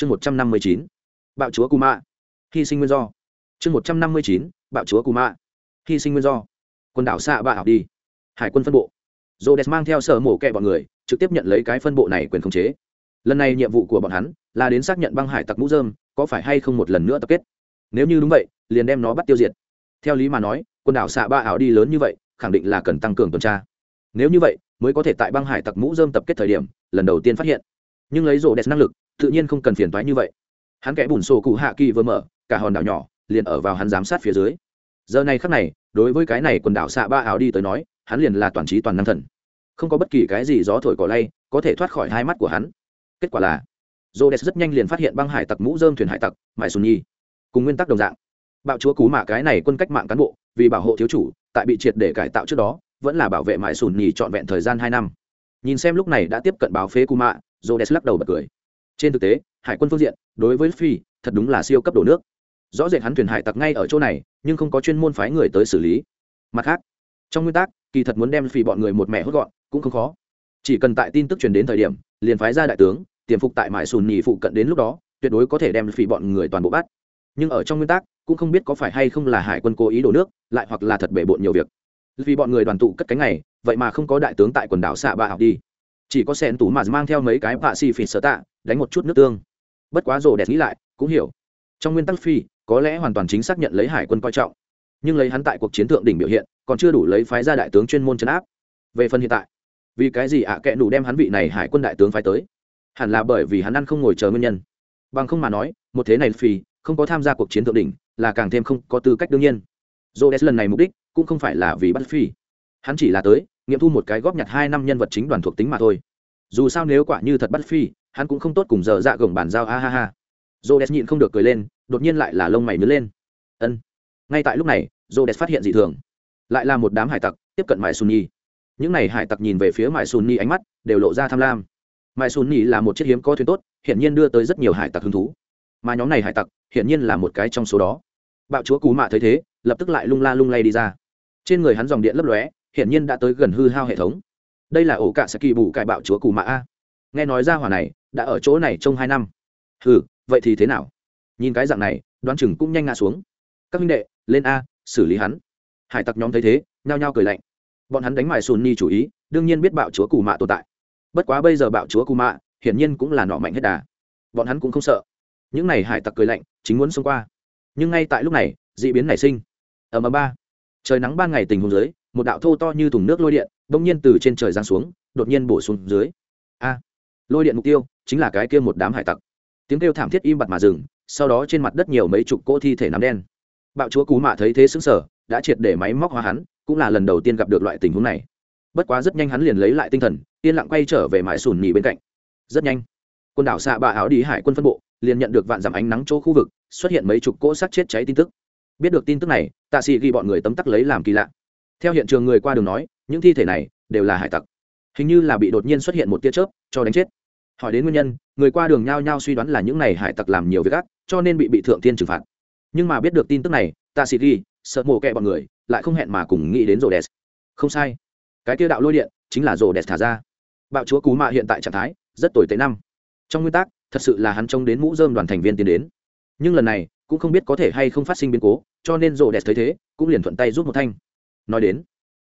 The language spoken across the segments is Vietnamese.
chương một trăm năm mươi chín, bạo chúa cù mạ hy sinh nguyên do. Chương một trăm năm mươi chín, bạo chúa cù mạ hy sinh nguyên do. Quần đảo xạ bạ học đi. Hải quân phân bộ. Dồ đès mang theo sở mổ kẹ bọn người, trực tiếp nhận lấy cái phân bộ này quyền khống chế. Lần này nhiệm vụ của bọn hắn là đến xác nhận băng hải tặc mũ dơm có phải hay không một lần nữa tập kết. Nếu như đúng vậy, liền đem nó bắt tiêu diệt. Theo lý mà nói, quần đảo xạ ba ảo đi lớn như vậy, khẳng định là cần tăng cường tuần tra. Nếu như vậy, mới có thể tại băng hải tặc mũ dơm tập kết thời điểm, lần đầu tiên phát hiện. Nhưng lấy rổ đẹp năng lực tự nhiên không cần phiền toái như vậy hắn kẽ bùn sổ cụ hạ kỳ vừa mở cả hòn đảo nhỏ liền ở vào hắn giám sát phía dưới giờ này khắc này đối với cái này quần đảo xạ ba ảo đi tới nói hắn liền là toàn trí toàn năng thần không có bất kỳ cái gì gió thổi cỏ lay có thể thoát khỏi hai mắt của hắn kết quả là Rhodes rất nhanh liền phát hiện băng hải tặc mũ dơm thuyền hải tặc, mãi Sùn Nhi. Cùng nguyên tắc đồng dạng, bạo chúa cú mạ cái này quân cách mạng cán bộ, vì bảo hộ thiếu chủ, tại bị triệt để cải tạo trước đó, vẫn là bảo vệ mãi Sùn Nhi trọn vẹn thời gian hai năm. Nhìn xem lúc này đã tiếp cận báo phế cú mạ, Rhodes lắc đầu bật cười. Trên thực tế, hải quân phương diện, đối với Phi, thật đúng là siêu cấp đổ nước. Rõ rệt hắn thuyền hải tặc ngay ở chỗ này, nhưng không có chuyên môn phái người tới xử lý. Mặt khác, trong nguyên tắc, kỳ thật muốn đem Phi bọn người một mẹ hốt gọn, cũng không khó. Chỉ cần tại tin tức truyền đến thời điểm, liền phái ra đại tướng, tiềm phục tại mại sùn nhì phụ cận đến lúc đó tuyệt đối có thể đem phi bọn người toàn bộ bắt nhưng ở trong nguyên tắc cũng không biết có phải hay không là hải quân cố ý đổ nước lại hoặc là thật bể bộn nhiều việc vì bọn người đoàn tụ cất cánh này vậy mà không có đại tướng tại quần đảo xạ bạ học đi chỉ có sen tủ mà mang theo mấy cái bạ xì phì sở tạ đánh một chút nước tương. Bất quá rồ đẹp nghĩ lại, cũng hiểu. Trong nguyên tắc phi, có lẽ hoàn toàn chính xác nhận lấy hải quân coi trọng. Nhưng lấy hắn tại cuộc chiến thượng đỉnh biểu hiện, còn chưa đủ lấy phái ra đại tướng chuyên môn chấn áp. Về phần hiện tại, vì cái gì ạ? À kệ đủ đem hắn vị này hải quân đại tướng phái tới? Hẳn là bởi vì hắn ăn không ngồi chờ nguyên nhân. Bằng không mà nói, một thế này phi, không có tham gia cuộc chiến thượng đỉnh, là càng thêm không có tư cách đương nhiên. Jodes lần này mục đích, cũng không phải là vì bắt phi. Hắn chỉ là tới, nghiệm thu một cái góp nhặt hai năm nhân vật chính đoàn thuộc tính mà thôi. Dù sao nếu quả như thật bắt phi hắn cũng không tốt cùng giờ dạ gồng bàn giao a ha ha. Jodes nhịn không được cười lên, đột nhiên lại là lông mày nứt lên. Ân. Ngay tại lúc này jodes phát hiện dị thường. Lại là một đám hải tặc, tiếp cận mại nhi. Những n à y hải tặc nhìn về phía mại nhi ánh mắt, đều lộ ra tham lam. Mãi sùn nhi là một chiếc hiếm có thuyền tốt hiện nhiên đưa tới rất nhiều hải tặc hứng thú. Mà nhóm này hải tặc hiện nhiên là một cái trong số đó. Bạo chúa cú mạ thấy thế, lập tức lại lung la lung lay đi ra. Trên người hắn dòng điện lấp lóe hiện nhiên đã tới gần hư hao hệ thống. Đây là ổ cạ sẽ kỳ bù cải bạo chúa cù mạ a. Nghe nói ra hỏa này đã ở chỗ này trong hai năm. Ừ vậy thì thế nào? Nhìn cái dạng này, đoán chừng cũng nhanh ngã xuống. Các minh đệ, lên a, xử lý hắn. Hải tặc nhóm thấy thế, nhao nhao cười lạnh. Bọn hắn đánh mài sùn ni chủ ý, đương nhiên biết bạo chúa cù mạ tồn tại. Bất quá bây giờ bạo chúa cù mạ, hiển nhiên cũng là nọ mạnh hết đà. Bọn hắn cũng không sợ. Những này hải tặc cười lạnh, chính muốn xông qua. Nhưng ngay tại lúc này, d ị biến nảy sinh. Ở mờ ba. Trời nắng ban ngày tình huống dưới, một đạo thô to như thùng nước lôi điện, bỗng nhiên từ trên trời giáng xuống, đột nhiên bổ xuống dưới. A lôi điện mục tiêu chính là cái kia một đám hải tặc. Tiếng kêu thảm thiết im bặt mà dừng, sau đó trên mặt đất nhiều mấy chục cỗ thi thể nắm đen. Bạo chúa cú mạ thấy thế xứng sở đã triệt để máy móc hóa hắn, cũng là lần đầu tiên gặp được loại tình huống này. Bất quá rất nhanh hắn liền lấy lại tinh thần, yên lặng quay trở về mãi sùn nhì bên cạnh. Rất nhanh, quần đảo xạ bạ áo đi hải quân phân bộ, liền nhận được vạn dặm ánh nắng chỗ khu vực, xuất hiện mấy chục cỗ xác chết cháy tin tức. Biết được tin tức này, tạ sĩ ghi bọn người tấm tắc lấy làm kỳ lạ. Theo hiện trường người qua đường nói, những thi thể này đều là hải tặc hình như là bị đột nhiên xuất hiện một tia chớp, cho đánh chết. Hỏi đến nguyên nhân, người qua đường nhao nhao suy đoán là những này hải tặc làm nhiều việc ác, cho nên bị bị thượng tiên trừng phạt. Nhưng mà biết được tin tức này ta xịt ghi sợ mổ kẹ bọn người, lại không hẹn mà cùng nghĩ đến rồ đèn không sai. Cái tia đạo lôi điện chính là rồ đèn thả ra. Bạo chúa cú mạ hiện tại trạng thái, rất tồi tệ năm. Trong nguyên tắc, thật sự là hắn trông đến mũ dơm đoàn thành viên tiến đến. Nhưng lần này, cũng không biết có thể hay không phát sinh biến cố, cho nên rồ đẹp thấy thế, cũng liền thuận tay giúp một thanh. Nói đến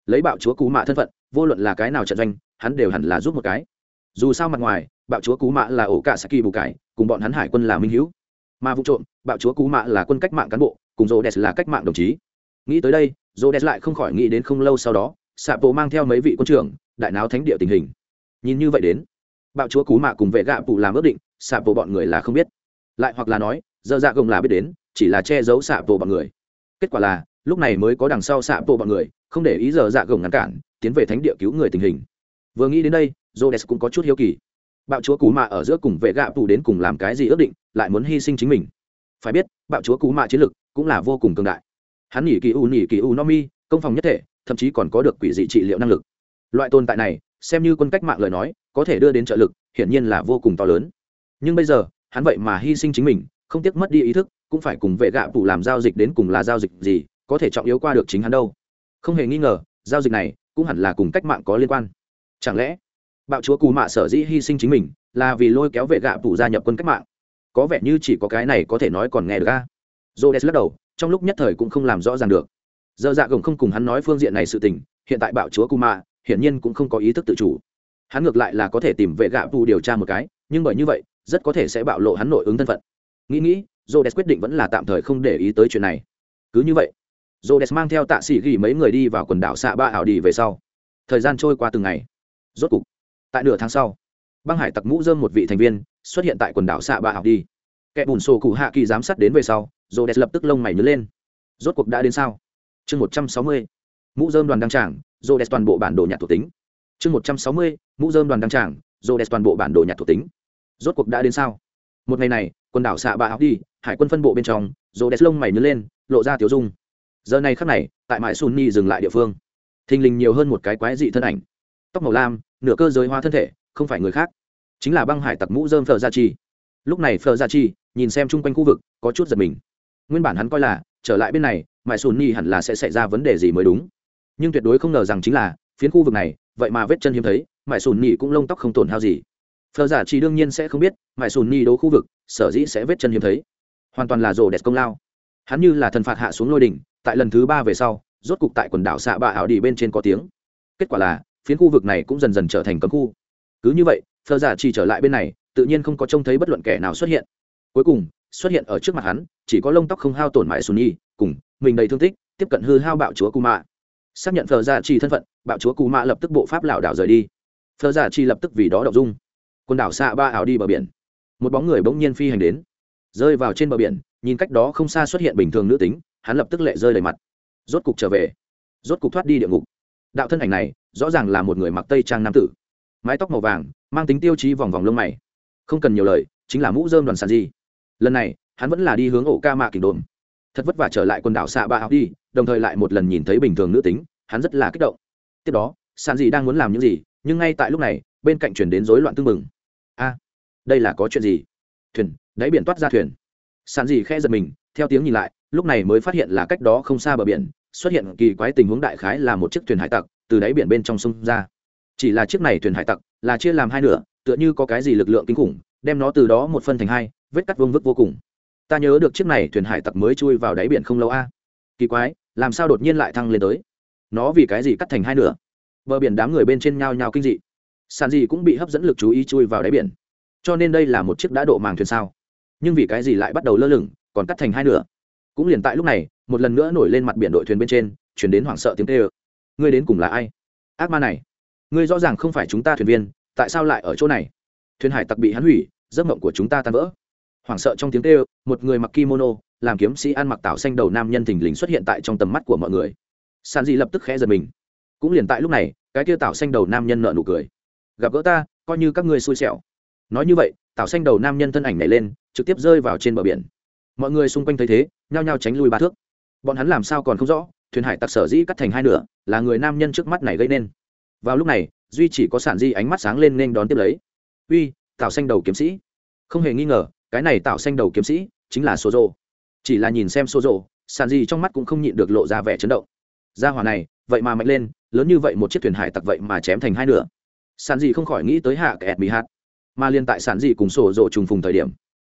lấy bạo chúa cú mạ thân phận, vô luận là cái nào trận doanh, hắn đều hẳn là giúp một cái. Dù sao mặt ngoài, bạo chúa cú mạ là ổ cả saki bù cải, cùng bọn hắn hải quân là minh hữu. Mà vụ trộm, bạo chúa cú mạ là quân cách mạng cán bộ, cùng rô đès là cách mạng đồng chí. Nghĩ tới đây rô đès lại không khỏi nghĩ đến không lâu sau đó xạ bộ mang theo mấy vị quân trưởng, đại náo thánh địa tình hình. Nhìn như vậy đến, bạo chúa cú mạ cùng vệ gạ phụ làm ước định xạ bộ bọn người là không biết. Lại hoặc là nói dơ dạ gồng là biết đến, chỉ là che giấu xạ bộ bọn người. Kết quả là lúc này mới có đằng sau xạ bộ bọn người, không để ý giờ dạ gồng ngăn cản, tiến về thánh địa cứu người tình hình. Vừa nghĩ đến đây jodes cũng có chút hiếu kỳ. Bạo chúa cú mạ ở giữa cùng vệ gạ tù đến cùng làm cái gì ước định, lại muốn hy sinh chính mình. Phải biết, bạo chúa cú mạ chiến lực cũng là vô cùng cường đại. Hắn nghỉ kỳ u nghỉ kỳ u no mi, công phòng nhất thể, thậm chí còn có được quỷ dị trị liệu năng lực. Loại tồn tại này, xem như quân cách mạng lời nói, có thể đưa đến trợ lực, hiển nhiên là vô cùng to lớn. Nhưng bây giờ, hắn vậy mà hy sinh chính mình, không tiếc mất đi ý thức, cũng phải cùng vệ gạ tù làm giao dịch đến cùng là giao dịch gì có thể trọng yếu qua được chính hắn đâu. Không hề nghi ngờ, giao dịch này cũng hẳn là cùng cách mạng có liên quan. Chẳng lẽ, bạo chúa cù mạ sở dĩ hy sinh chính mình là vì lôi kéo vệ gạ phủ gia nhập quân cách mạng? Có vẻ như chỉ có cái này có thể nói còn nghe được a. J lắc đầu, trong lúc nhất thời cũng không làm rõ ràng được. Giờ dạ gồng không cùng hắn nói phương diện này sự tình, hiện tại bạo chúa kuma hiển nhiên cũng không có ý thức tự chủ. Hắn ngược lại là có thể tìm vệ gạ vụ điều tra một cái, nhưng bởi như vậy, rất có thể sẽ bạo lộ hắn nội ứng thân phận. Nghĩ nghĩ j quyết định vẫn là tạm thời không để ý tới chuyện này. Cứ như vậy j mang theo tạ sĩ ghi mấy người đi vào quần đảo xạ ba ảo đi về sau. Thời gian trôi qua từng ngày. Rốt cục, tại nửa tháng sau, băng hải tặc mũ dơm một vị thành viên xuất hiện tại quần đảo xạ ba ảo đi kẻ bùn sổ cụ hạ kỳ giám sát đến về sau j lập tức lông mày nhớ lên. Rốt cuộc đã đến sao? Chương một trăm sáu mươi, mũ dơm đoàn đăng trảng j toàn bộ bản đồ nhạc thuộc tính. Chương một trăm sáu mươi, mũ dơm đoàn đăng trảng j toàn bộ bản đồ nhạc thuộc tính. Rốt cuộc đã đến sao? Một ngày này, quần đảo xạ ba ảo đi hải quân phân bộ bên trong j lông mày nhớ lên, lộ ra tiểu dung giờ này khắc này, tại mãi sunni dừng lại địa phương. Thình lình nhiều hơn một cái quái dị thân ảnh. Tóc màu lam, nửa cơ giới hóa thân thể, không phải người khác, chính là băng hải tặc mũ dơm phờ gia chi lúc này phờ gia chi nhìn xem chung quanh khu vực, có chút giật mình. Nguyên bản hắn coi là, trở lại bên này, mãi sunni hẳn là sẽ xảy ra vấn đề gì mới đúng. Nhưng tuyệt đối không ngờ rằng chính là, phiến khu vực này, vậy mà vết chân hiếm thấy, mãi sunni cũng lông tóc không tổn hao gì. Phờ giả chi đương nhiên sẽ không biết, mãi sunni đố khu vực, sở dĩ sẽ vết chân hiếm thấy. Hoàn toàn là rổ đẹp công lao. Hắn như là thần phạt hạ xuống lôi đỉnh tại lần thứ ba về sau, rốt cục tại quần đảo xạ bạ ảo đi bên trên có tiếng. Kết quả là, phiến khu vực này cũng dần dần trở thành cấm khu. Cứ như vậy thơ giả dạ chỉ trở lại bên này, tự nhiên không có trông thấy bất luận kẻ nào xuất hiện. Cuối cùng, xuất hiện ở trước mặt hắn, chỉ có lông tóc không hao tổn mại sùn nhi cùng mình đầy thương tích, tiếp cận hư hao bạo chúa cù mạ xác nhận thờ giả dạ chỉ thân phận, bạo chúa cù mạ lập tức bộ pháp lảo đảo rời đi. Thờ giả dạ chỉ lập tức vì đó đọc dung. Quần đảo xạ ba ảo đi bờ biển. Một bóng người bỗng nhiên phi hành đến. Rơi vào trên bờ biển, nhìn cách đó không xa xuất hiện bình thường nữ tính hắn lập tức lệ rơi đầy mặt. Rốt cục trở về. Rốt cục thoát đi địa ngục. Đạo thân ảnh này, rõ ràng là một người mặc tây trang nam tử. Mái tóc màu vàng, mang tính tiêu chí vòng vòng lông mày. Không cần nhiều lời, chính là mũ dơm đoàn sàn di lần này, hắn vẫn là đi hướng ổ ca mạ kình đồn. Thật vất vả trở lại quần đảo xạ ba học đi, đồng thời lại một lần nhìn thấy bình thường nữ tính, hắn rất là kích động. Tiếp đó, sàn di đang muốn làm những gì, nhưng ngay tại lúc này, bên cạnh chuyển đến rối loạn tưng mừng a, đây là có chuyện gì? Thuyền, đáy biển toát ra thuyền. Sàn di khe giật mình, theo tiếng nhìn lại lúc này mới phát hiện là cách đó không xa bờ biển, xuất hiện kỳ quái tình huống đại khái là một chiếc thuyền hải tặc từ đáy biển bên trong sông ra. Chỉ là chiếc này thuyền hải tặc là chia làm hai nửa, tựa như có cái gì lực lượng kinh khủng, đem nó từ đó một phân thành hai, vết cắt vương vức vô cùng. Ta nhớ được chiếc này thuyền hải tặc mới chui vào đáy biển không lâu a. À. Kỳ quái, làm sao đột nhiên lại thăng lên tới? Nó vì cái gì cắt thành hai nửa? Bờ biển đám người bên trên nhao nhao kinh dị. Sàn gì cũng bị hấp dẫn lực chú ý chui vào đáy biển. Cho nên đây là một chiếc đã độ màng thuyền sao? Nhưng vì cái gì lại bắt đầu lơ lửng, còn cắt thành hai nửa? Cũng liền tại lúc này, một lần nữa nổi lên mặt biển đội thuyền bên trên, chuyển đến hoảng sợ tiếng tê ơ ngươi đến cùng là ai? Ác ma này, ngươi rõ ràng không phải chúng ta thuyền viên, tại sao lại ở chỗ này? Thuyền hải tặc bị hắn hủy, giấc mộng của chúng ta tan vỡ. Hoảng sợ trong tiếng tê ơ một người mặc kimono, làm kiếm sĩ ăn mặc tảo xanh đầu nam nhân thình lình xuất hiện tại trong tầm mắt của mọi người. San di lập tức khẽ giật mình. Cũng liền tại lúc này, cái kia tảo xanh đầu nam nhân nợ nụ cười. Gặp gỡ ta, coi như các ngươi xui xẻo. Nói như vậy, tảo xanh đầu nam nhân thân ảnh này lên, trực tiếp rơi vào trên bờ biển mọi người xung quanh thấy thế, nhao nhao tránh lui ba thước. Bọn hắn làm sao còn không rõ, thuyền hải tặc sở dĩ cắt thành hai nửa, là người nam nhân trước mắt này gây nên. Vào lúc này, duy chỉ có sản di ánh mắt sáng lên nên đón tiếp lấy. Uy tạo xanh đầu kiếm sĩ. Không hề nghi ngờ, cái này tạo xanh đầu kiếm sĩ chính là số rồ chỉ là nhìn xem số rồ sản di trong mắt cũng không nhịn được lộ ra vẻ chấn động. Gia hỏa này, vậy mà mạnh lên, lớn như vậy một chiếc thuyền hải tặc vậy mà chém thành hai nửa. Sản di không khỏi nghĩ tới hạ kẹt bị hạt, mà liên tại sản di cùng sổ rồ trùng phùng thời điểm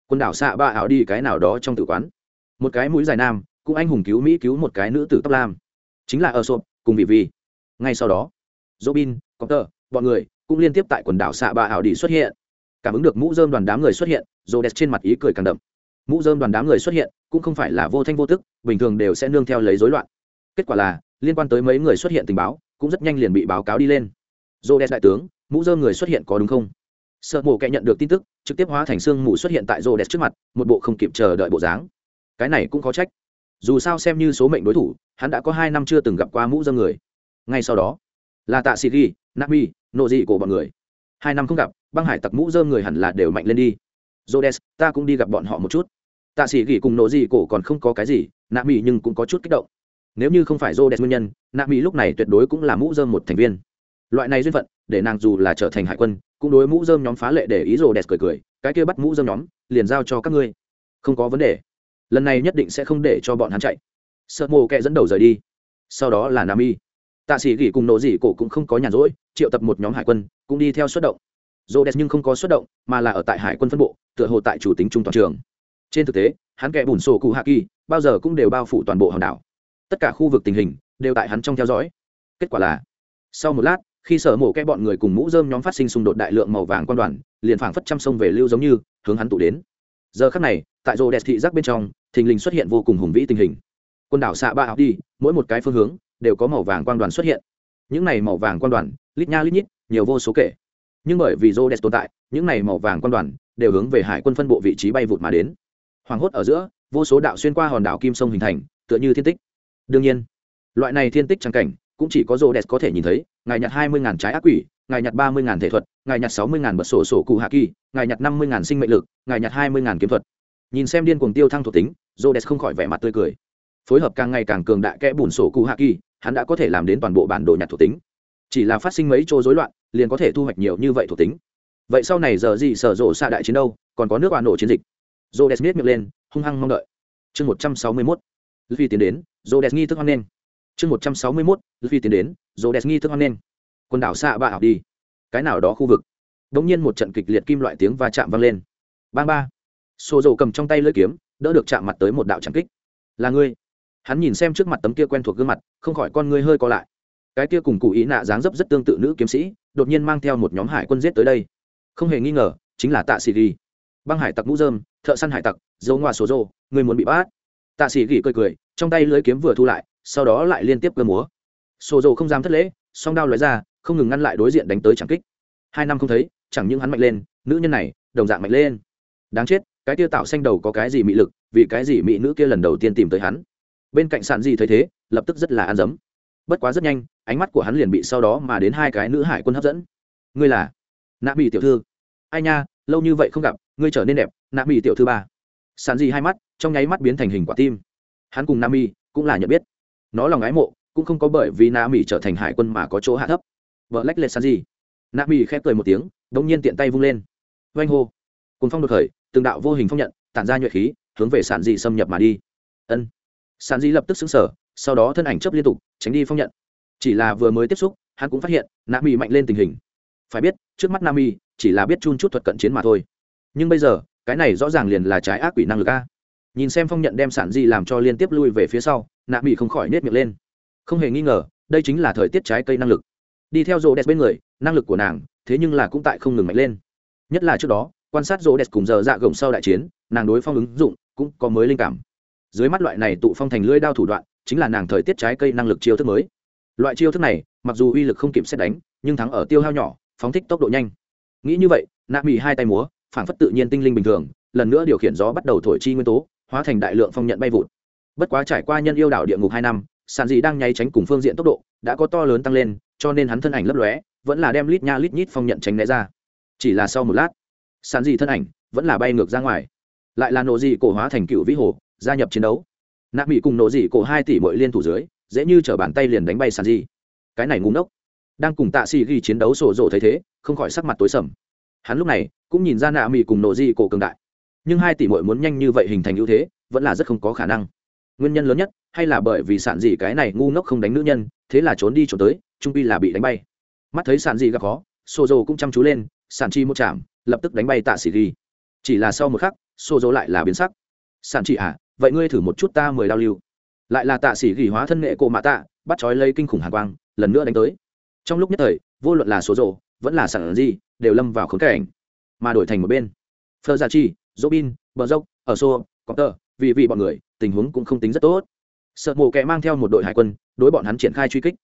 quần đảo xạ ba ảo đi cái nào đó trong tử quán. Một cái mũi dài nam, cũng anh hùng cứu mỹ cứu một cái nữ tử tóc lam. Chính là ở sộp cùng vị vi ngay sau đó, robin, copter, bọn người cũng liên tiếp tại quần đảo xạ ba ảo đi xuất hiện. Cảm ứng được mũ dơm đoàn đám người xuất hiện rô đẹp trên mặt ý cười càng đậm. Mũ dơm đoàn đám người xuất hiện, cũng không phải là vô thanh vô tức, bình thường đều sẽ nương theo lấy rối loạn. Kết quả là, liên quan tới mấy người xuất hiện tình báo, cũng rất nhanh liền bị báo cáo đi lên. Rô đẹp đại tướng, mũ dơm người xuất hiện có đúng không? Sợ mổ kẻ nhận được tin tức, trực tiếp hóa thành xương mù xuất hiện tại rô đẹp trước mặt, một bộ không kịp chờ đợi bộ dáng. Cái này cũng có trách. Dù sao xem như số mệnh đối thủ, hắn đã có hai năm chưa từng gặp qua mũ dơm người. Ngay sau đó, là tạ sĩ ghi nami nộ dị của bọn người. Hai năm không gặp, băng hải tặc mũ dơm người hẳn là đều mạnh lên đi. Jodes ta cũng đi gặp bọn họ một chút. Tạ sĩ ghi cùng nộ dị cổ còn không có cái gì nami nhưng cũng có chút kích động. Nếu như không phải jodes nguyên nhân nami lúc này tuyệt đối cũng là mũ dơm một thành viên loại này duyên phận, để nàng dù là trở thành hải quân, cũng đối mũ dơm nhóm phá lệ để ý rồ đẹp cười cười, cái kia bắt mũ dơm nhóm, liền giao cho các ngươi. Không có vấn đề. Lần này nhất định sẽ không để cho bọn hắn chạy. Sợ mồ kẹ dẫn đầu rời đi. Sau đó là nam y. Tạ sĩ gỉ cùng nỗ dị cổ cũng không có nhàn rỗi, triệu tập một nhóm hải quân, cũng đi theo xuất động. Rô đẹp nhưng không có xuất động, mà là ở tại hải quân phân bộ, tựa hồ tại chủ tính trung toàn trường. Trên thực tế, hắn kẻ bùn sổ cụ hạ kỳ, bao giờ cũng đều bao phủ toàn bộ hòn đảo. Tất cả khu vực tình hình, đều tại hắn trong theo dõi. Kết quả là, sau một lát khi sở mổ kẽ bọn người cùng mũ dơm nhóm phát sinh xung đột đại lượng màu vàng quan đoàn, liền phảng phất trăm sông về lưu giống như, hướng hắn tụ đến. Giờ khắc này, tại rô đẹp thị giác bên trong, thình lình xuất hiện vô cùng hùng vĩ tình hình. Quần đảo xạ ba học đi, mỗi một cái phương hướng đều có màu vàng quan đoàn xuất hiện. Những này màu vàng quan đoàn, lít nha lít nhít, nhiều vô số kể. Nhưng bởi vì rô đẹp tồn tại, những này màu vàng quan đoàn đều hướng về hải quân phân bộ vị trí bay vụt mà đến. Hoàng hốt ở giữa, vô số đạo xuyên qua hòn đảo kim sông hình thành, tựa như thiên tích. Đương nhiên, loại này thiên tích trắng cảnh cũng chỉ có rô đẹp có thể nhìn thấy, ngài nhặt hai mươi ngàn trái ác quỷ, ngài nhặt ba mươi ngàn thể thuật, ngài nhặt sáu mươi ngàn bật sổ sổ cụ hạ kỳ, ngài nhặt năm mươi ngàn sinh mệnh lực, ngài nhặt hai mươi ngàn kiếm thuật. Nhìn xem điên cuồng tiêu thăng thuộc tính rô đẹp không khỏi vẻ mặt tươi cười. Phối hợp càng ngày càng cường đại kẽ bùn sổ cụ hạ kỳ, hắn đã có thể làm đến toàn bộ bản đồ nhặt thuộc tính. Chỉ là phát sinh mấy chỗ rối loạn, liền có thể thu hoạch nhiều như vậy thuộc tính. Vậy sau này giờ gì sở rộ xa đại chiến đâu, còn có nước oan nổ chiến dịch. Rô đẹp miết miệng lên, hung hăng mong đợi. Chương một trăm sáu mươi mốt. Vì tiến đến rô đẹp nghi thức hoan nghênh chương một trăm sáu mươi mốt, Luffy tiến đến dồ đẹp nghi thức hoan nghênh. Quần đảo xạ bạ học đi. Cái nào đó khu vực. Đ ỗ n g nhiên một trận kịch liệt kim loại tiếng va chạm vang lên. Bang ba. Xô dầu cầm trong tay lưỡi kiếm, đỡ được chạm mặt tới một đạo trạm kích. Là ngươi. Hắn nhìn xem trước mặt tấm kia quen thuộc gương mặt, không khỏi con ngươi hơi co lại. Cái kia cùng cụ ý nạ dáng dấp rất tương tự nữ kiếm sĩ, đột nhiên mang theo một nhóm hải quân giết tới đây. Không hề nghi ngờ, chính là tạ sĩ ghi. Băng hải tặc mũ dơm thợ săn hải tặc, dấu ngoa số rô người muốn bị bắt. Tạ sĩ ghi cười cười, trong tay lưỡi kiếm vừa thu lại sau đó lại liên tiếp cơ múa. Sổ dầu không dám thất lễ, song đao lóe ra, không ngừng ngăn lại đối diện đánh tới chẳng kích. Hai năm không thấy, chẳng những hắn mạnh lên, nữ nhân này, đồng dạng mạnh lên. Đáng chết, cái tiêu tạo xanh đầu có cái gì mị lực, vì cái gì mỹ nữ kia lần đầu tiên tìm tới hắn. Bên cạnh sản gì thấy thế, lập tức rất là ăn dấm. Bất quá rất nhanh, ánh mắt của hắn liền bị sau đó mà đến hai cái nữ hải quân hấp dẫn. Ngươi là nạ bị tiểu thư. Ai nha, lâu như vậy không gặp, ngươi trở nên đẹp, nạ bị tiểu thư ba. Sàn gì hai mắt, trong nháy mắt biến thành hình quả tim. Hắn cùng nam y cũng là nhận biết nó lòng ái mộ, cũng không có bởi vì nam mỹ trở thành hải quân mà có chỗ hạ thấp. Vợ lách lệ san gì nam mỹ khép cười một tiếng, đống nhiên tiện tay vung lên. Oanh hô. Cùng phong đột khởi, từng đạo vô hình phong nhận, tản ra nhuệ khí, hướng về sản dị xâm nhập mà đi. Ân. Sản dị lập tức xứng sở sau đó thân ảnh chấp liên tục, tránh đi phong nhận. Chỉ là vừa mới tiếp xúc, hắn cũng phát hiện nam mỹ mạnh lên tình hình. Phải biết, trước mắt nam mỹ chỉ là biết chun chút thuật cận chiến mà thôi. Nhưng bây giờ, cái này rõ ràng liền là trái ác quỷ năng lực a nhìn xem phong nhận đem sản di làm cho liên tiếp lui về phía sau, nạ mỹ không khỏi nết miệng lên. Không hề nghi ngờ, đây chính là thời tiết trái cây năng lực. Đi theo rô đẹp bên người, năng lực của nàng, thế nhưng là cũng tại không ngừng mạnh lên. Nhất là trước đó, quan sát rô đẹp cùng giờ dạ gồng sau đại chiến, nàng đối phong ứng dụng cũng có mới linh cảm. Dưới mắt loại này tụ phong thành lưỡi đao thủ đoạn, chính là nàng thời tiết trái cây năng lực chiêu thức mới. Loại chiêu thức này, mặc dù uy lực không kịp xét đánh, nhưng thắng ở tiêu hao nhỏ, phóng thích tốc độ nhanh. Nghĩ như vậy, nạ mỹ hai tay múa phản phất tự nhiên tinh linh bình thường, lần nữa điều khiển gió bắt đầu thổi chi nguyên tố hóa thành đại lượng phong nhận bay vụt. Bất quá trải qua nhân yêu đảo địa ngục hai năm, sàn dị đang nháy tránh cùng phương diện tốc độ, đã có to lớn tăng lên, cho nên hắn thân ảnh lấp lóe, vẫn là đem lít nha lít nhít phong nhận tránh né ra. Chỉ là sau một lát, sàn dị thân ảnh vẫn là bay ngược ra ngoài. Lại là nổ dị cổ hóa thành cựu vĩ hồ, gia nhập chiến đấu. Nạp bị cùng nổ dị cổ hai tỷ mỗi liên thủ dưới, dễ như trở bàn tay liền đánh bay sàn dị cái này ngu ngốc. Đang cùng tạ xì ghi chiến đấu sổ rộ thấy thế, không khỏi sắc mặt tối sầm. Hắn lúc này cũng nhìn ra nạ mỹ cùng nổ dị cổ cường đại nhưng hai tỷ muội muốn nhanh như vậy hình thành ưu thế, vẫn là rất không có khả năng. Nguyên nhân lớn nhất, hay là bởi vì sản dị cái này ngu ngốc không đánh nữ nhân, thế là trốn đi trốn tới, trung pi là bị đánh bay. Mắt thấy sản dị gặp khó sô dô cũng chăm chú lên sản chi một chạm, lập tức đánh bay tạ sĩ ghi. Chỉ là sau một khắc sô dô lại là biến sắc. Sản chi à vậy ngươi thử một chút ta mười đao lưu. Lại là tạ sĩ ghi hóa thân nghệ cổ mạ tạ, bắt trói lấy kinh khủng hàn quang, lần nữa đánh tới. Trong lúc nhất thời, vô luận là sô dô vẫn là sản gì đều lâm vào khốn cảnh, mà đổi thành một bên. Phơ gia dạ chi Robin, bin bờ dốc ở xô có vì vì bọn người tình huống cũng không tính rất tốt. Sở Mộ Kệ mang theo một đội hải quân đối bọn hắn triển khai truy kích.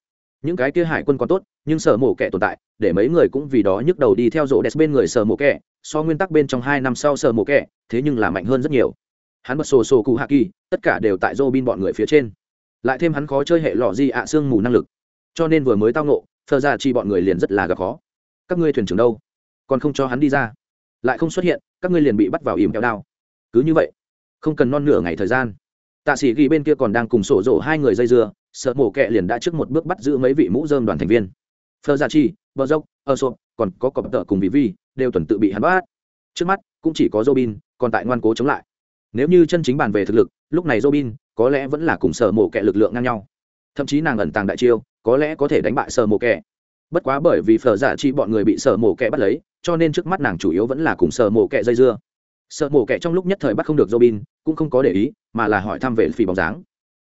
Những cái kia hải quân còn tốt nhưng Sở Mộ Kệ tồn tại để mấy người cũng vì đó nhức đầu đi theo rộ đẹp bên người Sở Mộ Kệ, so nguyên tắc bên trong hai năm sau Sở Mộ Kệ, thế nhưng là mạnh hơn rất nhiều. Hắn bật sổ sổ cụ hạ kỳ tất cả đều tại Robin bọn người phía trên. Lại thêm hắn khó chơi hệ lọ di ạ xương mù năng lực. Cho nên vừa mới tao ngộ, thờ ra dạ chi bọn người liền rất là gặp khó. Các ngươi thuyền trưởng đâu? Còn không cho hắn đi ra lại không xuất hiện, các ngươi liền bị bắt vào ìm kéo đao. Cứ như vậy, không cần non nửa ngày thời gian. Tạ sĩ ghi bên kia còn đang cùng sổ rộ hai người dây dưa, sợ mổ kẹ liền đã trước một bước bắt giữ mấy vị mũ dơm đoàn thành viên. Phơ gia chi, bờ dốc, ơ sộp, còn có cọp tợ cùng vị vi đều tuần tự bị hắn bắt. Trước mắt, cũng chỉ có robin, còn tại ngoan cố chống lại. Nếu như chân chính bàn về thực lực, lúc này robin, có lẽ vẫn là cùng sở mổ kẹ lực lượng ngang nhau. Thậm chí nàng ẩn tàng đại chiêu, có lẽ có thể đánh bại sở mổ kẹ. Bất quá bởi vì phở giả chi bọn người bị sở mổ kẹ bắt lấy cho nên trước mắt nàng chủ yếu vẫn là cùng sợ mổ kẹ dây dưa. Sợ mổ kẹ trong lúc nhất thời bắt không được robin cũng không có để ý mà là hỏi thăm về phì bóng dáng.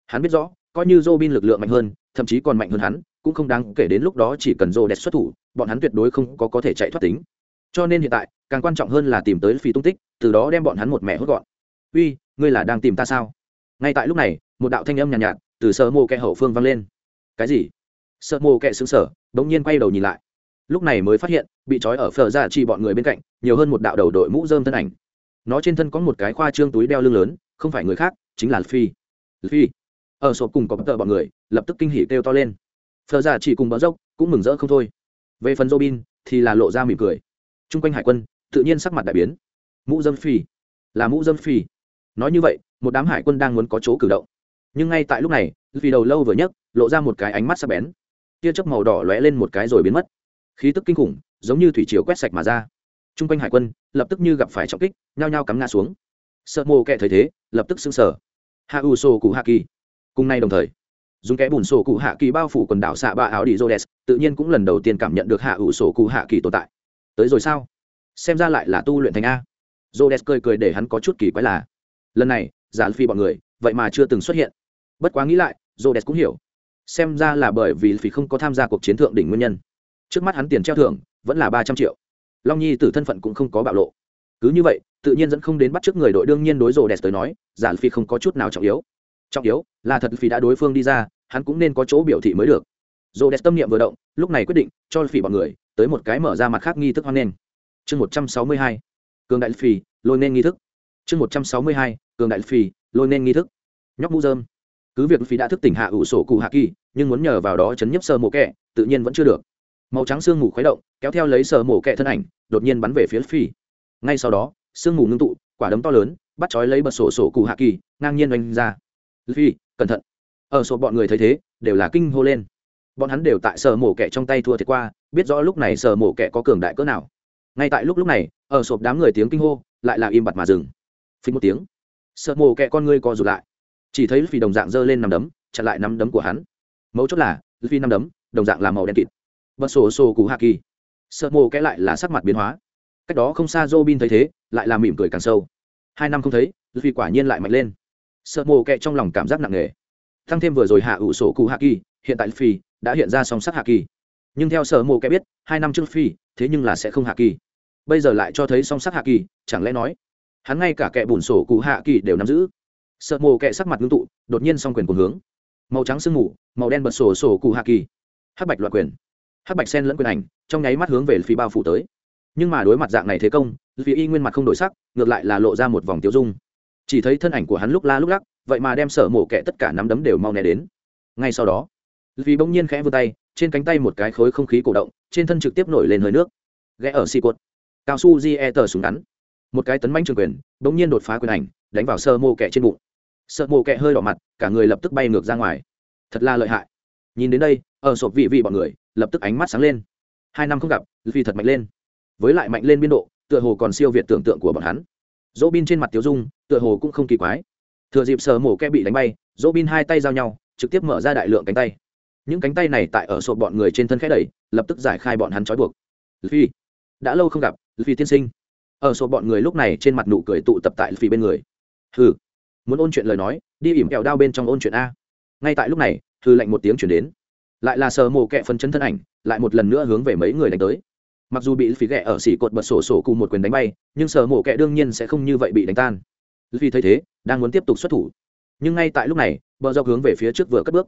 Hắn biết rõ coi như robin lực lượng mạnh hơn thậm chí còn mạnh hơn hắn cũng không đáng kể đến lúc đó chỉ cần rô đẹp xuất thủ bọn hắn tuyệt đối không có có thể chạy thoát tính. Cho nên hiện tại càng quan trọng hơn là tìm tới phi tung tích từ đó đem bọn hắn một mẹ hốt gọn. Uy ngươi là đang tìm ta sao? Ngay tại lúc này một đạo thanh âm nhàn nhạt, nhạt từ sợ mộ kẹ hậu phương vang lên. Cái gì? Sợ mộ kẹ xứng sở bỗng nhiên quay đầu nhìn lại lúc này mới phát hiện, bị trói ở phở ra chỉ bọn người bên cạnh, nhiều hơn một đạo đầu đội mũ dơm thân ảnh. Nó trên thân có một cái khoa trương túi đeo lưng lớn, không phải người khác, chính là phi phi ở sộp cùng có bất tờ bọn người, lập tức kinh hỉ kêu to lên. Phở ra chỉ cùng bỡ dốc cũng mừng rỡ không thôi. Về phần robin, thì là lộ ra mỉm cười. T r u n g quanh hải quân, tự nhiên sắc mặt đại biến. Mũ dâm phi là mũ dâm phi nói như vậy, một đám hải quân đang muốn có chỗ cử động. Nhưng ngay tại lúc này vì đầu lâu vừa nhấc, lộ ra một cái ánh mắt sắc bén. Tia chớp màu đỏ lóe lên một cái rồi biến mất khí tức kinh khủng, giống như thủy chiều quét sạch mà ra. T r u n g quanh hải quân lập tức như gặp phải trọng kích, nhao nhao cắm ngã xuống. Sợ mồ kệ thấy thế, lập tức xưng sở hạ ủ sổ cụ hạ kỳ. Cùng nay đồng thời, dùng kẽ bùn sổ cụ hạ kỳ bao phủ quần đảo xạ ba áo đi jodes tự nhiên cũng lần đầu tiên cảm nhận được hạ ủ sổ cụ hạ kỳ tồn tại. Tới rồi sao? Xem ra lại là tu luyện thành a. Jodes cười cười để hắn có chút kỳ quái là, lần này, giả phi bọn người, vậy mà chưa từng xuất hiện. Bất quá nghĩ lại jodes cũng hiểu. Xem ra là bởi vì phi không có tham gia cuộc chiến thượng đỉnh nguyên nhân trước mắt hắn tiền treo thưởng vẫn là ba trăm triệu. Long nhi từ thân phận cũng không có bạo lộ. Cứ như vậy, tự nhiên dẫn không đến bắt trước người đội đương nhiên đối rồ đẹp tới nói, giả phi không có chút nào trọng yếu. Trọng yếu là thật phi đã đối phương đi ra, hắn cũng nên có chỗ biểu thị mới được. Rồ đẹp tâm niệm vừa động, lúc này quyết định cho phi bọn người tới một cái mở ra mặt khác nghi thức hoan nghênh. Chương một trăm sáu mươi hai, cường đại phi, lôi nên nghi thức. Chương một trăm sáu mươi hai, cường đại phi, lôi nên nghi thức. Nhóc mũ dơm cứ việc phi đã thức tỉnh hạ ủ sổ cụ hạ kỳ, nhưng muốn nhờ vào đó chấn nhấp sơ mộ kẻ, tự nhiên vẫn chưa được màu trắng sương mù khuấy động, kéo theo lấy sờ mổ kẹ thân ảnh, đột nhiên bắn về phía phi ngay sau đó, sương mù ngưng tụ, quả đấm to lớn, bắt chói lấy bật sổ sổ cụ hạ kỳ, ngang nhiên oanh ra. Phi cẩn thận. Ở sổ bọn người thấy thế, đều là kinh hô lên. Bọn hắn đều tại sờ mổ kẹ trong tay thua thiệt qua, biết rõ lúc này sờ mổ kẹ có cường đại cỡ nào. Ngay tại lúc lúc này, ở sộp đám người tiếng kinh hô, lại là im bặt mà dừng. Phí một tiếng sợ mổ kẹ con ngươi co rụt lại. Chỉ thấy phi đồng dạng giơ lên nằm đấm, chặn lại nắm đấm của hắn. Mấu chốt là phi nằm đấm, đồng dạng là màu đen kịt bật sổ sổ cụ hạ kỳ. Sợ mồ kẽ lại là sắc mặt biến hóa. Cách đó không xa Robin thấy thế, lại là mỉm cười càng sâu. Hai năm không thấy phi quả nhiên lại mạnh lên. Sợ mồ kệ trong lòng cảm giác nặng nề. Tăng thêm vừa rồi hạ ủ sổ cụ hạ kỳ, hiện tại phi đã hiện ra song sắc hạ kỳ. Nhưng theo sở mồ kệ biết, hai năm trước phi, thế nhưng là sẽ không hạ kỳ. Bây giờ lại cho thấy song sắc hạ kỳ, chẳng lẽ nói, hắn ngay cả kẻ bùn sổ cụ hạ kỳ đều nắm giữ. Sợ mồ kệ sắc mặt ngưng tụ, đột nhiên song quyền cùng hướng. Màu trắng sương mù, màu đen bật sổ sổ cụ hạ kỳ. Hắc bạch loại quyền hắc bạch sen lẫn quyền ảnh, trong nháy mắt hướng về phi bao phủ tới. Nhưng mà đối mặt dạng này thế công vì y nguyên mặt không đổi sắc, ngược lại là lộ ra một vòng tiêu dung. Chỉ thấy thân ảnh của hắn lúc la lúc lắc, vậy mà đem sở mổ kẻ tất cả nắm đấm đều mau né đến. Ngay sau đó vì bỗng nhiên khẽ vươn tay, trên cánh tay một cái khối không khí cổ động, trên thân trực tiếp nổi lên hơi nước. Ghé ở xi cuột cao su di e tờ súng ngắn. Một cái tấn manh trường quyền, bỗng nhiên đột phá quyền ảnh, đánh vào sơ mô kẹ trên bụng. Sợ mô kẹ hơi đỏ mặt, cả người lập tức bay ngược ra ngoài. Thật là lợi hại. Nhìn đến đây, ở sộp vị vị bọn người lập tức ánh mắt sáng lên. Hai năm không gặp vì thật mạnh lên. Với lại mạnh lên biên độ, tựa hồ còn siêu việt tưởng tượng của bọn hắn. Dỗ bin trên mặt tiếu dung, tựa hồ cũng không kỳ quái. Thừa dịp sờ mổ kẽ bị đánh bay dỗ bin hai tay giao nhau, trực tiếp mở ra đại lượng cánh tay. Những cánh tay này tại ở sộp bọn người trên thân khẽ đẩy, lập tức giải khai bọn hắn trói buộc. Phi đã lâu không gặp phi tiên sinh. Ở số bọn người lúc này trên mặt nụ cười tụ tập tại phi bên người. Hừ, muốn ôn chuyện lời nói, đi ỉm kẹo đao bên trong ôn chuyện a. Ngay tại lúc này thư lạnh một tiếng chuyển đến lại là sờ mồ kẹ phân chân thân ảnh, lại một lần nữa hướng về mấy người đánh tới. Mặc dù bị phí ghẹ ở xỉ cột bật sổ sổ cùng một quyền đánh bay, nhưng sờ mổ kẹ đương nhiên sẽ không như vậy bị đánh tan. Vì thấy thế, đang muốn tiếp tục xuất thủ. Nhưng ngay tại lúc này, bờ dốc hướng về phía trước vừa cất bước.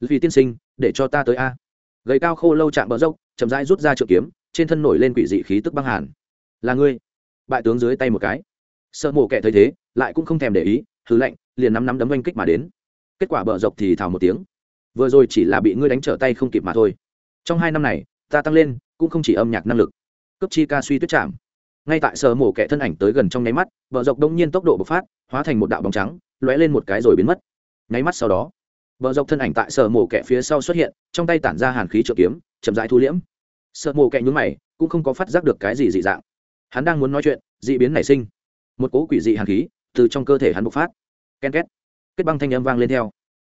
Vì tiên sinh, để cho ta tới a. Gầy cao khô lâu chạm bờ dốc, chậm rãi rút ra trượng kiếm, trên thân nổi lên quỷ dị khí tức băng hàn. Là ngươi. Bại tướng dưới tay một cái. Sợ mổ kẻ thấy thế, lại cũng không thèm để ý thứ lạnh, liền nắm nắm đấm oanh kích mà đến. Kết quả bờ dọc thì thào một tiếng vừa rồi chỉ là bị ngươi đánh trở tay không kịp mà thôi. Trong hai năm này, ta tăng lên, cũng không chỉ âm nhạc năng lực. Cấp chi ca suy tuyết chạm. Ngay tại sở mổ kẻ thân ảnh tới gần trong nháy mắt, bờ dọc đông nhiên tốc độ bộc phát, hóa thành một đạo bóng trắng, lóe lên một cái rồi biến mất. Nháy mắt sau đó, bờ dọc thân ảnh tại sở mổ kẻ phía sau xuất hiện, trong tay tản ra hàn khí trợ kiếm, chậm rãi thu liễm. Sợ mổ kẻ nhún mày, cũng không có phát giác được cái gì dị dạng. Hắn đang muốn nói chuyện, dị biến nảy sinh. Một cỗ quỷ dị hàn khí từ trong cơ thể hắn bộc phát. Ken két. Kết băng thanh âm vang lên theo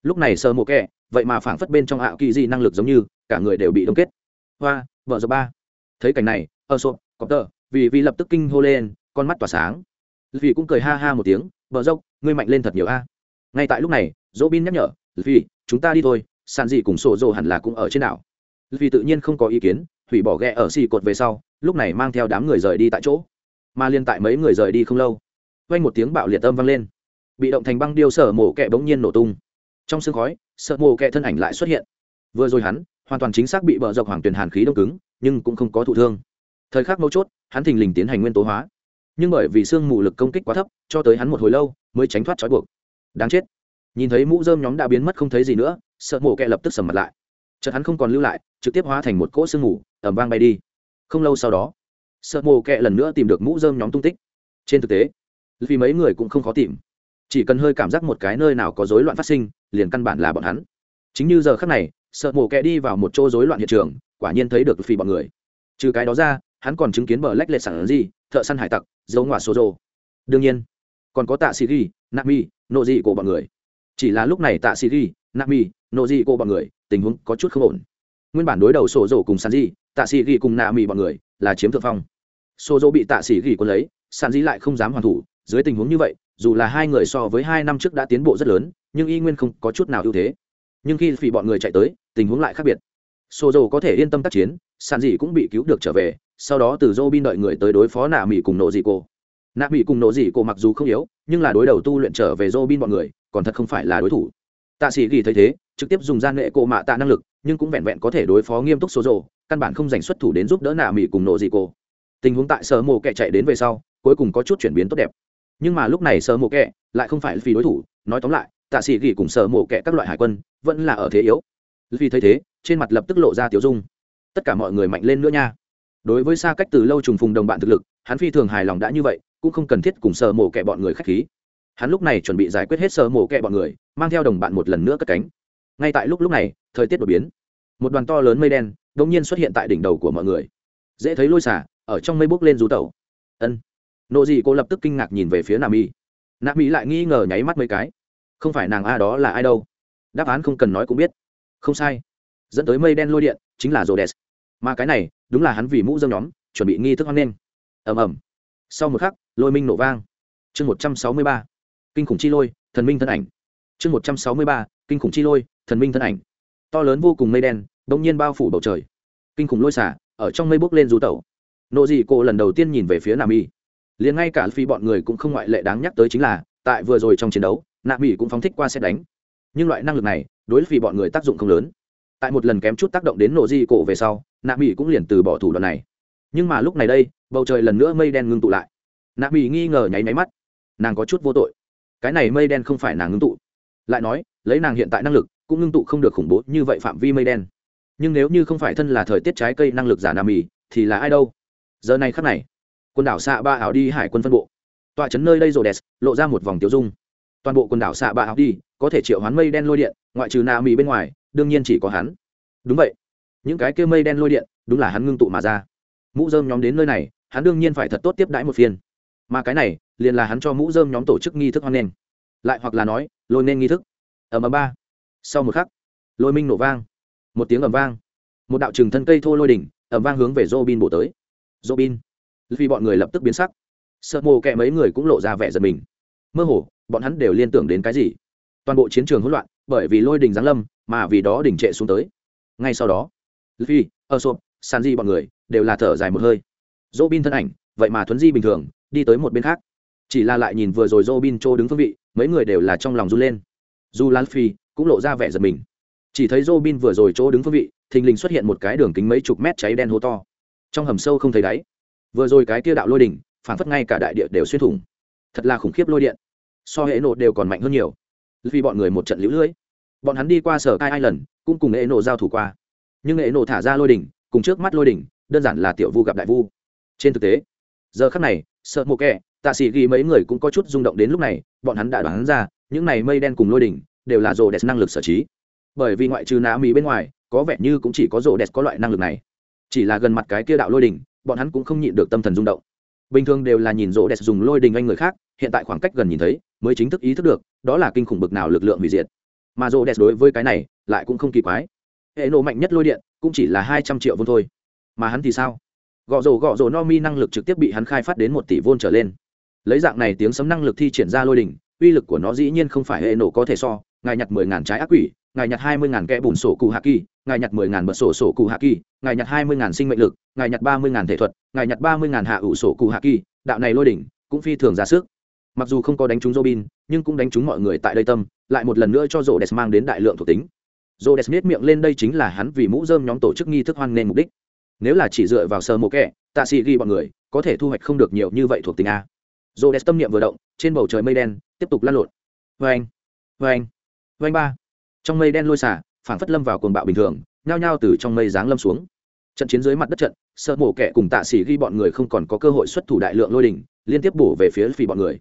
lúc này sơ mộ kẹ, vậy mà phảng phất bên trong ảo kỳ di năng lực giống như, cả người đều bị đông kết. Hoa, vợ dọc ba. Thấy cảnh này, ơ sộp, cọp tờ, vì vì lập tức kinh hô lên, con mắt tỏa sáng. Vì cũng cười ha ha một tiếng, vợ dốc, ngươi mạnh lên thật nhiều a. Ngay tại lúc này dỗ bin nhắc nhở vì chúng ta đi thôi sàn gì cùng sổ dồ hẳn là cũng ở trên đảo. Vì tự nhiên không có ý kiến, hủy bỏ ghe ở xì cột về sau, lúc này mang theo đám người rời đi tại chỗ. Mà liên tại mấy người rời đi không lâu, quanh một tiếng bạo liệt âm vang lên. Bị động thành băng điêu sở mổ kẹ bỗng nhiên nổ tung trong sương khói, sợ mồ kẹ thân ảnh lại xuất hiện. Vừa rồi hắn, hoàn toàn chính xác bị bờ dọc hoàng tuyển hàn khí đông cứng, nhưng cũng không có thụ thương. Thời khắc mấu chốt, hắn thình lình tiến hành nguyên tố hóa. Nhưng bởi vì sương mù lực công kích quá thấp, cho tới hắn một hồi lâu, mới tránh thoát trói buộc. Đáng chết. Nhìn thấy mũ dơm nhóm đã biến mất không thấy gì nữa, sợ mổ kẹ lập tức sầm mặt lại. Chợt hắn không còn lưu lại, trực tiếp hóa thành một cỗ sương mù ẩm vang bay đi. Không lâu sau đó, sợ mổ kẹ lần nữa tìm được mũ dơm nhóm tung tích. Trên thực tế, vì mấy người cũng không khó tìm chỉ cần hơi cảm giác một cái nơi nào có rối loạn phát sinh, liền căn bản là bọn hắn. Chính như giờ khắc này, sợ mổ kẹ đi vào một chỗ rối loạn hiện trường, quả nhiên thấy được phi bọn người. Trừ cái đó ra, hắn còn chứng kiến bờ lách lệ sản gì, thợ săn hải tặc, dấu ngoả số rô. Đương nhiên, còn có tạ sĩ ghi nami nộ dị của bọn người. Chỉ là lúc này tạ sĩ ghi nami nộ dị của bọn người, tình huống có chút không ổn. Nguyên bản đối đầu sổ rổ cùng sàn di tạ sĩ ghi cùng nami bọn người là chiếm thượng phong. Sổ rổ bị tạ sĩ ghi quân lấy sàn di lại không dám hoàn thủ, dưới tình huống như vậy dù là hai người so với hai năm trước đã tiến bộ rất lớn, nhưng y nguyên không có chút nào ưu thế. Nhưng khi phỉ bọn người chạy tới, tình huống lại khác biệt. Sô dầu có thể yên tâm tác chiến sàn dị cũng bị cứu được trở về, sau đó từ dô bin đợi người tới đối phó nạ mỹ cùng nộ dị cô nạ mỹ cùng nộ dị cô mặc dù không yếu, nhưng là đối đầu tu luyện trở về dô bin bọn người, còn thật không phải là đối thủ. Tạ sĩ ghi thấy thế, trực tiếp dùng gian nghệ cô mạ tạ năng lực, nhưng cũng vẹn vẹn có thể đối phó nghiêm túc sô dầu căn bản không giành xuất thủ đến giúp đỡ nạ mỹ cùng nộ dị cô tình huống tại sở mộ kẻ chạy đến về sau, cuối cùng có chút chuyển biến tốt đẹp nhưng mà lúc này sở mộ kệ lại không phải vì đối thủ. Nói tóm lại, tạ sĩ gỉ cùng sở mộ kệ các loại hải quân vẫn là ở thế yếu. Vì thấy thế, trên mặt lập tức lộ ra tiểu dung. Tất cả mọi người mạnh lên nữa nha. Đối với xa cách từ lâu trùng phùng đồng bạn thực lực, hắn phi thường hài lòng đã như vậy, cũng không cần thiết cùng sở mộ kẹ bọn người khách khí. Hắn lúc này chuẩn bị giải quyết hết sở mộ kẹ bọn người, mang theo đồng bạn một lần nữa cất cánh. Ngay tại lúc lúc này, thời tiết đột biến. Một đoàn to lớn mây đen đ ỗ n g nhiên xuất hiện tại đỉnh đầu của mọi người. Dễ thấy lôi xả ở trong mây bốc lên rú tẩu. Ân nộ dị cô lập tức kinh ngạc nhìn về phía nam y. Nam y lại nghi ngờ nháy mắt mấy cái. Không phải nàng a đó là ai đâu. Đáp án không cần nói cũng biết. Không sai. Dẫn tới mây đen lôi điện, chính là rô đès mà cái này, đúng là hắn vì mũ dâm nhóm, chuẩn bị nghi thức hoang lên ầm ầm. Sau một khắc, lôi minh nổ vang. Chương một trăm sáu mươi ba. Kinh khủng chi lôi, thần minh thân ảnh. Chương một trăm sáu mươi ba. Kinh khủng chi lôi, thần minh thân ảnh. To lớn vô cùng mây đen đ ỗ n g nhiên bao phủ bầu trời. Kinh khủng lôi xả, ở trong mây bốc lên rú tẩu. Nộ dị cô lần đầu tiên nhìn về phía nam y liền ngay cả phi bọn người cũng không ngoại lệ đáng nhắc tới chính là, tại vừa rồi trong chiến đấu, nạ mỹ cũng phóng thích qua xét đánh. Nhưng loại năng lực này, đối với bọn người tác dụng không lớn. Tại một lần kém chút tác động đến nổ di cổ về sau, nạ mỹ cũng liền từ bỏ thủ đoạn này. Nhưng mà lúc này đây, bầu trời lần nữa mây đen ngưng tụ lại. Nạ mỹ nghi ngờ nháy máy mắt. Nàng có chút vô tội. Cái này mây đen không phải nàng ngưng tụ. Lại nói, lấy nàng hiện tại năng lực, cũng ngưng tụ không được khủng bố như vậy phạm vi mây đen. Nhưng nếu như không phải thân là thời tiết trái cây năng lực giả nà mì thì là ai đâu? Giờ này khắc này quần đảo xạ ba ảo đi hải quân phân bộ. Tọa trấn nơi đây rồi đèn lộ ra một vòng tiêu dung. Toàn bộ quần đảo xạ ba ảo đi có thể triệu hoán mây đen lôi điện ngoại trừ nạ mỹ bên ngoài đương nhiên chỉ có hắn. Đúng vậy. Những cái kêu mây đen lôi điện đúng là hắn ngưng tụ mà ra. Mũ dơm nhóm đến nơi này hắn đương nhiên phải thật tốt tiếp đãi một phiên. Mà cái này liền là hắn cho mũ dơm nhóm tổ chức nghi thức hoan nghênh. Lại hoặc là nói lôi nên nghi thức. Ầm ầm ba. Sau một khắc lôi minh nổ vang. Một tiếng ầm vang. Một đạo trừng thân cây thô lôi đỉnh ầm vang hướng về Robin bổ tới. Robin, vì bọn người lập tức biến sắc. Sợ mồ kẹ mấy người cũng lộ ra vẻ giận mình. Mơ hồ, bọn hắn đều liên tưởng đến cái gì? Toàn bộ chiến trường hỗn loạn, bởi vì lôi đình giáng lâm, mà vì đó đỉnh trệ xuống tới. Ngay sau đó luffy ở sộp sàn di bọn người đều là thở dài một hơi. Dỗ bin thân ảnh vậy mà thuấn di bình thường đi tới một bên khác. Chỉ là lại nhìn vừa rồi dỗ bin chỗ đứng phương vị mấy người đều là trong lòng run lên. Dù lan phi cũng lộ ra vẻ giật mình. Chỉ thấy dỗ bin vừa rồi chỗ đứng phương vị thình lình xuất hiện một cái đường kính mấy chục mét cháy đen hô to. Trong hầm sâu không thấy đáy vừa rồi cái kia đạo lôi đỉnh phản phất ngay cả đại địa đều xuyên thủng. Thật là khủng khiếp lôi điện. So hệ nộ đều còn mạnh hơn nhiều. Vì bọn người một trận lũ lưỡi bọn hắn đi qua sở cai hai lần, cũng cùng hệ nộ giao thủ qua. Nhưng hệ nộ thả ra lôi đỉnh, cùng trước mắt lôi đỉnh, đơn giản là tiểu vu gặp đại vu. Trên thực tế, giờ khắc này, sợ mộ kẹ tạ sĩ ghi mấy người cũng có chút rung động đến lúc này, bọn hắn đã đoán ra, những này mây đen cùng lôi đỉnh, đều là rồ đẹp năng lực sở trí. Bởi vì ngoại trừ ná mỹ bên ngoài, có vẻ như cũng chỉ có rồ đẹp có loại năng lực này. Chỉ là gần mặt cái kia đạo lôi đỉnh bọn hắn cũng không nhịn được tâm thần rung động. Bình thường đều là nhìn rỗ đẹp dùng lôi đình anh người khác, hiện tại khoảng cách gần nhìn thấy, mới chính thức ý thức được, đó là kinh khủng bực nào lực lượng hủy diệt. Mà rỗ đẹp đối với cái này, lại cũng không kỳ quái. Hệ nổ mạnh nhất lôi điện, cũng chỉ là hai trăm triệu vôn thôi. Mà hắn thì sao? Gọ rổ gọ rổ no mi năng lực trực tiếp bị hắn khai phát đến một tỷ vôn trở lên. Lấy dạng này tiếng sấm năng lực thi triển ra lôi đỉnh, uy lực của nó dĩ nhiên không phải hệ nổ có thể so ngài nhặt mười ngàn trái ác quỷ, ngài nhặt hai mươi ngàn kẽ bùn sổ cụ hạ kỳ, ngài nhặt mười ngàn bật sổ sổ cụ hạ kỳ, ngài nhặt hai mươi ngàn sinh mệnh lực, ngài nhặt ba mươi ngàn thể thuật, ngài nhặt ba mươi ngàn hạ ủ sổ cụ hạ kỳ, đạo này lôi đỉnh cũng phi thường ra sức. Mặc dù không có đánh trúng robin, nhưng cũng đánh trúng mọi người tại đây tâm, lại một lần nữa cho rô đès mang đến đại lượng thuộc tính. Rô đès nết miệng lên đây chính là hắn vì mũ dơm nhóm tổ chức nghi thức hoan nên mục đích. Nếu là chỉ dựa vào sơ mộ kẹ tạ sĩ ghi bọn người, có thể thu hoạch không được nhiều như vậy thuộc tính a. Rô đès tâm niệm vừa động, trên bầu trời mây đen tiếp tục lăn lộn. Vê anh vê anh Vanh ba. Trong mây đen lôi xả, phảng phất lâm vào cuồng bạo bình thường, nhao nhao từ trong mây giáng lâm xuống. Trận chiến dưới mặt đất trận, sợ mổ kẻ cùng tạ sĩ ghi bọn người không còn có cơ hội xuất thủ đại lượng lôi đỉnh liên tiếp bổ về phía phi bọn người.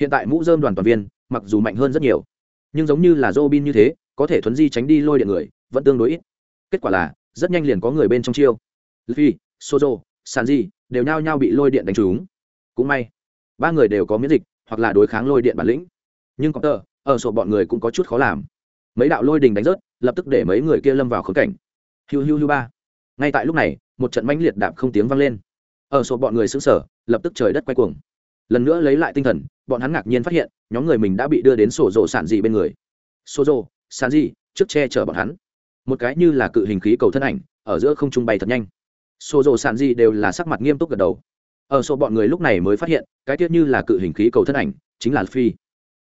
Hiện tại mũ dơm đoàn toàn viên, mặc dù mạnh hơn rất nhiều, nhưng giống như là robin như thế, có thể thuấn di tránh đi lôi điện người, vẫn tương đối ít. Kết quả là, rất nhanh liền có người bên trong chiêu. Phi sozo, sanji đều nhao nhao bị lôi điện đánh trúng. Cũng may, ba người đều có miễn dịch, hoặc là đối kháng lôi điện bản lĩnh. Nhưng có tờ ở sổ bọn người cũng có chút khó làm. Mấy đạo lôi đình đánh rớt, lập tức để mấy người kia lâm vào khống cảnh. Hiu hiu hiu ba. Ngay tại lúc này, một trận mãnh liệt đạp không tiếng vang lên. Ở sổ bọn người xứng sở lập tức trời đất quay cuồng. Lần nữa lấy lại tinh thần, bọn hắn ngạc nhiên phát hiện, nhóm người mình đã bị đưa đến sổ rộ sản dị bên người. Sổ rộ sản dị, trước che chở bọn hắn. Một cái như là cự hình khí cầu thân ảnh, ở giữa không trung bay thật nhanh. Sổ rộ sản dị đều là sắc mặt nghiêm túc gật đầu. Ở sổ bọn người lúc này mới phát hiện, cái tiết như là cự hình khí cầu thân ảnh, chính là phi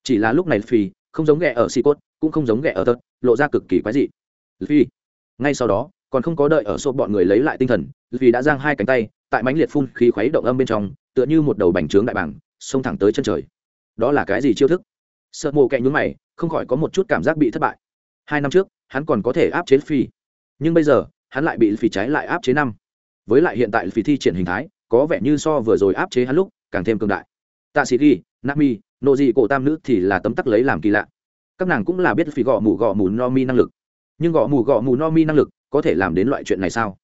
chỉ là lúc này phi không giống ghẹ ở xì cốt cũng không giống ghẹ ở tật, lộ ra cực kỳ quái dị. Phi, ngay sau đó, còn không có đợi ở xô bọn người lấy lại tinh thần vì đã giang hai cánh tay, tại mánh liệt phun khí khuấy động âm bên trong, tựa như một đầu bành trướng đại bảng xông thẳng tới chân trời. Đó là cái gì chiêu thức? Sợ mồ cạnh nhún mày, không khỏi có một chút cảm giác bị thất bại. Hai năm trước, hắn còn có thể áp chế phi. Nhưng bây giờ, hắn lại bị phi trái lại áp chế năm. Với lại hiện tại phi thi triển hình thái, có vẻ như so vừa rồi áp chế hắn lúc càng thêm cường đại. Tạ sĩ ghi, nami nộ dị cổ tam nữ thì là tấm tắc lấy làm kỳ lạ. Các nàng cũng là biết phi gõ mù gõ mù no mi năng lực. Nhưng gõ mù gõ mù no mi năng lực có thể làm đến loại chuyện này sao?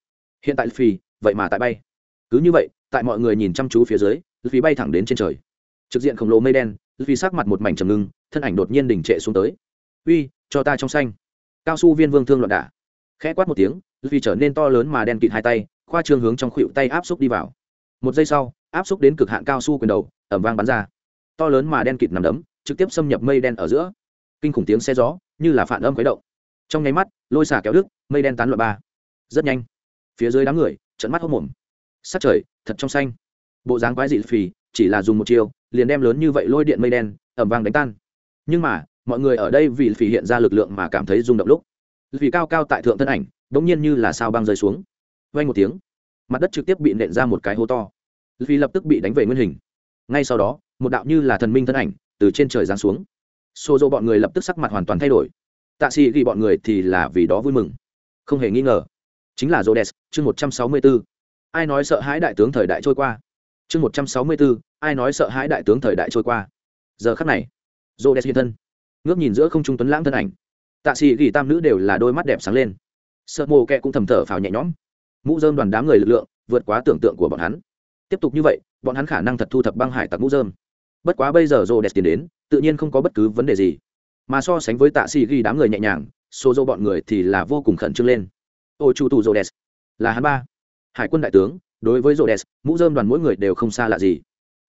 Hiện tại phi vậy mà tại bay. Cứ như vậy, tại mọi người nhìn chăm chú phía dưới phi bay thẳng đến trên trời. Trực diện khổng lồ mây đen phi sắc mặt một mảnh trầm ngưng, thân ảnh đột nhiên đỉnh trệ xuống tới. Uy, cho ta trong xanh. Cao su viên vương thương loạn đả. Khẽ quát một tiếng phi trở nên to lớn mà đen kịt hai tay, khoa trương hướng trong khuỵu tay áp xúc đi vào. Một giây sau, áp xúc đến cực hạn cao su quyền đầu ẩm vang bắn ra to lớn mà đen kịt nằm đấm trực tiếp xâm nhập mây đen ở giữa. Kinh khủng tiếng xe gió như là phản âm khuấy động. Trong nháy mắt lôi xả kéo đức mây đen tán loại ba. Rất nhanh phía dưới đám người trận mắt hốc mồm sắc trời thật trong xanh. Bộ dáng quái dị phì chỉ là dùng một chiều, liền đem lớn như vậy lôi điện mây đen ẩm vang đánh tan. Nhưng mà mọi người ở đây vì phì hiện ra lực lượng mà cảm thấy rung động lúc. Vì cao cao tại thượng thân ảnh bỗng nhiên như là sao băng rơi xuống. Vay một tiếng mặt đất trực tiếp bị nện ra một cái hố to. Vì lập tức bị đánh về nguyên hình ngay sau đó, một đạo như là thần minh thân ảnh từ trên trời giáng xuống. Xô dô bọn người lập tức sắc mặt hoàn toàn thay đổi. Tạ sĩ ghi bọn người thì là vì đó vui mừng. Không hề nghi ngờ, chính là jodes. đès chương một trăm sáu mươi b ố ai nói sợ hãi đại tướng thời đại trôi qua? Chương một trăm sáu mươi bốn, ai nói sợ hãi đại tướng thời đại trôi qua? Giờ khắc này jodes đès hiện thân, ngước nhìn giữa không trung tuấn lãng thân ảnh. Tạ sĩ ghi tam nữ đều là đôi mắt đẹp sáng lên. Sợ mồ kẹ cũng thầm thở phào nhẹ nhõm. Mũ dơm đoàn đám người lực lượng vượt quá tưởng tượng của bọn hắn tiếp tục như vậy bọn hắn khả năng thật thu thập băng hải tặc mũ dơm bất quá bây giờ rô đẹp tiến đến tự nhiên không có bất cứ vấn đề gì mà so sánh với tạ sĩ ghi đám người nhẹ nhàng số dô bọn người thì là vô cùng khẩn trương lên ô chu tù rô đẹp là hắn ba hải quân đại tướng đối với rô đẹp mũ dơm đoàn mỗi người đều không xa lạ gì.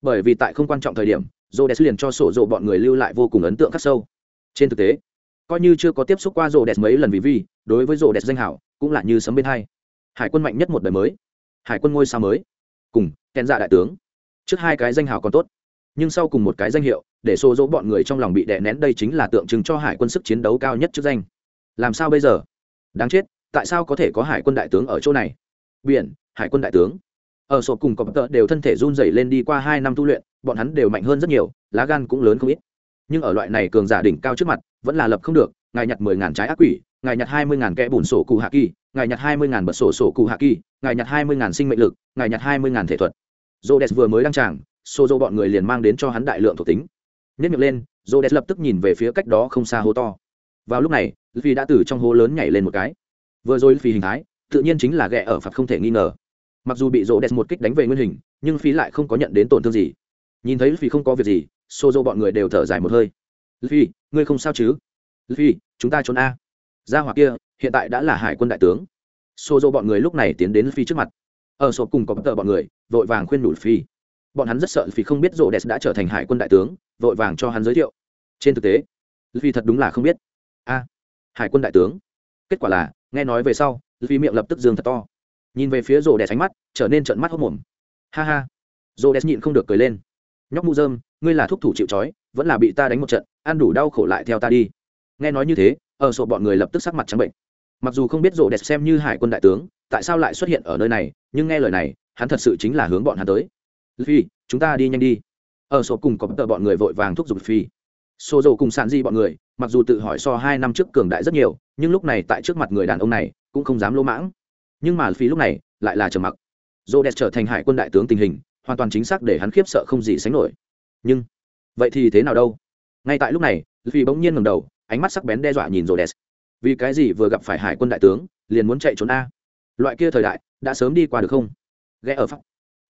Bởi vì tại không quan trọng thời điểm, rô đẹp liền cho sổ dô bọn người lưu lại vô cùng ấn tượng khắc sâu. Trên thực tế, coi như chưa có tiếp xúc qua rô đẹp mấy lần vì vi, đối với rô đẹp danh hảo cũng là như sấm bên hai. Hải quân mạnh nhất một đời mới, hải quân ngôi sao mới, cùng kèn dạ đại tướng. Trước hai cái danh hào còn tốt, nhưng sau cùng một cái danh hiệu, để xô dỗ bọn người trong lòng bị đè nén đây chính là tượng trưng cho hải quân sức chiến đấu cao nhất trước danh. Làm sao bây giờ? Đáng chết, tại sao có thể có hải quân đại tướng ở chỗ này? biển hải quân đại tướng ở sổ cùng cọp tợ đều thân thể run rẩy lên đi qua hai năm tu luyện bọn hắn đều mạnh hơn rất nhiều lá gan cũng lớn không ít nhưng ở loại này cường giả đỉnh cao trước mặt vẫn là lập không được ngài nhặt mười ngàn trái ác quỷ ngài nhặt hai mươi ngàn kẽ bùn sổ cụ hạ kỳ ngài nhặt hai mươi ngàn bật sổ sổ cụ hạ kỳ ngài nhặt hai mươi ngàn sinh mệnh lực ngài nhặt hai mươi ngàn thể thuật Rhodes vừa mới đăng tràng, Sozo bọn người liền mang đến cho hắn đại lượng thuộc tính. nhất miệng lên, Rhodes lập tức nhìn về phía cách đó không xa hố to. Vào lúc này, Luffy đã từ trong hố lớn nhảy lên một cái. Vừa rồi Luffy hình thái, tự nhiên chính là ghẹ ở phạt không thể nghi ngờ mặc dù bị rỗ đẹp một kích đánh về nguyên hình nhưng Phi lại không có nhận đến tổn thương gì nhìn thấy Phi không có việc gì xô dô bọn người đều thở dài một hơi phi ngươi không sao chứ phi chúng ta trốn a ra hoặc kia hiện tại đã là hải quân đại tướng. Xô dô bọn người lúc này tiến đến phi trước mặt. Ở sộp cùng có bất tờ bọn người, vội vàng khuyên đủ phi. Bọn hắn rất sợ vì không biết rô đès đã trở thành hải quân đại tướng, vội vàng cho hắn giới thiệu. Trên thực tế vì thật đúng là không biết. A, hải quân đại tướng. Kết quả là, nghe nói về sau vì miệng lập tức dương thật to. Nhìn về phía rô đès ánh mắt, trở nên trận mắt hốc mồm. Ha ha. Rô đès nhịn không được cười lên. Nhóc mu dơm, ngươi là thúc thủ chịu trói, vẫn là bị ta đánh một trận, ăn đủ đau khổ lại theo ta đi. Nghe nói như thế, ở sổ bọn người lập tức sắc mặt trắng bệnh mặc dù không biết rộ đẹp xem như hải quân đại tướng, tại sao lại xuất hiện ở nơi này, nhưng nghe lời này, hắn thật sự chính là hướng bọn hắn tới. Phi chúng ta đi nhanh đi. Ở sổ cùng có tờ bọn người vội vàng thúc giục phi xô dầu cùng sàn di bọn người, mặc dù tự hỏi so hai năm trước cường đại rất nhiều, nhưng lúc này tại trước mặt người đàn ông này, cũng không dám lỗ mãng. Nhưng mà phi lúc này, lại là trầm mặc. Rộ đẹp trở thành hải quân đại tướng tình hình, hoàn toàn chính xác để hắn khiếp sợ không gì sánh nổi. Nhưng, vậy thì thế nào đâu? Ngay tại lúc này phi bỗng nhiên ngầm đầu, ánh mắt sắc bén đe dọa nhìn rộ đẹp vì cái gì vừa gặp phải hải quân đại tướng, liền muốn chạy trốn a? Loại kia thời đại, đã sớm đi qua được không? Ghé ở pháp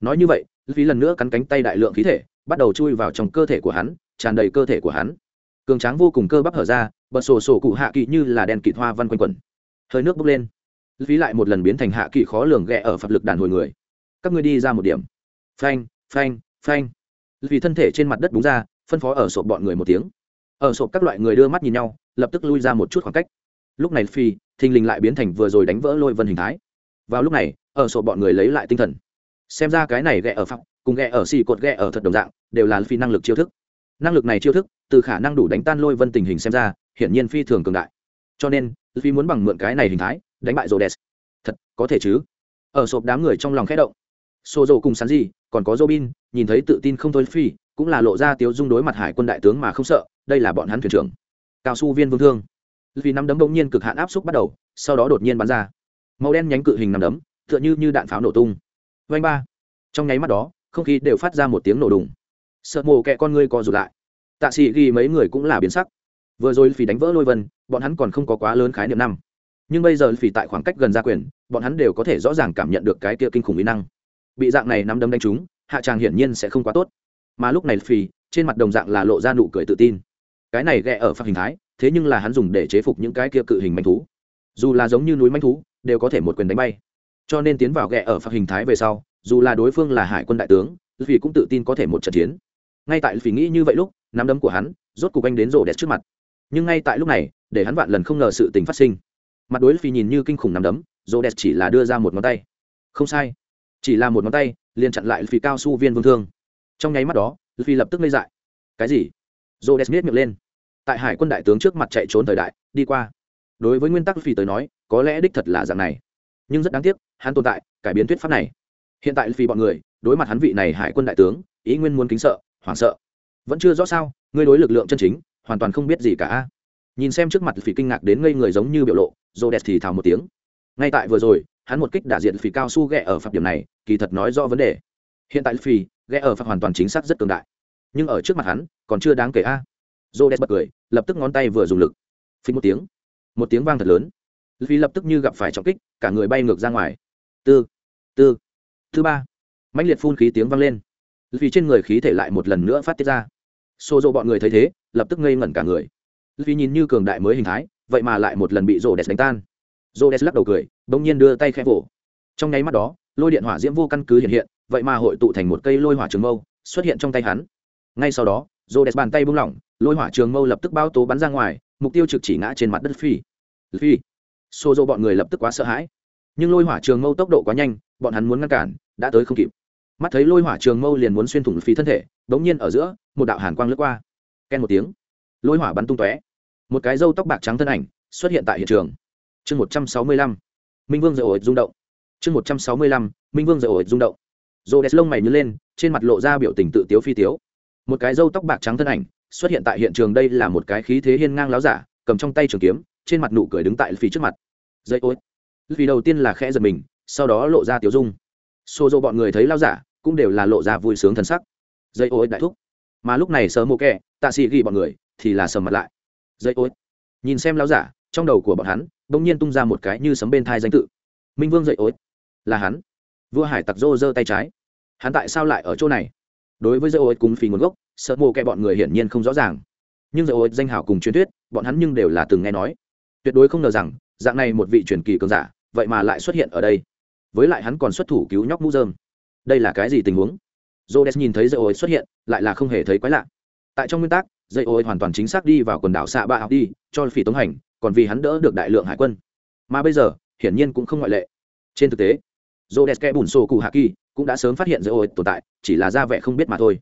nói như vậy phí lần nữa cắn cánh tay đại lượng khí thể, bắt đầu chui vào trong cơ thể của hắn, tràn đầy cơ thể của hắn. Cường tráng vô cùng cơ bắp hở ra, bật sổ sổ cụ hạ kỵ như là đèn kịt hoa văn quanh quẩn. Hơi nước bốc lên. Phí lại một lần biến thành hạ kỵ khó lường ghẹ ở pháp lực đàn hồi người. Các ngươi đi ra một điểm. Phanh phanh phanh. Vì thân thể trên mặt đất búng ra, phân phó ở sộp bọn người một tiếng. Ở sộp các loại người đưa mắt nhìn nhau, lập tức lui ra một chút khoảng cách lúc này phi, thình lình lại biến thành vừa rồi đánh vỡ lôi vân hình thái. Vào lúc này, ở sổ bọn người lấy lại tinh thần. Xem ra cái này ghẹ ở phạm cùng ghẹ ở xì cột ghẹ ở thật đồng dạng, đều là phi năng lực chiêu thức. Năng lực này chiêu thức, từ khả năng đủ đánh tan lôi vân tình hình xem ra, hiển nhiên phi thường cường đại. Cho nên, phi muốn bằng mượn cái này hình thái, đánh bại rồ đès thật, có thể chứ? Ở sộp đám người trong lòng khẽ động. Xô dầu cùng sán gì còn có robin, nhìn thấy tự tin không thôi phi, cũng là lộ ra tiếu dung đối mặt hải quân đại tướng mà không sợ, đây là bọn hắn thuyền trưởng. Cao su viên vương thương vì nắm đấm bỗng nhiên cực hạn áp xúc bắt đầu, sau đó đột nhiên bắn ra. Màu đen nhánh cự hình nằm đấm, tựa như như đạn pháo nổ tung. Vanh ba. Trong nháy mắt đó, không khí đều phát ra một tiếng nổ đùng. Sợ mồ kẹ con ngươi co rụt lại. Tạ sĩ ghi mấy người cũng là biến sắc. Vừa rồi phỉ đánh vỡ lôi vân, bọn hắn còn không có quá lớn khái niệm năm. Nhưng bây giờ phỉ tại khoảng cách gần ra quyền, bọn hắn đều có thể rõ ràng cảm nhận được cái kia kinh khủng mỹ năng. Bị dạng này nắm đấm đánh trúng, hạ tràng hiển nhiên sẽ không quá tốt. Mà lúc này phỉ, trên mặt đồng dạng là lộ ra nụ cười tự tin. Cái này ghẹ ở phạt hình thái thế nhưng là hắn dùng để chế phục những cái kia cự hình manh thú. Dù là giống như núi manh thú, đều có thể một quyền đánh bay. Cho nên tiến vào ghẹ ở phạt hình thái về sau, dù là đối phương là hải quân đại tướng vì cũng tự tin có thể một trận chiến. Ngay tại vì nghĩ như vậy lúc, nắm đấm của hắn rốt cục anh đến rổ đẹp trước mặt. Nhưng ngay tại lúc này, để hắn vạn lần không ngờ sự tình phát sinh. Mặt đối phi nhìn như kinh khủng nắm đấm, rổ đẹp chỉ là đưa ra một ngón tay. Không sai. Chỉ là một ngón tay, liền chặn lại vì cao su viên vương thương. Trong nháy mắt đó vì lập tức ngây dại. Cái gì? Rổ đẹp miết miệng lên tại hải quân đại tướng trước mặt chạy trốn thời đại, đi qua. Đối với nguyên tắc phi tới nói, có lẽ đích thật là dạng này. Nhưng rất đáng tiếc, hắn tồn tại, cải biến thuyết pháp này. Hiện tại phi bọn người, đối mặt hắn vị này hải quân đại tướng, ý nguyên muốn kính sợ, hoảng sợ. Vẫn chưa rõ sao, ngươi đối lực lượng chân chính, hoàn toàn không biết gì cả. Nhìn xem trước mặt phi kinh ngạc đến ngây người giống như biểu lộ, rô đẹp thì thào một tiếng. Ngay tại vừa rồi, hắn một kích đả diện phi cao su ghẹ ở phạm điểm này, kỳ thật nói rõ vấn đề. Hiện tại phi ghẹ ở phạm hoàn toàn chính xác rất cường đại. Nhưng ở trước mặt hắn, còn chưa đáng kể a. Rhodes bật cười, lập tức ngón tay vừa dùng lực. phí một tiếng. Một tiếng vang thật lớn. Vì lập tức như gặp phải trọng kích, cả người bay ngược ra ngoài. Tư, tư, thứ ba. Mãnh liệt phun khí tiếng vang lên. Vì trên người khí thể lại một lần nữa phát tiết ra. Xô rộ bọn người thấy thế, lập tức ngây ngẩn cả người. Vì nhìn như cường đại mới hình thái, vậy mà lại một lần bị Rhodes đánh tan. Rhodes lắc đầu cười, bỗng nhiên đưa tay khẽ vỗ. Trong nháy mắt đó, lôi điện hỏa diễm vô căn cứ hiện hiện, vậy mà hội tụ thành một cây lôi hỏa trường mâu, xuất hiện trong tay hắn. Ngay sau đó, Rhodes bàn tay buông lỏng, lôi hỏa trường mâu lập tức bao tố bắn ra ngoài mục tiêu trực chỉ ngã trên mặt đất phi. Phi. Xô dô bọn người lập tức quá sợ hãi. Nhưng lôi hỏa trường mâu tốc độ quá nhanh bọn hắn muốn ngăn cản đã tới không kịp. Mắt thấy lôi hỏa trường mâu liền muốn xuyên thủng phi thân thể bỗng nhiên ở giữa một đạo hàn quang lướt qua. Ken một tiếng. Lôi hỏa bắn tung tóe. Một cái râu tóc bạc trắng thân ảnh xuất hiện tại hiện trường. Chương một trăm sáu mươi lăm. Minh vương dậy ổi rung động. Chương một trăm sáu mươi lăm. Minh vương dậy ổi rung động. Rô đès lông mày nhớ lên trên mặt lộ ra biểu tình tự tiếu phi tiếu một cái râu tóc bạc trắng thân ảnh xuất hiện tại hiện trường đây là một cái khí thế hiên ngang láo giả, cầm trong tay trường kiếm, trên mặt nụ cười đứng tại phí trước mặt. Dây ối vì đầu tiên là khẽ giật mình, sau đó lộ ra tiểu dung. Xô dô bọn người thấy lao giả, cũng đều là lộ ra vui sướng thần sắc. Dây ối đại thúc. Mà lúc này sớm mô kẹ tạ sĩ ghi bọn người thì là sầm mặt lại. Dây ối nhìn xem lao giả, trong đầu của bọn hắn đ ỗ n g nhiên tung ra một cái như sấm bên thai danh tự. Minh vương dậy ối là hắn. Vua hải tặc rô giơ tay trái. Hắn tại sao lại ở chỗ này? Đối với dây ối cùng phi nguồn gốc, sợ mồ kẹ bọn người hiển nhiên không rõ ràng. Nhưng dầu danh hào cùng truyền thuyết, bọn hắn nhưng đều là từng nghe nói. Tuyệt đối không ngờ rằng, dạng này một vị truyền kỳ cường giả, vậy mà lại xuất hiện ở đây. Với lại hắn còn xuất thủ cứu nhóc mũ dơm đây là cái gì tình huống? J nhìn thấy dây ô xuất hiện, lại là không hề thấy quái lạ. Tại trong nguyên tắc dây ô hoàn toàn chính xác đi vào quần đảo xạ ba học đi, cho phỉ tống hành, còn vì hắn đỡ được đại lượng hải quân. Mà bây giờ, hiển nhiên cũng không ngoại lệ. Trên thực tế j o d bùn sổ cụ hạ kỳ cũng đã sớm phát hiện dây ô tồn tại, chỉ là ra vẻ không biết mà thôi.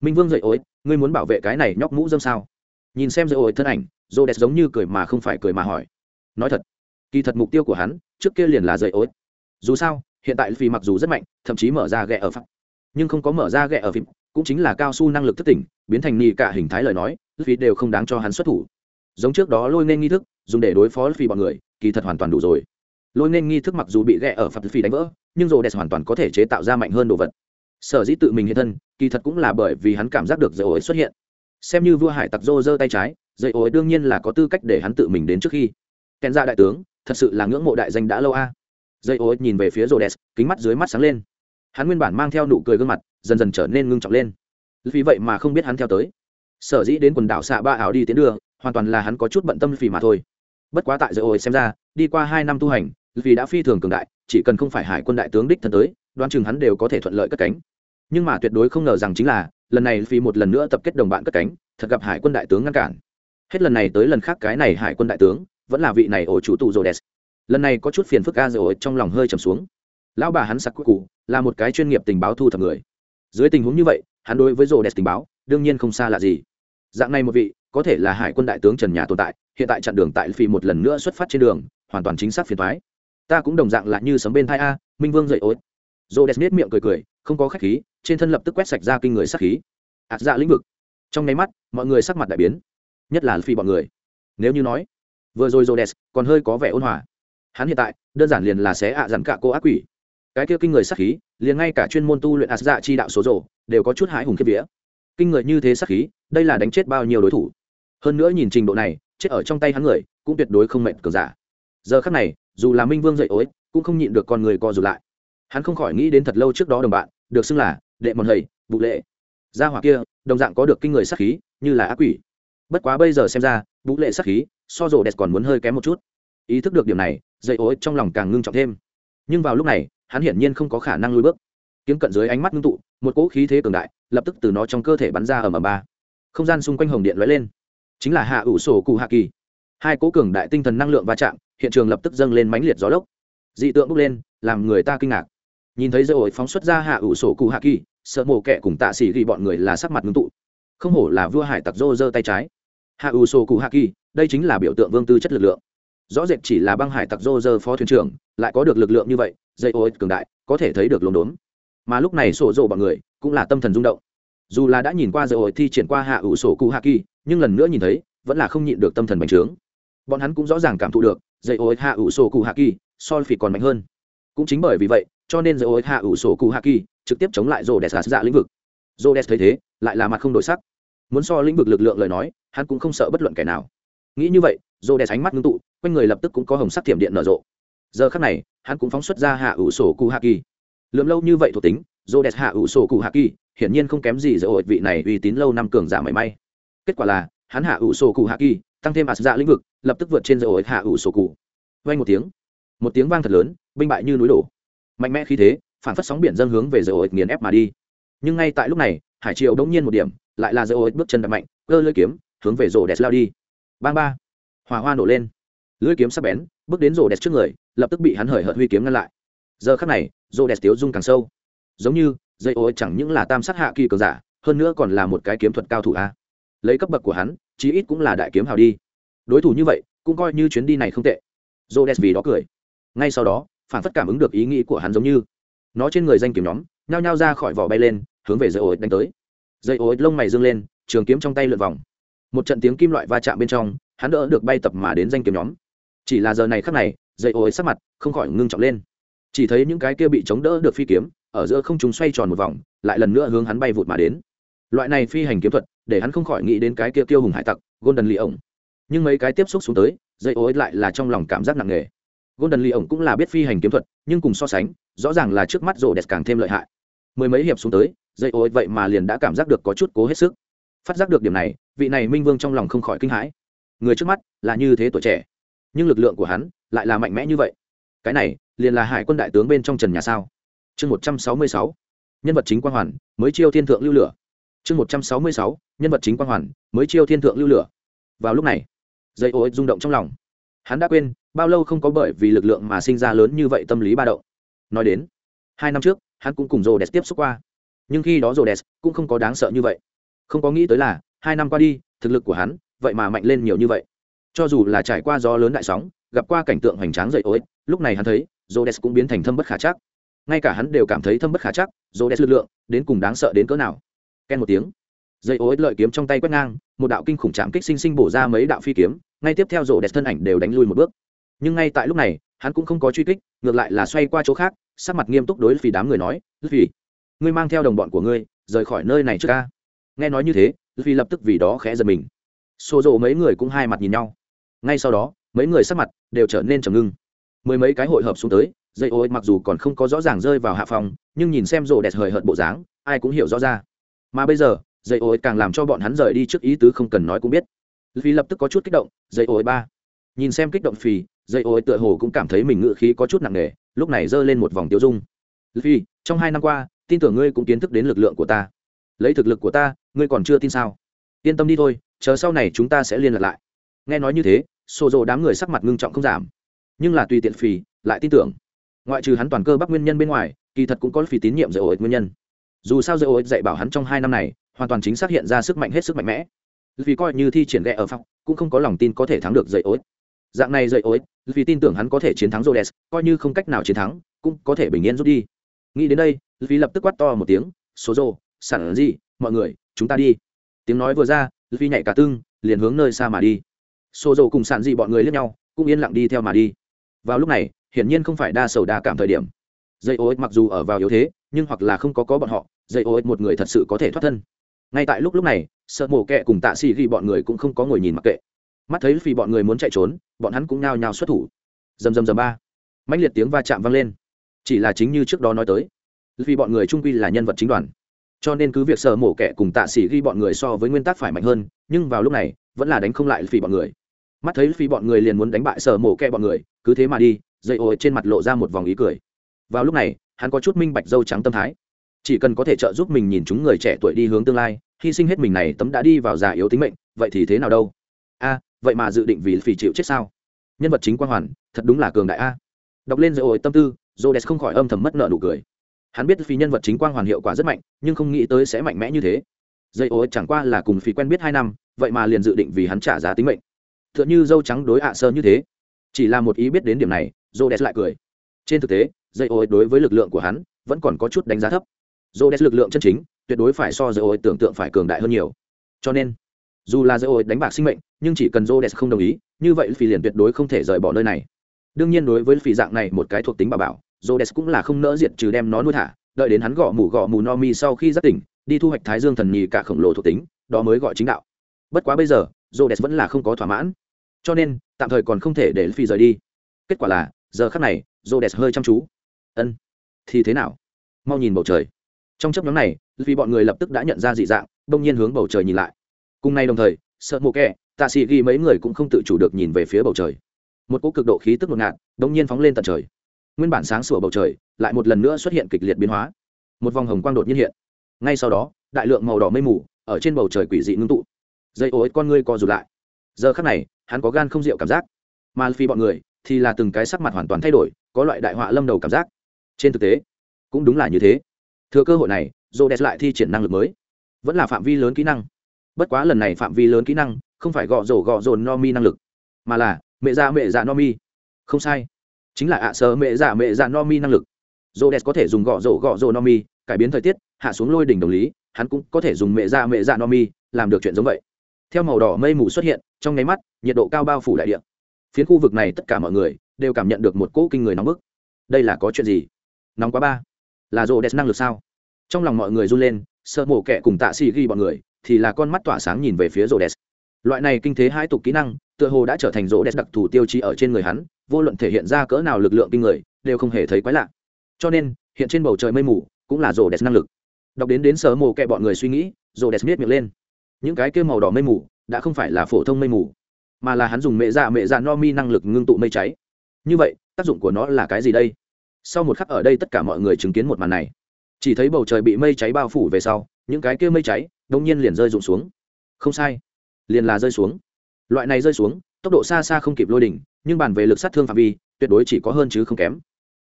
Minh vương dậy ối ngươi muốn bảo vệ cái này nhóc mũ dâm sao? Nhìn xem dậy ối thân ảnh dô đẹp giống như cười mà không phải cười mà hỏi. Nói thật, kỳ thật mục tiêu của hắn, trước kia liền là dậy ối dù sao, hiện tại vì mặc dù rất mạnh, thậm chí mở ra ghẹ ở pháp nhưng không có mở ra ghẹ ở phim cũng chính là cao su năng lực thất tỉnh, biến thành nhì cả hình thái lời nói vì đều không đáng cho hắn xuất thủ. Giống trước đó lôi nên nghi thức, dùng để đối phó phi bọn người, kỳ thật hoàn toàn đủ rồi lôi nên nghi thức mặc dù bị ghẹ ở phạt phi đánh vỡ, nhưng rô đès hoàn toàn có thể chế tạo ra mạnh hơn đồ vật. Sở dĩ tự mình hiện thân, kỳ thật cũng là bởi vì hắn cảm giác được dây ối xuất hiện. Xem như vua hải tặc rô giơ tay trái dây ối đương nhiên là có tư cách để hắn tự mình đến trước khi. Kèn ra đại tướng, thật sự là ngưỡng mộ đại danh đã lâu a. Dây ối nhìn về phía rô đès kính mắt dưới mắt sáng lên. Hắn nguyên bản mang theo nụ cười gương mặt, dần dần trở nên ngưng trọng lên. Vì vậy mà không biết hắn theo tới. Sở dĩ đến quần đảo xạ ba ảo đi tiến đường, hoàn toàn là hắn có chút bận tâm vì mà thôi. Bất quá tại dây ối xem ra, đi qua hai năm tu hành vì đã phi thường cường đại, chỉ cần không phải hải quân đại tướng đích thân tới, đoán chừng hắn đều có thể thuận lợi cất cánh. Nhưng mà tuyệt đối không ngờ rằng chính là, lần này vì một lần nữa tập kết đồng bạn cất cánh, thật gặp hải quân đại tướng ngăn cản. Hết lần này tới lần khác cái này hải quân đại tướng, vẫn là vị này ổ chủ tụ rô lần này có chút phiền phức a rồi, trong lòng hơi trầm xuống. Lão bà hắn sặc cụ là một cái chuyên nghiệp tình báo thu thập người. Dưới tình huống như vậy, hắn đối với rồ đès tình báo, đương nhiên không xa là gì. Dạng này một vị, có thể là hải quân đại tướng trần nhà tồn tại, hiện tại chặn đường tại phi một lần nữa xuất phát trên đường, hoàn toàn chính xác phiền thoái ta cũng đồng dạng là như sấm bên thai a, minh vương dậy ối. Rô đẹp nết miệng cười cười, không có khách khí, trên thân lập tức quét sạch ra kinh người sắc khí. Ạt dạ lĩnh vực. Trong nháy mắt, mọi người sắc mặt đại biến, nhất là phi bọn người. Nếu như nói, vừa rồi rô đẹp còn hơi có vẻ ôn hòa. Hắn hiện tại, đơn giản liền là xé ạ dặn cả cô ác quỷ. Cái kia kinh người sắc khí, liền ngay cả chuyên môn tu luyện ạt dạ chi đạo số rồ, đều có chút hãi hùng kiếp vía. Kinh người như thế sắc khí, đây là đánh chết bao nhiêu đối thủ? Hơn nữa nhìn trình độ này, chết ở trong tay hắn người, cũng tuyệt đối không mệnh cờ giả. Giờ khắc này dù là minh vương dậy ối, cũng không nhịn được con người co dù lại. Hắn không khỏi nghĩ đến thật lâu trước đó đồng bạn, được xưng là đệ mòn hầy vụ lệ. Gia hỏa kia, đồng dạng có được kinh người sắc khí, như là ác quỷ. Bất quá bây giờ xem ra vũ lệ sắc khí, so rộ đẹp còn muốn hơi kém một chút. Ý thức được điểm này, dậy ối trong lòng càng ngưng trọng thêm. Nhưng vào lúc này, hắn hiển nhiên không có khả năng lui bước. Kiếm cận dưới ánh mắt ngưng tụ, một cỗ khí thế cường đại, lập tức từ nó trong cơ thể bắn ra ở m ba. Không gian xung quanh hồng điện lóe lên. Chính là hạ ủ sổ cụ hạ kỳ. Hai cỗ cường đại tinh thần năng lượng va chạm hiện trường lập tức dâng lên mãnh liệt gió lốc. Dị tượng bốc lên, làm người ta kinh ngạc. Nhìn thấy dây ổi phóng xuất ra hạ ủ sổ cụ hạ kỳ, sợ mổ kẹ cùng tạ xỉ ghi bọn người là sắc mặt ngưng tụ. Không hổ là vua hải tặc rô giơ tay trái. Hạ ủ sổ cụ hạ kỳ, đây chính là biểu tượng vương tư chất lực lượng. Rõ rệt chỉ là băng hải tặc rô giơ phó thuyền trưởng, lại có được lực lượng như vậy, dây ổi cường đại, có thể thấy được lồn đốn mà lúc này sổ rộ bọn người, cũng là tâm thần rung động. Dù là đã nhìn qua dây ổi thi triển qua hạ ủ sổ cụ hạ kỳ, nhưng lần nữa nhìn thấy, vẫn là không nhịn được tâm thần bành trướng. Bọn hắn cũng rõ ràng cảm thụ được dây ổi hạ ủ sổ cụ hạ kỳ so phỉ còn mạnh hơn. Cũng chính bởi vì vậy, cho nên dây ổi hạ ủ sổ cụ hạ kỳ trực tiếp chống lại rô đẹp dạ lĩnh vực. Rô đẹp thấy thế, lại là mặt không đổi sắc. Muốn so lĩnh vực lực lượng lời nói, hắn cũng không sợ bất luận kẻ nào. Nghĩ như vậy rô đẹp ánh mắt ngưng tụ, quanh người lập tức cũng có hồng sắc thiểm điện nở rộ. Giờ khắc này, hắn cũng phóng xuất ra hạ ủ sổ cụ hạ kỳ. Lượng lâu như vậy thuộc tính rô đẹp hạ ủ sổ cụ hạ kỳ hiển nhiên không kém gì giữa ổi vị này uy tín lâu năm cường giả mảy may. Kết quả là, hắn hạ ủ sổ cụ hạ kỳ tăng thêm ạt dạ lĩnh vực, lập tức vượt trên dầu hạ ủ sổ cụ. Vay một tiếng. Một tiếng vang thật lớn, binh bại như núi đổ. Mạnh mẽ khí thế, phản phất sóng biển dâng hướng về dầu nghiền ép mà đi. Nhưng ngay tại lúc này, hải triều đống nhiên một điểm, lại là dầu bước chân đập mạnh, cơ lưỡi kiếm, hướng về rổ đẹp lao đi. Bang ba. Hỏa hoa nổ lên. Lưỡi kiếm sắp bén, bước đến rổ đẹp trước người, lập tức bị hắn hời hợt huy kiếm ngăn lại. Giờ khắc này, rổ đẹp tiếu dung càng sâu. Giống như dây ô chẳng những là tam sát hạ kỳ cường giả, hơn nữa còn là một cái kiếm thuật cao thủ a. Lấy cấp bậc của hắn chí ít cũng là đại kiếm hào đi. Đối thủ như vậy, cũng coi như chuyến đi này không tệ. Rổ vì đó cười. Ngay sau đó, phản phất cảm ứng được ý nghĩ của hắn giống như. Nó trên người danh kiếm nhóm, nhao nhao ra khỏi vỏ bay lên, hướng về dây ô đánh tới. Dây ô lông mày dương lên, trường kiếm trong tay lượn vòng. Một trận tiếng kim loại va chạm bên trong, hắn đỡ được bay tập mà đến danh kiếm nhóm. Chỉ là giờ này khắc này, dây ô sắc mặt không khỏi ngưng trọng lên. Chỉ thấy những cái kia bị chống đỡ được phi kiếm, ở giữa không chúng xoay tròn một vòng, lại lần nữa hướng hắn bay vụt mà đến. Loại này phi hành kiếm thuật để hắn không khỏi nghĩ đến cái kia tiêu hùng hải tặc, golden lee ổng. Nhưng mấy cái tiếp xúc xuống tới, dây ô lại là trong lòng cảm giác nặng nề. Golden lee ổng cũng là biết phi hành kiếm thuật, nhưng cùng so sánh, rõ ràng là trước mắt rổ đẹp càng thêm lợi hại. Mười mấy hiệp xuống tới, dây ôi vậy mà liền đã cảm giác được có chút cố hết sức. Phát giác được điểm này, vị này minh vương trong lòng không khỏi kinh hãi. Người trước mắt là như thế tuổi trẻ, nhưng lực lượng của hắn lại là mạnh mẽ như vậy. Cái này, liền là hải quân đại tướng bên trong trần nhà sao? Chương một trăm sáu mươi sáu. Nhân vật chính quang hoàn, mới chiêu thiên thượng lưu lửa chương một trăm sáu mươi sáu, nhân vật chính quang hoàn, mới chiêu thiên thượng lưu lửa. Vào lúc này, dây ô ích rung động trong lòng. Hắn đã quên, bao lâu không có bởi vì lực lượng mà sinh ra lớn như vậy tâm lý ba động. Nói đến, hai năm trước, hắn cũng cùng rô đẹp tiếp xúc qua. Nhưng khi đó rô đẹp cũng không có đáng sợ như vậy. Không có nghĩ tới là, hai năm qua đi, thực lực của hắn, vậy mà mạnh lên nhiều như vậy. Cho dù là trải qua gió lớn đại sóng, gặp qua cảnh tượng hoành tráng dậy ối lúc này hắn thấy rô đès cũng biến thành thâm bất khả chắc. Ngay cả hắn đều cảm thấy thâm bất khả chắc rô đès lực lượng đến cùng đáng sợ đến cỡ nào ken một tiếng. Dây ô ích lợi kiếm trong tay quét ngang, một đạo kinh khủng chạm kích sinh sinh bổ ra mấy đạo phi kiếm, ngay tiếp theo rổ đẹp thân ảnh đều đánh lui một bước. Nhưng ngay tại lúc này, hắn cũng không có truy kích, ngược lại là xoay qua chỗ khác, sắc mặt nghiêm túc đối vì đám người nói vì ngươi mang theo đồng bọn của ngươi, rời khỏi nơi này trước ca nghe nói như thế vì lập tức vì đó khẽ giật mình. Xô rộ mấy người cũng hai mặt nhìn nhau. Ngay sau đó, mấy người sắc mặt đều trở nên trầm ngưng. Mười mấy cái hội hợp xuống tới, dây ô mặc dù còn không có rõ ràng rơi vào hạ phòng, nhưng nhìn xem rộ đẹp hời hợt bộ dáng, ai cũng hiểu rõ ra mà bây giờ, dây ô càng làm cho bọn hắn rời đi trước ý tứ không cần nói cũng biết. Vì lập tức có chút kích động, dây ô ba. Nhìn xem kích động phì dây ô tựa hồ cũng cảm thấy mình ngự khí có chút nặng nề, lúc này giơ lên một vòng tiêu dung. Vì trong hai năm qua, tin tưởng ngươi cũng kiến thức đến lực lượng của ta. Lấy thực lực của ta, ngươi còn chưa tin sao? Yên tâm đi thôi, chờ sau này chúng ta sẽ liên lạc lại. Nghe nói như thế xô rộ đám người sắc mặt ngưng trọng không giảm. Nhưng là tùy tiện phì lại tin tưởng. Ngoại trừ hắn toàn cơ bắc nguyên nhân bên ngoài, kỳ thật cũng có phì tín nhiệm dạy ổ nguyên nhân dù sao dạy ô dạy bảo hắn trong hai năm này, hoàn toàn chính xác hiện ra sức mạnh hết sức mạnh mẽ. Vì coi như thi triển ghẹ ở phòng cũng không có lòng tin có thể thắng được dạy ối dạng này dạy ối vì tin tưởng hắn có thể chiến thắng jodes coi như không cách nào chiến thắng, cũng có thể bình yên rút đi. Nghĩ đến đây, vì lập tức quát to một tiếng, số rô, sẵn gì, mọi người, chúng ta đi. Tiếng nói vừa ra, vì nhảy cả tưng, liền hướng nơi xa mà đi. Số rô cùng sẵn gì bọn người lướt nhau, cũng yên lặng đi theo mà đi. Vào lúc này, hiển nhiên không phải đa sầu đa cảm thời điểm. Dây ô mặc dù ở vào yếu thế, nhưng hoặc là không có có bọn họ dây ô một người thật sự có thể thoát thân. Ngay tại lúc lúc này, sợ mổ kẹ cùng tạ xì ghi bọn người cũng không có ngồi nhìn mặc kệ. Mắt thấy vì bọn người muốn chạy trốn, bọn hắn cũng nao nhao xuất thủ. Dầm dầm dầm ba. Mạnh liệt tiếng va chạm vang lên. Chỉ là chính như trước đó nói tới vì bọn người trung quy là nhân vật chính đoàn. Cho nên cứ việc sợ mổ kẹ cùng tạ xỉ ghi bọn người so với nguyên tắc phải mạnh hơn, nhưng vào lúc này, vẫn là đánh không lại vì bọn người. Mắt thấy vì bọn người liền muốn đánh bại sợ mổ kẹ bọn người, cứ thế mà đi, dây ô trên mặt lộ ra một vòng ý cười. Vào lúc này, hắn có chút minh bạch dâu trắng tâm thái chỉ cần có thể trợ giúp mình nhìn chúng người trẻ tuổi đi hướng tương lai, hy sinh hết mình này tấm đã đi vào già yếu tính mệnh, vậy thì thế nào đâu? A, vậy mà dự định vì phì chịu chết sao? Nhân vật chính quang hoàn, thật đúng là cường đại a. Đọc lên rồi, tâm tư jodes không khỏi âm thầm mất nợ nụ cười. Hắn biết phi nhân vật chính quang hoàn hiệu quả rất mạnh, nhưng không nghĩ tới sẽ mạnh mẽ như thế. Dây ô chẳng qua là cùng phi quen biết hai năm, vậy mà liền dự định vì hắn trả giá tính mệnh. T h ư ợ n như dâu trắng đối ạ sơ như thế. Chỉ là một ý biết đến điểm này jodes lại cười. Trên thực tế dây ô đối với lực lượng của hắn vẫn còn có chút đánh giá thấp j lực lượng chân chính, tuyệt đối phải so dô ổi tưởng tượng phải cường đại hơn nhiều. Cho nên, dù là dô ổi đánh bạc sinh mệnh, nhưng chỉ cần j không đồng ý, như vậy phi liền tuyệt đối không thể rời bỏ nơi này. Đương nhiên đối với phi dạng này một cái thuộc tính bà bảo j cũng là không nỡ diệt trừ đem nó nuôi thả, đợi đến hắn gõ mù gõ mù no mi sau khi giác tỉnh, đi thu hoạch thái dương thần nhì cả khổng lồ thuộc tính, đó mới gọi chính đạo. Bất quá bây giờ j vẫn là không có thỏa mãn. Cho nên, tạm thời còn không thể để phi rời đi. Kết quả là, giờ khắc này j hơi chăm chú. Ân, thì thế nào? Mau nhìn bầu trời trong chấp nhóm này, vì bọn người lập tức đã nhận ra dị dạng, đông nhiên hướng bầu trời nhìn lại. Cùng nay đồng thời, sợ mộ kẹ tạ sĩ ghi mấy người cũng không tự chủ được nhìn về phía bầu trời. Một cỗ cực độ khí tức ngột ngạt, đông nhiên phóng lên tận trời. Nguyên bản sáng sủa bầu trời, lại một lần nữa xuất hiện kịch liệt biến hóa. Một vòng hồng quang đột nhiên hiện. Ngay sau đó, đại lượng màu đỏ mây mù, ở trên bầu trời quỷ dị ngưng tụ. Dây ối con ngươi co rụt lại. Giờ khắc này, hắn có gan không rượu cảm giác. Mà phi bọn người, thì là từng cái sắc mặt hoàn toàn thay đổi, có loại đại họa lâm đầu cảm giác. Trên thực tế, cũng đúng là như thế thừa cơ hội này dô đẹp lại thi triển năng lực mới. Vẫn là phạm vi lớn kỹ năng. Bất quá lần này phạm vi lớn kỹ năng, không phải gọ rổ gọ dồn no mi năng lực, mà là mẹ già mẹ già no mi. Không sai. Chính là ạ sơ mẹ già mẹ già no mi năng lực. Dô đẹp có thể dùng gọ rổ gọ rổ no mi, cải biến thời tiết, hạ xuống lôi đỉnh đồng lý, hắn cũng có thể dùng mẹ già mẹ già no mi làm được chuyện giống vậy. Theo màu đỏ mây mù xuất hiện, trong nháy mắt, nhiệt độ cao bao phủ đại địa. Phiến khu vực này tất cả mọi người đều cảm nhận được một cỗ kinh người nóng bức. Đây là có chuyện gì? Nóng quá ba là rô đẹp năng lực sao? Trong lòng mọi người run lên, sợ mổ kẹ cùng tạ xì ghi bọn người, thì là con mắt tỏa sáng nhìn về phía rô đẹp loại này kinh thế hai tục kỹ năng, tựa hồ đã trở thành rô đẹp đặc thù tiêu chí ở trên người hắn, vô luận thể hiện ra cỡ nào lực lượng kinh người, đều không hề thấy quái lạ. Cho nên, hiện trên bầu trời mây mù, cũng là rô đẹp năng lực. Đọc đến đến sợ mổ kẹ bọn người suy nghĩ, rô đẹp miết miệng lên. Những cái kêu màu đỏ mây mù, đã không phải là phổ thông mây mù, mà là hắn dùng mẹ dạ mẹ dạ no mi năng lực ngưng tụ mây cháy. Như vậy, tác dụng của nó là cái gì đây? Sau một khắc ở đây tất cả mọi người chứng kiến một màn này. Chỉ thấy bầu trời bị mây cháy bao phủ về sau, những cái kia mây cháy đông nhiên liền rơi rụng xuống. Không sai, liền là rơi xuống. Loại này rơi xuống, tốc độ xa xa không kịp lôi đỉnh, nhưng bàn về lực sát thương phạm vi, tuyệt đối chỉ có hơn chứ không kém.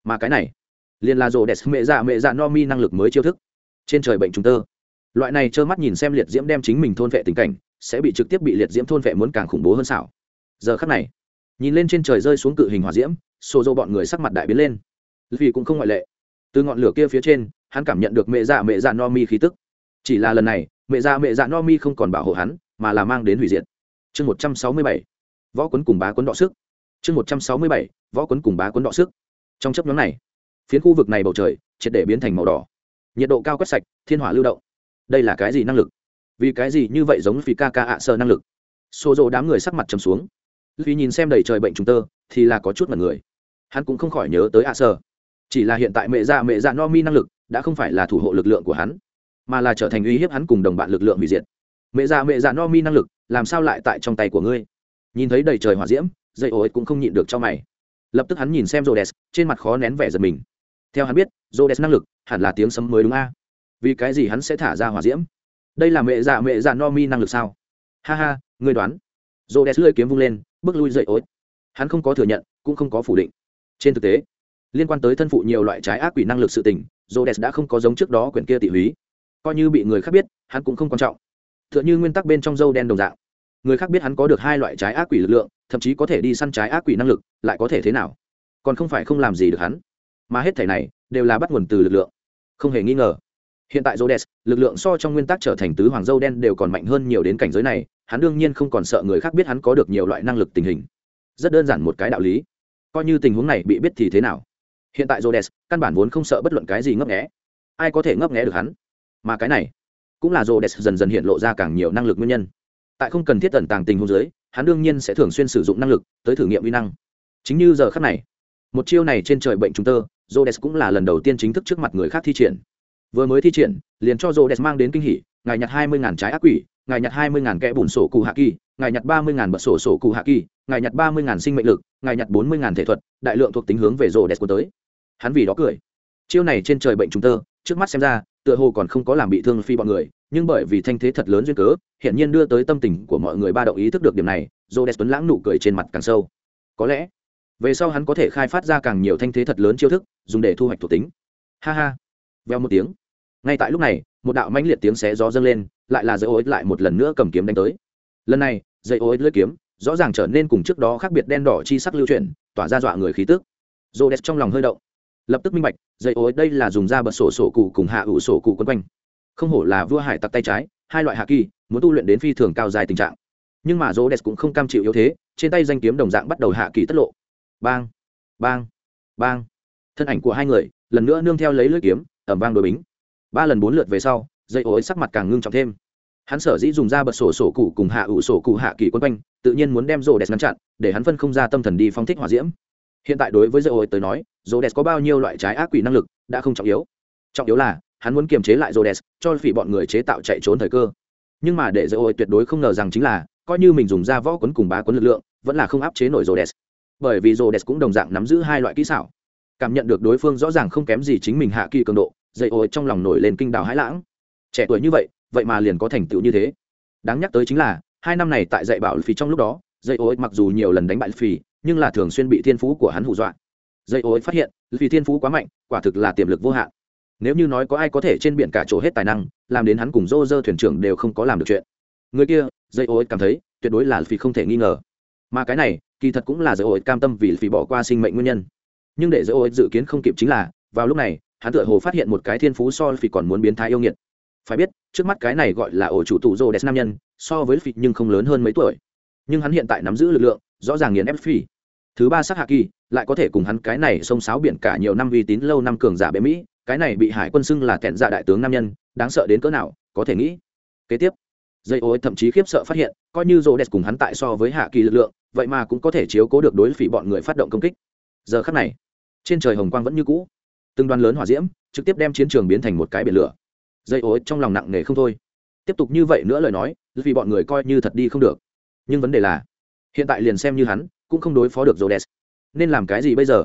Mà cái này, liền là rổ đẹp mẹ dạ mẹ dạ no mi năng lực mới chiêu thức. Trên trời bệnh chúng tơ. Loại này trơ mắt nhìn xem liệt diễm đem chính mình thôn vệ tình cảnh, sẽ bị trực tiếp bị liệt diễm thôn vệ muốn càng khủng bố hơn xảo. Giờ khắc này, nhìn lên trên trời rơi xuống cự hình hỏa diễm, xô dô bọn người sắc mặt đại biến lên vì cũng không ngoại lệ. Từ ngọn lửa kia phía trên, hắn cảm nhận được mẹ dạ mẹ dạ no mi khí tức. Chỉ là lần này, mẹ dạ mẹ dạ no mi không còn bảo hộ hắn, mà là mang đến hủy diệt. Chương một trăm sáu mươi bảy, võ quấn cùng bá quấn đọ sức. Chương một trăm sáu mươi bảy, võ quấn cùng bá quấn đọ sức. Trong chấp nhóm này, phiến khu vực này bầu trời triệt để biến thành màu đỏ. Nhiệt độ cao quét sạch, thiên hỏa lưu động. Đây là cái gì năng lực? Vì cái gì như vậy giống phi ca ca ạ sơ năng lực? Xô rộ đám người sắc mặt trầm xuống. Vì nhìn xem đầy trời bệnh chúng tơ, thì là có chút mật người. Hắn cũng không khỏi nhớ tới ạ sơ chỉ là hiện tại mẹ dạ mẹ dạ no mi năng lực đã không phải là thủ hộ lực lượng của hắn, mà là trở thành uy hiếp hắn cùng đồng bạn lực lượng hủy diệt. Mẹ dạ mẹ dạ no mi năng lực làm sao lại tại trong tay của ngươi? Nhìn thấy đầy trời hỏa diễm, dây ô cũng không nhịn được cho mày. Lập tức hắn nhìn xem rô đès trên mặt khó nén vẻ giật mình. Theo hắn biết rô đès năng lực hẳn là tiếng sấm mới đúng a. Vì cái gì hắn sẽ thả ra hỏa diễm? Đây là mẹ dạ mẹ dạ no mi năng lực sao? Ha ha, ngươi đoán. Rô đès lưỡi kiếm vung lên, bước lui dậy ối hắn không có thừa nhận, cũng không có phủ định. Trên thực tế liên quan tới thân phụ nhiều loại trái ác quỷ năng lực sự tình Jodes đã không có giống trước đó quyển kia tỉ húy. Coi như bị người khác biết, hắn cũng không quan trọng. T h ư ợ n h ư nguyên tắc bên trong dâu đen đồng dạng. Người khác biết hắn có được hai loại trái ác quỷ lực lượng, thậm chí có thể đi săn trái ác quỷ năng lực, lại có thể thế nào? Còn không phải không làm gì được hắn. Mà hết thể này, đều là bắt nguồn từ lực lượng. Không hề nghi ngờ. Hiện tại Jodes lực lượng so trong nguyên tắc trở thành tứ hoàng dâu đen đều còn mạnh hơn nhiều đến cảnh giới này, hắn đương nhiên không còn sợ người khác biết hắn có được nhiều loại năng lực tình hình. Rất đơn giản một cái đạo lý. Coi như tình huống này bị biết thì thế nào? Hiện tại Rhodes, căn bản vốn không sợ bất luận cái gì ngấp nghé. Ai có thể ngấp nghé được hắn? Mà cái này cũng là Rhodes dần dần hiện lộ ra càng nhiều năng lực nguyên nhân. Tại không cần thiết tận tàng tình huống dưới hắn đương nhiên sẽ thường xuyên sử dụng năng lực tới thử nghiệm uy năng. Chính như giờ khắc này một chiêu này trên trời bệnh chúng tơ Rhodes cũng là lần đầu tiên chính thức trước mặt người khác thi triển. Vừa mới thi triển liền cho Rhodes mang đến kinh hỉ ngài nhặt hai mươi ngàn trái ác quỷ ngài nhặt hai mươi ngàn kẽ bùn sổ cụ hạ kỳ ngài nhặt ba mươi ngàn bật sổ sổ cụ hạ kỳ, ngài nhặt ba mươi ngàn sinh mệnh lực, ngài nhặt bốn mươi ngàn thể thuật, đại lượng thuộc tính hướng về rô đẹp của tới. Hắn vì đó cười. Chiêu này trên trời bệnh chúng tơ, trước mắt xem ra, tựa hồ còn không có làm bị thương phi bọn người, nhưng bởi vì thanh thế thật lớn duyên cớ hiện nhiên đưa tới tâm tình của mọi người ba động ý thức được điểm này rô đẹp tuấn lãng nụ cười trên mặt càng sâu. Có lẽ, về sau hắn có thể khai phát ra càng nhiều thanh thế thật lớn chiêu thức, dùng để thu hoạch thuộc tính. Ha ha. Veo một tiếng. Ngay tại lúc này, một đạo mãnh liệt tiếng xé gió dâng lên, lại là dây ối lại một lần nữa cầm kiếm đánh tới. Lần này dây ô ích lưỡi kiếm, rõ ràng trở nên cùng trước đó khác biệt đen đỏ chi sắc lưu chuyển, tỏa ra dọa người khí tức. Rô đẹp trong lòng hơi động. Lập tức minh bạch, dây ô ích đây là dùng da bật sổ sổ cụ cùng hạ ủ sổ cụ quấn quanh. Không hổ là vua hải tặc tay trái, hai loại hạ kỳ, muốn tu luyện đến phi thường cao dài tình trạng. Nhưng mà rô đẹp cũng không cam chịu yếu thế, trên tay danh kiếm đồng dạng bắt đầu hạ kỳ tất lộ. Bang bang bang. Thân ảnh của hai người, lần nữa nương theo lấy lưỡi kiếm, ẩm vang đội bính. Ba lần bốn lượt về sau, dây ối sắc mặt càng ngưng trọng thêm hắn sở dĩ dùng ra bật sổ sổ cụ cùng hạ ủ sổ cụ hạ kỳ quân quanh, tự nhiên muốn đem rô đẹp ngăn chặn, để hắn phân không ra tâm thần đi phong thích hỏa diễm. Hiện tại đối với dây ối tới nói rô đẹp có bao nhiêu loại trái ác quỷ năng lực, đã không trọng yếu. Trọng yếu là, hắn muốn kiềm chế lại rô đẹp cho phỉ bọn người chế tạo chạy trốn thời cơ. Nhưng mà để dây ối tuyệt đối không ngờ rằng chính là, coi như mình dùng ra võ quấn cùng bá quấn lực lượng, vẫn là không áp chế nổi rô đẹp bởi vì rô đẹp cũng đồng dạng nắm giữ hai loại kỹ xảo. Cảm nhận được đối phương rõ ràng không kém gì chính mình hạ kỳ cường độ dây ôi trong lòng nổi lên kinh đào hãi lãng. Trẻ tuổi như vậy vậy mà liền có thành tựu như thế. Đáng nhắc tới chính là, hai năm này tại dạy bảo phì trong lúc đó, dây ôi mặc dù nhiều lần đánh bại phì nhưng là thường xuyên bị thiên phú của hắn hù dọa. Dây ôi phát hiện vì thiên phú quá mạnh, quả thực là tiềm lực vô hạn. Nếu như nói có ai có thể trên biển cả chỗ hết tài năng, làm đến hắn cùng dô dơ thuyền trưởng đều không có làm được chuyện. Người kia, dây ôi cảm thấy, tuyệt đối là phì không thể nghi ngờ. Mà cái này, kỳ thật cũng là dây ôi cam tâm vì phì bỏ qua sinh mệnh nguyên nhân. Nhưng để dây ôi dự kiến không kịp chính là, vào lúc này, hắn tựa hồ phát hiện một cái thiên phú so phỉ còn muốn biến thái yêu nghiệt phải biết, trước mắt cái này gọi là ổ chủ tụ rô đès nam nhân, so với phỉ nhưng không lớn hơn mấy tuổi. Nhưng hắn hiện tại nắm giữ lực lượng, rõ ràng nghiền ép phỉ thứ ba sắc hạ kỳ, lại có thể cùng hắn cái này xông sáo biển cả nhiều năm uy tín lâu năm cường giả bệ mỹ, cái này bị hải quân xưng là kẹn dạ đại tướng nam nhân, đáng sợ đến cỡ nào, có thể nghĩ. Kế tiếp, dây ô thậm chí khiếp sợ phát hiện, coi như rô đès cùng hắn tại so với hạ kỳ lực lượng, vậy mà cũng có thể chiếu cố được đối phỉ bọn người phát động công kích. Giờ khắc này, trên trời hồng quang vẫn như cũ. Từng đoàn lớn hỏa diễm, trực tiếp đem chiến trường biến thành một cái biển lửa dây ối, trong lòng nặng nề không thôi. Tiếp tục như vậy nữa lời nói, vì bọn người coi như thật đi không được. Nhưng vấn đề là, hiện tại liền xem như hắn, cũng không đối phó được Rhodes. Nên làm cái gì bây giờ?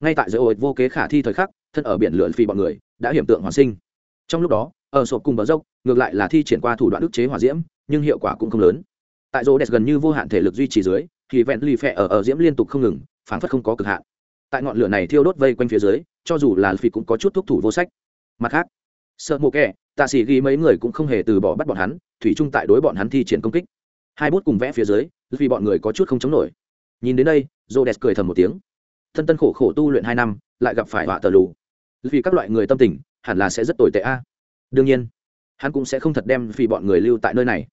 ngay tại dây ối, vô kế khả thi thời khắc, thân ở biển lượn phi bọn người, đã hiểm tượng hoàn sinh. Trong lúc đó, ở sộp cùng bờ dốc, ngược lại là thi triển qua thủ đoạn ức chế hỏa diễm, nhưng hiệu quả cũng không lớn. Tại Rhodes gần như vô hạn thể lực duy trì dưới, thì vẹn lì phẹ ở ở diễm liên tục không ngừng, phảng phất không có cực hạn. Tại ngọn lửa này thiêu đốt vây quanh phía dưới, cho dù là phi cũng có chút thúc thủ vô sách. Mặt khác sợ mộ kẹ tạ sĩ ghi mấy người cũng không hề từ bỏ bắt bọn hắn, thủy chung tại đối bọn hắn thi triển công kích. Hai bút cùng vẽ phía dưới, vì bọn người có chút không chống nổi. Nhìn đến đây rô đẹp cười thầm một tiếng. Thân tân khổ khổ tu luyện hai năm, lại gặp phải họa tờ lù. Vì các loại người tâm tình, hẳn là sẽ rất tồi tệ a. Đương nhiên, hắn cũng sẽ không thật đem vì bọn người lưu tại nơi này.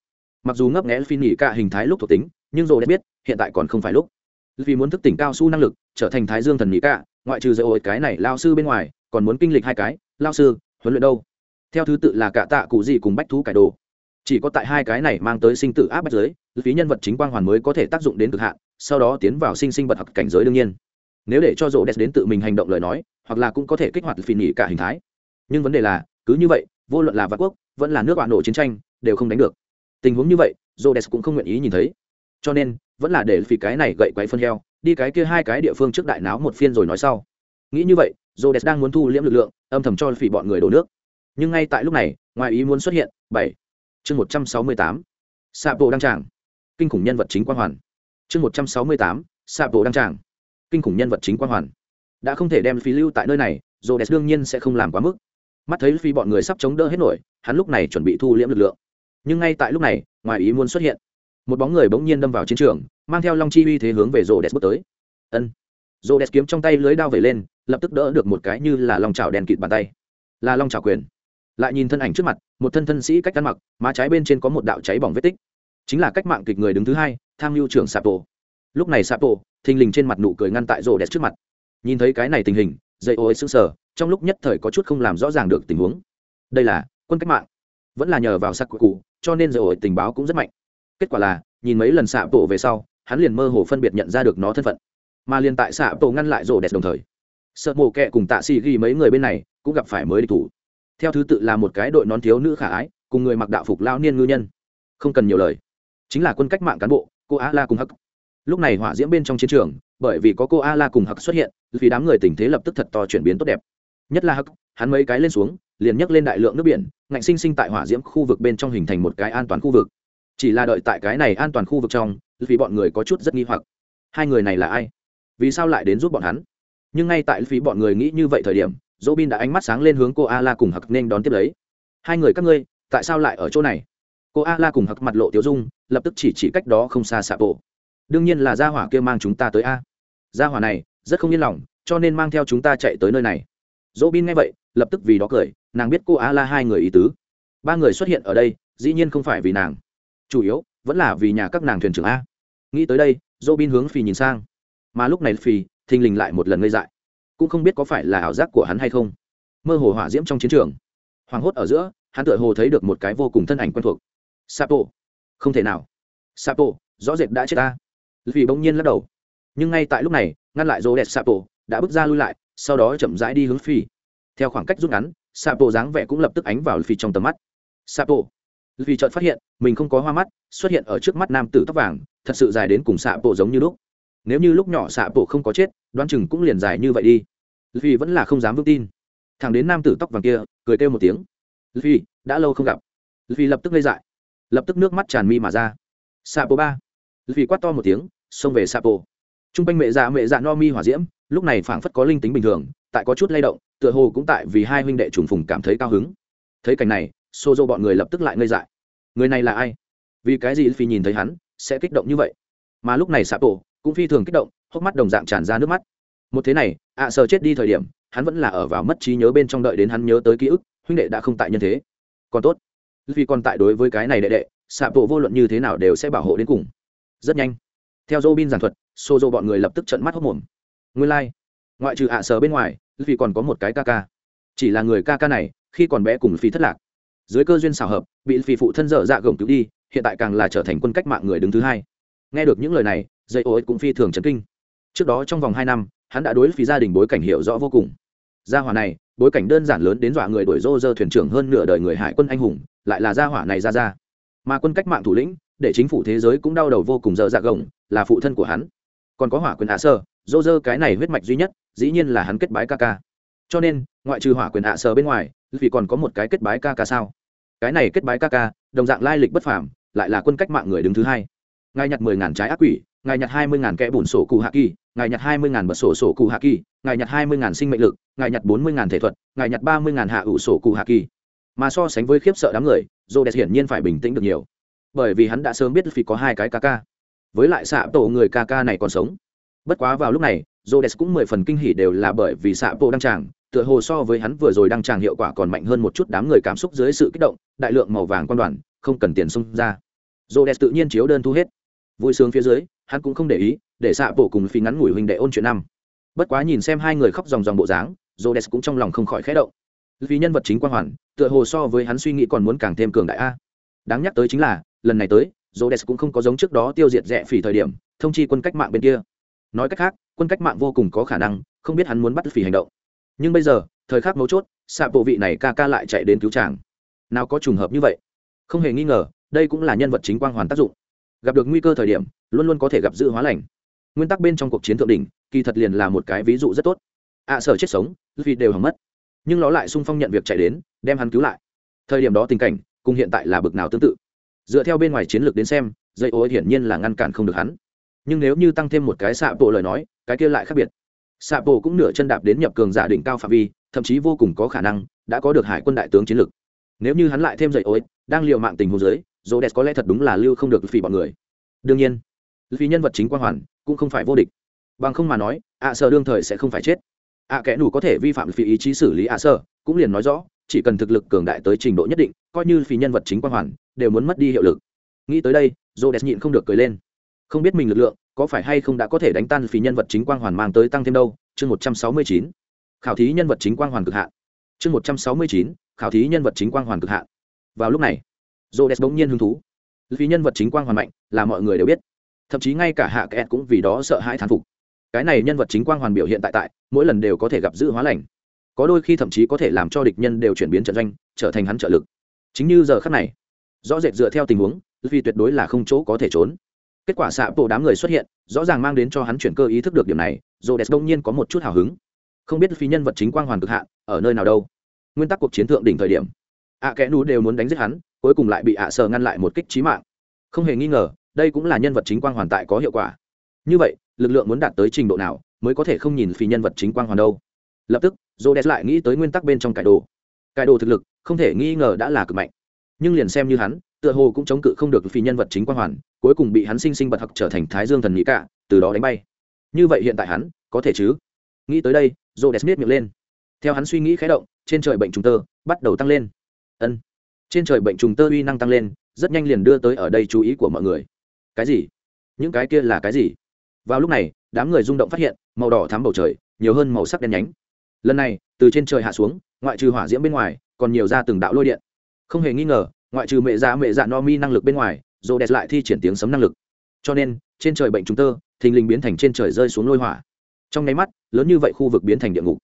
Mặc dù ngấp nghẽ phi nghỉ cả hình thái lúc thuộc tính, nhưng rô đã biết, hiện tại còn không phải lúc. Vì muốn thức tỉnh cao su năng lực, trở thành thái dương thần nghỉ cả, ngoại trừ dạy ổi cái này lao sư bên ngoài, còn muốn kinh lịch hai cái, lao sư, huấn luyện đâu? Theo thứ tự là cả tạ cụ gì cùng bách thú cải đồ. Chỉ có tại hai cái này mang tới sinh tử áp bách giới, phí nhân vật chính quang hoàn mới có thể tác dụng đến cực hạn, sau đó tiến vào sinh sinh vật học cảnh giới đương nhiên. Nếu để cho rộ đẹp đến tự mình hành động lời nói, hoặc là cũng có thể kích hoạt phỉ nghỉ cả hình thái. Nhưng vấn đề là, cứ như vậy, vô luận là vạn quốc, vẫn là nước bạn nổ chiến tranh, đều không đánh được. Tình huống như vậy rộ đẹp cũng không nguyện ý nhìn thấy. Cho nên, vẫn là để phỉ cái này gậy quấy phân heo, đi cái kia hai cái địa phương trước đại náo một phiên rồi nói sau. Nghĩ như vậy rộ đẹp đang muốn thu liễm lực lượng, âm thầm cho phỉ bọn người đổ nước nhưng ngay tại lúc này, ngoài ý muốn xuất hiện, bảy, chương một trăm sáu mươi tám xạ bộ đăng tràng. Kinh khủng nhân vật chính quan hoàn. Chương một trăm sáu mươi tám xạ bộ đăng tràng. Kinh khủng nhân vật chính quan hoàn. Đã không thể đem phí lưu tại nơi này dồ đès đương nhiên sẽ không làm quá mức. Mắt thấy phi bọn người sắp chống đỡ hết nổi, hắn lúc này chuẩn bị thu liễm lực lượng. Nhưng ngay tại lúc này, ngoài ý muốn xuất hiện. Một bóng người bỗng nhiên đâm vào chiến trường, mang theo long chi uy thế hướng về rô đès bước tới. Ân. Rô đès kiếm trong tay lưới đao vẩy lên, lập tức đỡ được một cái như là long chảo đèn kịt bàn tay. Là long chảo quyền lại nhìn thân ảnh trước mặt, một thân thân sĩ cách ăn mặc, má trái bên trên có một đạo cháy bỏng vết tích. Chính là cách mạng kịch người đứng thứ hai, tham mưu trưởng sapo. Lúc này sapo, thình lình trên mặt nụ cười ngăn tại rô đẹp trước mặt. Nhìn thấy cái này tình hình, dây ô ấy sững sờ, trong lúc nhất thời có chút không làm rõ ràng được tình huống. Đây là quân cách mạng. Vẫn là nhờ vào sắc cụ, cho nên dây ô ấy tình báo cũng rất mạnh. Kết quả là, nhìn mấy lần xạ bộ về sau, hắn liền mơ hồ phân biệt nhận ra được nó thân phận. Mà liền tại xạ bộ ngăn lại rô đẹp đồng thời sợ mồ kẹ cùng tạ xì ghi mấy người bên này cũng gặp phải mới địch thủ theo thứ tự là một cái đội nón thiếu nữ khả ái, cùng người mặc đạo phục lao niên ngư nhân. Không cần nhiều lời. Chính là quân cách mạng cán bộ, cô a la cùng hắc. Lúc này hỏa diễm bên trong chiến trường, bởi vì có cô a la cùng hắc xuất hiện, vì đám người tình thế lập tức thật to chuyển biến tốt đẹp. Nhất là hắc, hắn mấy cái lên xuống, liền nhấc lên đại lượng nước biển, ngạnh sinh sinh tại hỏa diễm khu vực bên trong hình thành một cái an toàn khu vực. Chỉ là đợi tại cái này an toàn khu vực trong, vì bọn người có chút rất nghi hoặc. Hai người này là ai? Vì sao lại đến giúp bọn hắn? Nhưng ngay tại phí bọn người nghĩ như vậy thời điểm dỗ bin đã ánh mắt sáng lên hướng cô a la cùng hặc nên đón tiếp lấy. Hai người các ngươi, tại sao lại ở chỗ này? Cô a la cùng hặc mặt lộ tiểu dung, lập tức chỉ chỉ cách đó không xa xạ bộ. Đương nhiên là gia hỏa kia mang chúng ta tới a. Gia hỏa này, rất không yên lòng, cho nên mang theo chúng ta chạy tới nơi này. Dỗ bin nghe vậy, lập tức vì đó cười, nàng biết cô a la hai người ý tứ. Ba người xuất hiện ở đây, dĩ nhiên không phải vì nàng. Chủ yếu, vẫn là vì nhà các nàng thuyền trưởng a. Nghĩ tới đây, dỗ bin hướng phì nhìn sang. Mà lúc này phì, thình lình lại một lần ngây dại cũng không biết có phải là ảo giác của hắn hay không. Mơ hồ hỏa diễm trong chiến trường. Hoảng hốt ở giữa, hắn tựa hồ thấy được một cái vô cùng thân ảnh quen thuộc. Sapo. Không thể nào. Sapo, rõ rệt đã chết ta. Vì bỗng nhiên lắc đầu. Nhưng ngay tại lúc này, ngăn lại rô đẹp sapo, đã bước ra lui lại, sau đó chậm rãi đi hướng phi. Theo khoảng cách rút ngắn, sapo dáng vẻ cũng lập tức ánh vào phi trong tầm mắt. Sapo. Vì chợt phát hiện, mình không có hoa mắt, xuất hiện ở trước mắt nam tử tóc vàng, thật sự dài đến cùng xạ bộ giống như lúc nếu như lúc nhỏ xạ bộ không có chết, đoán chừng cũng liền dài như vậy đi. Vì vẫn là không dám vững tin. Thằng đến nam tử tóc vàng kia, cười kêu một tiếng. Vì đã lâu không gặp. Vì lập tức gây dại. Lập tức nước mắt tràn mi mà ra. Xạ bộ ba. Vì quát to một tiếng, xông về xạ bộ t r u n g quanh mẹ già mẹ dạ no mi hỏa diễm, lúc này phảng phất có linh tính bình thường, tại có chút lay động, tựa hồ cũng tại vì hai huynh đệ trùng phùng cảm thấy cao hứng. Thấy cảnh này xô dô bọn người lập tức lại ngây dại. Người này là ai? Vì cái gì phi nhìn thấy hắn, sẽ kích động như vậy? Mà lúc này xạ bộ cũng phi thường kích động, hốc mắt đồng dạng tràn ra nước mắt. Một thế này, ạ à sờ chết đi thời điểm, hắn vẫn là ở vào mất trí nhớ bên trong đợi đến hắn nhớ tới ký ức, huynh đệ đã không tại nhân thế. Còn tốt, vì còn tại đối với cái này đệ đệ xạ bộ vô luận như thế nào đều sẽ bảo hộ đến cùng. Rất nhanh, theo dô bin giảng thuật xô dô bọn người lập tức trận mắt hốc mồm. Nguyên lai、like. ngoại trừ ạ à sờ bên ngoài, vì còn có một cái ca ca. Chỉ là người ca ca này, khi còn bé cùng phi thất lạc. Dưới cơ duyên xảo hợp, bị phi phụ thân dở dạ gồng cứu đi, hiện tại càng là trở thành quân cách mạng người đứng thứ hai. Nghe được những lời này dây ô cũng phi thường chấn kinh. Trước đó trong vòng hai năm, hắn đã đối phí gia đình bối cảnh hiểu rõ vô cùng. Gia hỏa này, bối cảnh đơn giản lớn đến dọa người đuổi rô rơ thuyền trưởng hơn nửa đời người hải quân anh hùng, lại là gia hỏa này ra ra. Mà quân cách mạng thủ lĩnh, để chính phủ thế giới cũng đau đầu vô cùng dở dạ gồng, là phụ thân của hắn. Còn có hỏa quyền hạ sơ rô rơ cái này huyết mạch duy nhất, dĩ nhiên là hắn kết bái ca ca. Cho nên, ngoại trừ hỏa quyền hạ sơ bên ngoài vì còn có một cái kết bái ca ca sao? Cái này kết bái ca ca, đồng dạng lai lịch bất phàm, lại là quân cách mạng người đứng thứ hai. Ngay nhặt mười ngàn trái ác quỷ ngài nhặt hai mươi ngàn kẽ bùn sổ cụ hạ kỳ, ngài nhặt hai mươi ngàn bật sổ sổ cụ hạ kỳ, ngài nhặt hai mươi ngàn sinh mệnh lực, ngài nhặt bốn mươi ngàn thể thuật, ngài nhặt ba mươi ngàn hạ ủ sổ cụ hạ kỳ. Mà so sánh với khiếp sợ đám người dô đẹp hiển nhiên phải bình tĩnh được nhiều. Bởi vì hắn đã sớm biết phi có hai cái ca ca. Với lại xạ tổ người ca ca này còn sống. Bất quá vào lúc này dô đẹp cũng mười phần kinh hỉ đều là bởi vì xạ tổ đăng tràng, tựa hồ so với hắn vừa rồi đăng tràng hiệu quả còn mạnh hơn một chút đám người cảm xúc dưới sự kích động, đại lượng màu vàng quan đoàn, không cần tiền xung ra. Dô đẹp tự nhiên chiếu đơn thu hết vui sướng phía dưới, hắn cũng không để ý, để xạ bộ cùng phi ngắn ngủi huynh đệ ôn chuyện năm. Bất quá nhìn xem hai người khóc dòng dòng bộ dáng dô đẹp cũng trong lòng không khỏi khẽ động. Vì nhân vật chính quang hoàn, tựa hồ so với hắn suy nghĩ còn muốn càng thêm cường đại a. Đáng nhắc tới chính là, lần này tới dô đẹp cũng không có giống trước đó tiêu diệt rẽ phỉ thời điểm, thông chi quân cách mạng bên kia. Nói cách khác, quân cách mạng vô cùng có khả năng, không biết hắn muốn bắt phỉ hành động. Nhưng bây giờ, thời khắc mấu chốt, xạ bộ vị này ca ca lại chạy đến cứu chàng. Nào có trùng hợp như vậy? Không hề nghi ngờ, đây cũng là nhân vật chính quang hoàn tác dụng gặp được nguy cơ thời điểm luôn luôn có thể gặp dự hóa lành. Nguyên tắc bên trong cuộc chiến thượng đỉnh kỳ thật liền là một cái ví dụ rất tốt. Ạ à, sở chết sống vì đều hỏng mất. Nhưng nó lại sung phong nhận việc chạy đến đem hắn cứu lại. Thời điểm đó tình cảnh cùng hiện tại là bực nào tương tự. Dựa theo bên ngoài chiến lược đến xem dây ô hiển nhiên là ngăn cản không được hắn. Nhưng nếu như tăng thêm một cái xạ bộ lời nói cái kia lại khác biệt. Xạ bộ cũng nửa chân đạp đến nhập cường giả đỉnh cao phạm vi thậm chí vô cùng có khả năng đã có được hải quân đại tướng chiến lược. Nếu như hắn lại thêm dây ô đang l mạng tình hồ dưới Rô đẹp có lẽ thật đúng là lưu không được phỉ bọn người. Đương nhiên vì nhân vật chính quang hoàn cũng không phải vô địch. Bằng không mà nói, ạ à sợ đương thời sẽ không phải chết. Ạ kẻ nủ có thể vi phạm phỉ ý chí xử lý ạ à sợ cũng liền nói rõ, chỉ cần thực lực cường đại tới trình độ nhất định, coi như phỉ nhân vật chính quang hoàn, đều muốn mất đi hiệu lực. Nghĩ tới đây Rô đẹp nhịn không được cười lên. Không biết mình lực lượng có phải hay không đã có thể đánh tan phỉ nhân vật chính quang hoàn mang tới tăng thêm đâu? Chương một trăm sáu mươi chín, khảo thí nhân vật chính quang hoàn cực hạn. Chương một trăm sáu mươi chín, khảo thí nhân vật chính quang hoàn cực hạn. Vào lúc này dô đès bỗng nhiên hứng thú. Vì nhân vật chính quang hoàn mạnh, là mọi người đều biết. Thậm chí ngay cả hạ kẹt cũng vì đó sợ hãi thán phục. Cái này nhân vật chính quang hoàn biểu hiện tại tại, mỗi lần đều có thể gặp giữ hóa lành. Có đôi khi thậm chí có thể làm cho địch nhân đều chuyển biến trận doanh, trở thành hắn trợ lực. Chính như giờ khắc này, rõ rệt dựa theo tình huống vì tuyệt đối là không chỗ có thể trốn. Kết quả xạ bộ đám người xuất hiện, rõ ràng mang đến cho hắn chuyển cơ ý thức được điểm này dồ đẹp đông nhiên có một chút hào hứng. Không biết phi nhân vật chính quang hoàn cực hạn, ở nơi nào đâu. Nguyên tắc cuộc chiến thượng đỉnh thời điểm ạ kẽ nú đều muốn đánh giết hắn, cuối cùng lại bị ạ sờ ngăn lại một kích trí mạng. Không hề nghi ngờ, đây cũng là nhân vật chính quang hoàn tại có hiệu quả. Như vậy, lực lượng muốn đạt tới trình độ nào mới có thể không nhìn phi nhân vật chính quang hoàn đâu? Lập tức dô đès lại nghĩ tới nguyên tắc bên trong cải đồ. Cải đồ thực lực, không thể nghi ngờ đã là cực mạnh. Nhưng liền xem như hắn, tựa hồ cũng chống cự không được phi nhân vật chính quang hoàn, cuối cùng bị hắn sinh sinh bật hặc trở thành thái dương thần nghĩ cả từ đó đánh bay. Như vậy hiện tại hắn, có thể chứ? Nghĩ tới đây dô đès miết miệng lên. Theo hắn suy nghĩ khé động, trên trời bệnh trùng tơ bắt đầu tăng lên ân. Trên trời bệnh trùng tơ uy năng tăng lên, rất nhanh liền đưa tới ở đây chú ý của mọi người. Cái gì? Những cái kia là cái gì? Vào lúc này, đám người rung động phát hiện, màu đỏ thắm bầu trời, nhiều hơn màu sắc đen nhánh. Lần này, từ trên trời hạ xuống, ngoại trừ hỏa diễm bên ngoài, còn nhiều ra từng đạo lôi điện. Không hề nghi ngờ, ngoại trừ mẹ dạ mẹ dạ no mi năng lực bên ngoài rô đẹp lại thi triển tiếng sấm năng lực. Cho nên, trên trời bệnh chúng tơ, thình lình biến thành trên trời rơi xuống lôi hỏa. Trong nháy mắt, lớn như vậy khu vực biến thành địa ngục.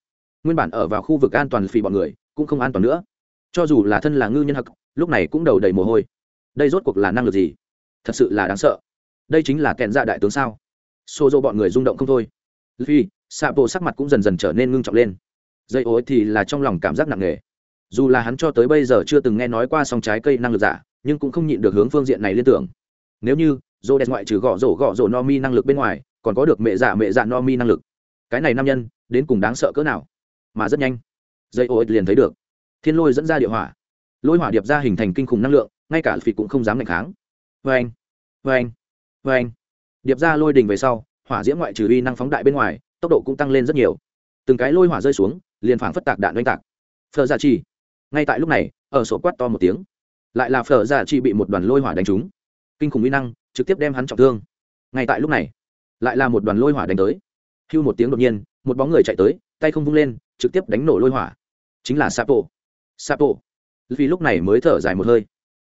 Nguyên bản ở vào khu vực an toàn phì bọn người, cũng không an toàn nữa cho dù là thân là ngư nhân hặc, lúc này cũng đầu đầy mồ hôi. Đây rốt cuộc là năng lực gì? Thật sự là đáng sợ. Đây chính là kẹn dạ đại tướng sao? Xô dô bọn người rung động không thôi. Vì xạ bộ sắc mặt cũng dần dần trở nên ngưng trọng lên. Dây ối thì là trong lòng cảm giác nặng nề. Dù là hắn cho tới bây giờ chưa từng nghe nói qua song trái cây năng lực giả, nhưng cũng không nhịn được hướng phương diện này liên tưởng. Nếu như, dô đẹp ngoại trừ gõ rổ gõ rổ no mi năng lực bên ngoài, còn có được mẹ giả mẹ dạ no mi năng lực. Cái này nam nhân, đến cùng đáng sợ cỡ nào? Mà rất nhanh. Dây ô liền thấy được thiên lôi dẫn ra địa hỏa. Lôi hỏa điệp ra hình thành kinh khủng năng lượng, ngay cả phỉ cũng không dám ngạch kháng. Vê anh vê anh vê anh điệp ra lôi đình về sau, hỏa diễm ngoại trừ uy năng phóng đại bên ngoài, tốc độ cũng tăng lên rất nhiều. Từng cái lôi hỏa rơi xuống, liền phảng phất tạc đạn oanh tạc. Phờ giả chi ngay tại lúc này, ở sổ quát to một tiếng. Lại là phở dạ giả chi bị một đoàn lôi hỏa đánh trúng. Kinh khủng uy năng, trực tiếp đem hắn trọng thương. Ngay tại lúc này, lại là một đoàn lôi hỏa đánh tới. Hưu một tiếng đột nhiên, một bóng người chạy tới, tay không vung lên, trực tiếp đánh nổ lôi hỏa. Chính là sapo sapo. Vì lúc này mới thở dài một hơi.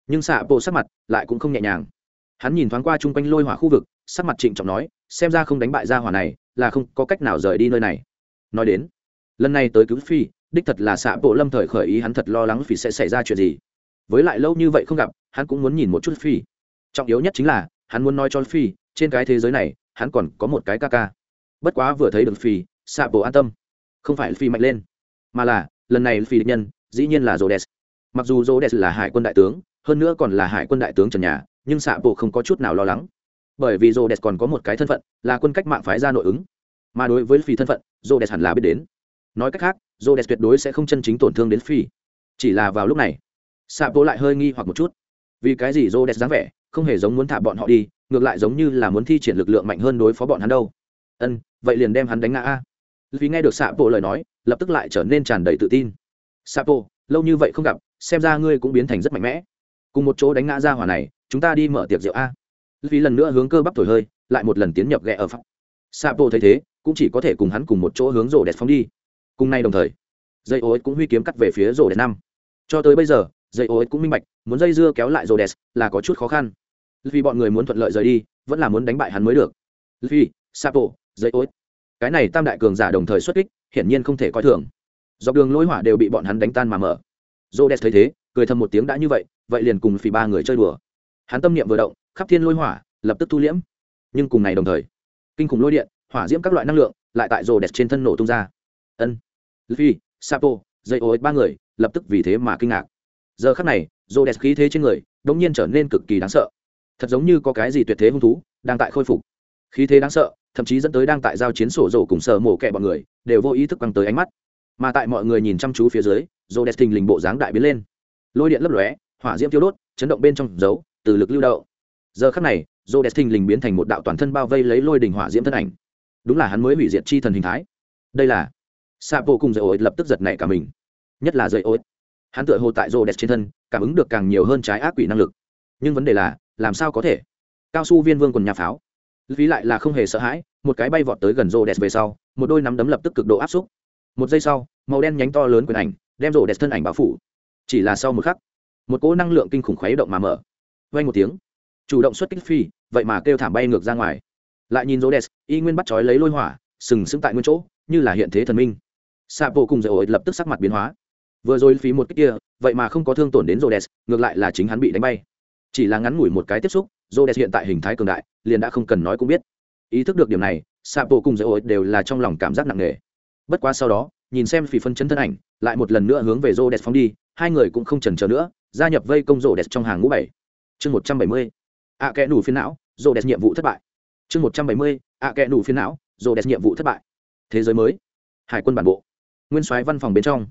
Nhưng sapo sắc mặt lại cũng không nhẹ nhàng. Hắn nhìn thoáng qua chung quanh lôi hỏa khu vực, sắc mặt trịnh trọng nói, xem ra không đánh bại ra hỏa này là không có cách nào rời đi nơi này. Nói đến, lần này tới cứu phi đích thật là xạ bộ lâm thời khởi ý hắn thật lo lắng phi sẽ xảy ra chuyện gì. Với lại lâu như vậy không gặp, hắn cũng muốn nhìn một chút phi trọng yếu nhất chính là, hắn muốn nói cho phi trên cái thế giới này, hắn còn có một cái ca ca. Bất quá vừa thấy được phi xạ bộ an tâm. Không phải phi mạnh lên, mà là lần này phi địch nhân dĩ nhiên là Rhodes. Mặc dù Rhodes là hải quân đại tướng, hơn nữa còn là hải quân đại tướng trần nhà, nhưng xạ bộ không có chút nào lo lắng. Bởi vì Rhodes còn có một cái thân phận, là quân cách mạng phái ra nội ứng. Mà đối với phi thân phận, Rhodes hẳn là biết đến. Nói cách khác, Rhodes tuyệt đối sẽ không chân chính tổn thương đến phi. Chỉ là vào lúc này, xạ bộ lại hơi nghi hoặc một chút. Vì cái gì Rhodes dáng vẻ, không hề giống muốn thả bọn họ đi, ngược lại giống như là muốn thi triển lực lượng mạnh hơn đối phó bọn hắn đâu. Ân, vậy liền đem hắn đánh ngã a. Vì nghe được xạ bộ lời nói, lập tức lại trở nên tràn đầy tự tin sapo, lâu như vậy không gặp, xem ra ngươi cũng biến thành rất mạnh mẽ. Cùng một chỗ đánh ngã ra hỏa này, chúng ta đi mở tiệc rượu a. Vì lần nữa hướng cơ bắp thổi hơi, lại một lần tiến nhập ghẹ ở pháp sapo thấy thế, cũng chỉ có thể cùng hắn cùng một chỗ hướng rổ đẹp phóng đi. Cùng nay đồng thời, dây ô cũng huy kiếm cắt về phía rổ đẹp năm. Cho tới bây giờ, dây ô cũng minh bạch, muốn dây dưa kéo lại rổ đẹp là có chút khó khăn. Vì bọn người muốn thuận lợi rời đi, vẫn là muốn đánh bại hắn mới được. Vì, sapo, dây ô cái này tam đại cường giả đồng thời xuất kích, hiển nhiên không thể coi thường dọc đường lối hỏa đều bị bọn hắn đánh tan mà mở. Dô đès thấy thế, cười thầm một tiếng đã như vậy vậy liền cùng phì ba người chơi đùa. Hắn tâm niệm vừa động, khắp thiên lôi hỏa, lập tức thu liễm. Nhưng cùng ngày đồng thời, kinh khủng lôi điện, hỏa diễm các loại năng lượng lại tại rồ đẹp trên thân nổ tung ra. Ân phi sapo dây ô ba người lập tức vì thế mà kinh ngạc. Giờ khắc này rồ đẹp khí thế trên người đ ỗ n g nhiên trở nên cực kỳ đáng sợ. Thật giống như có cái gì tuyệt thế hung thú đang tại khôi phục. Khí thế đáng sợ, thậm chí dẫn tới đang tại giao chiến sổ rổ cùng sở mổ kẹ bọn người, đều vô ý thức băng tới ánh mắt mà tại mọi người nhìn chăm chú phía dưới dồ đẹp thình lình bộ dáng đại biến lên. Lôi điện lấp lóe, hỏa diễm tiêu đốt, chấn động bên trong dấu, từ lực lưu đậu giờ khắc này dồ đẹp thình lình biến thành một đạo toàn thân bao vây lấy lôi đình hỏa diễm thân ảnh. Đúng là hắn mới hủy diệt chi thần hình thái. Đây là sa vô cùng dậy ối lập tức giật nảy cả mình. Nhất là dậy ối. Hắn tựa hồ tại rô đẹp trên thân, cảm ứng được càng nhiều hơn trái ác quỷ năng lực. Nhưng vấn đề là, làm sao có thể? Cao su viên vương quần nhà pháo. Ví lại là không hề sợ hãi, một cái bay vọt tới gần rô đẹp về sau, một đôi nắm đấm lập tức cực độ áp xúc một giây sau, màu đen nhánh to lớn quyền ảnh đem rổ đẹp thân ảnh báo phủ. Chỉ là sau một khắc, một cỗ năng lượng kinh khủng khuấy động mà mở. Vây một tiếng, chủ động xuất kích phi, vậy mà kêu thảm bay ngược ra ngoài. Lại nhìn rổ đẹp, y nguyên bắt chói lấy lôi hỏa, sừng sững tại nguyên chỗ, như là hiện thế thần minh. Xạ bộ cùng dạy ổi lập tức sắc mặt biến hóa. Vừa rồi phí một cách kia, vậy mà không có thương tổn đến rổ đẹp, ngược lại là chính hắn bị đánh bay. Chỉ là ngắn ngủi một cái tiếp xúc, rổ đẹp hiện tại hình thái cường đại, liền đã không cần nói cũng biết. Ý thức được điểm này sa bộ cùng dạy ổi đều là trong lòng cảm giác nặng nề bất quá sau đó, nhìn xem phỉ phân chấn thân ảnh, lại một lần nữa hướng về rô đẹp phóng đi, hai người cũng không chần chờ nữa, gia nhập vây công rô đẹp trong hàng ngũ bảy. Chương một trăm bảy mươi, ạ kẽ đủ phiên não rô đẹp nhiệm vụ thất bại. Chương một trăm bảy mươi, ạ kẽ đủ phiên não rô đẹp nhiệm vụ thất bại. Thế giới mới, hải quân bản bộ, nguyên soái văn phòng bên trong.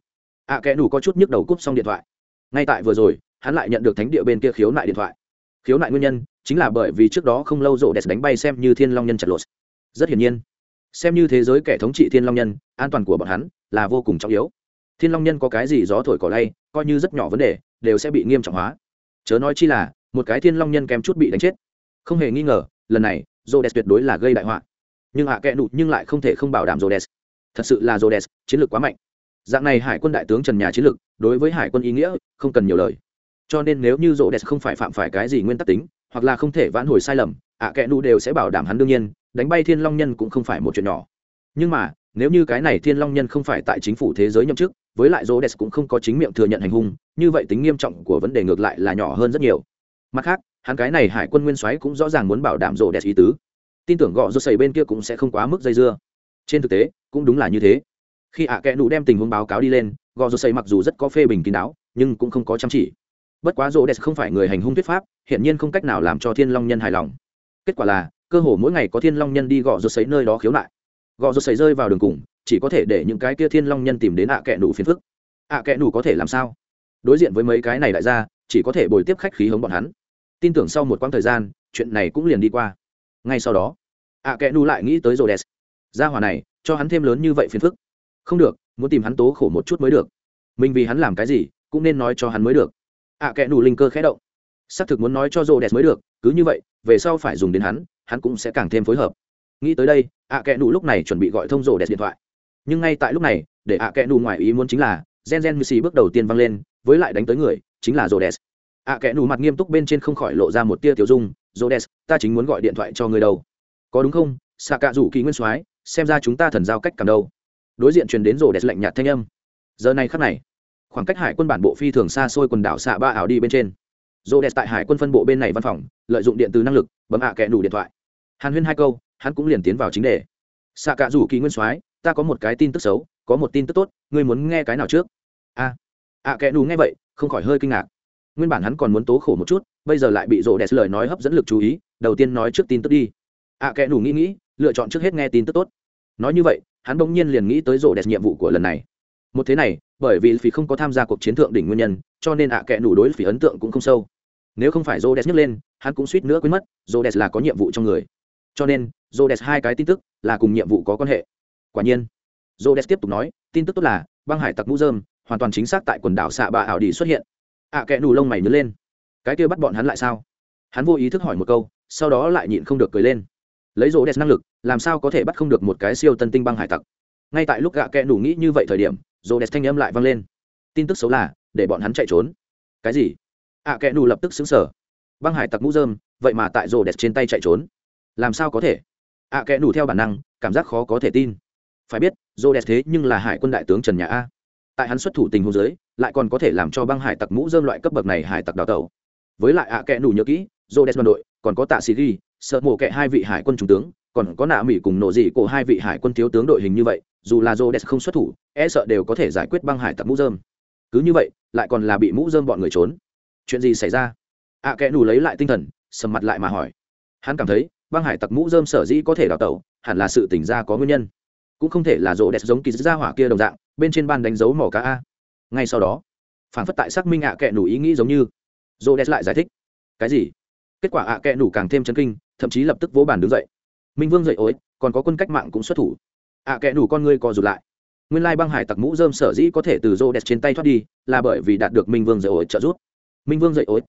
Ạ kẽ đủ có chút nhức đầu cúp xong điện thoại. Ngay tại vừa rồi, hắn lại nhận được thánh địa bên kia khiếu nại điện thoại. Khiếu nại nguyên nhân chính là bởi vì trước đó không lâu rô đẹp đánh bay xem như thiên long nhân chặt lột. Rất hiển nhiên xem như thế giới kẻ thống trị thiên long nhân, an toàn của bọn hắn là vô cùng trọng yếu. Thiên long nhân có cái gì gió thổi cỏ lay, coi như rất nhỏ vấn đề, đều sẽ bị nghiêm trọng hóa. Chớ nói chi là, một cái thiên long nhân kém chút bị đánh chết. Không hề nghi ngờ, lần này jodes tuyệt đối là gây đại họa. Nhưng hạ kẽ nụt nhưng lại không thể không bảo đảm jodes thật sự là jodes chiến lược quá mạnh. Dạng này hải quân đại tướng trần nhà chiến lược, đối với hải quân ý nghĩa, không cần nhiều lời. Cho nên nếu như jodes không phải phạm phải cái gì nguyên tắc tính, hoặc là không thể vãn hồi sai lầm, ạ kẽ nụ đều sẽ bảo đảm hắn đương nhiên đánh bay thiên long nhân cũng không phải một chuyện nhỏ. Nhưng mà, nếu như cái này thiên long nhân không phải tại chính phủ thế giới nhậm chức, với lại rô đès cũng không có chính miệng thừa nhận hành hung, như vậy tính nghiêm trọng của vấn đề ngược lại là nhỏ hơn rất nhiều. Mặt khác, hắn cái này hải quân nguyên soái cũng rõ ràng muốn bảo đảm rô đès ý tứ. Tin tưởng gọ rô sầy bên kia cũng sẽ không quá mức dây dưa. Trên thực tế, cũng đúng là như thế. Khi ạ à kẽ nụ đem tình huống báo cáo đi lên gò rô xây mặc dù rất có phê bình kín đáo, nhưng cũng không có chăm chỉ. Bất quá rô đès không phải người hành hung thuyết pháp, hiển nhiên không cách nào làm cho thiên long nhân hài lòng. Kết quả là cơ hồ mỗi ngày có thiên long nhân đi gõ rô sấy nơi đó khiếu nại. Gõ rô sấy rơi vào đường cùng, chỉ có thể để những cái kia thiên long nhân tìm đến ạ à kẹ nủ phiền phức. Ạ à kẹ nủ có thể làm sao? Đối diện với mấy cái này đại gia, chỉ có thể bồi tiếp khách khí hống bọn hắn. Tin tưởng sau một quãng thời gian, chuyện này cũng liền đi qua. Ngay sau đó, ạ kẹ nủ lại nghĩ tới rô đès gia hỏa này, cho hắn thêm lớn như vậy phiền phức. Không được, muốn tìm hắn tố khổ một chút mới được. Mình vì hắn làm cái gì, cũng nên nói cho hắn mới được. Ạ kẹ nủ linh cơ khẽ động. Xác thực muốn nói cho rô đès mới được, cứ như vậy, về sau phải dùng đến hắn hắn cũng sẽ càng thêm phối hợp. Nghĩ tới đây, ạ kẽ nụ lúc này chuẩn bị gọi thông rổ đẹp điện thoại. Nhưng ngay tại lúc này, để ạ kẽ nụ ngoài ý muốn chính là, gen gen missy bước đầu tiên văng lên, với lại đánh tới người, chính là rổ đẹp ạ kẽ nụ mặt nghiêm túc bên trên không khỏi lộ ra một tia tiểu dung rổ đẹp ta chính muốn gọi điện thoại cho người đâu. Có đúng không? Xạ cạ rủ kỳ nguyên soái, xem ra chúng ta thần giao cách cầm đâu. Đối diện truyền đến rổ đẹp lạnh nhạt thanh âm. Giờ này khắc này, khoảng cách hải quân bản bộ phi thường xa xôi quần đảo xạ ba ảo đi bên trên rô đẹp tại hải quân phân bộ bên này văn phòng, lợi dụng điện từ năng lực, bấm ạ à kẽ đủ điện thoại. Hàn huyên hai câu, hắn cũng liền tiến vào chính đề. Xạ Cả rủ kỳ nguyên soái, ta có một cái tin tức xấu, có một tin tức tốt, ngươi muốn nghe cái nào trước? A. ạ kẽ đủ nghe vậy, không khỏi hơi kinh ngạc. Nguyên bản hắn còn muốn tố khổ một chút, bây giờ lại bị rộ đẹp lời nói hấp dẫn lực chú ý, đầu tiên nói trước tin tức đi. ạ kẽ đủ nghĩ nghĩ, lựa chọn trước hết nghe tin tức tốt. Nói như vậy, hắn bỗng nhiên liền nghĩ tới rộ đẹp nhiệm vụ của lần này. Một thế này, bởi vì phí không có tham gia cuộc chiến thượng đỉnh nguyên nhân, cho nên ạ kẽ nù đối phí ấn tượng cũng không sâu nếu không phải Rhodes nhấc lên, hắn cũng suýt nữa quên mất, Rhodes là có nhiệm vụ trong người. Cho nên, Rhodes hai cái tin tức là cùng nhiệm vụ có quan hệ. Quả nhiên, Rhodes tiếp tục nói, tin tức tốt là, băng hải tặc mũ dơm hoàn toàn chính xác tại quần đảo xạ bạ ảo đi xuất hiện. À, Ạ kẽ nù lông mày nhớ lên. Cái kia bắt bọn hắn lại sao? Hắn vô ý thức hỏi một câu, sau đó lại nhịn không được cười lên. Lấy rô năng lực, làm sao có thể bắt không được một cái siêu tân tinh băng hải tặc? Ngay tại lúc gạ kẽ nù nghĩ như vậy thời điểm rô thanh âm lại vang lên. Tin tức xấu là, để bọn hắn chạy trốn. Cái gì? Ạ kẽ nù lập tức xứng sở. Băng hải tặc mũ dơm vậy mà tại rô đẹp trên tay chạy trốn. Làm sao có thể? Ạ kẽ nù theo bản năng, cảm giác khó có thể tin. Phải biết rô đẹp thế nhưng là hải quân đại tướng trần nhà a. Tại hắn xuất thủ tình hồ dưới, lại còn có thể làm cho băng hải tặc mũ dơm loại cấp bậc này hải tặc đào tẩu. Với lại ạ kẽ nù nhớ kỹ rô đẹp đoàn đội, còn có tạ sĩ ghi, sợ mổ kệ hai vị hải quân trung tướng, còn có nạ mỹ cùng nổ dị của hai vị hải quân thiếu tướng đội hình như vậy, dù là rô đẹp không xuất thủ e sợ đều có thể giải quyết băng hải tặc mũ dơm cứ như vậy, lại còn là bị mũ dơm bọn người trốn chuyện gì xảy ra? Ạ à, kẽ nù lấy lại tinh thần sầm mặt lại mà hỏi. Hắn cảm thấy băng hải tặc mũ dơm sở dĩ có thể đào tẩu hẳn là sự tỉnh ra có nguyên nhân. Cũng không thể là rộ đẹp giống kỳ ra hỏa kia đồng dạng bên trên ban đánh dấu mỏ cá a. Ngay sau đó phản phất tại xác minh ạ à kẽ nù ý nghĩ giống như rộ đẹp lại giải thích. Cái gì? Kết quả ạ à kẽ nù càng thêm chấn kinh thậm chí lập tức vỗ bàn đứng dậy. Minh vương dậy ối còn có quân cách mạng cũng xuất thủ. Ạ kẽ nù con ngươi co rụt lại. Nguyên lai băng hải tặc mũ dơm sở dĩ có thể từ rô đẹp trên tay thoát đi là bởi vì đạt được minh vương dậy ối trợ giúp minh vương dậy ối.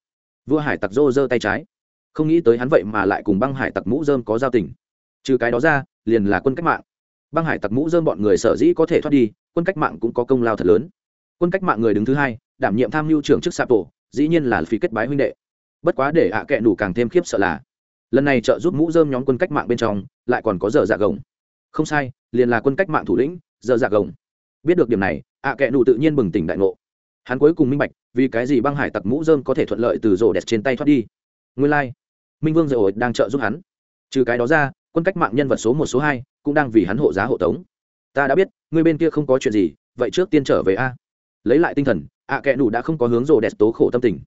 Vua hải tặc rô giơ tay trái. Không nghĩ tới hắn vậy mà lại cùng băng hải tặc mũ dơm có giao tình. Trừ cái đó ra liền là quân cách mạng. Băng hải tặc mũ dơm bọn người sở dĩ có thể thoát đi quân cách mạng cũng có công lao thật lớn. Quân cách mạng người đứng thứ hai đảm nhiệm tham mưu trưởng chức sạp tổ, dĩ nhiên là phí kết bái huynh đệ. Bất quá để ạ à kệ đủ càng thêm khiếp sợ là lần này trợ giúp mũ dơm nhóm quân cách mạng bên trong lại còn có giờ dạ gồng. Không sai liền là quân cách mạng thủ lĩnh giờ dạ gồng. Biết được điểm này ạ à kệ đủ tự nhiên bừng tỉnh đại ngộ. Hắn cuối cùng minh bạch vì cái gì băng hải tặc mũ dơm có thể thuận lợi từ rổ đẹp trên tay thoát đi? Nguyên lai、like. minh vương dầu đang trợ giúp hắn. Trừ cái đó ra, quân cách mạng nhân vật số một, số hai cũng đang vì hắn hộ giá hộ tống. Ta đã biết người bên kia không có chuyện gì, vậy trước tiên trở về a. Lấy lại tinh thần, ạ à kẽ đủ đã không có hướng rổ đẹp tố khổ tâm tình.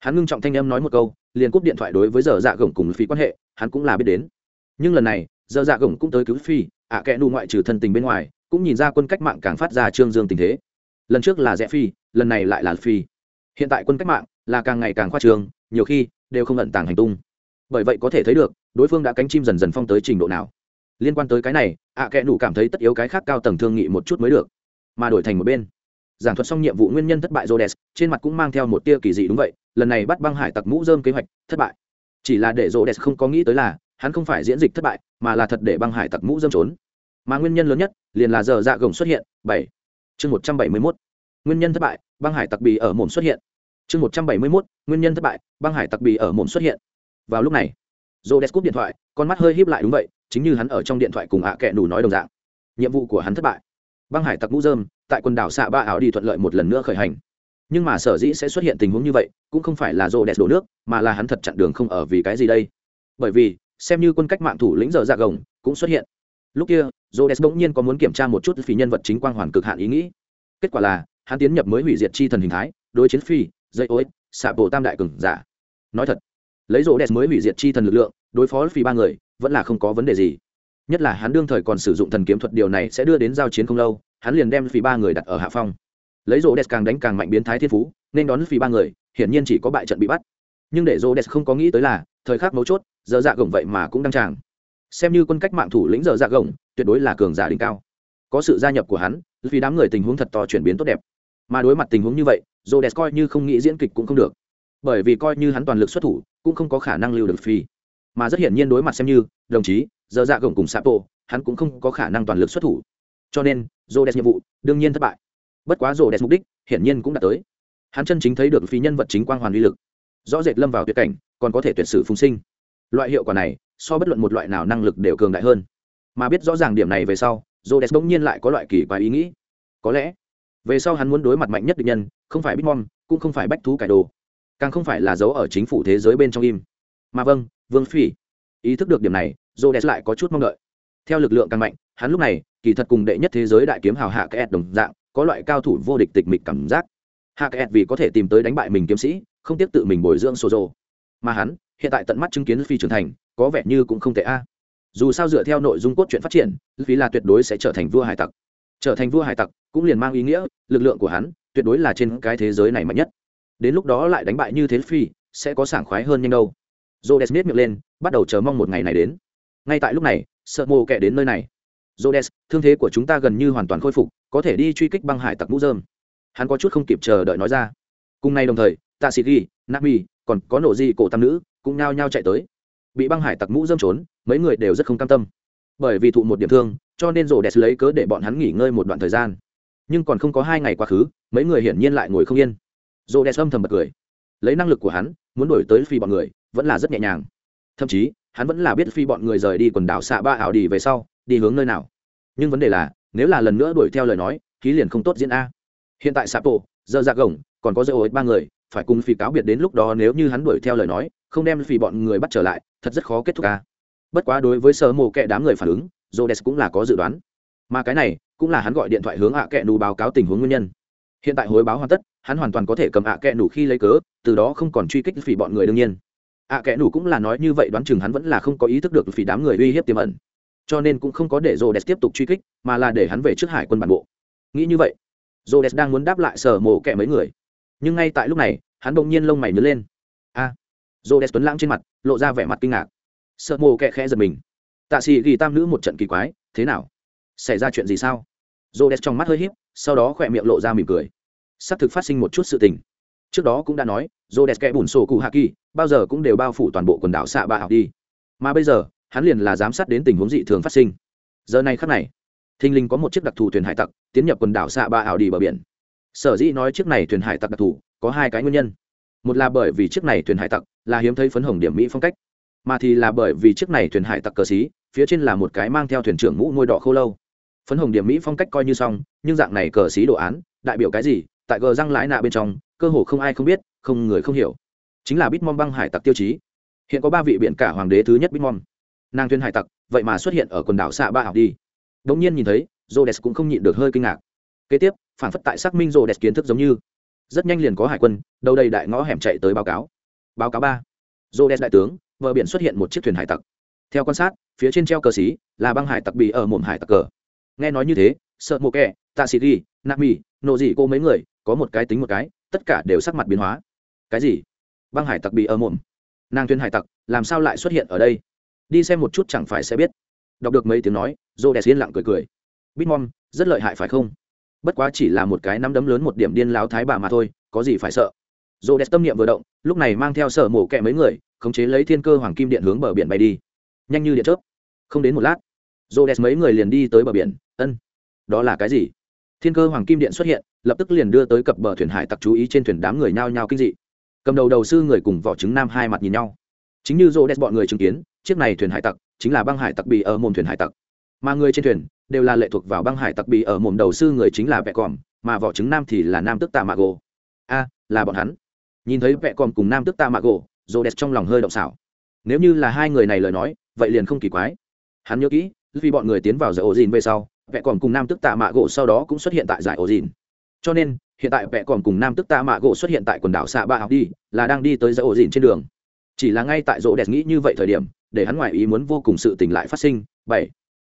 Hắn ngưng trọng thanh em nói một câu, liền cúp điện thoại đối với giờ dạ gồng cùng phí quan hệ, hắn cũng là biết đến. Nhưng lần này, giờ dạ gồng cũng tới cứu phi, ạ à kẽ đủ ngoại trừ thân tình bên ngoài, cũng nhìn ra quân cách mạng càng phát ra trương dương tình thế. Lần trước là rẽ phi, lần này lại là phi hiện tại quân cách mạng là càng ngày càng khoa trường nhiều khi đều không ẩn tàng hành tung. Bởi vậy có thể thấy được đối phương đã cánh chim dần dần phong tới trình độ nào. Liên quan tới cái này ạ à kẽ nủ cảm thấy tất yếu cái khác cao tầng thương nghị một chút mới được. Mà đổi thành một bên giảng thuật xong nhiệm vụ nguyên nhân thất bại Rhodes, trên mặt cũng mang theo một tia kỳ dị đúng vậy, lần này bắt băng hải tặc mũ rơm kế hoạch thất bại. Chỉ là để Rhodes không có nghĩ tới là, hắn không phải diễn dịch thất bại, mà là thật để băng hải tặc mũ rơm trốn. Mà nguyên nhân lớn nhất, liền là giờ dạ gồng xuất hiện, bảy. Chương một trăm bảy mươi 171 nguyên nhân thất bại, băng hải tặc bì ở mồm xuất hiện. Chương một trăm bảy mươi mốt, nguyên nhân thất bại, băng hải tặc bì ở mồm xuất hiện. Vào lúc này dô đès cúp điện thoại, con mắt hơi híp lại đúng vậy, chính như hắn ở trong điện thoại cùng ạ à kệ đủ nói đồng dạng. Nhiệm vụ của hắn thất bại. Băng hải tặc mũ dơm tại quần đảo xạ ba ảo đi thuận lợi một lần nữa khởi hành. Nhưng mà sở dĩ sẽ xuất hiện tình huống như vậy, cũng không phải là rô đẹp đổ nước, mà là hắn thật chặn đường không ở vì cái gì đây. Bởi vì, xem như quân cách mạng thủ lĩnh giờ dạ gồng, cũng xuất hiện. Lúc kia rô đẹp bỗng nhiên có muốn kiểm tra một chút phí nhân vật chính quang hoàn cực hạn ý nghĩ. Kết quả là hắn tiến nhập mới hủy diệt chi thần hình thái, đối chiến phi, dây ối xạ bộ tam đại cường giả. Nói thật, lấy rỗ đẹp mới hủy diệt chi thần lực lượng, đối phó phi ba người, vẫn là không có vấn đề gì. Nhất là hắn đương thời còn sử dụng thần kiếm thuật điều này sẽ đưa đến giao chiến không lâu, hắn liền đem phi ba người đặt ở hạ phong. Lấy rỗ đẹp càng đánh càng mạnh biến thái thiên phú, nên đón phi ba người, hiển nhiên chỉ có bại trận bị bắt. Nhưng để rỗ đẹp không có nghĩ tới là, thời khắc mấu chốt, giờ dạ gồng vậy mà cũng đăng tràng. Xem như quân cách mạng thủ lĩnh giờ dạ gồng, tuyệt đối là cường giả đỉnh cao. Có sự gia nhập của hắn, vì đám người tình huống thật to chuyển biến tốt đẹp mà đối mặt tình huống như vậy dồ đẹp coi như không nghĩ diễn kịch cũng không được. Bởi vì coi như hắn toàn lực xuất thủ, cũng không có khả năng lưu được phi. Mà rất hiển nhiên đối mặt xem như, đồng chí, giờ dạ gồng cùng sapo hắn cũng không có khả năng toàn lực xuất thủ. Cho nên dồ đẹp nhiệm vụ, đương nhiên thất bại. Bất quá dồ đẹp mục đích, hiển nhiên cũng đã tới. Hắn chân chính thấy được phi nhân vật chính quang hoàn uy lực. Rõ rệt lâm vào tuyệt cảnh, còn có thể tuyệt sử phùng sinh. Loại hiệu quả này, so bất luận một loại nào năng lực đều cường đại hơn. Mà biết rõ ràng điểm này về sau dồ đẹp bỗng nhiên lại có loại kỳ quái ý nghĩ. Có lẽ về sau hắn muốn đối mặt mạnh nhất địch nhân, không phải bitmom cũng không phải bách thú cải đồ. Càng không phải là dấu ở chính phủ thế giới bên trong im. Mà vâng vương phi ý thức được điểm này j o lại có chút mong đợi. Theo lực lượng càng mạnh, hắn lúc này, kỳ thật cùng đệ nhất thế giới đại kiếm hào hạ kẹt đồng dạng, có loại cao thủ vô địch tịch mịch cảm giác. Hạ kẹt vì có thể tìm tới đánh bại mình kiếm sĩ, không tiếp tự mình bồi dưỡng sô dô mà hắn, hiện tại tận mắt chứng kiến phi trưởng thành, có vẻ như cũng không tệ a. Dù sao dựa theo nội dung cốt truyện phát triển, phi là tuyệt đối sẽ trở thành vua hải tặc. Trở thành vua hải tặc cũng liền mang ý nghĩa lực lượng của hắn tuyệt đối là trên cái thế giới này mạnh nhất đến lúc đó lại đánh bại như thế phi sẽ có sảng khoái hơn nhanh đâu Rhodes miết miệng lên, bắt đầu chờ mong một ngày này đến. Ngay tại lúc này, sợ mồ kẻ đến nơi này. Rhodes, thương thế của chúng ta gần như hoàn toàn khôi phục, có thể đi truy kích băng hải tặc mũ rơm. Hắn có chút không kịp chờ đợi nói ra. Cùng ngày đồng thời, Tasiri, Nami, còn có nổ di cổ tam nữ, cũng nao nhao chạy tới. Bị băng hải tặc mũ rơm trốn, mấy người đều rất không cam tâm. Bởi vì thụ một điểm thương, cho nên Rhodes lấy cớ để bọn hắn nghỉ ngơi một đoạn thời gian. Nhưng còn không có hai ngày quá khứ, mấy người hiển nhiên lại ngồi không yên. Rhodes âm thầm bật cười. Lấy năng lực của hắn, muốn đuổi tới phi bọn người, vẫn là rất nhẹ nhàng. Thậm chí hắn vẫn là biết phi bọn người rời đi quần đảo xạ ba ảo đi về sau đi hướng nơi nào. Nhưng vấn đề là nếu là lần nữa đuổi theo lời nói khí liền không tốt diễn a. Hiện tại sapo giờ ra gồng còn có dơ ối ba người phải cùng phi cáo biệt đến lúc đó nếu như hắn đuổi theo lời nói không đem phi bọn người bắt trở lại thật rất khó kết thúc a. Bất quá đối với sơ mồ kệ đám người phản ứng jodes cũng là có dự đoán. Mà cái này cũng là hắn gọi điện thoại hướng ạ kệ nù báo cáo tình huống nguyên nhân. Hiện tại hối báo hoàn tất hắn hoàn toàn có thể cầm ạ kệ nù khi lấy cớ từ đó không còn truy kích phỉ bọn người đương nhiên. Ạ à, kẽ cũng là nói như vậy đoán chừng hắn vẫn là không có ý thức được phỉ đám người uy hiếp tiềm ẩn. Cho nên cũng không có để rô đès tiếp tục truy kích mà là để hắn về trước hải quân bản bộ. Nghĩ như vậy rô đès đang muốn đáp lại sở mổ kẹ mấy người. Nhưng ngay tại lúc này hắn bỗng nhiên lông mày nhớ lên. A! À, rô đès tuấn lãng trên mặt lộ ra vẻ mặt kinh ngạc. Sợ mổ kẹ khẽ giật mình. Tạ sĩ ghi tam nữ một trận kỳ quái thế nào? Xảy ra chuyện gì sao? Rô đès trong mắt hơi h í p sau đó khỏe miệng lộ ra mỉm cười. S ắ c thực phát sinh một chút sự tình. Trước đó cũng đã nói dô đẹp kẽ bùn sổ cụ hạ kỳ, bao giờ cũng đều bao phủ toàn bộ quần đảo xạ ba học đi. Mà bây giờ, hắn liền là giám sát đến tình huống dị thường phát sinh. Giờ này khắc này, thình linh có một chiếc đặc thù thuyền hải tặc tiến nhập quần đảo xạ ba ảo đi bờ biển. Sở dĩ nói chiếc này thuyền hải tặc đặc thù, có hai cái nguyên nhân. Một là bởi vì chiếc này thuyền hải tặc là hiếm thấy phấn hồng điểm mỹ phong cách, mà thì là bởi vì chiếc này thuyền hải tặc cờ xí, phía trên là một cái mang theo thuyền trưởng mũ môi đỏ khô lâu phấn hồng điểm mỹ phong cách coi như xong, nhưng dạng này cờ xí đồ án, đại biểu cái gì? Tại gờ răng lái nạ bên trong, cơ hồ không ai không biết, không người không hiểu. Chính là bitmom băng hải tặc tiêu chí. Hiện có ba vị biện cả hoàng đế thứ nhất bitmom nàng thuyền hải tặc, vậy mà xuất hiện ở quần đảo xạ ba học đi. Đống nhiên nhìn thấy jodes cũng không nhịn được hơi kinh ngạc. Kế tiếp, phản phất tại xác minh jodes kiến thức giống như. Rất nhanh liền có hải quân đâu đây đại ngõ hẻm chạy tới báo cáo. Báo cáo ba. Jodes đại tướng, bờ biển xuất hiện một chiếc thuyền hải tặc. Theo quan sát, phía trên treo cờ xí là băng hải tặc bị ở mồm hải tặc cờ nghe nói như thế, sợ mộ kẹ tạ sĩ ghi nạp mì, nộ dị cô mấy người, có một cái tính một cái, tất cả đều sắc mặt biến hóa. Cái gì? Băng hải tặc bị ở mồm. Nàng thuyền hải tặc, làm sao lại xuất hiện ở đây? Đi xem một chút chẳng phải sẽ biết. Đọc được mấy tiếng nói dô đẹp yên lặng cười cười. Bitmom rất lợi hại phải không? Bất quá chỉ là một cái nắm đấm lớn một điểm điên láo thái bà mà thôi, có gì phải sợ? Dô đẹp tâm niệm vừa động, lúc này mang theo sở mổ kẹ mấy người, khống chế lấy thiên cơ hoàng kim điện hướng bờ biển bay đi. Nhanh như điện chớp. Không đến một lát dô mấy người liền đi tới bờ biển. Ân, đó là cái gì? Thiên cơ hoàng kim điện xuất hiện, lập tức liền đưa tới cập bờ thuyền hải tặc chú ý trên thuyền đám người nhao nhao kinh dị. Cầm đầu đầu sư người cùng vỏ trứng nam hai mặt nhìn nhau. Chính như rô đès bọn người chứng kiến, chiếc này thuyền hải tặc chính là băng hải tặc bị ở mồm thuyền hải tặc. Mà người trên thuyền đều là lệ thuộc vào băng hải tặc bị ở mồm đầu sư người chính là vẹ còm, mà vỏ trứng nam thì là nam tức tạ mạ gỗ a, là bọn hắn. Nhìn thấy vẹ còm cùng nam tức tạ mạ gỗ rô đès trong lòng hơi động xảo nếu như là hai người này lời nói, vậy liền không kỳ quái. Hắn nhớ kỹ vì bọn người tiến vào giải ổ dìn về sau vẹ còn cùng nam tức tạ mạ gỗ sau đó cũng xuất hiện tại giải ổ dìn cho nên, hiện tại vẹ còn cùng nam tức tạ mạ gỗ xuất hiện tại quần đảo xạ ba học đi, là đang đi tới giải ổ dìn trên đường. Chỉ là ngay tại rỗ đẹp nghĩ như vậy thời điểm, để hắn ngoại ý muốn vô cùng sự tình lại phát sinh. Bảy.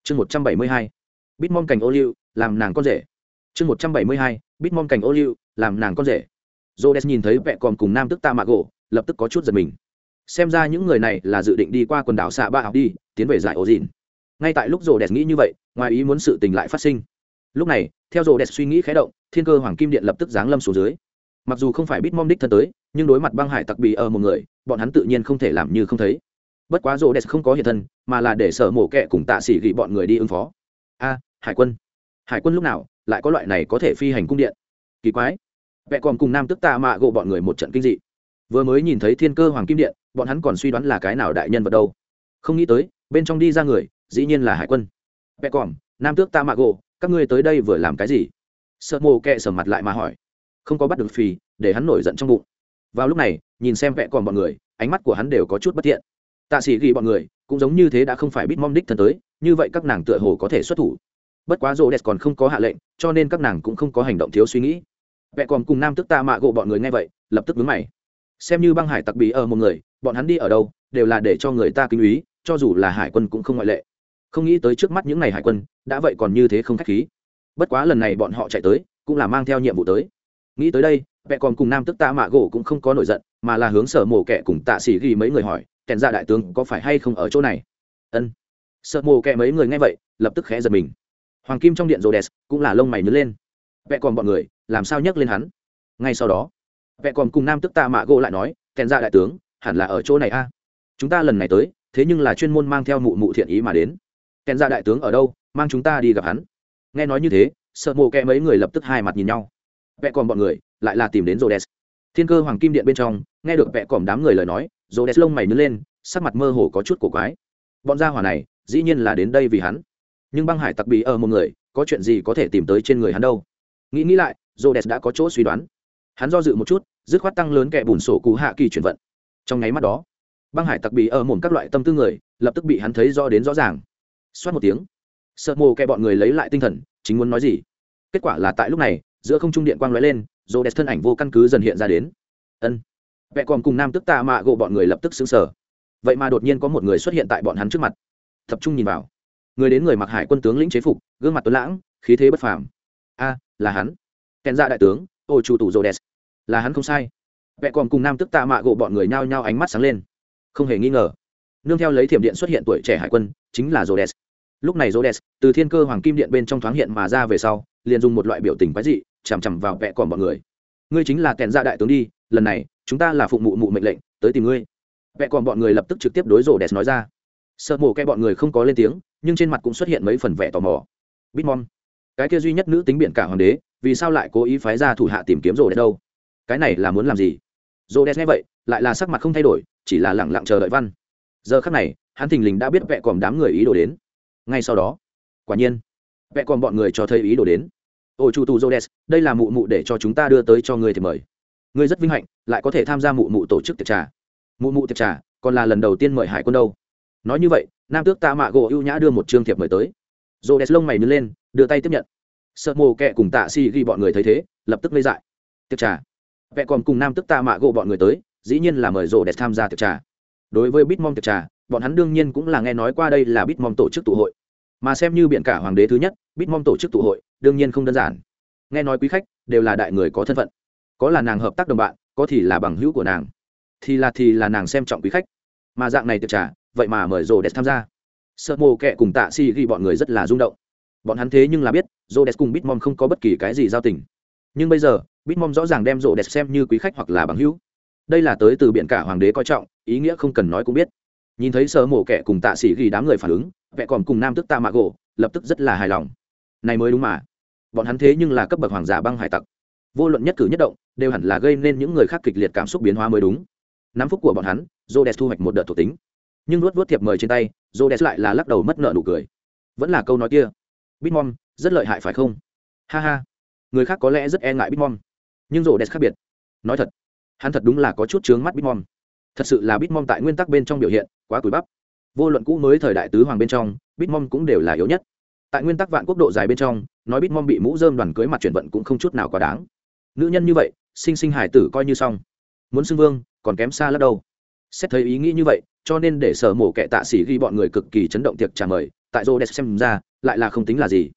Chương một trăm bảy mươi hai. Bít mong cành ô liu, làm nàng con rể. Chương một trăm bảy mươi hai. Bít mong cành ô liu, làm nàng con rể. Rỗ đẹp nhìn thấy vẹ còn cùng nam tức tạ mạ gỗ, lập tức có chút giật mình. Xem ra những người này là dự định đi qua quần đảo xạ ba học đi, tiến về giải ổ dìn ngay tại lúc rồ đẹp nghĩ như vậy, ngoài ý muốn sự tình lại phát sinh. Lúc này, theo rồ đẹp suy nghĩ khé động, thiên cơ hoàng kim điện lập tức giáng lâm xuống dưới. Mặc dù không phải biết mom đích thân tới, nhưng đối mặt băng hải tặc bì ở một người, bọn hắn tự nhiên không thể làm như không thấy. Bất quá rồ đẹp không có hiện thân, mà là để sở mổ kẹ cùng tạ xỉ gỉ bọn người đi ứng phó. A, hải quân. Hải quân lúc nào, lại có loại này có thể phi hành cung điện? Kỳ quái. Vẹ còn cùng nam tức tạ mạ gộ bọn người một trận kinh dị. Vừa mới nhìn thấy thiên cơ hoàng kim điện, bọn hắn còn suy đoán là cái nào đại nhân vật đâu. Không nghĩ tới, bên trong đi ra người dĩ nhiên là hải quân. Vẹ còm, nam tước ta mạ gỗ, các ngươi tới đây vừa làm cái gì? Sợ mồ kẹ sờ mặt lại mà hỏi. Không có bắt được phì, để hắn nổi giận trong bụng. Vào lúc này, nhìn xem vẹ còn bọn người, ánh mắt của hắn đều có chút bất thiện. Tạ sĩ ghi bọn người, cũng giống như thế đã không phải bitmom đích thân tới, như vậy các nàng tựa hồ có thể xuất thủ. Bất quá rô đẹp còn không có hạ lệnh, cho nên các nàng cũng không có hành động thiếu suy nghĩ. Vẽ còn cùng nam tức ta mạ gộ bọn người nghe vậy, lập tức vướng mày. Xem như băng hải tặc bí ở một người, bọn hắn đi ở đâu, đều là để cho người ta kinh úy cho dù là hải quân cũng không ngoại lệ không nghĩ tới trước mắt những ngày hải quân, đã vậy còn như thế không khách khí. Bất quá lần này bọn họ chạy tới, cũng là mang theo nhiệm vụ tới. Nghĩ tới đây vẽ còn cùng nam tức ta mạ gỗ cũng không có nổi giận, mà là hướng sở mổ kẻ cùng tạ sĩ ghi mấy người hỏi, kèn ra đại tướng có phải hay không ở chỗ này? Ân. Sợ mổ kẻ mấy người nghe vậy, lập tức khẽ giật mình. Hoàng kim trong điện rô đèn cũng là lông mày nhớ lên. Vẽ còn bọn người, làm sao nhắc lên hắn? Ngay sau đó vẽ còn cùng nam tức ta mạ gỗ lại nói, kèn ra đại tướng, hẳn là ở chỗ này a. Chúng ta lần này tới, thế nhưng là chuyên môn mang theo mụ mụ thiện ý mà đến kèn ra đại tướng ở đâu, mang chúng ta đi gặp hắn. Nghe nói như thế, sợ mộ kẹ mấy người lập tức hai mặt nhìn nhau. Vẽ còn bọn người, lại là tìm đến rô đès thiên cơ hoàng kim điện bên trong, nghe được vẽ còm đám người lời nói rô đès lông mày nứt lên, sắc mặt mơ hồ có chút cổ quái. Bọn gia hỏa này, dĩ nhiên là đến đây vì hắn. Nhưng băng hải tặc bị ở một người, có chuyện gì có thể tìm tới trên người hắn đâu? Nghĩ nghĩ lại rô đès đã có chỗ suy đoán. Hắn do dự một chút, dứt khoát tăng lớn kẻ bùn sổ cú hạ kỳ chuyển vận. Trong nháy mắt đó, băng hải tặc bị ở mồm các loại tâm tư người, lập tức bị hắn thấy rõ đến rõ ràng xoát một tiếng. Sợ mồ kẻ bọn người lấy lại tinh thần, chính muốn nói gì? Kết quả là tại lúc này, giữa không trung điện quang lóe lên rô đẹp thân ảnh vô căn cứ dần hiện ra đến. Ân. Vẽ còn cùng nam tức tạ mạ gộ bọn người lập tức xứng sở vậy mà đột nhiên có một người xuất hiện tại bọn hắn trước mặt. Tập trung nhìn vào. Người đến người mặc hải quân tướng lĩnh chế phục, gương mặt tuấn lãng, khí thế bất phàm. A, là hắn. Kèn ra đại tướng, ô chủ tủ rô đẹp là hắn không sai. Vẽ còn cùng nam tức tạ mạ gộ bọn người nhao nhao ánh mắt sáng lên. Không hề nghi ngờ. Nương theo lấy thiểm điện xuất hiện tuổi trẻ hải quân, chính là rô đẹp lúc này rô từ thiên cơ hoàng kim điện bên trong thoáng hiện mà ra về sau, liền dùng một loại biểu tình quái dị, chằm chằm vào vẽ còn bọn người. Ngươi chính là kèn gia đại tướng đi, lần này, chúng ta là phụng mụ mụ mệnh lệnh, tới tìm ngươi. Vẽ còn bọn người lập tức trực tiếp đối rổ đẹp nói ra. Sợ mổ cái bọn người không có lên tiếng, nhưng trên mặt cũng xuất hiện mấy phần vẻ tò mò. Bitmom, cái kia duy nhất nữ tính biện cả hoàng đế, vì sao lại cố ý phái ra thủ hạ tìm kiếm rổ đẹp đâu? Cái này là muốn làm gì? Rổ đẹp nghe vậy, lại là sắc mặt không thay đổi, chỉ là lẳng lặng chờ đợi văn. Giờ khắc này, hắn thình lình đã biết vẽ còn đám người ý đồ đến ngay sau đó, quả nhiên, vẽ còn bọn người cho thấy ý đồ đến. Ôi chủ tu jodes đây là mụ mụ để cho chúng ta đưa tới cho người thì mời. Ngươi rất vinh hạnh, lại có thể tham gia mụ mụ tổ chức tiệc trà. Mụ mụ tiệc trà, còn là lần đầu tiên mời hải quân đâu. Nói như vậy, nam tước tạ mạ gỗ ưu nhã đưa một chương thiệp mời tới. Jodes lông mày nứt lên, đưa tay tiếp nhận. Sợ mồ kẹ cùng tạ si ghi bọn người thấy thế, lập tức lấy dại. Tiệc trà. Vẽ còn cùng nam tước tạ mạ gỗ bọn người tới, dĩ nhiên là mời jodes tham gia tiệc trà. Đối với bitmom tiệc trà bọn hắn đương nhiên cũng là nghe nói qua đây là bitmom tổ chức tụ hội. Mà xem như biện cả hoàng đế thứ nhất bitmom tổ chức tụ hội, đương nhiên không đơn giản. Nghe nói quý khách đều là đại người có thân phận. Có là nàng hợp tác đồng bạn, có thì là bằng hữu của nàng. Thì là thì là nàng xem trọng quý khách. Mà dạng này tiệc trả vậy mà mời rô đẹp tham gia. Sợ mồ kệ cùng tạ si ghi bọn người rất là rung động. Bọn hắn thế nhưng là biết rô đẹp cùng bitmom không có bất kỳ cái gì giao tình. Nhưng bây giờ bitmom rõ ràng đem rô đẹp xem như quý khách hoặc là bằng hữu. Đây là tới từ biện cả hoàng đế coi trọng, ý nghĩa không cần nói cũng biết nhìn thấy sợ mổ kẻ cùng tạ sĩ ghi đám người phản ứng vẽ còn cùng nam tức tạ mạ gỗ lập tức rất là hài lòng. Này mới đúng mà. Bọn hắn thế nhưng là cấp bậc hoàng giả băng hải tặc. Vô luận nhất cử nhất động, đều hẳn là gây nên những người khác kịch liệt cảm xúc biến hóa mới đúng. Năm phút của bọn hắn j o d e s thu hoạch một đợt thuộc tính. Nhưng luốt vuốt thiệp mời trên tay j o d e s lại là lắc đầu mất nợ nụ cười. Vẫn là câu nói kia. Bitmom, rất lợi hại phải không? Ha ha. Người khác có lẽ rất e ngại bitmom. Nhưng j o d e s khác biệt. Nói thật, hắn thật đúng là có chút chướng mắt bitmom thật sự là bitmom tại nguyên tắc bên trong biểu hiện quá cúi bắp. Vô luận cũ mới thời đại tứ hoàng bên trong bitmom cũng đều là yếu nhất. Tại nguyên tắc vạn quốc độ dài bên trong, nói bitmom bị mũ dơm đoàn cưới mặt chuyển vận cũng không chút nào quá đáng. Nữ nhân như vậy, sinh sinh hải tử coi như xong. Muốn xưng vương, còn kém xa lắm đâu xét thấy ý nghĩ như vậy, cho nên để sở mổ kẻ tạ sĩ ghi bọn người cực kỳ chấn động tiệc trả mời, tại rô đẹp xem ra, lại là không tính là gì.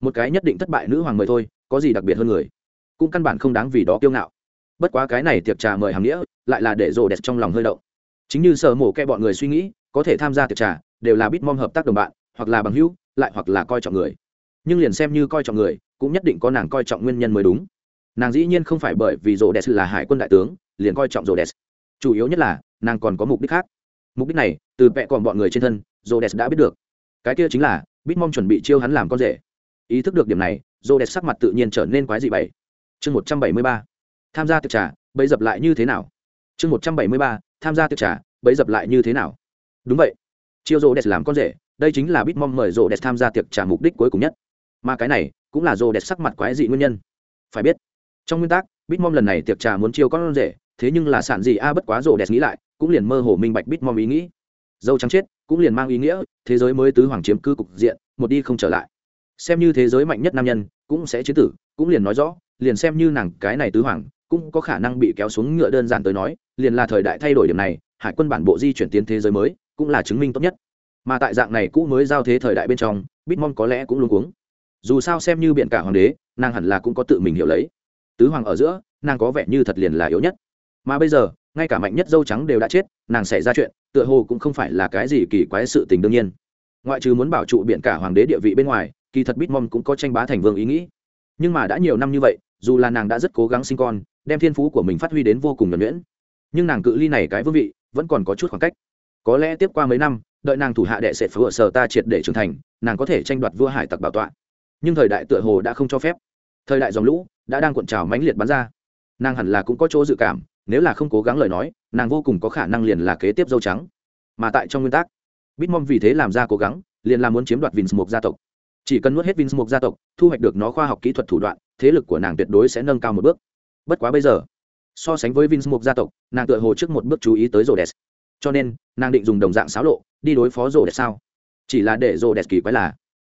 Một cái nhất định thất bại nữ hoàng mời thôi, có gì đặc biệt hơn người? Cũng căn bản không đáng vì đó kiêu ngạo. Bất quá cái này tiệc trà mời hàng nghĩa lại là để rồ đẹp trong lòng hơi động. Chính như sở mổ kệ bọn người suy nghĩ, có thể tham gia tiệc trà, đều là biết mong hợp tác đồng bạn, hoặc là bằng hữu, lại hoặc là coi trọng người. Nhưng liền xem như coi trọng người, cũng nhất định có nàng coi trọng nguyên nhân mới đúng. Nàng dĩ nhiên không phải bởi vì rồ đẹp là hải quân đại tướng, liền coi trọng rồ đẹp. chủ yếu nhất là, nàng còn có mục đích khác. Mục đích này, từ vẹ còn bọn người trên thân rồ đẹp đã biết được. Cái kia chính là, bitmom chuẩn bị chiêu hắn làm con rể. Ý thức được điểm này rồ đẹp sắc mặt tự nhiên trở nên quái dị bảy. Chương một trăm bảy mươi ba. Tham gia tiệc trà bấy dập lại như thế nào? Chương một trăm bảy mươi ba, tham gia tiệc trà, bấy dập lại như thế nào? Đúng vậy. Chiêu rô đẹp làm con rể, đây chính là bitmom mời rô đẹp tham gia tiệc trà mục đích cuối cùng nhất. Mà cái này cũng là rô đẹp sắc mặt quái dị nguyên nhân. Phải biết, trong nguyên tắc bitmom lần này tiệc trà muốn chiêu con rể, thế nhưng là sản gì a à bất quá rô đẹp nghĩ lại, cũng liền mơ hồ minh bạch bitmom ý nghĩ. Dâu trắng chết, cũng liền mang ý nghĩa, thế giới mới tứ hoàng chiếm cư cục diện, một đi không trở lại. Xem như thế giới mạnh nhất nam nhân, cũng sẽ chiến tử, cũng liền nói rõ, liền xem như nàng cái này tứ hoàng, cũng có khả năng bị kéo xuống ngựa đơn giản tới nói liền là thời đại thay đổi điểm này, hải quân bản bộ di chuyển tiến thế giới mới cũng là chứng minh tốt nhất. Mà tại dạng này cũ mới giao thế thời đại bên trong, bitmon có lẽ cũng luôn cuống. Dù sao xem như biện cả hoàng đế, nàng hẳn là cũng có tự mình hiểu lấy. Tứ hoàng ở giữa, nàng có vẻ như thật liền là yếu nhất. Mà bây giờ, ngay cả mạnh nhất dâu trắng đều đã chết, nàng xảy ra chuyện, tựa hồ cũng không phải là cái gì kỳ quái sự tình đương nhiên. Ngoại trừ muốn bảo trụ biện cả hoàng đế địa vị bên ngoài, kỳ thật bitmom cũng có tranh bá thành vương ý nghĩ. Nhưng mà đã nhiều năm như vậy, dù là nàng đã rất cố gắng sinh con, đem thiên phú của mình phát huy đến vô cùng nhuẩn nhuyễn nhưng nàng cự ly này cái vương vị vẫn còn có chút khoảng cách. Có lẽ tiếp qua mấy năm, đợi nàng thủ hạ đệ sẽ phở sở ta triệt để trưởng thành, nàng có thể tranh đoạt vua hải tặc bảo tọa. Nhưng thời đại tựa hồ đã không cho phép. Thời đại dòng lũ đã đang cuộn trào mãnh liệt bắn ra. Nàng hẳn là cũng có chỗ dự cảm, nếu là không cố gắng lời nói, nàng vô cùng có khả năng liền là kế tiếp dâu trắng. Mà tại trong nguyên tắc, bitmom vì thế làm ra cố gắng, liền là muốn chiếm đoạt vins mục gia tộc. Chỉ cần nuốt hết vins mục gia tộc, thu hoạch được nó khoa học kỹ thuật thủ đoạn, thế lực của nàng tuyệt đối sẽ nâng cao một bước. Bất quá bây giờ so sánh với vins gia tộc, nàng tựa hồ trước một bước chú ý tới rô đès cho nên, nàng định dùng đồng dạng xáo lộ, đi đối phó rô đès sao? Chỉ là để rô đès kỳ quái là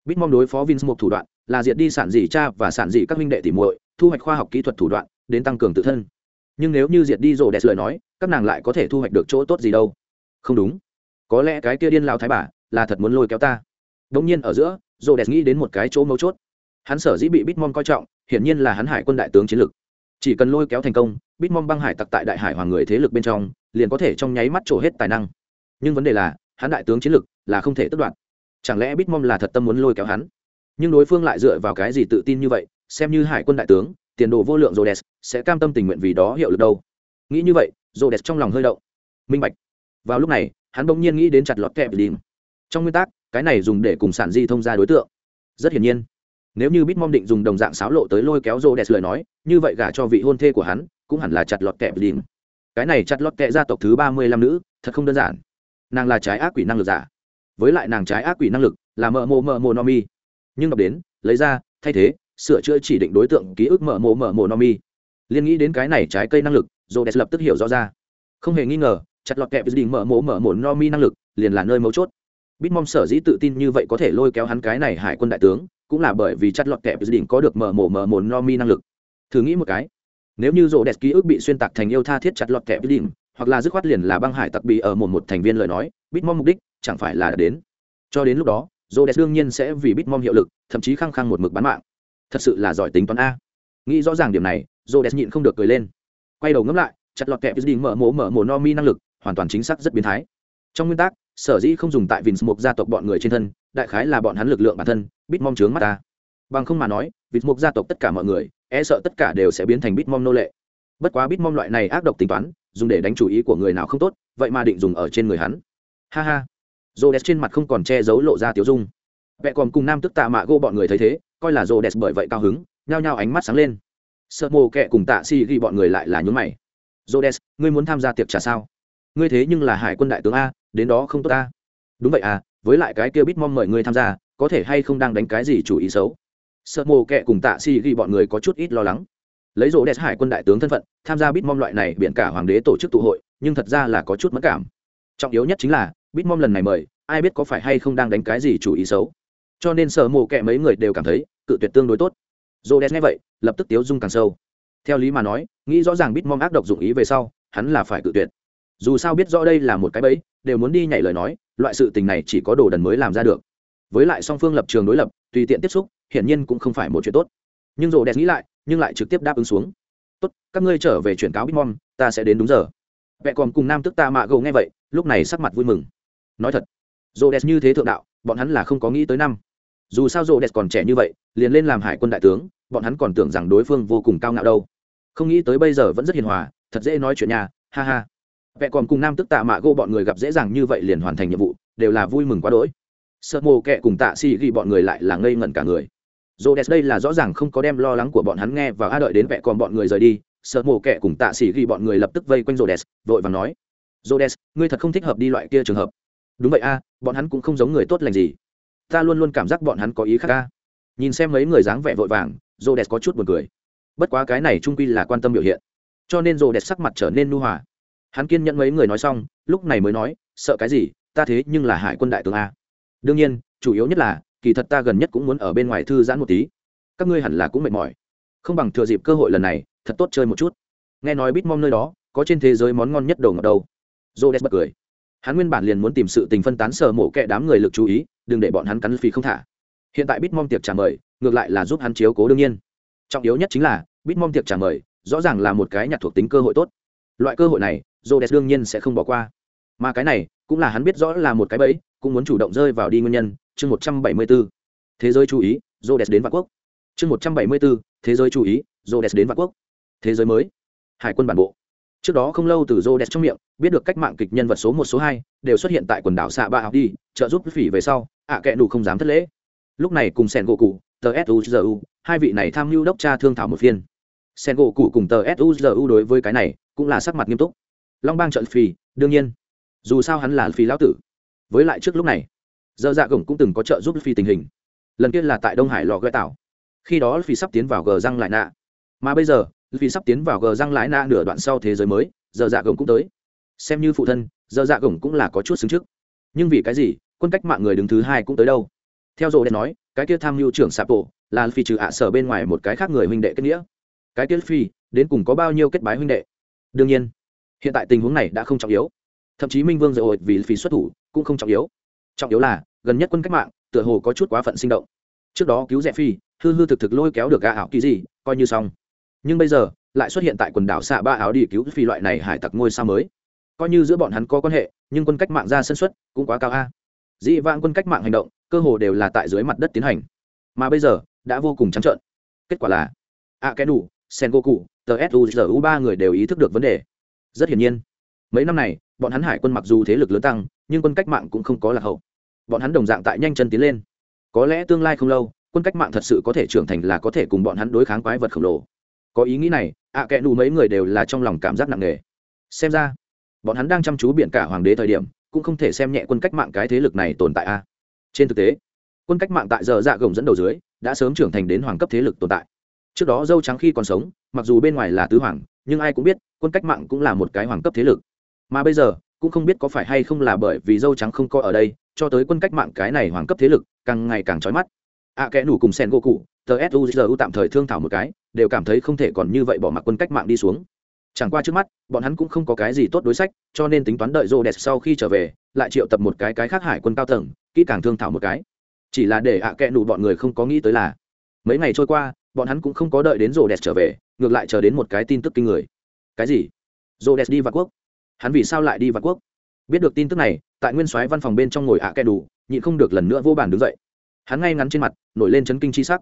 bitmom đối phó vins thủ đoạn là diệt đi sản dị cha và sản dị các minh đệ tỉ muội, thu hoạch khoa học kỹ thuật thủ đoạn, đến tăng cường tự thân. Nhưng nếu như diệt đi rô đès lời nói, các nàng lại có thể thu hoạch được chỗ tốt gì đâu? Không đúng. Có lẽ cái kia điên lao thái bà là thật muốn lôi kéo ta. Đông nhiên ở giữa rô đès nghĩ đến một cái chỗ mấu chốt. Hắn sở dĩ bị bitmom coi trọng, hiển nhiên là hắn hải quân đại tướng chiến lược chỉ cần lôi kéo thành công, bitmom băng hải tặc tại đại hải hoàng người thế lực bên trong, liền có thể trong nháy mắt trổ hết tài năng. Nhưng vấn đề là, hắn đại tướng chiến lược là không thể tất đoạn chẳng lẽ bitmom là thật tâm muốn lôi kéo hắn? Nhưng đối phương lại dựa vào cái gì tự tin như vậy? Xem như hải quân đại tướng, tiền đồ vô lượng rô đès sẽ cam tâm tình nguyện vì đó hiệu lực đâu. Nghĩ như vậy rô đès trong lòng hơi động. Minh bạch. Vào lúc này, hắn bỗng nhiên nghĩ đến chặt lọt kẹp đìm trong nguyên tắc, cái này dùng để cùng sản di thông ra đối tượng. Rất hiển nhiên nếu như bitmom định dùng đồng dạng xáo lộ tới lôi kéo rô đẹp lời nói, như vậy gả cho vị hôn thê của hắn, cũng hẳn là chặt lọt kẹp lìm cái này chặt lọt kẹ gia tộc thứ ba mươi lăm nữ, thật không đơn giản. Nàng là trái ác quỷ năng lực giả. Với lại nàng trái ác quỷ năng lực là mợ mộ mợ mộ no mi. Nhưng đọc đến, lấy ra, thay thế, sửa chữa chỉ định đối tượng ký ức mợ mộ mợ mộ no mi. Liên nghĩ đến cái này trái cây năng lực rô đẹp lập tức hiểu rõ ra. Không hề nghi ngờ, chặt lọt kẹp đình mợ mộ mở mổ no mi năng lực liền là nơi mấu chốt. Bitmom sở dĩ tự tin như vậy có thể lôi kéo hắn cái này hải quân đại tướng cũng là bởi vì chặt lọt kẹp đình có được mở mổ mở mồn no mi năng lực. Thử nghĩ một cái, nếu như rộ đẹp ký ức bị xuyên tạc thành yêu tha thiết chặt lọt kẹp đình hoặc là dứt khoát liền là băng hải tặc bị ở một một thành viên lời nói, bitmom mục đích chẳng phải là đến. Cho đến lúc đó rộ đẹp đương nhiên sẽ vì bitmom hiệu lực, thậm chí khăng khăng một mực bán mạng. Thật sự là giỏi tính toán a. Nghĩ rõ ràng điểm này rộ đẹp nhịn không được cười lên. Quay đầu ngẫm lại, chặt lọt kẹp đình mở mổ mở mồn no mi năng lực hoàn toàn chính xác rất biến thái. Trong nguyên tắc sở dĩ không dùng tại vịn mục gia tộc bọn người trên thân, đại khái là bọn hắn lực lượng bản thân bít mong trướng mắt ta. Bằng không mà nói vịt mục gia tộc tất cả mọi người e sợ tất cả đều sẽ biến thành bít mong nô lệ. Bất quá bít mong loại này ác độc tính toán, dùng để đánh chủ ý của người nào không tốt, vậy mà định dùng ở trên người hắn. Ha ha. Rô đès trên mặt không còn che giấu lộ ra tiểu dung. Vẹ còn cùng nam tức tạ mạ gô bọn người thấy thế, coi là rô đès bởi vậy cao hứng, nhao nhao ánh mắt sáng lên. Sợ mồ kệ cùng tạ si ghi bọn người lại là nhún mày. Rô đès ngươi muốn tham gia tiệc trà sao? Ngươi thế nhưng là hải quân đại tướng a đến đó không tốt ta. Đúng vậy à với lại cái kia bít mong mời ngươi tham gia, có thể hay không đang đánh cái gì chủ ý xấu? Sợ mồ kệ cùng tạ si ghi bọn người có chút ít lo lắng. Lấy rỗ đẹp hải quân đại tướng thân phận, tham gia bít mong loại này biện cả hoàng đế tổ chức tụ hội, nhưng thật ra là có chút mất cảm. Trọng yếu nhất chính là, bít mong lần này mời, ai biết có phải hay không đang đánh cái gì chủ ý xấu? Cho nên sợ mồ kệ mấy người đều cảm thấy, cự tuyệt tương đối tốt. Rỗ đẹp nghe vậy, lập tức tiếu dung càng sâu. Theo lý mà nói, nghĩ rõ ràng bít mong ác độc dụng ý về sau, hắn là phải cự tuyệt dù sao biết rõ đây là một cái bẫy, đều muốn đi nhảy lời nói, loại sự tình này chỉ có đồ đần mới làm ra được. Với lại song phương lập trường đối lập, tùy tiện tiếp xúc, hiển nhiên cũng không phải một chuyện tốt. Nhưng rồ đẹp nghĩ lại, nhưng lại trực tiếp đáp ứng xuống. Tốt, các ngươi trở về chuyển cáo bitmom ta sẽ đến đúng giờ. Vẹ còn cùng nam tức ta mạ gầu nghe vậy, lúc này sắc mặt vui mừng. Nói thật, rồ đẹp như thế thượng đạo, bọn hắn là không có nghĩ tới năm. Dù sao rồ đẹp còn trẻ như vậy, liền lên làm hải quân đại tướng, bọn hắn còn tưởng rằng đối phương vô cùng cao ngạo đâu. Không nghĩ tới bây giờ vẫn rất hiền hòa, thật dễ nói chuyện nhà ha ha vẹ còn cùng nam tức tạ mạ gô bọn người gặp dễ dàng như vậy liền hoàn thành nhiệm vụ, đều là vui mừng quá đỗi. Sợ mồ kệ cùng tạ xì ghi bọn người lại là ngây ngẩn cả người. Dô đès đây là rõ ràng không có đem lo lắng của bọn hắn nghe và a đợi đến vẹ còn bọn người rời đi, sợ mồ kệ cùng tạ xì ghi bọn người lập tức vây quanh rô đès vội và nói rô đès ngươi thật không thích hợp đi loại kia trường hợp. Đúng vậy a, bọn hắn cũng không giống người tốt lành gì. Ta luôn luôn cảm giác bọn hắn có ý khác a. Nhìn xem mấy người dáng vẻ vội vàng rô đès có chút buồn cười. Bất quá cái này trung quy là quan tâm biểu hiện. Cho nên rô đès sắc mặt trở nên nu hòa hắn kiên nhẫn mấy người nói xong, lúc này mới nói, sợ cái gì? Ta thế nhưng là hải quân đại tướng a. Đương nhiên, chủ yếu nhất là, kỳ thật ta gần nhất cũng muốn ở bên ngoài thư giãn một tí. Các ngươi hẳn là cũng mệt mỏi. Không bằng thừa dịp cơ hội lần này, thật tốt chơi một chút. Nghe nói bitmom nơi đó, có trên thế giới món ngon nhất đầu ngọt đầu jodes bật cười. Hắn nguyên bản liền muốn tìm sự tình phân tán sờ mổ kẹ đám người lực chú ý, đừng để bọn hắn cắn phì không thả. Hiện tại bitmom tiệc trả mời, ngược lại là giúp hắn chiếu cố đương nhiên. Trọng yếu nhất chính là, bitmom tiệc trả mời, rõ ràng là một cái nhặt thuộc tính cơ hội tốt. Loại cơ hội này jodes đương nhiên sẽ không bỏ qua. Mà cái này cũng là hắn biết rõ là một cái bẫy cũng muốn chủ động rơi vào đi nguyên nhân. Chương 174. thế giới chú ý jodes đến vạn quốc. Chương 174, thế giới chú ý jodes đến vạn quốc. Thế giới mới hải quân bản bộ. Trước đó không lâu từ jodes trong miệng biết được cách mạng kịch nhân vật số một số hai đều xuất hiện tại quần đảo Sạ ba học đi trợ giúp phỉ về sau ạ à kệ đủ không dám thất lễ. Lúc này cùng Sen gỗ cụ tờ suzu hai vị này tham lưu đốc tra thương thảo một phiên. Sen gỗ cụ cùng tờ suzu đối với cái này cũng là sắc mặt nghiêm túc long bang trợ phi, đương nhiên. Dù sao hắn là phi lão tử. Với lại trước lúc này, dơ dạ gồng cũng từng có trợ giúp phi tình hình. Lần kia là tại đông hải lò gợi tảo. Khi đó phi sắp tiến vào gờ răng lại nạ. Mà bây giờ, phi sắp tiến vào gờ răng lại nạ nửa đoạn sau thế giới mới, dơ dạ gồng cũng tới. Xem như phụ thân, dơ dạ gồng cũng là có chút xứng trước. Nhưng vì cái gì, quân cách mạng người đứng thứ hai cũng tới đâu? Theo dồ đen nói, cái kia tham mưu trưởng sạp bộ là phi trừ ạ sở bên ngoài một cái khác người huynh đệ kết nghĩa. Cái kia phi, đến cùng có bao nhiêu kết bái huynh đệ? Đương nhiên hiện tại tình huống này đã không trọng yếu. Thậm chí minh vương dạy ổi vì phí xuất thủ cũng không trọng yếu. Trọng yếu là, gần nhất quân cách mạng, tựa hồ có chút quá phận sinh động. Trước đó cứu rẽ phi, hư hư thực thực lôi kéo được gà ảo kỳ gì, coi như xong. Nhưng bây giờ, lại xuất hiện tại quần đảo xạ ba áo đi cứu phi loại này hải tặc ngôi sao mới. Coi như giữa bọn hắn có quan hệ, nhưng quân cách mạng ra sân xuất cũng quá cao a. Dĩ vãng quân cách mạng hành động, cơ hồ đều là tại dưới mặt đất tiến hành. Mà bây giờ, đã vô cùng trắng trợn. Kết quả là, a Kẻ đủ sen goku tờ suzu ba người đều ý thức được vấn đề rất hiển nhiên. Mấy năm này, bọn hắn hải quân mặc dù thế lực lớn tăng, nhưng quân cách mạng cũng không có lạc hậu. Bọn hắn đồng dạng tại nhanh chân tiến lên. Có lẽ tương lai không lâu, quân cách mạng thật sự có thể trưởng thành là có thể cùng bọn hắn đối kháng quái vật khổng lồ. Có ý nghĩ này, ạ à kẽ đủ mấy người đều là trong lòng cảm giác nặng nề. Xem ra, bọn hắn đang chăm chú biển cả hoàng đế thời điểm, cũng không thể xem nhẹ quân cách mạng cái thế lực này tồn tại a. Trên thực tế, quân cách mạng tại giờ dạ gồng dẫn đầu dưới, đã sớm trưởng thành đến hoàng cấp thế lực tồn tại trước đó dâu trắng khi còn sống, mặc dù bên ngoài là tứ hoàng, nhưng ai cũng biết, quân cách mạng cũng là một cái hoàng cấp thế lực. Mà bây giờ, cũng không biết có phải hay không là bởi vì dâu trắng không có ở đây, cho tới quân cách mạng cái này hoàng cấp thế lực càng ngày càng trói mắt. Ạ kẽ nủ cùng sen gỗ cụ, tờ suzu tạm thời thương thảo một cái, đều cảm thấy không thể còn như vậy bỏ mặc quân cách mạng đi xuống. Chẳng qua trước mắt, bọn hắn cũng không có cái gì tốt đối sách, cho nên tính toán đợi rô đẹp sau khi trở về, lại triệu tập một cái cái khác hải quân cao tầng, kỹ càng thương thảo một cái. Chỉ là để ạ kẽ nủ bọn người không có nghĩ tới là, mấy ngày trôi qua bọn hắn cũng không có đợi đến rô đẹp trở về, ngược lại chờ đến một cái tin tức kinh người. Cái gì? Rô đẹp đi vạn quốc. Hắn vì sao lại đi vạn quốc? Biết được tin tức này, tại nguyên soái văn phòng bên trong ngồi ạ à kẽ đủ, nhịn không được lần nữa vô bàn đứng dậy. Hắn ngay ngắn trên mặt, nổi lên chấn kinh chi sắc.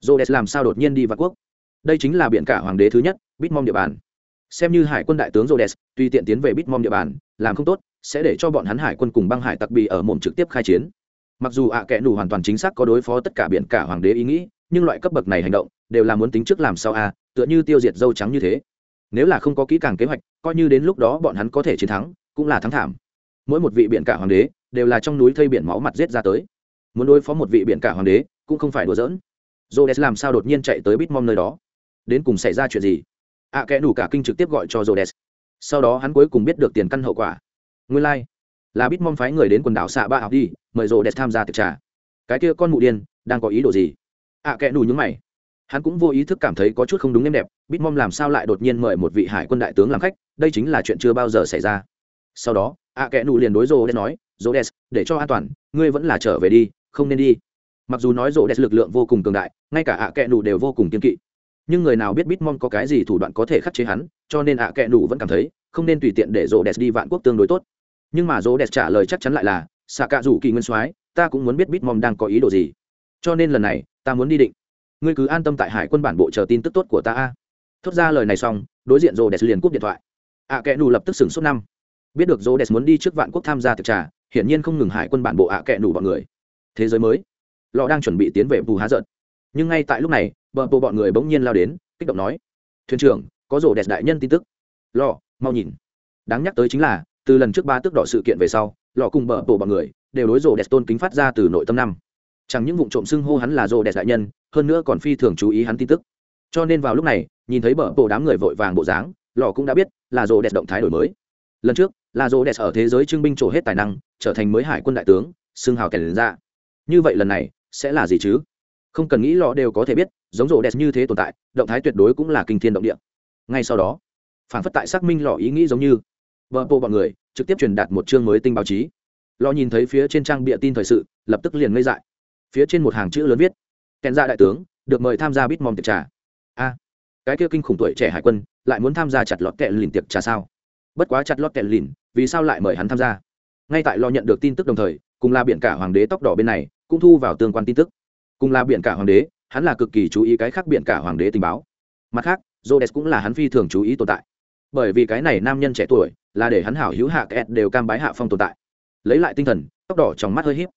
Rô đẹp làm sao đột nhiên đi vạn quốc? Đây chính là biện cả hoàng đế thứ nhất, bitmom địa bàn. Xem như hải quân đại tướng rhodes, tuy tiện tiến về bitmom địa bàn, làm không tốt, sẽ để cho bọn hắn hải quân cùng băng hải tặc bị ở mồm trực tiếp khai chiến. Mặc dù ạ à kẽ hoàn toàn chính xác có đối phó tất cả biển cả hoàng đế ý nghĩ, nhưng loại cấp bậc này hành động đều là muốn tính trước làm sao a tựa như tiêu diệt dâu trắng như thế nếu là không có kỹ càng kế hoạch coi như đến lúc đó bọn hắn có thể chiến thắng cũng là thắng thảm mỗi một vị biển cả hoàng đế đều là trong núi thây biển máu mặt giết ra tới muốn đối phó một vị biển cả hoàng đế cũng không phải đùa giỡn Rhodes làm sao đột nhiên chạy tới Bitmom nơi đó? Đến cùng xảy ra chuyện gì? ạ à, kẽ đủ cả kinh trực tiếp gọi cho Rhodes. Sau đó hắn cuối cùng biết được tiền căn hậu quả. Nguyên lai, like, là Bitmom phái người đến quần đảo xạ ba học đi, mời Rhodes tham gia tiệc trà. Cái kia con mụ điên đang có ý đồ gì? ạ à, kẽ đủ những mày. Hắn cũng vô ý thức cảm thấy có chút không đúng nêm đẹp, Bitmom làm sao lại đột nhiên mời một vị hải quân đại tướng làm khách, đây chính là chuyện chưa bao giờ xảy ra. Sau đó, ạ kẽ nụ liền đối Rhodes nói, Rhodes, để cho an toàn, ngươi vẫn là trở về đi, không nên đi. Mặc dù nói rô đen lực lượng vô cùng cường đại ngay cả ạ kẽ nụ đều vô cùng kiên kỵ. Nhưng người nào biết bitmon có cái gì thủ đoạn có thể khắc chế hắn cho nên ạ kẽ nụ vẫn cảm thấy không nên tùy tiện để rô đen đi vạn quốc tương đối tốt. Nhưng mà rô đen trả lời chắc chắn lại là xạ cạ rủ kỳ nguyên soái ta cũng muốn biết bitmon đang có ý đồ gì. Cho nên lần này ta muốn đi định ngươi cứ an tâm tại hải quân bản bộ chờ tin tức tốt của ta a. Thốt ra lời này xong, đối diện rô đès liền cúp điện thoại. Ạ à kẽ nù lập tức sửng suốt năm. Biết được rô đès muốn đi trước vạn quốc tham gia thực trà, hiển nhiên không ngừng hải quân bản bộ ạ kẽ nù bọn người. Thế giới mới. Lò đang chuẩn bị tiến về bù há giận nhưng ngay tại lúc này, bờ bộ bọn người bỗng nhiên lao đến, kích động nói, thuyền trưởng, có rô đès đại nhân tin tức. Lò, mau nhìn. Đáng nhắc tới chính là, từ lần trước ba tước đỏ sự kiện về sau, lò cùng bờ bộ bọn người đều đối rô đès tôn kính phát ra từ nội tâm năm chẳng những vụ trộm xưng hô hắn là rồ đẹp đại nhân, hơn nữa còn phi thường chú ý hắn tin tức. Cho nên vào lúc này, nhìn thấy bờ bộ đám người vội vàng bộ dáng, lò cũng đã biết là rồ đẹp động thái đổi mới. Lần trước, là rô đẹp ở thế giới trưng binh trổ hết tài năng, trở thành mới hải quân đại tướng, xưng hào kẻ lên ra dạ. như vậy lần này, sẽ là gì chứ? Không cần nghĩ lọ đều có thể biết, giống rô đẹp như thế tồn tại, động thái tuyệt đối cũng là kinh thiên động địa. Ngay sau đó, phản phất tại xác minh lọ ý nghĩ giống như vợ bộ bọn người trực tiếp truyền đạt một chương mới tinh báo chí. Lò nhìn thấy phía trên trang bịa tin thời sự, lập tức liền ngây dại phía trên một hàng chữ lớn viết, kèn ra đại tướng, được mời tham gia bít mong tiệc trà. A, cái kia kinh khủng tuổi trẻ hải quân lại muốn tham gia chặt lọt kẹn lìn tiệc trà sao? Bất quá chặt lọt kẹn lìn, vì sao lại mời hắn tham gia? Ngay tại lo nhận được tin tức đồng thời, cùng là biển cả hoàng đế tóc đỏ bên này, cũng thu vào tương quan tin tức. Cùng là biển cả hoàng đế, hắn là cực kỳ chú ý cái khác biển cả hoàng đế tình báo. Mặt khác jodes cũng là hắn phi thường chú ý tồn tại. Bởi vì cái này nam nhân trẻ tuổi, là để hắn hảo hữu hạ kẹt đều cam bái hạ phong tồn tại. Lấy lại tinh thần, tóc đỏ trong mắt hơi hiếp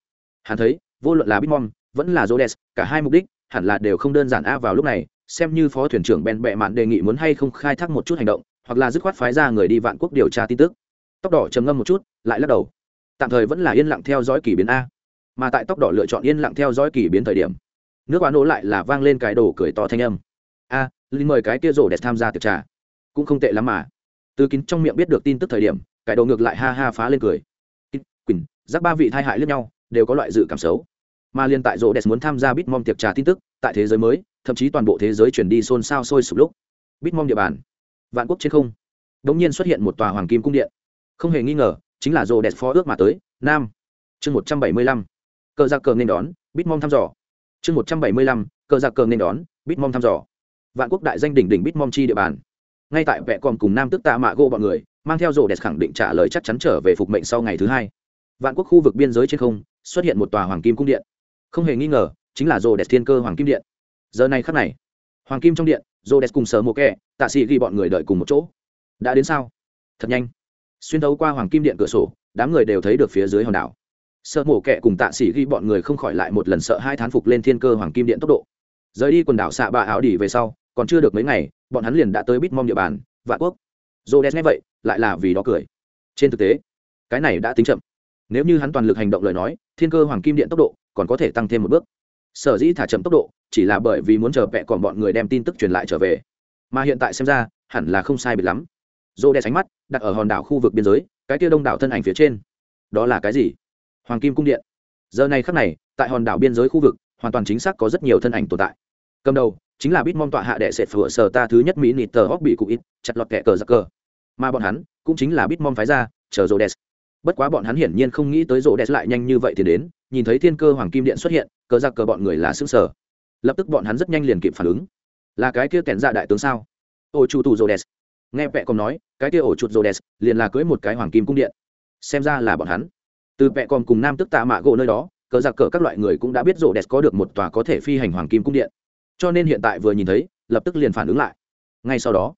hắn thấy vô luận là bitmom vẫn là jodes cả hai mục đích hẳn là đều không đơn giản a vào lúc này, xem như phó thuyền trưởng ben bệ mạn đề nghị muốn hay không khai thác một chút hành động, hoặc là dứt khoát phái ra người đi vạn quốc điều tra tin tức. Tóc đỏ trầm ngâm một chút, lại lắc đầu. Tạm thời vẫn là yên lặng theo dõi kỳ biến a. Mà tại tóc đỏ lựa chọn yên lặng theo dõi kỳ biến thời điểm, nước quá nổ lại là vang lên cái đồ cười to thanh âm. A, linh mời cái kia rổ đẹp tham gia tiệc trà. Cũng không tệ lắm mà. Từ kín trong miệng biết được tin tức thời điểm, cái đồ ngược lại ha ha phá lên cười. Quỳnh, giác ba vị thai hại lẫn nhau, đều có loại dự cảm xấu mà liên tại rổ đẹp muốn tham gia bitmom tiệc trà tin tức, tại thế giới mới, thậm chí toàn bộ thế giới chuyển đi xôn xao sôi sụp lúc. Bitmom địa bàn, vạn quốc trên không. Đ nhiên xuất hiện một tòa hoàng kim cung điện. Không hề nghi ngờ, chính là rổ đẹp phó ước mà tới, nam. Chương một trăm bảy mươi lăm. Cờ giặc cờ nên đón, bitmom thăm dò. Chương một trăm bảy mươi lăm, cờ giặc cờ nên đón, bitmom thăm dò. Vạn quốc đại danh đỉnh đỉnh bitmom chi địa bàn. Ngay tại vẹ còn cùng nam tức tạ mạ gô bọn người, mang theo rổ đẹp khẳng định trả lời chắc chắn trở về phục mệnh sau ngày thứ hai. Vạn quốc khu vực biên giới trên không, xuất hiện một tòa hoàng kim cung điện không hề nghi ngờ, chính là Rô đẹp thiên cơ hoàng kim điện. Giờ này khắc này, hoàng kim trong điện Rô đẹp cùng sở mộ kẹ tạ sĩ ghi bọn người đợi cùng một chỗ. Đã đến sao? Thật nhanh. Xuyên thấu qua hoàng kim điện cửa sổ, đám người đều thấy được phía dưới hòn đảo. Sợ mổ kẹ cùng tạ sĩ ghi bọn người không khỏi lại một lần sợ hai thán phục lên thiên cơ hoàng kim điện tốc độ. Rời đi quần đảo xạ bạ áo đỉ về sau, còn chưa được mấy ngày, bọn hắn liền đã tới bít mong địa bàn, vạn quốc. Dô đen nghe vậy, lại là vì đó cười. Trên thực tế, cái này đã tính chậm. Nếu như hắn toàn lực hành động lời nói, thiên cơ hoàng kim điện tốc độ còn có thể tăng thêm một bước. Sở dĩ thả chậm tốc độ, chỉ là bởi vì muốn chờ vẹ còn bọn người đem tin tức truyền lại trở về. Mà hiện tại xem ra, hẳn là không sai biệt lắm. Dô đe sánh mắt, đặt ở hòn đảo khu vực biên giới, cái kia đông đảo thân ảnh phía trên. Đó là cái gì? Hoàng kim cung điện. Giờ này khắc này, tại hòn đảo biên giới khu vực, hoàn toàn chính xác có rất nhiều thân ảnh tồn tại. Cầm đầu, chính là bitmom tọa hạ đệ sệt phở sở ta thứ nhất mỹ nịt tờ hóc bị cụ ít, chặt lọt kẹ cờ giặc cờ. Mà bọn hắn, cũng chính là bitmom phái ra, chờ rô đès bất quá bọn hắn hiển nhiên không nghĩ tới rộ đẹp lại nhanh như vậy thì đến, nhìn thấy thiên cơ hoàng kim điện xuất hiện, cờ giặc cờ bọn người là xứng sở lập tức bọn hắn rất nhanh liền kịp phản ứng. Là cái kia kẹn dạ đại tướng sao? Ổ chủ tù rô đès nghe vẹ còn nói, cái kia ổ chuột rô đès liền là cưới một cái hoàng kim cung điện. Xem ra là bọn hắn. Từ vẹ còn cùng nam tức tạ mạ gỗ nơi đó, cờ giặc cờ các loại người cũng đã biết rô đès có được một tòa có thể phi hành hoàng kim cung điện. Cho nên hiện tại vừa nhìn thấy, lập tức liền phản ứng lại. Ngay sau đó,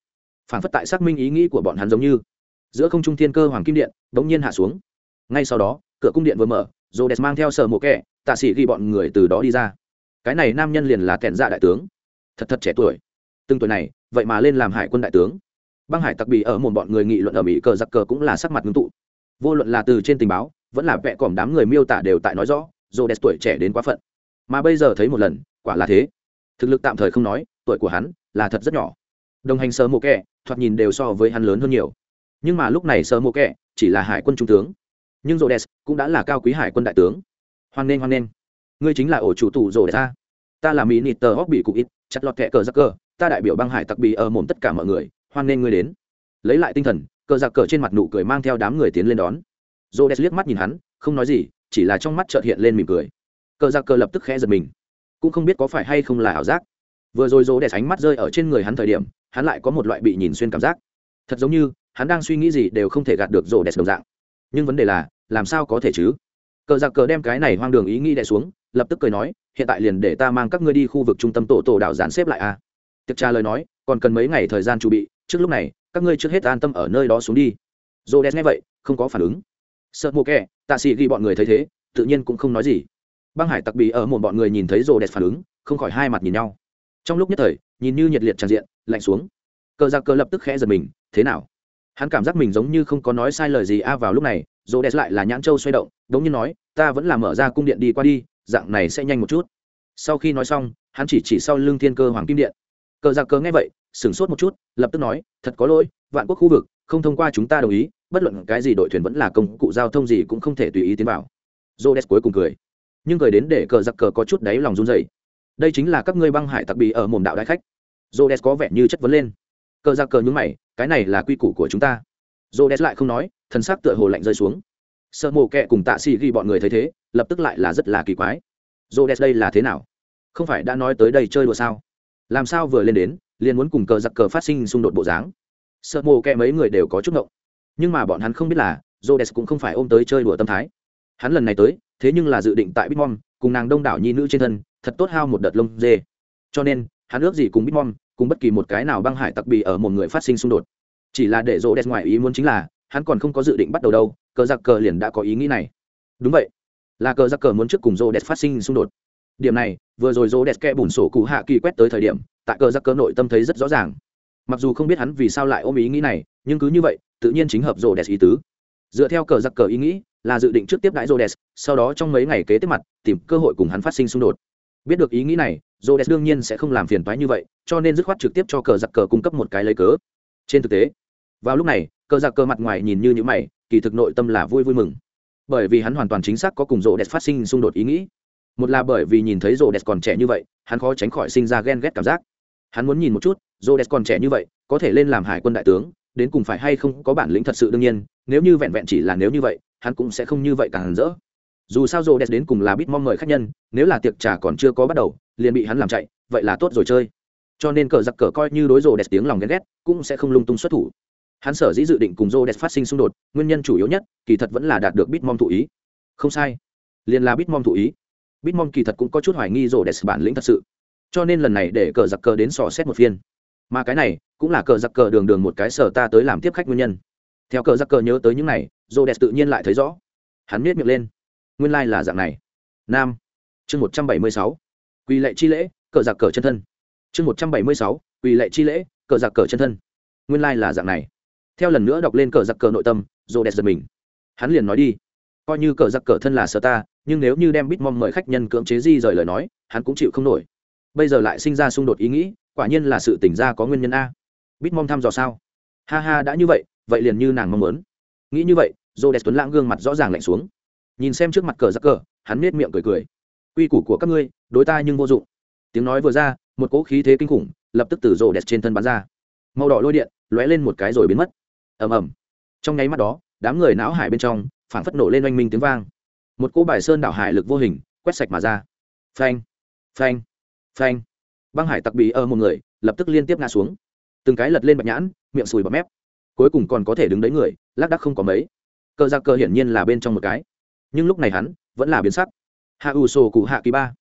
phản phất tại xác minh ý nghĩ của bọn hắn giống như giữa không trung thiên cơ hoàng kim điện bỗng nhiên hạ xuống. Ngay sau đó, cửa cung điện vừa mở rô đẹp mang theo sở mộ kẻ, tạ sĩ ghi bọn người từ đó đi ra. Cái này nam nhân liền là kẻn dạ đại tướng. Thật thật trẻ tuổi. Từng tuổi này, vậy mà lên làm hải quân đại tướng. Băng hải tặc bị ở một bọn người nghị luận ở mỹ cờ giặc cờ cũng là sắc mặt ngưng tụ. Vô luận là từ trên tình báo, vẫn là vẽ còm đám người miêu tả đều tại nói rõ rô đẹp tuổi trẻ đến quá phận. Mà bây giờ thấy một lần, quả là thế. Thực lực tạm thời không nói, tuổi của hắn là thật rất nhỏ. Đồng hành sơ mộ kẻ, thoạt nhìn đều so với hắn lớn hơn nhiều nhưng mà lúc này sơ mộ kẹ chỉ là hải quân trung tướng. Nhưng rô đès cũng đã là cao quý hải quân đại tướng. Hoan nghênh hoan nghênh. Ngươi chính là ổ chủ tù rô đès ta ta là mỹ nịt tờ hóc bị cụ ít, chặt lọt kẹ cờ giặc cờ. Ta đại biểu băng hải tặc bị ở ờ mồm tất cả mọi người, hoan nghênh ngươi đến. Lấy lại tinh thần, cờ giặc cờ trên mặt nụ cười mang theo đám người tiến lên đón. Rô đès liếc mắt nhìn hắn, không nói gì, chỉ là trong mắt trợt hiện lên mỉm cười. Cờ giặc cờ lập tức khẽ giật mình. Cũng không biết có phải hay không là ảo giác. Vừa rồi rô đès ánh mắt rơi ở trên người hắn thời điểm, hắn lại có một loại bị nhìn xuyên cảm giác. Thật giống như hắn đang suy nghĩ gì đều không thể gạt được rổ đẹp đồng dạng. Nhưng vấn đề là, làm sao có thể chứ? Cờ giặc cờ đem cái này hoang đường ý nghĩ đẻ xuống, lập tức cười nói, hiện tại liền để ta mang các ngươi đi khu vực trung tâm tổ tổ đảo dàn xếp lại a. Tiệc trà lời nói, còn cần mấy ngày thời gian chuẩn bị, trước lúc này, các ngươi trước hết an tâm ở nơi đó xuống đi. Rô đẹp nghe vậy, không có phản ứng. Sợ mô kẹ tạ sĩ ghi bọn người thấy thế, tự nhiên cũng không nói gì. Băng hải tặc bị ở một bọn người nhìn thấy rồ đẹp phản ứng, không khỏi hai mặt nhìn nhau. Trong lúc nhất thời, nhìn như nhiệt liệt tràn diện, lạnh xuống. Cờ giặc cờ lập tức khẽ giật mình, thế nào? Hắn cảm giác mình giống như không có nói sai lời gì a vào lúc này rồ đẹp lại là nhãn châu xoay động, đống như nói, ta vẫn là mở ra cung điện đi qua đi, dạng này sẽ nhanh một chút. Sau khi nói xong, hắn chỉ chỉ sau lưng thiên cơ hoàng kim điện. Cờ giặc cờ nghe vậy, sửng sốt một chút, lập tức nói, thật có lỗi, vạn quốc khu vực, không thông qua chúng ta đồng ý, bất luận cái gì đội thuyền vẫn là công cụ giao thông gì cũng không thể tùy ý tiến vào. J cuối cùng cười, nhưng cười đến để cờ giặc cờ có chút đáy lòng run dày đây chính là các ngươi băng hải tặc bì ở mồm đạo đại khách. J có vẻ như chất vấn lên. Cờ giặc cờ nhúng mày cái này là quy củ của chúng ta. J lại không nói, thân xác tựa hồ lạnh rơi xuống. Sợ mộ kẹ cùng tạ xì ghi bọn người thấy thế, lập tức lại là rất là kỳ quái. J đây là thế nào? Không phải đã nói tới đây chơi đùa sao? Làm sao vừa lên đến, liền muốn cùng cờ giặc cờ phát sinh xung đột bộ dáng? Sợ mộ kẹ mấy người đều có chút ngộng. Nhưng mà bọn hắn không biết là j cũng không phải ôm tới chơi đùa tâm thái. Hắn lần này tới, thế nhưng là dự định tại bitmom, cùng nàng đông đảo nhi nữ trên thân, thật tốt hao một đợt lông dê. Cho nên, hắn ước gì cùng bitmom cùng bất kỳ một cái nào băng hải tặc bị ở một người phát sinh xung đột. Chỉ là để rô đen ngoài ý muốn chính là hắn còn không có dự định bắt đầu đâu cờ giặc cờ liền đã có ý nghĩ này. Đúng vậy là cờ giặc cờ muốn trước cùng rô đen phát sinh xung đột. Điểm này vừa rồi rô đen kẽ bùn sổ cụ hạ kỳ quét tới thời điểm tại cờ giặc cờ nội tâm thấy rất rõ ràng. Mặc dù không biết hắn vì sao lại ôm ý nghĩ này nhưng cứ như vậy tự nhiên chính hợp rô đen ý tứ. Dựa theo cờ giặc cờ ý nghĩ là dự định trước tiếp đãi rô đen sau đó trong mấy ngày kế tiếp mặt, tìm cơ hội cùng hắn phát sinh xung đột. Biết được ý nghĩ này, Rhodes đương nhiên sẽ không làm phiền toái như vậy, cho nên dứt khoát trực tiếp cho cờ giặc cờ cung cấp một cái lấy cớ. Trên thực tế, vào lúc này, cờ giặc cờ mặt ngoài nhìn như những mày, kỳ thực nội tâm là vui vui mừng. Bởi vì hắn hoàn toàn chính xác có cùng Rhodes phát sinh xung đột ý nghĩ. Một là bởi vì nhìn thấy Rhodes còn trẻ như vậy, hắn khó tránh khỏi sinh ra ghen ghét cảm giác. Hắn muốn nhìn một chút, Rhodes còn trẻ như vậy, có thể lên làm hải quân đại tướng, đến cùng phải hay không có bản lĩnh thật sự đương nhiên, nếu như vẹn vẹn chỉ là nếu như vậy, hắn cũng sẽ không như vậy càng rỡ dù sao Rhodes đến cùng là biết mong mời khách nhân nếu là tiệc trà còn chưa có bắt đầu liền bị hắn làm chạy, vậy là tốt rồi chơi. Cho nên cờ giặc cờ coi như đối rô đẹp tiếng lòng ghen ghét, cũng sẽ không lung tung xuất thủ. Hắn sở dĩ dự định cùng rô đẹp phát sinh xung đột, nguyên nhân chủ yếu nhất, kỳ thật vẫn là đạt được bitmom thụ ý. Không sai. Liền là bitmom thụ ý. Bitmom kỳ thật cũng có chút hoài nghi rô đẹp bản lĩnh thật sự. Cho nên lần này để cờ giặc cờ đến sò xét một phiên. Mà cái này, cũng là cờ giặc cờ đường đường một cái sở ta tới làm tiếp khách nguyên nhân. Theo cờ giặc cờ nhớ tới những này, rô đẹp tự nhiên lại thấy rõ. Hắn miết miệng lên. Nguyên lai、like、là dạng này. Nam. Chương một trăm bảy mươi sáu quỳ lệ chi lễ, cờ giặc cờ chân thân. Chương một trăm bảy mươi sáu, quỳ lệ chi lễ, cờ giặc cờ chân thân. Nguyên lai、like、là dạng này. Theo lần nữa đọc lên cờ giặc cờ nội tâm, rô đẹp giật mình. Hắn liền nói đi. Coi như cờ giặc cờ thân là sơ ta, nhưng nếu như đem bít mong mời khách nhân cưỡng chế di rời lời nói, hắn cũng chịu không nổi. Bây giờ lại sinh ra xung đột ý nghĩ, quả nhiên là sự tỉnh ra có nguyên nhân a. Bít mong thăm dò sao? Ha ha, đã như vậy vậy liền như nàng mong muốn. Nghĩ như vậy dô đẹp tuấn lãng gương mặt rõ ràng lạnh xuống. Nhìn xem trước mặt cờ giặc cờ, hắn nết miệng cười cười. Quy củ của các ngươi đối ta nhưng vô dụng. Tiếng nói vừa ra, một cỗ khí thế kinh khủng lập tức từ rổ đẹp trên thân bắn ra. Màu đỏ lôi điện lóe lên một cái rồi biến mất. Ầm ầm. Trong nháy mắt đó, đám người não hải bên trong phảng phất nổ lên oanh minh tiếng vang. Một cỗ bài sơn đảo hải lực vô hình quét sạch mà ra. Phanh phanh phanh. Băng hải tặc bị ở một người lập tức liên tiếp ngã xuống. Từng cái lật lên bạch nhãn, miệng sùi bọt mép. Cuối cùng còn có thể đứng đấy người, lác đắc không có mấy. Cơ giặc cơ hiển nhiên là bên trong một cái. Nhưng lúc này hắn vẫn là biến sắc. Hạ ủ sổ cụ hạ kỳ ba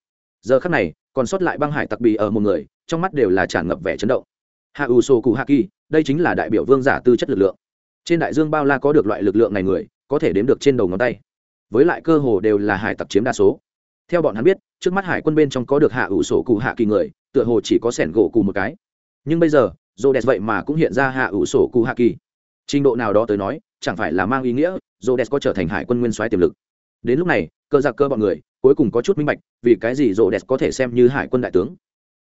giờ khắc này, còn sót lại băng hải tặc bì ở một người, trong mắt đều là tràn ngập vẻ chấn động. Hạ ủ sổ cụ hạ kỳ, đây chính là đại biểu vương giả tư chất lực lượng. Trên đại dương bao la có được loại lực lượng này người, có thể đếm được trên đầu ngón tay. Với lại cơ hồ đều là hải tặc chiếm đa số. Theo bọn hắn biết, trước mắt hải quân bên trong có được hạ ủ sổ cụ hạ kỳ người, tựa hồ chỉ có sẻn gỗ cụ một cái. Nhưng bây giờ dô đẹp vậy mà cũng hiện ra hạ ủ sổ cụ hạ kỳ. Trình độ nào đó tới nói, chẳng phải là mang ý nghĩa Rhodes có trở thành hải quân nguyên soái tiềm lực. Đến lúc này, cơ giặc cơ bọn người cuối cùng có chút minh bạch, vì cái gì rộ đẹp có thể xem như hải quân đại tướng.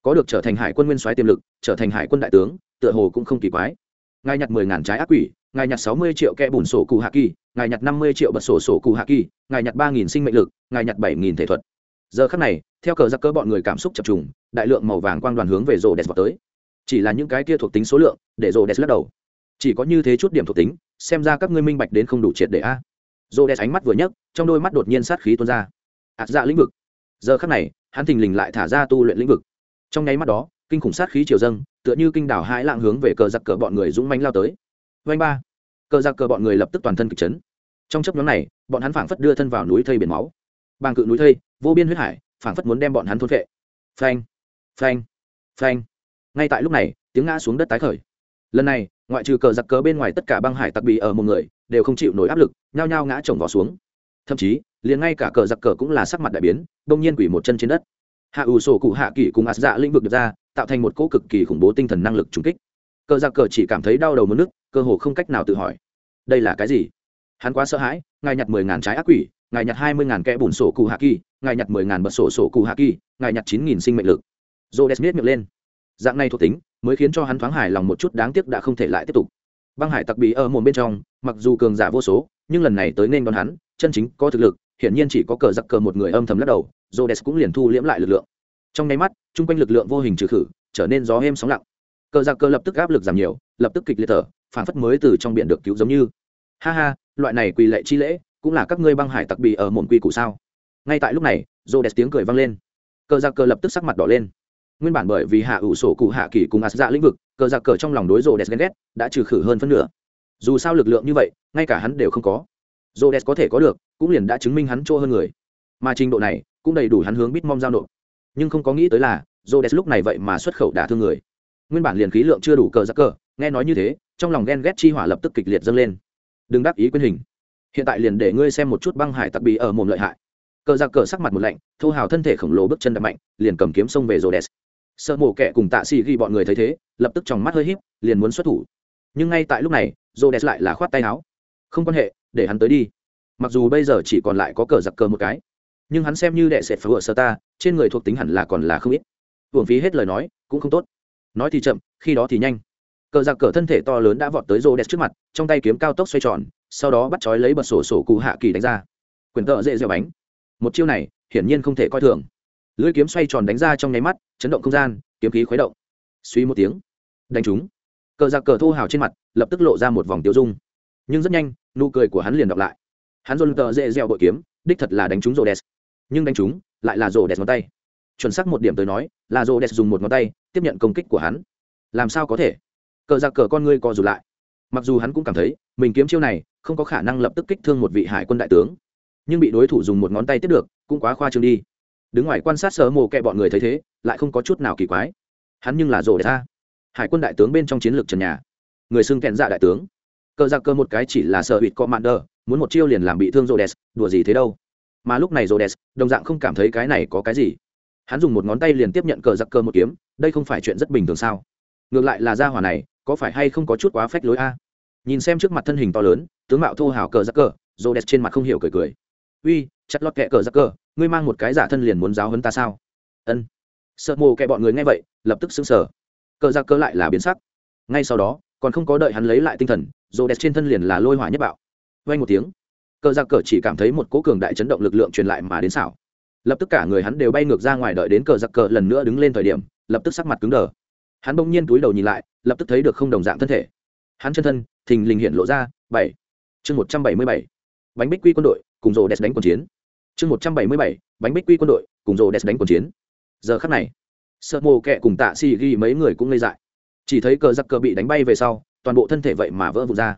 Có được trở thành hải quân nguyên soái tiềm lực, trở thành hải quân đại tướng, tựa hồ cũng không kỳ quái. Ngài nhặt mười ngàn trái ác quỷ, ngài nhặt sáu mươi triệu kẽ bùn sổ cụ hạ kỳ, ngài nhặt năm mươi triệu bật sổ sổ cụ hạ kỳ, ngài nhặt ba nghìn sinh mệnh lực, ngài nhặt bảy nghìn thể thuật. Giờ khắc này, theo cờ giặc cơ bọn người cảm xúc chập trùng, đại lượng màu vàng quang đoàn hướng về Rhodes vọt tới. Chỉ là những cái kia thuộc tính số lượng, để Rhodes lắc đầu. Chỉ có như thế chút điểm thuộc tính, xem ra các ngươi minh bạch đến không đủ triệt để a rô đès ánh mắt vừa nhấc, trong đôi mắt đột nhiên sát khí tuôn ra. Ạt dạ lĩnh vực. Giờ khắc này, hắn thình lình lại thả ra tu luyện lĩnh vực. Trong nháy mắt đó, kinh khủng sát khí triều dâng, tựa như kinh đảo hai lạng hướng về cờ giặc cờ bọn người dũng mánh lao tới. Vanh ba. Cờ giặc cờ bọn người lập tức toàn thân kịch chấn. Trong chấp nhóm này, bọn hắn phảng phất đưa thân vào núi thây biển máu. Bàng cự núi thây, vô biên huyết hải, phảng phất muốn đem bọn hắn thôn vệ phanh. Phanh. Phanh. Ngay tại lúc này, tiếng ngã xuống đất tái khởi. Lần này ngoại trừ cờ giặc cờ bên ngoài tất cả băng hải tặc bị ở một người, đều không chịu nổi áp lực, nhao nhao ngã chồng vỏ xuống. Thậm chí, liền ngay cả cờ giặc cờ cũng là sắc mặt đại biến đông nhiên quỷ một chân trên đất. Hạ ủ sổ cụ hạ kỷ cùng ạt dạ lĩnh vực được ra, tạo thành một cỗ cực kỳ khủng bố tinh thần năng lực trùng kích. Cờ giặc cờ chỉ cảm thấy đau đầu mất nước, cơ hồ không cách nào tự hỏi, đây là cái gì? Hắn quá sợ hãi, ngài nhặt mười ngàn trái ác quỷ, ngài nhặt hai mươi ngàn kẽ bùn sổ cụ hạ kỳ ngài nhặt mười ngàn bật sổ sổ cụ hạ kỳ ngài nhặt chín nghìn sinh mệnh lực. J o miết miệng lên. Dạng này thuộc tính mới khiến cho hắn thoáng hài lòng một chút đáng tiếc đã không thể lại tiếp tục. Băng hải tặc bị ở mồm bên trong, mặc dù cường giả vô số, nhưng lần này tới nên đón hắn, chân chính có thực lực, hiển nhiên chỉ có cờ giặc cờ một người âm thầm lắc đầu, Rhodes cũng liền thu liễm lại lực lượng. Trong nháy mắt, chung quanh lực lượng vô hình trừ khử, trở nên gió êm sóng lặng. Cờ giặc cờ lập tức áp lực giảm nhiều, lập tức kịch liệt thở, phản phất mới từ trong biển được cứu giống như. Ha ha, loại này quỳ lệ chi lễ, cũng là các ngươi băng hải tặc bị ở mồm quy củ sao? Ngay tại lúc này, Rhodes tiếng cười vang lên. Cờ giặc cờ lập tức sắc mặt đỏ lên nguyên bản bởi vì hạ ủ sổ cụ hạ kỳ cùng ạt dạ lĩnh vực, cờ giặc cờ trong lòng đối rô đès ghen ghét, đã trừ khử hơn phân nửa. Dù sao lực lượng như vậy, ngay cả hắn đều không có. Rô đès có thể có được, cũng liền đã chứng minh hắn chỗ hơn người. Mà trình độ này, cũng đầy đủ hắn hướng bít mong giao nộp. Nhưng không có nghĩ tới là rô đès lúc này vậy mà xuất khẩu đả thương người. Nguyên bản liền khí lượng chưa đủ cờ giặc cờ, nghe nói như thế, trong lòng ghen ghét chi hỏa lập tức kịch liệt dâng lên. Đừng đáp ý quyên hình. Hiện tại liền để ngươi xem một chút băng hải tặc bị ở mồm lợi hại. Cờ giặc cờ sắc mặt một lạnh, thô hào thân thể khổng lồ bước chân đập mạnh, liền cầm kiếm xông về rô đès sợ mổ kẻ cùng tạ xì ghi bọn người thấy thế, lập tức trong mắt hơi híp, liền muốn xuất thủ. Nhưng ngay tại lúc này rô đès lại là khoát tay áo. Không quan hệ, để hắn tới đi. Mặc dù bây giờ chỉ còn lại có cờ giặc cờ một cái, nhưng hắn xem như đệ sệt phá vựa sơ ta, trên người thuộc tính hẳn là còn là không ít. Hưởng phí hết lời nói, cũng không tốt. Nói thì chậm, khi đó thì nhanh. Cờ giặc cờ thân thể to lớn đã vọt tới rô đès trước mặt, trong tay kiếm cao tốc xoay tròn, sau đó bắt chói lấy bật sổ sổ cụ hạ kỳ đánh ra. Quyền tợ dễ dẻo bánh. Một chiêu này, hiển nhiên không thể coi thường lưỡi kiếm xoay tròn đánh ra trong nháy mắt, chấn động không gian, kiếm khí khuấy động. Suy một tiếng, đánh trúng. Cờ giặc cờ thô hào trên mặt, lập tức lộ ra một vòng tiêu dung. Nhưng rất nhanh, nụ cười của hắn liền đọc lại. Hắn dồn tờ dễ dẻo bội kiếm, đích thật là đánh trúng rô đès nhưng đánh trúng, lại là rô đès ngón tay. Chuẩn xác một điểm tới nói, là rô đès dùng một ngón tay, tiếp nhận công kích của hắn. Làm sao có thể? Cờ giặc cờ con ngươi co rụt lại. Mặc dù hắn cũng cảm thấy, mình kiếm chiêu này, không có khả năng lập tức kích thương một vị hải quân đại tướng. Nhưng bị đối thủ dùng một ngón tay tiếp được, cũng quá khoa trương đi đứng ngoài quan sát sơ mồ kẹ bọn người thấy thế, lại không có chút nào kỳ quái. Hắn nhưng là rồ để ra. Hải quân đại tướng bên trong chiến lược trần nhà. Người xưng kẹn dạ đại tướng. Cờ giặc cơ một cái chỉ là sợ hụt commander muốn một chiêu liền làm bị thương rồ đès đùa gì thế đâu. Mà lúc này rồ đès đồng dạng không cảm thấy cái này có cái gì. Hắn dùng một ngón tay liền tiếp nhận cờ giặc cơ một kiếm, đây không phải chuyện rất bình thường sao? Ngược lại là gia hỏa này, có phải hay không có chút quá phách lối a? Nhìn xem trước mặt thân hình to lớn, tướng mạo thô hào cờ giặc cờ, rồ đès trên mặt không hiểu cười cười. Uy, chặt lọt kẹ cờ giặc cờ ngươi mang một cái giả thân liền muốn giáo hấn ta sao? Ân. Sợ mồ kệ bọn người nghe vậy, lập tức xứng sở cờ giặc cơ lại là biến sắc. Ngay sau đó, còn không có đợi hắn lấy lại tinh thần rô đẹp trên thân liền là lôi hỏa nhất bạo. Vay một tiếng, cờ giặc cờ chỉ cảm thấy một cố cường đại chấn động lực lượng truyền lại mà đến xảo. Lập tức cả người hắn đều bay ngược ra ngoài đợi đến cờ giặc cờ lần nữa đứng lên thời điểm, lập tức sắc mặt cứng đờ. Hắn bỗng nhiên túi đầu nhìn lại, lập tức thấy được không đồng dạng thân thể. Hắn chân thân, thình lình hiện lộ ra bảy. Chương một trăm bảy mươi bảy. Bánh bích quy quân đội, cùng rô đẹp đánh quân chiến chương một trăm bảy mươi bảy, bánh bích quy quân đội, cùng rồ đẹp đánh quần chiến. Giờ khắc này, sợ mồ kẹ cùng tạ xì ghi mấy người cũng ngây dại. Chỉ thấy cờ giặc cờ bị đánh bay về sau, toàn bộ thân thể vậy mà vỡ vụt ra.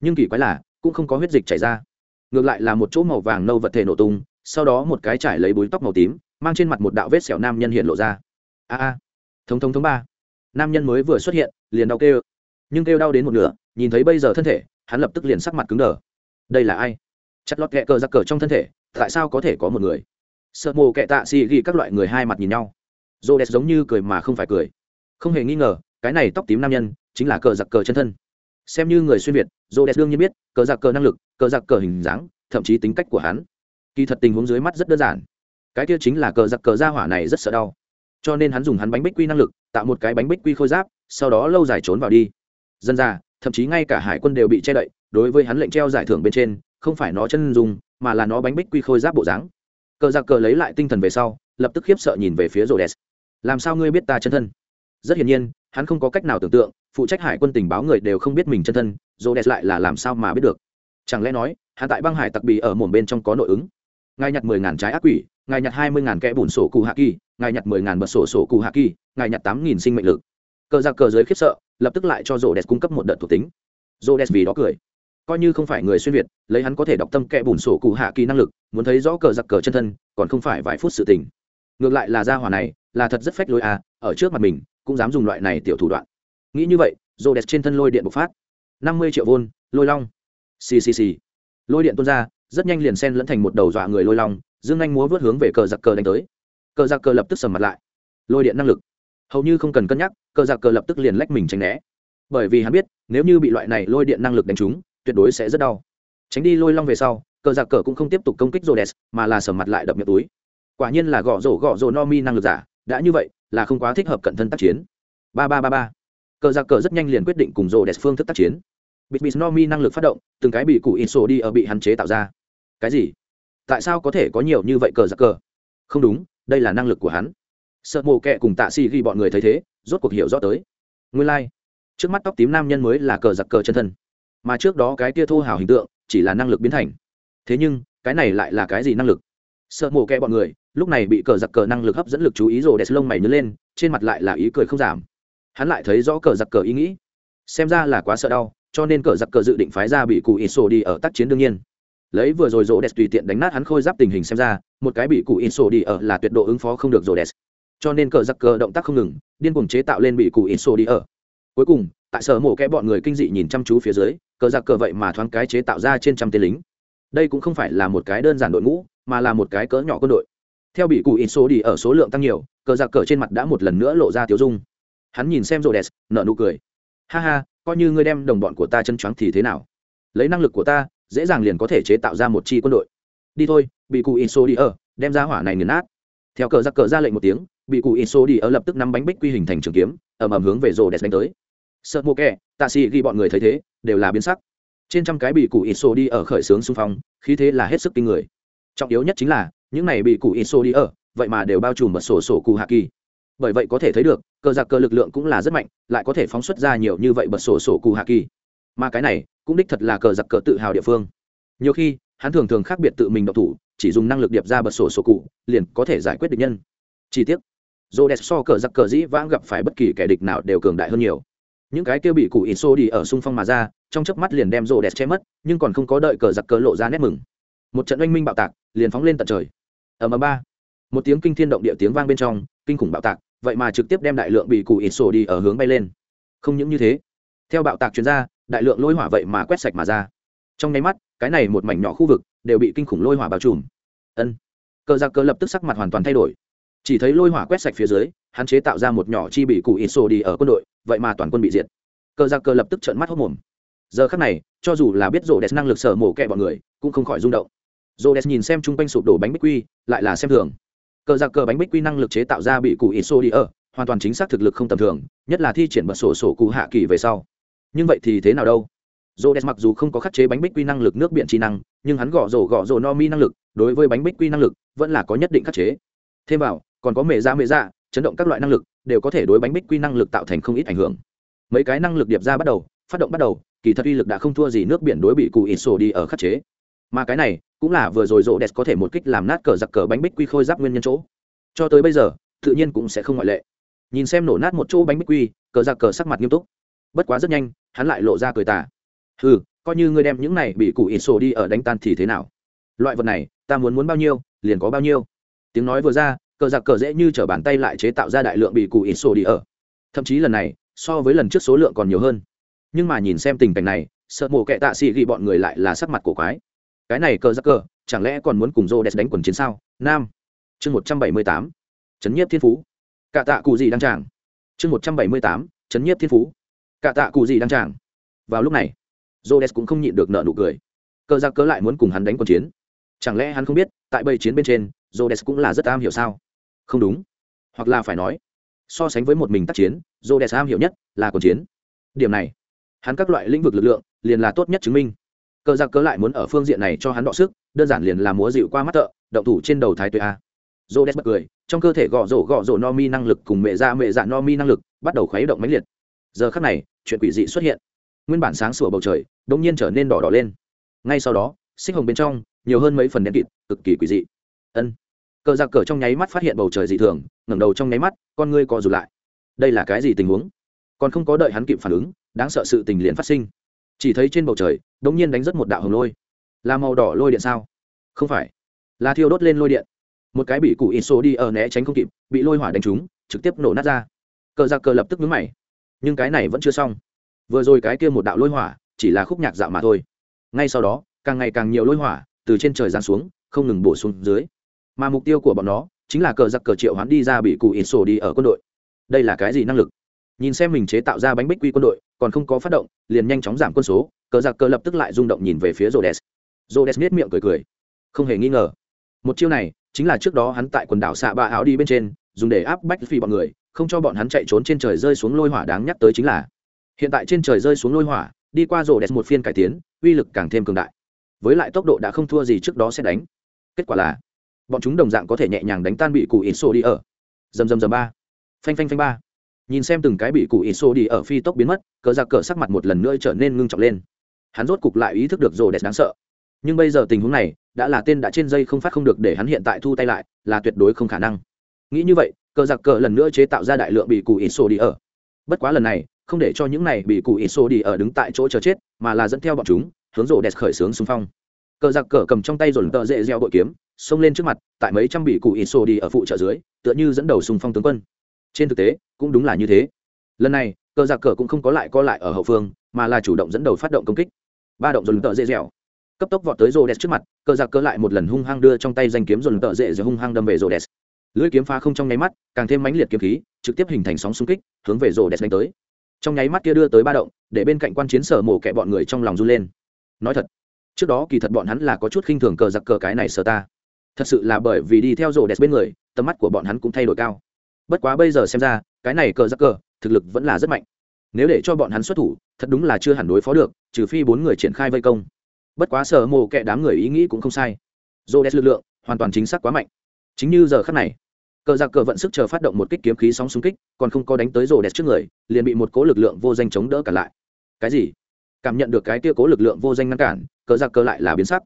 Nhưng kỳ quái là, cũng không có huyết dịch chảy ra. Ngược lại là một chỗ màu vàng nâu vật thể nổ tung, sau đó một cái trải lấy búi tóc màu tím, mang trên mặt một đạo vết sẹo nam nhân hiện lộ ra. A a. Thống thống thống ba. Nam nhân mới vừa xuất hiện, liền đau kêu. Nhưng kêu đau đến một nửa, nhìn thấy bây giờ thân thể, hắn lập tức liền sắc mặt cứng đờ. Đây là ai? Chặt lọt kẹ cờ giặc cờ trong thân thể tại sao có thể có một người? Sợ mồ kệ tạ xì ghi các loại người hai mặt nhìn nhau. Rô đẹp giống như cười mà không phải cười. Không hề nghi ngờ, cái này tóc tím nam nhân chính là cờ giặc cờ chân thân. Xem như người xuyên việt rô đẹp đương nhiên biết, cờ giặc cờ năng lực, cờ giặc cờ hình dáng, thậm chí tính cách của hắn. Kỳ thật tình huống dưới mắt rất đơn giản. Cái kia chính là cờ giặc cờ ra hỏa này rất sợ đau. Cho nên hắn dùng hắn bánh bích quy năng lực, tạo một cái bánh bích quy khôi giáp, sau đó lâu dài trốn vào đi. Dân ra thậm chí ngay cả hải quân đều bị che đậy, đối với hắn lệnh treo giải thưởng bên trên, không phải nó chân dùng mà là nó bánh bích quy khôi giáp bộ dáng. Cờ giặc cờ lấy lại tinh thần về sau, lập tức khiếp sợ nhìn về phía rô đèn làm sao ngươi biết ta chân thân? Rất hiển nhiên, hắn không có cách nào tưởng tượng, phụ trách hải quân tình báo người đều không biết mình chân thân rô đèn lại là làm sao mà biết được? Chẳng lẽ nói hạ tại băng hải tặc bì ở mồm bên trong có nội ứng? Ngài nhặt mười ngàn trái ác quỷ, ngài nhặt hai mươi ngàn kẽ bùn sổ cụ hạ kỳ, ngài nhặt mười ngàn bật sổ sổ cụ hạ kỳ, ngài nhặt tám nghìn sinh mệnh lực. Cờ giặc cờ dưới khiếp sợ, lập tức lại cho rô đèn cung cấp một đợt thuộc tính. Rô đèn vì đó cười coi như không phải người xuyên việt, lấy hắn có thể đọc tâm kẽ bùn sổ cụ hạ kỳ năng lực, muốn thấy rõ cờ giặc cờ chân thân, còn không phải vài phút sự tình. Ngược lại là gia hỏa này, là thật rất phách lối à ở trước mặt mình, cũng dám dùng loại này tiểu thủ đoạn. Nghĩ như vậy rô đẹp trên thân lôi điện bộc phát. năm mươi triệu vôn, lôi long. Ccc lôi điện tuôn ra, rất nhanh liền sen lẫn thành một đầu dọa người lôi long, dương anh múa vớt hướng về cờ giặc cờ đánh tới. Cờ giặc cờ lập tức sầm mặt lại. Lôi điện năng lực. Hầu như không cần cân nhắc, cờ giặc cờ lập tức liền lách mình tránh né. Bởi vì hắn biết, nếu như bị loại này lôi điện năng lực đánh trúng tuyệt đối sẽ rất đau. Tránh đi lôi long về sau, cờ giặc cờ cũng không tiếp tục công kích rô đès mà là sầm mặt lại đập miệng túi. Quả nhiên là gõ rổ gõ rổ no mi năng lực giả, đã như vậy, là không quá thích hợp cận thân tác chiến. Ba ba ba ba. Cờ giặc cờ rất nhanh liền quyết định cùng rô phương thức tác chiến. Bịt bịt no mi năng lực phát động, từng cái bị cụ in sổ đi ở bị hạn chế tạo ra. Cái gì? Tại sao có thể có nhiều như vậy cờ giặc cờ? Không đúng, đây là năng lực của hắn. Sợ mồ kẹ cùng tạ xì ghi bọn người thấy thế, rốt cuộc hiểu rõ tới. Nguyên lai、like. trước mắt tóc tím nam nhân mới là cờ giặc cờ chân thân mà trước đó cái kia thô hào hình tượng chỉ là năng lực biến thành. Thế nhưng, cái này lại là cái gì năng lực? Sợ mổ kẹ bọn người, lúc này bị cờ giặc cờ năng lực hấp dẫn lực chú ý rồi đẹp lông mày nhớ lên, trên mặt lại là ý cười không giảm. Hắn lại thấy rõ cờ giặc cờ ý nghĩ. Xem ra là quá sợ đau, cho nên cờ giặc cờ dự định phái ra bị cụ ít sổ đi ở tác chiến đương nhiên. Lấy vừa rồi rỗ đẹp tùy tiện đánh nát hắn khôi giáp tình hình xem ra, một cái bị cụ ít sổ đi ở là tuyệt độ ứng phó không được rỗ đẹp cho nên cờ giặc cờ động tác không ngừng, điên cuồng chế tạo lên bị cụ ít sổ đi ở. Cuối cùng tại sở mổ kẽ bọn người kinh dị nhìn chăm chú phía dưới, cờ giặc cờ vậy mà thoáng cái chế tạo ra trên trăm tên lính. Đây cũng không phải là một cái đơn giản đội ngũ, mà là một cái cỡ nhỏ quân đội. Theo bị cụ ít số đi ở số lượng tăng nhiều, cờ giặc cờ trên mặt đã một lần nữa lộ ra tiếu dung. Hắn nhìn xem rô đès nợ nụ cười. Ha ha, coi như ngươi đem đồng bọn của ta chân choáng thì thế nào? Lấy năng lực của ta, dễ dàng liền có thể chế tạo ra một chi quân đội. Đi thôi, bị cụ in số đi ở, đem ra hỏa này nghiền nát. Theo cờ giặc cờ ra lệnh một tiếng, bị cụ in số đi ở lập tức nắm bánh bích quy hình thành trường kiếm, ầm ầm hướng về rô đès đánh tới sợ mô kẹ, tạ sĩ ghi bọn người thấy thế, đều là biến sắc. Trên trăm cái bị cụ ít xô đi ở khởi xướng xung phong, khí thế là hết sức kinh người. Trọng yếu nhất chính là, những này bị cụ ít xô đi ở, vậy mà đều bao trùm một sổ sổ cụ hạ kỳ. Bởi vậy có thể thấy được cờ giặc cờ lực lượng cũng là rất mạnh, lại có thể phóng xuất ra nhiều như vậy bật sổ sổ cụ hạ kỳ. Mà cái này, cũng đích thật là cờ giặc cờ tự hào địa phương. Nhiều khi, hắn thường thường khác biệt tự mình độc thủ, chỉ dùng năng lực điệp ra bật sổ sổ cụ liền có thể giải quyết địch nhân. Chi tiết dồ đẹp so cờ giặc cờ dĩ vãng gặp phải bất kỳ kẻ địch nào đều cường đại hơn nhiều những cái kia bị cụ ít xô đi ở xung phong mà ra, trong chớp mắt liền đem rô đẹp che mất, nhưng còn không có đợi cờ giặc cờ lộ ra nét mừng. Một trận oanh minh bạo tạc, liền phóng lên tận trời. Ở mờ ba. Một tiếng kinh thiên động địa tiếng vang bên trong, kinh khủng bạo tạc, vậy mà trực tiếp đem đại lượng bị cụ ít xô đi ở hướng bay lên. Không những như thế, theo bạo tạc chuyên gia đại lượng lôi hỏa vậy mà quét sạch mà ra. Trong nháy mắt, cái này một mảnh nhỏ khu vực đều bị kinh khủng lôi hỏa bao trùm. Ân. Cờ giặc cờ lập tức sắc mặt hoàn toàn thay đổi. Chỉ thấy lôi hỏa quét sạch phía dưới, hắn chế tạo ra một nhỏ chi bị cụ ít xô đi ở quân đội vậy mà toàn quân bị diệt. Cờ giặc cờ lập tức trợn mắt hốc mồm. Giờ khắc này, cho dù là biết rô đès năng lực sở mổ kẹ bọn người, cũng không khỏi rung động. Rô đès nhìn xem chung quanh sụp đổ bánh bích quy, lại là xem thường. Cờ giặc cờ bánh bích quy năng lực chế tạo ra bị cụ ít xô đi ở, hoàn toàn chính xác thực lực không tầm thường, nhất là thi triển bật sổ sổ cụ hạ kỳ về sau. Nhưng vậy thì thế nào đâu? Rô đès mặc dù không có khắc chế bánh bích quy năng lực nước biển trí năng, nhưng hắn gõ rổ gõ rổ no mi năng lực, đối với bánh bích quy năng lực, vẫn là có nhất định khắc chế. Thêm vào, còn có mẹ da mẹ da chấn động các loại năng lực, đều có thể đối bánh bích quy năng lực tạo thành không ít ảnh hưởng. Mấy cái năng lực điệp ra bắt đầu, phát động bắt đầu, kỳ thật uy lực đã không thua gì nước biển đối bị cụ ít sổ đi ở khắc chế. Mà cái này, cũng là vừa rồi rộ đẹp có thể một kích làm nát cờ giặc cờ bánh bích quy khôi giáp nguyên nhân chỗ. Cho tới bây giờ, tự nhiên cũng sẽ không ngoại lệ. Nhìn xem nổ nát một chỗ bánh bích quy, cờ giặc cờ sắc mặt nghiêm túc. Bất quá rất nhanh, hắn lại lộ ra cười tà. Ừ coi như ngươi đem những này bị cụ ít sổ đi ở đánh tan thì thế nào? Loại vật này, ta muốn muốn bao nhiêu, liền có bao nhiêu. Tiếng nói vừa ra cờ giặc cờ dễ như t r ở bàn tay lại chế tạo ra đại lượng bị cụ ít sổ đi ở. Thậm chí lần này, so với lần trước số lượng còn nhiều hơn. Nhưng mà nhìn xem tình cảnh này, sợ mổ kệ tạ xì ghi bọn người lại là sắc mặt cổ quái. Cái này cờ giặc cờ, chẳng lẽ còn muốn cùng rô đẹp đánh quần chiến sao? Nam. Chương một trăm bảy mươi tám. Chấn nhiếp thiên phú. Cạ tạ cụ gì đang tràng? Chương một trăm bảy mươi tám. Chấn nhiếp thiên phú. Cạ tạ cụ gì đang tràng? Vào lúc này rô đẹp cũng không nhịn được nợ nụ cười. Cờ giặc cờ lại muốn cùng hắn đánh quần chiến. Chẳng lẽ hắn không biết, tại bầy chiến bên trên rô đẹp cũng là rất am hiểu sao? Không đúng. Hoặc là phải nói, so sánh với một mình tác chiến dô đẹp sam hiểu nhất là quần chiến. Điểm này, hắn các loại lĩnh vực lực lượng liền là tốt nhất chứng minh. Cờ giặc cớ lại muốn ở phương diện này cho hắn đọ sức, đơn giản liền là múa dịu qua mắt thợ, động thủ trên đầu thái tuệ a. Dô đét bật cười, trong cơ thể gõ rổ gõ rổ no mi năng lực cùng mẹ ra mẹ dạ no mi năng lực bắt đầu khuấy động mãnh liệt. Giờ khắc này, chuyện quỷ dị xuất hiện. Nguyên bản sáng sủa bầu trời đ ỗ n g nhiên trở nên đỏ đỏ lên. Ngay sau đó, xích hồng bên trong, nhiều hơn mấy phần đen kịt, cực kỳ quỷ dị. Ân cờ giặc cờ trong nháy mắt phát hiện bầu trời dị thường, ngẩng đầu trong nháy mắt, con ngươi co rụt lại. Đây là cái gì tình huống? Còn không có đợi hắn kịp phản ứng, đáng sợ sự tình liền phát sinh. Chỉ thấy trên bầu trời đ ỗ n g nhiên đánh rất một đạo hồng lôi. Là màu đỏ lôi điện sao? Không phải. Là thiêu đốt lên lôi điện. Một cái bị cụ in số đi ở né tránh không kịp, bị lôi hỏa đánh trúng, trực tiếp nổ nát ra. Cờ giặc cờ lập tức ngứng mày. Nhưng cái này vẫn chưa xong. Vừa rồi cái kia một đạo lôi hỏa, chỉ là khúc nhạc dạo mà thôi. Ngay sau đó, càng ngày càng nhiều lôi hỏa từ trên trời giáng xuống, không ngừng bổ xuống dưới mà mục tiêu của bọn nó chính là cờ giặc cờ triệu hoán đi ra bị cụ ít sổ đi ở quân đội. Đây là cái gì năng lực? Nhìn xem mình chế tạo ra bánh bích quy quân đội, còn không có phát động, liền nhanh chóng giảm quân số, cờ giặc cờ lập tức lại rung động nhìn về phía rhodes. Rhodes nết miệng cười cười. Không hề nghi ngờ. Một chiêu này chính là trước đó hắn tại quần đảo xạ ba áo đi bên trên, dùng để áp bách phi bọn người, không cho bọn hắn chạy trốn trên trời rơi xuống lôi hỏa đáng nhắc tới chính là. Hiện tại trên trời rơi xuống lôi hỏa, đi qua rổ đẹp một phiên cải tiến, uy lực càng thêm cường đại. Với lại tốc độ đã không thua gì trước đó sẽ đánh. Kết quả là bọn chúng đồng dạng có thể nhẹ nhàng đánh tan bị cụ ít xô đi ở. Dầm dầm dầm ba. Phanh phanh phanh ba. Nhìn xem từng cái bị cụ ít xô đi ở phi tốc biến mất, cờ giặc cờ sắc mặt một lần nữa trở nên ngưng trọng lên. Hắn rốt cục lại ý thức được rồ đẹp đáng sợ. Nhưng bây giờ tình huống này, đã là tên đã trên dây không phát không được để hắn hiện tại thu tay lại, là tuyệt đối không khả năng. Nghĩ như vậy, cờ giặc cờ lần nữa chế tạo ra đại lượng bị cụ ít xô đi ở. Bất quá lần này, không để cho những này bị cụ ít xô đi ở đứng tại chỗ chờ chết, mà là dẫn theo bọn chúng, hướng rồ đẹp khởi xướng xung phong cờ giặc cờ cầm trong tay dồn tợ dễ gieo bội kiếm, xông lên trước mặt, tại mấy trăm bị cụ ít xô đi ở phụ trợ dưới, tựa như dẫn đầu xung phong tướng quân. Trên thực tế, cũng đúng là như thế. Lần này, cờ giặc cờ cũng không có lại co lại ở hậu phương, mà là chủ động dẫn đầu phát động công kích. Ba động dồn tợ dễ dẻo cấp tốc vọt tới rô đès trước mặt, cờ giặc cờ lại một lần hung hăng đưa trong tay danh kiếm dồn tợ dễ dẻo hung hăng đâm về rô đès lưỡi kiếm phá không trong nháy mắt, càng thêm mãnh liệt kiếm khí, trực tiếp hình thành sóng xung kích, hướng về rô đès đánh tới. Trong nháy mắt kia đưa tới ba động, để bên cạnh quan chiến sở mổ kẹ bọn người trong lòng run lên. Nói thật trước đó kỳ thật bọn hắn là có chút khinh thường cờ giặc cờ cái này sờ ta. Thật sự là bởi vì đi theo rổ đẹp bên người, tầm mắt của bọn hắn cũng thay đổi cao. Bất quá bây giờ xem ra, cái này cờ giặc cờ, thực lực vẫn là rất mạnh. Nếu để cho bọn hắn xuất thủ, thật đúng là chưa hẳn đối phó được, trừ phi bốn người triển khai vây công. Bất quá sở mộ kệ đám người ý nghĩ cũng không sai. Rổ đẹp lực lượng, hoàn toàn chính xác quá mạnh. Chính như giờ khắc này, cờ giặc cờ vận sức chờ phát động một kích kiếm khí sóng xung kích, còn không có đánh tới rổ đẹp trước người, liền bị một cố lực lượng vô danh chống đỡ cả lại. Cái gì? Cảm nhận được cái kia cố lực lượng vô danh ngăn cản, cờ giặc cờ lại là biến sắc.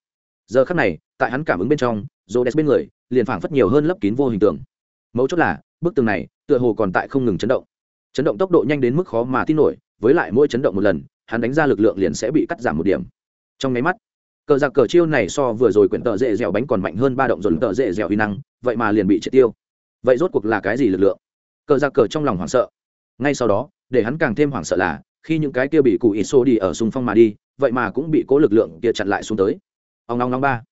Giờ khắc này, tại hắn cảm ứng bên trong rô đès bên người, liền phảng phất nhiều hơn lấp kín vô hình tượng. Mấu chốt là, bức tường này, tựa hồ còn tại không ngừng chấn động. Chấn động tốc độ nhanh đến mức khó mà tin nổi, với lại mỗi chấn động một lần, hắn đánh ra lực lượng liền sẽ bị cắt giảm một điểm. Trong nháy mắt, cờ giặc cờ chiêu này so vừa rồi quyển tợ dễ dẻo bánh còn mạnh hơn ba động dồn tợ dễ dẻo huy năng, vậy mà liền bị triệt tiêu. Vậy rốt cuộc là cái gì lực lượng? Cờ giặc cờ trong lòng hoảng sợ. Ngay sau đó, để hắn càng thêm hoảng sợ là khi những cái kia bị cụ ít xô đi ở xung phong mà đi, vậy mà cũng bị cố lực lượng kia chặn lại xuống tới. Ông long long ba.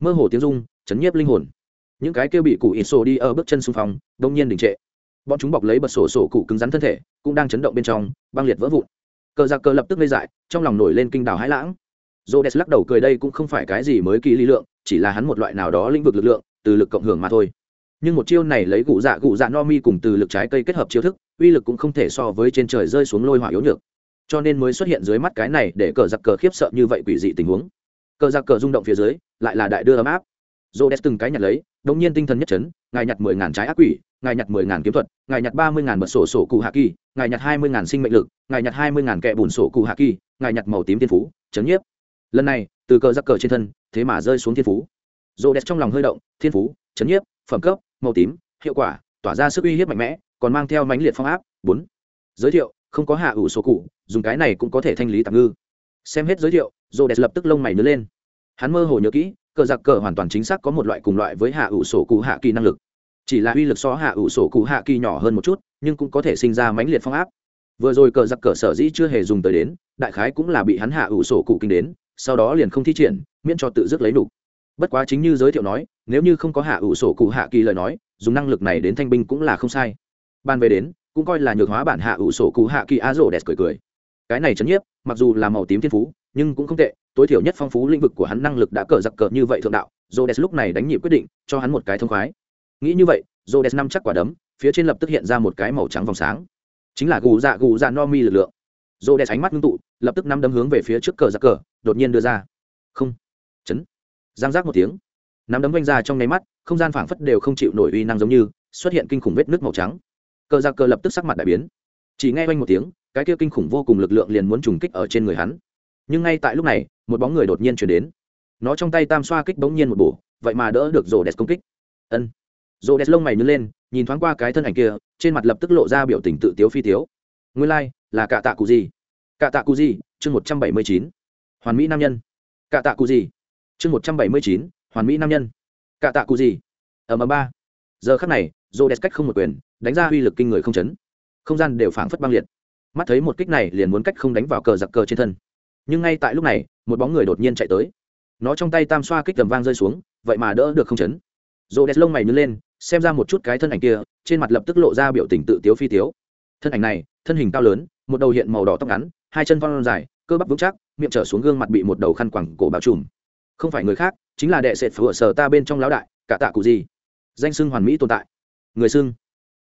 Mơ hồ tiếng rung, chấn nhiếp linh hồn. Những cái kia bị cụ ít xô đi ở bước chân xung phong, đông nhiên đình trệ. Bọn chúng bọc lấy bật sổ sổ cụ cứng rắn thân thể, cũng đang chấn động bên trong, băng liệt vỡ vụn. Cờ giặc cờ lập tức lây dại, trong lòng nổi lên kinh đào hãi lãng. J o d e s lắc đầu cười đây cũng không phải cái gì mới kỳ lý lượng, chỉ là hắn một loại nào đó lĩnh vực lực lượng, từ lực cộng hưởng mà thôi. Nhưng một chiêu này lấy cụ dạ cụ dạ no mi cùng từ lực trái cây kết hợp chiêu thức, uy lực cũng không thể so với trên trời rơi xuống lôi hỏa yếu nhược cho nên mới xuất hiện dưới mắt cái này để cờ giặc cờ khiếp sợ như vậy quỷ dị tình huống. Cờ giặc cờ rung động phía dưới, lại là đại đưa ấm áp. Dô đét từng cái nhặt lấy, đống nhiên tinh thần nhất chấn, ngài nhặt mười ngàn trái ác quỷ, ngài nhặt mười ngàn kiếm thuật, ngài nhặt ba mươi ngàn bật sổ sổ cụ hạ kỳ, ngài nhặt hai mươi ngàn sinh mệnh lực, ngài nhặt hai mươi ngàn kẹ bùn sổ cụ hạ kỳ, ngài nhặt màu tím thiên phú, chấn nhiếp. Lần này, từ cờ giặc cờ trên thân, thế mà rơi xuống thiên phú. Dô đét trong lòng hơi động, thiên phú, chấn nhiếp, phẩm cấp, màu tím, hiệu quả, tỏa ra sức uy hiếp mạnh mẽ, còn mang theo mãnh liệt phong áp. Bốn. Giới thiệu không có hạ ủ sổ cụ, dùng cái này cũng có thể thanh lý tạm ngư. Xem hết giới thiệu rô đẹp lập tức lông mày nứa lên. Hắn mơ hồ nhớ kỹ, cờ giặc cờ hoàn toàn chính xác có một loại cùng loại với hạ ủ sổ cụ hạ kỳ năng lực. Chỉ là uy lực so hạ ủ sổ cụ hạ kỳ nhỏ hơn một chút, nhưng cũng có thể sinh ra mãnh liệt phong áp. Vừa rồi cờ giặc cờ sở dĩ chưa hề dùng tới đến, đại khái cũng là bị hắn hạ ủ sổ cụ kinh đến, sau đó liền không thi triển, miễn cho tự dứt lấy đủ. bất quá chính như giới thiệu nói, nếu như không có hạ ủ sổ cụ hạ kỳ lời nói, dùng năng lực này đến thanh binh cũng là không sai. Ban về đến cũng coi là nhược hóa bản hạ ủ sổ cụ hạ kỳ á rổ đẹp cười cười. Cái này chấn nhiếp, mặc dù là màu tím thiên phú, nhưng cũng không tệ, tối thiểu nhất phong phú lĩnh vực của hắn năng lực đã cờ giặc cờ như vậy thượng đạo rổ đẹp lúc này đánh nhịp quyết định, cho hắn một cái thông khoái. Nghĩ như vậy rô đẹp năm chắc quả đấm, phía trên lập tức hiện ra một cái màu trắng vòng sáng. Chính là gù dạ gù dạ no mi lực lượng. Rô đẹp ánh mắt ngưng tụ, lập tức năm đấm hướng về phía trước cờ giặc cờ, đột nhiên đưa ra. Không. Chấn. Giang giác một tiếng. Nắm đấm vanh ra trong nháy mắt, không gian phảng phất đều không chịu nổi uy năng giống như, xuất hiện kinh khủng vết nước màu trắng cờ giặc cờ lập tức sắc mặt đại biến. Chỉ nghe quanh một tiếng cái kia kinh khủng vô cùng lực lượng liền muốn trùng kích ở trên người hắn. Nhưng ngay tại lúc này một bóng người đột nhiên chuyển đến. Nó trong tay tam xoa kích bỗng nhiên một bổ vậy mà đỡ được rồ đẹp công kích. Ân. Rổ đẹp lông mày nhớ lên nhìn thoáng qua cái thân ảnh kia trên mặt lập tức lộ ra biểu tình tự tiếu phi tiếu. Nguyên lai、like, là cạ tạ cụ gì cạ tạ cụ gì chương một trăm bảy mươi chín. Hoàn mỹ nam nhân. Cạ tạ cụ gì chương một trăm bảy mươi chín hoàn mỹ nam nhân. Cạ tạ cụ gì ở mờ ba giờ khắc này rô đẹp cách không một quyền, đánh ra uy lực kinh người không chấn. Không gian đều phảng phất băng liệt. Mắt thấy một kích này liền muốn cách không đánh vào cờ giặc cờ trên thân. Nhưng ngay tại lúc này, một bóng người đột nhiên chạy tới. Nó trong tay tam xoa kích tầm vang rơi xuống, vậy mà đỡ được không chấn. Rô đẹp lông mày nhớ lên, xem ra một chút cái thân ảnh kia, trên mặt lập tức lộ ra biểu tình tự tiếu phi tiếu. Thân ảnh này, thân hình cao lớn, một đầu hiện màu đỏ tóc ngắn, hai chân phong dài, cơ bắp vững chắc, miệng trở xuống gương mặt bị một đầu khăn quẳng cổ bao trùm. Không phải người khác, chính là đệ sệt phở sở ta bên trong lão đại, cả tạ cụ gì danh xưng hoàn mỹ tồn tại. Người xưng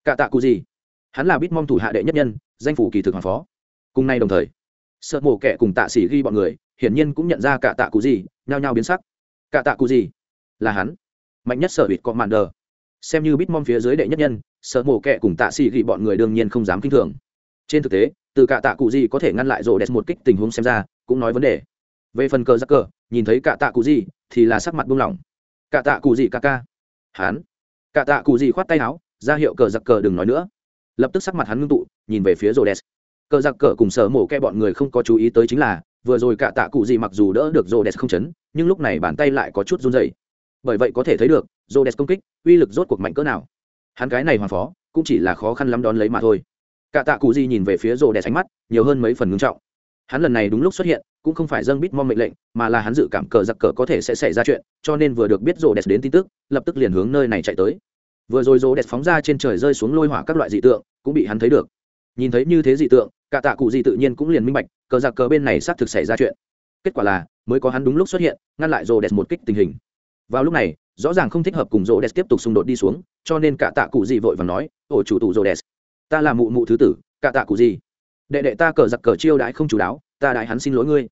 cả tạ cụ gì hắn là bít mong thủ hạ đệ nhất nhân, danh phủ kỳ thực hoàng phó. Cùng nay đồng thời, sợ mổ kẻ cùng tạ sĩ ghi bọn người, hiển nhiên cũng nhận ra cả tạ cụ gì nhao nhao biến sắc. Cả tạ cụ gì là hắn, mạnh nhất sở bịt cọ mạn đờ xem như bitmom phía dưới đệ nhất nhân, sợ mổ kẻ cùng tạ sĩ ghi bọn người đương nhiên không dám kinh thường. Trên thực tế, từ cả tạ cụ gì có thể ngăn lại rổ đẹp một kích tình huống xem ra, cũng nói vấn đề. Về phần cờ giặc cờ, nhìn thấy cả tạ cụ gì thì là sắc mặt buông lỏng. Cả tạ cụ gì ca ca. Hắn cả tạ cụ gì khoát tay áo, ra hiệu cờ giặc cờ đừng nói nữa. Lập tức sắc mặt hắn ngưng tụ, nhìn về phía rô đès cờ giặc cờ cùng sở mổ kẹ bọn người không có chú ý tới chính là, vừa rồi cả tạ cụ gì mặc dù đỡ được rô đès không chấn, nhưng lúc này bàn tay lại có chút run dày bởi vậy có thể thấy được rô đès công kích, uy lực rốt cuộc mạnh cỡ nào. Hắn cái này hoàng phó, cũng chỉ là khó khăn lắm đón lấy mà thôi. Cả tạ cụ gì nhìn về phía rô đès ánh mắt, nhiều hơn mấy phần ngưng trọng hắn lần này đúng lúc xuất hiện, cũng không phải dâng bít mong mệnh lệnh, mà là hắn dự cảm cờ giặc cờ có thể sẽ xảy ra chuyện, cho nên vừa được biết rô đès đến tin tức, lập tức liền hướng nơi này chạy tới. Vừa rồi rô đès phóng ra trên trời rơi xuống lôi hỏa các loại dị tượng, cũng bị hắn thấy được. Nhìn thấy như thế dị tượng, cả tạ cụ gì tự nhiên cũng liền minh bạch, cờ giặc cờ bên này xác thực xảy ra chuyện. Kết quả là, mới có hắn đúng lúc xuất hiện, ngăn lại rô đès một kích tình hình. Vào lúc này, rõ ràng không thích hợp cùng rô đès tiếp tục xung đột đi xuống, cho nên cả tạ cụ gì vội và nói, ổ chủ tụ rô đès ta là mụ mụ thứ tử, cả tạ cụ gì đệ đệ ta cờ giặc cờ chiêu đãi không chú đáo, ta đãi hắn xin lỗi ngươi.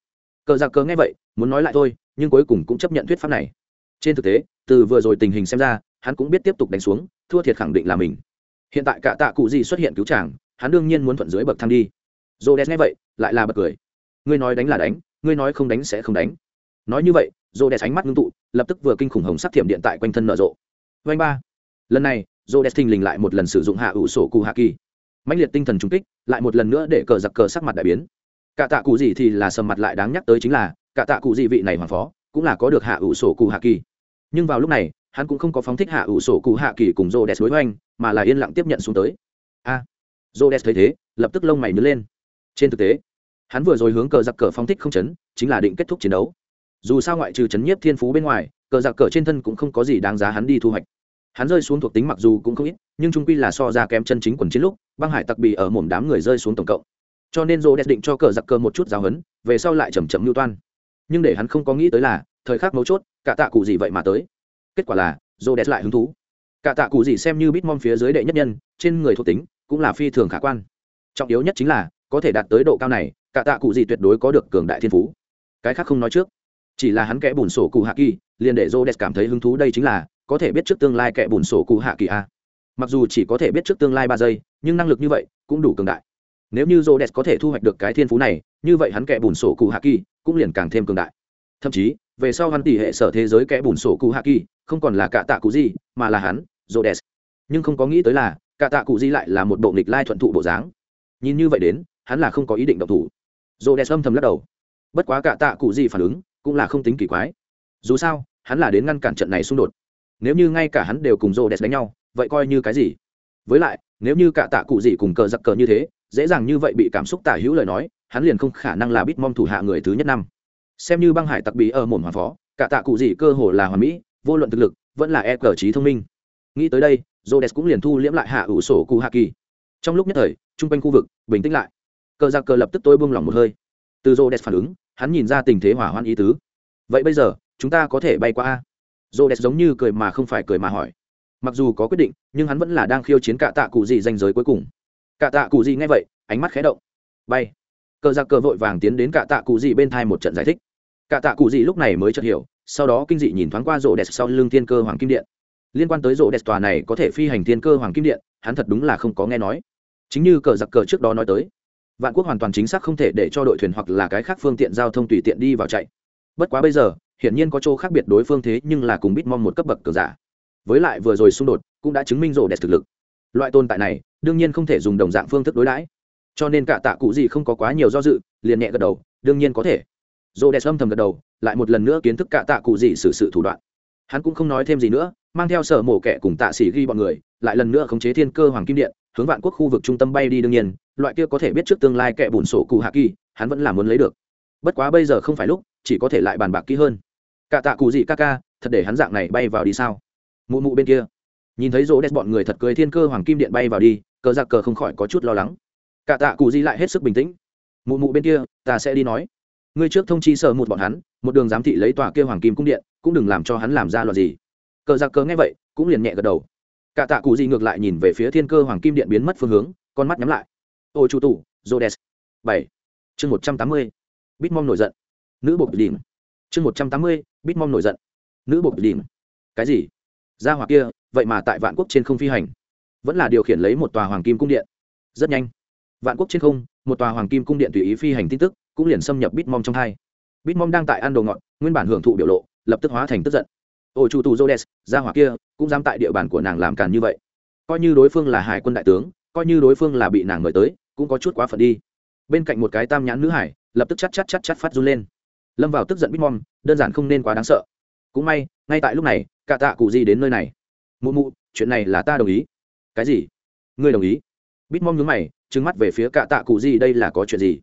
Cờ giặc cờ nghe vậy, muốn nói lại thôi, nhưng cuối cùng cũng chấp nhận thuyết pháp này. Trên thực tế, từ vừa rồi tình hình xem ra, hắn cũng biết tiếp tục đánh xuống, thua thiệt khẳng định là mình. Hiện tại cả tạ cụ gì xuất hiện cứu chàng, hắn đương nhiên muốn thuận dưới bậc thang đi. Dô đen nghe vậy, lại là bật cười. Ngươi nói đánh là đánh, ngươi nói không đánh sẽ không đánh. Nói như vậy dô đen ánh mắt ngưng tụ, lập tức vừa kinh khủng hồng sắc thiểm điện tại quanh thân nở rộ. Vanh ba. Lần này dô đen thình lình lại một lần sử dụng hạ ủ sổ cụ hạ kỳ mãnh liệt tinh thần trung kích lại một lần nữa để cờ giặc cờ sắc mặt đại biến. Cả tạ cụ gì thì là sầm mặt lại đáng nhắc tới chính là cả tạ cụ gì vị này hoàng phó cũng là có được hạ ủ sổ cụ hạ kỳ. Nhưng vào lúc này hắn cũng không có phóng thích hạ ủ sổ cụ hạ kỳ cùng rô đès đối hoành mà là yên lặng tiếp nhận xuống tới. A! À, rô đès thấy thế lập tức lông mày nhớ lên. Trên thực tế hắn vừa rồi hướng cờ giặc cờ phóng thích không chấn chính là định kết thúc chiến đấu. Dù sao ngoại trừ chấn nhiếp thiên phú bên ngoài cờ giặc cờ trên thân cũng không có gì đáng giá hắn đi thu hoạch hắn rơi xuống thuộc tính mặc dù cũng không ít, nhưng trung quy là so ra kém chân chính quần chiến lúc, băng hải tặc bị ở mồm đám người rơi xuống tổng cộng. Cho nên rô đẹp định cho cờ giặc cơ một chút giáo hấn về sau lại chầm chậm mưu toan. Nhưng để hắn không có nghĩ tới là, thời khắc mấu chốt, cả tạ cụ gì vậy mà tới. Kết quả là rô đẹp lại hứng thú. Cả tạ cụ gì xem như bitmom phía dưới đệ nhất nhân, trên người thuộc tính cũng là phi thường khả quan. Trọng yếu nhất chính là, có thể đạt tới độ cao này, cả tạ cụ gì tuyệt đối có được cường đại thiên phú. Cái khác không nói trước. Chỉ là hắn kẽ bùn sổ cụ hạ kỳ, liền để rô đẹp cảm thấy hứng thú đây chính là có thể biết trước tương lai kẻ bùn sổ cụ hạ kỳ a. Mặc dù chỉ có thể biết trước tương lai ba giây, nhưng năng lực như vậy cũng đủ cường đại. Nếu như rô đẹp có thể thu hoạch được cái thiên phú này, như vậy hắn kẻ bùn sổ cụ hạ kỳ cũng liền càng thêm cường đại. Thậm chí, về sau hắn tỷ hệ sở thế giới kẻ bùn sổ cụ hạ kỳ không còn là cả tạ cụ gì mà là hắn rô đẹp nhưng không có nghĩ tới là cả tạ cụ gì lại là một bộ nghịch lai thuận thụ bộ dáng. Nhìn như vậy đến, hắn là không có ý định động thủ. Rô đẹp âm thầm lắc đầu. Bất quá cả tạ cụ gì phản ứng cũng là không tính kỳ quái. Dù sao, hắn là đến ngăn cản trận này xung đột nếu như ngay cả hắn đều cùng rô đẹp đánh nhau, vậy coi như cái gì? Với lại, nếu như cả tạ cụ gì cùng cờ giặc cờ như thế, dễ dàng như vậy bị cảm xúc tả hữu lời nói, hắn liền không khả năng là bít mong thủ hạ người thứ nhất năm. Xem như băng hải tặc bí ở mồn hoàng phó, cả tạ cụ gì cơ hồ là hoàn mỹ, vô luận thực lực, vẫn là e cờ trí thông minh. Nghĩ tới đây j cũng liền thu liễm lại hạ ủ sổ cụ hạ kỳ. Trong lúc nhất thời, chung quanh khu vực bình tĩnh lại. Cờ giặc cờ lập tức tôi buông lỏng một hơi. Từ j phản ứng, hắn nhìn ra tình thế hỏa hoạn ý tứ. Vậy bây giờ, chúng ta có thể bay qua a j giống như cười mà không phải cười mà hỏi. Mặc dù có quyết định, nhưng hắn vẫn là đang khiêu chiến cả tạ cụ gì danh giới cuối cùng. Cả tạ cụ gì nghe vậy, ánh mắt khé động. Bay. Cờ giặc cờ vội vàng tiến đến cả tạ cụ gì bên thai một trận giải thích. Cả tạ cụ gì lúc này mới chợt hiểu, sau đó kinh dị nhìn thoáng qua rộ đẹp sau lưng thiên cơ hoàng kim điện. Liên quan tới rộ đẹp tòa này có thể phi hành thiên cơ hoàng kim điện, hắn thật đúng là không có nghe nói. Chính như cờ giặc cờ trước đó nói tới, vạn quốc hoàn toàn chính xác không thể để cho đội thuyền hoặc là cái khác phương tiện giao thông tùy tiện đi vào chạy. Bất quá bây giờ hiển nhiên có chỗ khác biệt đối phương thế nhưng là cùng bít mong một cấp bậc cường giả. Với lại vừa rồi xung đột cũng đã chứng minh rồ đẹp thực lực. Loại tồn tại này, đương nhiên không thể dùng đồng dạng phương thức đối đãi. Cho nên cả tạ cụ gì không có quá nhiều do dự, liền nhẹ gật đầu, đương nhiên có thể. Rồ đẹp âm thầm gật đầu, lại một lần nữa kiến thức cả tạ cụ gì xử sự thủ đoạn. Hắn cũng không nói thêm gì nữa, mang theo sở mổ kẻ cùng tạ sĩ ghi bọn người, lại lần nữa khống chế thiên cơ hoàng kim điện, hướng vạn quốc khu vực trung tâm bay đi đương nhiên, loại kia có thể biết trước tương lai kẻ bùn sổ cụ hạ kỳ, hắn vẫn là muốn lấy được. Bất quá bây giờ không phải lúc, chỉ có thể lại bàn bạc kỹ hơn cả tạ cụ gì ca ca, thật để hắn dạng này bay vào đi sao? Mụ mụ bên kia. Nhìn thấy rô đẹp bọn người thật cười thiên cơ hoàng kim điện bay vào đi, cờ giặc cờ không khỏi có chút lo lắng. Cả tạ cụ gì lại hết sức bình tĩnh. Mụ mụ bên kia, ta sẽ đi nói. Ngươi trước thông chi sợ một bọn hắn, một đường giám thị lấy tòa kia hoàng kim cung điện, cũng đừng làm cho hắn làm ra loạt gì. Cờ giặc cờ nghe vậy, cũng liền nhẹ gật đầu. Cả tạ cụ gì ngược lại nhìn về phía thiên cơ hoàng kim điện biến mất phương hướng, con mắt nhắm lại. Ôi chủ tủ rô bảy. Chương một trăm tám mươi. Bitmom nổi giận. Nữ bột đỉnh chương một trăm tám mươi, bitmom nổi giận. Nữ bộ đỉnh. Cái gì? Ra hoặc kia, vậy mà tại vạn quốc trên không phi hành. Vẫn là điều khiển lấy một tòa hoàng kim cung điện. Rất nhanh. Vạn quốc trên không, một tòa hoàng kim cung điện tùy ý phi hành tin tức, cũng liền xâm nhập bitmom trong hai. Bitmom đang tại ăn đồ ngọt, nguyên bản hưởng thụ biểu lộ, lập tức hóa thành tức giận. Ôi, chủ tù jodes ra hỏa kia, cũng dám tại địa bàn của nàng làm càn như vậy. Coi như đối phương là hải quân đại tướng, coi như đối phương là bị nàng mời tới, cũng có chút quá phận đi. Bên cạnh một cái tam nhãn nữ hải, lập tức chắt chắt chắt chắt phát run lên lâm vào tức giận bitmom đơn giản không nên quá đáng sợ. Cũng may, ngay tại lúc này, cả tạ cụ gì đến nơi này. Mụ mụ, chuyện này là ta đồng ý. Cái gì? Ngươi đồng ý? Bitmom nhướng mày, trừng mắt về phía cả tạ cụ gì đây là có chuyện gì?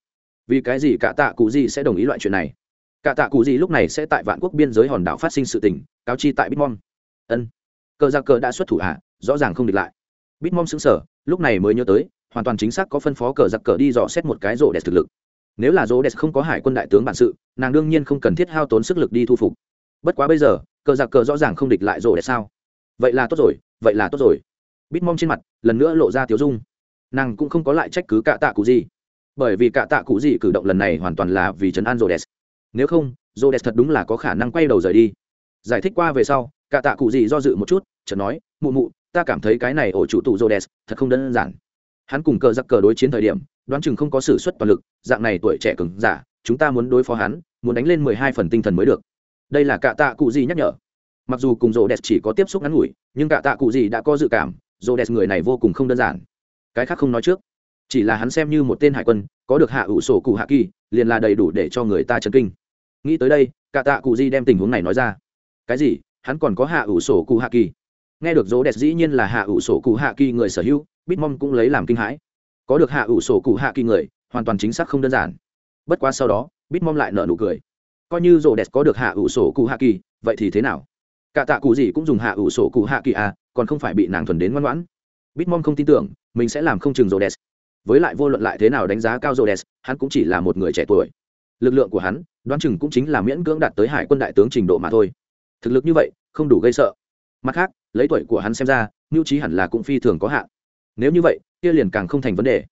Vì cái gì cả tạ cụ gì sẽ đồng ý loại chuyện này? Cả tạ cụ gì lúc này sẽ tại vạn quốc biên giới hòn đảo phát sinh sự tình, cáo chi tại bitmom ân. Cờ ra cờ đã xuất thủ hạ rõ ràng không địch lại. Bitmom xứng sở lúc này mới nhớ tới, hoàn toàn chính xác có phân phó cờ giặc cờ đi dò xét một cái rổ đẹp thực lực nếu là rổ không có hải quân đại tướng bản sự, nàng đương nhiên không cần thiết hao tốn sức lực đi thu phục. Bất quá bây giờ, cờ giặc cờ rõ ràng không địch lại rổ sao? Vậy là tốt rồi, vậy là tốt rồi. Bitmom trên mặt lần nữa lộ ra tiếu dung. Nàng cũng không có lại trách cứ Cả tạ cụ gì. Bởi vì Cả tạ cụ gì cử động lần này hoàn toàn là vì trấn an rổ nếu không rổ thật đúng là có khả năng quay đầu rời đi. Giải thích qua về sau, Cả tạ cụ gì do dự một chút, chợt nói, mụ mụ, ta cảm thấy cái này ổ chủ tụ rổ thật không đơn giản. Hắn cùng cờ giặc cờ đối chiến thời điểm đoán chừng không có sự xuất toàn lực, dạng này tuổi trẻ cứng giả, chúng ta muốn đối phó hắn, muốn đánh lên mười hai phần tinh thần mới được. Đây là cạ tạ cụ gì nhắc nhở. Mặc dù cùng rô đẹp chỉ có tiếp xúc ngắn ngủi, nhưng cạ tạ cụ gì đã có dự cảm rô đẹp người này vô cùng không đơn giản. Cái khác không nói trước. Chỉ là hắn xem như một tên hải quân, có được hạ ủ sổ cụ hạ kỳ, liền là đầy đủ để cho người ta chấn kinh. Nghĩ tới đây, cạ tạ cụ di đem tình huống này nói ra. Cái gì? Hắn còn có hạ ủ sổ cụ hạ kỳ? Nghe được rô đẹp dĩ nhiên là hạ ủ sổ cụ hạ kỳ người sở hữu, bitmom cũng lấy làm kinh hãi có được hạ ủ sổ cụ hạ kỳ người, hoàn toàn chính xác không đơn giản. Bất quá sau đó, bitmom lại nở nụ cười. Coi như rổ đẹp có được hạ ủ sổ cụ hạ kỳ, vậy thì thế nào? Cả tạ cụ gì cũng dùng hạ ủ sổ cụ hạ kỳ à còn không phải bị nàng thuần đến ngoan ngoãn. Bitmom không tin tưởng, mình sẽ làm không chừng rổ đẹp với lại vô luận lại thế nào đánh giá cao rổ đẹp hắn cũng chỉ là một người trẻ tuổi. Lực lượng của hắn, đoán chừng cũng chính là miễn cưỡng đạt tới hải quân đại tướng trình độ mà thôi. Thực lực như vậy, không đủ gây sợ. Mặt khác, lấy tuổi của hắn xem ra, mưu trí hẳn là cũng phi thường có hạn. Nếu như vậy kia liền càng không thành vấn đề.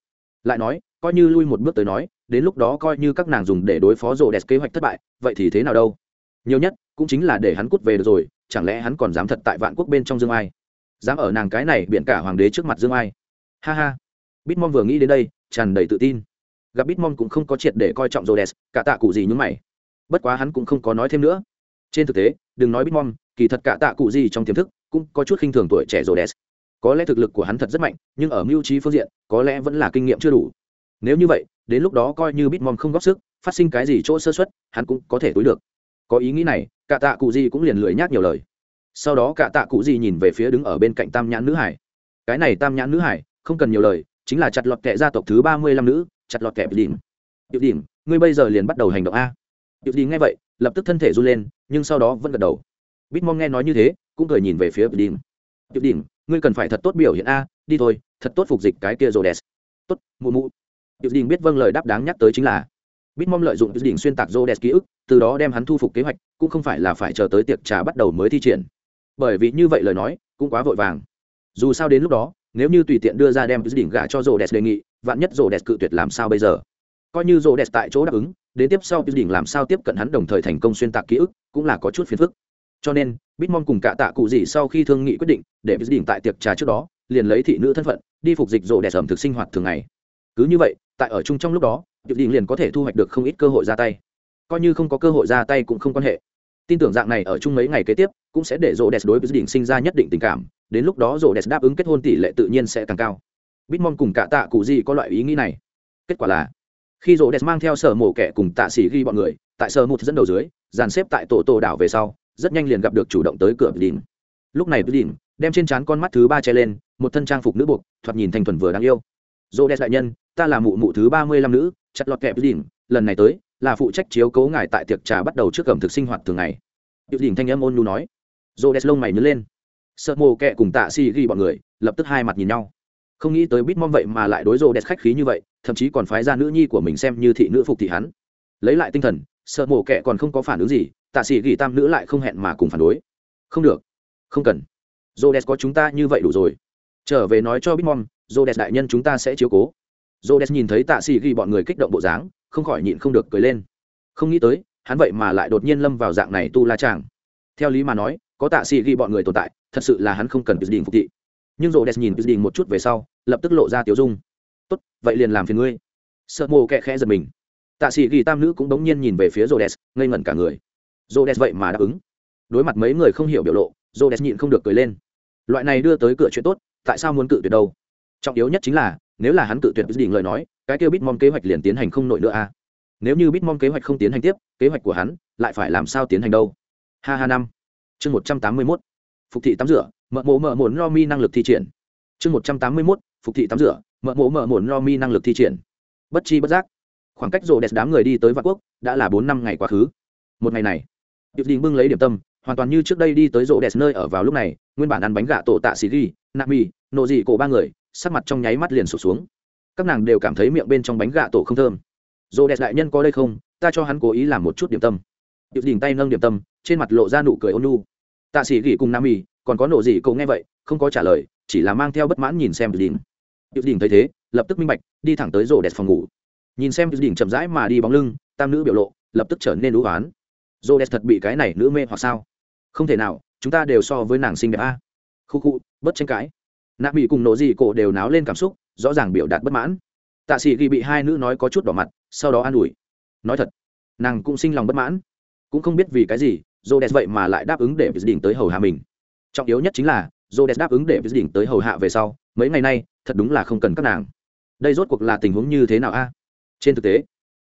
Lại nói, coi như lui một bước tới nói, đến lúc đó coi như các nàng dùng để đối phó rộ đẹp kế hoạch thất bại, vậy thì thế nào đâu? Nhiều nhất, cũng chính là để hắn cút về được rồi, chẳng lẽ hắn còn dám thật tại vạn quốc bên trong dương ai? Dám ở nàng cái này biện cả hoàng đế trước mặt dương ai? Ha ha. Bitmom vừa nghĩ đến đây, tràn đầy tự tin. Gặp bitmom cũng không có triệt để coi trọng rô đẹp cả tạ cụ gì nhúng mày. Bất quá hắn cũng không có nói thêm nữa. Trên thực tế, đừng nói bitmom, kỳ thật cả tạ cụ gì trong tiềm thức cũng có chút khinh thường tuổi trẻ rô đẹp có lẽ thực lực của hắn thật rất mạnh, nhưng ở mưu trí phương diện, có lẽ vẫn là kinh nghiệm chưa đủ. Nếu như vậy, đến lúc đó coi như bitmom không góp sức, phát sinh cái gì chỗ sơ xuất hắn cũng có thể túi được. Có ý nghĩ này, cả tạ cụ gì cũng liền lười nhác nhiều lời. Sau đó cả tạ cụ gì nhìn về phía đứng ở bên cạnh tam nhãn nữ hải. Cái này tam nhãn nữ hải, không cần nhiều lời, chính là chặt lọt kệ gia tộc thứ ba mươi lăm nữ, chặt lọt kệ đỉnh điệu đỉnh ngươi bây giờ liền bắt đầu hành động a. Điệu đỉnh nghe vậy, lập tức thân thể run lên, nhưng sau đó vẫn gật đầu. Bitmom nghe nói như thế, cũng cười nhìn về phía điệu đỉnh điệu đỉnh ngươi cần phải thật tốt biểu hiện a, đi thôi, thật tốt phục dịch cái kia rồi đẹp tốt, mụ mụ. Điệu đình biết vâng lời đáp đáng nhắc tới chính là bitmom lợi dụng điệu đình xuyên tạc rô đẹp ký ức, từ đó đem hắn thu phục kế hoạch, cũng không phải là phải chờ tới tiệc trà bắt đầu mới thi triển. Bởi vì như vậy lời nói, cũng quá vội vàng. Dù sao đến lúc đó, nếu như tùy tiện đưa ra đem đỉnh gả cho rô đẹp đề nghị, vạn nhất rô đẹp cự tuyệt làm sao bây giờ? Coi như rô đẹp tại chỗ đáp ứng, đến tiếp sau đỉnh làm sao tiếp cận hắn đồng thời thành công xuyên tạc ký ức, cũng là có chút phiền phức cho nên, bitmom cùng cả tạ cụ gì sau khi thương nghị quyết định, để đỉnh tại tiệc trà trước đó, liền lấy thị nữ thân phận, đi phục dịch rộ đẹp ẩm thực sinh hoạt thường ngày. Cứ như vậy, tại ở chung trong lúc đó đỉnh liền có thể thu hoạch được không ít cơ hội ra tay. Coi như không có cơ hội ra tay cũng không quan hệ. Tin tưởng dạng này ở chung mấy ngày kế tiếp, cũng sẽ để rộ đẹp đối với đỉnh sinh ra nhất định tình cảm, đến lúc đó rộ đẹp đáp ứng kết hôn tỷ lệ tự nhiên sẽ càng cao. Bitmon cùng cả tạ cụ gì có loại ý nghĩ này. Kết quả là, khi rộ đẹp mang theo sở mổ kẻ cùng tạ xỉ ghi bọn người, tại sở một dẫn đầu dưới, dàn xếp tại tổ tổ đảo về sau rất nhanh liền gặp được chủ động tới cửa đỉnh lúc này đỉnh đem trên trán con mắt thứ ba che lên, một thân trang phục nữ buộc, thoạt nhìn thành thuần vừa đáng yêu. Dô đẹp đại nhân, ta là mụ mụ thứ ba mươi lăm nữ, chặt lọt kẹp đỉnh lần này tới, là phụ trách chiếu cố ngài tại tiệc trà bắt đầu trước cẩm thực sinh hoạt thường ngày. Điệu đỉnh thanh âm ôn nhu nói. Dô đẹp lông mày nhớ lên. Sợ mồ kẹ cùng tạ si ghi bọn người, lập tức hai mặt nhìn nhau. Không nghĩ tới bít mong vậy mà lại đối rô đẹp khách khí như vậy, thậm chí còn phái ra nữ nhi của mình xem như thị nữ phục thị hắn. Lấy lại tinh thần, sợ mồ kẹ còn không có phản ứng gì tạ Sĩ ghi tam nữ lại không hẹn mà cùng phản đối. Không được. Không cần. Rô đès có chúng ta như vậy đủ rồi. Trở về nói cho bitmom j o d e s đại nhân chúng ta sẽ chiếu cố. Dô đès nhìn thấy tạ sĩ ghi bọn người kích động bộ dáng, không khỏi nhịn không được cười lên. Không nghĩ tới, hắn vậy mà lại đột nhiên lâm vào dạng này tu la chàng theo lý mà nói, có tạ sĩ ghi bọn người tồn tại, thật sự là hắn không cần quyết định phục thị. Nhưng rô đès nhìn quyết định một chút về sau, lập tức lộ ra tiểu dung. Tốt, vậy liền làm phiền ngươi. Sợ mồ kẹ khẽ giật mình. Tạ sĩ ghi tam nữ cũng đống nhiên nhìn về phía rô đès ngây ngẩn cả người rô đès vậy mà đáp ứng. Đối mặt mấy người không hiểu biểu lộ rô đès nhịn không được cười lên. Loại này đưa tới cửa chuyện tốt, tại sao muốn cự tuyệt đâu? Trọng yếu nhất chính là, nếu là hắn cự tuyệt quyết định lời nói, cái kêu bitmom kế hoạch liền tiến hành không nổi nữa a à? nếu như bitmom kế hoạch không tiến hành tiếp, kế hoạch của hắn lại phải làm sao tiến hành đâu? Ha ha năm. Chương một trăm tám mươi mốt. Phục thị tắm rửa mợ mộ mợ mồn romi mi năng lực thi triển. Chương một trăm tám mươi mốt, phục thị tắm rửa mợ mộ mợ mồn romi mi năng lực thi triển. Bất chi bất giác. Khoảng cách rộ đẹp đám người đi tới vạn quốc đã là bốn năm ngày quá khứ. Một ngày này điệp đình bưng lấy điểm tâm, hoàn toàn như trước đây đi tới rộ đẹp nơi ở vào lúc này, nguyên bản ăn bánh gà tổ tạ xì ghi, nạ mì, nộ dị cổ ba người, sắc mặt trong nháy mắt liền sụp xuống. Các nàng đều cảm thấy miệng bên trong bánh gà tổ không thơm. Rộ đẹp đại nhân có đây không? Ta cho hắn cố ý làm một chút điểm tâm. Điệp đình tay nâng điểm tâm, trên mặt lộ ra nụ cười ôn nu tạ sĩ gỉ cùng nam mì, còn có nộ gì cậu nghe vậy, không có trả lời, chỉ là mang theo bất mãn nhìn xem điệp đình. Điệp đình thấy thế, lập tức minh bạch, đi thẳng tới rổ đẹp phòng ngủ. Nhìn xem điệp đình chậm rãi mà đi bóng lưng, tam nữ biểu lộ, lập tức trở nên đũ oán rổ đẹp thật bị cái này nữ mê hoặc sao? Không thể nào, chúng ta đều so với nàng xinh đẹp a. Khu khu, bất tranh cãi. Nạ mỹ cùng nổ gì cổ đều náo lên cảm xúc, rõ ràng biểu đạt bất mãn. Tạ sĩ ghi bị hai nữ nói có chút đỏ mặt, sau đó an ủi. Nói thật, nàng cũng sinh lòng bất mãn. Cũng không biết vì cái gì j o vậy mà lại đáp ứng để đỉnh tới hầu hạ mình. Trọng yếu nhất chính là j o đáp ứng để đỉnh tới hầu hạ về sau, mấy ngày nay, thật đúng là không cần các nàng. Đây rốt cuộc là tình huống như thế nào a? Trên thực tế,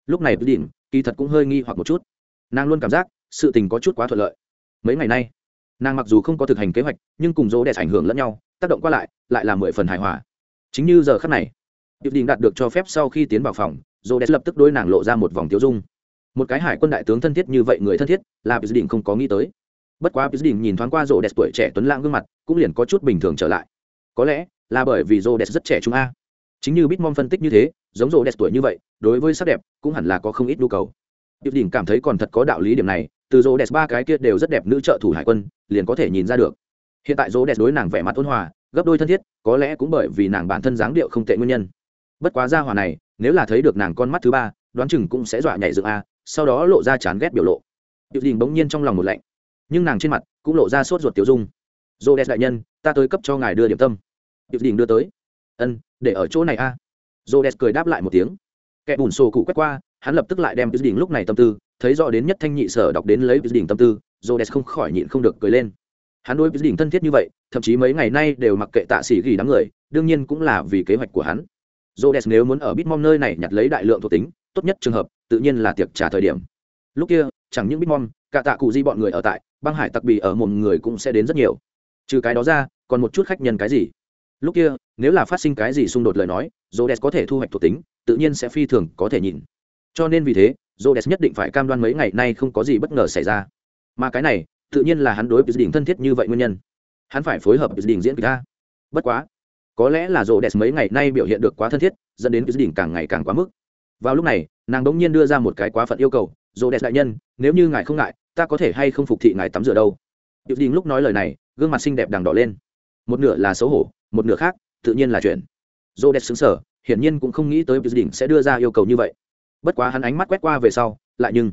lúc này đỉnh kỳ thật cũng hơi nghi hoặc một chút nàng luôn cảm giác sự tình có chút quá thuận lợi. Mấy ngày nay, nàng mặc dù không có thực hành kế hoạch, nhưng cùng dỗ đẹp ảnh hưởng lẫn nhau, tác động qua lại lại là mười phần hài hòa. Chính như giờ khắc này điệp đình đạt được cho phép sau khi tiến vào phòng, dỗ đẹp lập tức đôi nàng lộ ra một vòng tiêu dung. Một cái hải quân đại tướng thân thiết như vậy người thân thiết, là biết định không có nghĩ tới. Bất quá biết định nhìn thoáng qua rô đẹp tuổi trẻ tuấn lãng gương mặt, cũng liền có chút bình thường trở lại. Có lẽ là bởi vì rô đẹp rất trẻ trung a. Chính như bitmom phân tích như thế, giống rô đẹp tuổi như vậy, đối với sắc đẹp cũng hẳn là có không ít nhu cầu biết Đình cảm thấy còn thật có đạo lý điểm này, từ rô đẹp ba cái kia đều rất đẹp nữ trợ thủ hải quân, liền có thể nhìn ra được. Hiện tại rô đẹp đối nàng vẻ mặt ôn hòa, gấp đôi thân thiết, có lẽ cũng bởi vì nàng bản thân dáng điệu không tệ nguyên nhân. Bất quá ra hòa này, nếu là thấy được nàng con mắt thứ ba, đoán chừng cũng sẽ dọa nhảy dựng a, sau đó lộ ra chán ghét biểu lộ. Điệu đình bỗng nhiên trong lòng một lạnh, nhưng nàng trên mặt cũng lộ ra sốt ruột tiểu dung. Dô đẹp đại nhân, ta tới cấp cho ngài đưa điểm tâm. Điệu đình đưa tới. Ân, để ở chỗ này a. À. cười đáp lại một tiếng. Kẻ bùn sổ cụ quét qua hắn lập tức lại đem điệu đình lúc này tâm tư thấy rõ đến nhất thanh nhị sở đọc đến lấy điệu đình tâm tư Rhodes không khỏi nhịn không được cười lên hắn đối điệu đình thân thiết như vậy thậm chí mấy ngày nay đều mặc kệ tạ sĩ gỉ đám người đương nhiên cũng là vì kế hoạch của hắn Rhodes nếu muốn ở Bitmom nơi này nhặt lấy đại lượng thuộc tính, tốt nhất trường hợp, tự nhiên là tiệc trả thời điểm. Lúc kia, chẳng những Bitmom, cả tạ cụ di bọn người ở tại, băng hải tặc bì ở một người cũng sẽ đến rất nhiều. Trừ cái đó ra, còn một chút khách nhân cái gì. Lúc kia, nếu là phát sinh cái gì xung đột lời nói, Rhodes có thể thu hoạch thuộc tính, tự nhiên sẽ phi thường có thể nhìn. Cho nên vì thế, Rhodes nhất định phải cam đoan mấy ngày nay không có gì bất ngờ xảy ra. Mà cái này, tự nhiên là hắn đối với đỉnh thân thiết như vậy nguyên nhân. Hắn phải phối hợp với đỉnh diễn kịch a. Bất quá, có lẽ là rộ mấy ngày nay biểu hiện được quá thân thiết dẫn đến với đỉnh càng ngày càng quá mức vào lúc này nàng đống nhiên đưa ra một cái quá phận yêu cầu rộ đại nhân nếu như ngài không ngại ta có thể hay không phục thị ngài tắm rửa đâu điệu đình lúc nói lời này gương mặt xinh đẹp đằng đỏ lên một nửa là xấu hổ một nửa khác tự nhiên là chuyện rộ đẹp xứng sở hiển nhiên cũng không nghĩ tới điệu đình sẽ đưa ra yêu cầu như vậy bất quá hắn ánh mắt quét qua về sau, lại nhưng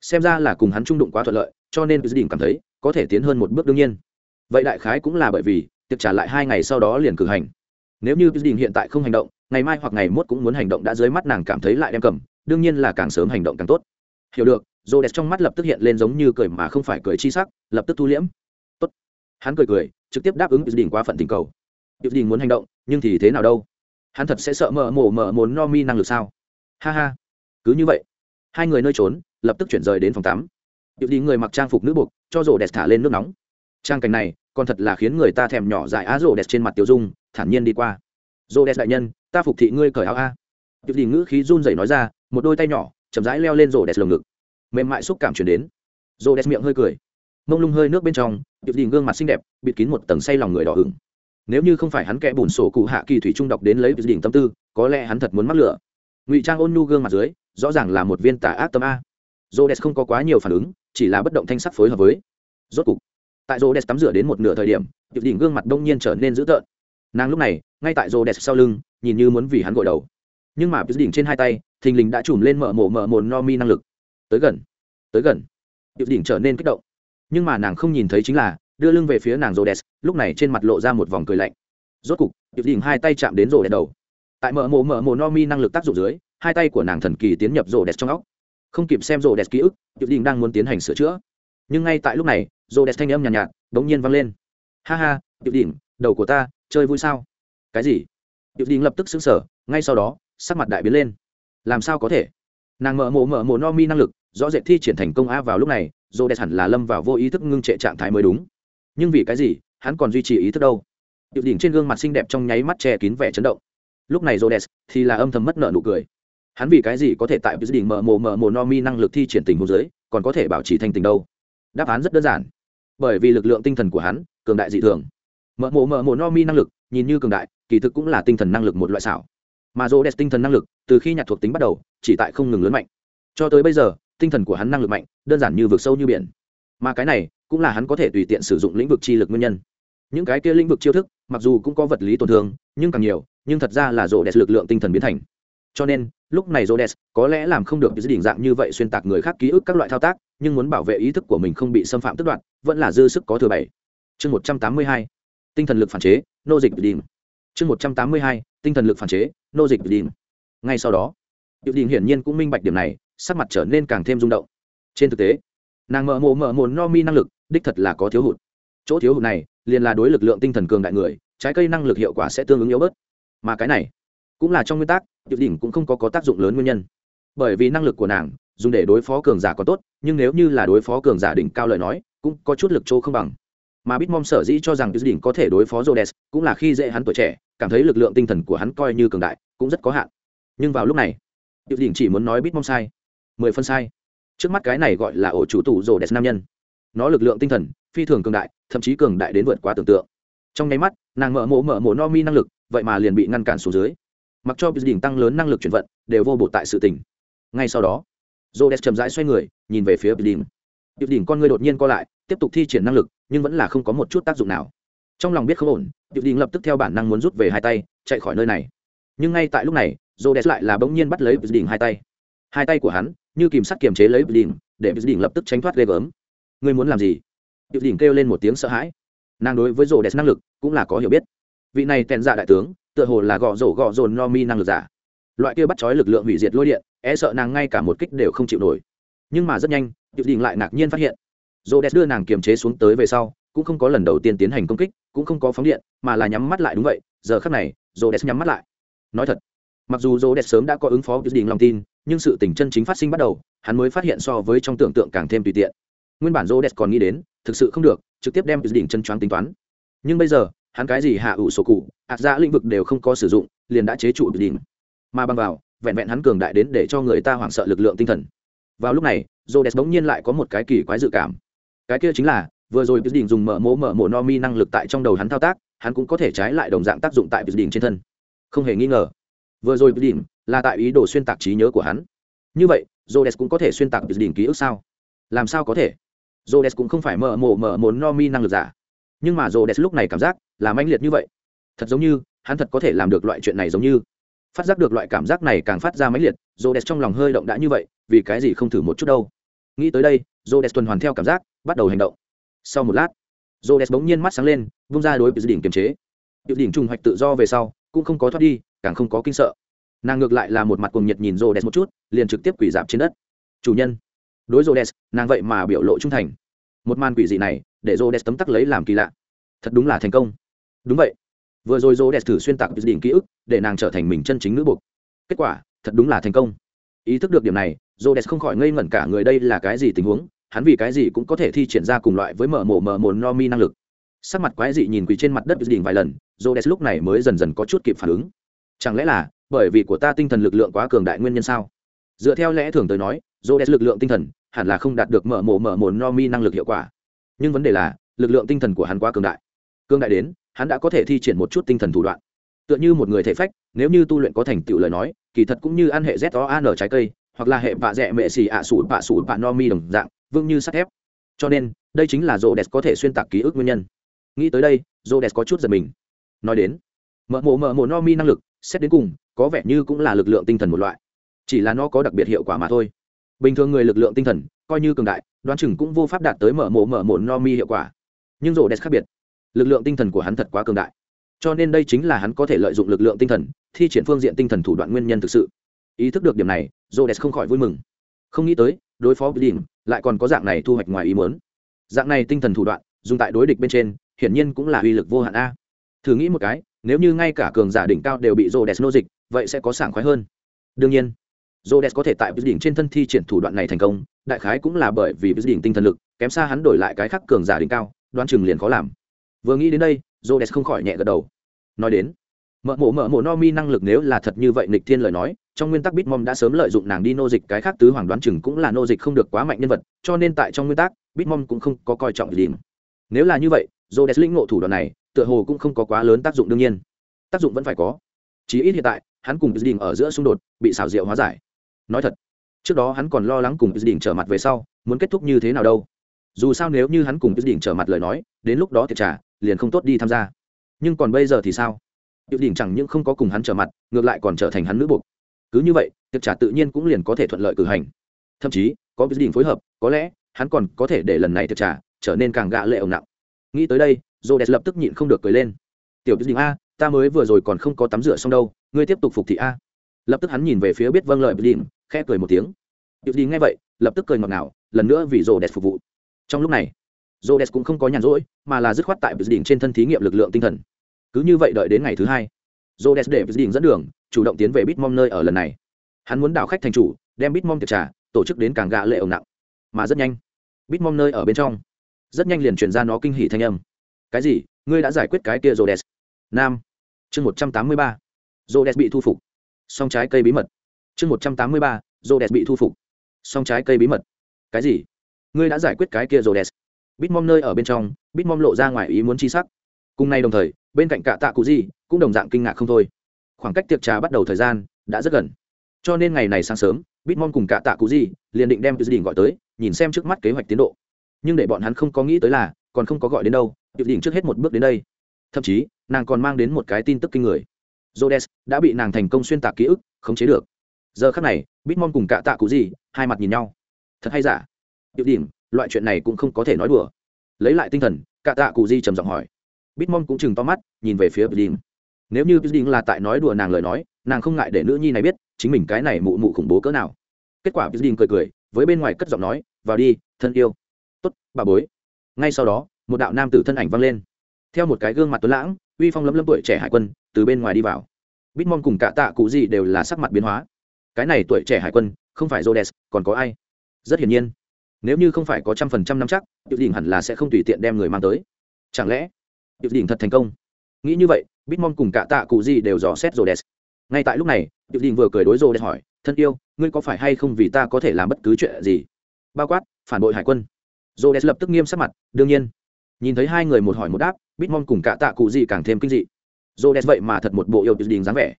xem ra là cùng hắn trung đụng quá thuận lợi, cho nên điệu đình cảm thấy có thể tiến hơn một bước đương nhiên. Vậy đại khái cũng là bởi vì, tiệc trả lại hai ngày sau đó liền cử hành. Nếu như đình hiện tại không hành động, ngày mai hoặc ngày mốt cũng muốn hành động đã dưới mắt nàng cảm thấy lại đem cầm, đương nhiên là càng sớm hành động càng tốt. Hiểu được rô đẹp trong mắt lập tức hiện lên giống như cười mà không phải cười chi sắc, lập tức thu liễm. Tốt. Hắn cười cười, trực tiếp đáp ứng đình qua phận tình cầu. Đình muốn hành động, nhưng thì thế nào đâu? Hắn thật sẽ sợ mở mổ mở muốn no mi năng lực sao? Ha ha cứ như vậy. Hai người nơi trốn, lập tức chuyển rời đến phòng tắm. Điệu đi người mặc trang phục nữ buộc, cho rổ đẹp thả lên nước nóng. Trang cảnh này, còn thật là khiến người ta thèm nhỏ dại á rổ đẹp trên mặt tiểu dung, thản nhiên đi qua. Rổ đẹp đại nhân, ta phục thị ngươi cởi áo a. Điệu đình ngữ khí run rẩy nói ra, một đôi tay nhỏ, chậm rãi leo lên rổ đẹp lồng ngực. Mềm mại xúc cảm chuyển đến. Rổ đẹp miệng hơi cười. Mông lung hơi nước bên trong điệu đình gương mặt xinh đẹp, bịt kín một tầng say lòng người đỏ hửng nếu như không phải hắn kẽ bùn sổ cụ hạ kỳ thủy trung đọc đến lấy điệp đình tâm tư, có lẽ hắn thật muốn mắc lửa. Ngụy trang ôn nhu gương mặt dưới rõ ràng là một viên tà ác tâm a. Rô đès không có quá nhiều phản ứng, chỉ là bất động thanh sắc phối hợp với. Rốt cục, tại rô đès tắm rửa đến một nửa thời điểm điệp đỉnh gương mặt đông nhiên trở nên dữ tợn. Nàng lúc này, ngay tại rô đès sau lưng, nhìn như muốn vì hắn gội đầu. Nhưng mà đỉnh trên hai tay, thình lình đã chùm lên mở mổ mở mồn no mi năng lực. Tới gần tới gần. Điệu đỉnh trở nên kích động. Nhưng mà nàng không nhìn thấy chính là, đưa lưng về phía nàng rô đès lúc này trên mặt lộ ra một vòng cười lạnh. Rốt cục điệu đỉnh hai tay chạm đến rô đès đầu. Tại mở mổ mở mồn no mi năng lực tác dụng dưới hai tay của nàng thần kỳ tiến nhập rô đẹp trong óc. Không kịp xem rô đẹp ký ức điệu Đình đang muốn tiến hành sửa chữa. Nhưng ngay tại lúc này rô đẹp thanh âm nhàn nhạt, nhạt bỗng nhiên vang lên. Ha ha điệu Đình, đầu của ta chơi vui sao? Cái gì? Điệu Đình lập tức xứng sở ngay sau đó sắc mặt đại biến lên. Làm sao có thể? Nàng mở mộ mở mộ no mi năng lực rõ rệt thi triển thành công a vào lúc này rổ đẹp hẳn là lâm vào vô ý thức ngưng trệ trạng thái mới đúng. Nhưng vì cái gì hắn còn duy trì ý thức đâu? Điệu Đình trên gương mặt xinh đẹp trong nháy mắt che kín vẻ chấn động. Lúc này rô đẹp thì là âm thầm mất nợ nụ cười hắn vì cái gì có thể tại dự định mở mổ mở mổ no mi năng lực thi triển tình hồ dưới còn có thể bảo trì thành tình đâu? Đáp án rất đơn giản. Bởi vì lực lượng tinh thần của hắn, cường đại dị thường. Mở mồ mở mồ no mi năng lực, nhìn như cường đại, kỳ thực cũng là tinh thần năng lực một loại xảo. Mà rô đẹp tinh thần năng lực, từ khi nhặt thuộc tính bắt đầu, chỉ tại không ngừng lớn mạnh. Cho tới bây giờ, tinh thần của hắn năng lực mạnh, đơn giản như vực sâu như biển. Mà cái này, cũng là hắn có thể tùy tiện sử dụng lĩnh vực chi lực nguyên nhân. Những cái kia lĩnh vực chiêu thức, mặc dù cũng có vật lý tổn thương, nhưng càng nhiều, nhưng thật ra là rô đẹp lực lượng tinh thần biến thành cho nên, lúc này rô có lẽ làm không được dự định dạng như vậy xuyên tạc người khác ký ức các loại thao tác, nhưng muốn bảo vệ ý thức của mình không bị xâm phạm tức đoạn vẫn là dư sức có thừa bảy. Chương một trăm tám mươi hai, tinh thần lực phản chế, nô dịch đình chương một trăm tám mươi hai, tinh thần lực phản chế, nô dịch đình ngay sau đó dự định hiển nhiên cũng minh bạch điểm này, sắc mặt trở nên càng thêm rung động. Trên thực tế, nàng mở mộ mở mồn no mi năng lực, đích thật là có thiếu hụt. Chỗ thiếu hụt này, liền là đối lực lượng tinh thần cường đại người, trái cây năng lực hiệu quả sẽ tương ứng yếu bớt. Mà cái này, cũng là trong nguyên tắc Tiểu đỉnh cũng không có, có tác dụng lớn nguyên nhân. Bởi vì năng lực của nàng dùng để đối phó cường giả có tốt nhưng nếu như là đối phó cường giả đỉnh cao lời nói cũng có chút lực chỗ không bằng. Mà bitmom sở dĩ cho rằng Tiểu đỉnh có thể đối phó rhodes cũng là khi dễ hắn tuổi trẻ cảm thấy lực lượng tinh thần của hắn coi như cường đại cũng rất có hạn. Nhưng vào lúc này Tiểu đỉnh chỉ muốn nói bitmom sai. Mười phân sai. Trước mắt cái này gọi là ổ chủ tủ rồ đẹp nam nhân. Nó lực lượng tinh thần phi thường cường đại thậm chí cường đại đến vượt quá tưởng tượng. Trong nháy mắt nàng mở mộ mở mộ no mi năng lực vậy mà liền bị ngăn cản xuống dưới mặc cho đỉnh tăng lớn năng lực chuyển vận, đều vô bột tại sự tỉnh ngay sau đó jodes chậm rãi xoay người, nhìn về phía đỉnh đỉnh con người đột nhiên co lại, tiếp tục thi triển năng lực, nhưng vẫn là không có một chút tác dụng nào. Trong lòng biết không ổn đỉnh lập tức theo bản năng muốn rút về hai tay, chạy khỏi nơi này. Nhưng ngay tại lúc này jodes lại là bỗng nhiên bắt lấy đỉnh hai tay. Hai tay của hắn, như kìm sắt kiềm chế lấy đỉnh để đỉnh lập tức tránh thoát ghê gớm. Ngươi muốn làm gì? Đỉnh kêu lên một tiếng sợ hãi. Nàng đối với rô năng lực cũng là có hiểu biết. Vị này tèn dạ đại tướng tựa hồ là gõ rổ gõ dồn no mi năng lực giả. Loại kia bắt chói lực lượng hủy diệt lôi điện e sợ nàng ngay cả một kích đều không chịu nổi. Nhưng mà rất nhanh, tiểu đình lại ngạc nhiên phát hiện, rô đès đưa nàng kiềm chế xuống tới về sau, cũng không có lần đầu tiên tiến hành công kích, cũng không có phóng điện, mà là nhắm mắt lại đúng vậy, giờ khắc này, rô đès nhắm mắt lại. Nói thật, mặc dù rô đès sớm đã có ứng phó tiểu đình lòng tin, nhưng sự tình chân chính phát sinh bắt đầu, hắn mới phát hiện so với trong tưởng tượng càng thêm tùy tiện. Nguyên bản rô đès còn nghĩ đến, thực sự không được, trực tiếp đem tiểu đình chân choáng tính toán. Nhưng bây giờ hắn cái gì hạ ủ sổ cụ, ạt ra lĩnh vực đều không có sử dụng, liền đã chế trụ bị đình mà bằng vào, vẹn vẹn hắn cường đại đến để cho người ta hoảng sợ lực lượng tinh thần. Vào lúc này rô đès bỗng nhiên lại có một cái kỳ quái dự cảm. Cái kia chính là, vừa rồi bị đình dùng mở mố mở mổ no mi năng lực tại trong đầu hắn thao tác, hắn cũng có thể trái lại đồng dạng tác dụng tại bị đình trên thân. Không hề nghi ngờ. Vừa rồi bị đình là tại ý đồ xuyên tạc trí nhớ của hắn. Như vậy rô đès cũng có thể xuyên tạc bị đình ký ức sao? Làm sao có thể? Rô đès cũng không phải mở mổ mở mổ no mi năng lực giả nhưng mà rồ đẹp lúc này cảm giác là mãnh liệt như vậy. Thật giống như hắn thật có thể làm được loại chuyện này giống như. Phát giác được loại cảm giác này càng phát ra mãnh liệt rồ đẹp trong lòng hơi động đã như vậy, vì cái gì không thử một chút đâu? Nghĩ tới đây rồ đẹp tuần hoàn theo cảm giác, bắt đầu hành động. Sau một lát rồ đẹp bỗng nhiên mắt sáng lên, vung ra đối với đỉnh kiềm chế. Dự đỉnh trùng hoạch tự do về sau, cũng không có thoát đi, càng không có kinh sợ. Nàng ngược lại là một mặt cùng nhiệt nhìn rồ đẹp một chút, liền trực tiếp quỷ dạp trên đất. Chủ nhân. Đối rồ đẹp nàng vậy mà biểu lộ trung thành một màn quỷ dị này để rô đès tấm tắc lấy làm kỳ lạ. Thật đúng là thành công. Đúng vậy. Vừa rồi rô đès thử xuyên tạc đỉnh ký ức để nàng trở thành mình chân chính nữ buộc kết quả, thật đúng là thành công. Ý thức được điểm này rô đès không khỏi ngây ngẩn cả người đây là cái gì tình huống, hắn vì cái gì cũng có thể thi triển ra cùng loại với mở mổ mở mồn no mi năng lực. Sắc mặt quái dị nhìn quỳ trên mặt đất đỉnh vài lần rô đès lúc này mới dần dần có chút kịp phản ứng. Chẳng lẽ là bởi vì của ta tinh thần lực lượng quá cường đại nguyên nhân sao? Dựa theo lẽ thường tới nói rô đès lực lượng tinh thần hẳn là không đạt được mở mổ mở mồn no mi năng lực hiệu quả. Nhưng vấn đề là, lực lượng tinh thần của hắn quá cường đại. Cường đại đến, hắn đã có thể thi triển một chút tinh thần thủ đoạn. Tựa như một người thể phách, nếu như tu luyện có thành tựu lời nói, kỳ thật cũng như ăn hệ z o an trái cây, hoặc là hệ bạ dẹ mệ xì ạ sủi bạ sủi bạ no mi đồng dạng vương như sắt thép. Cho nên, đây chính là rô đès có thể xuyên tạc ký ức nguyên nhân. Nghĩ tới đây rô đès có chút giật mình. Nói đến, mở mộ mở mộ no mi năng lực, xét đến cùng, có vẻ như cũng là lực lượng tinh thần một loại. Chỉ là nó có đặc biệt hiệu quả mà thôi bình thường người lực lượng tinh thần, coi như cường đại, đoán chừng cũng vô pháp đạt tới mở mộ mở mộ no mi hiệu quả. Nhưng rổ đẹp khác biệt, lực lượng tinh thần của hắn thật quá cường đại. Cho nên đây chính là hắn có thể lợi dụng lực lượng tinh thần, thi triển phương diện tinh thần thủ đoạn nguyên nhân thực sự. Ý thức được điểm này rổ đẹp không khỏi vui mừng. Không nghĩ tới, đối phó với đỉnh lại còn có dạng này thu hoạch ngoài ý muốn. Dạng này tinh thần thủ đoạn, dùng tại đối địch bên trên, hiển nhiên cũng là uy lực vô hạn a. Thử nghĩ một cái, nếu như ngay cả cường giả đỉnh cao đều bị rổ đẹp nô dịch, vậy sẽ có sảng khoái hơn. Đương nhiên Rhodes có thể tại đỉnh trên thân thi triển thủ đoạn này thành công, đại khái cũng là bởi vì đỉnh tinh thần lực, kém xa hắn đổi lại cái khác cường giả đỉnh cao, đoán chừng liền khó làm. Vừa nghĩ đến đây, Rhodes không khỏi nhẹ gật đầu. Nói đến, mợ mộ mợ mộ no mi năng lực nếu là thật như vậy nịch thiên lời nói, trong nguyên tắc bitmom đã sớm lợi dụng nàng đi nô dịch cái khác tứ hoàng đoán chừng cũng là nô dịch không được quá mạnh nhân vật, cho nên tại trong nguyên tắc bitmom cũng không có coi trọng gì. Nếu là như vậy, Rhodes lĩnh ngộ thủ đoạn này, tựa hồ cũng không có quá lớn tác dụng đương nhiên. Tác dụng vẫn phải có. Chí ít hiện tại, hắn cùng đình ở giữa xung đột, bị xảo diệu hóa giải nói thật trước đó hắn còn lo lắng cùng đình trở mặt về sau muốn kết thúc như thế nào đâu dù sao nếu như hắn cùng đình trở mặt lời nói đến lúc đó thiệt trả liền không tốt đi tham gia nhưng còn bây giờ thì sao dự định chẳng những không có cùng hắn trở mặt, ngược lại còn trở thành hắn nữ buộc. Cứ như vậy, tiệc trà tự nhiên cũng liền có thể thuận lợi cử hành. Thậm chí, có dự định phối hợp, có lẽ hắn còn có thể để lần này tiệc trà trở nên càng gạ lệ ổng nặng. Nghĩ tới đây, Rhodes lập tức nhịn không được cười lên. "Tiểu dự định a, ta mới vừa rồi còn không có tắm rửa xong đâu, ngươi tiếp tục phục thị a." Lập tức hắn nhìn về phía biết vâng lời Diệu Đình, khẽ cười một tiếng. Diệu Đình nghe vậy, lập tức cười ngọt ngào, lần nữa vì Rhodes phục vụ. Trong lúc này, Rhodes cũng không có nhàn rỗi, mà là dứt khoát tại Diệu Đình trên thân thí nghiệm lực lượng tinh thần. Cứ như vậy đợi đến ngày thứ hai j o để đình dẫn đường chủ động tiến về bitmom nơi ở lần này. Hắn muốn đảo khách thành chủ đem bitmom tiệc trà tổ chức đến càng gạ lệ ổng nặng. Mà rất nhanh bitmom nơi ở bên trong rất nhanh liền truyền ra nó kinh hỉ thanh âm. Cái gì? Ngươi đã giải quyết cái kia j o nam chương một trăm tám mươi ba. J o bị thu phục. Song trái cây bí mật chương một trăm tám mươi ba rô o bị thu phục. Song trái cây bí mật. Cái gì? Ngươi đã giải quyết cái kia j bít mom nơi ở bên trong, bitmom lộ ra ngoài ý muốn chi sắc. Cùng nay đồng thời, bên cạnh cả tạ cụ gì, cũng đồng dạng kinh ngạc không thôi. Khoảng cách tiệc trà bắt đầu thời gian đã rất gần. Cho nên ngày này sáng sớm bitmon cùng cả tạ cụ gì liền định đem dự gọi tới, nhìn xem trước mắt kế hoạch tiến độ. Nhưng để bọn hắn không có nghĩ tới là, còn không có gọi đến đâu dự định trước hết một bước đến đây. Thậm chí, nàng còn mang đến một cái tin tức kinh người. Jodes đã bị nàng thành công xuyên tạc ký ức, khống chế được giờ khắc này bitmon cùng cả tạ cụ gì hai mặt nhìn nhau. Thật hay giả? Dự định loại chuyện này cũng không có thể nói đùa. Lấy lại tinh thần cả tạ cụ gì trầm giọng hỏi. Bitmon cũng chừng to mắt, nhìn về phía bidin nếu như bidin là tại nói đùa nàng lời nói, nàng không ngại để nữ nhi này biết, chính mình cái này mụ mụ khủng bố cỡ nào. Kết quả bidin cười cười, với bên ngoài cất giọng nói, vào đi, thân yêu. Tốt, bà bối. Ngay sau đó, một đạo nam tử thân ảnh vang lên. Theo một cái gương mặt tuấn lãng, uy phong lấm lấm tuổi trẻ hải quân, từ bên ngoài đi vào. Bitmon cùng cả tạ cụ gì đều là sắc mặt biến hóa cái này tuổi trẻ hải quân, không phải jodes còn có ai? Rất hiển nhiên. Nếu như không phải có trăm phần trăm năm chắc, tiểu đình hẳn là sẽ không tùy tiện đem người mang tới. Chẳng lẽ tiểu đình thật thành công? Nghĩ như vậy, bitmon cùng cả tạ cụ gì đều dò xét jodes ngay tại lúc này, tiểu đình vừa cười đối jodes hỏi, thân yêu, ngươi có phải hay không vì ta có thể làm bất cứ chuyện gì? Bao quát, phản bội hải quân. Jodes lập tức nghiêm sắc mặt, đương nhiên. Nhìn thấy hai người một hỏi một đáp, bitmon cùng cả tạ cụ gì càng thêm kinh dị. Jodes vậy mà thật một bộ yêu tiểu đình dáng vẻ.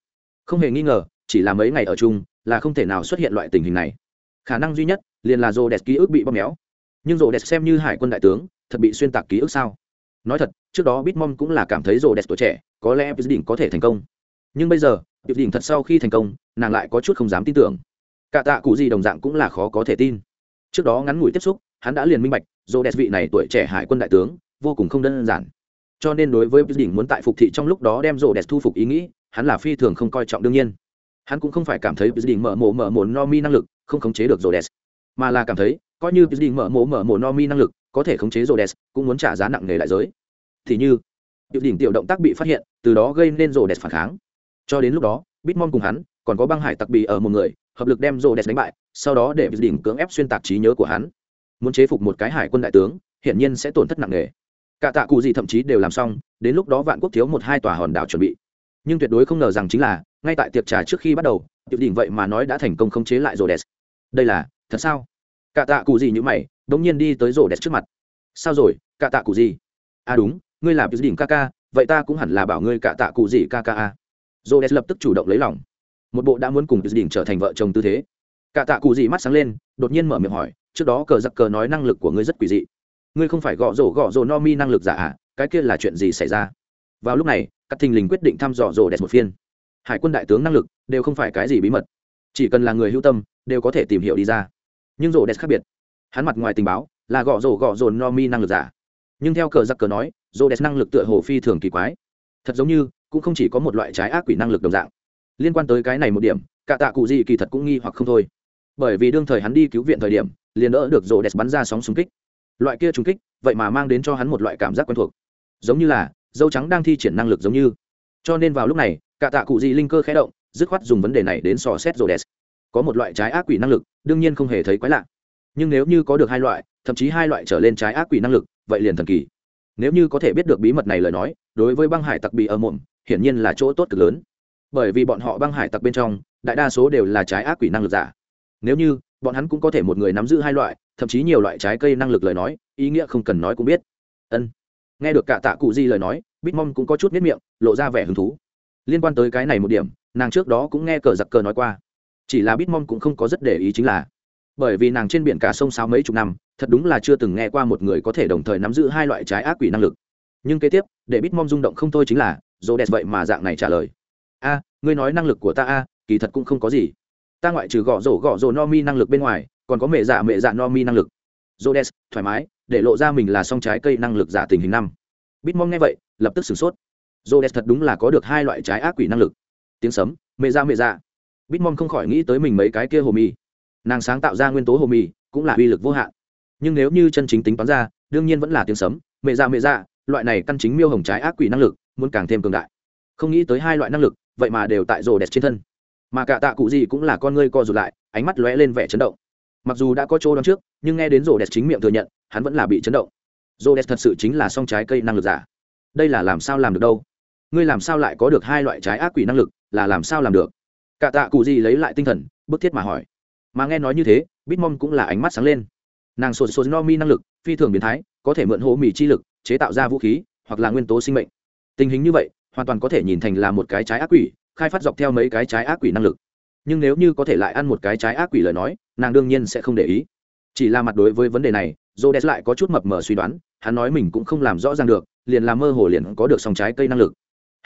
Không hề nghi ngờ chỉ là mấy ngày ở chung, là không thể nào xuất hiện loại tình hình này. Khả năng duy nhất liền là rô đẹp ký ức bị bóp méo. Nhưng rô đẹp xem như hải quân đại tướng, thật bị xuyên tạc ký ức sao? Nói thật, trước đó bitmom cũng là cảm thấy Rô đẹp tuổi trẻ, có lẽ quyết Đỉnh có thể thành công. Nhưng bây giờ quyết Đỉnh thật sau khi thành công, nàng lại có chút không dám tin tưởng. Cả tạ cụ gì đồng dạng cũng là khó có thể tin. Trước đó ngắn ngủi tiếp xúc, hắn đã liền minh bạch Rô đẹp vị này tuổi trẻ hải quân đại tướng, vô cùng không đơn giản. Cho nên đối với quyết Đỉnh muốn tại phục thị trong lúc đó đem Rô đẹp thu phục ý nghĩ, hắn là phi thường không coi trọng đương nhiên hắn cũng không phải cảm thấy quyết định mở mổ mở mổ no mi năng lực không khống chế được rồ đẹp mà là cảm thấy coi như quyết định mở mổ mở mổ no mi năng lực có thể khống chế Rhodes, cũng muốn trả giá nặng nề lại giới. Thì như, tiểu đỉnh tiểu động tác bị phát hiện, từ đó gây nên Rhodes phản kháng. Cho đến lúc đó, Bitmon cùng hắn, còn có băng hải tặc bì ở một người, hợp lực đem Rhodes đánh bại, sau đó để đỉnh cưỡng ép xuyên tạc trí nhớ của hắn. Muốn chế phục một cái hải quân đại tướng, hiển nhiên sẽ tổn thất nặng nề. Cả tạ cụ gì thậm chí đều làm xong, đến lúc đó vạn quốc thiếu một hai tòa hòn đảo chuẩn bị. Nhưng tuyệt đối không ngờ rằng chính là, ngay tại tiệc trà trước khi bắt đầu, tiểu đỉnh vậy mà nói đã thành công khống chế lại Rhodes. Đây là, thật sao? Cả tạ cụ gì như mày, đống nhiên đi tới rổ đẹp trước mặt. Sao rồi cả tạ cụ gì? À đúng ngươi là tiểu đỉnh ca ca vậy ta cũng hẳn là bảo ngươi cả tạ cụ gì ca ca a rổ đẹp lập tức chủ động lấy lòng. Một bộ đã muốn cùng tiểu đỉnh trở thành vợ chồng tư thế. Cả tạ cụ gì mắt sáng lên đột nhiên mở miệng hỏi trước đó cờ giặc cờ nói năng lực của ngươi rất quỷ dị. Ngươi không phải gõ rổ gõ rổ no mi năng lực giả à cái kia là chuyện gì xảy ra? Vào lúc này các thình lình quyết định thăm dò rổ đẹp một phiên hải quân đại tướng năng lực đều không phải cái gì bí mật. Chỉ cần là người hữu tâm, đều có thể tìm hiểu đi ra. Nhưng rổ đẹp khác biệt. Hắn mặt ngoài tình báo là gõ rổ gõ rồn no mi năng lực giả. Nhưng theo cờ giặc cờ nói, rổ đẹp năng lực tựa hồ phi thường kỳ quái. Thật giống như, cũng không chỉ có một loại trái ác quỷ năng lực đồng dạng. Liên quan tới cái này một điểm, cả tạ cụ gì kỳ thật cũng nghi hoặc không thôi. Bởi vì đương thời hắn đi cứu viện thời điểm, liền đỡ được rổ đẹp bắn ra sóng xung kích. Loại kia trúng kích, vậy mà mang đến cho hắn một loại cảm giác quen thuộc. Giống như là, dâu trắng đang thi triển năng lực giống như. Cho nên vào lúc này cả tạ cụ gì linh cơ khẽ động, dứt khoát dùng vấn đề này đến sò xét rồ đèn có một loại trái ác quỷ năng lực, đương nhiên không hề thấy quái lạ. Nhưng nếu như có được hai loại, thậm chí hai loại trở lên trái ác quỷ năng lực, vậy liền thần kỳ. Nếu như có thể biết được bí mật này lời nói, đối với băng hải tặc bị ở mộm hiển nhiên là chỗ tốt cực lớn. Bởi vì bọn họ băng hải tặc bên trong, đại đa số đều là trái ác quỷ năng lực giả. Nếu như, bọn hắn cũng có thể một người nắm giữ hai loại, thậm chí nhiều loại trái cây năng lực lời nói, ý nghĩa không cần nói cũng biết. Ân. Nghe được cả tạ cụ di lời nói, bitmom cũng có chút miết miệng, lộ ra vẻ hứng thú liên quan tới cái này một điểm nàng trước đó cũng nghe cờ giặc cờ nói qua. Chỉ là bitmom cũng không có rất để ý chính là bởi vì nàng trên biển cả sông sáo mấy chục năm thật đúng là chưa từng nghe qua một người có thể đồng thời nắm giữ hai loại trái ác quỷ năng lực. Nhưng kế tiếp để bitmom rung động không thôi chính là dồ đẹp vậy mà dạng này trả lời. A ngươi nói năng lực của ta a kỳ thật cũng không có gì. Ta ngoại trừ gõ rổ gõ rổ no mi năng lực bên ngoài còn có mẹ dạ mẹ dạ no mi năng lực. Rhodes, thoải mái, để lộ ra mình là song trái cây năng lực giả tình hình năm. Bitmom nghe vậy, lập tức sửng sốt. Rhodes thật đúng là có được hai loại trái ác quỷ năng lực. Tiếng sấm, mẹ ra mẹ ra. Bitmon không khỏi nghĩ tới mình mấy cái kia hồ mì. Nàng sáng tạo ra nguyên tố hồ mì, cũng là uy lực vô hạn. Nhưng nếu như chân chính tính toán ra, đương nhiên vẫn là tiếng sấm, mẹ ra mẹ ra, loại này căn chính miêu hồng trái ác quỷ năng lực, muốn càng thêm cường đại. Không nghĩ tới hai loại năng lực, vậy mà đều tại Rhodes trên thân. Mà cả tạ cụ gì cũng là con ngươi co rụt lại, ánh mắt lóe lên vẻ chấn động mặc dù đã có chỗ đón trước nhưng nghe đến Rhodes chính miệng thừa nhận hắn vẫn là bị chấn động Rhodes thật sự chính là song trái cây năng lực giả đây là làm sao làm được đâu ngươi làm sao lại có được hai loại trái ác quỷ năng lực, là làm sao làm được? Cả tạ cụ gì lấy lại tinh thần, bức thiết mà hỏi. Mà nghe nói như thế bitmom cũng là ánh mắt sáng lên. Nàng sột sột no mi năng lực, phi thường biến thái, có thể mượn hố mì chi lực, chế tạo ra vũ khí, hoặc là nguyên tố sinh mệnh. Tình hình như vậy, hoàn toàn có thể nhìn thành là một cái trái ác quỷ, khai phát dọc theo mấy cái trái ác quỷ năng lực. Nhưng nếu như có thể lại ăn một cái trái ác quỷ lời nói, nàng đương nhiên sẽ không để ý. Chỉ là mặt đối với vấn đề này j o lại có chút mập mờ suy đoán, hắn nói mình cũng không làm rõ ràng được, liền làm mơ hồ liền có được song trái cây năng lực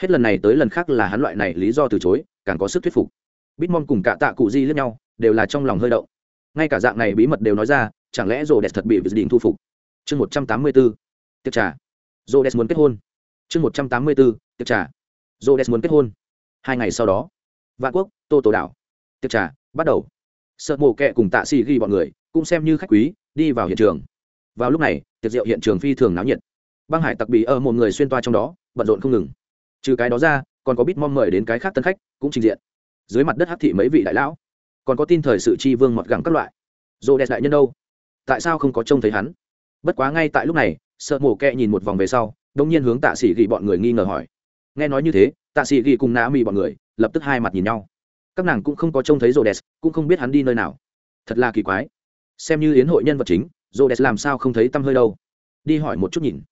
hết lần này tới lần khác là hắn loại này lý do từ chối, càng có sức thuyết phục. Bitmom cùng cả tạ cụ di lẫn nhau đều là trong lòng hơi đậu ngay cả dạng này bí mật đều nói ra, chẳng lẽ rồ đẹp thật bị vị đình thu phục? Chương một trăm tám mươi bốn tiệc trà. Rồ đẹp muốn kết hôn. Chương một trăm tám mươi bốn tiệc trà. Rồ đẹp muốn kết hôn. Hai ngày sau đó, vạn quốc, tô tổ đảo. Tiệc trà bắt đầu. Sợ mổ kẹ cùng tạ xì ghi bọn người cũng xem như khách quý, đi vào hiện trường. Vào lúc này, tiệc rượu hiện trường phi thường náo nhiệt. Băng hải tặc bị ở một người xuyên toa trong đó, bận rộn không ngừng trừ cái đó ra, còn có bít mong mời đến cái khác tân khách, cũng trình diện. Dưới mặt đất hắc thị mấy vị đại lão, còn có tin thời sự chi vương mọt gẳng các loại. Dồ đẹp đại nhân đâu? Tại sao không có trông thấy hắn? Bất quá ngay tại lúc này, sợ mổ kẹ nhìn một vòng về sau, đông nhiên hướng tạ sĩ ghi bọn người nghi ngờ hỏi. Nghe nói như thế, tạ sĩ ghi cùng nã mì bọn người, lập tức hai mặt nhìn nhau. Các nàng cũng không có trông thấy rô đès cũng không biết hắn đi nơi nào. Thật là kỳ quái. Xem như yến hội nhân vật chính rô đès làm sao không thấy tăm hơi đâu? Đi hỏi một chút nhìn.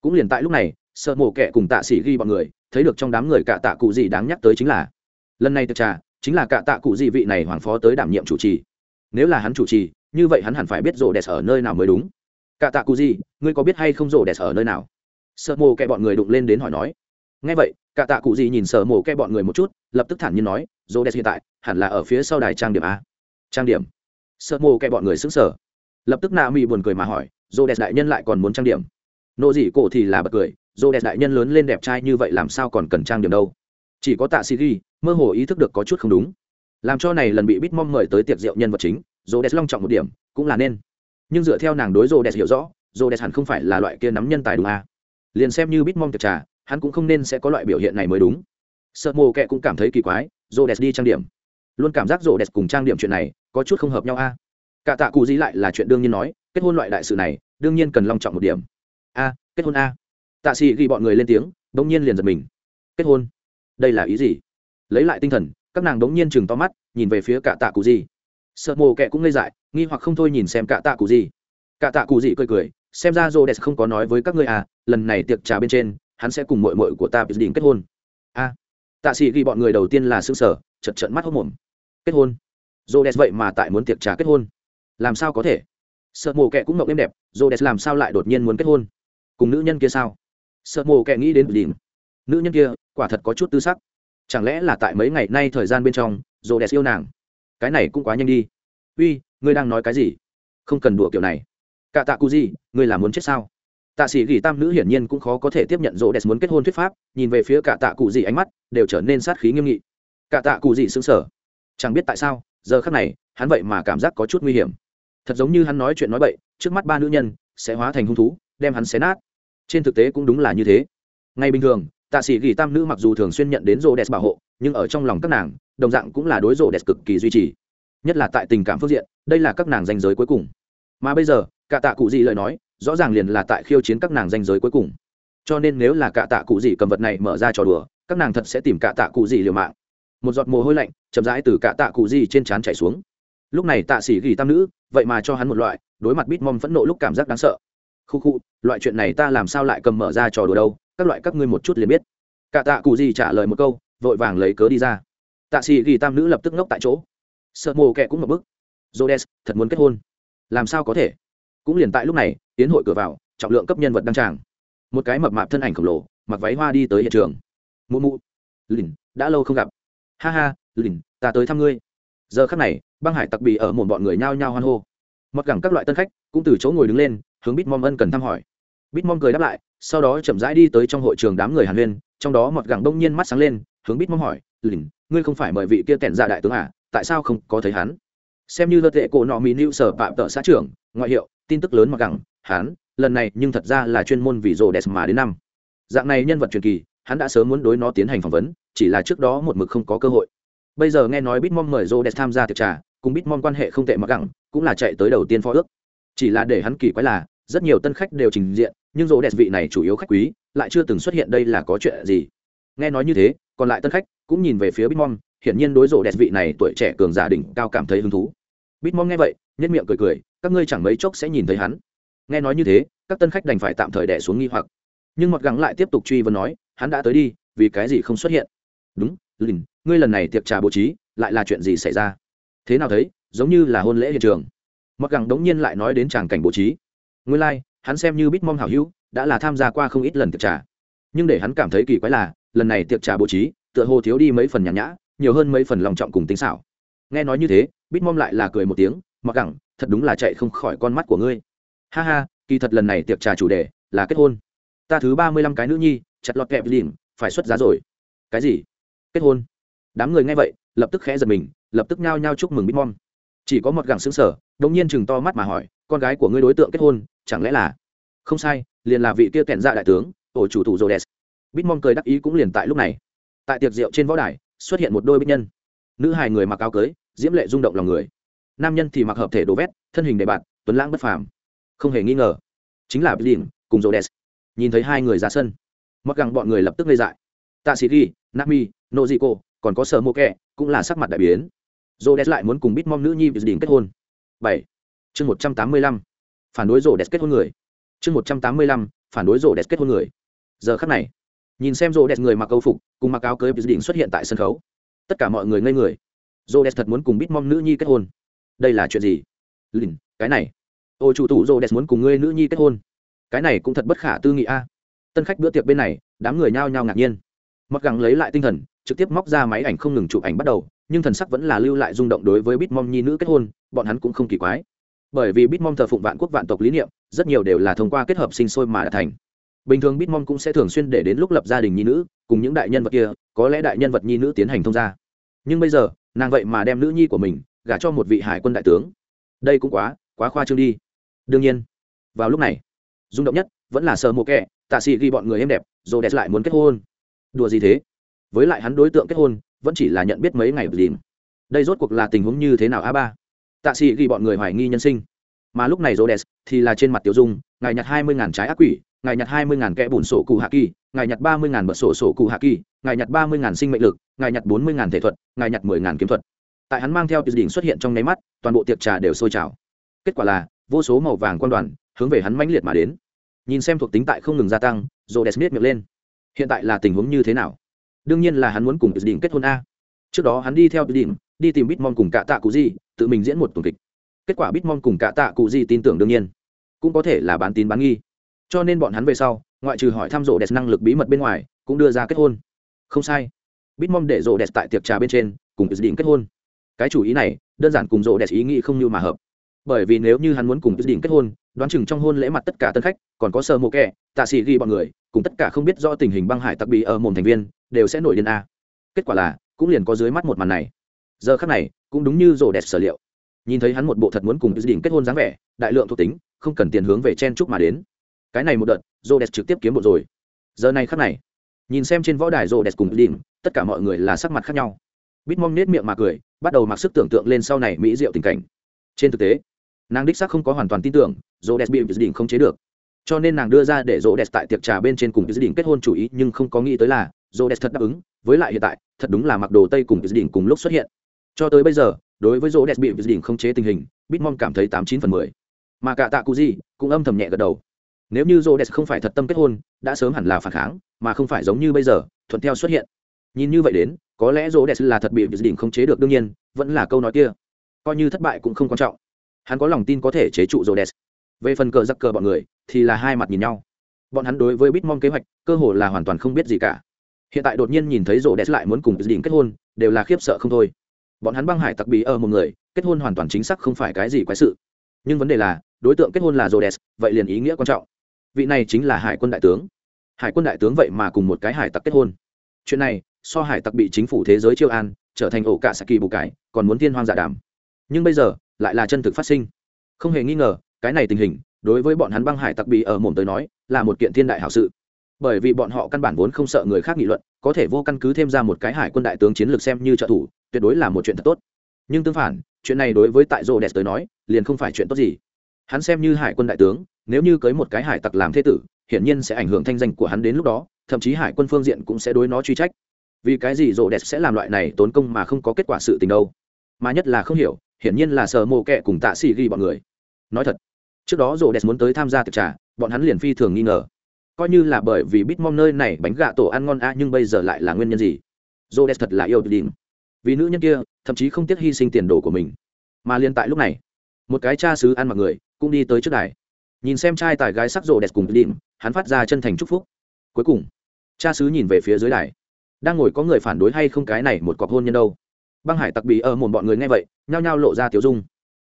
Cũng liền tại lúc này, sợ mổ kẹ cùng tạ sĩ ghi bọn người thấy được trong đám người cả tạ cụ gì đáng nhắc tới chính là, lần này thực trà chính là cả tạ cụ gì vị này hoàng phó tới đảm nhiệm chủ trì. Nếu là hắn chủ trì, như vậy hắn hẳn phải biết rổ đẹp ở nơi nào mới đúng. Cả tạ cụ gì, ngươi có biết hay không rổ đẹp ở nơi nào? Sợ mồ kẻ bọn người đụng lên đến hỏi nói. Ngay vậy, cả tạ cụ gì nhìn sợ mồ kẻ bọn người một chút, lập tức thản nhiên nói, rổ đẹp hiện tại hẳn là ở phía sau đài trang điểm a. Trang điểm. Sợ mồ kẹ bọn người xứng sở lập tức nạ mỹ buồn cười mà hỏi, rổ đẹp đại nhân lại còn muốn trang điểm. Nộ dị cổ thì là bật cười rô đẹp đại nhân lớn lên đẹp trai như vậy làm sao còn cần trang điểm đâu? Chỉ có tạ sĩ ghi, mơ hồ ý thức được có chút không đúng. Làm cho này lần bị bít mong mời tới tiệc rượu nhân vật chính rô đẹp long trọng một điểm, cũng là nên. Nhưng dựa theo nàng đối rô đẹp hiểu rõ rô đẹp hẳn không phải là loại kia nắm nhân tài đúng à. liền xem như bít mong tiệc trà, hắn cũng không nên sẽ có loại biểu hiện này mới đúng. Sợ mồ kệ cũng cảm thấy kỳ quái rô đẹp đi trang điểm. Luôn cảm giác rô đẹp cùng trang điểm chuyện này có chút không hợp nhau a cả tạ cụ dí lại là chuyện đương nhiên nói, kết hôn loại đại sự này, đương nhiên cần long trọng một điểm. A kết hôn a tạ sĩ ghi bọn người lên tiếng, đống nhiên liền giật mình. Kết hôn? Đây là ý gì? Lấy lại tinh thần, các nàng đống nhiên chừng to mắt, nhìn về phía cả tạ cụ gì sợ mồ kệ cũng ngây dại, nghi hoặc không thôi nhìn xem cả tạ cụ gì cả tạ cụ gì cười cười, xem ra rô đès không có nói với các ngươi à lần này tiệc trà bên trên, hắn sẽ cùng mội mội của ta định kết hôn. A. Tạ sĩ ghi bọn người đầu tiên là xương sở chật trận mắt hốc mồm kết hôn? Rô o vậy mà tại muốn tiệc trà kết hôn. Làm sao có thể? Sợ mồ kệ cũng mộng êm đẹp rô o làm sao lại đột nhiên muốn kết hôn? Cùng nữ nhân kia sao? Sợ mồ kệ nghĩ đến đỉnh nữ nhân kia, quả thật có chút tư sắc. Chẳng lẽ là tại mấy ngày nay thời gian bên trong rồ đẹp yêu nàng? Cái này cũng quá nhanh đi. Uy, ngươi đang nói cái gì? Không cần đùa kiểu này. Cả tạ cụ gì ngươi là muốn chết sao? Tạ sĩ ghi tam nữ hiển nhiên cũng khó có thể tiếp nhận Rộ đẹp muốn kết hôn thuyết pháp, nhìn về phía cả tạ cụ gì ánh mắt đều trở nên sát khí nghiêm nghị. Cả tạ cụ gì sững sờ. Chẳng biết tại sao, giờ khắc này, hắn vậy mà cảm giác có chút nguy hiểm. Thật giống như hắn nói chuyện nói bậy, trước mắt ba nữ nhân sẽ hóa thành hung thú, đem hắn xé nát trên thực tế cũng đúng là như thế. Ngay bình thường, tạ sĩ ghi tam nữ mặc dù thường xuyên nhận đến rô đẹp bảo hộ, nhưng ở trong lòng các nàng, đồng dạng cũng là đối rô đẹp cực kỳ duy trì. Nhất là tại tình cảm phương diện, đây là các nàng danh giới cuối cùng. Mà bây giờ cả tạ cụ gì lời nói, rõ ràng liền là tại khiêu chiến các nàng danh giới cuối cùng. Cho nên nếu là cả tạ cụ gì cầm vật này mở ra trò đùa, các nàng thật sẽ tìm cả tạ cụ gì liều mạng. Một giọt mồ hôi lạnh, chậm rãi từ cả tạ cụ gì trên trán chảy xuống. Lúc này tạ sĩ ghi tam nữ, vậy mà cho hắn một loại, đối mặt bít mom phẫn nộ lúc cảm giác đáng sợ khu khu, loại chuyện này ta làm sao lại cầm mở ra trò đùa đâu, các loại các ngươi một chút liền biết. Cả tạ cụ gì trả lời một câu, vội vàng lấy cớ đi ra. Tạ sĩ ghi tam nữ lập tức ngốc tại chỗ. Sợ mồ kẹ cũng một bức jodes thật muốn kết hôn. Làm sao có thể? Cũng liền tại lúc này, tiến hội cửa vào, trọng lượng cấp nhân vật đăng tràng. Một cái mập mạp thân ảnh khổng lồ, mặc váy hoa đi tới hiện trường. Mụ mụ. Lìn, đã lâu không gặp. Ha ha, lìn, ta tới thăm ngươi. Giờ khắc này, băng hải tặc bị ở một bọn người nhao nhao hoan hô. Mặc gẳng các loại tân khách, cũng từ chỗ ngồi đứng lên hướng bitmom ân cần thăm hỏi. Bitmom cười đáp lại, sau đó chậm rãi đi tới trong hội trường đám người hàn huyên, trong đó một gẳng đông nhiên mắt sáng lên, hướng bitmom hỏi, lìn, ngươi không phải mời vị kia kẹn ra đại tướng à? Tại sao không có thấy hắn? Xem như luật tệ cổ nọ mỹ nữ sở phạm tợ xã trưởng, ngoại hiệu, tin tức lớn mặc gẳng, hắn, lần này nhưng thật ra là chuyên môn vì rồ đẹp mà đến năm. Dạng này nhân vật truyền kỳ, hắn đã sớm muốn đối nó tiến hành phỏng vấn, chỉ là trước đó một mực không có cơ hội. Bây giờ nghe nói bitmom mời rồ đẹp tham gia tiệc trà, cùng bitmom quan hệ không tệ mặc gẳng, cũng là chạy tới đầu tiên phó ước chỉ là để hắn kỳ quái là, rất nhiều tân khách đều trình diện, nhưng rỗ đẹp vị này chủ yếu khách quý, lại chưa từng xuất hiện đây là có chuyện gì. Nghe nói như thế, còn lại tân khách cũng nhìn về phía bitmom, hiển nhiên đối rỗ đẹp vị này tuổi trẻ cường giả đỉnh cao cảm thấy hứng thú. Bitmom nghe vậy nhất miệng cười cười, các ngươi chẳng mấy chốc sẽ nhìn thấy hắn. Nghe nói như thế, các tân khách đành phải tạm thời đẻ xuống nghi hoặc. Nhưng mọt gắng lại tiếp tục truy vấn nói, hắn đã tới đi, vì cái gì không xuất hiện? Đúng lìn ngươi lần này tiệc trà bố trí, lại là chuyện gì xảy ra? Thế nào thấy, giống như là hôn lễ hiện trường mặc gẳng đống nhiên lại nói đến tràng cảnh bố trí. Nguyên lai、like, hắn xem như bít mong hảo hữu đã là tham gia qua không ít lần tiệc trà. Nhưng để hắn cảm thấy kỳ quái là lần này tiệc trà bố trí tựa hồ thiếu đi mấy phần nhàn nhã nhiều hơn mấy phần lòng trọng cùng tính xảo. Nghe nói như thế bít mong lại là cười một tiếng mặc gẳng thật đúng là chạy không khỏi con mắt của ngươi. Ha ha kỳ thật lần này tiệc trà chủ đề là kết hôn. Ta thứ ba mươi lăm cái nữ nhi chặt lọt kẹp lìm phải xuất giá rồi. Cái gì? Kết hôn. Đám người nghe vậy lập tức khẽ giật mình lập tức nhao nhao chúc mừng bitmom chỉ có một gẳng xứng sở đống nhiên chừng to mắt mà hỏi, con gái của ngươi đối tượng kết hôn, chẳng lẽ là? Không sai, liền là vị kia kẹn dạ đại tướng, tổ chủ thủ rhodes. Bitmom cười đắc ý cũng liền tại lúc này. Tại tiệc rượu trên võ đài, xuất hiện một đôi bích nhân. Nữ hài người mặc áo cưới, diễm lệ rung động lòng người. Nam nhân thì mặc hợp thể đồ vét, thân hình đề bạt, tuấn lãng bất phàm. Không hề nghi ngờ, chính là blin cùng rhodes. Nhìn thấy hai người ra sân mặc gẳng bọn người lập tức gây dại. Tạ sĩ ghi, nami noziko còn có sở mô kẹ cũng là sắc mặt đại biến rô đès lại muốn cùng bitmom nữ nhi đình kết hôn. Bảy. Chương một trăm tám mươi lăm. Phản đối rô đès kết hôn người. Chương một trăm tám mươi lăm, phản đối rô đès kết hôn người. Giờ khắc này, nhìn xem rô đès người mặc câu phục, cùng mặc áo cưới đình xuất hiện tại sân khấu, tất cả mọi người ngây người. Rô đès thật muốn cùng bitmom nữ nhi kết hôn. Đây là chuyện gì? Lìn, cái này. Ô, chủ tủ rô đès muốn cùng ngươi nữ nhi kết hôn. Cái này cũng thật bất khả tư nghị a. Tân khách bữa tiệc bên này, đám người nhao nhao ngạc nhiên. Mặc gắng lấy lại tinh thần, trực tiếp móc ra máy ảnh không ngừng chụp ảnh bắt đầu nhưng thần sắc vẫn là lưu lại rung động đối với bitmom nhi nữ kết hôn, bọn hắn cũng không kỳ quái. Bởi vì bitmom thờ phụng vạn quốc vạn tộc lý niệm, rất nhiều đều là thông qua kết hợp sinh sôi mà đã thành. Bình thường bitmom cũng sẽ thường xuyên để đến lúc lập gia đình nhi nữ, cùng những đại nhân vật kia, có lẽ đại nhân vật nhi nữ tiến hành thông gia. Nhưng bây giờ, nàng vậy mà đem nữ nhi của mình gả cho một vị hải quân đại tướng. Đây cũng quá quá khoa trương đi. Đương nhiên, vào lúc này, rung động nhất vẫn là sờ mộ kẹ tạ sĩ ghi bọn người em đẹp rồi đẹp lại muốn kết hôn. Đùa gì thế? Với lại hắn đối tượng kết hôn vẫn chỉ là nhận biết mấy ngày lìm. Đây rốt cuộc là tình huống như thế nào a ba? Tạ sĩ ghi bọn người hoài nghi nhân sinh. Mà lúc này rhodes thì là trên mặt tiểu dung, ngài nhặt hai mươi ngàn trái ác quỷ, ngài nhặt hai mươi ngàn kẽ bùn sổ cụ hạ kỳ, ngài nhặt ba mươi ngàn bật sổ sổ cụ hạ kỳ, ngài nhặt ba mươi ngàn sinh mệnh lực, ngài nhặt bốn mươi ngàn thể thuật, ngài nhặt mười ngàn kiếm thuật. Tại hắn mang theo tiêu đỉnh xuất hiện trong nháy mắt, toàn bộ tiệc trà đều sôi trào. Kết quả là, vô số màu vàng quan đoàn hướng về hắn mãnh liệt mà đến. Nhìn xem thuộc tính tại không ngừng gia tăng rô đès miết miệng lên. Hiện tại là tình huống như thế nào? Đương nhiên là hắn muốn cùng đình đỉnh kết hôn a. Trước đó hắn đi theo đình đỉnh đi tìm bitmon cùng cả tạ cụ di, tự mình diễn một tuần kịch. Kết quả bitmon cùng cả tạ cụ di tin tưởng đương nhiên. Cũng có thể là bán tín bán nghi. Cho nên bọn hắn về sau, ngoại trừ hỏi thăm rộ đẹp năng lực bí mật bên ngoài, cũng đưa ra kết hôn. Không sai. Bitmom để rộ đẹp tại tiệc trà bên trên, cùng đình kết hôn. Cái chủ ý này, đơn giản cùng rộ đẹp ý nghĩ không như mà hợp. Bởi vì nếu như hắn muốn cùng đình kết hôn, đoán chừng trong hôn lễ mặt tất cả tân khách, còn có sơ mộ kẹ tạ sĩ ghi bọn người, cùng tất cả không biết do tình hình băng hải tặc bị ở mồm thành viên đều sẽ nổi điên a. Kết quả là, cũng liền có dưới mắt một màn này. Giờ khác này, cũng đúng như rổ đẹp sở liệu. Nhìn thấy hắn một bộ thật muốn cùng dự định kết hôn dáng vẻ, đại lượng thuộc tính, không cần tiền hướng về chen chúc mà đến. Cái này một đợt, rổ đẹp trực tiếp kiếm bộ rồi. Giờ này khác này, nhìn xem trên võ đài rổ đẹp cùng đỉnh tất cả mọi người là sắc mặt khác nhau. Bitmom nết miệng mà cười, bắt đầu mặc sức tưởng tượng lên sau này mỹ diệu tình cảnh. Trên thực tế, nàng đích xác không có hoàn toàn tin tưởng rổ đẹp bị dự định không chế được. Cho nên nàng đưa ra để rổ đẹp tại tiệc trà bên trên cùng dự định kết hôn chủ ý, nhưng không có nghĩ tới là rổ đẹp thật đáp ứng, với lại hiện tại, thật đúng là mặc đồ tây cùng dự định cùng lúc xuất hiện. Cho tới bây giờ, đối với rổ đẹp bị dự định không chế tình hình, Bitmon cảm thấy tám chín phần mười. Mà cả tạ cụ gì cũng âm thầm nhẹ gật đầu. Nếu như rổ đẹp không phải thật tâm kết hôn, đã sớm hẳn là phản kháng, mà không phải giống như bây giờ, thuận theo xuất hiện. Nhìn như vậy đến, có lẽ rổ đẹp là thật bị dự định không chế được đương nhiên, vẫn là câu nói kia. Coi như thất bại cũng không quan trọng. Hắn có lòng tin có thể chế trụ rổ đẹp về phần cờ giặc cờ bọn người, thì là hai mặt nhìn nhau. Bọn hắn đối với Bitmon kế hoạch, cơ hồ là hoàn toàn không biết gì cả hiện tại đột nhiên nhìn thấy rổ đẹp lại muốn cùng dự kết hôn, đều là khiếp sợ không thôi. Bọn hắn băng hải tặc bí ở một người, kết hôn hoàn toàn chính xác không phải cái gì quái sự. Nhưng vấn đề là, đối tượng kết hôn là rổ đẹp, vậy liền ý nghĩa quan trọng. Vị này chính là hải quân đại tướng. Hải quân đại tướng vậy mà cùng một cái hải tặc kết hôn. Chuyện này, so hải tặc bị chính phủ thế giới chiêu an, trở thành ổ cả saki bù cải, còn muốn thiên hoang giả đàm. Nhưng bây giờ, lại là chân thực phát sinh. Không hề nghi ngờ, cái này tình hình, đối với bọn hắn băng hải tặc bị ở mồm tới nói, là một kiện thiên đại hảo sự bởi vì bọn họ căn bản vốn không sợ người khác nghị luận, có thể vô căn cứ thêm ra một cái hải quân đại tướng chiến lược xem như trợ thủ, tuyệt đối là một chuyện thật tốt. Nhưng tương phản, chuyện này đối với tại rô đẹp tới nói, liền không phải chuyện tốt gì. Hắn xem như hải quân đại tướng, nếu như cưới một cái hải tặc làm thế tử, hiển nhiên sẽ ảnh hưởng thanh danh của hắn đến lúc đó, thậm chí hải quân phương diện cũng sẽ đối nó truy trách. Vì cái gì rô đẹp sẽ làm loại này tốn công mà không có kết quả sự tình đâu? Mà nhất là không hiểu, hiển nhiên là sợ mộ kệ cùng tạ xì ghi bọn người. Nói thật, trước đó rô đẹp muốn tới tham gia tiệc trà, bọn hắn liền phi thường nghi ngờ coi như là bởi vì bít mong nơi này bánh gà tổ ăn ngon a nhưng bây giờ lại là nguyên nhân gì? Rô đẹp thật là yêu đình vì nữ nhân kia, thậm chí không tiếc hy sinh tiền đồ của mình. Mà liên tại lúc này, một cái cha xứ ăn mặc người cũng đi tới trước đài. Nhìn xem trai tài gái sắc rộ đẹp cùng đỉnh, hắn phát ra chân thành chúc phúc. Cuối cùng, cha xứ nhìn về phía dưới đài. Đang ngồi có người phản đối hay không cái này một cọc hôn nhân đâu? Băng hải tặc bị ở một bọn người nghe vậy, nhao nhao lộ ra tiểu dung.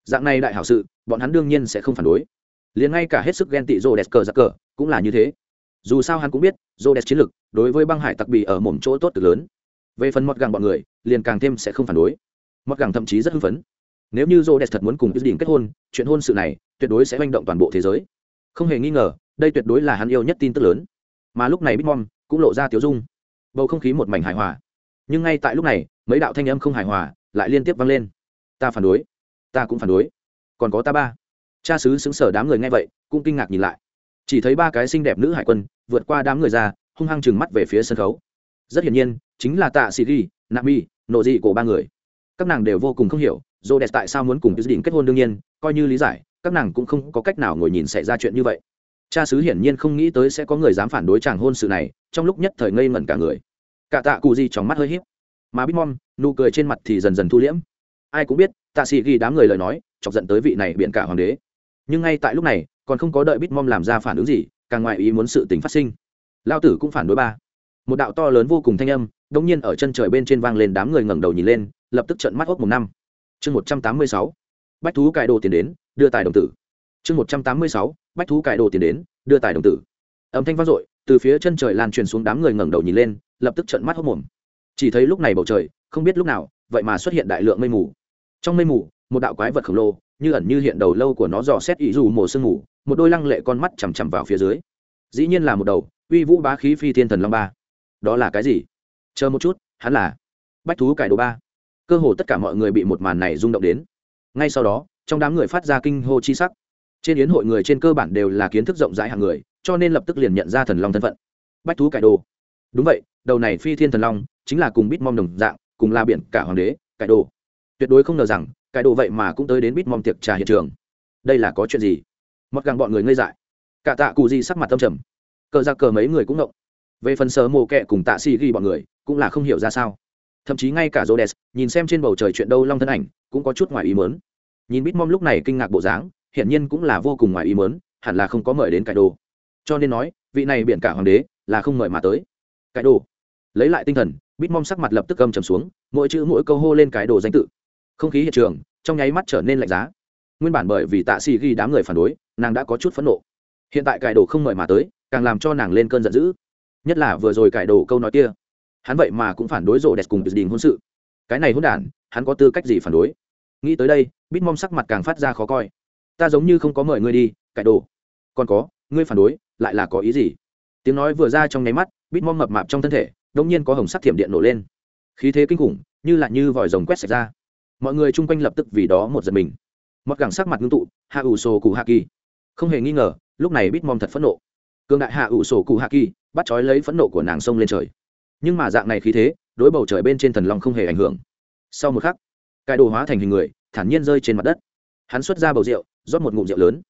Dạng này đại hảo sự, bọn hắn đương nhiên sẽ không phản đối. Liền ngay cả hết sức ghen tị rô đẹp cờ giặc cờ cũng là như thế dù sao hắn cũng biết rô đẹp chiến lược đối với băng hải tặc bị ở mồm chỗ tốt cực lớn. Về phần mọt gàng bọn người, liền càng thêm sẽ không phản đối. Mọt gàng thậm chí rất hưng phấn. Nếu như rô đẹp thật muốn cùng quyết định kết hôn, chuyện hôn sự này tuyệt đối sẽ manh động toàn bộ thế giới. Không hề nghi ngờ, đây tuyệt đối là hắn yêu nhất tin tức lớn. Mà lúc này bitmom cũng lộ ra tiếu dung. Bầu không khí một mảnh hài hòa. Nhưng ngay tại lúc này, mấy đạo thanh âm không hài hòa lại liên tiếp vang lên. Ta phản đối. Ta cũng phản đối. Còn có ta ba. Cha xứ xứng sở đám người nghe vậy, cũng kinh ngạc nhìn lại. Chỉ thấy ba cái xinh đẹp nữ hải quân vượt qua đám người ra, hung hăng chừng mắt về phía sân khấu. Rất hiển nhiên, chính là tạ sĩ ghi nami nộ dị của ba người. Các nàng đều vô cùng không hiểu dô đẹp tại sao muốn cùng dự định kết hôn đương nhiên, coi như lý giải, các nàng cũng không có cách nào ngồi nhìn xảy ra chuyện như vậy. Cha xứ hiển nhiên không nghĩ tới sẽ có người dám phản đối chàng hôn sự này, trong lúc nhất thời ngây ngẩn cả người. Cả tạ cụ gì trong mắt hơi hiếp mà bitmom nụ cười trên mặt thì dần dần thu liễm. Ai cũng biết, tạ sĩ ghi đám người lời nói, chọc giận tới vị này biện cả hoàng đế. Nhưng ngay tại lúc này, còn không có đợi bitmom làm ra phản ứng gì càng ngoại ý muốn sự tình phát sinh. Lao tử cũng phản đối ba. Một đạo to lớn vô cùng thanh âm đông nhiên ở chân trời bên trên vang lên đám người ngẩng đầu nhìn lên, lập tức trận mắt hốc mồm. năm. Chương một trăm tám mươi sáu. Bách thú cải đồ tiền đến, đưa tài đồng tử. Chương một trăm tám mươi sáu. Bách thú cải đồ tiền đến, đưa tài đồng tử. Âm thanh vang dội, từ phía chân trời lan truyền xuống đám người ngẩng đầu nhìn lên, lập tức trận mắt hốc mồm. Chỉ thấy lúc này bầu trời, không biết lúc nào, vậy mà xuất hiện đại lượng mây mù. Trong mây mù, một đạo quái vật khổng lồ, như ẩn như hiện đầu lâu của nó dò xét ý dù mồ sương mù một đôi lăng lệ con mắt chằm chằm vào phía dưới. Dĩ nhiên là một đầu, uy vũ bá khí phi thiên thần long ba. Đó là cái gì? Chờ một chút, hắn là bách thú cải đồ ba. Cơ hồ tất cả mọi người bị một màn này rung động đến. Ngay sau đó, trong đám người phát ra kinh hô chi sắc. Trên yến hội người trên cơ bản đều là kiến thức rộng rãi hàng người, cho nên lập tức liền nhận ra thần long thân phận. Bách thú cải đồ. Đúng vậy, đầu này phi thiên thần long chính là cùng bít mong đồng dạng, cùng la biển cả hoàng đế, cải đồ. Tuyệt đối không ngờ rằng, cải đồ vậy mà cũng tới đến bít mong tiệc trà hiện trường. Đây là có chuyện gì? Mọt gàng bọn người ngây dại. Cả tạ cụ gì sắc mặt tâm trầm. Cờ ra cờ mấy người cũng ngộng. Về phần sờ mồ kẹ cùng tạ xì ghi bọn người, cũng là không hiểu ra sao. Thậm chí ngay cả rô Rhodes, nhìn xem trên bầu trời chuyện đâu long thân ảnh, cũng có chút ngoài ý mớn nhìn bitmom lúc này kinh ngạc bộ dáng, hiển nhiên cũng là vô cùng ngoài ý mớn hẳn là không có mời đến cải đồ. Cho nên nói, vị này biển cả hoàng đế, là không mời mà tới. Cải đồ. Lấy lại tinh thần, bít mom sắc mặt lập tức gầm trầm xuống, mỗi chữ mỗi câu hô lên cái đồ danh tự. Không khí hiện trường, trong nháy mắt trở nên lạnh giá nguyên bản bởi vì tạ xì ghi đám người phản đối, nàng đã có chút phẫn nộ. Hiện tại cải đồ không mời mà tới, càng làm cho nàng lên cơn giận dữ. Nhất là vừa rồi cải đồ câu nói kia. Hắn vậy mà cũng phản đối rộ đẹp cùng đình hôn sự. Cái này hôn đản, hắn có tư cách gì phản đối? Nghĩ tới đây bít mong sắc mặt càng phát ra khó coi. Ta giống như không có mời ngươi đi, cải đồ. Còn có, ngươi phản đối, lại là có ý gì? Tiếng nói vừa ra trong nháy mắt bít mong mập mạp trong thân thể đông nhiên có hồng sắc thiểm điện nổ lên. Khí thế kinh khủng, như là như vòi rồng quét sạch ra. Mọi người chung quanh lập tức vì đó một giật mình mọt gẳng sắc mặt ngưng tụ, hạ ủ sổ cụ hạ kỳ. Không hề nghi ngờ, lúc này bít mom thật phẫn nộ. Cường đại hạ ủ sổ cụ hạ kỳ bắt trói lấy phẫn nộ của nàng sông lên trời. Nhưng mà dạng này khí thế, đối bầu trời bên trên thần long không hề ảnh hưởng. Sau một khắc cải đồ hóa thành hình người, thản nhiên rơi trên mặt đất. Hắn xuất ra bầu rượu, rót một ngụm rượu lớn.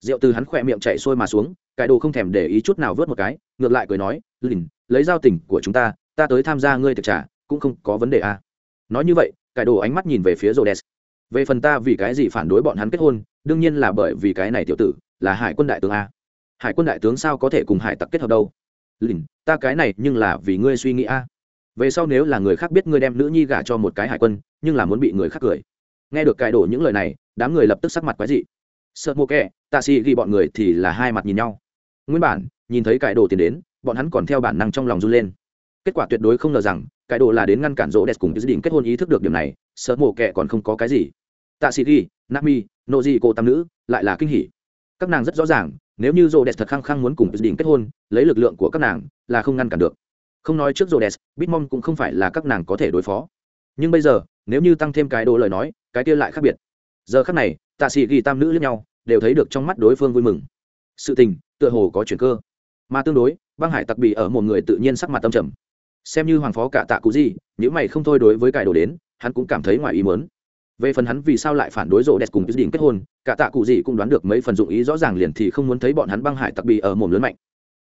Rượu từ hắn khỏe miệng chạy sôi mà xuống cải đồ không thèm để ý chút nào vớt một cái, ngược lại cười nói, lìn, lấy giao tình của chúng ta ta tới tham gia ngươi thực trả cũng không có vấn đề à. nói như vậy cải đồ ánh mắt nhìn về phía rô đès về phần ta vì cái gì phản đối bọn hắn kết hôn, đương nhiên là bởi vì cái này tiểu tử, là hải quân đại tướng a. Hải quân đại tướng sao có thể cùng hải tặc kết hợp đâu? Lìn, ta cái này nhưng là vì ngươi suy nghĩ a. Về sau nếu là người khác biết ngươi đem nữ nhi gả cho một cái hải quân, nhưng là muốn bị người khác cười. Nghe được cài đổ những lời này, đám người lập tức sắc mặt quái dị. Sợ mô kẹ tạ xì ghi bọn người thì là hai mặt nhìn nhau. Nguyên bản, nhìn thấy cài đổ tiền đến, bọn hắn còn theo bản năng trong lòng run lên kết quả tuyệt đối không ngờ rằng, cái đồ là đến ngăn cản rỗ đẹp cùng dự định kết hôn ý thức được điểm này, sợ mổ kẹ còn không có cái gì. Tạ sĩ ghi, nami, nộ dị cô tam nữ, lại là kinh hỉ. Các nàng rất rõ ràng, nếu như rô đẹp thật khăng khăng muốn cùng dự định kết hôn, lấy lực lượng của các nàng là không ngăn cản được. Không nói trước rô đẹp bitmom cũng không phải là các nàng có thể đối phó. Nhưng bây giờ, nếu như tăng thêm cái đồ lời nói, cái kia lại khác biệt. Giờ khác này, tạ sĩ ghi, tam nữ lẫn nhau, đều thấy được trong mắt đối phương vui mừng. Sự tình, tựa hồ có chuyện cơ. Mà tương đối, băng hải tặc bị ở một người tự nhiên sắc mặt tâm trầm xem như hoàng phó cả tạ cụ gì nếu mày không thôi đối với cải đồ đến, hắn cũng cảm thấy ngoài ý mớn về phần hắn vì sao lại phản đối rộ đẹp cùng quyết định kết hôn, cả tạ cụ gì cũng đoán được mấy phần dụng ý rõ ràng liền thì không muốn thấy bọn hắn băng hải tặc bị ở mồm lớn mạnh.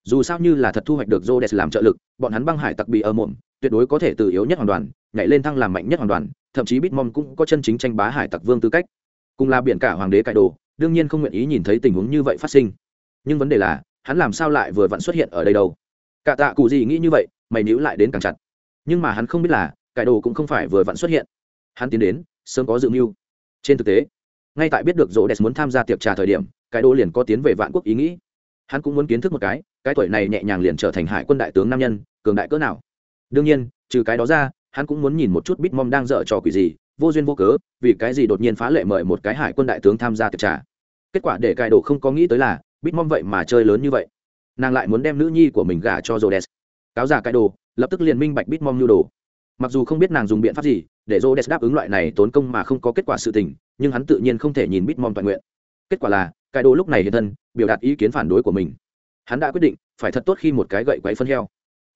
Dù sao như là thật thu hoạch được rộ đẹp làm trợ lực, bọn hắn băng hải tặc bị ở mồm, tuyệt đối có thể từ yếu nhất hoàn toàn, nhảy lên thăng làm mạnh nhất hoàn toàn, thậm chí bitmom cũng có chân chính tranh bá hải tặc vương tư cách. Cùng là biển cả hoàng đế cải đồ, đương nhiên không nguyện ý nhìn thấy tình huống như vậy phát sinh. Nhưng vấn đề là, hắn làm sao lại vừa vặn xuất hiện ở đây đâu? Cả tạ cụ gì nghĩ như vậy mày níu lại đến càng chặt. Nhưng mà hắn không biết là cải đồ cũng không phải vừa vặn xuất hiện. Hắn tiến đến, sớm có dự mưu. Trên thực tế, ngay tại biết được rỗ đẹp muốn tham gia tiệc trà thời điểm, cái đồ liền có tiến về vạn quốc ý nghĩ. Hắn cũng muốn kiến thức một cái cái tuổi này nhẹ nhàng liền trở thành hải quân đại tướng nam nhân, cường đại cỡ nào. Đương nhiên, trừ cái đó ra, hắn cũng muốn nhìn một chút bitmom đang dở trò quỷ gì, vô duyên vô cớ, vì cái gì đột nhiên phá lệ mời một cái hải quân đại tướng tham gia tiệc trà. Kết quả để cài đồ không có nghĩ tới là, bitmom vậy mà chơi lớn như vậy. Nàng lại muốn đem nữ nhi của mình gả cho rhodes cáo giả cài đồ, lập tức liền minh bạch bitmom nhu đồ. Mặc dù không biết nàng dùng biện pháp gì, để rhodes đáp ứng loại này tốn công mà không có kết quả sự tình, nhưng hắn tự nhiên không thể nhìn bitmom toàn nguyện. Kết quả là cài đồ lúc này hiện thân, biểu đạt ý kiến phản đối của mình. Hắn đã quyết định, phải thật tốt khi một cái gậy quấy phân heo.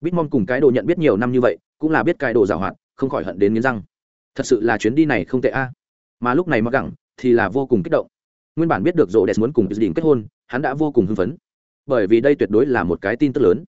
Bitmom cùng cái đồ nhận biết nhiều năm như vậy, cũng là biết cái đồ giảo hoạt không khỏi hận đến nghiến răng. Thật sự là chuyến đi này không tệ a. Mà lúc này mặc gẳng, thì là vô cùng kích động. Nguyên bản biết được rộ đẹp muốn cùng dự định kết hôn, hắn đã vô cùng hưng phấn. Bởi vì đây tuyệt đối là một cái tin tức lớn.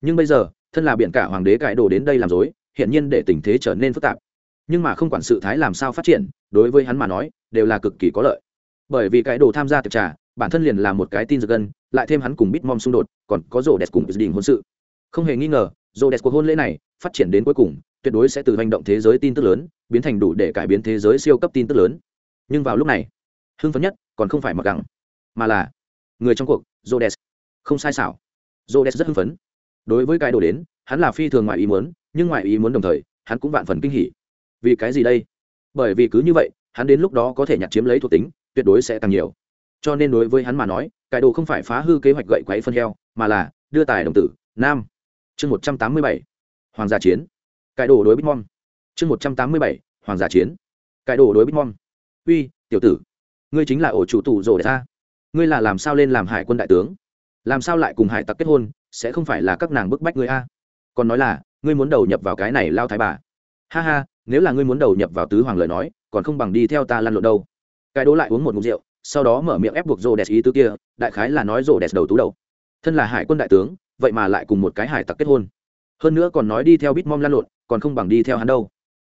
Nhưng bây giờ thân là biển cả hoàng đế cải đồ đến đây làm dối hiện nhiên để tình thế trở nên phức tạp. Nhưng mà không quản sự thái làm sao phát triển, đối với hắn mà nói, đều là cực kỳ có lợi. Bởi vì cái đồ tham gia tiệc trà, bản thân liền là một cái tin giật gân, lại thêm hắn cùng bitmom xung đột, còn có rổ đẹp cùng dự định hôn sự. Không hề nghi ngờ rổ đẹp cuộc hôn lễ này, phát triển đến cuối cùng, tuyệt đối sẽ từ hành động thế giới tin tức lớn, biến thành đủ để cải biến thế giới siêu cấp tin tức lớn. Nhưng vào lúc này, hưng phấn nhất còn không phải mặc gẳng, mà là người trong cuộc jodes không sai xảo. Đẹp rất hưng phấn đối với cái đồ đến, hắn là phi thường ngoại ý muốn, nhưng ngoại ý muốn đồng thời, hắn cũng vạn phần kinh hỉ. Vì cái gì đây? Bởi vì cứ như vậy, hắn đến lúc đó có thể nhặt chiếm lấy thuộc tính, tuyệt đối sẽ tăng nhiều. Cho nên đối với hắn mà nói cải đồ không phải phá hư kế hoạch gậy quáy phân heo, mà là đưa tài đồng tử, nam. Chương một trăm tám mươi bảy, hoàng gia chiến. Cải đồ đối bitmom chương một trăm tám mươi bảy, hoàng gia chiến. Cải đồ đối bitmom uy, tiểu tử, ngươi chính là ổ chủ tù rồ ra. Ngươi là làm sao lên làm hải quân đại tướng? Làm sao lại cùng hải tặc kết hôn sẽ không phải là các nàng bức bách ngươi a. À. Còn nói là, ngươi muốn đầu nhập vào cái này lao thái bà. Ha ha, nếu là ngươi muốn đầu nhập vào tứ hoàng lời nói, còn không bằng đi theo ta lăn lộn đâu. Cái đố lại uống một ngụm rượu, sau đó mở miệng ép buộc rô đẹp ý tứ kia, đại khái là nói rô đẹp đầu tú đầu. Thân là hải quân đại tướng, vậy mà lại cùng một cái hải tặc kết hôn. Hơn nữa còn nói đi theo bitmom lan lộn, còn không bằng đi theo hắn đâu.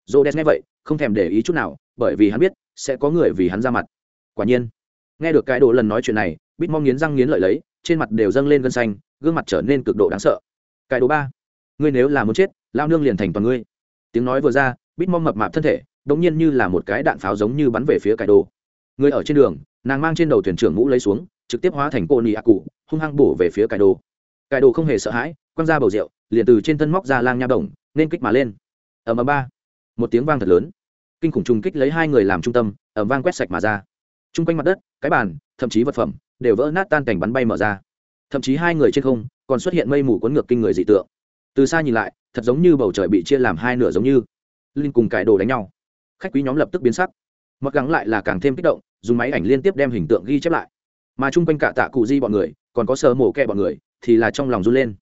Rô đẹp nghe vậy, không thèm để ý chút nào, bởi vì hắn biết, sẽ có người vì hắn ra mặt. Quả nhiên, nghe được cái đồ lần nói chuyện này bitmom nghiến răng nghiến lợi lấy, trên mặt đều dâng lên gân xanh gương mặt trở nên cực độ đáng sợ. Cái đồ ba, ngươi nếu là muốn chết lao nương liền thành toàn ngươi. Tiếng nói vừa ra, bít mong mập mạp thân thể đ ỗ n g nhiên như là một cái đạn pháo giống như bắn về phía cải đồ. Người ở trên đường, nàng mang trên đầu thuyền trưởng mũ lấy xuống, trực tiếp hóa thành cô nị ác cụ, hung hăng bổ về phía cải đồ. Cải đồ không hề sợ hãi, quăng ra bầu rượu, liền từ trên thân móc ra lang nha đồng, nên kích mà lên. Ầm ầm ba. Một tiếng vang thật lớn. Kinh khủng trùng kích lấy hai người làm trung tâm, ầm vang quét sạch mà ra. T r u n g quanh mặt đất, cái bàn, thậm chí vật phẩm, đều vỡ nát tan cảnh bắn bay mở ra thậm chí hai người trên không còn xuất hiện mây mù cuốn ngược kinh người dị tượng. Từ xa nhìn lại, thật giống như bầu trời bị chia làm hai nửa giống như. Linh cùng cải đồ đánh nhau. Khách quý nhóm lập tức biến sắc. Mặc gắng lại là càng thêm kích động, dùng máy ảnh liên tiếp đem hình tượng ghi chép lại. Mà chung quanh cả tạ cụ di bọn người, còn có sơ mổ kẹ bọn người, thì là trong lòng run lên.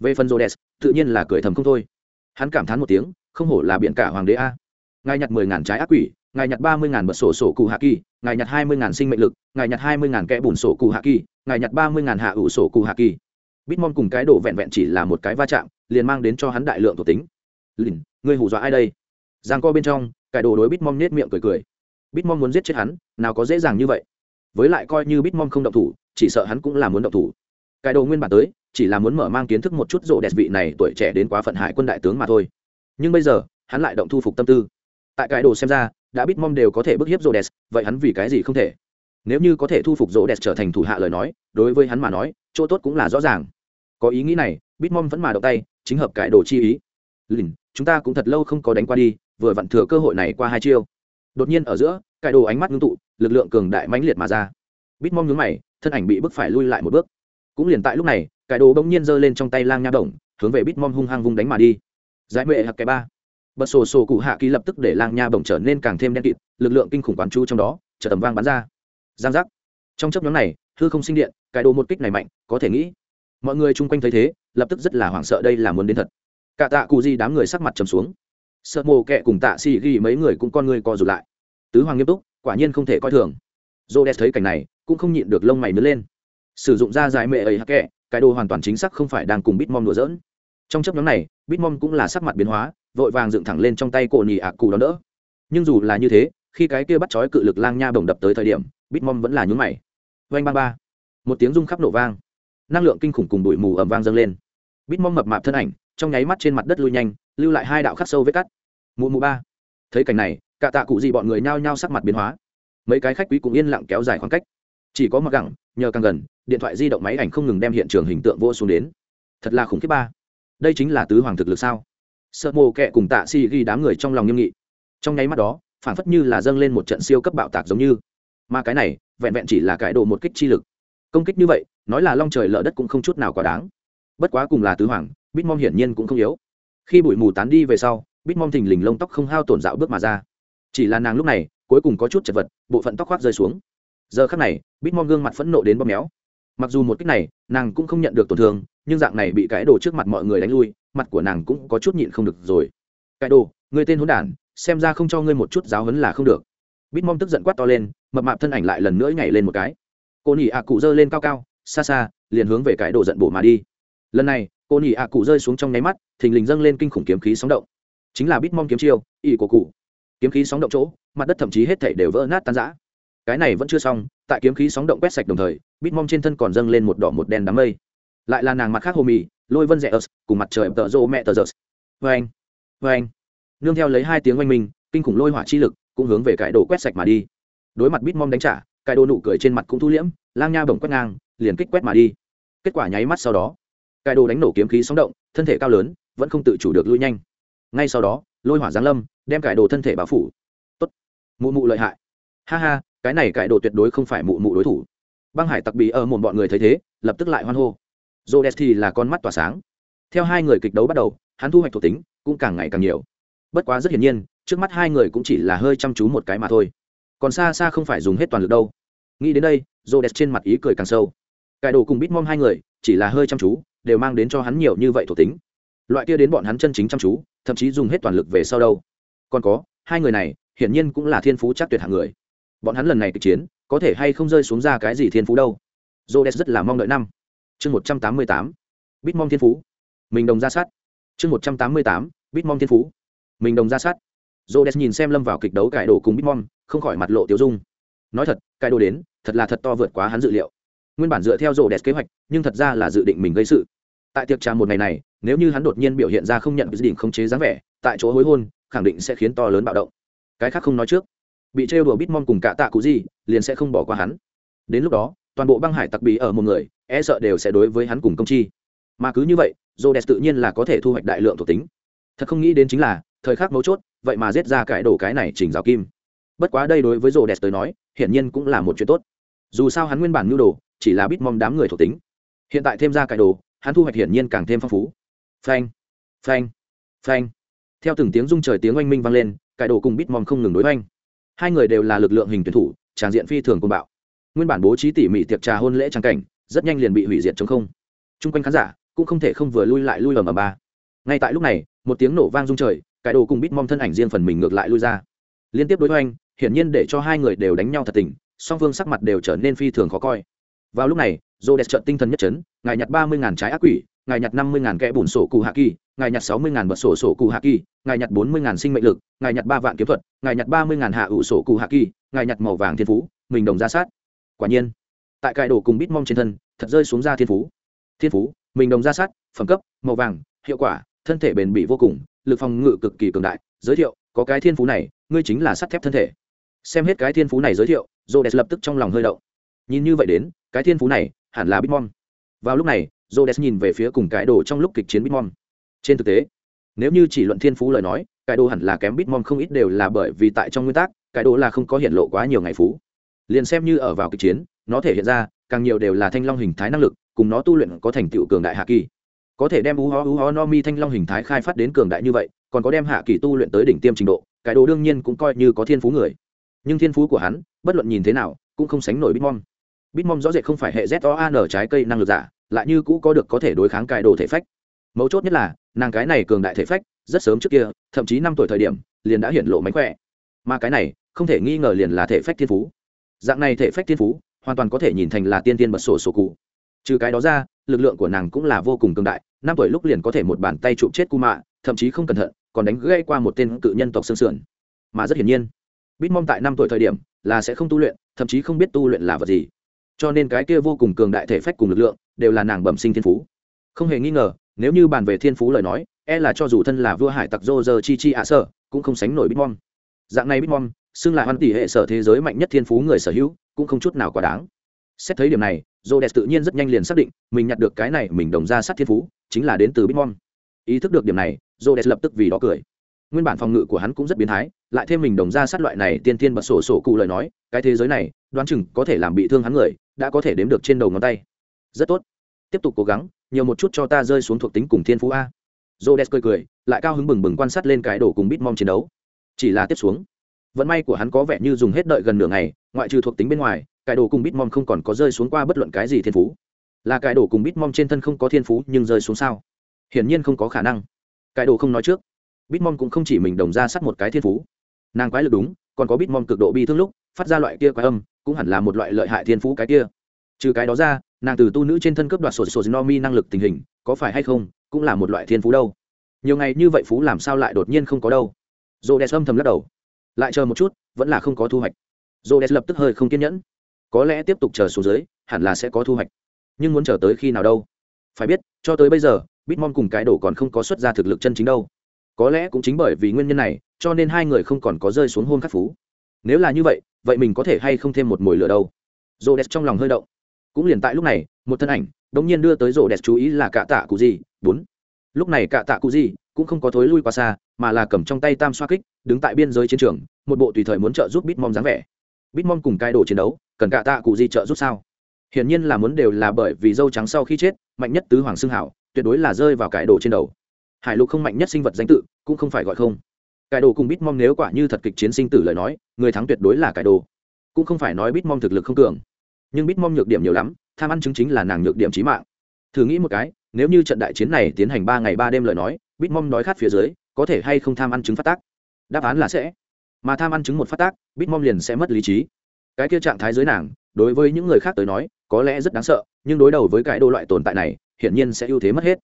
Về phần rô đès tự nhiên là cười thầm không thôi. Hắn cảm thán một tiếng, không hổ là biện cả hoàng đế a. Ngài nhặt mười ngàn trái ác quỷ, ngài nhặt ba mươi ngàn bật sổ sổ cụ hạ kỳ, ngài nhặt hai mươi ngàn sinh mệnh lực, ngài nhặt hai mươi ngàn kẽ bùn sổ cụ hạ kỳ ngài nhặt ba mươi ngàn hạ ủ sổ cụ hạ kỳ. Bitmon cùng cái Đồ vẹn vẹn chỉ là một cái va chạm, liền mang đến cho hắn đại lượng thuộc tính. Lìn, ngươi hù dọa ai đây? Giang co bên trong cải đồ đối Bitmon nết miệng cười cười. Bitmon muốn giết chết hắn, nào có dễ dàng như vậy. Với lại coi như Bitmon không động thủ, chỉ sợ hắn cũng là muốn động thủ. Cải đồ nguyên bản tới, chỉ là muốn mở mang kiến thức một chút rộ đẹp vị này tuổi trẻ đến quá phận hại quân đại tướng mà thôi. Nhưng bây giờ, hắn lại động thu phục tâm tư. Tại cải đồ xem ra, đã Bitmon đều có thể bức hiếp rộ đẹp, vậy hắn vì cái gì không thể? Nếu như có thể thu phục rỗ đẹp trở thành thủ hạ lời nói, đối với hắn mà nói, chỗ tốt cũng là rõ ràng. Có ý nghĩ này, bitmom vẫn mà động tay, chính hợp cải đồ chi ý. Lìn, chúng ta cũng thật lâu không có đánh qua đi, vừa vặn thừa cơ hội này qua hai chiêu. Đột nhiên ở giữa, cải đồ ánh mắt ngưng tụ, lực lượng cường đại mãnh liệt mà ra. Bít nhướng mày, thân ảnh bị bức phải lui lại một bước. Cũng liền tại lúc này, cải đồ bỗng nhiên giơ lên trong tay lang nha đồng, hướng về bít hung hăng vung đánh mà đi. Giải mệ hạc cái ba. Bật sổ sổ cụ hạ ký lập tức để lang nha bổng trở nên càng thêm đen kịt, lực lượng kinh khủng quán chu trong đó trở tầm vang bắn ra giang giác. Trong chấp nhóm này, hư không sinh điện cải đồ một kích này mạnh, có thể nghĩ. Mọi người chung quanh thấy thế, lập tức rất là hoảng sợ đây là muốn đến thật. Cả tạ cụ di đám người sắc mặt trầm xuống. Sợ mồ kẹ cùng tạ xì ghi mấy người cũng con người co rụt lại. Tứ hoàng nghiêm túc, quả nhiên không thể coi thường. Dô đẹp thấy cảnh này, cũng không nhịn được lông mày nứt lên. Sử dụng da dài mệ ấy hắc kẹ, cái đồ hoàn toàn chính xác không phải đang cùng bitmom đùa giỡn. Trong chấp nhóm này, bitmom cũng là sắc mặt biến hóa, vội vàng dựng thẳng lên trong tay cổ nhì ạc cù đón đỡ. Nhưng dù là như thế, khi cái kia bắt chói cự lực lang nha bồng đập tới thời điểm bitmom vẫn là nhún mày. Vanh ba ba. Một tiếng rung khắp nổ vang. Năng lượng kinh khủng cùng bụi mù ẩm vang dâng lên. Bitmom mập mạp thân ảnh, trong nháy mắt trên mặt đất lui nhanh, lưu lại hai đạo khắc sâu vết cắt. Mụ mụ ba. Thấy cảnh này, cả tạ cụ gì bọn người nhao nhao sắc mặt biến hóa. Mấy cái khách quý cũng yên lặng kéo dài khoảng cách. Chỉ có mặc gẳng, nhờ càng gần, điện thoại di động máy ảnh không ngừng đem hiện trường hình tượng vô xuống đến. Thật là khủng khiếp ba. Đây chính là tứ hoàng thực lực sao? Sợ mồ kẹ cùng tạ si ghi đám người trong lòng nghiêm nghị. Trong nháy mắt đó phản phất như là dâng lên một trận siêu cấp bạo tạc giống như mà cái này vẹn vẹn chỉ là cải đồ một kích chi lực. Công kích như vậy, nói là long trời lở đất cũng không chút nào quá đáng. Bất quá cùng là tứ hoàng, bitmom hiển nhiên cũng không yếu. Khi bụi mù tán đi về sau, bitmom thình lình lông tóc không hao tổn dạo bước mà ra. Chỉ là nàng lúc này, cuối cùng có chút chật vật, bộ phận tóc khoác rơi xuống. Giờ khắc này, bitmom gương mặt phẫn nộ đến bóp méo. Mặc dù một cách này, nàng cũng không nhận được tổn thương, nhưng dạng này bị cái đồ trước mặt mọi người đánh lui, mặt của nàng cũng có chút nhịn không được rồi. Cái đồ người tên hỗn đản, xem ra không cho ngươi một chút giáo hấn là không được bitmom tức giận quát to lên, mập mạp thân ảnh lại lần nữa nhảy lên một cái. Cô nhỉ ạ cụ dơ lên cao cao, xa xa, liền hướng về cái đồ giận bổ mà đi. Lần này, cô nhỉ ạ cụ rơi xuống trong nháy mắt, thình lình dâng lên kinh khủng kiếm khí sóng động. Chính là bitmom kiếm chiêu ỵ của cụ. Kiếm khí sóng động chỗ, mặt đất thậm chí hết thảy đều vỡ nát tan rã. Cái này vẫn chưa xong, tại kiếm khí sóng động quét sạch đồng thời, bitmom trên thân còn dâng lên một đỏ một đen đám mây. Lại là nàng mặt khác hồ mì lôi vân rẽ ớt, cùng mặt trời tợ rô mẹ tờ giơ vê anh vê anh nương theo lấy hai tiếng oanh minh, kinh khủng lôi hỏa chi lực cũng hướng về cải đồ quét sạch mà đi. Đối mặt bít mom đánh trả cải đồ nụ cười trên mặt cũng thu liễm, lang nha bổng quét ngang, liền kích quét mà đi. Kết quả nháy mắt sau đó cải đồ đánh nổ kiếm khí sóng động, thân thể cao lớn, vẫn không tự chủ được lui nhanh. Ngay sau đó, lôi hỏa giáng lâm, đem cải đồ thân thể bao phủ. Tốt. Mụ mụ lợi hại. Ha ha, cái này cải đồ tuyệt đối không phải mụ mụ đối thủ. Băng hải tặc bị ở một bọn người thấy thế, lập tức lại hoan hô. J o thì là con mắt tỏa sáng. Theo hai người kịch đấu bắt đầu, hắn thu hoạch thuộc tính cũng càng ngày càng nhiều. Bất quá rất hiển nhiên trước mắt hai người cũng chỉ là hơi chăm chú một cái mà thôi. Còn xa xa không phải dùng hết toàn lực đâu. Nghĩ đến đây j o trên mặt ý cười càng sâu. Cải đồ cùng bitmom hai người, chỉ là hơi chăm chú, đều mang đến cho hắn nhiều như vậy thuộc tính. Loại kia đến bọn hắn chân chính chăm chú, thậm chí dùng hết toàn lực về sau đâu. Còn có, hai người này, hiển nhiên cũng là thiên phú chắc tuyệt hạng người. Bọn hắn lần này kịch chiến, có thể hay không rơi xuống ra cái gì thiên phú đâu. J o d e s rất là mong đợi năm. Chương một trăm tám mươi tám. Bitmom thiên phú. Mình đồng ra sát. Chương một trăm tám mươi tám. Bitmom thiên phú. Mình đồng ra sát. Rhodes nhìn xem lâm vào kịch đấu cải đồ cùng Bitmon, không khỏi mặt lộ tiêu dung. Nói thật cải đồ đến thật là thật to vượt quá hắn dự liệu. Nguyên bản dựa theo Rhodes kế hoạch nhưng thật ra là dự định mình gây sự. Tại tiệc trà một ngày này nếu như hắn đột nhiên biểu hiện ra không nhận quyết định không chế dáng vẻ tại chỗ hối hôn khẳng định sẽ khiến to lớn bạo động. Cái khác không nói trước. Bị trêu đùa Bitmon cùng cả tạ cụ gì liền sẽ không bỏ qua hắn. Đến lúc đó toàn bộ băng hải tặc bí ở một người e sợ đều sẽ đối với hắn cùng công chi. Mà cứ như vậy Rhodes tự nhiên là có thể thu hoạch đại lượng thuộc tính. Thật không nghĩ đến chính là thời khắc mấu chốt, vậy mà giết ra cải đổ cái này chỉnh rào kim. Bất quá đây đối với j tới nói, hiển nhiên cũng là một chuyện tốt. Dù sao hắn nguyên bản nhu đồ, chỉ là bitmom đám người thuộc tính. Hiện tại thêm ra cải đồ, hắn thu hoạch hiển nhiên càng thêm phong phú. Phanh phanh phanh. Theo từng tiếng rung trời tiếng oanh minh vang lên cải đồ cùng bitmom không ngừng đối oanh hai người đều là lực lượng hình tuyển thủ, tràng diện phi thường côn bạo. Nguyên bản bố trí tỉ mỉ tiệc trà hôn lễ trang cảnh, rất nhanh liền bị hủy diệt chống không. Chung quanh khán giả cũng không thể không vừa lui lại lui ở mà ba. Ngay tại lúc này, một tiếng nổ vang rung trời cái đồ cùng bít mong thân ảnh riêng phần mình ngược lại lui ra. Liên tiếp đối với anh hiển nhiên để cho hai người đều đánh nhau thật tình, song phương sắc mặt đều trở nên phi thường khó coi. Vào lúc này dô đẹp trợn tinh thần nhất trấn ngài nhặt ba mươi ngàn trái ác quỷ, ngài nhặt năm mươi ngàn kẽ bùn sổ cụ hạ kỳ, ngài nhặt sáu mươi ngàn bật sổ sổ cụ hạ kỳ, ngài nhặt bốn mươi ngàn sinh mệnh lực, ngài nhặt ba vạn kiếm thuật, ngài nhặt ba mươi ngàn hạ ủ sổ cụ hạ kỳ, ngài nhặt màu vàng thiên phú, mình đồng ra sát. Quả nhiên, tại cài đồ cùng bít mong trên thân, thật rơi xuống ra thiên phú. Thiên phú, mình đồng ra sát, phẩm cấp, màu vàng, hiệu quả, thân thể bền bỉ vô cùng lực phòng ngự cực kỳ cường đại, giới thiệu, có cái thiên phú này, ngươi chính là sắt thép thân thể. Xem hết cái thiên phú này giới thiệu j o d e s lập tức trong lòng hơi động. Nhìn như vậy đến, cái thiên phú này hẳn là bitmom. Vào lúc này j o d e s nhìn về phía cùng cái đồ trong lúc kịch chiến bitmom. Trên thực tế, nếu như chỉ luận thiên phú lời nói, cái đồ hẳn là kém bitmom không ít đều là bởi vì tại trong nguyên tắc, cái đồ là không có hiện lộ quá nhiều ngày phú. Liền xem như ở vào kịch chiến, nó thể hiện ra, càng nhiều đều là thanh long hình thái năng lực, cùng nó tu luyện có thành tựu cường đại hạ kỳ có thể đem u ho u ho no mi thanh long hình thái khai phát đến cường đại như vậy, còn có đem hạ kỳ tu luyện tới đỉnh tiêm trình độ, cái đồ đương nhiên cũng coi như có thiên phú người. Nhưng thiên phú của hắn, bất luận nhìn thế nào, cũng không sánh nổi bitmom. Bitmom rõ rệt không phải hệ z o N trái cây năng lực giả, lại như cũ có được có thể đối kháng cài đồ thể phách. Mấu chốt nhất là, nàng cái này cường đại thể phách, rất sớm trước kia, thậm chí năm tuổi thời điểm, liền đã hiện lộ mánh khỏe. Mà cái này, không thể nghi ngờ liền là thể phách thiên phú. Dạng này thể phách thiên phú, hoàn toàn có thể nhìn thành là tiên tiên bật sổ sổ cụ trừ cái đó ra, lực lượng của nàng cũng là vô cùng cường đại, năm tuổi lúc liền có thể một bàn tay chụp chết cu mạ thậm chí không cẩn thận, còn đánh gây qua một tên cự nhân tộc xương sườn. Mà rất hiển nhiên, bitmom tại năm tuổi thời điểm là sẽ không tu luyện, thậm chí không biết tu luyện là vật gì. Cho nên cái kia vô cùng cường đại thể phách cùng lực lượng đều là nàng bẩm sinh thiên phú. Không hề nghi ngờ, nếu như bàn về thiên phú lời nói e là cho dù thân là vua hải tặc dô dơ chi chi ạ à cũng không sánh nổi bitmom. Dạng này bitmom, xưng là hoan tỷ hệ sở thế giới mạnh nhất thiên phú người sở hữu, cũng không chút nào quá đáng. Xét thấy điểm này j đẹp tự nhiên rất nhanh liền xác định, mình nhặt được cái này mình đồng ra sát thiên phú, chính là đến từ bitmom ý thức được điểm này j đẹp lập tức vì đó cười. Nguyên bản phòng ngự của hắn cũng rất biến thái, lại thêm mình đồng ra sát loại này tiên tiên bật sổ sổ cụ lời nói, cái thế giới này, đoán chừng có thể làm bị thương hắn người, đã có thể đếm được trên đầu ngón tay. Rất tốt. Tiếp tục cố gắng, nhiều một chút cho ta rơi xuống thuộc tính cùng thiên phú a. J o cười cười, lại cao hứng bừng bừng quan sát lên cái đổ cùng bitmom chiến đấu. Chỉ là tiếp xuống. Vận may của hắn có vẻ như dùng hết đợi gần nửa ngày, ngoại trừ thuộc tính bên ngoài cải đồ cùng bitmom không còn có rơi xuống qua bất luận cái gì thiên phú. Là cải đồ cùng bitmom trên thân không có thiên phú nhưng rơi xuống sao? Hiển nhiên không có khả năng. Cải đồ không nói trước. Bitmom cũng không chỉ mình đồng ra sắt một cái thiên phú. Nàng quái lực đúng, còn có bitmom cực độ bi thương lúc, phát ra loại kia quái âm, cũng hẳn là một loại lợi hại thiên phú cái kia. Trừ cái đó ra, nàng từ tu nữ trên thân cấp đoạt sổ sổ no mi năng lực tình hình, có phải hay không, cũng là một loại thiên phú đâu. Nhiều ngày như vậy phú làm sao lại đột nhiên không có đâu. Dồ đẹp âm thầm lắc đầu. Lại chờ một chút, vẫn là không có thu hoạch. Dồ đẹp lập tức hơi không kiên nhẫn có lẽ tiếp tục chờ xuống dưới, hẳn là sẽ có thu hoạch. Nhưng muốn chờ tới khi nào đâu? Phải biết, cho tới bây giờ, bitmom cùng cái đổ còn không có xuất ra thực lực chân chính đâu. Có lẽ cũng chính bởi vì nguyên nhân này, cho nên hai người không còn có rơi xuống hôn khắc phú. Nếu là như vậy vậy mình có thể hay không thêm một mồi lửa đâu? Rô đẹp trong lòng hơi động. Cũng liền tại lúc này, một thân ảnh đ ỗ n g nhiên đưa tới rô đẹp chú ý là cạ tạ cụ gì bốn. Lúc này cạ tạ cụ gì cũng không có thối lui qua xa, mà là cầm trong tay tam xoa kích, đứng tại biên giới chiến trường, một bộ tùy thời muốn trợ giúp bitmom dáng vẻ. Bitmom cùng cai đồ chiến đấu cần cả tạ cụ di trợ giúp sao? Hiển nhiên là muốn đều là bởi vì dâu trắng sau khi chết, mạnh nhất tứ hoàng xưng hảo, tuyệt đối là rơi vào cải đồ trên đầu. Hải lục không mạnh nhất sinh vật danh tự, cũng không phải gọi không. Cải đồ cùng bitmom nếu quả như thật kịch chiến sinh tử lời nói, người thắng tuyệt đối là cải đồ. Cũng không phải nói bitmom thực lực không cường. Nhưng bitmom nhược điểm nhiều lắm, tham ăn chứng chính là nàng nhược điểm trí mạng. Thử nghĩ một cái, nếu như trận đại chiến này tiến hành ba ngày ba đêm lời nói bitmon nói khát phía dưới, có thể hay không tham ăn chứng phát tác? Đáp án là sẽ. Mà tham ăn chứng một phát tác, bitmom liền sẽ mất lý trí cái kia trạng thái dưới nàng, đối với những người khác tới nói, có lẽ rất đáng sợ, nhưng đối đầu với cái đồ loại tồn tại này, hiển nhiên sẽ ưu thế mất hết.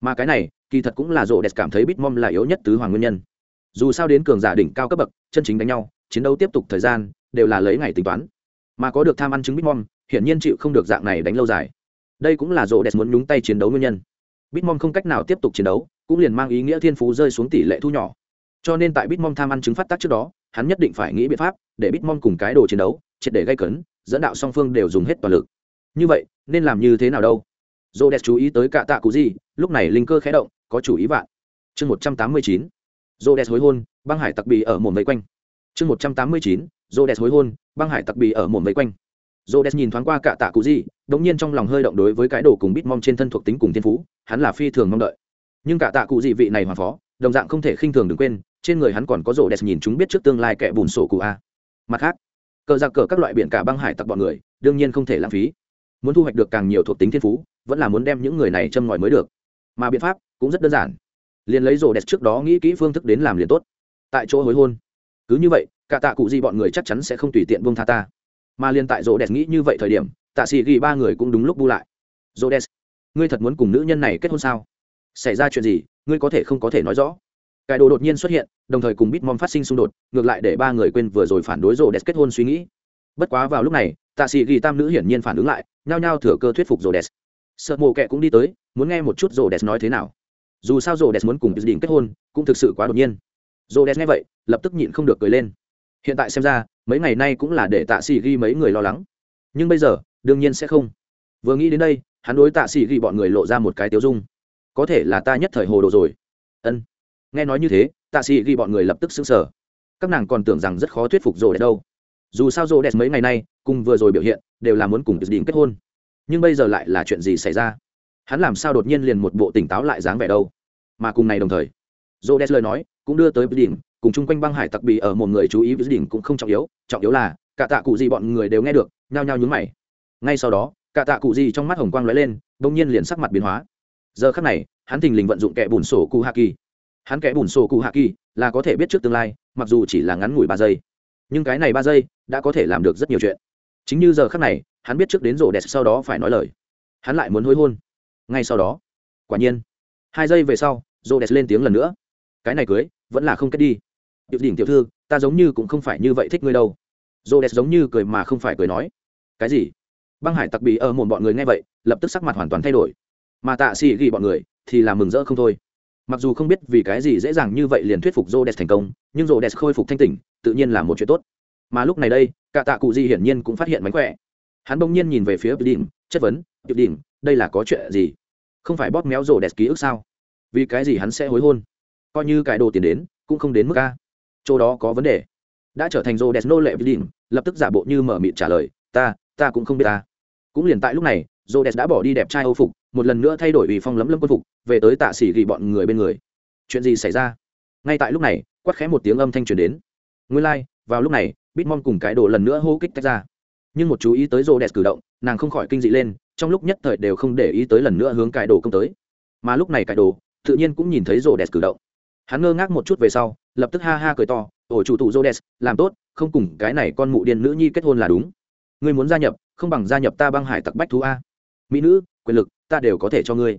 Mà cái này, kỳ thật cũng là rộ đẹp cảm thấy bitmom là yếu nhất tứ hoàng nguyên nhân. Dù sao đến cường giả đỉnh cao cấp bậc, chân chính đánh nhau, chiến đấu tiếp tục thời gian, đều là lấy ngày tính toán. Mà có được tham ăn chứng bitmom hiển nhiên chịu không được dạng này đánh lâu dài. Đây cũng là rộ đẹp muốn nhúng tay chiến đấu nguyên nhân. Bitmom không cách nào tiếp tục chiến đấu, cũng liền mang ý nghĩa thiên phú rơi xuống tỷ lệ thu nhỏ. Cho nên tại bitmom tham ăn chứng phát tác trước đó, hắn nhất định phải nghĩ biện pháp để bitmom cùng cái đồ chiến đấu triệt để gây cấn, dẫn đạo song phương đều dùng hết toàn lực. Như vậy, nên làm như thế nào đâu? Dô đẹp chú ý tới cả tạ cụ gì, lúc này linh cơ khé động, có chủ ý vạn. Chương một trăm tám mươi chín dô đẹp hối hôn, băng hải tặc bì ở mồm vây quanh. Chương một trăm tám mươi chín dô đẹp hối hôn, băng hải tặc bì ở mồm vây quanh. Dô đẹp nhìn thoáng qua cả tạ cụ gì, đống nhiên trong lòng hơi động đối với cái đồ cùng bít mong trên thân thuộc tính cùng thiên phú, hắn là phi thường mong đợi. Nhưng cả tạ cụ gì vị này hoàng phó, đồng dạng không thể khinh thường đừng quên, trên người hắn còn có rổ đẹp nhìn chúng biết trước tương lai kẻ bùn sổ cụ a. Mặt khác cờ giặc cờ các loại biển cả băng hải tặc bọn người, đương nhiên không thể lãng phí. Muốn thu hoạch được càng nhiều thuộc tính thiên phú, vẫn là muốn đem những người này châm ngòi mới được. Mà biện pháp cũng rất đơn giản. Liền lấy rổ đẹp trước đó nghĩ kỹ phương thức đến làm liền tốt. Tại chỗ hối hôn. Cứ như vậy, cả tạ cụ gì bọn người chắc chắn sẽ không tùy tiện buông tha ta. Mà liền tại rổ đẹp nghĩ như vậy thời điểm, tạ sĩ ghi ba người cũng đúng lúc bu lại. Rổ đẹp, ngươi thật muốn cùng nữ nhân này kết hôn sao? Xảy ra chuyện gì, ngươi có thể không có thể nói rõ cải đồ đột nhiên xuất hiện, đồng thời cùng bitmom phát sinh xung đột, ngược lại để ba người quên vừa rồi phản đối rổ đẹp kết hôn suy nghĩ. Bất quá vào lúc này, tạ sĩ ghi tam nữ hiển nhiên phản ứng lại, nhao nhao thừa cơ thuyết phục rổ đẹp sợ mộ kệ cũng đi tới, muốn nghe một chút rổ đẹp nói thế nào. Dù sao rổ đẹp muốn cùng đình kết hôn, cũng thực sự quá đột nhiên. Rổ đẹp nghe vậy, lập tức nhịn không được cười lên. Hiện tại xem ra, mấy ngày nay cũng là để tạ sĩ ghi mấy người lo lắng. Nhưng bây giờ, đương nhiên sẽ không. Vừa nghĩ đến đây, hắn đối tạ sĩ ghi bọn người lộ ra một cái tiêu dung. Có thể là ta nhất thời hồ đồ rồi. Ân nghe nói như thế, tạ sĩ ghi bọn người lập tức xứng sở các nàng còn tưởng rằng rất khó thuyết phục Rô đẹp đâu. Dù sao Rô đẹp mấy ngày nay, cùng vừa rồi biểu hiện, đều là muốn cùng đình kết hôn. Nhưng bây giờ lại là chuyện gì xảy ra? Hắn làm sao đột nhiên liền một bộ tỉnh táo lại dáng vẻ đâu? Mà cùng này đồng thời, Rô đẹp lời nói cũng đưa tới đình, cùng chung quanh băng hải tặc bị ở một người chú ý với đình cũng không trọng yếu trọng yếu là, cả tạ cụ gì bọn người đều nghe được, nhao nhao nhúng mày. Ngay sau đó, cả tạ cụ gì trong mắt hồng quang lóe lên, bỗng nhiên liền sắc mặt biến hóa. Giờ khắc này, hắn thình lình vận dụng kẻ bùn sổ cụ hạ kỳ hắn kẻ bùn sổ cụ hạ kỳ, là có thể biết trước tương lai, mặc dù chỉ là ngắn ngủi ba giây. Nhưng cái này ba giây đã có thể làm được rất nhiều chuyện. Chính như giờ khắc này, hắn biết trước đến rổ đẹp sau đó phải nói lời. Hắn lại muốn hối hôn. Ngay sau đó, quả nhiên, hai giây về sau, rổ đẹp lên tiếng lần nữa. Cái này cưới, vẫn là không kết đi. Điệu đỉnh tiểu thư, ta giống như cũng không phải như vậy thích ngươi đâu. Rô đẹp giống như cười mà không phải cười nói. Cái gì? Băng hải tặc bị ở một bọn người nghe vậy, lập tức sắc mặt hoàn toàn thay đổi. Mà tạ xì ghi bọn người thì là mừng rỡ không thôi mặc dù không biết vì cái gì dễ dàng như vậy liền thuyết phục rô thành công, nhưng rô khôi phục thanh tỉnh, tự nhiên là một chuyện tốt. Mà lúc này đây, cả tạ cụ di hiển nhiên cũng phát hiện mánh khỏe. Hắn bỗng nhiên nhìn về phía đỉnh chất vấn tiểu đỉnh đây là có chuyện gì? Không phải bóp méo rô ký ức sao? Vì cái gì hắn sẽ hối hôn? Coi như cải đồ tiền đến, cũng không đến mức a. Chỗ đó có vấn đề. Đã trở thành rô nô lệ đỉnh lập tức giả bộ như mở mịt trả lời, ta ta cũng không biết ta. Cũng liền tại lúc này rô đã bỏ đi đẹp trai âu phục một lần nữa thay đổi ủy phong lấm lấm quân phục về tới tạ xỉ ghi bọn người bên người. Chuyện gì xảy ra? Ngay tại lúc này quát khẽ một tiếng âm thanh truyền đến. Nguyên lai、like, vào lúc này bitmon cùng cái đồ lần nữa hô kích tách ra. Nhưng một chú ý tới rô đẹp cử động nàng không khỏi kinh dị lên trong lúc nhất thời đều không để ý tới lần nữa hướng cái đồ công tới. Mà lúc này cái đồ tự nhiên cũng nhìn thấy rô đẹp cử động. Hắn ngơ ngác một chút về sau lập tức ha ha cười to ổ chủ tụ rô đẹp làm tốt, không cùng cái này con mụ điên nữ nhi kết hôn là đúng. Ngươi muốn gia nhập, không bằng gia nhập ta băng hải tặc bách thú a. Mỹ nữ, quyền lực, ta đều có thể cho ngươi.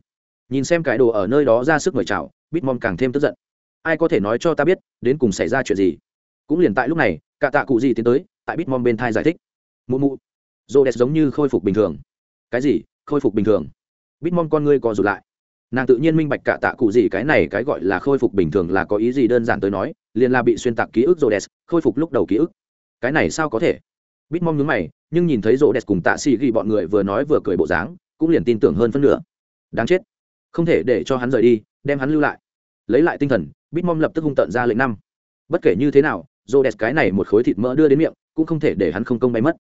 Nhìn xem cái đồ ở nơi đó ra sức mời chào, Bitmom càng thêm tức giận. Ai có thể nói cho ta biết, đến cùng xảy ra chuyện gì? Cũng liền tại lúc này, cả tạ cụ gì tiến tới, tại Bitmom bên thai giải thích. Mụ mụ, Rhodes giống như khôi phục bình thường. Cái gì? Khôi phục bình thường? Bitmom con ngươi co rụt lại nàng tự nhiên minh bạch cả tạ cụ gì cái này cái gọi là khôi phục bình thường là có ý gì đơn giản tới nói liền là bị xuyên tạc ký ức rô đẹp khôi phục lúc đầu ký ức cái này sao có thể bít mom nhướng mày nhưng nhìn thấy rô đẹp cùng tạ xì ghi bọn người vừa nói vừa cười bộ dáng cũng liền tin tưởng hơn phân nửa. Đáng chết. Không thể để cho hắn rời đi, đem hắn lưu lại. Lấy lại tinh thần, bitmom lập tức hung tận ra lệnh năm. Bất kể như thế nào rô đès cái này một khối thịt mỡ đưa đến miệng, cũng không thể để hắn không công bay mất.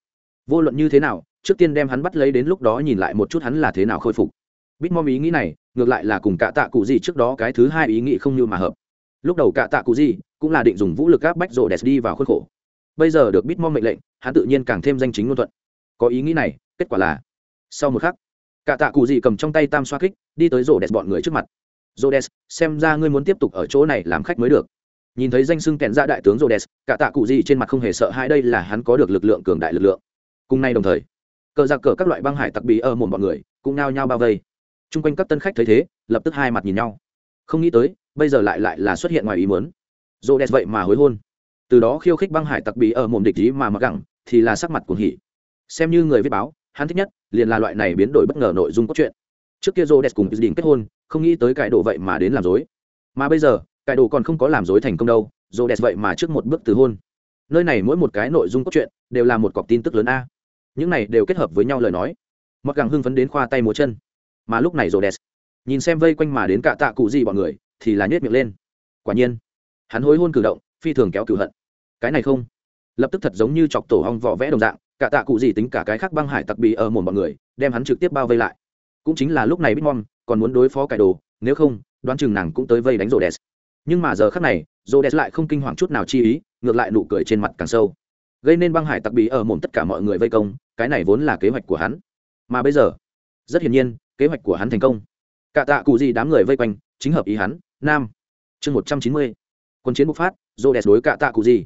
Vô luận như thế nào, trước tiên đem hắn bắt lấy đến lúc đó nhìn lại một chút hắn là thế nào khôi phục. Bitmom ý nghĩ này, ngược lại là cùng cả tạ cụ gì trước đó cái thứ hai ý nghĩ không như mà hợp. Lúc đầu cả tạ cụ gì cũng là định dùng vũ lực áp bách rộ đẹp đi vào khuôn khổ. Bây giờ được bitmom mệnh lệnh, hắn tự nhiên càng thêm danh chính ngôn thuận. Có ý nghĩ này, kết quả là, sau một khắc cả tạ cụ gì cầm trong tay tam xoa kích, đi tới rộ đẹp bọn người trước mặt. Rô đẹp xem ra ngươi muốn tiếp tục ở chỗ này làm khách mới được. Nhìn thấy danh sưng kẹn ra đại tướng Rô đẹp cả tạ cụ gì trên mặt không hề sợ hãi đây là hắn có được lực lượng cường đại lực lượng. Cùng nay đồng thời, cờ giặc cờ các loại băng hải tặc bí ở một bọn người cũng nao nhao bao vây. Chung quanh các tân khách thấy thế, lập tức hai mặt nhìn nhau. Không nghĩ tới, bây giờ lại lại là xuất hiện ngoài ý muốn. Rô đẹp vậy mà hối hôn. Từ đó khiêu khích băng hải tặc bí ở mồm địch ý mà mặc gẳng, thì là sắc mặt cuồng hỉ. Xem như người viết báo hắn thích nhất liền là loại này biến đổi bất ngờ nội dung cốt truyện. Trước kia rô đẹp cùng đình kết hôn, không nghĩ tới cải đồ vậy mà đến làm dối mà bây giờ, cải đồ còn không có làm dối thành công đâu jodes vậy mà trước một bước từ hôn. Nơi này mỗi một cái nội dung cốt truyện đều là một cọc tin tức lớn a. Những này đều kết hợp với nhau lời nói. Mặc càng hưng phấn đến khoa tay múa chân. Mà lúc này jodes nhìn xem vây quanh mà đến cả tạ cụ gì bọn người, thì là nhét miệng lên. Quả nhiên, hắn hối hôn cử động phi thường kéo cử hận. Cái này không, lập tức thật giống như chọc tổ hong vỏ vẽ đồng dạng cả tạ cụ gì tính cả cái khác băng hải tặc bị ở mồm mọi người, đem hắn trực tiếp bao vây lại. Cũng chính là lúc này bitmom còn muốn đối phó cải đồ, nếu không, đoán chừng nàng cũng tới vây đánh rồ đès nhưng mà giờ khác này rồ đès lại không kinh hoàng chút nào chi ý, ngược lại nụ cười trên mặt càng sâu. Gây nên băng hải tặc bí ở mồm tất cả mọi người vây công, cái này vốn là kế hoạch của hắn. Mà bây giờ, rất hiển nhiên, kế hoạch của hắn thành công. Cả tạ cụ gì đám người vây quanh, chính hợp ý hắn, nam. Chương một trăm chín mươi. Quân chiến bộc phát rô đès đối cả tạ cụ gì.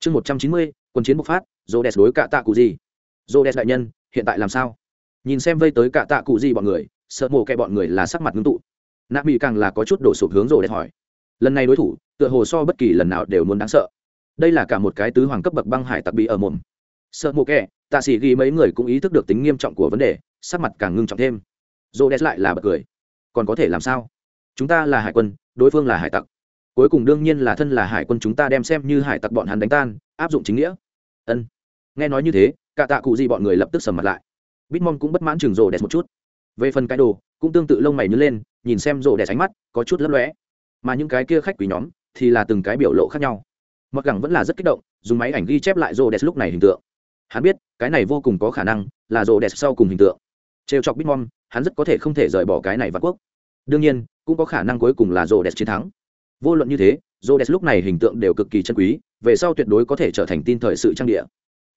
Chương một trăm chín mươi quân chiến bộc phát dô đẹp đối cả tạ cụ gì dô đẹp đại nhân, hiện tại làm sao? Nhìn xem vây tới cả tạ cụ gì bọn người, sợ mổ kẹ bọn người là sắc mặt ngưng tụ. Nạ mỹ càng là có chút đổ sụp hướng dô đẹp hỏi. Lần này đối thủ, tựa hồ so bất kỳ lần nào đều muốn đáng sợ. Đây là cả một cái tứ hoàng cấp bậc băng hải tặc bị ở mồm. Sợ mộ kẹ tạ sĩ ghi mấy người cũng ý thức được tính nghiêm trọng của vấn đề, sắc mặt càng ngưng trọng thêm. Dô đét lại là bật cười. Còn có thể làm sao? Chúng ta là hải quân, đối phương là hải tặc. Cuối cùng đương nhiên là thân là hải quân chúng ta đem xem như hải tặc bọn hắn đánh tan, áp dụng chính nghĩa ân. Nghe nói như thế, cả tạ cụ gì bọn người lập tức sầm mặt lại. Bitmon cũng bất mãn chừng rồ đẹp một chút. Về phần cái đồ, cũng tương tự lông mày nhớ lên, nhìn xem rồ đẹp ánh mắt, có chút lấp lóe. Mà những cái kia khách quý nhóm, thì là từng cái biểu lộ khác nhau. Mặc gẳng vẫn là rất kích động, dùng máy ảnh ghi chép lại rồ đẹp lúc này hình tượng. Hắn biết, cái này vô cùng có khả năng là rồ đẹp sau cùng hình tượng. Trêu chọc bitmon, hắn rất có thể không thể rời bỏ cái này vạn quốc. Đương nhiên, cũng có khả năng cuối cùng là rồ đẹp chiến thắng. Vô luận như thế, rồ đẹp lúc này hình tượng đều cực kỳ chân quý về sau tuyệt đối có thể trở thành tin thời sự trang địa.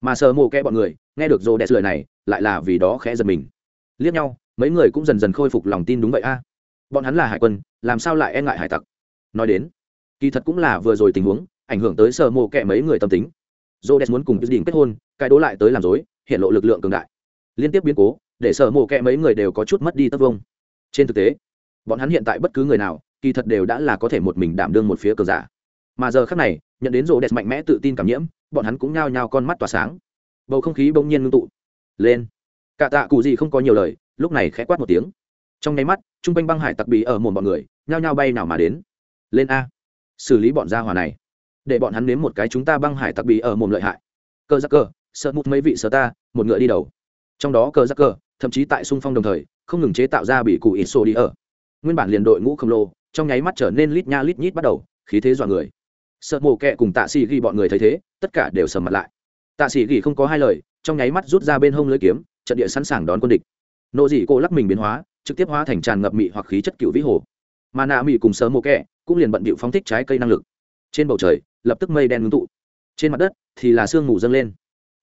Mà sờ mồ kẽ bọn người, nghe được rô đẹp lời này, lại là vì đó khẽ giật mình. Liếc nhau, mấy người cũng dần dần khôi phục lòng tin đúng vậy a. Bọn hắn là hải quân, làm sao lại e ngại hải tặc? Nói đến, kỳ thật cũng là vừa rồi tình huống, ảnh hưởng tới sờ mồ kẹ mấy người tâm tính. Rô đẹp muốn cùng đình kết hôn, cái đố lại tới làm dối hiện lộ lực lượng cường đại. Liên tiếp biến cố, để sờ mồ kẹ mấy người đều có chút mất đi tất vông. Trên thực tế, bọn hắn hiện tại bất cứ người nào, kỳ thật đều đã là có thể một mình đảm đương một phía cờ giả mà giờ khác này, nhận đến rổ đẹp mạnh mẽ tự tin cảm nhiễm, bọn hắn cũng nhao nhao con mắt tỏa sáng. Bầu không khí bỗng nhiên ngưng tụ. Lên. Cả tạ cụ gì không có nhiều lời, lúc này khẽ quát một tiếng. Trong nháy mắt t r u n g quanh băng hải tặc bì ở mồm bọn người, nhao nhao bay nào mà đến. Lên a. Xử lý bọn gia hòa này. Để bọn hắn nếm một cái chúng ta băng hải tặc bì ở mồm lợi hại. Cơ giác cơ sợ mút mấy vị sợ ta, một ngựa đi đầu. Trong đó cơ giác cơ thậm chí tại sung phong đồng thời, không ngừng chế tạo ra bị cụ ít xô đi ở. Nguyên bản liền đội ngũ khổng lồ, trong nháy mắt trở nên lít nha lít nhít bắt đầu, khí thế dọa người sợ mổ kẹ cùng tạ Sĩ ghi bọn người thấy thế, tất cả đều sầm mặt lại. Tạ Sĩ ghi không có hai lời, trong nháy mắt rút ra bên hông lưỡi kiếm, trận địa sẵn sàng đón quân địch. Nộ dị cô lắc mình biến hóa, trực tiếp hóa thành tràn ngập mị hoặc khí chất cựu vĩ hồ. Mà nạ mị cùng sớ Mộ kẹ cũng liền bận bịu phóng thích trái cây năng lực. Trên bầu trời, lập tức mây đen ngưng tụ. Trên mặt đất thì là sương mù dâng lên.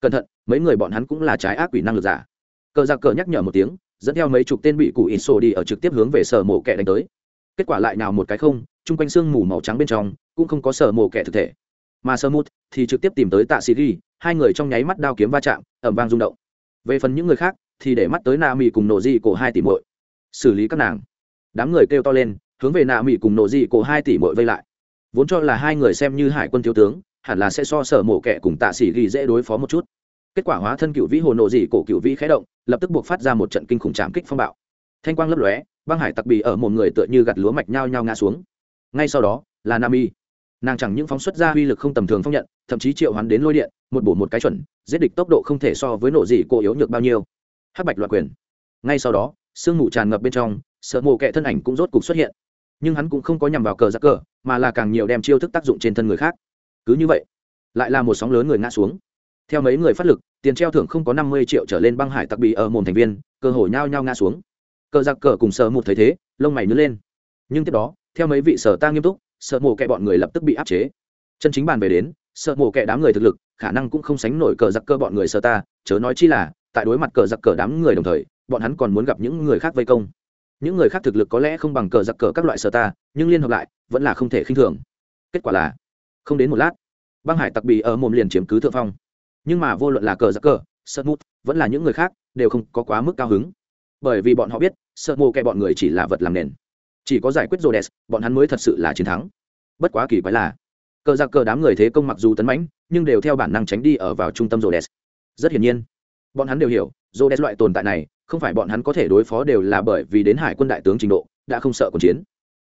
Cẩn thận, mấy người bọn hắn cũng là trái ác quỷ năng lực giả. Cờ giặc cờ nhắc nhở một tiếng, dẫn theo mấy chục tên bị cụ ít sổ đi ở trực tiếp hướng về sở mổ kẹ đánh tới. Kết quả lại nào một cái không chung quanh xương mù màu trắng bên trong, cũng không có sở mộ kẻ thực thể. Mà sơ mút thì trực tiếp tìm tới tạ sĩ ghi, hai người trong nháy mắt đao kiếm va chạm ẩm vang rung động. Về phần những người khác thì để mắt tới nạ mỹ cùng nổ dị cổ hai tỷ muội. Xử lý các nàng. Đám người kêu to lên, hướng về nạ mỹ cùng nổ dị cổ hai tỷ muội vây lại. Vốn cho là hai người xem như hải quân thiếu tướng, hẳn là sẽ so sở mổ kẻ cùng tạ sĩ ghi dễ đối phó một chút. Kết quả hóa thân cựu vĩ hồ nổ dị cổ cựu vĩ khé động, lập tức buộc phát ra một trận kinh khủng trảm kích phong bạo. Thanh quang lấp lóe, băng hải tặc bì ở một người tựa như gặt lúa mạch nhao nhao ngã xuống ngay sau đó, là nam y. Nàng chẳng những phóng xuất ra uy lực không tầm thường phong nhận, thậm chí triệu hoán đến lôi điện, một bổ một cái chuẩn, giết địch tốc độ không thể so với nổ dị cô yếu nhược bao nhiêu. Hắc bạch loạt quyền. Ngay sau đó, sương mù tràn ngập bên trong, sợ mộ kệ thân ảnh cũng rốt cục xuất hiện. Nhưng hắn cũng không có nhằm vào cờ giặc cờ, mà là càng nhiều đem chiêu thức tác dụng trên thân người khác. Cứ như vậy, lại là một sóng lớn người ngã xuống. Theo mấy người phát lực, tiền treo thưởng không có năm mươi triệu trở lên băng hải tặc bị ở mồm thành viên, cơ hội nhao nhao ngã xuống. Cờ giặc cờ cùng sợ một thấy thế, lông mày nứt lên. Nhưng tiếp đó theo mấy vị sở ta nghiêm túc, sợ mổ kẹ bọn người lập tức bị áp chế. Chân chính bàn về đến, sợ mổ kẹ đám người thực lực, khả năng cũng không sánh nổi cờ giặc cơ bọn người sợ ta, chớ nói chi là, tại đối mặt cờ giặc cờ đám người đồng thời, bọn hắn còn muốn gặp những người khác vây công. Những người khác thực lực có lẽ không bằng cờ giặc cờ các loại sở ta, nhưng liên hợp lại, vẫn là không thể khinh thường. Kết quả là, không đến một lát, băng hải tặc bị ở mồm liền chiếm cứ thượng phong. Nhưng mà vô luận là cờ giặc cờ, sợ mút vẫn là những người khác, đều không có quá mức cao hứng. Bởi vì bọn họ biết, sợ mô kẹ bọn người chỉ là vật làm nền chỉ có giải quyết rô đès bọn hắn mới thật sự là chiến thắng. Bất quá kỳ quái là, cờ giặc cờ đám người thế công mặc dù tấn mãnh, nhưng đều theo bản năng tránh đi ở vào trung tâm rô đès rất hiển nhiên, bọn hắn đều hiểu rô đès loại tồn tại này, không phải bọn hắn có thể đối phó đều là bởi vì đến hải quân đại tướng trình độ, đã không sợ cuộc chiến.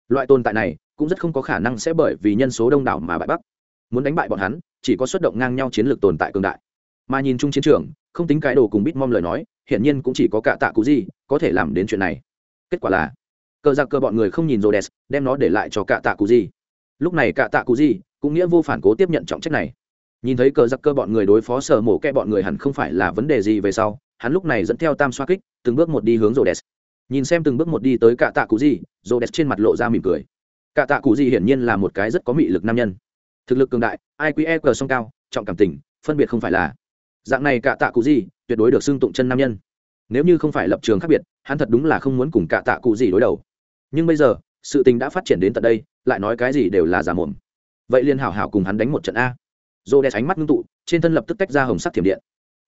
Loại tồn tại này cũng rất không có khả năng sẽ bởi vì nhân số đông đảo mà bại bắc. Muốn đánh bại bọn hắn, chỉ có xuất động ngang nhau chiến lược tồn tại cường đại. Mà nhìn chung chiến trường, không tính cái đồ cùng bít mom lời nói, hiển nhiên cũng chỉ có cả tạ cụ gì có thể làm đến chuyện này. Kết quả là cờ giặc cơ bọn người không nhìn rô đès đem nó để lại cho cả tạ cụ gì lúc này cả tạ cụ gì cũng nghĩa vô phản cố tiếp nhận trọng trách này. Nhìn thấy cờ giặc cơ bọn người đối phó sở mổ kẹ bọn người hẳn không phải là vấn đề gì về sau, hắn lúc này dẫn theo tam xoa kích, từng bước một đi hướng rô đès nhìn xem từng bước một đi tới cả tạ cụ gì rô đès trên mặt lộ ra mỉm cười. Cả tạ cụ gì hiển nhiên là một cái rất có mị lực nam nhân. Thực lực cường đại iqe cờ song cao, trọng cảm tình, phân biệt không phải là. Dạng này cả tạ cụ gì tuyệt đối được xưng tụng chân nam nhân. Nếu như không phải lập trường khác biệt, hắn thật đúng là không muốn cùng cả tạ cụ gì đối đầu nhưng bây giờ, sự tình đã phát triển đến tận đây, lại nói cái gì đều là giả mồm. Vậy liên hảo hảo cùng hắn đánh một trận a. Rô đen ánh mắt ngưng tụ, trên thân lập tức tách ra hồng sắc thiểm điện.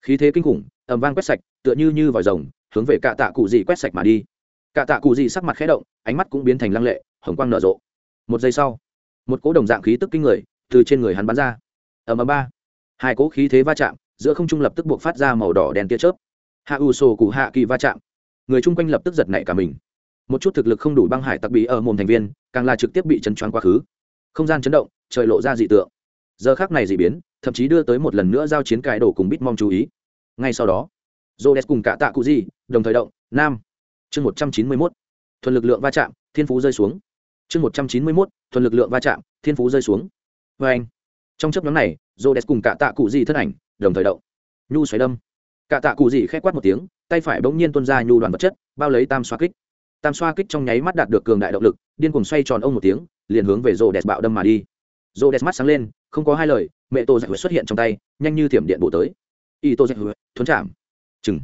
Khí thế kinh khủng ẩm vang quét sạch, tựa như như vòi rồng, hướng về cả tạ cụ gì quét sạch mà đi. Cả tạ cụ gì sắc mặt khẽ động, ánh mắt cũng biến thành lăng lệ, hồng quang nở rộ. Một giây sau, một cỗ đồng dạng khí tức kinh người từ trên người hắn bắn ra. Ầm ầm ba. Hai cỗ khí thế va chạm, giữa không trung lập tức buộc phát ra màu đỏ đen tia chớp. Hạ u sổ cụ hạ kỳ va chạm. Người chung quanh lập tức giật nảy cả mình một chút thực lực không đủ băng hải tặc bị ở mồm thành viên, càng là trực tiếp bị chấn choáng quá khứ. Không gian chấn động, trời lộ ra dị tượng. Giờ khác này dị biến, thậm chí đưa tới một lần nữa giao chiến cải đổ cùng bít mong chú ý. Ngay sau đó j o cùng cả tạ cụ di đồng thời động, nam. Chương một trăm chín mươi mốt, thuần lực lượng va chạm, thiên phú rơi xuống. Chương một trăm chín mươi mốt, thuần lực lượng va chạm, thiên phú rơi xuống. Vê anh, trong chấp nhóm này j o cùng cả tạ cụ di thân ảnh, đồng thời động. Nhu xoáy đâm. Cả tạ cụ di k h ẽ quát một tiếng, tay phải bỗng nhiên tuân ra nhu đoàn vật chất, bao lấy tam xoa kích tam xoa kích trong nháy mắt đạt được cường đại động lực, điên cùng xoay tròn ông một tiếng, liền hướng về rô đẹp bạo đâm mà đi. Rô đẹp mắt sáng lên, không có hai lời, mẹ tô dạy xuất hiện trong tay, nhanh như thiểm điện bộ tới. Y tô dạy thuấn chạm. Chừng.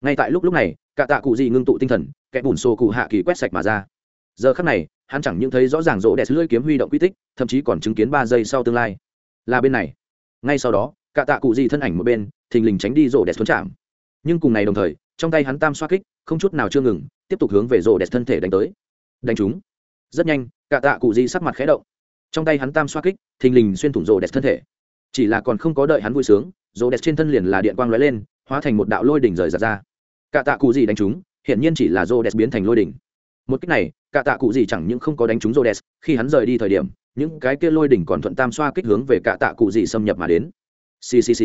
Ngay tại lúc lúc này, cả tạ cụ gì ngưng tụ tinh thần, kẻ bùn xô cụ hạ kỳ quét sạch mà ra. Giờ khắc này, hắn chẳng những thấy rõ ràng rô đẹp lưỡi kiếm huy động quy tích, thậm chí còn chứng kiến ba giây sau tương lai. Là bên này. Ngay sau đó, cả tạ cụ gì thân ảnh một bên, thình lình tránh đi rô đẹp thuấn chạm. Nhưng cùng này đồng thời trong tay hắn tam xoa kích, không chút nào chưa ngừng, tiếp tục hướng về rổ đẹp thân thể đánh tới. Đánh chúng rất nhanh, cả tạ cụ di sắc mặt khẽ động. Trong tay hắn tam xoa kích, thình lình xuyên thủng rổ đẹp thân thể. Chỉ là còn không có đợi hắn vui sướng, rổ đẹp trên thân liền là điện quang lóe lên, hóa thành một đạo lôi đỉnh rời giặt ra. Cả tạ cụ di đánh chúng hiển nhiên chỉ là rổ đẹp biến thành lôi đỉnh. Một cách này, cả tạ cụ gì chẳng những không có đánh trúng rô đẹp, khi hắn rời đi thời điểm, những cái kia lôi đỉnh còn thuận tam xoa kích hướng về cả tạ cụ gì xâm nhập mà đến. Ccc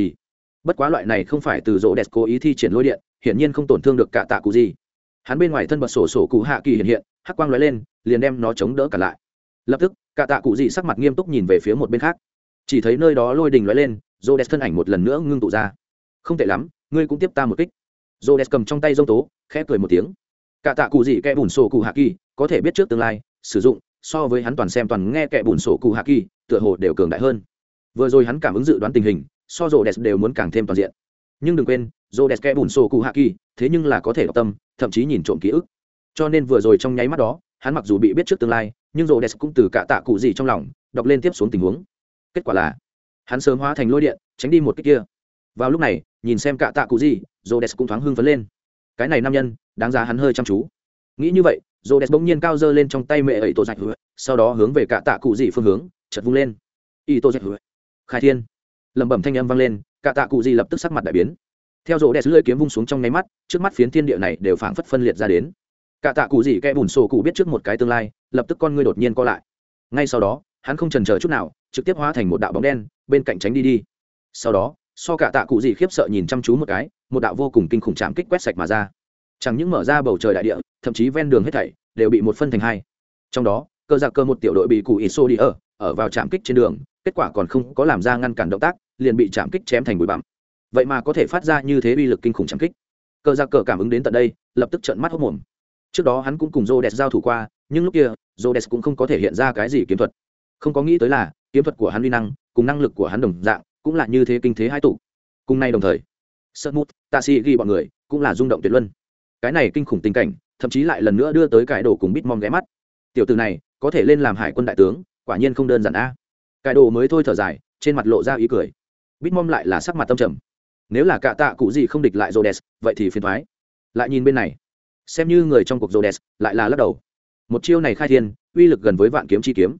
bất quá loại này không phải từ rỗ đẹp cố ý thi triển lôi điện, hiển nhiên không tổn thương được cả tạ cụ gì. Hắn bên ngoài thân bật sổ sổ cụ hạ kỳ hiện hiện, hắc quang lóe lên, liền đem nó chống đỡ cả lại. Lập tức, cả tạ cụ gì sắc mặt nghiêm túc nhìn về phía một bên khác. Chỉ thấy nơi đó lôi đình lóe lên rô đès thân ảnh một lần nữa ngưng tụ ra. Không tệ lắm, ngươi cũng tiếp ta một kích. Rô đès cầm trong tay dông tố, khẽ cười một tiếng. Cả tạ cụ gì kẽ bùn sổ cụ hạ kỳ, có thể biết trước tương lai, sử dụng, so với hắn toàn xem toàn nghe kẽ bùn sổ cụ hạ kỳ, tựa hồ đều cường đại hơn. Vừa rồi hắn cảm ứng dự đoán tình hình so rô đès đều muốn càng thêm toàn diện. Nhưng đừng quên rô đès kẽ bùn sổ cụ hạ kỳ, thế nhưng là có thể đọc tâm, thậm chí nhìn trộm ký ức. Cho nên vừa rồi trong nháy mắt đó, hắn mặc dù bị biết trước tương lai, nhưng rô đès cũng từ cả tạ cụ gì trong lòng, đọc lên tiếp xuống tình huống. Kết quả là, hắn sớm hóa thành lôi điện, tránh đi một cái kia. Vào lúc này, nhìn xem cả tạ cụ gì rô đès cũng thoáng hưng phấn lên. Cái này nam nhân, đáng giá hắn hơi chăm chú. Nghĩ như vậy rô đès bỗng nhiên cao dơ lên trong tay mẹ ấy tổ dạch sau đó hướng về cả tạ cụ gì phương hướng chật vung lên. Y tô dạch khai thiên lẩm bẩm thanh âm vang lên, cả tạ cụ gì lập tức sắc mặt đại biến. Theo rô đès lưỡi kiếm vung xuống trong nháy mắt, trước mắt phiến thiên địa này đều phảng phất phân liệt ra đến. Cả tạ cụ gì kẽ bùn sổ cụ biết trước một cái tương lai, lập tức con ngươi đột nhiên co lại. Ngay sau đó, hắn không trần chờ chút nào, trực tiếp hóa thành một đạo bóng đen, bên cạnh tránh đi đi. Sau đó, so cả tạ cụ gì khiếp sợ nhìn chăm chú một cái, một đạo vô cùng kinh khủng chạm kích quét sạch mà ra. Chẳng những mở ra bầu trời đại địa, thậm chí ven đường hết thảy đều bị một phân thành hai. Trong đó, cơ giặc cơ một tiểu đội bị cụ ít xô đi ở ở vào trạm kích trên đường, kết quả còn không có làm ra ngăn cản động tác liền bị chạm kích chém thành bụi bặm vậy mà có thể phát ra như thế uy lực kinh khủng chạm kích cơ giặc cờ cảm ứng đến tận đây lập tức trợn mắt hốc mồm trước đó hắn cũng cùng Rhodes giao thủ qua, nhưng lúc kia, Rhodes cũng không có thể hiện ra cái gì kiếm thuật. Không có nghĩ tới là, kiếm thuật của hắn uy năng, cùng năng lực của hắn đồng dạng, cũng là như thế kinh thế hai tụ. Cùng nay đồng thời, Sutmut, Tashi ghi bọn người, cũng là rung động tuyệt luân. Cái này kinh khủng tình cảnh, thậm chí lại lần nữa đưa tới cải đồ cùng Bitmom ghé mắt. Tiểu tử này, có thể lên làm hải quân đại tướng, quả nhiên không đơn giản a. Cải đồ mới thôi thở dài, trên mặt lộ ra ý cười. Bitmom lại là sắc mặt tâm trầm. Nếu là cạ tạ cụ gì không địch lại Rhodes, vậy thì phiền thoái. Lại nhìn bên này, xem như người trong cuộc Rhodes lại là lắc đầu. Một chiêu này khai thiên uy lực gần với vạn kiếm chi kiếm.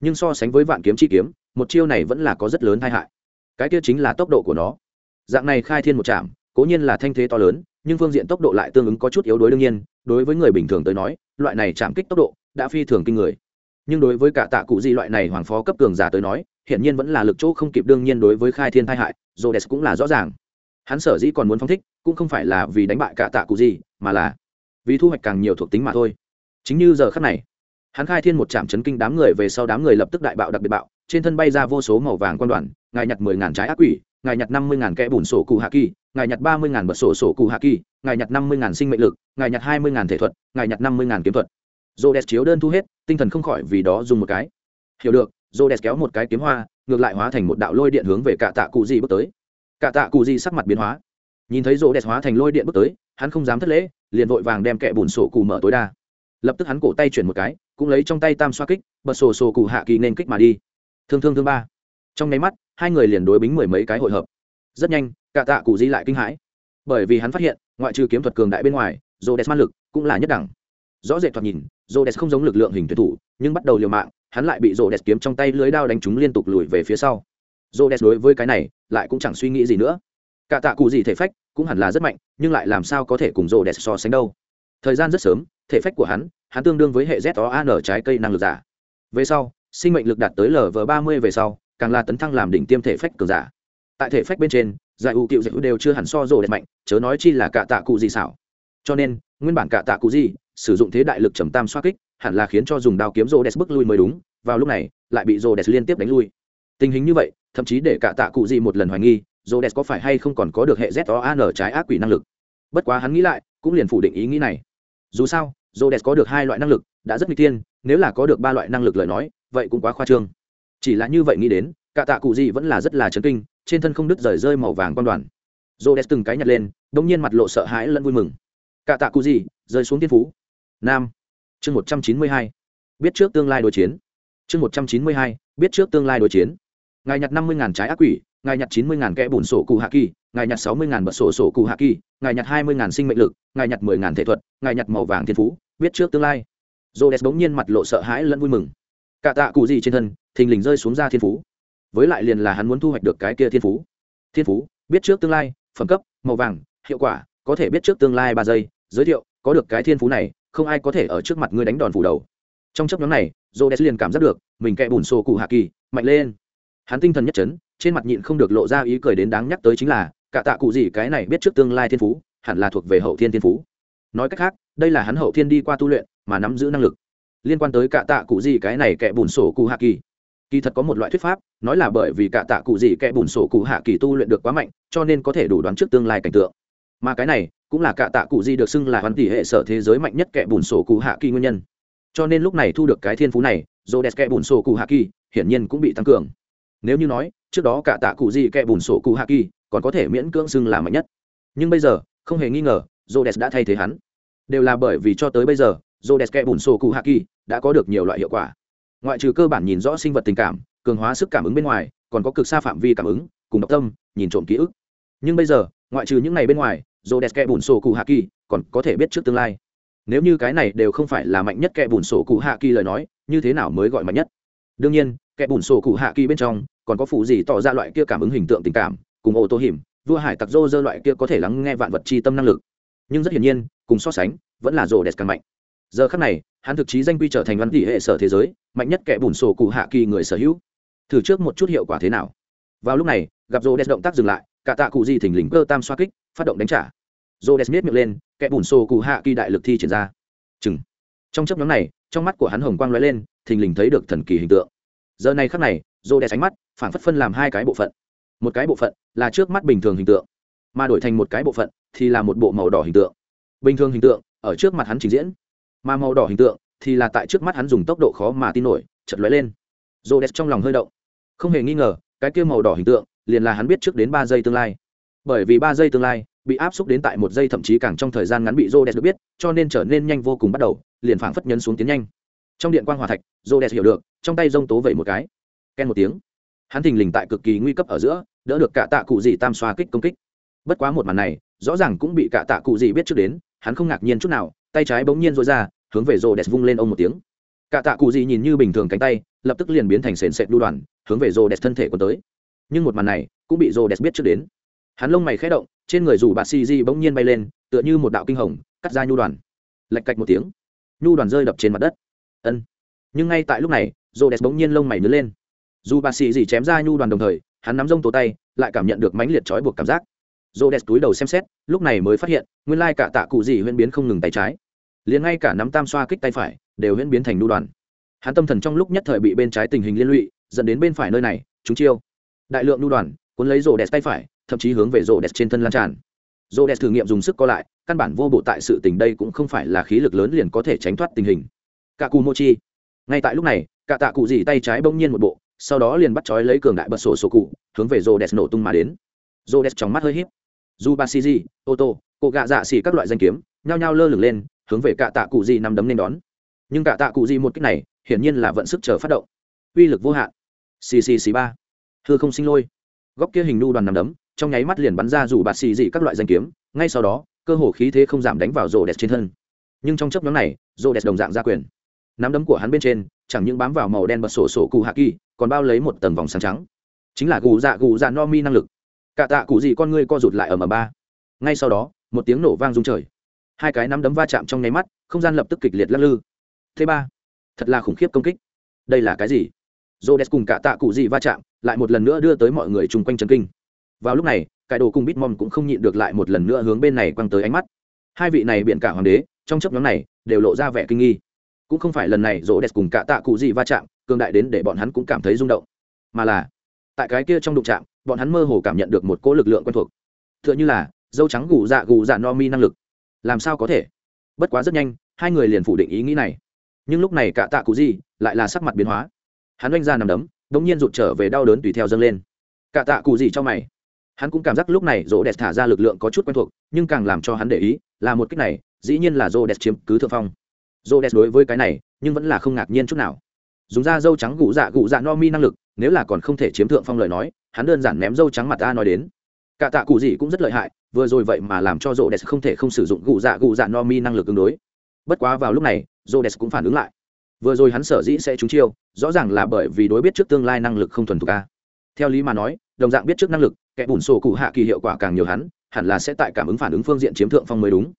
Nhưng so sánh với vạn kiếm chi kiếm một chiêu này vẫn là có rất lớn tai hại. Cái kia chính là tốc độ của nó. Dạng này khai thiên một chạm cố nhiên là thanh thế to lớn nhưng phương diện tốc độ lại tương ứng có chút yếu đuối đương nhiên. Đối với người bình thường tới nói loại này chạm kích tốc độ đã phi thường kinh người. Nhưng đối với cả tạ cụ di loại này hoàng phó cấp cường giả tới nói hiển nhiên vẫn là lực chỗ không kịp đương nhiên đối với khai thiên tai hại, Rhodes cũng là rõ ràng. Hắn sở dĩ còn muốn phóng thích, cũng không phải là vì đánh bại cả tạ cụ gì, mà là vì thu hoạch càng nhiều thuộc tính mà thôi. Chính như giờ khắc này, hắn khai thiên một trạm chấn kinh đám người về sau đám người lập tức đại bạo đặc biệt bạo, trên thân bay ra vô số màu vàng quan đoàn, ngài nhặt mười ngàn trái ác quỷ, ngài nhặt năm mươi ngàn kẽ bùn sổ cụ hạ kỳ, ngài nhặt ba mươi ngàn bật sổ sổ cụ hạ kỳ, ngài nhặt năm mươi ngàn sinh mệnh lực, ngài nhặt hai mươi ngàn thể thuật, ngài nhặt năm mươi ngàn kiếm thuật. Dô đẹp chiếu đơn thu hết, tinh thần không khỏi vì đó dùng một cái. Hiểu được Rô đẹp kéo một cái kiếm hoa, ngược lại hóa thành một đạo lôi điện hướng về cả tạ cụ Di bước tới. Cả tạ cụ Di sắc mặt biến hóa. Nhìn thấy rô đẹp hóa thành lôi điện bước tới, hắn không dám thất lễ, liền vội vàng đem kẹ bùn sổ cụ mở tối đa. Lập tức hắn cổ tay chuyển một cái, cũng lấy trong tay tam xoa kích, bật sổ sổ cụ hạ kỳ nên kích mà đi. Thương thương thương ba. Trong nháy mắt, hai người liền đối bính mười mấy cái hội hợp. Rất nhanh cả tạ cụ di lại kinh hãi. Bởi vì hắn phát hiện, ngoại trừ kiếm thuật cường đại bên ngoài rô đẹp man lực cũng là nhất đẳng rõ rệt thoạt nhìn rô đès không giống lực lượng hình tuyển thủ, nhưng bắt đầu liều mạng, hắn lại bị rô đès kiếm trong tay lưới đao đánh trúng liên tục lùi về phía sau. Rô đès đối với cái này, lại cũng chẳng suy nghĩ gì nữa. Cả tạ cụ gì thể phách, cũng hẳn là rất mạnh, nhưng lại làm sao có thể cùng rô đès so sánh đâu. Thời gian rất sớm, thể phách của hắn hắn tương đương với hệ z o an trái cây năng lực giả. Về sau, sinh mệnh lực đạt tới lv ba mươi về sau, càng là tấn thăng làm đỉnh tiêm thể phách cường giả. Tại thể phách bên trên, giải ưu cựu giải ưu đều chưa hẳn so rô đẹp mạnh, chớ nói chi là cả tạ cụ gì xảo. Cho nên, nguyên bản cả tạ cụ gì sử dụng thế đại lực trầm tam xoa kích, hẳn là khiến cho dùng đao kiếm rô đẹp bước lui mới đúng, vào lúc này, lại bị rô đẹp liên tiếp đánh lui. Tình hình như vậy, thậm chí để cả tạ cụ gì một lần hoài nghi rô đẹp có phải hay không còn có được hệ z o an trái ác quỷ năng lực? Bất quá hắn nghĩ lại, cũng liền phủ định ý nghĩ này. Dù sao rô đẹp có được hai loại năng lực, đã rất nguy tiên nếu là có được ba loại năng lực lời nói, vậy cũng quá khoa trương. Chỉ là như vậy nghĩ đến, cả tạ cụ gì vẫn là rất là chấn kinh, trên thân không đứt rời rơi màu vàng quan đoàn. Rô đẹp từng cái nhặt lên đ ỗ n g nhiên mặt lộ sợ hãi lẫn vui mừng. Cả tạ cụ gì, rơi xuống tiên phú nam. Chương một trăm chín mươi hai. Biết trước tương lai đối chiến. Chương một trăm chín mươi hai. Biết trước tương lai đối chiến. Ngài nhặt năm mươi trái ác quỷ, ngài nhặt chín mươi kẽ bùn sổ cụ hạ kỳ, ngài nhặt sáu mươi bật sổ sổ cụ hạ kỳ, ngài nhặt hai mươi sinh mệnh lực, ngài nhặt mười thể thuật, ngài nhặt màu vàng thiên phú, biết trước tương lai. Rhodes bỗng nhiên mặt lộ sợ hãi lẫn vui mừng. Cả tạ cụ gì trên thân, thình lình rơi xuống ra thiên phú. Với lại liền là hắn muốn thu hoạch được cái kia thiên phú. Thiên phú, biết trước tương lai, phẩm cấp, màu vàng, hiệu quả, có thể biết trước tương lai ba giây, giới thiệu, có được cái thiên phú này không ai có thể ở trước mặt ngươi đánh đòn phủ đầu. Trong chấp nhóm này j o liền cảm giác được, mình kẽ bùn sổ cụ hạ kỳ, mạnh lên. Hắn tinh thần nhất chấn, trên mặt nhịn không được lộ ra ý cười đến đáng nhắc tới chính là, cả tạ cụ gì cái này biết trước tương lai thiên phú, hẳn là thuộc về hậu thiên thiên phú. Nói cách khác, đây là hắn hậu thiên đi qua tu luyện, mà nắm giữ năng lực. Liên quan tới cả tạ cụ gì cái này kẻ bùn sổ cụ hạ kỳ. Kỳ thật có một loại thuyết pháp, nói là bởi vì cả tạ cụ gì kẻ bùn sổ cụ hạ kỳ tu luyện được quá mạnh, cho nên có thể đủ đoán trước tương lai cảnh tượng. Mà cái này cũng là cả tạ cụ di được xưng là hoàn tỷ hệ sở thế giới mạnh nhất kẻ bùn sổ cụ hạ kỳ nguyên nhân. Cho nên lúc này thu được cái thiên phú này dồ đẹp kẻ bùn sổ cụ hạ kỳ hiển nhiên cũng bị tăng cường. Nếu như nói, trước đó cả tạ cụ di kẻ bùn sổ cụ hạ kỳ còn có thể miễn cưỡng xưng là mạnh nhất. Nhưng bây giờ, không hề nghi ngờ dồ đẹp đã thay thế hắn. Đều là bởi vì cho tới bây giờ dồ đẹp kẻ bùn sổ cụ hạ kỳ đã có được nhiều loại hiệu quả. Ngoại trừ cơ bản nhìn rõ sinh vật tình cảm, cường hóa sức cảm ứng bên ngoài, còn có cực xa phạm vi cảm ứng, cùng độc tâm, nhìn trộm ký ức. Nhưng bây giờ, ngoại trừ những này bên ngoài dồ đẹp kẻ bùn sổ cụ hạ kỳ, còn có thể biết trước tương lai. Nếu như cái này đều không phải là mạnh nhất kẻ bùn sổ cụ hạ kỳ lời nói, như thế nào mới gọi mạnh nhất? Đương nhiên, kẻ bùn sổ cụ hạ kỳ bên trong, còn có phụ gì tỏ ra loại kia cảm ứng hình tượng tình cảm, cùng ô tô hiểm, vua hải tặc dô dơ loại kia có thể lắng nghe vạn vật chi tâm năng lực. Nhưng rất hiển nhiên, cùng so sánh, vẫn là rồ đẹp càng mạnh. Giờ khắc này, hắn thực chí danh quy trở thành văn tỷ hệ sở thế giới, mạnh nhất kẻ bùn sổ cụ hạ kỳ người sở hữu. Thử trước một chút hiệu quả thế nào? Vào lúc này, gặp rồ đẹp động tác dừng lại, cả tạ cụ di thình lình cơ tam xoa kích, phát động đánh trả rồ miết miệng lên, kẻ bùn sổ cụ hạ kỳ đại lực thi triển ra. Chừng. Trong chấp nhóm này, trong mắt của hắn hồng quang lóe lên, thình lình thấy được thần kỳ hình tượng. Giờ này khắc này rô đẹp ánh mắt phản phất phân làm hai cái bộ phận. Một cái bộ phận là trước mắt bình thường hình tượng, mà đổi thành một cái bộ phận thì là một bộ màu đỏ hình tượng. Bình thường hình tượng, ở trước mặt hắn trình diễn, mà màu đỏ hình tượng thì là tại trước mắt hắn dùng tốc độ khó mà tin nổi chật lóe lên. Rô trong lòng hơi động. Không hề nghi ngờ, cái kia màu đỏ hình tượng liền là hắn biết trước đến ba giây tương lai. Bởi vì ba giây tương lai bị áp xúc đến tại một giây thậm chí càng trong thời gian ngắn bị rô đẹp được biết, cho nên trở nên nhanh vô cùng bắt đầu, liền phảng phất nhấn xuống tiến nhanh. Trong điện quan hòa thạch rô đẹp hiểu được, trong tay rông tố vẩy một cái. Ken một tiếng. Hắn thình lình tại cực kỳ nguy cấp ở giữa, đỡ được cả tạ cụ gì tam xoa kích công kích. Bất quá một màn này, rõ ràng cũng bị cả tạ cụ gì biết trước đến, hắn không ngạc nhiên chút nào, tay trái bỗng nhiên rối ra, hướng về rô đẹp vung lên ông một tiếng. Cả tạ cụ gì nhìn như bình thường cánh tay, lập tức liền biến thành sền sệt đu đoàn, hướng về rô đẹp thân thể của tới. Nhưng một màn này, cũng bị rô đẹp biết trước đến hắn lông mày khẽ động, trên người rủ bà xì di bỗng nhiên bay lên, tựa như một đạo kinh hồng, cắt ra nhu đoàn. Lạch cạch một tiếng, nhu đoàn rơi đập trên mặt đất. Ân. Nhưng ngay tại lúc này rô đès bỗng nhiên lông mày nứt lên. Dù bà xì di chém ra nhu đoàn đồng thời, hắn nắm rông tổ tay, lại cảm nhận được mãnh liệt trói buộc cảm giác. Rô đès túi đầu xem xét, lúc này mới phát hiện, nguyên lai cả tạ cụ gì huyễn biến không ngừng tay trái. Liền ngay cả nắm tam xoa kích tay phải, đều huyễn biến thành nhu đoàn. Hắn tâm thần trong lúc nhất thời bị bên trái tình hình liên lụy, dẫn đến bên phải nơi này chúng chiêu. Đại lượng nhu đoàn cuốn lấy rô đès tay phải thậm chí hướng về rô đès trên thân lan tràn. Rô đès thử nghiệm dùng sức co lại, căn bản vô bộ tại sự tình đây cũng không phải là khí lực lớn liền có thể tránh thoát tình hình. Cả cù mochi ngay tại lúc này, cả tạ cụ dì tay trái bỗng nhiên một bộ, sau đó liền bắt trói lấy cường đại bật sổ sổ cụ, hướng về rô đès nổ tung mà đến. Rô đès trong mắt hơi h í p dù ba cg ô tô cụ gạ dạ xỉ các loại danh kiếm, nhao nhao lơ lửng lên, hướng về cả tạ cụ dì nằm đấm nên đón. Nhưng cả tạ cụ dì một cách này, hiển nhiên là vận sức chờ phát động. Uy lực vô hạn. Ccc ba. Thưa không sinh lôi. Góc kia hình nu đoàn nằm đấm trong nháy mắt liền bắn ra dù bạt xì dị các loại danh kiếm, ngay sau đó, cơ hồ khí thế không giảm đánh vào rô đẹp trên thân. Nhưng trong chấp nhóm này, rô đẹp đồng dạng ra quyền. Nắm đấm của hắn bên trên, chẳng những bám vào màu đen bật sổ sổ cụ hạ kỳ, còn bao lấy một tầng vòng sáng trắng. Chính là gù dạ gù dạ no mi năng lực. Cả tạ cụ gì con ngươi co rụt lại ở m ba. Ngay sau đó, một tiếng nổ vang rung trời. Hai cái nắm đấm va chạm trong nháy mắt, không gian lập tức kịch liệt lắc lư. Thứ ba, thật là khủng khiếp công kích. Đây là cái gì? Rô đẹp cùng cả tạ cụ gì va chạm, lại một lần nữa đưa tới mọi người chung quanh trần kinh vào lúc này cải đồ cùng bitmom cũng không nhịn được lại một lần nữa hướng bên này quăng tới ánh mắt. Hai vị này biện cả hoàng đế, trong chấp nhóm này, đều lộ ra vẻ kinh nghi. Cũng không phải lần này rỗ đẹp cùng cả tạ cụ gì va chạm, cường đại đến để bọn hắn cũng cảm thấy rung động, mà là, tại cái kia trong đụng chạm, bọn hắn mơ hồ cảm nhận được một cỗ lực lượng quen thuộc. T h ư ợ n h ư là, dâu trắng gù dạ gù dạ no mi năng lực. Làm sao có thể? Bất quá rất nhanh, hai người liền phủ định ý nghĩ này. Nhưng lúc này cả tạ cụ gì lại là sắc mặt biến hóa. Hắn oanh ra nằm đấm đ ỗ n g nhiên rụt trở về đau đớn tùy theo dâng lên. Cả tạ cụ gì cho mày hắn cũng cảm giác lúc này rô đẹp thả ra lực lượng có chút quen thuộc, nhưng càng làm cho hắn để ý là một cách này, dĩ nhiên là rô đẹp chiếm cứ thượng phong. Rô đẹp đối với cái này, nhưng vẫn là không ngạc nhiên chút nào. Dùng da dâu trắng gụ dạ gụ dạ no mi năng lực, nếu là còn không thể chiếm thượng phong lời nói, hắn đơn giản ném dâu trắng mặt ta nói đến. Cả tạ cụ gì cũng rất lợi hại, vừa rồi vậy mà làm cho rô đẹp không thể không sử dụng gụ dạ gụ dạ no mi năng lực ứng đối. Bất quá vào lúc này, rô đẹp cũng phản ứng lại. Vừa rồi hắn sở dĩ sẽ trúng chiêu, rõ ràng là bởi vì đối biết trước tương lai năng lực không thuần thục a. Theo lý mà nói, đồng dạng biết trước năng lực kẻ bùn sổ cụ hạ kỳ hiệu quả càng nhiều hắn, hẳn là sẽ tại cảm ứng phản ứng phương diện chiếm thượng phong mới đúng.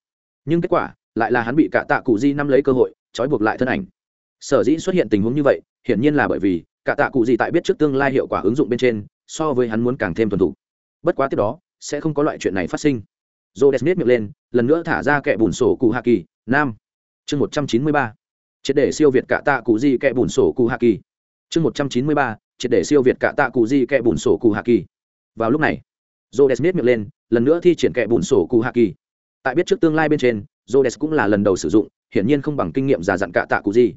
Nhưng kết quả, lại là hắn bị cả tạ cụ di năm lấy cơ hội, trói buộc lại thân ảnh. Sở dĩ xuất hiện tình huống như vậy, hiển nhiên là bởi vì, cả tạ cụ di tại biết trước tương lai hiệu quả ứng dụng bên trên, so với hắn muốn càng thêm thuần thủ bất quá tiếp đó, sẽ không có loại chuyện này phát sinh. Dô đẹp miết miệng lên, lần nữa thả ra kẻ bùn sổ cụ hạ kỳ, nam. Chương một trăm chín mươi ba. Triệt để siêu việt cả tạ cụ di kẻ bùn sổ cụ hạ kỳ. Chương một trăm chín mươi ba. Triệt để siêu việt cả tạ cụ di kẻ bùn sổ cụ hạ kỳ vào lúc này jodes miết miệng lên, lần nữa thi triển kẻ bùn sổ cụ hạ kỳ. Tại biết trước tương lai bên trên jodes cũng là lần đầu sử dụng, hiển nhiên không bằng kinh nghiệm già dặn cạ tạ cụ gì.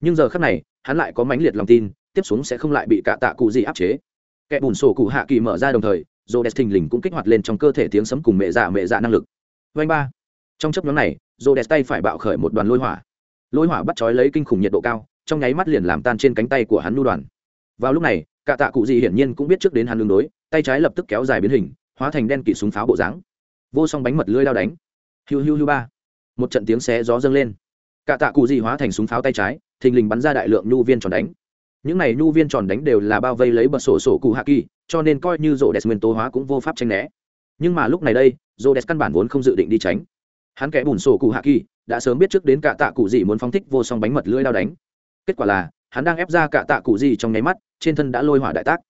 Nhưng giờ khác này, hắn lại có mãnh liệt lòng tin, tiếp xuống sẽ không lại bị cạ tạ cụ gì áp chế. Kẻ bùn sổ cụ hạ kỳ mở ra đồng thời jodes thình lình cũng kích hoạt lên trong cơ thể tiếng sấm cùng mẹ dạ mẹ dạ năng lực. Vanh ba. Trong chấp nhóm này jodes tay phải bạo khởi một đoàn lôi hỏa. Lôi hỏa bắt chói lấy kinh khủng nhiệt độ cao, trong nháy mắt liền làm tan trên cánh tay của hắn nu đoàn. Vào lúc này, cả tạ cụ gì hiển nhiên cũng biết trước đến hắn đường đối tay trái lập tức kéo dài biến hình, hóa thành đen kỵ súng pháo bộ dáng. Vô song bánh mật lưỡi đao đánh. Hiu hiu hiu ba. Một trận tiếng xé gió dâng lên. Cả tạ cụ gì hóa thành súng pháo tay trái, thình lình bắn ra đại lượng nhu viên tròn đánh. Những này nhu viên tròn đánh đều là bao vây lấy bật sổ sổ cụ hạ kỳ, cho nên coi như rộ đẹp nguyên tố hóa cũng vô pháp tranh né. Nhưng mà lúc này đây rộ đẹp căn bản vốn không dự định đi tránh. Hắn kẽ bùn sổ cụ hạ kỳ, đã sớm biết trước đến cả tạ cụ gì muốn phóng thích vô song bánh mật lưỡi đao đánh. Kết quả là, hắn đang ép ra cả tạ cụ gì trong nháy mắt, trên thân đã lôi hỏa đại tác.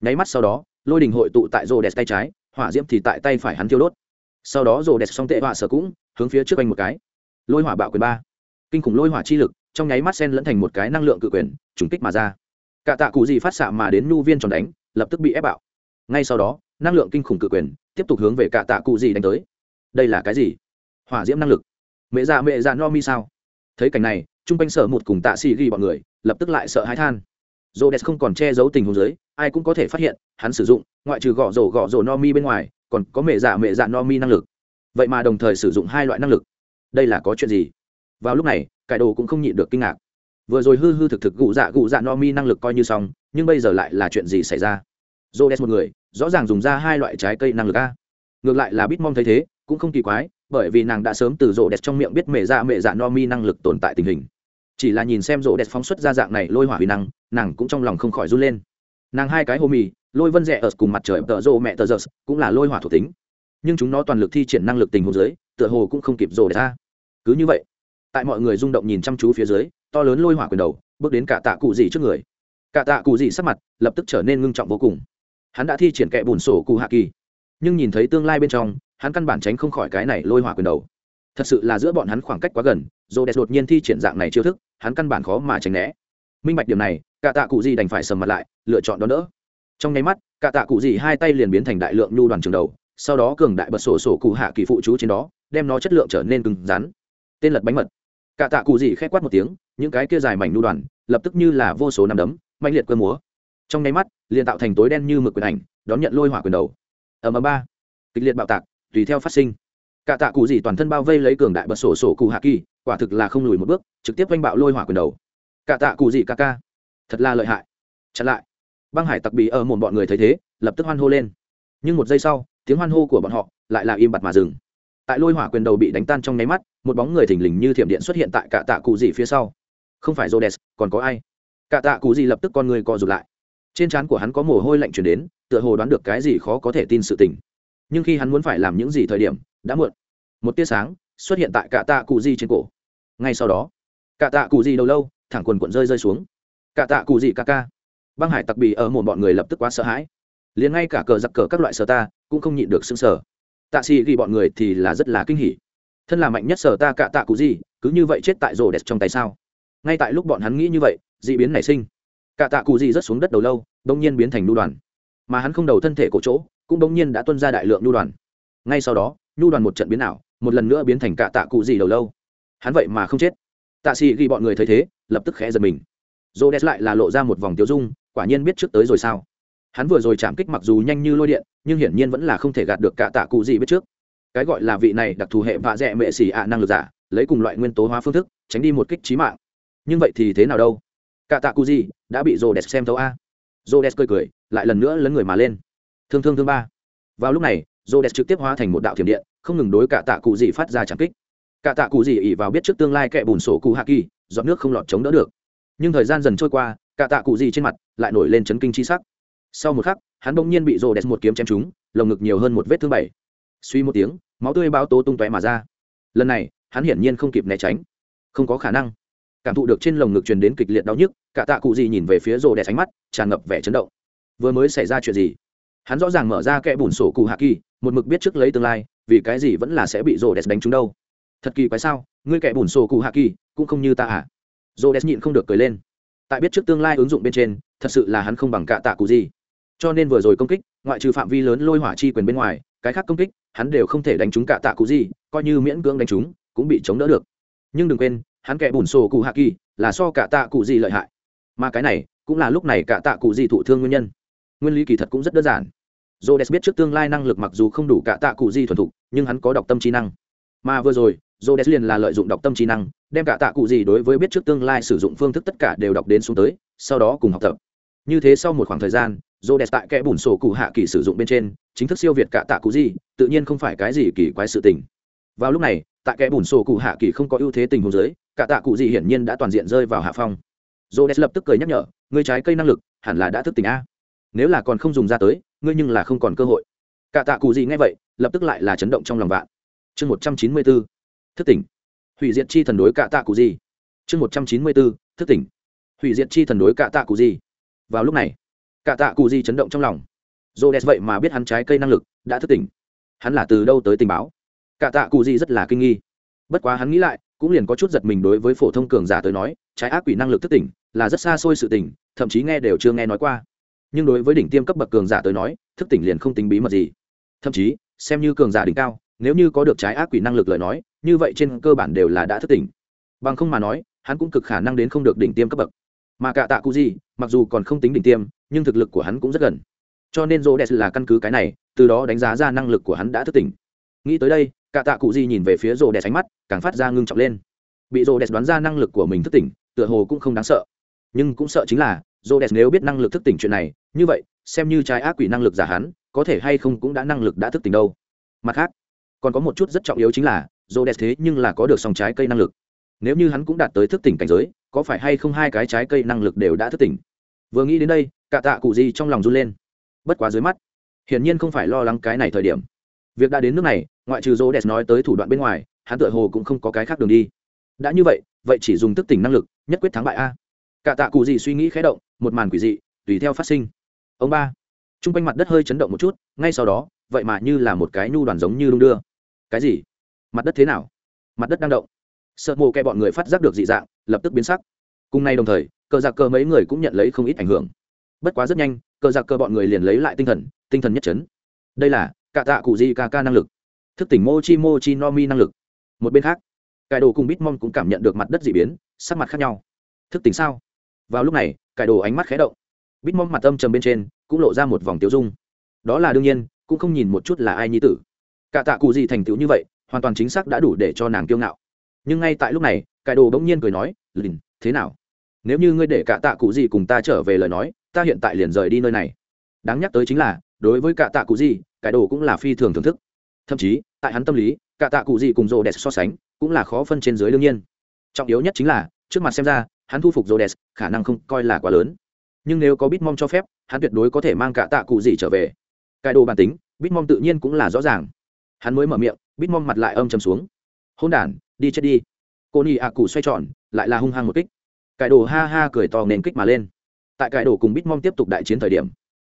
Nháy mắt sau đó lôi đình hội tụ tại rô đẹp tay trái hỏa diễm thì tại tay phải hắn thiêu đốt. Sau đó rô đẹp xong tệ họa sở cũng hướng phía trước anh một cái. Lôi hỏa bạo quyền ba. Kinh khủng lôi hỏa chi lực trong nháy mắt sen lẫn thành một cái năng lượng cự quyền trùng kích mà ra. Cả tạ cụ gì phát xạ mà đến nhu viên tròn đánh lập tức bị ép bạo. Ngay sau đó năng lượng kinh khủng cự quyền tiếp tục hướng về cả tạ cụ gì đánh tới. Đây là cái gì? Hỏa diễm năng lực. Mẹ già mẹ già no mi sao? Thấy cảnh này chung quanh sở một cùng tạ xì ghi bọn người lập tức lại sợ hãi than. Rhodes không còn che giấu tình huống dưới, ai cũng có thể phát hiện, hắn sử dụng, ngoại trừ gõ rổ gõ rổ no mi bên ngoài, còn có mẹ giả mẹ dạ no mi năng lực. Vậy mà đồng thời sử dụng hai loại năng lực. Đây là có chuyện gì? Vào lúc này, cải đồ cũng không nhịn được kinh ngạc. Vừa rồi hư hư thực thực gụ dạ gụ dạ no mi năng lực coi như xong, nhưng bây giờ lại là chuyện gì xảy ra? Rhodes một người, rõ ràng dùng ra hai loại trái cây năng lực a. Ngược lại là Bitmom thấy thế, cũng không kỳ quái, bởi vì nàng đã sớm từ Rhodes trong miệng biết mẹ dạ mẹ dạ no mi năng lực tồn tại tình hình chỉ là nhìn xem rộ đẹp phóng xuất ra dạng này lôi hỏa huy năng nàng cũng trong lòng không khỏi run lên nàng hai cái hô mì lôi vân rẽ ở cùng mặt trời tợ rộ mẹ tờ giật cũng là lôi hỏa thuộc tính. Nhưng chúng nó toàn lực thi triển năng lực tình hồ dưới, tựa hồ cũng không kịp rồ ra. Cứ như vậy, tại mọi người rung động nhìn chăm chú phía dưới, to lớn lôi hỏa quyền đầu, bước đến cả tạ cụ gì trước người. Cả tạ cụ gì sắc mặt lập tức trở nên ngưng trọng vô cùng. Hắn đã thi triển kẹ bùn sổ cụ hạ kỳ. Nhưng nhìn thấy tương lai bên trong, hắn căn bản tránh không khỏi cái này lôi hỏa quyền đầu. Thật sự là giữa bọn hắn khoảng cách quá gần dồ đẹp đột nhiên thi triển dạng này chiêu thức, hắn căn bản khó mà tránh né minh bạch điểm này, cả tạ cụ gì đành phải sầm mặt lại, lựa chọn đón đỡ. Trong nháy mắt, cả tạ cụ gì hai tay liền biến thành đại lượng nhu đoàn trường đầu, sau đó cường đại bật sổ sổ cụ hạ kỳ phụ chú trên đó, đem nó chất lượng trở nên cứng rắn. Tên lật bánh mật. Cả tạ cụ gì khép quát một tiếng, những cái kia dài mảnh nhu đoàn, lập tức như là vô số nằm đấm mạnh liệt cơ múa. Trong nháy mắt, liền tạo thành tối đen như mực quyền ảnh, đón nhận lôi hỏa quyền đầu. Ở ầm ba. Kịch liệt bạo tạc, tùy theo phát sinh. Cả tạ cụ gì toàn thân bao vây lấy cường đại bật sổ sổ cụ hạ kỳ, quả thực là không lùi một bước, trực tiếp oanh bạo lôi hỏa quyền đầu cả tạ cụ gì ca ca. Thật là lợi hại. Chặn lại. Băng hải tặc bị ở một bọn người thấy thế lập tức hoan hô lên. Nhưng một giây sau tiếng hoan hô của bọn họ lại là im bặt mà dừng. Tại lôi hỏa quyền đầu bị đánh tan trong nháy mắt một bóng người thình lình như thiểm điện xuất hiện tại cả tạ cụ gì phía sau. Không phải jodes, còn có ai? Cả tạ cụ gì lập tức con người co rụt lại. Trên trán của hắn có mồ hôi lạnh chuyển đến tựa hồ đoán được cái gì khó có thể tin sự tình. Nhưng khi hắn muốn phải làm những gì thời điểm đã muộn. Một tia sáng xuất hiện tại cả tạ cụ di trên cổ. Ngay sau đó cả tạ cụ di đầu lâu thẳng quần quần rơi rơi xuống. Cả tạ cụ gì ca ca. Băng hải tặc bì ở một bọn người lập tức quá sợ hãi. Liền ngay cả cờ giặc cờ các loại sở ta cũng không nhịn được sưng sở tạ xì ghi bọn người thì là rất là kinh hỉ. Thân là mạnh nhất sở ta cả tạ cụ gì, cứ như vậy chết tại rồ đẹp trong tay sao? Ngay tại lúc bọn hắn nghĩ như vậy d ị biến nảy sinh. Cả tạ cụ gì rớt xuống đất đầu lâu đông nhiên biến thành nhu đoàn. Mà hắn không đầu thân thể cổ chỗ cũng đông nhiên đã tuân ra đại lượng nhu đoàn. Ngay sau đó nhu đoàn một trận biến ảo một lần nữa biến thành cả tạ cụ gì đầu lâu. Hắn vậy mà không chết tạ sĩ ghi bọn người thấy thế, lập tức khẽ giật mình. Dô lại là lộ ra một vòng tiêu dung, quả nhiên biết trước tới rồi sao. Hắn vừa rồi chạm kích mặc dù nhanh như lôi điện, nhưng hiển nhiên vẫn là không thể gạt được cả tạ cụ gì biết trước. Cái gọi là vị này đặc thù hệ vạ dẹ mệ xỉ ạ năng lực giả, lấy cùng loại nguyên tố hóa phương thức, tránh đi một kích trí mạng. Nhưng vậy thì thế nào đâu? Cả tạ cụ gì đã bị rô xem thấu a. Rô cười cười, lại lần nữa lấn người mà lên. Thương thương thương ba. Vào lúc này rô trực tiếp hóa thành một đạo thiểm điện, không ngừng đối cả tạ cụ gì phát ra chạm kích cả tạ cụ gì ỉ vào biết trước tương lai kẻ bùn sổ cụ hạ kỳ dọn nước không lọt chống đỡ được. Nhưng thời gian dần trôi qua, cả tạ cụ gì trên mặt lại nổi lên chấn kinh chi sắc. Sau một khắc, hắn bỗng nhiên bị rô đẹp một kiếm chém trúng, lồng ngực nhiều hơn một vết thương bảy. Suy một tiếng, máu tươi bao tố tung tóe mà ra. Lần này, hắn hiển nhiên không kịp né tránh. Không có khả năng. Cảm thụ được trên lồng ngực truyền đến kịch liệt đau nhức, cả tạ cụ gì nhìn về phía rô đẹp ánh mắt, tràn ngập vẻ chấn động. Vừa mới xảy ra chuyện gì? Hắn rõ ràng mở ra kẽ bùn sổ cụ hạ kỳ, một mực biết trước lấy tương lai, vì cái gì vẫn là sẽ bị rô đẹp đánh trúng đâu thật kỳ quái sao ngươi kẻ bùn sổ cụ hạ kỳ cũng không như ta à? Rô đès nhịn không được cười lên. Tại biết trước tương lai ứng dụng bên trên thật sự là hắn không bằng cả tạ cụ gì. Cho nên vừa rồi công kích ngoại trừ phạm vi lớn lôi hỏa chi quyền bên ngoài cái khác công kích hắn đều không thể đánh trúng cả tạ cụ gì coi như miễn cưỡng đánh trúng cũng bị chống đỡ được. Nhưng đừng quên hắn kẻ bùn sổ cụ hạ kỳ là so cả tạ cụ gì lợi hại. Mà cái này cũng là lúc này cả tạ cụ gì thụ thương nguyên nhân. Nguyên lý kỳ thật cũng rất đơn giản. Rhodes biết trước tương lai năng lực mặc dù không đủ cả tạ cụ gì thuần thục, nhưng hắn có đọc tâm trí năng. Mà vừa rồi, Rhodes liền là lợi dụng đọc tâm trí năng, đem cả tạ cụ gì đối với biết trước tương lai sử dụng phương thức tất cả đều đọc đến xuống tới, sau đó cùng học tập. Như thế sau một khoảng thời gian, Rhodes tại kẽ bùn sổ cụ hạ kỳ sử dụng bên trên, chính thức siêu việt cả tạ cụ gì, tự nhiên không phải cái gì kỳ quái sự tình. Vào lúc này, tại kẽ bùn sổ cụ hạ kỳ không có ưu thế tình huống dưới, cả tạ cụ gì hiển nhiên đã toàn diện rơi vào hạ phong. Rhodes lập tức cười nhắc nhở, người trái cây năng lực, hẳn là đã thức tỉnh a. Nếu là còn không dùng ra tới, ngươi nhưng là không còn cơ hội cả tạ cụ gì nghe vậy lập tức lại là chấn động trong lòng vạn chương một trăm chín mươi bốn thức tỉnh. Hủy diệt chi thần đối cạ tạ cụ gì? Chương một trăm chín mươi bốn, thức tỉnh. Hủy diệt chi thần đối cạ tạ cụ gì? Vào lúc này cạ tạ cụ gì chấn động trong lòng. Dô đès vậy mà biết hắn trái cây năng lực đã thức tỉnh. Hắn là từ đâu tới tình báo? Cạ tạ cụ gì rất là kinh nghi. Bất quá hắn nghĩ lại, cũng liền có chút giật mình đối với phổ thông cường giả tới nói, trái ác quỷ năng lực thức tỉnh là rất xa xôi sự tỉnh thậm chí nghe đều chưa nghe nói qua. Nhưng đối với đỉnh tiêm cấp bậc cường giả tới nói, thức tỉnh liền không tính bí mật gì. Thậm chí, xem như cường giả đỉnh cao, nếu như có được trái ác quỷ năng lực lời nói như vậy trên cơ bản đều là đã thức tỉnh. Bằng không mà nói hắn cũng cực khả năng đến không được đỉnh tiêm cấp bậc. Mà cả tạ cụ gì mặc dù còn không tính đỉnh tiêm nhưng thực lực của hắn cũng rất gần. Cho nên rô đès là căn cứ cái này từ đó đánh giá ra năng lực của hắn đã thức tỉnh. Nghĩ tới đây cả tạ cụ gì nhìn về phía rô đès ánh mắt càng phát ra ngưng trọng lên. Bị rô đès đoán ra năng lực của mình thức tỉnh tựa hồ cũng không đáng sợ. Nhưng cũng sợ chính là Rô Rhodes nếu biết năng lực thức tỉnh chuyện này, như vậy, xem như trái ác quỷ năng lực giả hắn, có thể hay không cũng đã năng lực đã thức tỉnh đâu. Mặt khác, còn có một chút rất trọng yếu chính là, Rhodes thế nhưng là có được song trái cây năng lực. Nếu như hắn cũng đạt tới thức tỉnh cảnh giới, có phải hay không hai cái trái cây năng lực đều đã thức tỉnh. Vừa nghĩ đến đây, cả tạ cụ gì trong lòng run lên. bất quá dưới mắt hiển nhiên không phải lo lắng cái này thời điểm việc đã đến nước này ngoại trừ rô đẹp nói tới thủ đoạn bên ngoài hắn tựa hồ cũng không có cái khác đường đi đã như vậy vậy chỉ dùng thức tỉnh năng lực nhất quyết thắng bại a cả tạ cụ gì suy nghĩ khé động một màn quỷ dị tùy theo phát sinh ông ba t r u n g quanh mặt đất hơi chấn động một chút ngay sau đó vậy mà như là một cái nhu đoàn giống như đung đưa cái gì mặt đất thế nào? Mặt đất đang động. Sợ mồ kẹ bọn người phát giác được dị dạng, lập tức biến sắc. Cùng nay đồng thời, cờ giặc cờ mấy người cũng nhận lấy không ít ảnh hưởng. Bất quá rất nhanh, cờ giặc cờ bọn người liền lấy lại tinh thần tinh thần nhất trấn đây là cả tạ cụ di ca ca năng lực. Thức tỉnh mochi mochi no mi năng lực. Một bên khác, cải đồ cùng bitmon cũng cảm nhận được mặt đất d ị biến, sắc mặt khác nhau. Thức tỉnh sao? Vào lúc này, cải đồ ánh mắt khé động. Bitmon mặt âm trầm bên trên, cũng lộ ra một vòng tiêu dung. Đó là đương nhiên, cũng không nhìn một chút là ai nhi tử. Cả tạ cụ gì thành tựu như vậy hoàn toàn chính xác đã đủ để cho nàng kiêu ngạo. Nhưng ngay tại lúc này cải đồ bỗng nhiên cười nói, lìn, thế nào? Nếu như ngươi để cả tạ cụ gì cùng ta trở về lời nói, ta hiện tại liền rời đi nơi này. Đáng nhắc tới chính là, đối với cả tạ cụ gì cải đồ cũng là phi thường thưởng thức. Thậm chí, tại hắn tâm lý, cả tạ cụ gì cùng rô đẹp so sánh, cũng là khó phân trên dưới đương nhiên. Trọng yếu nhất chính là, trước mặt xem ra, hắn thu phục rô đẹp khả năng không coi là quá lớn. Nhưng nếu có bitmom cho phép, hắn tuyệt đối có thể mang cả tạ cụ gì trở về. Cải đồ bản tính, bitmom tự nhiên cũng là rõ ràng. Hắn mới mở miệng bitmom mặt lại âm chầm xuống. Hôn đản, đi chết đi. Cô nị ạ cụ xoay tròn, lại là hung hăng một kích. Cải đồ ha ha cười to nền kích mà lên. Tại cải đồ cùng bitmom tiếp tục đại chiến thời điểm,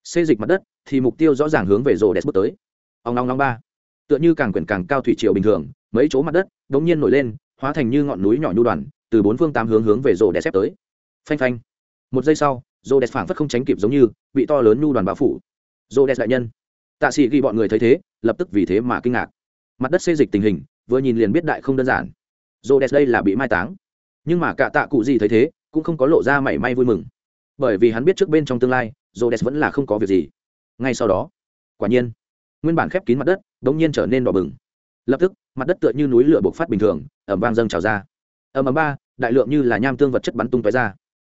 xê dịch mặt đất thì mục tiêu rõ ràng hướng về rồ đẹp bước tới. Ông long long ba. Tựa như càng quyển càng cao thủy triều bình thường, mấy chỗ mặt đất đ ỗ n g nhiên nổi lên, hóa thành như ngọn núi nhỏ nhu đoàn, từ bốn phương tám hướng hướng về rồ đẹp xếp tới. Phanh phanh. Một giây sau, rồ đẹp phảng phất không tránh kịp giống như, bị to lớn nhu đoàn bao phủ. Rồ đẹp đại nhân. Tạ sĩ ghi bọn người thấy thế, lập tức vì thế mà kinh ngạc mặt đất xê dịch tình hình vừa nhìn liền biết đại không đơn giản rô đẹp đây là bị mai táng nhưng mà cả tạ cụ gì thấy thế cũng không có lộ ra mảy may vui mừng bởi vì hắn biết trước bên trong tương lai Rhodes vẫn là không có việc gì. Ngay sau đó, quả nhiên, nguyên bản khép kín mặt đất, đột nhiên trở nên đỏ bừng. Lập tức, mặt đất tựa như núi lửa bộc phát bình thường, ầm vang dâng trào ra. Ầm ầm ba, đại lượng như là nham tương vật chất bắn tung tói ra.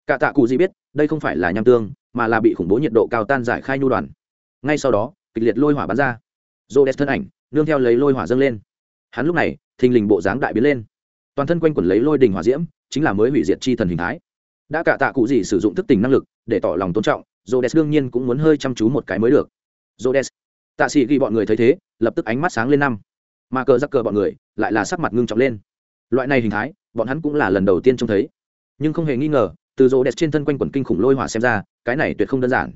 Cả tạ cụ gì biết, đây không phải là nham tương, mà là bị khủng bố nhiệt độ cao tan giải khai nhu đoàn. Ngay sau đó, kịch liệt lôi hỏa bắn ra. Rhodes thân ảnh, nương theo lấy lôi hỏa dâng lên. Hắn lúc này, thình lình bộ dáng đại biến lên. Toàn thân quanh quẩn lấy lôi đỉnh hỏa diễm, chính là mới hủy diệt chi thần hình thái. Đã cả tạ cụ gì sử dụng thức tỉnh năng lực để tỏ lòng tôn trọng, Rhodes đương nhiên cũng muốn hơi chăm chú một cái mới được. Rhodes. Tạ sĩ ghi bọn người thấy thế, lập tức ánh mắt sáng lên năm. Mà cờ giặc cờ bọn người lại là sắc mặt ngưng trọng lên. Loại này hình thái, bọn hắn cũng là lần đầu tiên trông thấy. Nhưng không hề nghi ngờ, từ Rhodes trên thân quanh quần kinh khủng lôi hỏa xem ra, cái này tuyệt không đơn giản.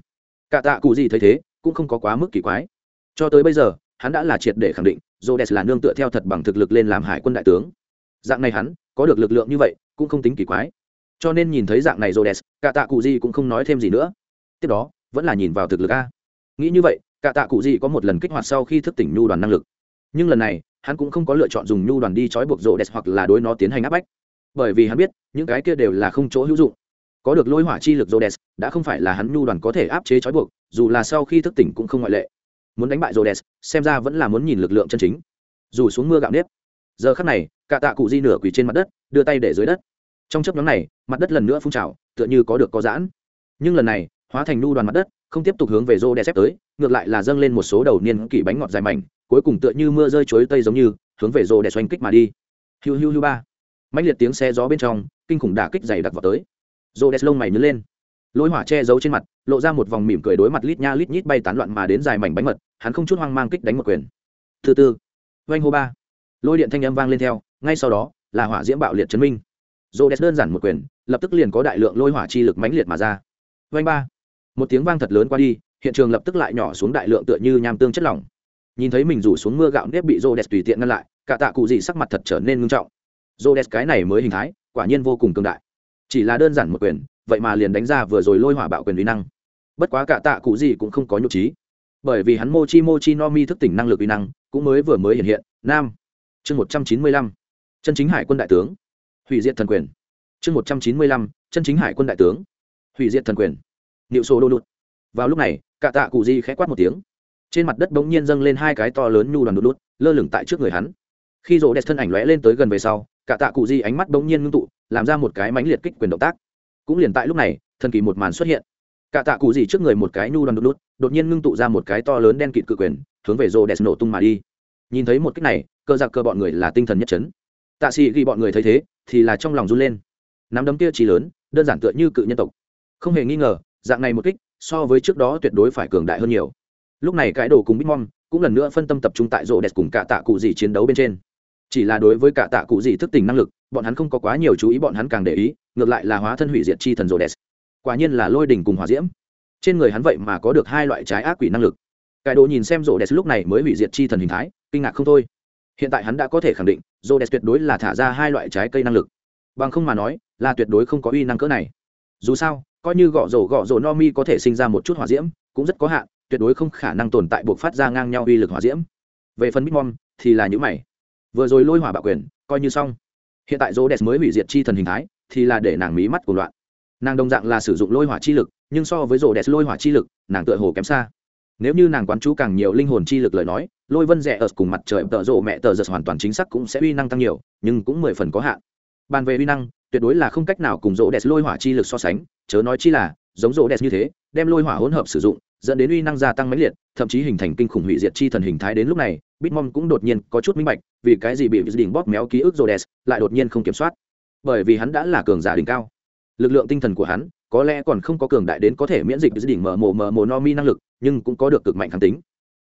Cả tạ cụ gì thấy thế, cũng không có quá mức kỳ quái. Cho tới bây giờ, hắn đã là triệt để khẳng định, Rhodes là nương tựa theo thật bằng thực lực lên làm hải quân đại tướng. Dạng này hắn, có được lực lượng như vậy, cũng không tính kỳ quái. Cho nên nhìn thấy dạng này Rhodes, cả tạ cụ gì cũng không nói thêm gì nữa. Tiếp đó vẫn là nhìn vào thực lực a. Nghĩ như vậy cả tạ cụ gì có một lần kích hoạt sau khi thức tỉnh nhu đoàn năng lực. Nhưng lần này hắn cũng không có lựa chọn dùng nhu đoàn đi trói buộc Rhodes hoặc là đối nó tiến hành áp bách. Bởi vì hắn biết những cái kia đều là không chỗ hữu dụng. Có được lôi hỏa chi lực Rhodes đã không phải là hắn nhu đoàn có thể áp chế trói buộc dù là sau khi thức tỉnh cũng không ngoại lệ muốn đánh bại Rhodes, xem ra vẫn là muốn nhìn lực lượng chân chính. Dù xuống mưa gạo nếp giờ khắc này cả tạ cụ di nửa quỳ trên mặt đất đưa tay để dưới đất. Trong chớp nhoáng này mặt đất lần nữa phun trào tựa như có được có giãn. Nhưng lần này hóa thành nu đoàn mặt đất không tiếp tục hướng về Rhodes tới ngược lại là dâng lên một số đầu niên kỳ bánh ngọt dài mảnh cuối cùng tựa như mưa rơi chuối tây giống như hướng về Rhodes xoành kích mà đi. Hiu hiu hiu ba. Mãnh liệt tiếng xe gió bên trong kinh khủng đả kích dày đặc vào tới. Rhodes lông mày nhướng lên lôi hỏa che giấu trên mặt, lộ ra một vòng mỉm cười đối mặt lít nha lít nhít bay tán loạn mà đến dài mảnh bánh mật, hắn không chút hoang mang kích đánh một quyền. Thứ tư oanh hô ba. Lôi điện thanh âm vang lên theo, ngay sau đó, là hỏa diễm bạo liệt chấn minh. Dồ đẹp đơn giản một quyền, lập tức liền có đại lượng lôi hỏa chi lực mãnh liệt mà ra. Oanh ba. Một tiếng vang thật lớn qua đi, hiện trường lập tức lại nhỏ xuống đại lượng tựa như nham tương chất lỏng. Nhìn thấy mình rủ xuống mưa gạo nếp bị rô đẹp tùy tiện ngăn lại, cả tạ cụ gì sắc mặt thật trở nên ngưng trọng. Rô đẹp cái này mới hình thái, quả nhiên vô cùng cường đại. Chỉ là đơn giản một quyền vậy mà liền đánh ra vừa rồi lôi hỏa bạo quyền uy năng. Bất quá cả tạ cụ gì cũng không có nhục trí. Bởi vì hắn mochi mochi no mi thức tỉnh năng lực uy năng cũng mới vừa mới hiện hiện. Nam. Chương một trăm chín mươi lăm. Chân chính hải quân đại tướng. Hủy diệt thần quyền. Chương một trăm chín mươi lăm. Chân chính hải quân đại tướng. Hủy diệt thần quyền. Niệu sô đô lụt vào lúc này, cả tạ cụ di khẽ quát một tiếng. Trên mặt đất bỗng nhiên dâng lên hai cái to lớn nhu đoàn đột lụt lơ lửng tại trước người hắn. Khi rổ đẹp thân ảnh lóe lên tới gần về sau, cả tạ cụ di ánh mắt bỗng nhiên ngưng tụ, làm ra một cái mánh liệt kích quyền động tác cũng liền tại lúc này, thần kỳ một màn xuất hiện. Cả tạ cụ gì trước người một cái nhu đoàn đốt đốt đột nhiên ngưng tụ ra một cái to lớn đen kịt cự quyền, hướng về rô đẹp nổ tung mà đi. Nhìn thấy một cách này, cơ giặc cơ bọn người là tinh thần nhất chấn. Tạ sĩ ghi bọn người thấy thế, thì là trong lòng run lên. Nắm đấm kia chỉ lớn, đơn giản tựa như cự nhân tộc. Không hề nghi ngờ, dạng này một kích, so với trước đó tuyệt đối phải cường đại hơn nhiều. Lúc này cái đồ cùng bitmom cũng lần nữa phân tâm tập trung tại rô đẹp cùng cả tạ cụ gì chiến đấu bên trên. Chỉ là đối với cả tạ cụ gì thức tỉnh năng lực, bọn hắn không có quá nhiều chú ý, bọn hắn càng để ý ngược lại là hóa thân hủy diệt chi thần rộ đẹp quả nhiên là lôi đỉnh cùng hỏa diễm. Trên người hắn vậy mà có được hai loại trái ác quỷ năng lực. Cái đồ nhìn xem rộ đẹp lúc này mới hủy diệt chi thần hình thái, kinh ngạc không thôi. Hiện tại hắn đã có thể khẳng định rộ đẹp tuyệt đối là thả ra hai loại trái cây năng lực. Bằng không mà nói, là tuyệt đối không có uy năng cỡ này. Dù sao, coi như gõ rổ gõ rổ no mi có thể sinh ra một chút hỏa diễm, cũng rất có hạn, tuyệt đối không khả năng tồn tại buộc phát ra ngang nhau uy lực hỏa diễm. Về phần bitmom thì là những mày. Vừa rồi lôi hỏa bạo quyền, coi như xong. Hiện tại rô đẹp mới hủy diệt chi thần hình thái thì là để nàng mí mắt của loạn. Nàng đồng dạng là sử dụng lôi hỏa chi lực, nhưng so với rô đẹp lôi hỏa chi lực, nàng tựa hồ kém xa. Nếu như nàng quán chú càng nhiều linh hồn chi lực lời nói, lôi vân rẻ ở cùng mặt trời, tợ rộ mẹ tờ giật hoàn toàn chính xác cũng sẽ uy năng tăng nhiều, nhưng cũng mười phần có hạn. Bàn về uy năng, tuyệt đối là không cách nào cùng rỗ đẹp lôi hỏa chi lực so sánh, chớ nói chi là, giống rỗ đẹp như thế, đem lôi hỏa hỗn hợp sử dụng, dẫn đến uy năng gia tăng mãnh liệt, thậm chí hình thành kinh khủng hủy diệt chi thần hình thái đến lúc này, bitmom cũng đột nhiên có chút minh bạch, vì cái gì bị đỉnh bóp méo ký ức rỗ đẹp lại đột nhiên không kiểm soát bởi vì hắn đã là cường giả đỉnh cao. Lực lượng tinh thần của hắn có lẽ còn không có cường đại đến có thể miễn dịch đỉnh mở mồ mờ mồ no mi năng lực nhưng cũng có được cực mạnh kháng tính.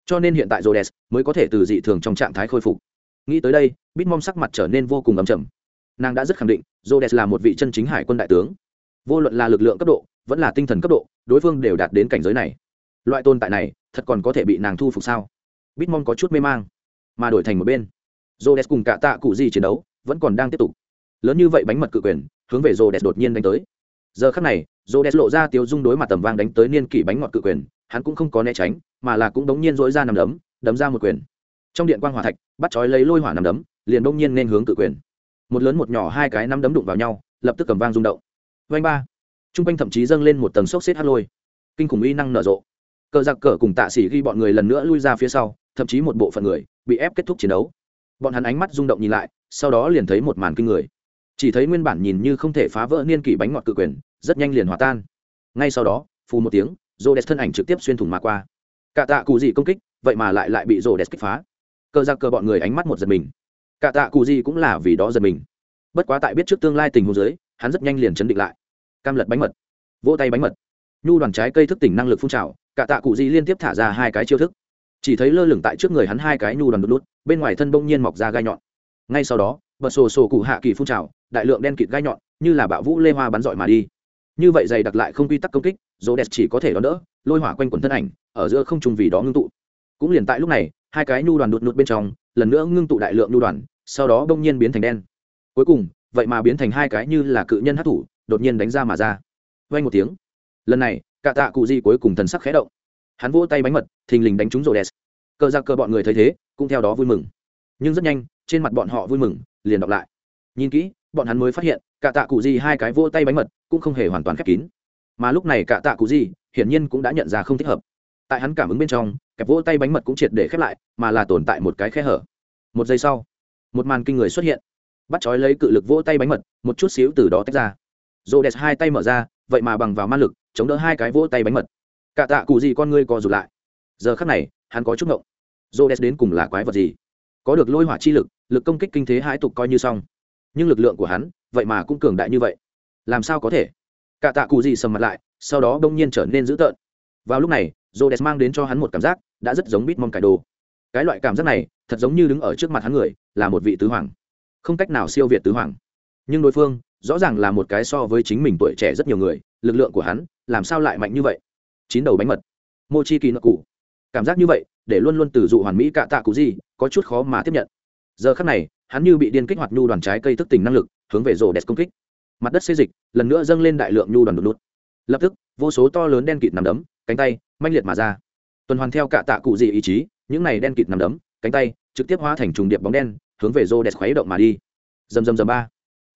Cho nên hiện tại Rhodes mới có thể từ dị thường trong trạng thái khôi phục. Nghĩ tới đây, Bitmom sắc mặt trở nên vô cùng ấm trầm. Nàng đã rất khẳng định Rhodes là một vị chân chính hải quân đại tướng. Vô luận là lực lượng cấp độ vẫn là tinh thần cấp độ đối phương đều đạt đến cảnh giới này. Loại tồn tại này thật còn có thể bị nàng thu phục sao? Bitmon có chút mê mang mà đổi thành một bên. Jodes cùng cả tạ cụ di chiến đấu vẫn còn đang tiếp tục lớn như vậy bánh mật cự quyền, hướng về jodes đột nhiên đánh tới. Giờ khắc này jodes lộ ra tiêu dung đối mặt tầm vang đánh tới niên kỷ bánh ngọt cự quyền, hắn cũng không có né tránh, mà là cũng đống nhiên dỗi ra nằm đấm đấm ra một quyền. Trong điện quang hỏa thạch, bắt chói lấy lôi hỏa nằm đấm, liền đống nhiên nên hướng cự quyền. Một lớn một nhỏ hai cái nắm đấm đụng vào nhau, lập tức cầm vang rung động. Vanh ba. T r u n g quanh thậm chí dâng lên một tầng sốc xếp hát lôi. Kinh khủng uy năng nở rộ. Cờ giặc cờ cùng tạ xỉ ghi bọn người lần nữa lui ra phía sau, thậm chí một bộ phận người bị ép kết thúc chiến đấu. Bọn hắn ánh mắt rung động nhìn lại, sau đó liền thấy một màn kinh người chỉ thấy nguyên bản nhìn như không thể phá vỡ niên kỷ bánh ngọt cự quyền, rất nhanh liền hòa tan. Ngay sau đó, phù một tiếng rô đẹp thân ảnh trực tiếp xuyên thủng mà qua. Cả tạ cụ gì công kích, vậy mà lại lại bị rô đẹp kích phá. Cờ giặc cờ bọn người ánh mắt một giật mình. Cả tạ cụ gì cũng là vì đó giật mình. Bất quá tại biết trước tương lai tình huống dưới, hắn rất nhanh liền chấn định lại. Cam lật bánh mật. Vỗ tay bánh mật. Nhu đoàn trái cây thức tỉnh năng lực phun trào, cả tạ cụ gì liên tiếp thả ra hai cái chiêu thức. Chỉ thấy lơ lửng tại trước người hắn hai cái nhu đoàn đút lút bên ngoài thân bỗng nhiên mọc ra gai nhọn. Ngay sau đó bật sổ sổ cụ hạ kỳ phun trào, đại lượng đen kịt gai nhọn, như là bạo vũ lê hoa bắn dọi mà đi. Như vậy dày đặc lại không quy tắc công kích, dỗ đẹp chỉ có thể đón đỡ, lôi hỏa quanh quần thân ảnh, ở giữa không trùng vì đó ngưng tụ. Cũng liền tại lúc này, hai cái nhu đoàn đột ngột bên trong, lần nữa ngưng tụ đại lượng nhu đoàn, sau đó đông nhiên biến thành đen. Cuối cùng, vậy mà biến thành hai cái như là cự nhân hát thủ, đột nhiên đánh ra mà ra. Vay một tiếng. Lần này, cả tạ cụ di cuối cùng thần sắc khẽ động. Hắn vỗ tay bánh mật, thình lình đánh trúng rồ đèn cờ ra cờ bọn người thấy thế, cũng theo đó vui mừng. Nhưng rất nhanh, trên mặt bọn họ vui mừng liền đọc lại. Nhìn kỹ, bọn hắn mới phát hiện, cả tạ cụ di hai cái vô tay bánh mật cũng không hề hoàn toàn khép kín. Mà lúc này cả tạ cụ di hiển nhiên cũng đã nhận ra không thích hợp. Tại hắn cảm ứng bên trong kẹp vỗ tay bánh mật cũng triệt để khép lại, mà là tồn tại một cái khe hở. Một giây sau, một màn kinh người xuất hiện. Bắt chói lấy cự lực vỗ tay bánh mật, một chút xíu từ đó tách ra. Rô đẹp hai tay mở ra, vậy mà bằng vào ma lực, chống đỡ hai cái vỗ tay bánh mật. Cả tạ cụ gì con ngươi co rụt lại. Giờ khắc này, hắn có chút ngộng. Rô đẹp đến cùng là quái vật gì? Có được lôi hỏa chi lực lực công kích kinh thế hãi tục coi như xong. Nhưng lực lượng của hắn, vậy mà cũng cường đại như vậy. Làm sao có thể? Cả tạ cụ gì sầm mặt lại, sau đó đông nhiên trở nên dữ tợn. Vào lúc này rô đẹp mang đến cho hắn một cảm giác đã rất giống bít mong cải đồ. Cái loại cảm giác này, thật giống như đứng ở trước mặt hắn người, là một vị tứ hoàng. Không cách nào siêu việt tứ hoàng. Nhưng đối phương, rõ ràng là một cái so với chính mình tuổi trẻ rất nhiều người, lực lượng của hắn, làm sao lại mạnh như vậy? Chín đầu bánh mật. Mô chi kỳ nợ cụ. Cảm giác như vậy để luôn luôn từ dụ hoàn mỹ cạ tạ cụ gì, có chút khó mà tiếp nhận. Giờ khắc này, hắn như bị điên kích hoạt nhu đoàn trái cây thức tỉnh năng lực, hướng về rổ đẹp công kích. Mặt đất xê dịch, lần nữa dâng lên đại lượng nhu đoàn đột nút lập tức, vô số to lớn đen kịt nằm đấm, cánh tay, manh liệt mà ra. Tuần hoàn theo cạ tạ cụ gì ý chí, những này đen kịt nằm đấm, cánh tay, trực tiếp hóa thành trùng điệp bóng đen, hướng về rô đẹp khuấy động mà đi. Dầm dầm dầm ba.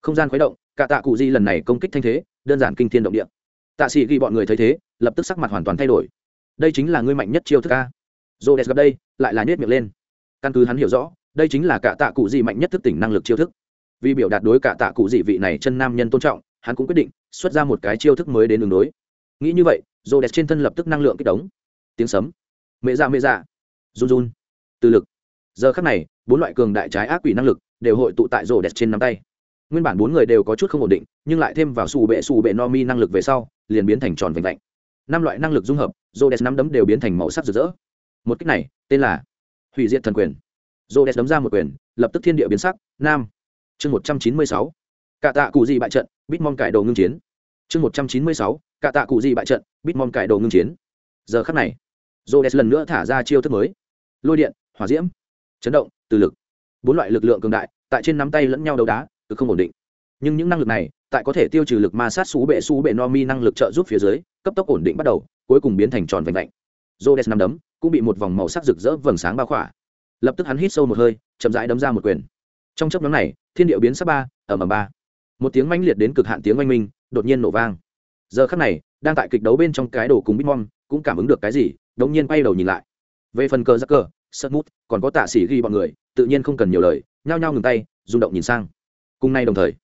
Không gian khuấy động, cả tạ cụ gì lần này công kích thanh thế, đơn giản kinh thiên động địa. Tạ sĩ ghi bọn người thấy thế, lập tức sắc mặt hoàn toàn thay đổi. Đây chính là ngươi mạnh nhất chiêu thức a rô đẹp gặp đây, lại là nhét miệng lên. Căn cứ hắn hiểu rõ, đây chính là cả tạ cụ gì mạnh nhất thức tỉnh năng lực chiêu thức. Vì biểu đạt đối cả tạ cụ dị vị này chân nam nhân tôn trọng, hắn cũng quyết định xuất ra một cái chiêu thức mới đến đường đối. Nghĩ như vậy rô đẹp trên thân lập tức năng lượng kích đống tiếng sấm. Mẹ dạ mẹ dạ. Run run. Từ lực. Giờ khắc này, bốn loại cường đại trái ác quỷ năng lực đều hội tụ tại rổ đẹp trên nắm tay. Nguyên bản bốn người đều có chút không ổn định, nhưng lại thêm vào xù bệ xù bệ no mi năng lực về sau, liền biến thành tròn vành lạnh năm loại năng lực dung hợp, Rhodes nắm đấm đều biến thành màu sắc rực rỡ một cách này, tên là hủy diệt thần quyền. Rhodes đấm ra một quyền, lập tức thiên địa biến sắc, nam. Chương một trăm chín mươi sáu. Cả tạ cụ gì bại trận bitmom cải đồ ngưng chiến. Chương một trăm chín mươi sáu. Cả tạ cụ gì bại trận bitmom cải đồ ngưng chiến. Giờ khắc này, Rhodes lần nữa thả ra chiêu thức mới. Lôi điện, hỏa diễm, chấn động, từ lực. Bốn loại lực lượng cường đại, tại trên nắm tay lẫn nhau đấu đá từ không ổn định. Nhưng những năng lực này, tại có thể tiêu trừ lực ma sát xú bệ xú bệ no mi năng lực trợ giúp phía dưới, cấp tốc ổn định bắt đầu, cuối cùng biến thành tròn vành lạnh Rhodes năm đấm cũng bị một vòng màu sắc rực rỡ vầng sáng bao khỏa. Lập tức hắn hít sâu một hơi chậm rãi đấm ra một quyền. Trong chốc ngắn này thiên điệu biến sắc ba ở mầm ba. Một tiếng mãnh liệt đến cực hạn tiếng oanh minh đột nhiên nổ vang. Giờ khắc này đang tại kịch đấu bên trong cái đồ cùng Bitmon, cũng cảm ứng được cái gì đống nhiên quay đầu nhìn lại. Về phần cờ giặc cờ sơ mút còn có tạ sĩ ghi bọn người tự nhiên không cần nhiều lời nhao nhao ngừng tay rung động nhìn sang. Cùng nay đồng thời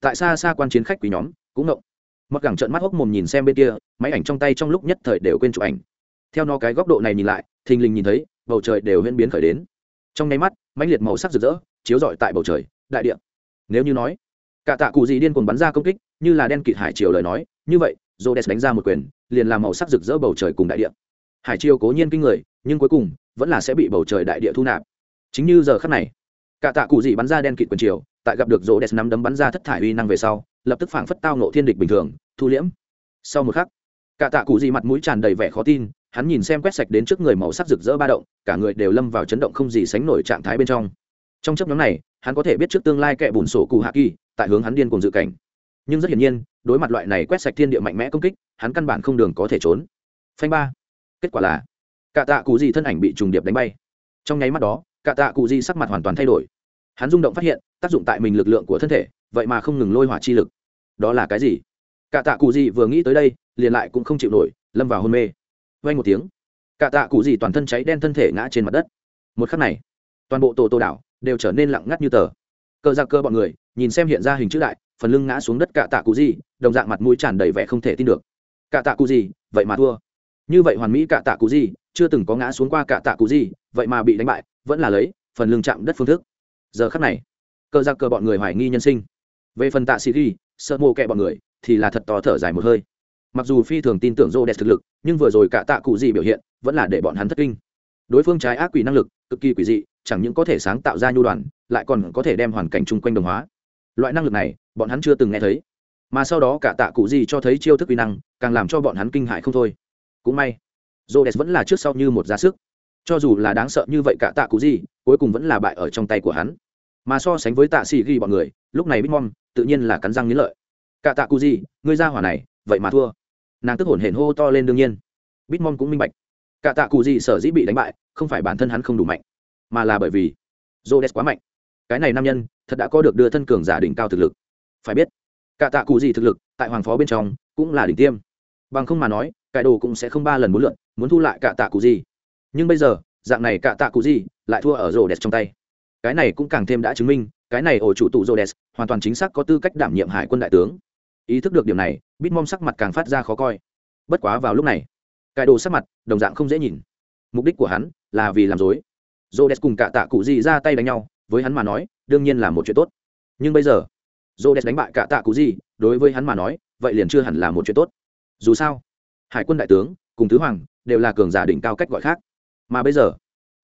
tại xa xa quan chiến khách quý nhóm cũng ngộng. Mặc gẳng trợn mắt hốc mồm nhìn xem bên kia máy ảnh trong tay trong lúc nhất thời đều quên chụp ảnh theo nó cái góc độ này nhìn lại, thình lình nhìn thấy, bầu trời đều huyễn biến khởi đến. Trong nháy mắt, mãnh liệt màu sắc rực rỡ, chiếu rọi tại bầu trời, đại địa. Nếu như nói, cả tạ cụ gì điên cuồng bắn ra công kích, như là đen kịt hải triều lời nói, như vậy, Rhodes đánh ra một quyền, liền làm màu sắc rực rỡ bầu trời cùng đại địa. Hải triều cố nhiên kinh người, nhưng cuối cùng, vẫn là sẽ bị bầu trời đại địa thu nạp. Chính như giờ khắc này, cả tạ cụ gì bắn ra đen kịt quyền triều, tại gặp được Rhodes nắm đấm bắn ra thất thải uy năng về sau, lập tức phảng phất tao nộ thiên địch bình thường, thu liễm. Sau một khắc, cả tạ cụ gì mặt mũi tràn đầy vẻ khó tin hắn nhìn xem quét sạch đến trước người màu sắc rực rỡ ba động, cả người đều lâm vào chấn động không gì sánh nổi trạng thái bên trong. Trong chấp nhóm này, hắn có thể biết trước tương lai kẻ bùn sổ cụ hạ kỳ, tại hướng hắn điên cùng dự cảnh. Nhưng rất hiển nhiên, đối mặt loại này quét sạch thiên địa mạnh mẽ công kích, hắn căn bản không đường có thể trốn. Phanh ba. Kết quả là cả tạ cụ di thân ảnh bị trùng điệp đánh bay. Trong nháy mắt đó cả tạ cụ di sắc mặt hoàn toàn thay đổi. Hắn rung động phát hiện, tác dụng tại mình lực lượng của thân thể, vậy mà không ngừng lôi hỏa chi lực. Đó là cái gì? Cả tạ cụ di vừa nghĩ tới đây, liền lại cũng không chịu nổi, lâm vào hôn mê vay một tiếng. Cả tạ cụ gì toàn thân cháy đen thân thể ngã trên mặt đất. Một khắc này, toàn bộ tổ tổ đảo đều trở nên lặng ngắt như tờ. Cờ giặc cơ bọn người, nhìn xem hiện ra hình chữ đại, phần lưng ngã xuống đất cả tạ cụ gì, đồng dạng mặt mũi tràn đầy vẻ không thể tin được. Cả tạ cụ gì, vậy mà thua. Như vậy hoàn mỹ cả tạ cụ gì, chưa từng có ngã xuống qua cả tạ cụ gì, vậy mà bị đánh bại, vẫn là lấy phần lưng chạm đất phương thức. Giờ khắc này cờ giặc cơ bọn người hoài nghi nhân sinh. Về phần tạ sĩ ghi, sợ mô kẹ bọn người, thì là thật to thở dài một hơi mặc dù phi thường tin tưởng rô đẹp thực lực, nhưng vừa rồi cả tạ cụ gì biểu hiện vẫn là để bọn hắn thất kinh. Đối phương trái ác quỷ năng lực, cực kỳ quỷ dị, chẳng những có thể sáng tạo ra nhu đoàn, lại còn có thể đem hoàn cảnh chung quanh đồng hóa. Loại năng lực này, bọn hắn chưa từng nghe thấy. Mà sau đó cả tạ cụ gì cho thấy chiêu thức quy năng, càng làm cho bọn hắn kinh hại không thôi. Cũng may rô đẹp vẫn là trước sau như một giá sức cho dù là đáng sợ như vậy cả tạ cụ gì, cuối cùng vẫn là bại ở trong tay của hắn. Mà so sánh với tạ xì ghi bọn người, lúc này bitmom tự nhiên là cắn răng nghĩ lợi. Cả tạ cụ gì, ngươi ra hỏa này, vậy mà thua nàng tức hổn hển hô to lên đương nhiên. Bitmom cũng minh bạch. Cả tạ cụ gì sở dĩ bị đánh bại, không phải bản thân hắn không đủ mạnh, mà là bởi vì j quá mạnh. Cái này nam nhân thật đã có được đưa thân cường giả đỉnh cao thực lực. Phải biết, cả tạ cụ gì thực lực tại hoàng phó bên trong cũng là đỉnh tiêm. Bằng không mà nói cải đồ cũng sẽ không ba lần muốn lượn, muốn thu lại cả tạ cụ gì. Nhưng bây giờ, dạng này cả tạ cụ gì lại thua ở rô trong tay. Cái này cũng càng thêm đã chứng minh, cái này ổ chủ tụ rô hoàn toàn chính xác có tư cách đảm nhiệm hải quân đại tướng ý thức được điểm này, bitmom sắc mặt càng phát ra khó coi. Bất quá vào lúc này cải đồ sắc mặt, đồng dạng không dễ nhìn. Mục đích của hắn là vì làm dối. Dô đès cùng cả tạ cụ di ra tay đánh nhau, với hắn mà nói, đương nhiên là một chuyện tốt. Nhưng bây giờ dô đès đánh bại cả tạ cụ di đối với hắn mà nói, vậy liền chưa hẳn là một chuyện tốt. Dù sao, hải quân đại tướng, cùng tứ hoàng, đều là cường giả đỉnh cao cách gọi khác. Mà bây giờ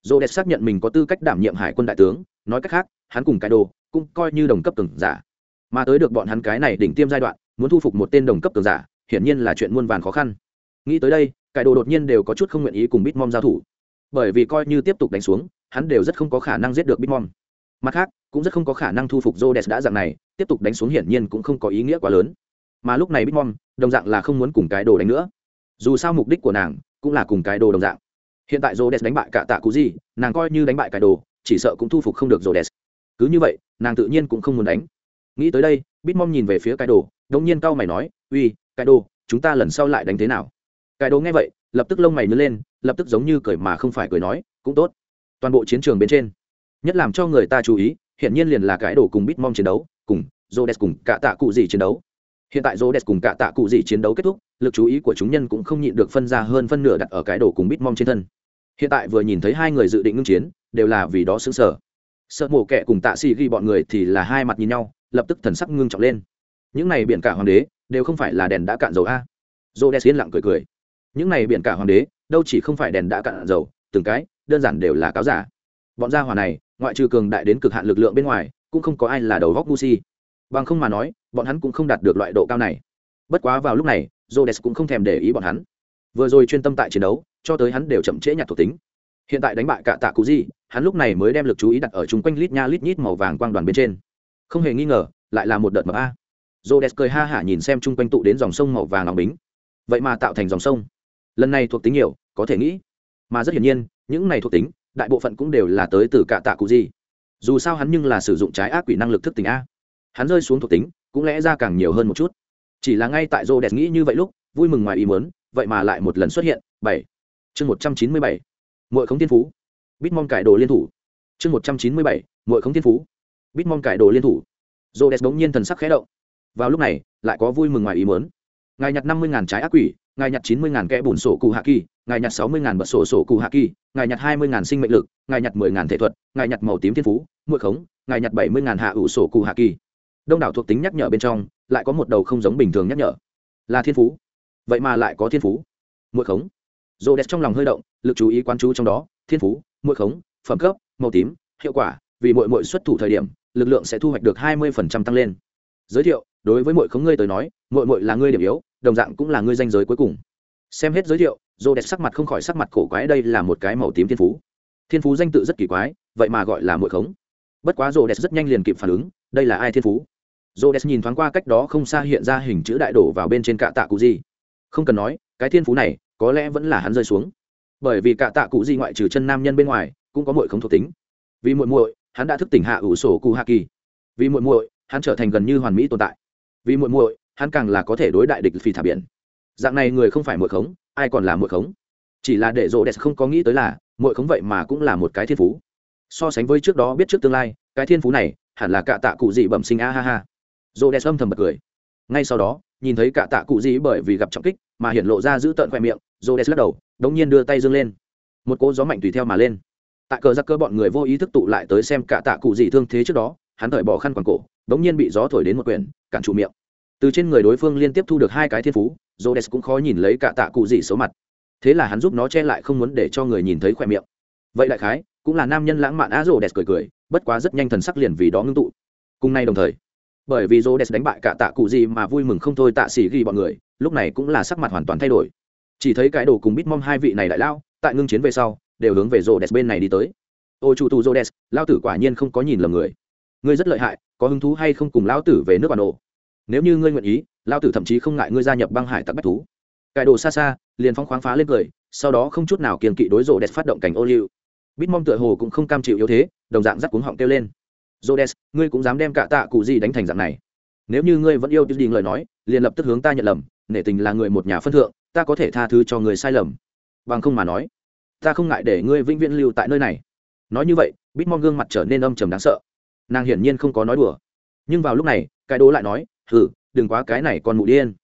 dô đès xác nhận mình có tư cách đảm nhiệm hải quân đại tướng, nói cách khác, hắn cùng cái đồ cũng coi như đồng cấp cường giả. Mà tới được bọn hắn cái này đỉnh tiêm giai đoạn muốn thu phục một tên đồng cấp cường giả, hiển nhiên là chuyện muôn vàn khó khăn. Nghĩ tới đây, cải đồ đột nhiên đều có chút không nguyện ý cùng bitmom giao thủ. Bởi vì coi như tiếp tục đánh xuống, hắn đều rất không có khả năng giết được bitmom. Mặt khác, cũng rất không có khả năng thu phục jodes đã dạng này, tiếp tục đánh xuống hiển nhiên cũng không có ý nghĩa quá lớn. Mà lúc này bitmom, đồng dạng là không muốn cùng cái đồ đánh nữa. Dù sao mục đích của nàng cũng là cùng cái đồ đồng dạng. Hiện tại jodes đánh bại cả tạ cú gì, nàng coi như đánh bại cái đồ, chỉ sợ cũng thu phục không được jodes cứ như vậy, nàng tự nhiên cũng không muốn đánh nghĩ tới đây, bitmom nhìn về phía cái đồ đông nhiên cau mày nói, uy cái đồ chúng ta lần sau lại đánh thế nào? Cái đồ nghe vậy, lập tức lông mày nhớ lên, lập tức giống như cười mà không phải cười nói, cũng tốt. Toàn bộ chiến trường bên trên, nhất làm cho người ta chú ý hiện nhiên liền là cái đồ cùng bitmom chiến đấu, cùng Rhodes cùng cả tạ cụ gì chiến đấu. Hiện tại Rhodes cùng cả tạ cụ gì chiến đấu kết thúc, lực chú ý của chúng nhân cũng không nhịn được phân ra hơn phân nửa đặt ở cái đồ cùng bitmom trên thân. Hiện tại vừa nhìn thấy hai người dự định ngưng chiến, đều là vì đó xứng sở sợ mổ kẹ cùng tạ xì ghi bọn người thì là hai mặt nhìn nhau lập tức thần sắc ngưng trọng lên. Những này biển cả hoàng đế, đều không phải là đèn đã cạn dầu a. Rhodes yên lặng cười cười. Những này biển cả hoàng đế, đâu chỉ không phải đèn đã cạn dầu, từng cái, đơn giản đều là cáo giả. Bọn gia hỏa này, ngoại trừ cường đại đến cực hạn lực lượng bên ngoài, cũng không có ai là đầu góc ngu si. Bằng không mà nói, bọn hắn cũng không đạt được loại độ cao này. Bất quá vào lúc này jodes cũng không thèm để ý bọn hắn. Vừa rồi chuyên tâm tại chiến đấu, cho tới hắn đều chậm trễ nhặt thuộc tính. Hiện tại đánh bại cả tạ cụ di hắn lúc này mới đem lực chú ý đặt ở chung quanh lít nha lít nhít màu vàng quang đoàn bên trên không hề nghi ngờ, lại là một đợt mập a. Jodes cười ha hả nhìn xem chung quanh tụ đến dòng sông màu vàng nóng bính. Vậy mà tạo thành dòng sông. Lần này thuộc tính nhiều, có thể nghĩ. Mà rất hiển nhiên, những này thuộc tính, đại bộ phận cũng đều là tới từ cả tạ cụ gì dù sao hắn nhưng là sử dụng trái ác quỷ năng lực thức tỉnh a. Hắn rơi xuống thuộc tính, cũng lẽ ra càng nhiều hơn một chút. Chỉ là ngay tại rô đẹp nghĩ như vậy lúc, vui mừng ngoài ý muốn, vậy mà lại một lần xuất hiện, bảy. Chương một trăm chín mươi bảy. Mỗi khống thiên phú. Bít mong cải đồ liên thủ. Chương một trăm chín mươi bảy. Mỗi khống thiên phú bít mong cải đồ liên thủ. Rô đẹp bỗng nhiên thần sắc khẽ động. Vào lúc này, lại có vui mừng ngoài ý muốn. Ngài nhặt năm mươi ngàn trái ác quỷ, ngài nhặt chín mươi ngàn kẽ bùn sổ cụ hạ kỳ, ngài nhặt sáu mươi ngàn bật sổ sổ cụ hạ kỳ, ngài nhặt hai mươi ngàn sinh mệnh lực, ngài nhặt mười ngàn thể thuật, ngài nhặt màu tím thiên phú, muội khống, ngài nhặt bảy mươi ngàn hạ ủ sổ cụ hạ kỳ. Đông đảo thuộc tính nhắc nhở bên trong, lại có một đầu không giống bình thường nhắc nhở. Là thiên phú. Vậy mà lại có thiên phú. Muội khống. Rô đẹp trong lòng hơi động, lực chú ý quán chú trong đó, thiên phú, muội khống, phẩm cấp, màu tím, hiệu quả, vì mỗi mỗi xuất thủ thời điểm lực lượng sẽ thu hoạch được hai mươi tăng lên. Giới thiệu, đối với muội khống ngươi tới nói, muội muội là ngươi điểm yếu, đồng dạng cũng là ngươi danh giới cuối cùng. Xem hết giới thiệu, rô đẹp sắc mặt không khỏi sắc mặt cổ quái, đây là một cái màu tím thiên phú. Thiên phú danh tự rất kỳ quái, vậy mà gọi là muội khống. Bất quá rô đẹp rất nhanh liền kịp phản ứng, đây là ai thiên phú? Rô đẹp nhìn thoáng qua cách đó không xa hiện ra hình chữ đại đổ vào bên trên cạ tạ cụ gì. Không cần nói, cái thiên phú này, có lẽ vẫn là hắn rơi xuống. Bởi vì cạ tạ cụ gì ngoại trừ chân nam nhân bên ngoài, cũng có muội không thuộc tính. Vì muội muội hắn đã thức tỉnh hạ ủ sổ cụ hạ kỳ. Vì muội muội, hắn trở thành gần như hoàn mỹ tồn tại. Vì muội muội, hắn càng là có thể đối đại địch phi thả biển. Dạng này người không phải muội khống, ai còn là muội khống? Chỉ là để rộ đẹp không có nghĩ tới là, muội khống vậy mà cũng là một cái thiên phú. So sánh với trước đó biết trước tương lai, cái thiên phú này, hẳn là cạ tạ cụ dị bẩm sinh a ha ha. Rộ đẹp âm thầm bật cười. Ngay sau đó, nhìn thấy cạ tạ cụ dị bởi vì gặp trọng kích, mà hiện lộ ra giữ tợn khoe miệng rộ đẹp lắc đầu, đống nhiên đưa tay dương lên. Một cỗ gió mạnh tùy theo mà lên tại cờ giặc cơ bọn người vô ý thức tụ lại tới xem cạ tạ cụ gì thương thế trước đó, hắn thời bỏ khăn quàng cổ đống nhiên bị gió thổi đến một quyển, cản trụ miệng. Từ trên người đối phương liên tiếp thu được hai cái thiên phú jodes cũng khó nhìn lấy cả tạ cụ gì xấu mặt. Thế là hắn giúp nó che lại không muốn để cho người nhìn thấy khỏe miệng. Vậy đại khái, cũng là nam nhân lãng mạn á jodes cười cười, bất quá rất nhanh thần sắc liền vì đó ngưng tụ. Cùng nay đồng thời, bởi vì jodes đánh bại cả tạ cụ gì mà vui mừng không thôi tạ xỉ ghi bọn người, lúc này cũng là sắc mặt hoàn toàn thay đổi. Chỉ thấy cái đồ cùng bitmom hai vị này đại lao, tại ngưng chiến về sau đều hướng về jodes bên này đi tới. Ô chủ tù jodes lao tử quả nhiên không có nhìn lầm người. Ngươi rất lợi hại có hứng thú hay không cùng lao tử về nước bản đồ nếu như ngươi nguyện ý lao tử thậm chí không ngại ngươi gia nhập băng hải tặc bách thú. Cải đồ xa xa liền phong khoáng phá lên cười sau đó không chút nào kiềm kỵ đối rô đès phát động cảnh ô liu. Bít mong tựa hồ cũng không cam chịu yếu thế đồng dạng rắc cuống họng kêu lên. Rhodes, ngươi cũng dám đem cả tạ cụ gì đánh thành dạng này. Nếu như ngươi vẫn yêu Tiêu Đình lời nói, liền lập tức hướng ta nhận lầm, nể tình là người một nhà phân thượng, ta có thể tha thứ cho người sai lầm. Bằng không mà nói, ta không ngại để ngươi vĩnh viễn lưu tại nơi này. Nói như vậy, Bitmon gương mặt trở nên âm trầm đáng sợ. Nàng hiển nhiên không có nói đùa. Nhưng vào lúc này, cái đố lại nói, hừ đừng quá cái này còn mụ điên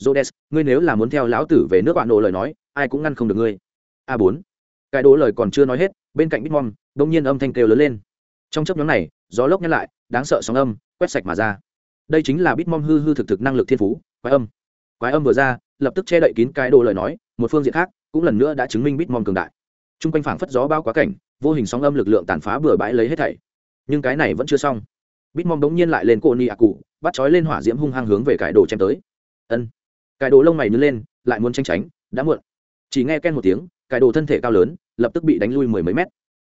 jodes ngươi nếu là muốn theo lão tử về nước bạn nổ lời nói, ai cũng ngăn không được ngươi. a bốn Cái đố lời còn chưa nói hết, bên cạnh Bitmom, đột nhiên âm thanh kêu lớn lên. Trong chốc nhóm này, gió lốc nhắc lại, đáng sợ sóng âm, quét sạch mà ra. Đây chính là Bitmom hư hư thực thực năng lực thiên phú, quái âm. Quái âm vừa ra, lập tức che đậy kín cái đồ lời nói, một phương diện khác, cũng lần nữa đã chứng minh Bitmom cường đại. Trung quanh phảng phất gió bao quá cảnh, vô hình sóng âm lực lượng tàn phá bừa bãi lấy hết thảy. Nhưng cái này vẫn chưa xong. Bitmom đống nhiên lại lên cô ni ạ cụ, bắt chói lên hỏa diễm hung hăng hướng về cải đồ chém tới. Ân. Cải đồ lông mày nứt lên lại muốn tranh tránh đã muộn. Chỉ nghe ken một tiếng cải đồ thân thể cao lớn lập tức bị đánh lui mười mấy mét.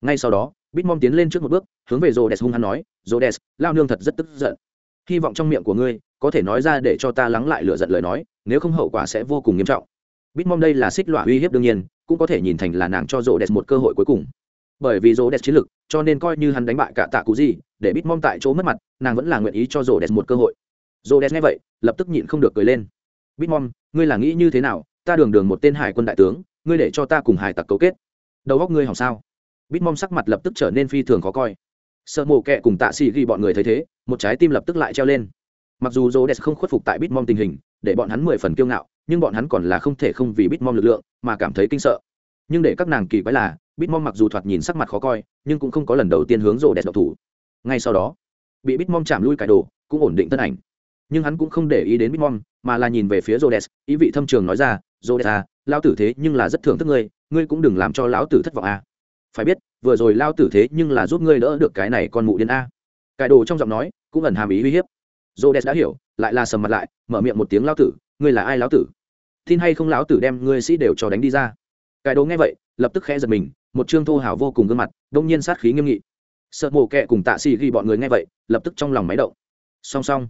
Ngay sau đó bitmom tiến lên trước một bước hướng về rô hung hăng nói rô lao nương thật rất tức giận. Hy vọng trong miệng của ngươi có thể nói ra để cho ta lắng lại lửa giận lời nói nếu không hậu quả sẽ vô cùng nghiêm trọng. Bitmom đây là xích loại, uy hiếp đương nhiên cũng có thể nhìn thành là nàng cho rô một cơ hội cuối cùng. Bởi vì rô chiến lực, cho nên coi như hắn đánh bại cả tạ cụ gì, để bitmom tại chỗ mất mặt, nàng vẫn là nguyện ý cho rô một cơ hội. Rô nghe vậy, lập tức nhịn không được cười lên. Bitmom ngươi là nghĩ như thế nào? Ta đường đường một tên hải quân đại tướng, ngươi để cho ta cùng hải tặc cấu kết. Đầu góc ngươi hỏng sao? Bitmom sắc mặt lập tức trở nên phi thường khó coi. Sợ mồ kẹ cùng tạ xì ghi bọn người thấy thế, một trái tim lập tức lại treo lên. Mặc dù rô không khuất phục tại bitmom tình hình để bọn hắn mười phần kiêu ngạo, nhưng bọn hắn còn là không thể không vì bitmom lực lượng mà cảm thấy kinh sợ. Nhưng để các nàng kỳ quái là, bitmom mặc dù thoạt nhìn sắc mặt khó coi, nhưng cũng không có lần đầu tiên hướng rô độc thủ. Ngay sau đó, bị bitmom chạm lui cải đồ, cũng ổn định thân ảnh. Nhưng hắn cũng không để ý đến bitmom, mà là nhìn về phía rhodes ý vị thâm trường nói ra rhodes à lao tử thế nhưng là rất thưởng thức ngươi ngươi cũng đừng làm cho lão tử thất vọng à. phải biết, vừa rồi lao tử thế nhưng là giúp ngươi đỡ được cái này con mụ điên a. Cải đồ trong giọng nói cũng ẩn hàm ý uy hiếp j đã hiểu, lại là sầm mặt lại, mở miệng một tiếng, Lão tử, ngươi là ai, lão tử? Tin hay không, lão tử đem ngươi sĩ đều cho đánh đi ra? Cái đồ nghe vậy, lập tức khẽ giật mình, một trương thô hào vô cùng gương mặt, đông nhiên sát khí nghiêm nghị. Sợ mổ kẹ cùng tạ xì ghi bọn người nghe vậy, lập tức trong lòng máy động. Song song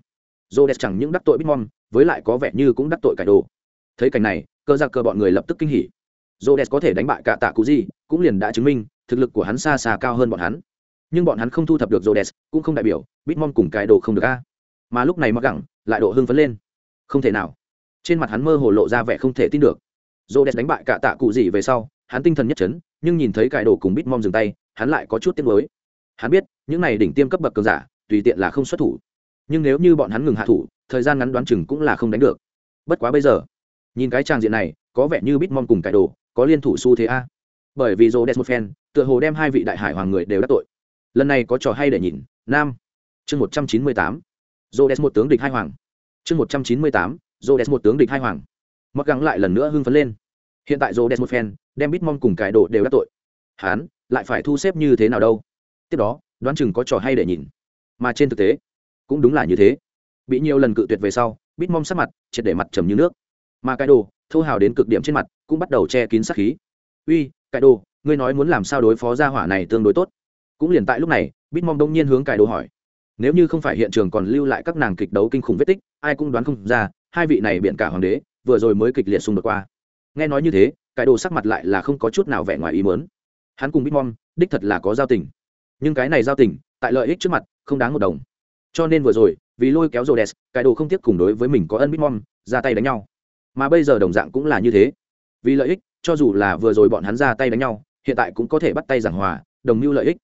j chẳng những đắc tội bitmom với lại có vẻ như cũng đắc tội cải đồ. Thấy cảnh này, cơ giặc cơ bọn người lập tức kinh hỉ. J có thể đánh bại cả tạ cụ gì, cũng liền đã chứng minh, thực lực của hắn xa xa cao hơn bọn hắn. Nhưng bọn hắn không thu thập được j cũng không đại biểu bitmom cùng cải đồ không được a mà lúc này mặc gẳng, lại độ hưng phấn lên. Không thể nào. Trên mặt hắn mơ hồ lộ ra vẻ không thể tin được. J đánh bại cả tạ cụ gì về sau, hắn tinh thần nhất chấn, nhưng nhìn thấy cải đồ cùng bitmom dừng tay, hắn lại có chút tiếc mới hắn biết, những này đỉnh tiêm cấp bậc cường giả, tùy tiện là không xuất thủ. Nhưng nếu như bọn hắn ngừng hạ thủ, thời gian ngắn đoán chừng cũng là không đánh được. Bất quá bây giờ, nhìn cái trang diện này, có vẻ như bitmom cùng cải đồ có liên thủ xu thế a. Bởi vì rô đès một phen tựa hồ đem hai vị đại hải hoàng người đều đắc tội. Lần này có trò hay để nhìn. Nam, chương một trăm chín mươi tám. Rhodes một tướng địch hai hoàng. Chương một trăm chín mươi tám một tướng địch hai hoàng. Mặc gắng lại lần nữa hưng phấn lên. Hiện tại Rhodes một phen đem Bitmon cùng cái đồ đều đã tội. Hắn lại phải thu xếp như thế nào đâu? Tiếp đó, đoán chừng có trò hay để nhìn. Mà trên thực tế, cũng đúng là như thế. Bị nhiều lần cự tuyệt về sau Bitmon sắc mặt triệt để mặt trầm như nước. Mà cái đồ, thô hào đến cực điểm trên mặt, cũng bắt đầu che kín sát khí. Uy, cái đồ, ngươi nói muốn làm sao đối phó gia hỏa này tương đối tốt? Cũng liền tại lúc này Bitmon đông nhiên hướng cái đồ hỏi nếu như không phải hiện trường còn lưu lại các nàng kịch đấu kinh khủng vết tích, ai cũng đoán không ra, hai vị này biện cả hoàng đế, vừa rồi mới kịch liệt xung đột qua. Nghe nói như thế, cái đồ sắc mặt lại là không có chút nào vẻ ngoài ý mớn hắn cùng bitmom đích thật là có giao tình. Nhưng cái này giao tình, tại lợi ích trước mặt, không đáng một đồng. Cho nên vừa rồi, vì lôi kéo rô đèn cái đồ không tiếc cùng đối với mình có ân bitmom ra tay đánh nhau. Mà bây giờ đồng dạng cũng là như thế. Vì lợi ích, cho dù là vừa rồi bọn hắn ra tay đánh nhau, hiện tại cũng có thể bắt tay giảng hòa, đồng mưu lợi ích.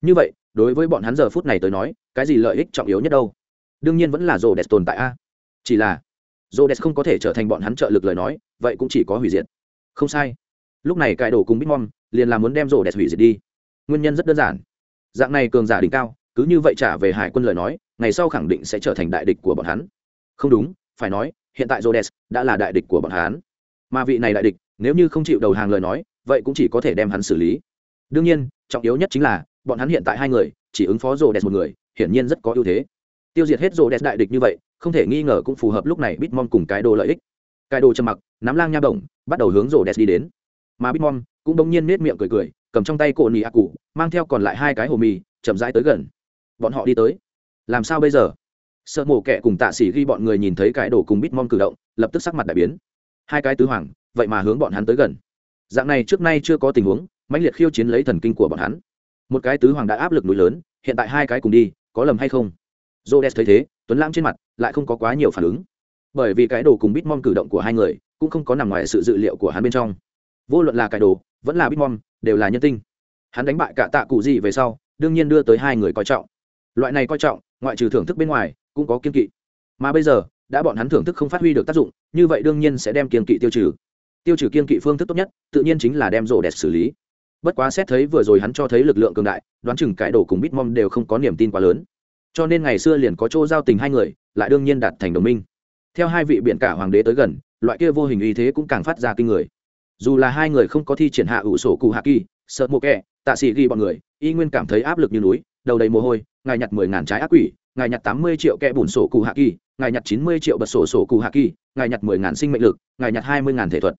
Như vậy đối với bọn hắn giờ phút này tới nói, cái gì lợi ích trọng yếu nhất đâu? Đương nhiên vẫn là rô đẹp tồn tại a. Chỉ là rô đẹp không có thể trở thành bọn hắn trợ lực lời nói, vậy cũng chỉ có hủy diệt. Không sai. Lúc này cải đồ cùng bitmom liền là muốn đem rô đẹp hủy diệt đi. Nguyên nhân rất đơn giản. Dạng này cường giả đỉnh cao, cứ như vậy trả về hải quân lời nói, ngày sau khẳng định sẽ trở thành đại địch của bọn hắn. Không đúng, phải nói, hiện tại Rhodes đã là đại địch của bọn hắn. Mà vị này đại địch, nếu như không chịu đầu hàng lời nói, vậy cũng chỉ có thể đem hắn xử lý. Đương nhiên, trọng yếu nhất chính là bọn hắn hiện tại hai người, chỉ ứng phó rồ đẹp một người, hiển nhiên rất có ưu thế. Tiêu diệt hết rồ đẹp đại địch như vậy, không thể nghi ngờ cũng phù hợp lúc này bitmon cùng cái đồ lợi ích. Cái đồ trầm mặc, nắm lang nha bổng bắt đầu hướng rồ đẹp đi đến. Mà bitmon cũng bỗng nhiên nết miệng cười cười, cầm trong tay cổ nỉ ác cụ, mang theo còn lại hai cái hồ mì, chậm rãi tới gần. Bọn họ đi tới. Làm sao bây giờ? Sợ mổ kẻ cùng tạ sĩ ghi bọn người nhìn thấy cái đồ cùng bitmom cử động, lập tức sắc mặt đại biến. Hai cái tứ hoàng, vậy mà hướng bọn hắn tới gần. Dạng này trước nay chưa có tình huống, mãnh liệt khiêu chiến lấy thần kinh của bọn hắn một cái tứ hoàng đã áp lực núi lớn, hiện tại hai cái cùng đi, có lầm hay không? J o thấy thế, tuấn lãng trên mặt, lại không có quá nhiều phản ứng. Bởi vì cái đồ cùng bít mong cử động của hai người, cũng không có nằm ngoài sự dự liệu của hắn bên trong. Vô luận là cái đồ, vẫn là bít mong đều là nhân tinh. Hắn đánh bại cả tạ cụ gì về sau, đương nhiên đưa tới hai người coi trọng. Loại này coi trọng, ngoại trừ thưởng thức bên ngoài, cũng có kiên kỵ. Mà bây giờ, đã bọn hắn thưởng thức không phát huy được tác dụng, như vậy đương nhiên sẽ đem kiên kỵ tiêu trừ. Tiêu trừ kiên kỵ phương thức tốt nhất, tự nhiên chính là đem rổ đẹp xử lý bất quá xét thấy vừa rồi hắn cho thấy lực lượng cường đại, đoán chừng cải đồ cùng bitmom đều không có niềm tin quá lớn. Cho nên ngày xưa liền có chỗ giao tình hai người, lại đương nhiên đạt thành đồng minh. Theo hai vị biện cả hoàng đế tới gần, loại kia vô hình uy thế cũng càng phát ra kinh người. Dù là hai người không có thi triển hạ ủ sổ cụ hạ kỳ, sợ mộ kẹ tạ sĩ ghi bọn người, y nguyên cảm thấy áp lực như núi, đầu đầy mồ hôi, ngài nhặt mười ngàn trái ác quỷ, ngài nhặt tám mươi triệu kẽ bùn sổ cụ hạ kỳ, ngài nhặt chín mươi triệu bật sổ sổ cụ hạ kỳ, ngài nhặt mười ngàn sinh mệnh lực, ngài nhặt hai mươi ngàn thể thuật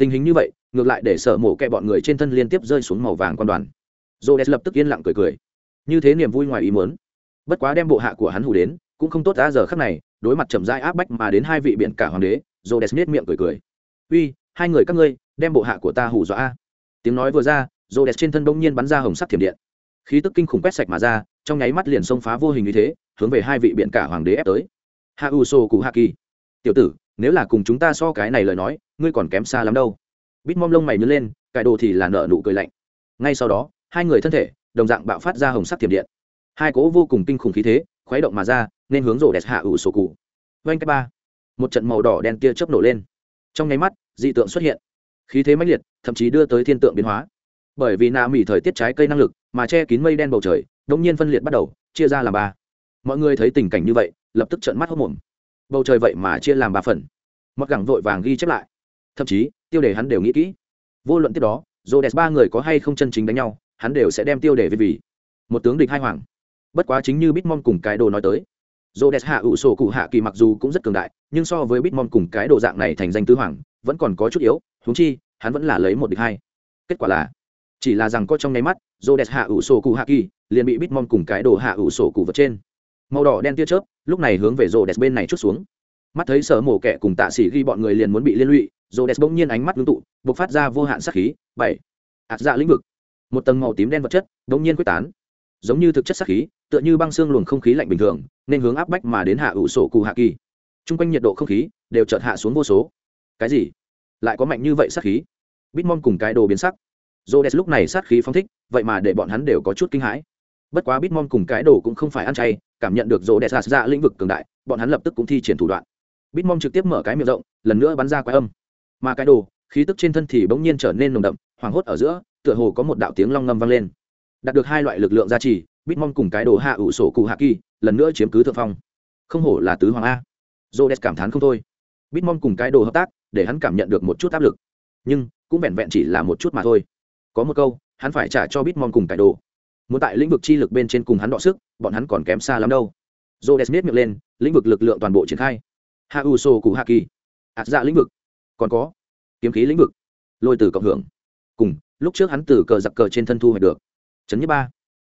tình hình như vậy, ngược lại để sợ mổ kẹ bọn người trên thân liên tiếp rơi xuống màu vàng quan đoàn. J o lập tức yên lặng cười cười. Như thế niềm vui ngoài ý muốn. Bất quá đem bộ hạ của hắn hủ đến, cũng không tốt ra giờ khắc này, đối mặt chậm rãi áp bách mà đến hai vị biện cả hoàng đế j o nết miệng cười cười. Uy, hai người các ngươi, đem bộ hạ của ta hủ dọa tiếng nói vừa ra j o trên thân bỗng nhiên bắn ra hồng sắc thiểm điện. Khí tức kinh khủng quét sạch mà ra, trong nháy mắt liền xông phá vô hình như thế, hướng về hai vị biện cả hoàng đế ép tới. Hạ u sô cụ hạ kỳ. Tiểu tử nếu là cùng chúng ta so cái này lời nói, ngươi còn kém xa lắm đâu. Bít mom lông mày nhớ lên, cải đồ thì là nợ nụ cười lạnh. Ngay sau đó, hai người thân thể, đồng dạng bạo phát ra hồng sắc thiểm điện. Hai cỗ vô cùng kinh khủng khí thế, khuấy động mà ra, nên hướng rổ đẹp hạ ủ sổ cụ. Vanh ba, một trận màu đỏ đen kia chớp nổ lên. Trong nháy mắt, dị tượng xuất hiện. Khí thế mãnh liệt, thậm chí đưa tới thiên tượng biến hóa. Bởi vì nạ mỉ thời tiết trái cây năng lực, mà che kín mây đen bầu trời đông nhiên phân liệt bắt đầu, chia ra làm ba. Mọi người thấy tình cảnh như vậy, lập tức trợn mắt hốc mồm bầu trời vậy mà chia làm ba phần. Mặc gẳng vội vàng ghi chép lại. Thậm chí, tiêu đề hắn đều nghĩ kỹ. Vô luận tiếp đó dồ đẹp ba người có hay không chân chính đánh nhau, hắn đều sẽ đem tiêu đề về vì một tướng địch hai hoàng. Bất quá chính như bitmon cùng cái đồ nói tới dồ đẹp hạ ủ sổ cụ hạ kỳ mặc dù cũng rất cường đại, nhưng so với bitmon cùng cái đồ dạng này thành danh tứ hoàng, vẫn còn có chút yếu húng chi, hắn vẫn là lấy một địch hai. Kết quả là, chỉ là rằng có trong nháy mắt dồ đẹp hạ ủ sổ cụ hạ kỳ liền bị bitmon cùng cái đồ hạ ủ sổ cụ vật trên màu đỏ đen tia chớp, lúc này hướng về rô đẹp bên này chút xuống. Mắt thấy sở mổ kẻ cùng tạ sĩ ghi bọn người liền muốn bị liên lụy rô đẹp bỗng nhiên ánh mắt ngưng tụ b ộ c phát ra vô hạn sắc khí, bảy. Ạt dạ lĩnh vực. Một tầng màu tím đen vật chất bỗng nhiên quyết tán. Giống như thực chất sắc khí, tựa như băng xương luồng không khí lạnh bình thường, nên hướng áp bách mà đến hạ ủ sổ cụ hạ kỳ. T r u n g quanh nhiệt độ không khí đều chợt hạ xuống vô số. Cái gì? Lại có mạnh như vậy sát khí? Bitmon cùng cái đồ biến sắc. Rô đẹp lúc này sát khí phóng thích, vậy mà để bọn hắn đều có chút kinh hãi. Bất quá bitmon cùng cái đồ cũng không phải ăn chay cảm nhận được rỗ đẹp sạt ra lĩnh vực cường đại, bọn hắn lập tức cũng thi triển thủ đoạn. Bitmon trực tiếp mở cái miệng rộng, lần nữa bắn ra quái âm. Mà cái đồ, khí tức trên thân thì bỗng nhiên trở nên nồng đậm, hoảng hốt ở giữa, tựa hồ có một đạo tiếng long ngâm vang lên. Đạt được hai loại lực lượng gia trì bitmon cùng cái đồ hạ ủ sổ cụ hạ kỳ, lần nữa chiếm cứ thượng phong. Không hổ là tứ hoàng a. Rô đẹp cảm thán không thôi. Bitmon cùng cái đồ hợp tác, để hắn cảm nhận được một chút áp lực. Nhưng, cũng vẹn vẹn chỉ là một chút mà thôi. Có một câu, hắn phải trả cho bitmon cùng cái đồ muốn tại lĩnh vực chi lực bên trên cùng hắn đọ sức, bọn hắn còn kém xa lắm đâu. J o d e s miết miệng lên, lĩnh vực lực lượng toàn bộ triển khai. Hạ u sô cụ hạ kỳ ạt dạ lĩnh vực. Còn có, kiếm khí lĩnh vực. Lôi từ cộng hưởng. Cùng, lúc trước hắn từ cờ giặc cờ trên thân thu hoạch được. Chấn nhất ba.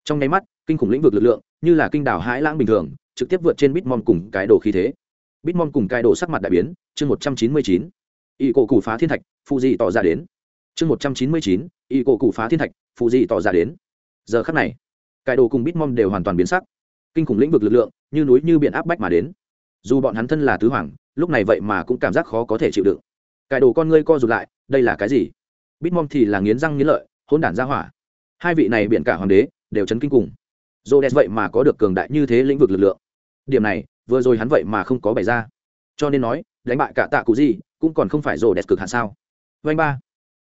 Trong nháy mắt, kinh khủng lĩnh vực lực lượng, như là kinh đảo hãi lãng bình thường, trực tiếp vượt trên bitmom cùng cái đồ khí thế. Bitmom cùng cái đồ sắc mặt đại biến, chương một trăm chín mươi chín. Y cổ cụ phá thiên thạch phụ di tỏ ra đến. Chương một trăm chín mươi chín y cổ cụ phá thiên thạch phụ di tỏ ra đến giờ khắc này cải đồ cùng bitmom đều hoàn toàn biến sắc. Kinh khủng lĩnh vực lực lượng, như núi như biển áp bách mà đến. Dù bọn hắn thân là tứ hoàng, lúc này vậy mà cũng cảm giác khó có thể chịu đựng. Cải đồ con ngươi co rụt lại, đây là cái gì? Bitmom thì là nghiến răng nghiến lợi hôn đản ra hỏa. Hai vị này biển cả hoàng đế, đều chấn kinh cùng. Dô đẹp vậy mà có được cường đại như thế lĩnh vực lực lượng. Điểm này, vừa rồi hắn vậy mà không có bày ra. Cho nên nói, đánh bại cả tạ cụ gì, cũng còn không phải rồ đẹp cực hạn sao? Vanh ba.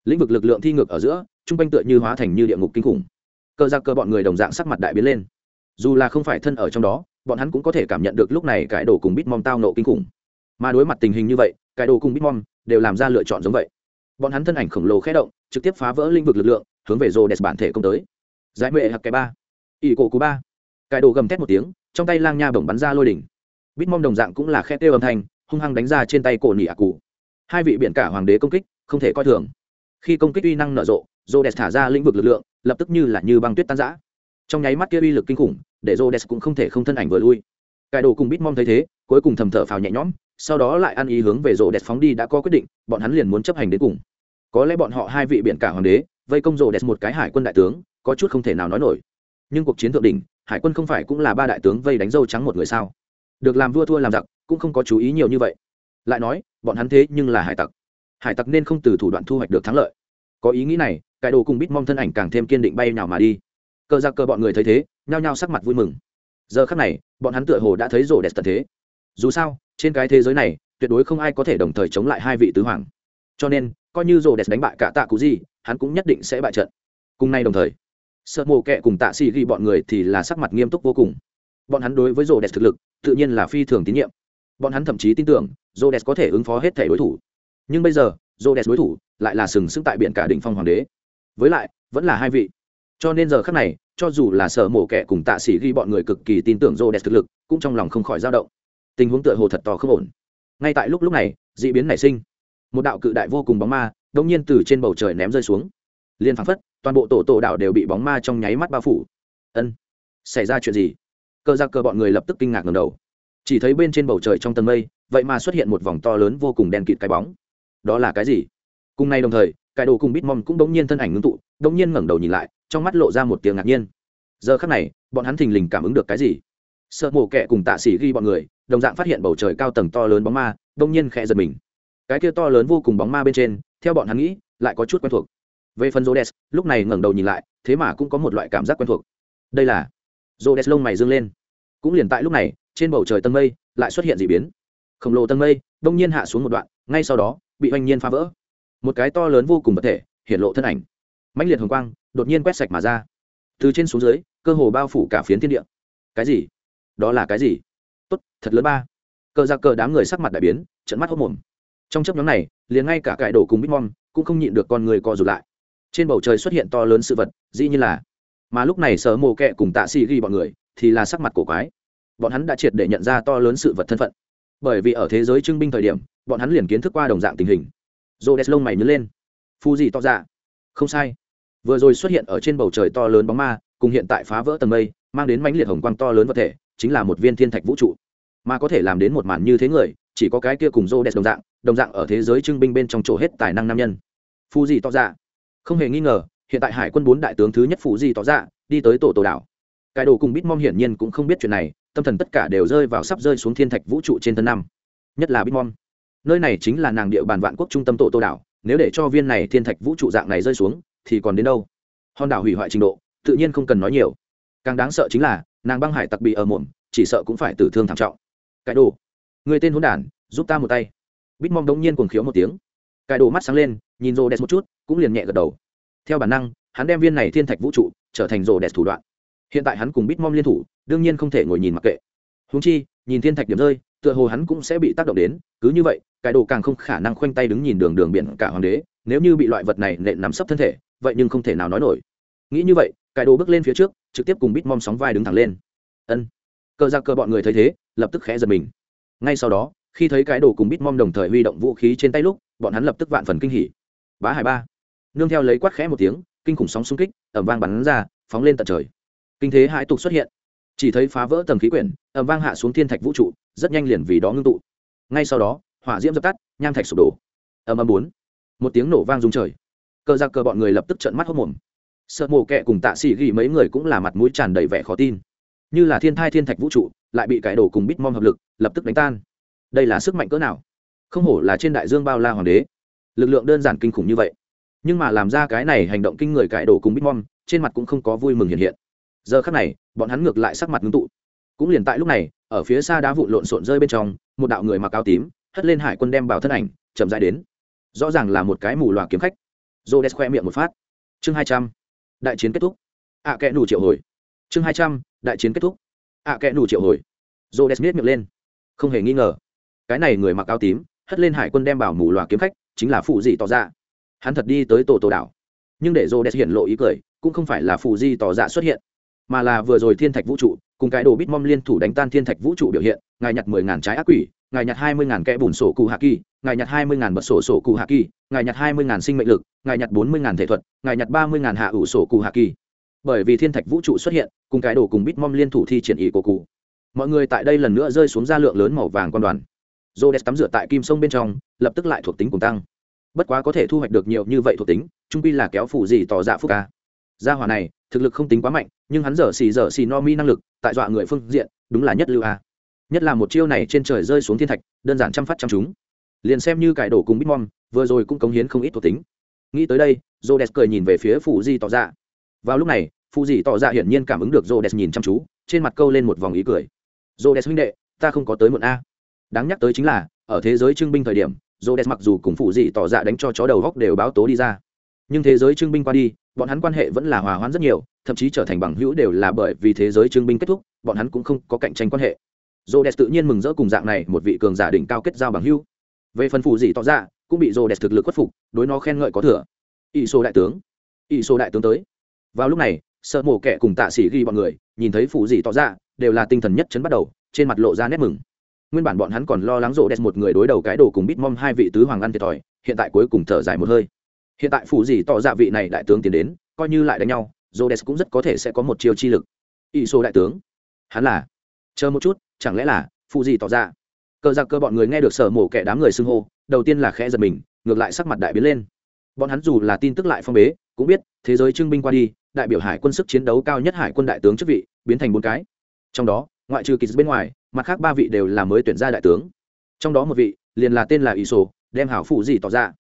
Lĩnh vực lực lượng thi ngược ở giữa, trung quanh tựa như hóa thành như địa ngục kinh khủng cơ ra cơ bọn người đồng dạng sắc mặt đại biến lên. Dù là không phải thân ở trong đó, bọn hắn cũng có thể cảm nhận được lúc này cái đồ cùng bitmom tao nộ kinh khủng. Mà đối mặt tình hình như vậy, cái đồ cùng bitmom đều làm ra lựa chọn giống vậy. Bọn hắn thân ảnh khổng lồ khé động, trực tiếp phá vỡ lĩnh vực lực lượng, hướng về rô đẹp bản thể công tới. Giải mệ hạc cái ba. Ỷ cổ cú ba. Cái đồ gầm thét một tiếng, trong tay lang nha bổng bắn ra lôi đỉnh. Bitmom đồng dạng cũng là khe têu âm thanh, hung hăng đánh ra trên tay cổ nỉ ạc cụ hai vị biện cả hoàng đế công kích, không thể coi thường. Khi công kích uy năng nở rộ rô đès thả ra lĩnh vực lực lượng, lập tức như là như băng tuyết tan giã trong nháy mắt kia uy lực kinh khủng, để rô đès cũng không thể không thân ảnh vừa lui. Cải đồ cùng bitmom thấy thế, cuối cùng thầm thở phào nhẹ nhõm, sau đó lại ăn ý hướng về rô đès phóng đi đã có quyết định, bọn hắn liền muốn chấp hành đến cùng. Có lẽ bọn họ hai vị biện cả hoàng đế, vây công rô đès một cái hải quân đại tướng, có chút không thể nào nói nổi. Nhưng cuộc chiến thượng đỉnh, hải quân không phải cũng là ba đại tướng vây đánh dâu trắng một người sao? Được làm vua thua làm giặc, cũng không có chú ý nhiều như vậy. Lại nói, bọn hắn thế nhưng là hải tặc. Hải tặc nên không từ thủ đoạn thu hoạch được thắng lợi. Có ý nghĩ này cải đồ cùng bít mong thân ảnh càng thêm kiên định bay nào mà đi. Cờ ra cờ bọn người thấy thế, nhao nhao sắc mặt vui mừng. Giờ khắc này, bọn hắn tựa hồ đã thấy rổ đẹp tận thế. Dù sao, trên cái thế giới này, tuyệt đối không ai có thể đồng thời chống lại hai vị tứ hoàng. Cho nên, coi như rổ đẹp đánh bại cả tạ cú gì, hắn cũng nhất định sẽ bại trận. Cùng nay đồng thời, sợ mồ kệ cùng tạ xì ghi bọn người thì là sắc mặt nghiêm túc vô cùng. Bọn hắn đối với rổ đẹp thực lực, tự nhiên là phi thường tín nhiệm. Bọn hắn thậm chí tin tưởng rổ đẹp có thể ứng phó hết thể đối thủ. Nhưng bây giờ rổ đẹp đối thủ lại là sừng sững tại biển cả đỉnh phong hoàng đế với lại, vẫn là hai vị. Cho nên giờ khác này, cho dù là sở mổ kẻ cùng tạ sĩ ghi bọn người cực kỳ tin tưởng rô đẹp thực lực, cũng trong lòng không khỏi dao động. Tình huống tựa hồ thật to không ổn. Ngay tại lúc lúc này d ị biến nảy sinh. Một đạo cự đại vô cùng bóng ma đông nhiên từ trên bầu trời ném rơi xuống. Liên phăng phất, toàn bộ tổ tổ đạo đều bị bóng ma trong nháy mắt bao phủ. Ân, xảy ra chuyện gì? Cơ ra cơ bọn người lập tức kinh ngạc ngầm đầu. Chỉ thấy bên trên bầu trời trong tầng mây, vậy mà xuất hiện một vòng to lớn vô cùng đen kịt cái bóng. Đó là cái gì? Cùng nay đồng thời cải đồ cùng bitmom cũng đống nhiên thân ảnh ngưng tụ đống nhiên ngẩng đầu nhìn lại trong mắt lộ ra một tiếng ngạc nhiên giờ khắc này bọn hắn thình lình cảm ứng được cái gì sợ mổ kẹ cùng tạ xỉ ghi bọn người đồng dạng phát hiện bầu trời cao tầng to lớn bóng ma đống nhiên khẽ giật mình cái kia to lớn vô cùng bóng ma bên trên theo bọn hắn nghĩ lại có chút quen thuộc về phần Rhodes, lúc này ngẩng đầu nhìn lại, thế mà cũng có một loại cảm giác quen thuộc. Đây là Rhodes lông mày dương lên. Cũng liền tại lúc này, trên bầu trời tầng mây lại xuất hiện dị biến. Khổng lồ tầng mây, đông nhiên hạ xuống một đoạn, ngay sau đó, bị oanh nhiên phá vỡ một cái to lớn vô cùng vật thể, hiện lộ thân ảnh. Mãnh liệt hồng quang đột nhiên quét sạch mà ra. Từ trên xuống dưới, cơ hồ bao phủ cả phiến thiên địa. Cái gì? Đó là cái gì? Tốt, thật lớn ba. Cờ ra cờ đám người sắc mặt đại biến trận mắt hốc mồm. Trong chấp nhóm này, liền ngay cả cải đổ cùng bitmom cũng không nhịn được con người co rụt lại. Trên bầu trời xuất hiện to lớn sự vật, dĩ như là. Mà lúc này sở mồ kẹ cùng tạ xì ghi bọn người thì là sắc mặt cổ quái. Bọn hắn đã triệt để nhận ra to lớn sự vật thân phận. Bởi vì ở thế giới trưng binh thời điểm, bọn hắn liền kiến thức qua đồng dạng tình hình rô đès lông mày nhớ lên. Phu gì to Dạ, không sai. Vừa rồi xuất hiện ở trên bầu trời to lớn bóng ma cùng hiện tại phá vỡ tầng mây mang đến mãnh liệt hồng quang to lớn vật thể chính là một viên thiên thạch vũ trụ. Mà có thể làm đến một màn như thế người chỉ có cái kia cùng rô đès đồng dạng đồng dạng ở thế giới trưng binh bên trong chỗ hết tài năng nam nhân. Phu gì to Dạ, không hề nghi ngờ hiện tại hải quân bốn đại tướng thứ nhất phụ di tỏ ra đi tới tổ tổ đảo. Cải đồ cùng bitmom hiển nhiên cũng không biết chuyện này tâm thần tất cả đều rơi vào sắp rơi xuống thiên thạch vũ trụ trên thân năm. Nhất là bitmom nơi này chính là nàng địa bàn vạn quốc trung tâm tổ tô đảo, nếu để cho viên này thiên thạch vũ trụ dạng này rơi xuống, thì còn đến đâu? Hòn đảo hủy hoại trình độ, tự nhiên không cần nói nhiều. Càng đáng sợ chính là, nàng băng hải tặc bị ở mồm chỉ sợ cũng phải tử thương thảm trọng. Cái đồ, người tên hôn đản, giúp ta một tay. Bitmom đống nhiên cuồng khiếu một tiếng. Cái đồ mắt sáng lên, nhìn rô đẹp một chút, cũng liền nhẹ gật đầu. Theo bản năng, hắn đem viên này thiên thạch vũ trụ trở thành rô đẹp thủ đoạn. Hiện tại hắn cùng bitmom liên thủ, đương nhiên không thể ngồi nhìn mặc kệ. Húng chi, nhìn thiên thạch điểm rơi tựa hồ hắn cũng sẽ bị tác động đến, cứ như vậy, cái đồ càng không khả năng khoanh tay đứng nhìn đường đường biển cả hoàng đế, nếu như bị loại vật này nện nắm sấp thân thể, vậy nhưng không thể nào nói nổi. Nghĩ như vậy, cái đồ bước lên phía trước, trực tiếp cùng bitmom sóng vai đứng thẳng lên. Ân. Cờ ra cờ bọn người thấy thế, lập tức khẽ giật mình. Ngay sau đó, khi thấy cái đồ cùng bitmom đồng thời huy động vũ khí trên tay lúc, bọn hắn lập tức vạn phần kinh hỉ. Bá hải ba. Nương theo lấy quát khẽ một tiếng, kinh khủng sóng xung kích ẩm vang bắn ra, phóng lên tận trời. Kinh thế hải tục xuất hiện chỉ thấy phá vỡ tầng khí quyển ẩm vang hạ xuống thiên thạch vũ trụ, rất nhanh liền vì đó ngưng tụ. Ngay sau đó, hỏa diễm dập tắt, nham thạch sụp đổ. Ầm ầm bốn. Một tiếng nổ vang rung trời. Cờ ra cờ bọn người lập tức trợn mắt hốc mồm sợ mồ kẹ cùng tạ xỉ ghi mấy người cũng là mặt mũi tràn đầy vẻ khó tin. Như là thiên thai thiên thạch vũ trụ, lại bị cải đổ cùng bít mom hợp lực, lập tức đánh tan. Đây là sức mạnh cỡ nào? Không hổ là trên đại dương bao la hoàng đế. Lực lượng đơn giản kinh khủng như vậy. Nhưng mà làm ra cái này hành động kinh người cải đổ cùng bitmom trên mặt cũng không có vui mừng hiện hiện giờ khắc này bọn hắn ngược lại sắc mặt ngưng tụ. Cũng liền tại lúc này ở phía xa đá vụn lộn xộn rơi bên trong một đạo người mặc áo tím hất lên hải quân đem bảo thân ảnh chậm dãi đến. Rõ ràng là một cái mù loà kiếm khách. Rô đès khoe miệng một phát. Chương hai trăm đại chiến kết thúc. Ạ à, kẽ nủ triệu hồi. Chương hai trăm đại chiến kết thúc. Ạ à, kẽ nủ triệu hồi. Rô đès miết miệng lên. Không hề nghi ngờ. Cái này người mặc áo tím hất lên hải quân đem bảo mù loà kiếm khách chính là phụ dị tỏ ra hắn thật đi tới tổ tổ đảo. Nhưng để rô đès hiện lộ ý cười cũng không phải là phụ di tỏ ra xuất hiện mà là vừa rồi thiên thạch vũ trụ, cùng cái đồ bít mom liên thủ đánh tan thiên thạch vũ trụ biểu hiện, ngài nhặt mười ngàn trái ác quỷ, ngài nhặt hai mươi ngàn kẽ bùn sổ cụ hạ kỳ, ngài nhặt hai mươi ngàn bật sổ sổ cụ hạ kỳ, ngài nhặt hai mươi ngàn sinh mệnh lực, ngài nhặt bốn mươi ngàn thể thuật, ngài nhặt ba mươi ngàn hạ ủ sổ cụ hạ kỳ. Bởi vì thiên thạch vũ trụ xuất hiện, cùng cái đồ cùng bít mom liên thủ thi triển ý của cụ. Mọi người tại đây lần nữa rơi xuống ra lượng lớn màu vàng con đoàn. Rô đès tắm rửa tại kim sông bên trong, lập tức lại thuộc tính cùng tăng. Bất quá có thể thu hoạch được nhiều như vậy thuộc tính, trung pi là kéo phủ gì tỏ dạ phúc ca gia hỏa này, thực lực không tính quá mạnh, nhưng hắn dở xì dở xì no mi năng lực, tại dọa người phương diện, đúng là nhất lưu a. Nhất là một chiêu này trên trời rơi xuống thiên thạch, đơn giản chăm phát chăm chúng liền xem như cải đổ cùng bitmom vừa rồi cũng cống hiến không ít thuộc tính. Nghĩ tới đây j o d e s cười nhìn về phía phụ di tỏ dạ. Vào lúc này, phụ di tỏ dạ hiển nhiên cảm ứng được j o d e s nhìn chăm chú, trên mặt câu lên một vòng ý cười. J o d e s huynh đệ, ta không có tới muộn a. Đáng nhắc tới chính là, ở thế giới trưng binh thời điểm j o d e s mặc dù cùng phụ di tỏ dạ đánh cho chó đầu góc đều báo tố đi ra nhưng thế giới trưng binh qua đi, bọn hắn quan hệ vẫn là hòa hoãn rất nhiều, thậm chí trở thành bằng hữu đều là bởi vì thế giới trưng binh kết thúc, bọn hắn cũng không có cạnh tranh quan hệ. Rô o tự nhiên mừng rỡ cùng dạng này một vị cường giả đỉnh cao kết giao bằng hữu. Về phần phụ dị tỏ ra, cũng bị Rô o thực lực khuất phục, đối nó khen ngợi có thừa. Ỷ số đại tướng. Ỷ số đại tướng tới. Vào lúc này, sợ mổ kẻ cùng tạ sĩ ghi bọn người, nhìn thấy phụ dị tỏ ra, đều là tinh thần nhất chấn bắt đầu, trên mặt lộ ra nét mừng. Nguyên bản bọn hắn còn lo lắng rộ đẹp một người đối đầu cái đồ cùng bít mom hai vị tứ hoàng ăn thiệt thòi, hiện tại cuối cùng thở dài một hơi hiện tại phụ gì tỏ dạ vị này đại tướng tiến đến, coi như lại đánh nhau Jodes cũng rất có thể sẽ có một chiêu chi lực. Ỷ số đại tướng. Hắn là. Chờ một chút, chẳng lẽ là phụ gì tỏ ra cờ giặc cơ bọn người nghe được sở mổ kẻ đám người xưng hô, đầu tiên là khẽ giật mình, ngược lại sắc mặt đại biến lên. Bọn hắn dù là tin tức lại phong bế, cũng biết, thế giới trưng binh qua đi, đại biểu hải quân sức chiến đấu cao nhất hải quân đại tướng chức vị, biến thành bốn cái. Trong đó, ngoại trừ kỳ bên ngoài, mặt khác ba vị đều là mới tuyển ra đại tướng. Trong đó một vị, liền là tên là ỷ sổ, đem hảo phụ gì tỏ ra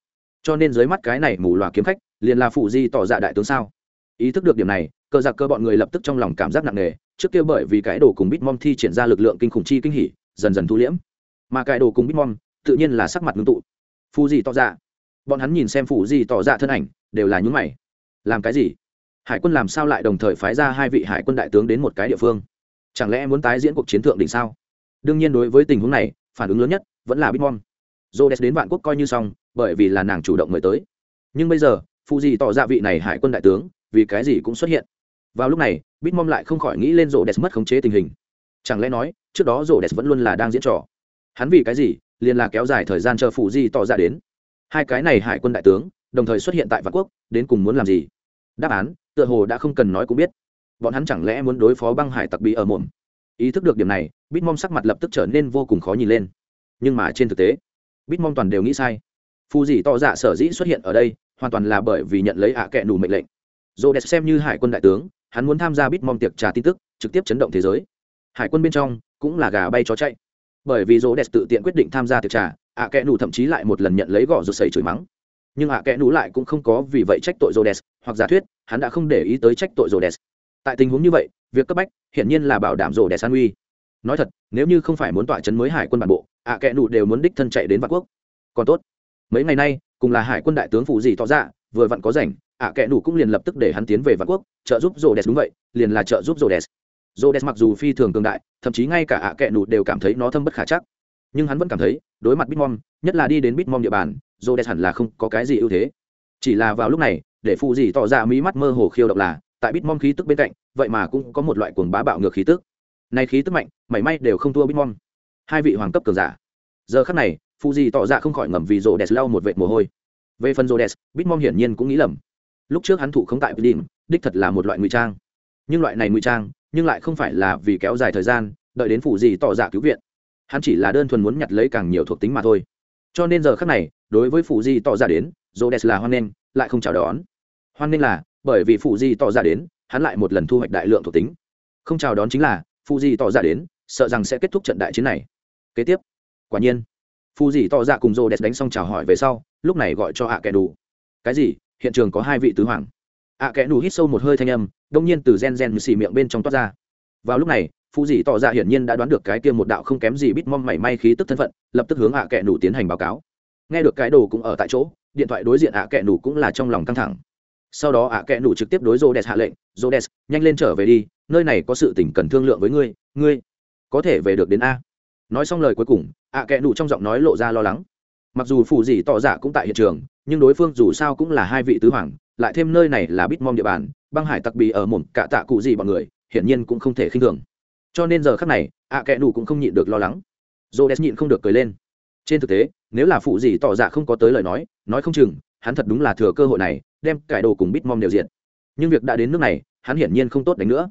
cho nên dưới mắt cái này mù loà kiếm khách, liền là phụ di tỏ dạ đại tướng sao? Ý thức được điểm này, cờ giặc cơ bọn người lập tức trong lòng cảm giác nặng nề, trước kia bởi vì cái đồ cùng bitmom thi triển ra lực lượng kinh khủng chi kinh hỉ, dần dần thu liễm. Mà cái đồ cùng bitmom tự nhiên là sắc mặt ngưng tụ. Phụ di tỏ dạ. Bọn hắn nhìn xem phụ di tỏ dạ thân ảnh, đều là những mày. Làm cái gì? Hải quân làm sao lại đồng thời phái ra hai vị hải quân đại tướng đến một cái địa phương? Chẳng lẽ muốn tái diễn cuộc chiến thượng đỉnh sao? Đương nhiên đối với tình huống này, phản ứng lớn nhất vẫn là bitmom jodes đến vạn quốc coi như xong bởi vì là nàng chủ động mời tới. Nhưng bây giờ phụ gì tỏ ra vị này hải quân đại tướng, vì cái gì cũng xuất hiện. Vào lúc này, bitmom lại không khỏi nghĩ lên rổ đẹp mất khống chế tình hình. Chẳng lẽ nói, trước đó rổ đẹp vẫn luôn là đang diễn trò? Hắn vì cái gì, liền là kéo dài thời gian chờ phụ di tỏ ra đến? Hai cái này hải quân đại tướng, đồng thời xuất hiện tại vạn quốc, đến cùng muốn làm gì? Đáp án, tựa hồ đã không cần nói cũng biết. Bọn hắn chẳng lẽ muốn đối phó băng hải tặc bị ở mồm ý thức được điểm này, bitmom sắc mặt lập tức trở nên vô cùng khó nhìn lên. Nhưng mà trên thực tế, bitmom toàn đều nghĩ sai phù dì tỏ dạ sở dĩ xuất hiện ở đây, hoàn toàn là bởi vì nhận lấy ạ à kệ đủ mệnh lệnh. Dồ đẹp xem như hải quân đại tướng, hắn muốn tham gia bitmom tiệc trà tin tức, trực tiếp chấn động thế giới. Hải quân bên trong cũng là gà bay chó chạy. Bởi vì dồ đẹp tự tiện quyết định tham gia tiệc trà, ạ à kệ đủ thậm chí lại một lần nhận lấy gõ rụt sẩy chửi mắng. Nhưng ạ à kệ đủ lại cũng không có vì vậy trách tội dồ đẹp, hoặc giả thuyết, hắn đã không để ý tới trách tội dồ đẹp. Tại tình huống như vậy, việc cấp bách hiển nhiên là bảo đảm dồ đẹp san uy. Nói thật, nếu như không phải muốn tọa chấn mới hải quân bản bộ, ạ kẹ kẽ đều muốn đích thân chạy đến vạn quốc. Còn tốt mấy ngày nay, cùng là hải quân đại tướng phụ gì tỏ ra, vừa vặn có rảnh, ạ à kẽ nụ cũng liền lập tức để hắn tiến về vạn quốc, trợ giúp rô đẹp đúng vậy, liền là trợ giúp rô đẹp rô đẹp mặc dù phi thường cường đại, thậm chí ngay cả ạ à kẽ nụ đều cảm thấy nó thâm bất khả chắc. Nhưng hắn vẫn cảm thấy, đối mặt bitmom, nhất là đi đến bitmom địa bàn rô đẹp hẳn là không có cái gì ưu thế. Chỉ là vào lúc này, để phụ gì tỏ ra mỹ mắt mơ hồ khiêu động là, tại bitmom khí tức bên cạnh, vậy mà cũng có một loại cuồng bá bạo ngược khí tức. Này khí tức mạnh, mảy may đều không thua bitmom. Hai vị hoàng cấp cường giả. Giờ khắc này phụ gì tỏ ra không khỏi ngầm vì rồ đẹp lau một vệt mồ hôi. Về phần rồ đẹp bitmom hiển nhiên cũng nghĩ lầm. Lúc trước hắn thụ không tại đỉnh đích thật là một loại ngụy trang. Nhưng loại này ngụy trang, nhưng lại không phải là vì kéo dài thời gian, đợi đến phụ gì tỏ ra cứu viện. Hắn chỉ là đơn thuần muốn nhặt lấy càng nhiều thuộc tính mà thôi. Cho nên giờ khắc này, đối với phụ gì tỏ ra đến rồ đẹp là hoan nghênh, lại không chào đón. Hoan nghênh là, bởi vì phụ di tỏ ra đến, hắn lại một lần thu hoạch đại lượng thuộc tính. Không chào đón chính là phụ di tỏ ra đến, sợ rằng sẽ kết thúc trận đại chiến này. Kế tiếp. Quả nhiên phù dì tỏ ra cùng rô đẹp đánh xong chào hỏi về sau, lúc này gọi cho ạ kẻ đủ cái gì? Hiện trường có hai vị tứ hoàng. Ạ kẻ đủ hít sâu một hơi thanh âm, đông nhiên từ gen gen xì miệng bên trong toát ra. Vào lúc này phù dì tỏ ra hiển nhiên đã đoán được cái kia một đạo không kém gì bít mong mảy may khí tức thân phận, lập tức hướng ạ kẻ đủ tiến hành báo cáo. Nghe được cái đồ cũng ở tại chỗ, điện thoại đối diện ạ kẻ đủ cũng là trong lòng căng thẳng. Sau đó ạ kẻ đủ trực tiếp đối rô đẹp hạ lệnh, rô đẹp nhanh lên trở về đi, nơi này có sự tỉnh cần thương lượng với ngươi ngươi có thể về được đến a nói xong lời cuối cùng, ạ à kẽ nụ trong giọng nói lộ ra lo lắng. Mặc dù phù dì tỏ giả cũng tại hiện trường, nhưng đối phương dù sao cũng là hai vị tứ hoàng, lại thêm nơi này là bít mong địa bàn, băng hải tặc bì ở mồm cả tạ cụ gì bọn người, hiển nhiên cũng không thể khinh thường. Cho nên giờ khắc này, ạ à kẽ nụ cũng không nhịn được lo lắng. Rô đès nhịn không được cười lên. Trên thực tế, nếu là phụ dì tỏ giả không có tới lời nói nói không chừng, hắn thật đúng là thừa cơ hội này, đem cải đồ cùng bitmom đều diện nhưng việc đã đến nước này, hắn hiển nhiên không tốt đánh nữa.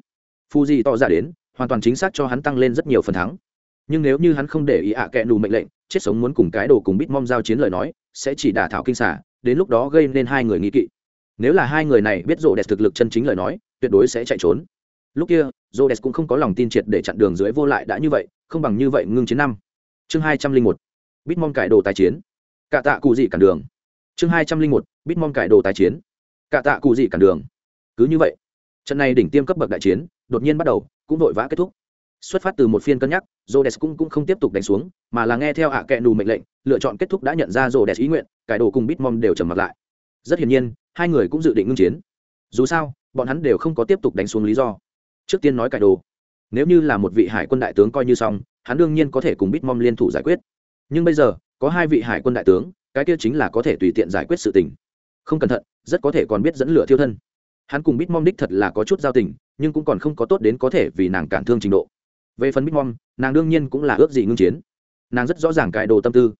Fuji tỏ giả đến, hoàn toàn chính xác cho hắn tăng lên rất nhiều phần thắng nhưng nếu như hắn không để ý ạ à kẹ nù mệnh lệnh, chết sống muốn cùng cái đồ cùng bitmom giao chiến lời nói, sẽ chỉ đả thảo kinh xả đến lúc đó gây nên hai người nghi kỵ. Nếu là hai người này biết rộ đẹp thực lực chân chính lời nói, tuyệt đối sẽ chạy trốn. Lúc kia rộ đẹp cũng không có lòng tin triệt để chặn đường dưới vô lại đã như vậy, không bằng như vậy ngưng chiến năm. Chương hai trăm linh một bitmom cải đồ tái chiến. Cả tạ cụ dị cản đường. Chương hai trăm linh một bitmom cải đồ tái chiến. Cả tạ cụ gì cản đường. Cứ như vậy, trận này đỉnh tiêm cấp bậc đại chiến đột nhiên bắt đầu, cũng vội vã kết thúc xuất phát từ một phiên cân nhắc Rhodes cũng cũng không tiếp tục đánh xuống, mà là nghe theo ạ à kệ nù mệnh lệnh, lựa chọn kết thúc đã nhận ra Rhodes ý nguyện, cải đồ cùng Bitmom đều trầm mặt lại. Rất hiển nhiên, hai người cũng dự định ngưng chiến. Dù sao, bọn hắn đều không có tiếp tục đánh xuống lý do. Trước tiên nói cải đồ, nếu như là một vị hải quân đại tướng coi như xong, hắn đương nhiên có thể cùng Bitmom liên thủ giải quyết. Nhưng bây giờ, có hai vị hải quân đại tướng, cái kia chính là có thể tùy tiện giải quyết sự tình không cẩn thận rất có thể còn biết dẫn lửa thiêu thân hắn cùng bitmom đích thật là có chút giao tình nhưng cũng còn không có tốt đến có thể vì nàng cản thương trình độ về phần bitmom nàng đương nhiên cũng là ước gì ngưng chiến. Nàng rất rõ ràng cải đồ tâm tư.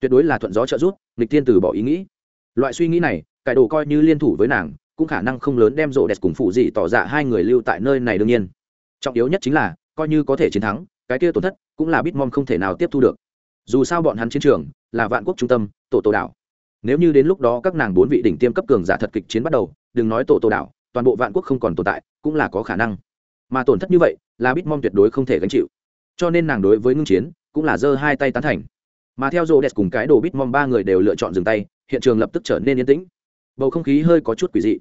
Tuyệt đối là thuận gió trợ giúp, nghịch tiên từ bỏ ý nghĩ. Loại suy nghĩ này, cải đồ coi như liên thủ với nàng, cũng khả năng không lớn đem rộ đẹp cùng phụ dị tỏ dạ hai người lưu tại nơi này đương nhiên. Trọng yếu nhất chính là, coi như có thể chiến thắng, cái kia tổn thất cũng là bitmom không thể nào tiếp thu được. Dù sao bọn hắn chiến trường là vạn quốc trung tâm, tổ tổ đảo. Nếu như đến lúc đó các nàng bốn vị đỉnh tiêm cấp cường giả thật kịch chiến bắt đầu, đừng nói tổ tổ đảo, toàn bộ vạn quốc không còn tồn tại, cũng là có khả năng. Mà tổn thất như vậy là bitmom tuyệt đối không thể gánh chịu. Cho nên nàng đối với ngưng chiến cũng là giơ hai tay tán thành. Mà theo rô đẹp cùng cái đồ bitmom ba người đều lựa chọn dừng tay hiện trường lập tức trở nên yên tĩnh. Bầu không khí hơi có chút quỷ dị.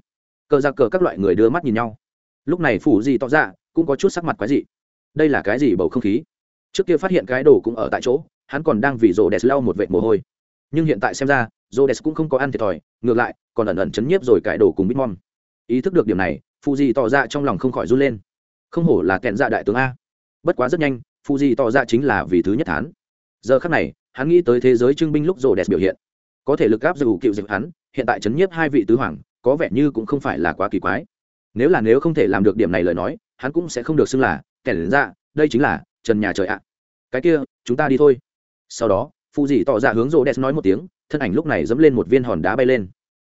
Cờ ra cờ các loại người đưa mắt nhìn nhau. Lúc này phủ gì tỏ ra cũng có chút sắc mặt quái dị. Đây là cái gì bầu không khí? Trước kia phát hiện cái đồ cũng ở tại chỗ hắn còn đang vì rô đẹp lau một vệ mồ hôi. Nhưng hiện tại xem ra Rhodes cũng không có ăn thiệt thòi, ngược lại, còn ẩn ẩn chấn nhiếp rồi cải đồ cùng Bitmom. Ý thức được điểm này, phụ gì tỏ ra trong lòng không khỏi run lên. Không hổ là kẹn dạ đại tướng a. Bất quá rất nhanh, phụ di tỏ ra chính là vì thứ nhất thán. Giờ khắc này, hắn nghĩ tới thế giới trưng binh lúc Rhodes biểu hiện. có thể lực áp dù cựu dịch hắn hiện tại chấn nhiếp hai vị tứ hoàng có vẻ như cũng không phải là quá kỳ quái nếu là nếu không thể làm được điểm này lời nói hắn cũng sẽ không được xưng là kẻ đến ra dạ, đây chính là trần nhà trời ạ cái kia chúng ta đi thôi sau đó phụ dì tỏ ra hướng rô đès nói một tiếng thân ảnh lúc này dẫm lên một viên hòn đá bay lên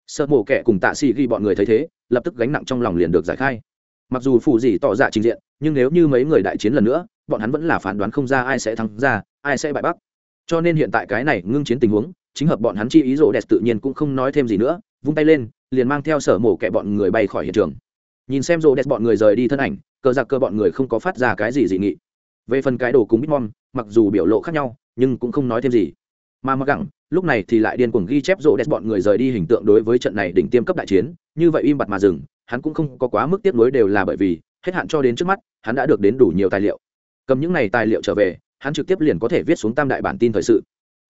sợ mổ kẹ cùng tạ xì ghi bọn người thấy thế lập tức gánh nặng trong lòng liền được giải khai mặc dù phủ dì tỏ dạ trình diện, nhưng nếu như mấy người đại chiến lần nữa, bọn hắn vẫn là phán đoán không ra ai sẽ thắng ra, ai sẽ bại bắc. Cho nên hiện tại cái này ngưng chiến tình huống, chính hợp bọn hắn chi ý rô đẹp tự nhiên cũng không nói thêm gì nữa, vung tay lên, liền mang theo sở mổ kẻ bọn người bay khỏi hiện trường. Nhìn xem rô đẹp bọn người rời đi thân ảnh, cờ giặc cơ bọn người không có phát ra cái gì dị nghị. Về phần cái đồ cùng bitmom mặc dù biểu lộ khác nhau, nhưng cũng không nói thêm gì. Mà mặc gẳng, lúc này thì lại điên cuồng ghi chép rô đẹp bọn người rời đi hình tượng đối với trận này đỉnh tiêm cấp đại chiến, như vậy im bặt mà dừng hắn cũng không có quá mức tiếp nối đều là bởi vì, hết hạn cho đến trước mắt, hắn đã được đến đủ nhiều tài liệu. Cầm những này tài liệu trở về, hắn trực tiếp liền có thể viết xuống tam đại bản tin thời sự.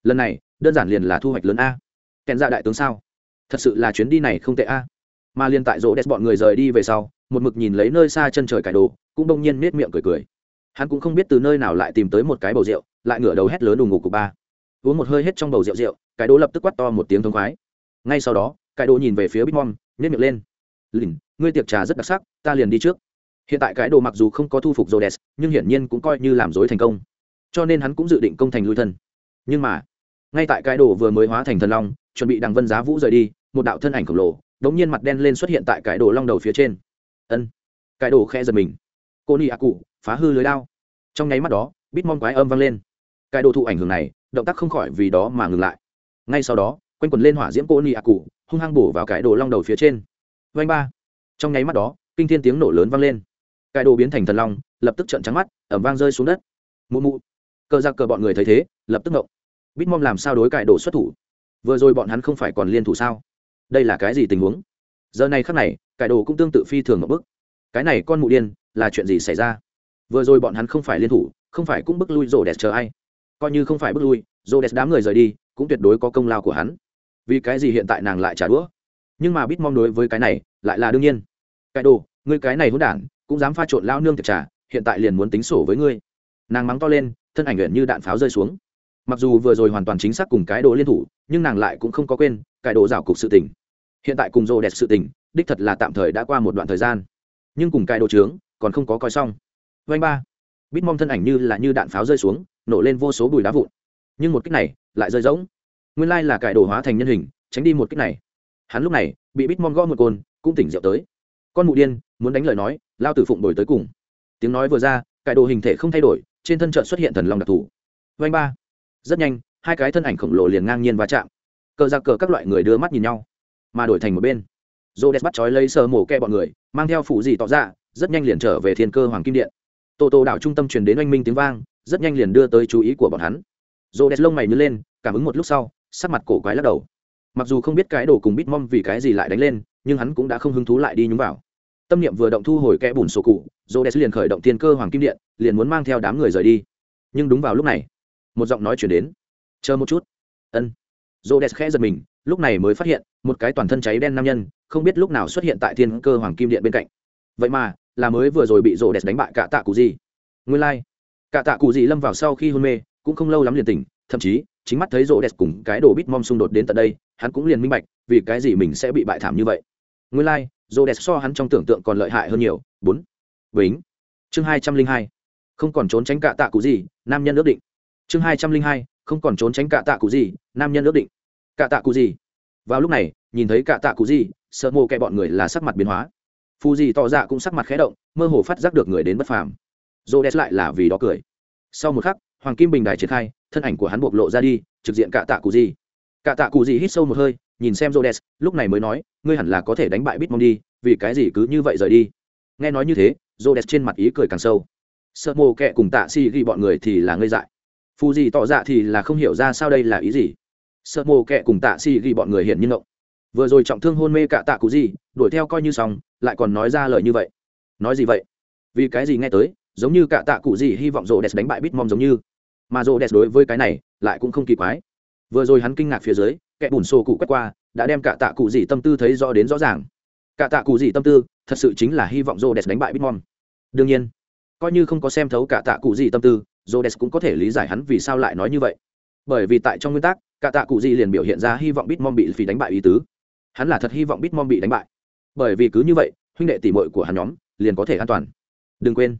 Lần này, đơn giản liền là thu hoạch lớn a. Kèn ra đại tướng sao? Thật sự là chuyến đi này không tệ a. Mà liên tại rỗ đẹp bọn người rời đi về sau, một mực nhìn lấy nơi xa chân trời cải đồ, cũng đông nhiên nết miệng cười cười. Hắn cũng không biết từ nơi nào lại tìm tới một cái bầu rượu, lại ngửa đầu hét lớn đùng ngục của ba. Uống một hơi hết trong bầu rượu rượu cái đồ lập tức quát to một tiếng thông khoái. Ngay sau đó cái đồ nhìn về phía bitmom nếp miệng lên. Lìn ngươi tiệc trà rất đặc sắc, ta liền đi trước. Hiện tại cái đồ mặc dù không có thu phục rhodes, nhưng hiển nhiên cũng coi như làm dối thành công. Cho nên hắn cũng dự định công thành lui thân. Nhưng mà, ngay tại cái đồ vừa mới hóa thành thần long, chuẩn bị đằng vân giá vũ rời đi, một đạo thân ảnh khổng lồ, đống nhiên mặt đen lên xuất hiện tại cái đồ long đầu phía trên. Ân. Cái đồ khe giật mình. Cô ni a cụ, phá hư lưới đao. Trong nháy mắt đó, bít mong quái âm vang lên. Cái đồ thụ ảnh hưởng này, động tác không khỏi vì đó mà ngừng lại. Ngay sau đó, quanh quần lên hỏa diễm cô ni a cụ, hung hăng bổ vào cái đồ long đầu phía trên. Vanh ba trong nháy mắt đó, kinh thiên tiếng nổ lớn vang lên. Cái đồ biến thành thần long, lập tức trợn trắng mắt ẩm vang rơi xuống đất. Mụ mụ. Cờ giặc cờ bọn người thấy thế, lập tức ngộng. Bít mong làm sao đối cải đồ xuất thủ? Vừa rồi bọn hắn không phải còn liên thủ sao? Đây là cái gì tình huống? Giờ này khắc này cải đồ cũng tương tự phi thường một bức cái này con mụ điên, là chuyện gì xảy ra? Vừa rồi bọn hắn không phải liên thủ, không phải cũng bức lui rổ đẹp chờ ai? Coi như không phải bức lui rổ đẹp đám người rời đi, cũng tuyệt đối có công lao của hắn. Vì cái gì hiện tại nàng lại trả đũa? Nhưng mà biết mong đối với cái này lại là đương nhiên. Cái đồ, ngươi cái này hỗn đản, cũng dám pha trộn lao nương tiệc trà, hiện tại liền muốn tính sổ với ngươi. Nàng mắng to lên, thân ảnh luyện như đạn pháo rơi xuống. Mặc dù vừa rồi hoàn toàn chính xác cùng cái đồ liên thủ, nhưng nàng lại cũng không có quên cái đồ rào cục sự tình. Hiện tại cùng rô đẹp sự tình, đích thật là tạm thời đã qua một đoạn thời gian. Nhưng cùng cái đồ trướng, còn không có coi xong. Vanh ba bít mong thân ảnh như là như đạn pháo rơi xuống, nổ lên vô số bùi đá vụn. Nhưng một kích này lại rơi rỗng. Nguyên lai là cải đồ hóa thành nhân hình, tránh đi một kích này hắn lúc này bị bít mong gõ một côn, cũng tỉnh rượu tới. Con mụ điên, muốn đánh lời nói, lao từ phụng đổi tới cùng. Tiếng nói vừa ra, cải đồ hình thể không thay đổi, trên thân trận xuất hiện thần long đặc thù. Vanh ba. Rất nhanh, hai cái thân ảnh khổng lồ liền ngang nhiên va chạm. Cờ ra cờ các loại người đưa mắt nhìn nhau, mà đổi thành một bên. Dô đès bắt chói lấy sờ mổ ke bọn người, mang theo phủ gì tỏ ra, rất nhanh liền trở về thiên cơ hoàng kim điện. Tô tô đảo trung tâm truyền đến oanh minh tiếng vang, rất nhanh liền đưa tới chú ý của bọn hắn. Dô đès lông mày nhớ lên, cảm ứng một lúc sau, sắc mặt cổ quái lắc đầu mặc dù không biết cái đồ cùng bít mong vì cái gì lại đánh lên, nhưng hắn cũng đã không hứng thú lại đi nhúng vào. Tâm niệm vừa động thu hồi kẽ bùn sổ cụ dô đès liền khởi động thiên cơ hoàng kim điện, liền muốn mang theo đám người rời đi. Nhưng đúng vào lúc này, một giọng nói chuyển đến. Chờ một chút. Ân. Dô đès khẽ giật mình, lúc này mới phát hiện, một cái toàn thân cháy đen nam nhân, không biết lúc nào xuất hiện tại thiên cơ hoàng kim điện bên cạnh. Vậy mà, là mới vừa rồi bị rô đẹp đánh bại cả tạ cụ gì nguyên lai、like. cả tạ cụ gì lâm vào sau khi hôn mê, cũng không lâu lắm liền tỉnh thậm chí chính mắt thấy rô đẹp cùng cái đồ bít mom xung đột đến tận đây hắn cũng liền minh bạch vì cái gì mình sẽ bị bại thảm như vậy. Nguyên lai、like, rô đẹp so hắn trong tưởng tượng còn lợi hại hơn nhiều. Bốn. Bính. Chương hai trăm linh hai. Không còn trốn tránh cạ tạ cụ gì nam nhân ước định. Chương hai trăm linh hai. Không còn trốn tránh cạ tạ cụ gì nam nhân ước định. Cạ tạ cụ gì? Vào lúc này nhìn thấy cạ tạ cụ gì sợ mô kẹ bọn người là sắc mặt biến hóa. Phù gì tỏ ra cũng sắc mặt khẽ động mơ hồ phát giác được người đến bất phàm. Dô đès lại là vì đó cười. Sau một khắc hoàng kim bình đài triển khai, thân ảnh của hắn bộc lộ ra đi, trực diện cả tạ cụ gì cả tạ cụ gì hít sâu một hơi, nhìn xem Rhodes. lúc này mới nói, ngươi hẳn là có thể đánh bại bít đi vì cái gì cứ như vậy rời đi? Nghe nói như thế, Rhodes trên mặt ý cười càng sâu. Sợ mô kệ cùng tạ si ghi bọn người thì là ngây dại. Phù gì tỏ dạ thì là không hiểu ra sao đây là ý gì. Sợ mô kệ cùng tạ si ghi bọn người hiện như ngộng. Vừa rồi trọng thương hôn mê cả tạ cụ gì đuổi theo coi như xong, lại còn nói ra lời như vậy. Nói gì vậy? Vì cái gì nghe tới giống như cả tạ cụ gì hy vọng rô đès đánh bại bitmom giống như. Mà rô đès đối với cái này lại cũng không kỳ quái. Vừa rồi hắn kinh ngạc phía dưới, kẻ bùn xô cụ quét qua, đã đem cả tạ cụ gì tâm tư thấy rõ đến rõ ràng. Cả tạ cụ gì tâm tư, thật sự chính là hy vọng rô đès đánh bại bitmom. Đương nhiên, coi như không có xem thấu cả tạ cụ gì tâm tư, rô đès cũng có thể lý giải hắn vì sao lại nói như vậy. Bởi vì tại trong nguyên tắc, cả tạ cụ gì liền biểu hiện ra hy vọng bitmom bị phỉ đánh bại ý tứ. Hắn là thật hy vọng bitmom bị đánh bại. Bởi vì cứ như vậy, huynh đệ tỷ muội của hắn nhóm liền có thể an toàn. Đừng quên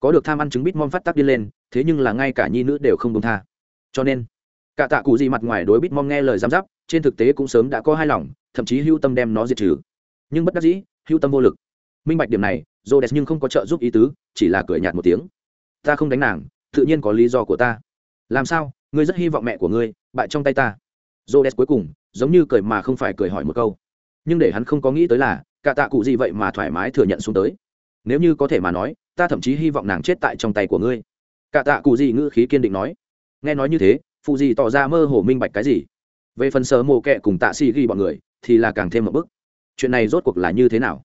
có được tham ăn trứng bitmom phát tác đi lên, thế nhưng là ngay cả nhi nữ đều không công tha. Cho nên, cả tạ cụ gì mặt ngoài đối bít mom nghe lời giám giáp, trên thực tế cũng sớm đã có hai lòng, thậm chí hưu tâm đem nó diệt trừ. Nhưng bất đắc dĩ, hưu tâm vô lực. Minh bạch điểm này rô nhưng không có trợ giúp ý tứ, chỉ là cười nhạt một tiếng. Ta không đánh nàng, tự nhiên có lý do của ta. Làm sao, ngươi rất hy vọng mẹ của ngươi bại trong tay ta? Rô cuối cùng, giống như cười mà không phải cười hỏi một câu. Nhưng để hắn không có nghĩ tới là, cả tạ cụ gì vậy mà thoải mái thừa nhận xuống tới nếu như có thể mà nói, ta thậm chí hy vọng nàng chết tại trong tay của ngươi. Cả tạ cụ gì ngữ khí kiên định nói. Nghe nói như thế, phụ gì tỏ ra mơ hồ minh bạch cái gì. Về phần sơ mồ kệ cùng tạ xì ghi bọn người, thì là càng thêm một bức chuyện này rốt cuộc là như thế nào?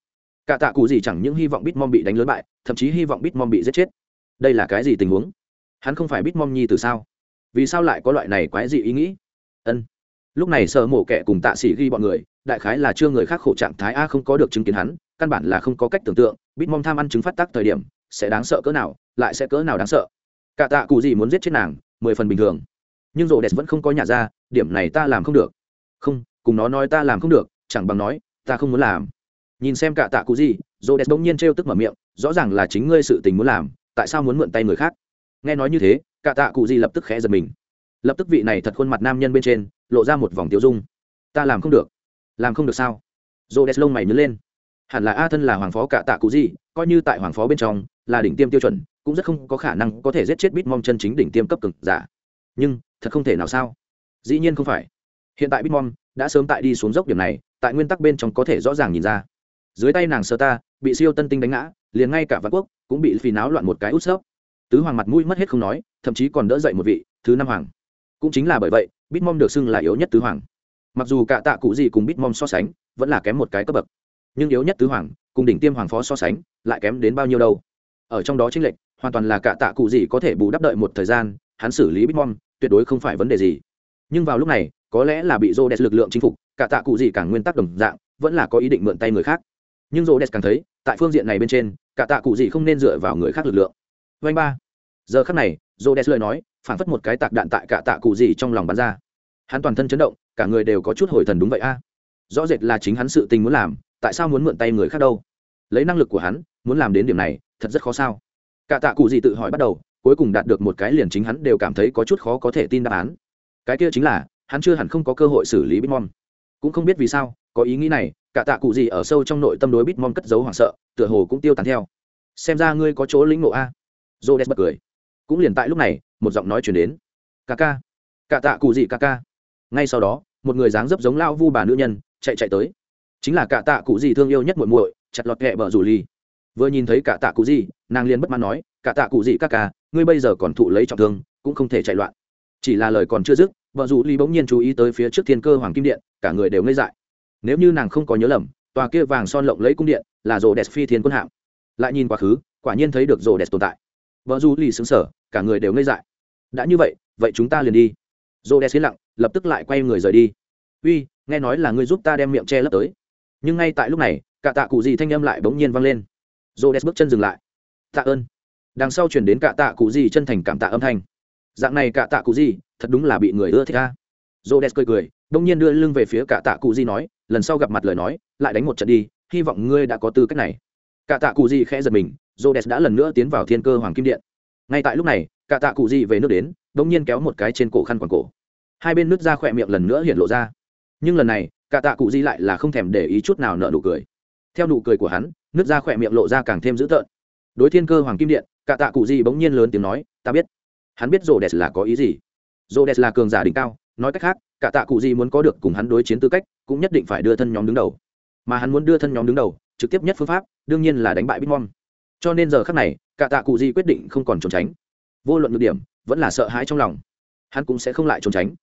Cả tạ cụ gì chẳng những hy vọng bitmom bị đánh lớn bại, thậm chí hy vọng bitmom bị giết chết. Đây là cái gì tình huống? Hắn không phải bitmom nhi từ sao? Vì sao lại có loại này quái gì ý nghĩ? Ân. Lúc này sờ mổ kẻ cùng tạ sĩ ghi bọn người, đại khái là chưa người khác khổ trạng thái a không có được chứng kiến hắn, căn bản là không có cách tưởng tượng bitmom tham ăn chứng phát tác thời điểm, sẽ đáng sợ cỡ nào, lại sẽ cỡ nào đáng sợ. Cả tạ cụ gì muốn giết chết nàng, mười phần bình thường. Nhưng rộ đẹp vẫn không có nhà ra, điểm này ta làm không được. Không, cùng nó nói ta làm không được, chẳng bằng nói, ta không muốn làm. Nhìn xem cả tạ cụ gì rộ đẹp bỗng nhiên trêu tức mở miệng, rõ ràng là chính ngươi sự tình muốn làm, tại sao muốn mượn tay người khác? Nghe nói như thế, cả tạ cụ gì lập tức khẽ giật mình. Lập tức vị này thật khuôn mặt nam nhân bên trên, lộ ra một vòng tiêu dung. Ta làm không được. Làm không được sao? Rộ đẹp lông mày nhớ lên hẳn là a thân là hoàng phó cả tạ cụ gì, coi như tại hoàng phó bên trong, là đỉnh tiêm tiêu chuẩn, cũng rất không có khả năng có thể giết chết bitmom chân chính đỉnh tiêm cấp cực giả. Nhưng, thật không thể nào sao? Dĩ nhiên không phải. Hiện tại bitmom đã sớm tại đi xuống dốc điểm này, tại nguyên tắc bên trong có thể rõ ràng nhìn ra. Dưới tay nàng sơ ta, bị siêu tân tinh đánh ngã, liền ngay cả vạn quốc cũng bị phì náo loạn một cái út sốc. Tứ hoàng mặt mũi mất hết không nói, thậm chí còn đỡ dậy một vị, thứ năm hoàng. Cũng chính là bởi vậy bitmom được xưng là yếu nhất tứ hoàng. Mặc dù cả tạ cụ gì cùng bitmom so sánh, vẫn là kém một cái cấp bậc nhưng yếu nhất tứ hoàng, cùng đỉnh tiêm hoàng phó so sánh, lại kém đến bao nhiêu đâu. Ở trong đó chính lệnh hoàn toàn là cả tạ cụ gì có thể bù đắp đợi một thời gian, hắn xử lý bitmom tuyệt đối không phải vấn đề gì. Nhưng vào lúc này, có lẽ là bị rô đẹp lực lượng chinh phục, cả tạ cụ gì càng nguyên tắc đồng dạng, vẫn là có ý định mượn tay người khác. Nhưng rô đẹp càng thấy, tại phương diện này bên trên, cả tạ cụ gì không nên dựa vào người khác lực lượng. Vanh ba. Giờ khắc này rô đẹp lời nói, phản phất một cái tạc đạn tại cả tạ cụ gì trong lòng bắn ra. Hắn toàn thân chấn động, cả người đều có chút hồi thần đúng vậy a. Rõ rệt là chính hắn sự tình muốn làm tại sao muốn mượn tay người khác đâu? Lấy năng lực của hắn, muốn làm đến điểm này, thật rất khó sao? Cả tạ cụ gì tự hỏi bắt đầu, cuối cùng đạt được một cái liền chính hắn đều cảm thấy có chút khó có thể tin đáp án. Cái kia chính là, hắn chưa hẳn không có cơ hội xử lý bitmom. Cũng không biết vì sao, có ý nghĩ này, cả tạ cụ gì ở sâu trong nội tâm đối bitmom cất giấu hoảng sợ, tựa hồ cũng tiêu tán theo. Xem ra ngươi có chỗ lĩnh ngộ a. J o bật cười. Cũng liền tại lúc này, một giọng nói chuyển đến. Ca ca. Cả tạ cụ gì ca ca. Ngay sau đó, một người dáng dấp giống lao vu bà nữ nhân, chạy chạy tới chính là cả tạ cụ gì thương yêu nhất muội muội, chặt lọt kẹ bờ rủ ly vừa nhìn thấy cả tạ cụ gì, nàng liền bất mãn nói, cả tạ cụ gì các ca, ngươi bây giờ còn thụ lấy trọng thương, cũng không thể chạy loạn. Chỉ là lời còn chưa dứt vợ rủ ly bỗng nhiên chú ý tới phía trước thiên cơ hoàng kim điện, cả người đều ngây dại. Nếu như nàng không có nhớ lầm, tòa kia vàng son lộng lấy cung điện là rồ đẹp phi thiên quân hạm. Lại nhìn quá khứ, quả nhiên thấy được rồ đẹp tồn tại. Vợ rủ ly xứng sở cả người đều ngây dại. Đã như vậy vậy chúng ta liền đi. Rồ đẹp xến lặng, lập tức lại quay người rời đi. Uy, nghe nói là ngươi giúp ta đem miệng che lấp tới nhưng ngay tại lúc này, cả tạ cụ gì thanh âm lại bỗng nhiên vang lên. Rồ đẹp bước chân dừng lại. Tạ ơn. Đằng sau chuyển đến cả tạ cụ gì chân thành cảm tạ âm thanh. Dạng này cả tạ cụ gì, thật đúng là bị người ưa thích ca dô đès cười cười, bỗng nhiên đưa lưng về phía cả tạ cụ gì nói, lần sau gặp mặt lời nói, lại đánh một trận đi, hy vọng ngươi đã có tư cách này. Cả tạ cụ gì khẽ giật mình dô đès đã lần nữa tiến vào thiên cơ hoàng kim điện. Ngay tại lúc này, cả tạ cụ gì về nước đến, bỗng nhiên kéo một cái trên cổ khăn quàng cổ. Hai bên nước ra khỏe miệng lần nữa hiện lộ ra. Nhưng lần này cả tạ cụ di lại là không thèm để ý chút nào nợ nụ cười. Theo nụ cười của hắn nước da khỏe miệng lộ ra càng thêm dữ tợn. Đối thiên cơ hoàng kim điện, cả tạ cụ di bỗng nhiên lớn tiếng nói, ta biết. Hắn biết rô đès là có ý gì. Rô đès là cường giả đỉnh cao, nói cách khác, cả tạ cụ di muốn có được cùng hắn đối chiến tư cách, cũng nhất định phải đưa thân nhóm đứng đầu. Mà hắn muốn đưa thân nhóm đứng đầu, trực tiếp nhất phương pháp, đương nhiên là đánh bại bitmon cho nên giờ khác này, cả tạ cụ di quyết định không còn trốn tránh. Vô luận nhược điểm, vẫn là sợ hãi trong lòng. Hắn cũng sẽ không lại trốn tránh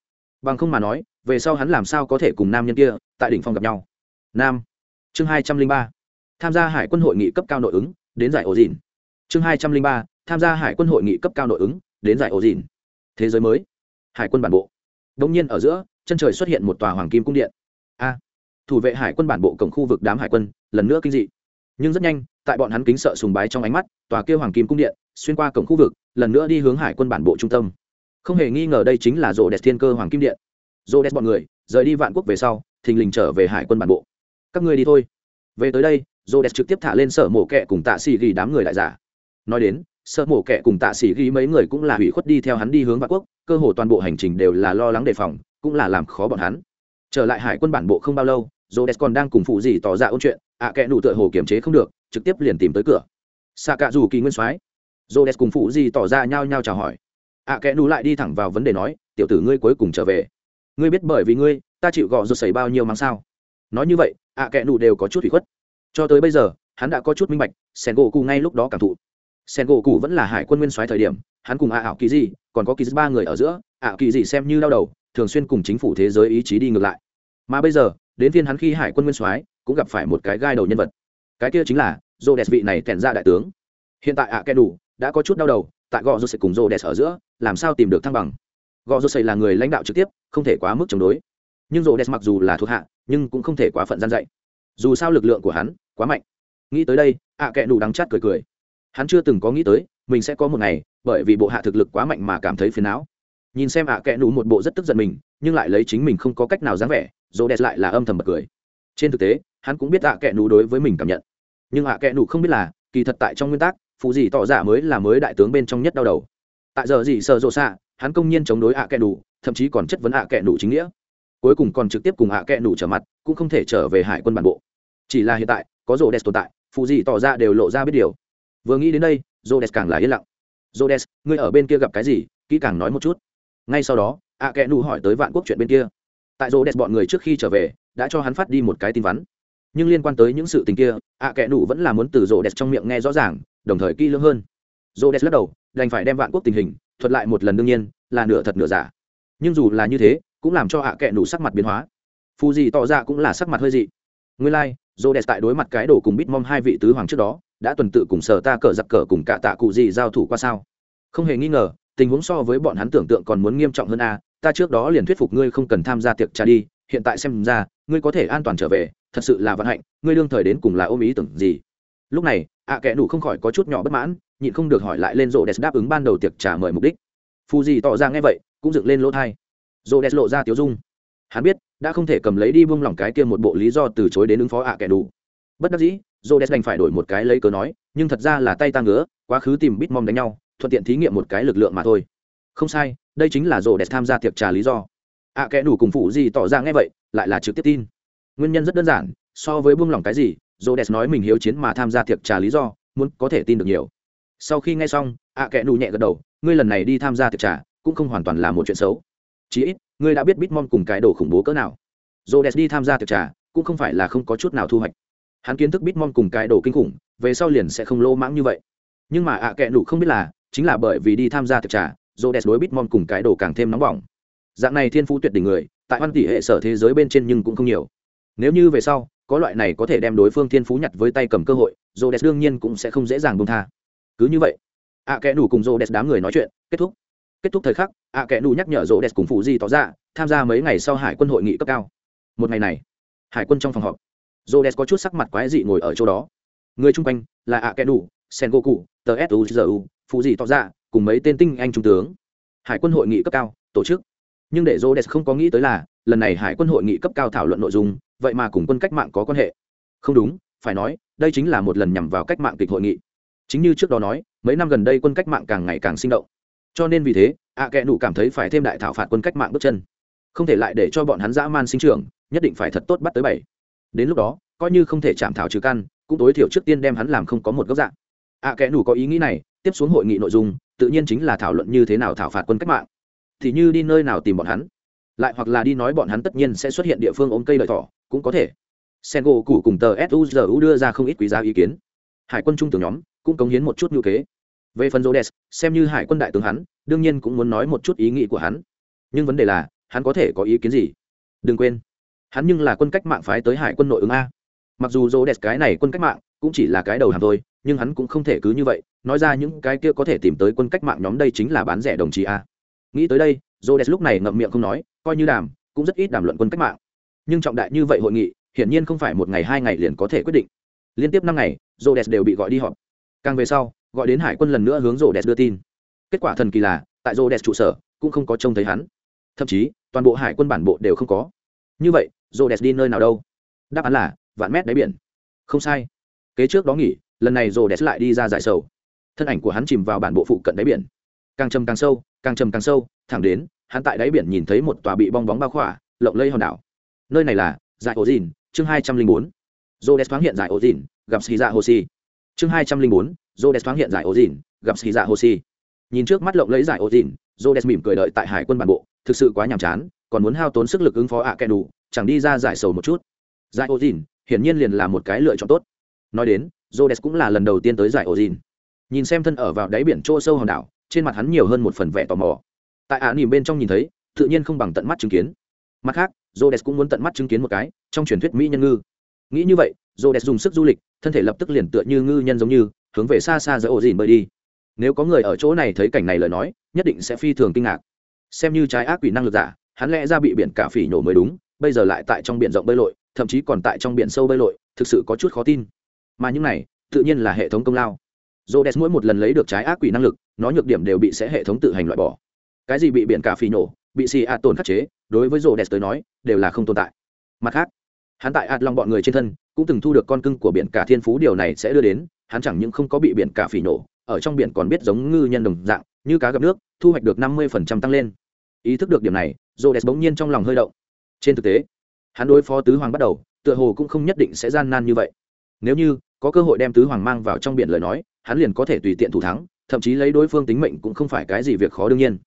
bằng không mà nói, về sau hắn làm sao có thể cùng nam nhân kia tại đỉnh phong gặp nhau? Nam. Chương hai trăm linh ba. Tham gia hải quân hội nghị cấp cao nội ứng, đến giải ổ dìn chương hai trăm linh ba. Tham gia hải quân hội nghị cấp cao nội ứng, đến giải ổ dìn thế giới mới. Hải quân bản bộ. Đông nhiên ở giữa, chân trời xuất hiện một tòa hoàng kim cung điện. A. Thủ vệ hải quân bản bộ cổng khu vực đám hải quân, lần nữa kinh dị. Nhưng rất nhanh, tại bọn hắn kính sợ sùng bái trong ánh mắt, tòa kêu hoàng kim cung điện xuyên qua cổng khu vực, lần nữa đi hướng hải quân bản bộ trung tâm không hề nghi ngờ đây chính là Rô đẹp thiên cơ hoàng kim điện. Rô đẹp bọn người rời đi vạn quốc về sau thình lình trở về hải quân bản bộ. Các ngươi đi thôi. Về tới đây rô đẹp trực tiếp thả lên sở mổ kẹ cùng tạ xì ghi đám người đại giả. Nói đến sở mổ kẹ cùng tạ xì ghi mấy người cũng là hủy khuất đi theo hắn đi hướng vạn quốc cơ hồ toàn bộ hành trình đều là lo lắng đề phòng cũng là làm khó bọn hắn. Trở lại hải quân bản bộ không bao lâu Rô đès còn đang cùng phụ gì tỏ ra ôn chuyện ạ à, kẽ nụ tựa hồ kiềm chế không được trực tiếp liền tìm tới cửa. Xạ cạ dù kỳ nguyên soái. Rô đès cùng phụ gì tỏ ra nhao nhao chào hỏi ạ à, kẽ nụ lại đi thẳng vào vấn đề nói tiểu tử ngươi cuối cùng trở về. Ngươi biết bởi vì ngươi ta chịu gọ ruột xảy bao nhiêu mang sao? Nói như vậy ạ à, kẽ nụ đều có chút hủy khuất. Cho tới bây giờ hắn đã có chút minh bạch sen gỗ cụ ngay lúc đó cảm thụ. Sen gỗ cụ vẫn là hải quân nguyên soái thời điểm hắn cùng ạ ảo kỳ gì còn có kỳ ba người ở giữa ạ kỳ gì xem như đau đầu thường xuyên cùng chính phủ thế giới ý chí đi ngược lại. Mà bây giờ đến phiên hắn khi hải quân nguyên soái cũng gặp phải một cái gai đầu nhân vật. Cái kia chính là dô đẹp vị này kèn ra đại tướng. Hiện tại ạ kẽ đủ đã có chút đau đầu tại gò rô sẽ cùng dô đẹp ở giữa, làm sao tìm được thăng bằng? Gò rô sẽ là người lãnh đạo trực tiếp, không thể quá mức chống đối. Nhưng dô đẹp mặc dù là thuộc hạ, nhưng cũng không thể quá phận gian dạy. Dù sao lực lượng của hắn quá mạnh. Nghĩ tới đây, ạ kệ đủ đắng chát cười cười. Hắn chưa từng có nghĩ tới, mình sẽ có một ngày, bởi vì bộ hạ thực lực quá mạnh mà cảm thấy phiền não. Nhìn xem ạ kệ đủ một bộ rất tức giận mình, nhưng lại lấy chính mình không có cách nào dáng vẻ dô đẹp lại là âm thầm bật cười. Trên thực tế, hắn cũng biết ạ kệ đủ đối với mình cảm nhận. Nhưng ạ kệ đủ không biết là, kỳ thật tại trong nguyên tắc phụ gì tỏ giả mới là mới đại tướng bên trong nhất đau đầu. Tại giờ gì sợ rộ xạ, hắn công nhiên chống đối ạ kẻ đủ thậm chí còn chất vấn ạ kẻ đủ chính nghĩa. Cuối cùng còn trực tiếp cùng ạ kẻ đủ trở mặt, cũng không thể trở về hải quân bản bộ. Chỉ là hiện tại, có rô đès tồn tại phụ gì tỏ ra đều lộ ra biết điều. Vừa nghĩ đến đây rô đès càng là yên lặng. Rô đès ngươi ở bên kia gặp cái gì? Kỹ càng nói một chút. Ngay sau đó, ạ kẻ đủ hỏi tới vạn quốc chuyện bên kia. Tại rô đès bọn người trước khi trở về, đã cho hắn phát đi một cái tin vắn nhưng liên quan tới những sự tình kia ạ kẽ nụ vẫn là muốn từ rô đẹp trong miệng nghe rõ ràng đồng thời kỹ lưỡng hơn. Rô đẹp lắc đầu đành phải đem vạn quốc tình hình thuật lại một lần đương nhiên là nửa thật nửa giả. Nhưng dù là như thế cũng làm cho ạ kẽ nụ sắc mặt biến hóa. Phù gì tỏ ra cũng là sắc mặt hơi dị. Nguyên lai、like, rô đẹp tại đối mặt cái đồ cùng bít mom hai vị tứ hoàng trước đó đã tuần tự cùng sở ta cờ giặc cờ cùng cả tạ cụ gì giao thủ qua sao? Không hề nghi ngờ tình huống so với bọn hắn tưởng tượng còn muốn nghiêm trọng hơn a ta trước đó liền thuyết phục ngươi không cần tham gia tiệc trà đi hiện tại xem ra ngươi có thể an toàn trở về thật sự là vận hạnh, ngươi đương thời đến cùng là ôm ý tưởng gì? Lúc này, ạ kẽ đủ không khỏi có chút nhỏ bất mãn, nhịn không được hỏi lại lên rô đès đáp ứng ban đầu tiệc trả mời mục đích. Phù gì tỏ ra nghe vậy, cũng dựng lên lỗ thai. Rô đès lộ ra tiếu dung. Hắn biết, đã không thể cầm lấy đi buông lỏng cái kia một bộ lý do từ chối đến ứng phó ạ kẻ đủ bất đắc dĩ rô đès đành phải đổi một cái lấy cớ nói, nhưng thật ra là tay ta ngứa, quá khứ tìm bít mong đánh nhau, thuận tiện thí nghiệm một cái lực lượng mà thôi. Không sai, đây chính là rô đès tham gia tiệc trà lý do. Ạ kẻ đủ cùng phụ gì tỏ ra nghe vậy, lại là trực tiếp tin nguyên nhân rất đơn giản so với buông lỏng cái gì Rhodes nói mình hiếu chiến mà tham gia tiệc trà lý do, muốn có thể tin được nhiều. Sau khi nghe xong, ạ kẽ nụ nhẹ gật đầu, ngươi lần này đi tham gia tiệc trà, cũng không hoàn toàn là một chuyện xấu. chí ít, ngươi đã biết Bitmon cùng cái đồ khủng bố cỡ nào. Rhodes đi tham gia tiệc trà, cũng không phải là không có chút nào thu hoạch. Hắn kiến thức Bitmon cùng cái đồ kinh khủng, về sau liền sẽ không lô mãng như vậy. Nhưng mà ạ kẽ nụ không biết là, chính là bởi vì đi tham gia tiệc trà, Rhodes đối Bitmon cùng cái đồ càng thêm nóng bỏng. Dạng này thiên phú tuyệt đỉnh người, tại văn tỷ hệ sở thế giới bên trên nhưng cũng không nhiều. Nếu như về sau, có loại này có thể đem đối phương thiên phú nhặt với tay cầm cơ hội rô đès đương nhiên cũng sẽ không dễ dàng bông tha. Cứ như vậy ạ à kẽ đủ cùng rô đès đám người nói chuyện kết thúc. Kết thúc thời khắc ạ à kẽ đủ nhắc nhở rô đès cùng phụ di tỏ ra tham gia mấy ngày sau hải quân hội nghị cấp cao. Một ngày này hải quân trong phòng họp rô đès có chút sắc mặt quái dị ngồi ở chỗ đó. Người chung quanh là ạ à kẽ đủ sen goku tờ suzu phụ di tỏ ra cùng mấy tên tinh anh trung tướng. Hải quân hội nghị cấp cao tổ chức. Nhưng để rô đès không có nghĩ tới là lần này hải quân hội nghị cấp cao thảo luận nội dung vậy mà cùng quân cách mạng có quan hệ. Không đúng, phải nói, đây chính là một lần nhằm vào cách mạng kịch hội nghị. Chính như trước đó nói, mấy năm gần đây quân cách mạng càng ngày càng sinh động. Cho nên vì thế, ạ à kẽ nụ cảm thấy phải thêm đại thảo phạt quân cách mạng bước chân. Không thể lại để cho bọn hắn dã man sinh trưởng, nhất định phải thật tốt bắt tới bảy. Đến lúc đó, coi như không thể chạm thảo trừ căn, cũng tối thiểu trước tiên đem hắn làm không có một góc dạng. Ạ à kẽ nụ có ý nghĩ này, tiếp xuống hội nghị nội dung, tự nhiên chính là thảo luận như thế nào thảo phạt quân cách mạng. Thì như đi nơi nào tìm bọn hắn, lại hoặc là đi nói bọn hắn tất nhiên sẽ xuất hiện địa phương ôm cây lợi thỏ cũng có thể. Sen gỗ cụ cùng tờ suzu đưa ra không ít quý giá ý kiến. Hải quân trung tướng nhóm cũng cống hiến một chút ngữ kế. Về phần jodes, xem như hải quân đại tướng hắn đương nhiên cũng muốn nói một chút ý nghĩ của hắn. Nhưng vấn đề là hắn có thể có ý kiến gì? Đừng quên hắn nhưng là quân cách mạng phái tới hải quân nội ứng a. Mặc dù jodes cái này quân cách mạng cũng chỉ là cái đầu hàng thôi nhưng hắn cũng không thể cứ như vậy nói ra những cái kia có thể tìm tới quân cách mạng nhóm đây chính là bán rẻ đồng chí a. Nghĩ tới đây jodes lúc này ngậm miệng không nói coi như đàm cũng rất ít đàm luận quân cách mạng nhưng trọng đại như vậy hội nghị, hiển nhiên không phải một ngày hai ngày liền có thể quyết định. Liên tiếp năm ngày rô đès đều bị gọi đi họp. Càng về sau, gọi đến hải quân lần nữa hướng rô đès đưa tin. Kết quả thần kỳ là, tại rô đès trụ sở, cũng không có trông thấy hắn. Thậm chí, toàn bộ hải quân bản bộ đều không có. Như vậy rô đẹp đi nơi nào đâu? Đáp án là, vạn mét đáy biển. Không sai. Kế trước đó nghỉ, lần này rô đẹp lại đi ra giải sầu. Thân ảnh của hắn chìm vào bản bộ phụ cận đáy biển. Càng trầm càng sâu, càng trầm càng sâu, thẳng đến, hắn tại đáy biển nhìn thấy một tòa bị bong bóng bao khỏa, lộng lây hòn đảo nơi này là giải ổ dìn chương hai trăm linh bốn. Rô đẹp thoáng hiện giải ổ dìn gặp xì dạ hồ si chương hai trăm linh bốn rô đẹp thoáng hiện giải ổ dìn gặp xì dạ hồ si nhìn trước mắt lộng lấy giải ổ dìn rô đẹp mỉm cười đợi tại hải quân bản bộ, thực sự quá nhàm chán, còn muốn hao tốn sức lực ứng phó ạ à kẻ đủ chẳng đi ra giải sầu một chút. Giải ổ dìn hiển nhiên liền là một cái lựa chọn tốt. Nói đến rô đẹp cũng là lần đầu tiên tới giải ổ dìn nhìn xem thân ở vào đáy biển chỗ sâu hòn đảo, trên mặt hắn nhiều hơn một phần vẻ tò mò. Tại ả nỉm bên trong nhìn thấy, tự nhiên không bằng tận mắt chứng kiến mặt khác j o d e s cũng muốn tận mắt chứng kiến một cái trong truyền thuyết mỹ nhân ngư. Nghĩ như vậy j o d e s dùng sức du lịch thân thể lập tức liền tựa như ngư nhân giống như hướng về xa xa giữa ổ dìn bơi đi. Nếu có người ở chỗ này thấy cảnh này lời nói nhất định sẽ phi thường kinh ngạc. Xem như trái ác quỷ năng lực giả hắn lẽ ra bị biển cả phỉ nhổ mới đúng bây giờ lại tại trong biển rộng bơi lội thậm chí còn tại trong biển sâu bơi lội thực sự có chút khó tin. Mà những này tự nhiên là hệ thống công lao. Rhodes mỗi một lần lấy được trái ác quỷ năng lực, nó nhược điểm đều bị sẽ hệ thống tự hành loại bỏ. Cái gì bị biển cả phỉ nổ, bị xì ạt tổn khắc chế, đối với Rhodes tới nói, đều là không tồn tại. Mặt khác, hắn tại ạt lòng bọn người trên thân, cũng từng thu được con cưng của biển cả thiên phú điều này sẽ đưa đến, hắn chẳng những không có bị biển cả phỉ nổ, ở trong biển còn biết giống ngư nhân đồng dạng, như cá gặp nước, thu hoạch được năm 50% tăng lên. Ý thức được điểm này, Rhodes bỗng nhiên trong lòng hơi động. Trên thực tế, hắn đối phó tứ hoàng bắt đầu, tựa hồ cũng không nhất định sẽ gian nan như vậy. Nếu như có cơ hội đem tứ hoàng mang vào trong biển lời nói, hắn liền có thể tùy tiện thủ thắng thậm chí lấy đối phương tính mệnh cũng không phải cái gì việc khó đương nhiên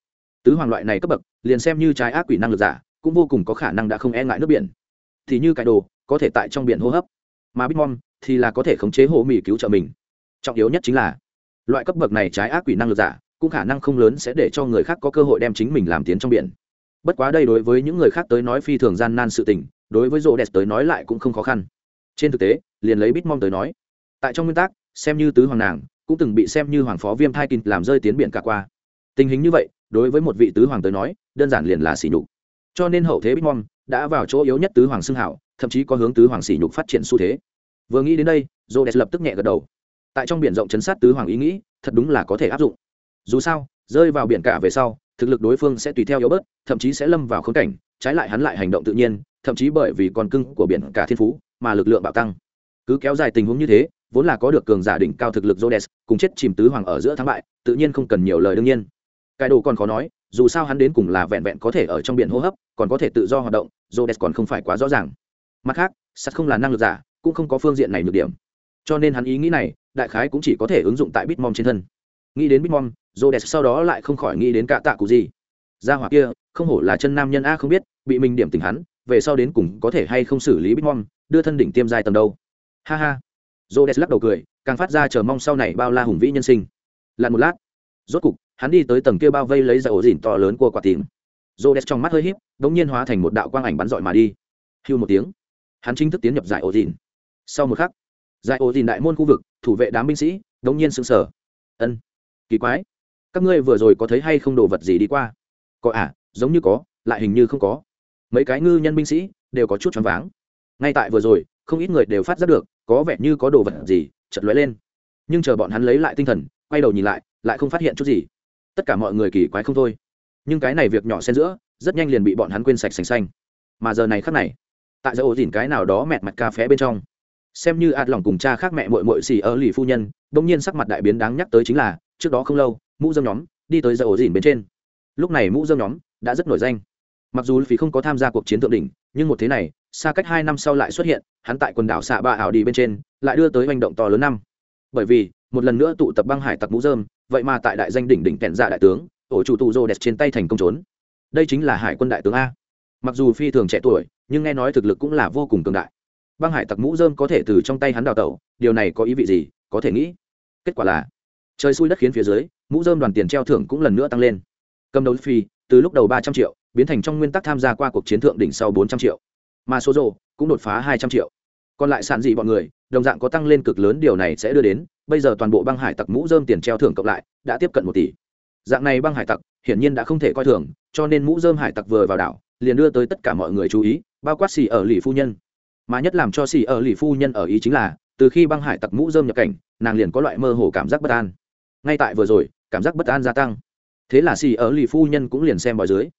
tứ hoàng loại này cấp bậc liền xem như trái ác quỷ năng lực giả, cũng vô cùng có khả năng đã không e ngại nước biển. Thì như cải đồ, có thể tại trong biển hô hấp. Mà bitmom thì là có thể khống chế hồ mì cứu trợ mình. Trọng yếu nhất chính là, loại cấp bậc này trái ác quỷ năng lực giả, cũng khả năng không lớn sẽ để cho người khác có cơ hội đem chính mình làm tiến trong biển. Bất quá đây đối với những người khác tới nói phi thường gian nan sự tình, đối với rô đẹp tới nói lại cũng không khó khăn. Trên thực tế, liền lấy bitmom tới nói, tại trong nguyên tắc, xem như tứ hoàng nàng, cũng từng bị xem như hoàng phó viêm thai kinh làm rơi tiến biển cả qua. Tình hình như vậy, đối với một vị tứ hoàng tới nói đơn giản liền là sỉ nhục. Cho nên hậu thế bitmom đã vào chỗ yếu nhất tứ hoàng xưng hảo thậm chí có hướng tứ hoàng sỉ nhục phát triển xu thế. Vừa nghĩ đến đây j o lập tức nhẹ gật đầu. Tại trong biển rộng chấn sát tứ hoàng ý nghĩ thật đúng là có thể áp dụng. Dù sao rơi vào biển cả về sau thực lực đối phương sẽ tùy theo yếu bớt thậm chí sẽ lâm vào khống cảnh trái lại hắn lại hành động tự nhiên thậm chí bởi vì con cưng của biển cả thiên phú mà lực lượng bạo tăng. Cứ kéo dài tình huống như thế vốn là có được cường giả đỉnh cao thực lực Rhodes, cùng chết chìm tứ hoàng ở giữa thắng bại, tự nhiên không cần nhiều lời đương nhiên. Cái đồ còn khó nói, dù sao hắn đến cùng là vẹn vẹn có thể ở trong biển hô hấp, còn có thể tự do hoạt động, Rhodes còn không phải quá rõ ràng. Mặt khác, sắt không là năng lực giả, cũng không có phương diện này được điểm. Cho nên hắn ý nghĩ này, đại khái cũng chỉ có thể ứng dụng tại Bitmom trên thân. Nghĩ đến Bitmom, Rhodes sau đó lại không khỏi nghĩ đến cả tạ cụ gì. Ra hỏa kia, không hổ là chân nam nhân a không biết, bị mình điểm tình hắn, về sau đến cùng có thể hay không xử lý Bitmom, đưa thân đỉnh tiêm dài tầm đâu. Ha ha Rhodes lắc đầu cười, càng phát ra chờ mong sau này bao la hùng vĩ nhân sinh. Lặn một lát, rốt cục, hắn đi tới tầng kia bao vây lấy ra ổ dỉn to lớn của quả tím. Rhodes trong mắt hơi híp, đống nhiên hóa thành một đạo quang ảnh bắn rọi mà đi. Hưu một tiếng, hắn chính thức tiến nhập giải ổ dỉn. Sau một khắc, giải ổ dỉn đại môn khu vực, thủ vệ đám binh sĩ, đống nhiên sững sờ. Ân, kỳ quái, các ngươi vừa rồi có thấy hay không đồ vật gì đi qua? Có à, giống như có, lại hình như không có. Mấy cái ngư nhân binh sĩ đều có chút choáng váng. Ngay tại vừa rồi, không ít người đều phát giác được có vẻ như có đồ vật gì chật lóe lên nhưng chờ bọn hắn lấy lại tinh thần quay đầu nhìn lại lại không phát hiện chút gì tất cả mọi người kỳ quái không thôi. Nhưng cái này việc nhỏ xen giữa, rất nhanh liền bị bọn hắn quên sạch sành xanh. Mà giờ này khắc này, tại giữa ổ dìn cái nào đó mẹt mặt cà phé bên trong, xem như ạt lòng cùng cha khác mẹ mội mội xì ở lì phu nhân, bỗng nhiên sắc mặt đại biến đáng nhắc tới chính là, trước đó không lâu, mũ dâm nhóm đi tới giữa ổ dìn bên trên. Lúc này mũ dâm nhóm đã rất nổi danh. Mặc dù phí không có tham gia cuộc chiến thượng đỉnh, nhưng một thế này, xa cách hai năm sau lại xuất hiện, hắn tại quần đảo xạ ba ảo đi bên trên, lại đưa tới hành động to lớn năm. Bởi vì một lần nữa tụ tập băng hải tặc mũ dơm vậy mà tại đại danh đỉnh đỉnh kẹn dạ đại tướng, ổ chủ tụ rô đẹp trên tay thành công trốn. Đây chính là hải quân đại tướng a. Mặc dù phi thường trẻ tuổi, nhưng nghe nói thực lực cũng là vô cùng cường đại. Băng hải tặc mũ dơm có thể từ trong tay hắn đào tẩu, điều này có ý vị gì, có thể nghĩ. Kết quả là, trời xui đất khiến phía dưới, mũ dơm đoàn tiền treo thưởng cũng lần nữa tăng lên. Cầm đầu phi, từ lúc đầu ba trăm triệu, biến thành trong nguyên tắc tham gia qua cuộc chiến thượng đỉnh sau bốn trăm triệu. Mà số rô cũng đột phá hai trăm triệu. Còn lại sản dị bọn người, đồng dạng có tăng lên cực lớn, điều này sẽ đưa đến bây giờ toàn bộ băng hải tặc mũ dơm tiền treo thưởng cộng lại, đã tiếp cận một tỷ. Dạng này băng hải tặc, hiển nhiên đã không thể coi thường, cho nên mũ dơm hải tặc vừa vào đảo, liền đưa tới tất cả mọi người chú ý, bao quát xì ở lì phu nhân. Mà nhất làm cho xì ở lì phu nhân ở ý chính là, từ khi băng hải tặc mũ dơm nhập cảnh, nàng liền có loại mơ hồ cảm giác bất an. Ngay tại vừa rồi, cảm giác bất an gia tăng. Thế là xì ở lì phu nhân cũng liền xem bòi dưới.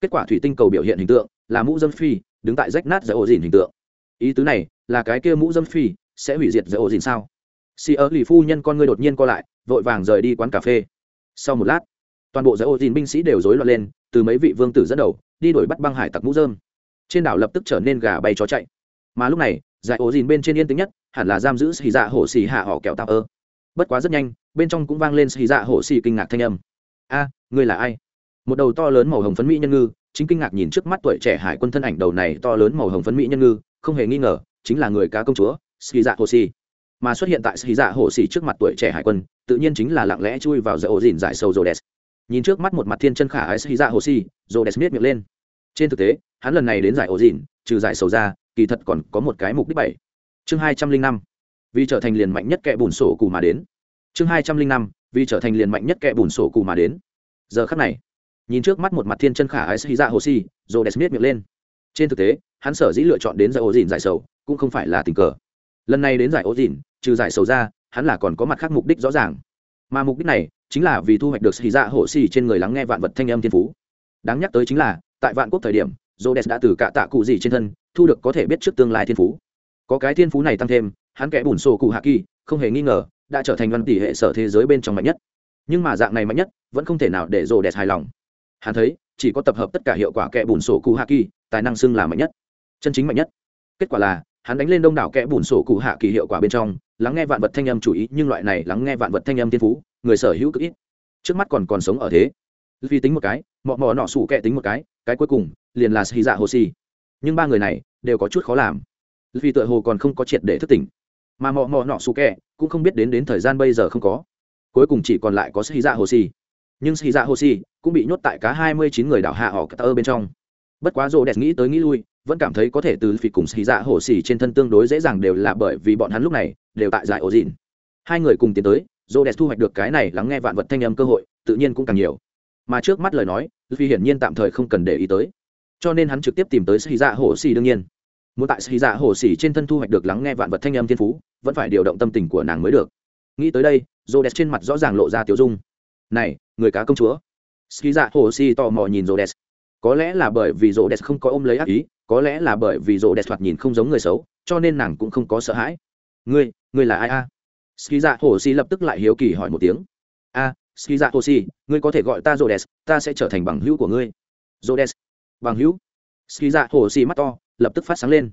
Kết quả thủy tinh cầu biểu hiện hình tượng, là mũ dâm phi, đứng tại rách nát giải ổ dìn hình tượng. Ý tứ này, là cái kia mũ dâm phi, sẽ hủy diệt giải ổ dìn sao? Xì ở lì phu nhân con ngươi đột nhiên co lại, vội vàng rời đi quán cà phê. Sau một lát, toàn bộ giải ổ dìn binh sĩ đều rối loạn lên, từ mấy vị vương tử dẫn đầu, đi đuổi bắt băng hải tặc mũ dơm trên đảo lập tức trở nên gà bay chó chạy. Mà lúc này, giải ổ dìn bên trên yên tĩnh nhất, hẳn là giam giữ xì dạ hổ xì hạ họ kẹo tạo ơ. Bất quá rất nhanh, bên trong cũng vang lên xì dạ hổ xì kinh ngạc thanh âm. A, ngươi là ai? Một đầu to lớn màu hồng phấn mỹ nhân ngư, chính kinh ngạc nhìn trước mắt tuổi trẻ hải quân thân ảnh đầu này to lớn màu hồng phấn mỹ nhân ngư, không hề nghi ngờ, chính là người cá công chúa, xì dạ hồ xì mà xuất hiện tại sĩ dạ hồ Sĩ trước mặt tuổi trẻ hải quân tự nhiên chính là lặng lẽ chui vào dạy ổ dìn giải sâu rô đès nhìn trước mắt một mặt thiên chân khả ái sĩ dạ hồ Sĩ, rô đès miết miệng lên. Trên thực tế hắn lần này đến giải ổ dìn trừ giải sâu ra kỳ thật còn có một cái mục đích bảy. Chương hai trăm linh năm vì trở thành liền mạnh nhất kẻ bùn sổ cù mà đến. Chương hai trăm linh năm vì trở thành liền mạnh nhất kẻ bùn sổ cù mà đến. Giờ khắc này nhìn trước mắt một mặt thiên chân khả ái sĩ dạ hồ Sĩ, rô đès miết miệng lên. Trên thực tế hắn sở dĩ lựa chọn đến giải ổ dìn giải sầu cũng không phải là tình cờ. Lần này đến giải ổ dìn trừ giải sầu ra, hắn là còn có mặt khác mục đích rõ ràng. Mà mục đích này chính là vì thu hoạch được xì dạ hổ xì trên người lắng nghe vạn vật thanh âm thiên phú. Đáng nhắc tới chính là, tại vạn quốc thời điểm rô đès đã từ cạ tạ cụ gì trên thân thu được có thể biết trước tương lai thiên phú. Có cái thiên phú này tăng thêm, hắn kẻ bùn sổ cụ hạ kỳ, không hề nghi ngờ, đã trở thành văn tỷ hệ sở thế giới bên trong mạnh nhất. Nhưng mà dạng này mạnh nhất, vẫn không thể nào để rô đẹp hài lòng. Hắn thấy, chỉ có tập hợp tất cả hiệu quả kẻ bùn sổ cụ hạ kỳ, tài năng xưng là mạnh nhất, chân chính mạnh nhất. Kết quả là hắn đánh lên đông đảo kẽ bùn sổ cụ hạ kỳ hiệu quả bên trong, lắng nghe vạn vật thanh âm chủ ý, nhưng loại này lắng nghe vạn vật thanh âm tiên phú, người sở hữu cực ít. Trước mắt còn còn sống ở thế. Vì tính một cái, mọ mò nọ sủ kẹ tính một cái cái cuối cùng, liền là xì dạ hồ xì nhưng ba người này, đều có chút khó làm. Vì tựa hồ còn không có triệt để thức tỉnh. Mà mọ mò nọ sủ kẹ cũng không biết đến đến thời gian bây giờ không có. Cuối cùng chỉ còn lại có xì dạ hồ xì nhưng xì dạ hồ xì cũng bị nhốt tại cá hai mươi chín người đảo hạ họ cắt bên trong. Bất quá rô đẹp nghĩ tới nghĩ lui vẫn cảm thấy có thể từ phỉ cùng xì dạ hổ xì trên thân tương đối dễ dàng đều là bởi vì bọn hắn lúc này đều tại giải ổ dịn hai người cùng tiến tới dô đẹp thu hoạch được cái này lắng nghe vạn vật thanh âm cơ hội, tự nhiên cũng càng nhiều. Mà trước mắt lời nói vì hiển nhiên tạm thời không cần để ý tới. Cho nên hắn trực tiếp tìm tới xì dạ hổ xì đương nhiên. Muốn tại xì dạ hổ xì trên thân thu hoạch được lắng nghe vạn vật thanh âm thiên phú, vẫn phải điều động tâm tình của nàng mới được. Nghĩ tới đây dô đẹp trên mặt rõ ràng lộ ra tiểu dung. Này, người cá công chúa. Xì dạ hổ xì tò mò nhìn dô đẹp có lẽ là bởi vì rô đẹp không có ôm lấy ác ý có lẽ là bởi vì rộ đẹp thoạt nhìn không giống người xấu cho nên nàng cũng không có sợ hãi. Ngươi ngươi là ai a? À? ski dạ hồ si lập tức lại hiếu kỳ hỏi một tiếng. A à, ski dạ hồ si ngươi có thể gọi ta rộ đẹp ta sẽ trở thành bằng hữu của ngươi. Rộ đẹp bằng hữu? Ski dạ hồ si mắt to lập tức phát sáng lên.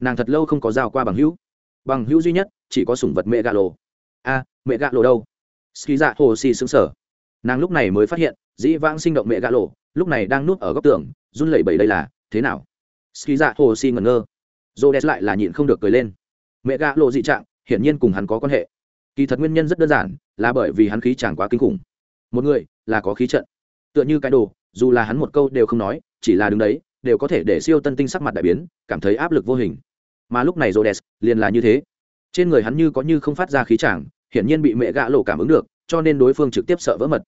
Nàng thật lâu không có giao qua bằng hữu. Bằng hữu duy nhất chỉ có sủng vật mẹ gà lộ a mẹ gà lộ đâu? Ski dạ hồ si xứng sở nàng lúc này mới phát hiện dĩ vãng sinh động mẹ gà lộ lúc này đang nuốt ở góc tường run lẩy bẩy đây là thế nào? Ski dạ hồ si ngẩn ngơ. Rhodes lại là nhịn không được cười lên. Mẹ gạ lộ dị trạng, hiển nhiên cùng hắn có quan hệ. Kỳ thật nguyên nhân rất đơn giản, là bởi vì hắn khí chẳng quá kinh khủng. Một người, là có khí trận. Tựa như cái đồ, dù là hắn một câu đều không nói, chỉ là đứng đấy, đều có thể để siêu tân tinh sắc mặt đại biến, cảm thấy áp lực vô hình. Mà lúc này Rhodes liền là như thế. Trên người hắn như có như không phát ra khí chàng, hiển nhiên bị mẹ gã lộ cảm ứng được, cho nên đối phương trực tiếp sợ vỡ mật.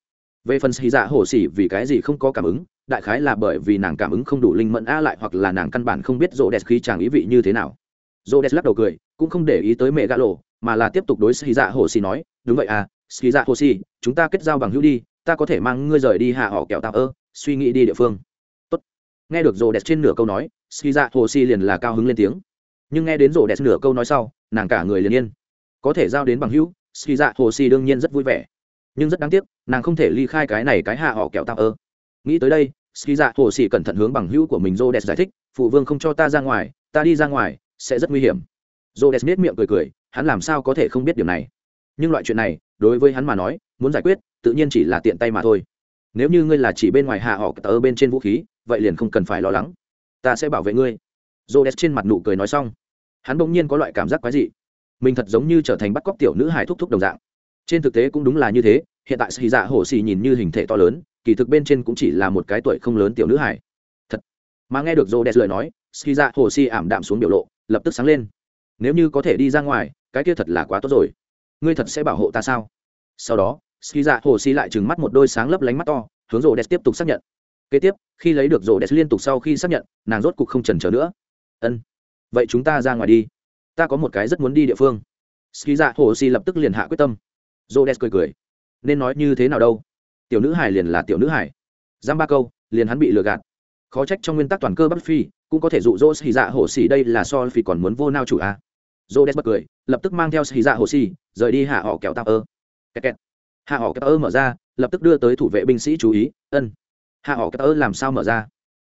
Về phần xì dạ hổ xỉ vì cái gì không có cảm ứng đại khái là bởi vì nàng cảm ứng không đủ linh mẫn a lại hoặc là nàng căn bản không biết rô đès khí chàng ý vị như thế nào. Rô đès lắc đầu cười, cũng không để ý tới mẹ gã lộ, mà là tiếp tục đối xì dạ hồ xì nói, đúng vậy à xì dạ hồ xì, chúng ta kết giao bằng hữu đi, ta có thể mang ngươi rời đi hạ họ kẹo tạo ơ, suy nghĩ đi địa phương. Tốt. nghe được rô đès trên nửa câu nói xì dạ hồ xì liền là cao hứng lên tiếng. Nhưng nghe đến rô đès nửa câu nói sau, nàng cả người liền yên. Có thể giao đến bằng hữu ski dạ hồ si đương nhiên rất vui vẻ. Nhưng rất đáng tiếc, nàng không thể ly khai cái này cái hạ họ kẹo tạo ơ nghĩ tới đây ski dạ hồ sĩ cẩn thận hướng bằng hữu của mình jodes giải thích, phụ vương không cho ta ra ngoài, ta đi ra ngoài sẽ rất nguy hiểm. Jodes nết miệng cười cười, hắn làm sao có thể không biết điều này? Nhưng loại chuyện này, đối với hắn mà nói, muốn giải quyết, tự nhiên chỉ là tiện tay mà thôi. Nếu như ngươi là chỉ bên ngoài hạ họ tờ bên trên vũ khí, vậy liền không cần phải lo lắng. Ta sẽ bảo vệ ngươi. Jodes trên mặt nụ cười nói xong, hắn bỗng nhiên có loại cảm giác quái dị. Mình thật giống như trở thành bắt cóc tiểu nữ hài thúc thúc đồng dạng. Trên thực tế cũng đúng là như thế, hiện tại xì dạ hổ xì nhìn như hình thể to lớn kỳ thực bên trên cũng chỉ là một cái tuổi không lớn tiểu nữ hải, thật. Mà nghe được rô đẹp lời nói ski ra hồ si ảm đạm xuống biểu lộ lập tức sáng lên. Nếu như có thể đi ra ngoài cái kia thật là quá tốt rồi. Ngươi thật sẽ bảo hộ ta sao? Sau đó ski ra hồ si lại trừng mắt một đôi sáng lấp lánh mắt to hướng rô đẹp tiếp tục xác nhận. Kế tiếp khi lấy được rô đẹp liên tục sau khi xác nhận nàng rốt cục không trần trở nữa. Ân. Vậy chúng ta ra ngoài đi. Ta có một cái rất muốn đi địa phương. Ski ra hồ si lập tức liền hạ quyết tâm. Rô đẹp cười cười. Nên nói như thế nào đâu? Tiểu nữ hải liền là tiểu nữ hải giam ba câu, liền hắn bị lừa gạt. Khó trách trong nguyên tắc toàn cơ bắc phi, cũng có thể dụ dỗ xì dạ hồ xì đây là so phi còn muốn vô nao chủ a. Dô đét bật cười, lập tức mang theo xì dạ hồ xì rời đi hạ họ kéo tạp ơ. Kẹt kẹt. hạ họ kéo ơ mở ra, lập tức đưa tới thủ vệ binh sĩ chú ý, ân. Hạ họ kéo ơ làm sao mở ra?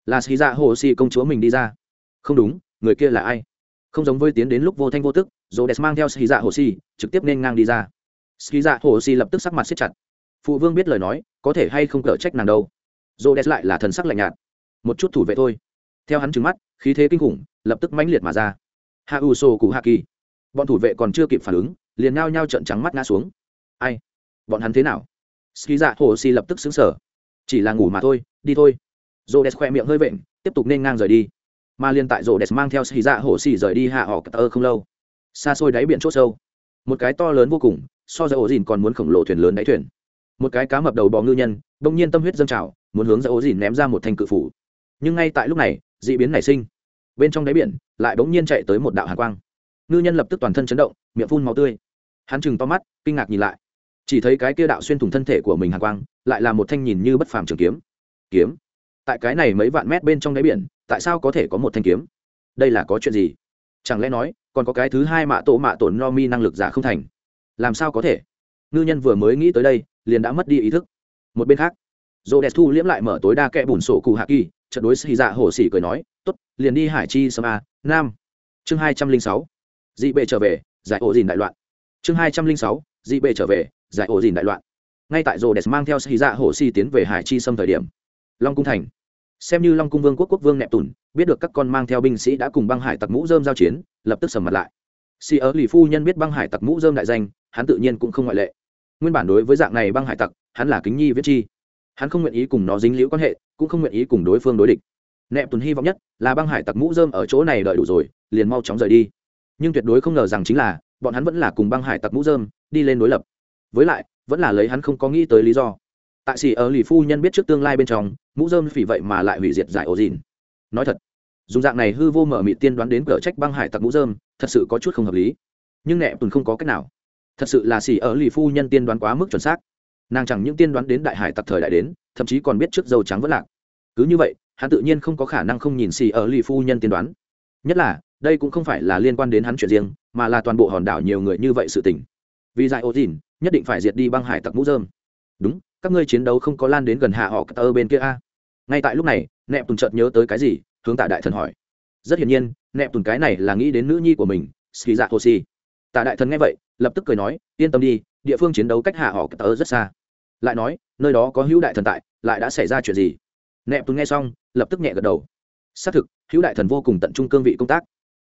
Là xì dạ hồ xì công chúa mình đi ra. Không đúng, người kia là ai? Không giống với tiến đến lúc vô thanh vô tức dô đét mang theo xì dạ hồ xì trực tiếp nên ngang đi ra. Xì dạ hồ xì lập tức sắc mặt siết chặt. Phụ vương biết lời nói có thể hay không cở trách nàng đâu. Dô đen lại là thần sắc lạnh nhạt. Một chút thủ vệ thôi. Theo hắn trừng mắt, khí thế kinh khủng lập tức mãnh liệt mà ra. Hạ u sô cụ hạ kỳ. Bọn thủ vệ còn chưa kịp phản ứng, liền nao nhao trận trắng mắt ngã xuống. Ai? Bọn hắn thế nào? Ski dạ hồ si lập tức xứng sở chỉ là ngủ mà thôi, đi thôi. Rô đès khoe miệng hơi vện, tiếp tục nên ngang rời đi. Mà liên tại rô đès mang theo ski dạ hồ si rời đi hạ họ cờ không lâu. Xa xôi đáy biển c h ỗ sâu. Một cái to lớn vô cùng, so với ổ dìn còn muốn khổng lồ thuyền lớn đáy thuyền một cái cá mập đầu bò ngư nhân, bỗng nhiên tâm huyết dâng trào, muốn hướng ra ố dìn ném ra một thanh cự phủ. Nhưng ngay tại lúc này, d ị biến nảy sinh. Bên trong đáy biển, lại bỗng nhiên chạy tới một đạo hạ quang. Ngư nhân lập tức toàn thân chấn động, miệng phun máu tươi. Hắn chừng to mắt, kinh ngạc nhìn lại. Chỉ thấy cái kia đạo xuyên thủng thân thể của mình hàn quang, lại là một thanh nhìn như bất phàm trường kiếm. Kiếm? Tại cái này mấy vạn mét bên trong đáy biển, tại sao có thể có một thanh kiếm? Đây là có chuyện gì? Chẳng lẽ nói, còn có cái thứ hai mạ tổ mạ tổn no mi năng lực giả không thành? Làm sao có thể? Ngư nhân vừa mới nghĩ tới đây liền đã mất đi ý thức. Một bên khác dồ đẹp thu liễm lại mở tối đa kẽ bùn sổ cụ hạ kỳ trận đối xì dạ hồ xỉ cười nói t ố t liền đi hải chi sâm a, nam. Chương hai trăm linh sáu, dị bệ trở về, giải ổ dìn đại loạn. Chương hai trăm linh sáu, dị bệ trở về, giải ổ dìn đại loạn. Ngay tại rô đès mang theo xì dạ hồ si tiến về hải chi sâm thời điểm, long cung thành. Xem như long cung vương quốc quốc vương nẹp tùn, biết được các con mang theo binh sĩ đã cùng băng hải tặc mũ dơm giao chiến, lập tức sầm mặt lại. Xì ở lì phu nhân biết băng hải tặc mũ dơm đại danh, hắn tự nhiên cũng không ngoại lệ nguyên bản đối với dạng này băng hải tặc, hắn là kính nhi viết chi. Hắn không nguyện ý cùng nó dính liễu quan hệ, cũng không nguyện ý cùng đối phương đối địch. Nẹp tuần hy vọng nhất là băng hải tặc mũ dơm ở chỗ này đợi đủ rồi, liền mau chóng rời đi. Nhưng tuyệt đối không ngờ rằng chính là, bọn hắn vẫn là cùng băng hải tặc mũ dơm đi lên đối lập. Với lại, vẫn là lấy hắn không có nghĩ tới lý do. Tại xì ở lì phu nhân biết trước tương lai bên trong, mũ dơm phỉ vậy mà lại hủy diệt giải ổ dìn. Nói thật, dùng dạng này hư vô mở mị tiên đoán đến cờ trách băng hải tặc mũ dơm thật sự có chút không hợp lý. Nhưng nẹ tuần không có cách nào thật sự là xỉ ở lì phu nhân tiên đoán quá mức chuẩn xác. Nàng chẳng những tiên đoán đến đại hải tặc thời đại đến, thậm chí còn biết trước dầu trắng vất lạc. Cứ như vậy, hắn tự nhiên không có khả năng không nhìn xỉ ở lì phu nhân tiên đoán. Nhất là, đây cũng không phải là liên quan đến hắn chuyện riêng, mà là toàn bộ hòn đảo nhiều người như vậy sự tình. Vì dại ô dìn nhất định phải diệt đi băng hải tặc mũ dơm đúng, các ngươi chiến đấu không có lan đến gần hạ họ tơ bên kia a. Ngay tại lúc này nẹp tùng chợt nhớ tới cái gì, hướng tạ đại thần hỏi. Rất hiển nhiên nẹp tùng cái này là nghĩ đến nữ nhi của mình ski dạ hồ si tạ đại thần nghe vậy lập tức cười nói, yên tâm đi, địa phương chiến đấu cách hạ họ tơ rất xa. Lại nói, nơi đó có hữu đại thần tại, lại đã xảy ra chuyện gì? Nẹp tuấn nghe xong, lập tức nhẹ gật đầu. Xác thực, hữu đại thần vô cùng tận trung cương vị công tác.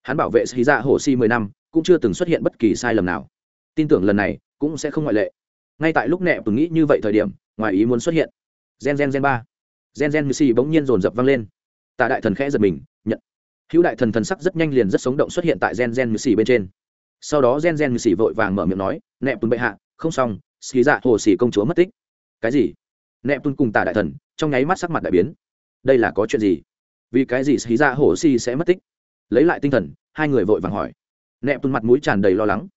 Hắn bảo vệ sĩ dạ hồ si mười năm, cũng chưa từng xuất hiện bất kỳ sai lầm nào. Tin tưởng lần này, cũng sẽ không ngoại lệ. Ngay tại lúc Nẹp tuấn nghĩ như vậy thời điểm, ngoài ý muốn xuất hiện. Gen gen gen ba. Gen gen như si bỗng nhiên dồn dập vang lên. Tà đại thần khẽ giật mình, nhận. Hữu đại thần thần sắc rất nhanh liền rất sống động xuất hiện tại gen gen như si bên trên sau đó gen gen như vội vàng mở miệng nói nẹp tùn bệ hạ, không xong, xì dạ hồ xì công chúa mất tích. Cái gì? Nẹp tùn cùng tạ đại thần, trong nháy mắt sắc mặt đại biến. Đây là có chuyện gì? Vì cái gì xì dạ hồ xì sẽ mất tích? Lấy lại tinh thần, hai người vội vàng hỏi. Nẹp tùn mặt mũi tràn đầy lo lắng.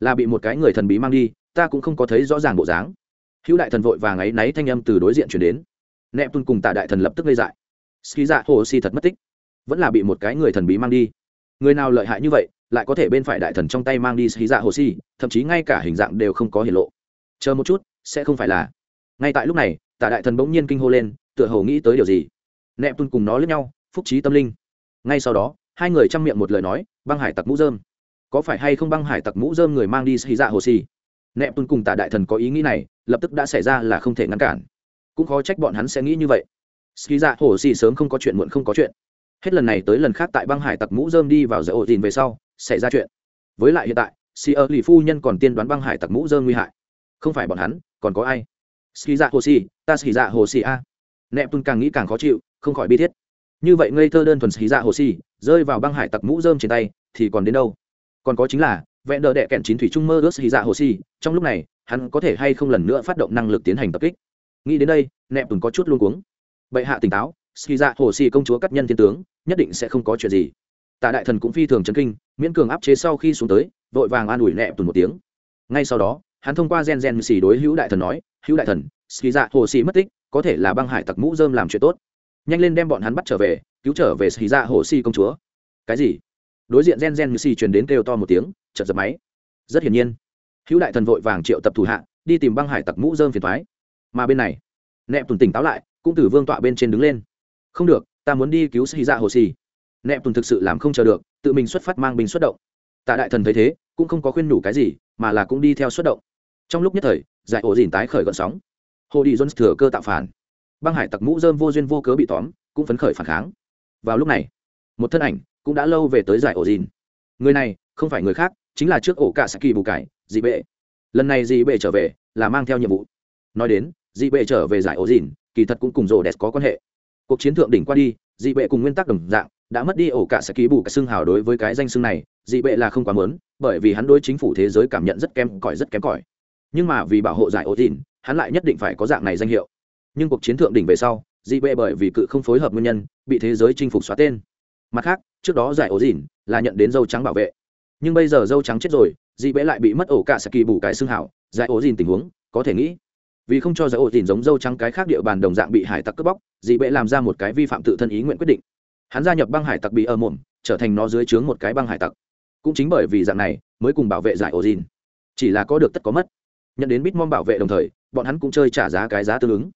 Là bị một cái người thần bí mang đi, ta cũng không có thấy rõ ràng bộ dáng. Hữu đại thần vội vàng ấy náy thanh âm từ đối diện chuyển đến. Nẹp tùn cùng tạ đại thần lập tức gây dại. Ski dạ hồ si thật mất tích. Vẫn là bị một cái người thần bí mang đi. Người nào lợi hại như vậy? Lại có thể bên phải đại thần trong tay mang đi ski dạ hồ si thậm chí ngay cả hình dạng đều không có hiển lộ. Chờ một chút, sẽ không phải là. Ngay tại lúc này tả đại thần bỗng nhiên kinh hô lên, tựa hồ nghĩ tới điều gì. Nẹp tuân cùng nó lẫn nhau, phúc trí tâm linh. Ngay sau đó, hai người chăm miệng một lời nói, băng hải tặc mũ dơm có phải hay không băng hải tặc mũ dơm người mang đi xì dạ hồ xì nẹp tuân cùng tả đại thần có ý nghĩ này, lập tức đã xảy ra là không thể ngăn cản. Cũng khó trách bọn hắn sẽ nghĩ như vậy. Ski dạ hồ xì sớm không có chuyện muộn không có chuyện. Hết lần này tới lần khác tại băng hải tặc mũ dơm đi vào dỡ ổ dìn về sau xảy ra chuyện. Với lại hiện tại si ơ lì phu nhân còn tiên đoán băng hải tặc mũ dơ nguy hại. Không phải bọn hắn còn có ai? Ski dạ hồ Sĩ, ta ski dạ hồ Sĩ a. Nẹp tuân càng nghĩ càng khó chịu không khỏi bi thiết. Như vậy ngây thơ đơn thuần Sĩ dạ hồ Sĩ rơi vào băng hải tặc mũ dơm trên tay thì còn đến đâu? Còn có chính là vẹn đờ đệ kẹn chín thủy trung mơ ước Sĩ dạ hồ Sĩ. trong lúc này hắn có thể hay không lần nữa phát động năng lực tiến hành tập kích? Nghĩ đến đây nẹp tuân có chút luôn cuống. Bệ hạ tỉnh táo Sĩ dạ hồ Sĩ công chúa cắt nhân thiên tướng nhất định sẽ không có chuyện gì. Tạ đại thần cũng phi thường chấn kinh miễn cường áp chế sau khi xuống tới, vội vàng an ủi nẹp tùn một tiếng. Ngay sau đó, hắn thông qua gen gen xì đối hữu đại thần nói, hữu đại thần, xì dạ hồ xì mất tích, có thể là băng hải tặc mũ dơm làm chuyện tốt. Nhanh lên đem bọn hắn bắt trở về, cứu trở về xì Dạ hồ xì công chúa. Cái gì? Đối diện gen gen như xì truyền đến kêu to một tiếng chật giật máy. Rất hiển nhiên, hữu đại thần vội vàng triệu tập thủ hạ, đi tìm băng hải tặc mũ dơm phiền thoái mà bên này nẹp tùn tỉnh táo lại, cũng từ vương tọa bên trên đứng lên. Không được, ta muốn đi cứu xì Dạ hồ xì. Nẹp tùn thực sự làm không chờ được tự mình xuất phát mang binh xuất động. Tạ đại thần thấy thế, cũng không có khuyên nhủ cái gì, mà là cũng đi theo xuất động. Trong lúc nhất thời, giải ổ dìn tái khởi gọn sóng. Hồ đi jones thừa cơ tạo phản. Băng hải tặc mũ dơm vô duyên vô cớ bị tóm, cũng phấn khởi phản kháng. Vào lúc này, một thân ảnh cũng đã lâu về tới giải ổ dìn. Người này không phải người khác, chính là trước ổ cả saki bù cải, dị bệ. Lần này dị bệ trở về là mang theo nhiệm vụ. Nói đến, dị bệ trở về giải ổ dìn, kỳ thật cũng cùng rồ đẹp có quan hệ. Cuộc chiến thượng đỉnh qua đi, dị bệ cùng nguyên tắc đồng dạng đã mất đi ổ cả sẽ ký bù cái xương hào đối với cái danh xương này, dị bệ là không quá mớn bởi vì hắn đối chính phủ thế giới cảm nhận rất kém cỏi, rất kém cỏi. Nhưng mà vì bảo hộ giải ổ dìn hắn lại nhất định phải có dạng này danh hiệu. Nhưng cuộc chiến thượng đỉnh về sau, dị bệ bởi vì cự không phối hợp nguyên nhân, bị thế giới chinh phục xóa tên. Mặt khác, trước đó giải ổ dìn là nhận đến dâu trắng bảo vệ. Nhưng bây giờ dâu trắng chết rồi, dị bệ lại bị mất ổ cả sẽ ký bù cái xương hào, giải ổ dìn tình huống, có thể nghĩ. Vì không cho giải ổ dìn giống dâu trắng cái khác địa bàn đồng dạng bị hải tặc cướp bóc, dị bệ làm ra một cái vi phạm tự thân ý nguyện quyết định hắn gia nhập băng hải tặc bị ở mồm, trở thành nó dưới trướng một cái băng hải tặc. Cũng chính bởi vì dạng này, mới cùng bảo vệ giải ổ dìn chỉ là có được tất có mất. Nhận đến bitmom bảo vệ đồng thời, bọn hắn cũng chơi trả giá cái giá tương ứng.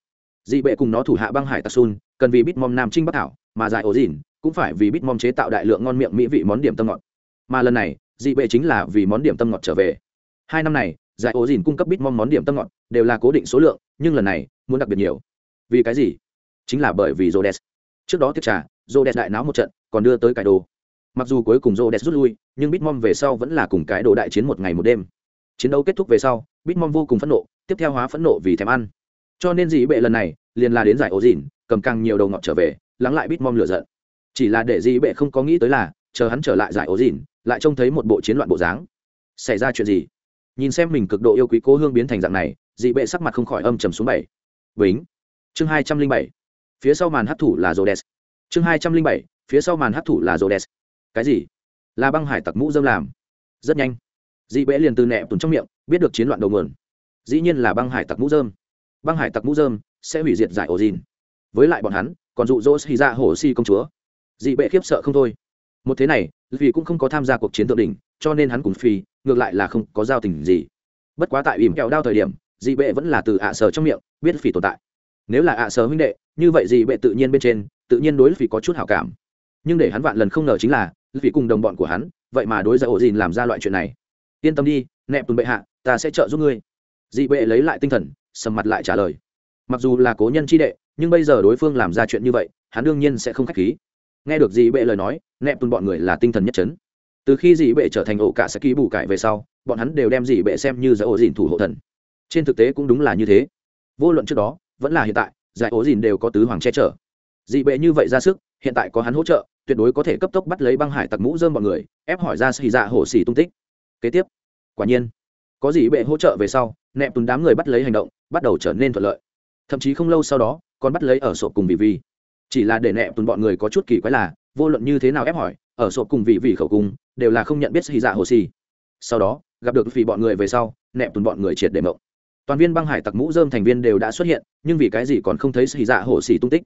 Dị bệ cùng nó thủ hạ băng hải tặc sun, cần vì bitmom nam trinh bắc thảo, mà giải ổ dìn cũng phải vì bitmom chế tạo đại lượng ngon miệng mỹ vị món điểm tâm ngọt. Mà lần này, dị bệ chính là vì món điểm tâm ngọt trở về. Hai năm này, giải ổ dìn cung cấp bitmom món điểm tâm ngọt đều là cố định số lượng, nhưng lần này, muốn đặc biệt nhiều. Vì cái gì? Chính là bởi vì Rhodes. Trước đó tiếp rô đẹp đại náo một trận, còn đưa tới cái đồ. Mặc dù cuối cùng rô đẹp rút lui, nhưng Bitmom về sau vẫn là cùng cái đồ đại chiến một ngày một đêm. Chiến đấu kết thúc về sau, Bitmom vô cùng phẫn nộ, tiếp theo hóa phẫn nộ vì thèm ăn. Cho nên dị bệ lần này, liền là đến giải ổ dìn, cầm càng nhiều đầu ngọt trở về, lắng lại Bitmom lựa giận. Chỉ là để dị bệ không có nghĩ tới là, chờ hắn trở lại giải ổ dìn, lại trông thấy một bộ chiến loạn bộ dáng. Xảy ra chuyện gì? Nhìn xem mình cực độ yêu quý cố hương biến thành dạng này, dị bệ sắc mặt không khỏi âm trầm xuống bảy. Vĩnh. Chương hai trăm linh bảy phía sau màn hấp thủ là Rô Rhodes. Chương hai trăm linh bảy phía sau màn hấp thụ là Rhodes. Cái gì? Là băng hải tặc mũ dâm làm. Rất nhanh. Dị Bệ liền từ nẹ tùn trong miệng, biết được chiến loạn đầu nguồn. Dĩ nhiên là băng hải tặc mũ dơm. Băng hải tặc mũ dơm sẽ hủy diệt giải ổ dìn. Với lại bọn hắn, còn dụ dỗ Xì ra hồ si công chúa. Dị Bệ khiếp sợ không thôi. Một thế này, vì cũng không có tham gia cuộc chiến thượng đỉnh, cho nên hắn cùng Phi, ngược lại là không có giao tình gì. Bất quá tại ỉm kẹo đao thời điểm, Dị Bệ vẫn là từ ạ sở trong miệng, biết Phi tồn tại. Nếu là ạ sở huynh đệ, như vậy dị bệ tự nhiên bên trên tự nhiên đối vì có chút hảo cảm. Nhưng để hắn vạn lần không ngờ chính là vì cùng đồng bọn của hắn, vậy mà đối giải ổ dìn làm ra loại chuyện này. Yên tâm đi, nẹp tùn bệ hạ, ta sẽ trợ giúp ngươi. Dị bệ lấy lại tinh thần, sầm mặt lại trả lời. Mặc dù là cố nhân chi đệ, nhưng bây giờ đối phương làm ra chuyện như vậy, hắn đương nhiên sẽ không k h á c h khí. Nghe được dị bệ lời nói, nẹp tùn bọn người là tinh thần nhất trấn từ khi dị bệ trở thành ổ cả sẽ ký bù cải về sau, bọn hắn đều đem dị bệ xem như giải ổ dìn thủ hộ thần. Trên thực tế cũng đúng là như thế. Vô luận trước đó, vẫn là hiện tại giải ố dìn đều có tứ hoàng che chở dị bệ như vậy ra sức, hiện tại có hắn hỗ trợ, tuyệt đối có thể cấp tốc bắt lấy băng hải tặc mũ dơm mọi người, ép hỏi ra xì dạ hổ xì tung tích. Kế tiếp, quả nhiên, có dị bệ hỗ trợ về sau, nẹp tùn đám người bắt lấy hành động, bắt đầu trở nên thuận lợi. Thậm chí không lâu sau đó, còn bắt lấy ở sộp cùng vị vi chỉ là để nẹp tùn bọn người có chút kỳ quái là, vô luận như thế nào ép hỏi, ở sộp cùng vị vị khẩu cung, đều là không nhận biết xì dạ hồ xì sau đó, gặp được vì bọn người về sau, nẹp tùn bọn người triệt để mộng. Toàn viên băng hải tặc mũ dơm thành viên đều đã xuất hiện, nhưng vì cái gì còn không thấy xì dạ hổ xì tung tích?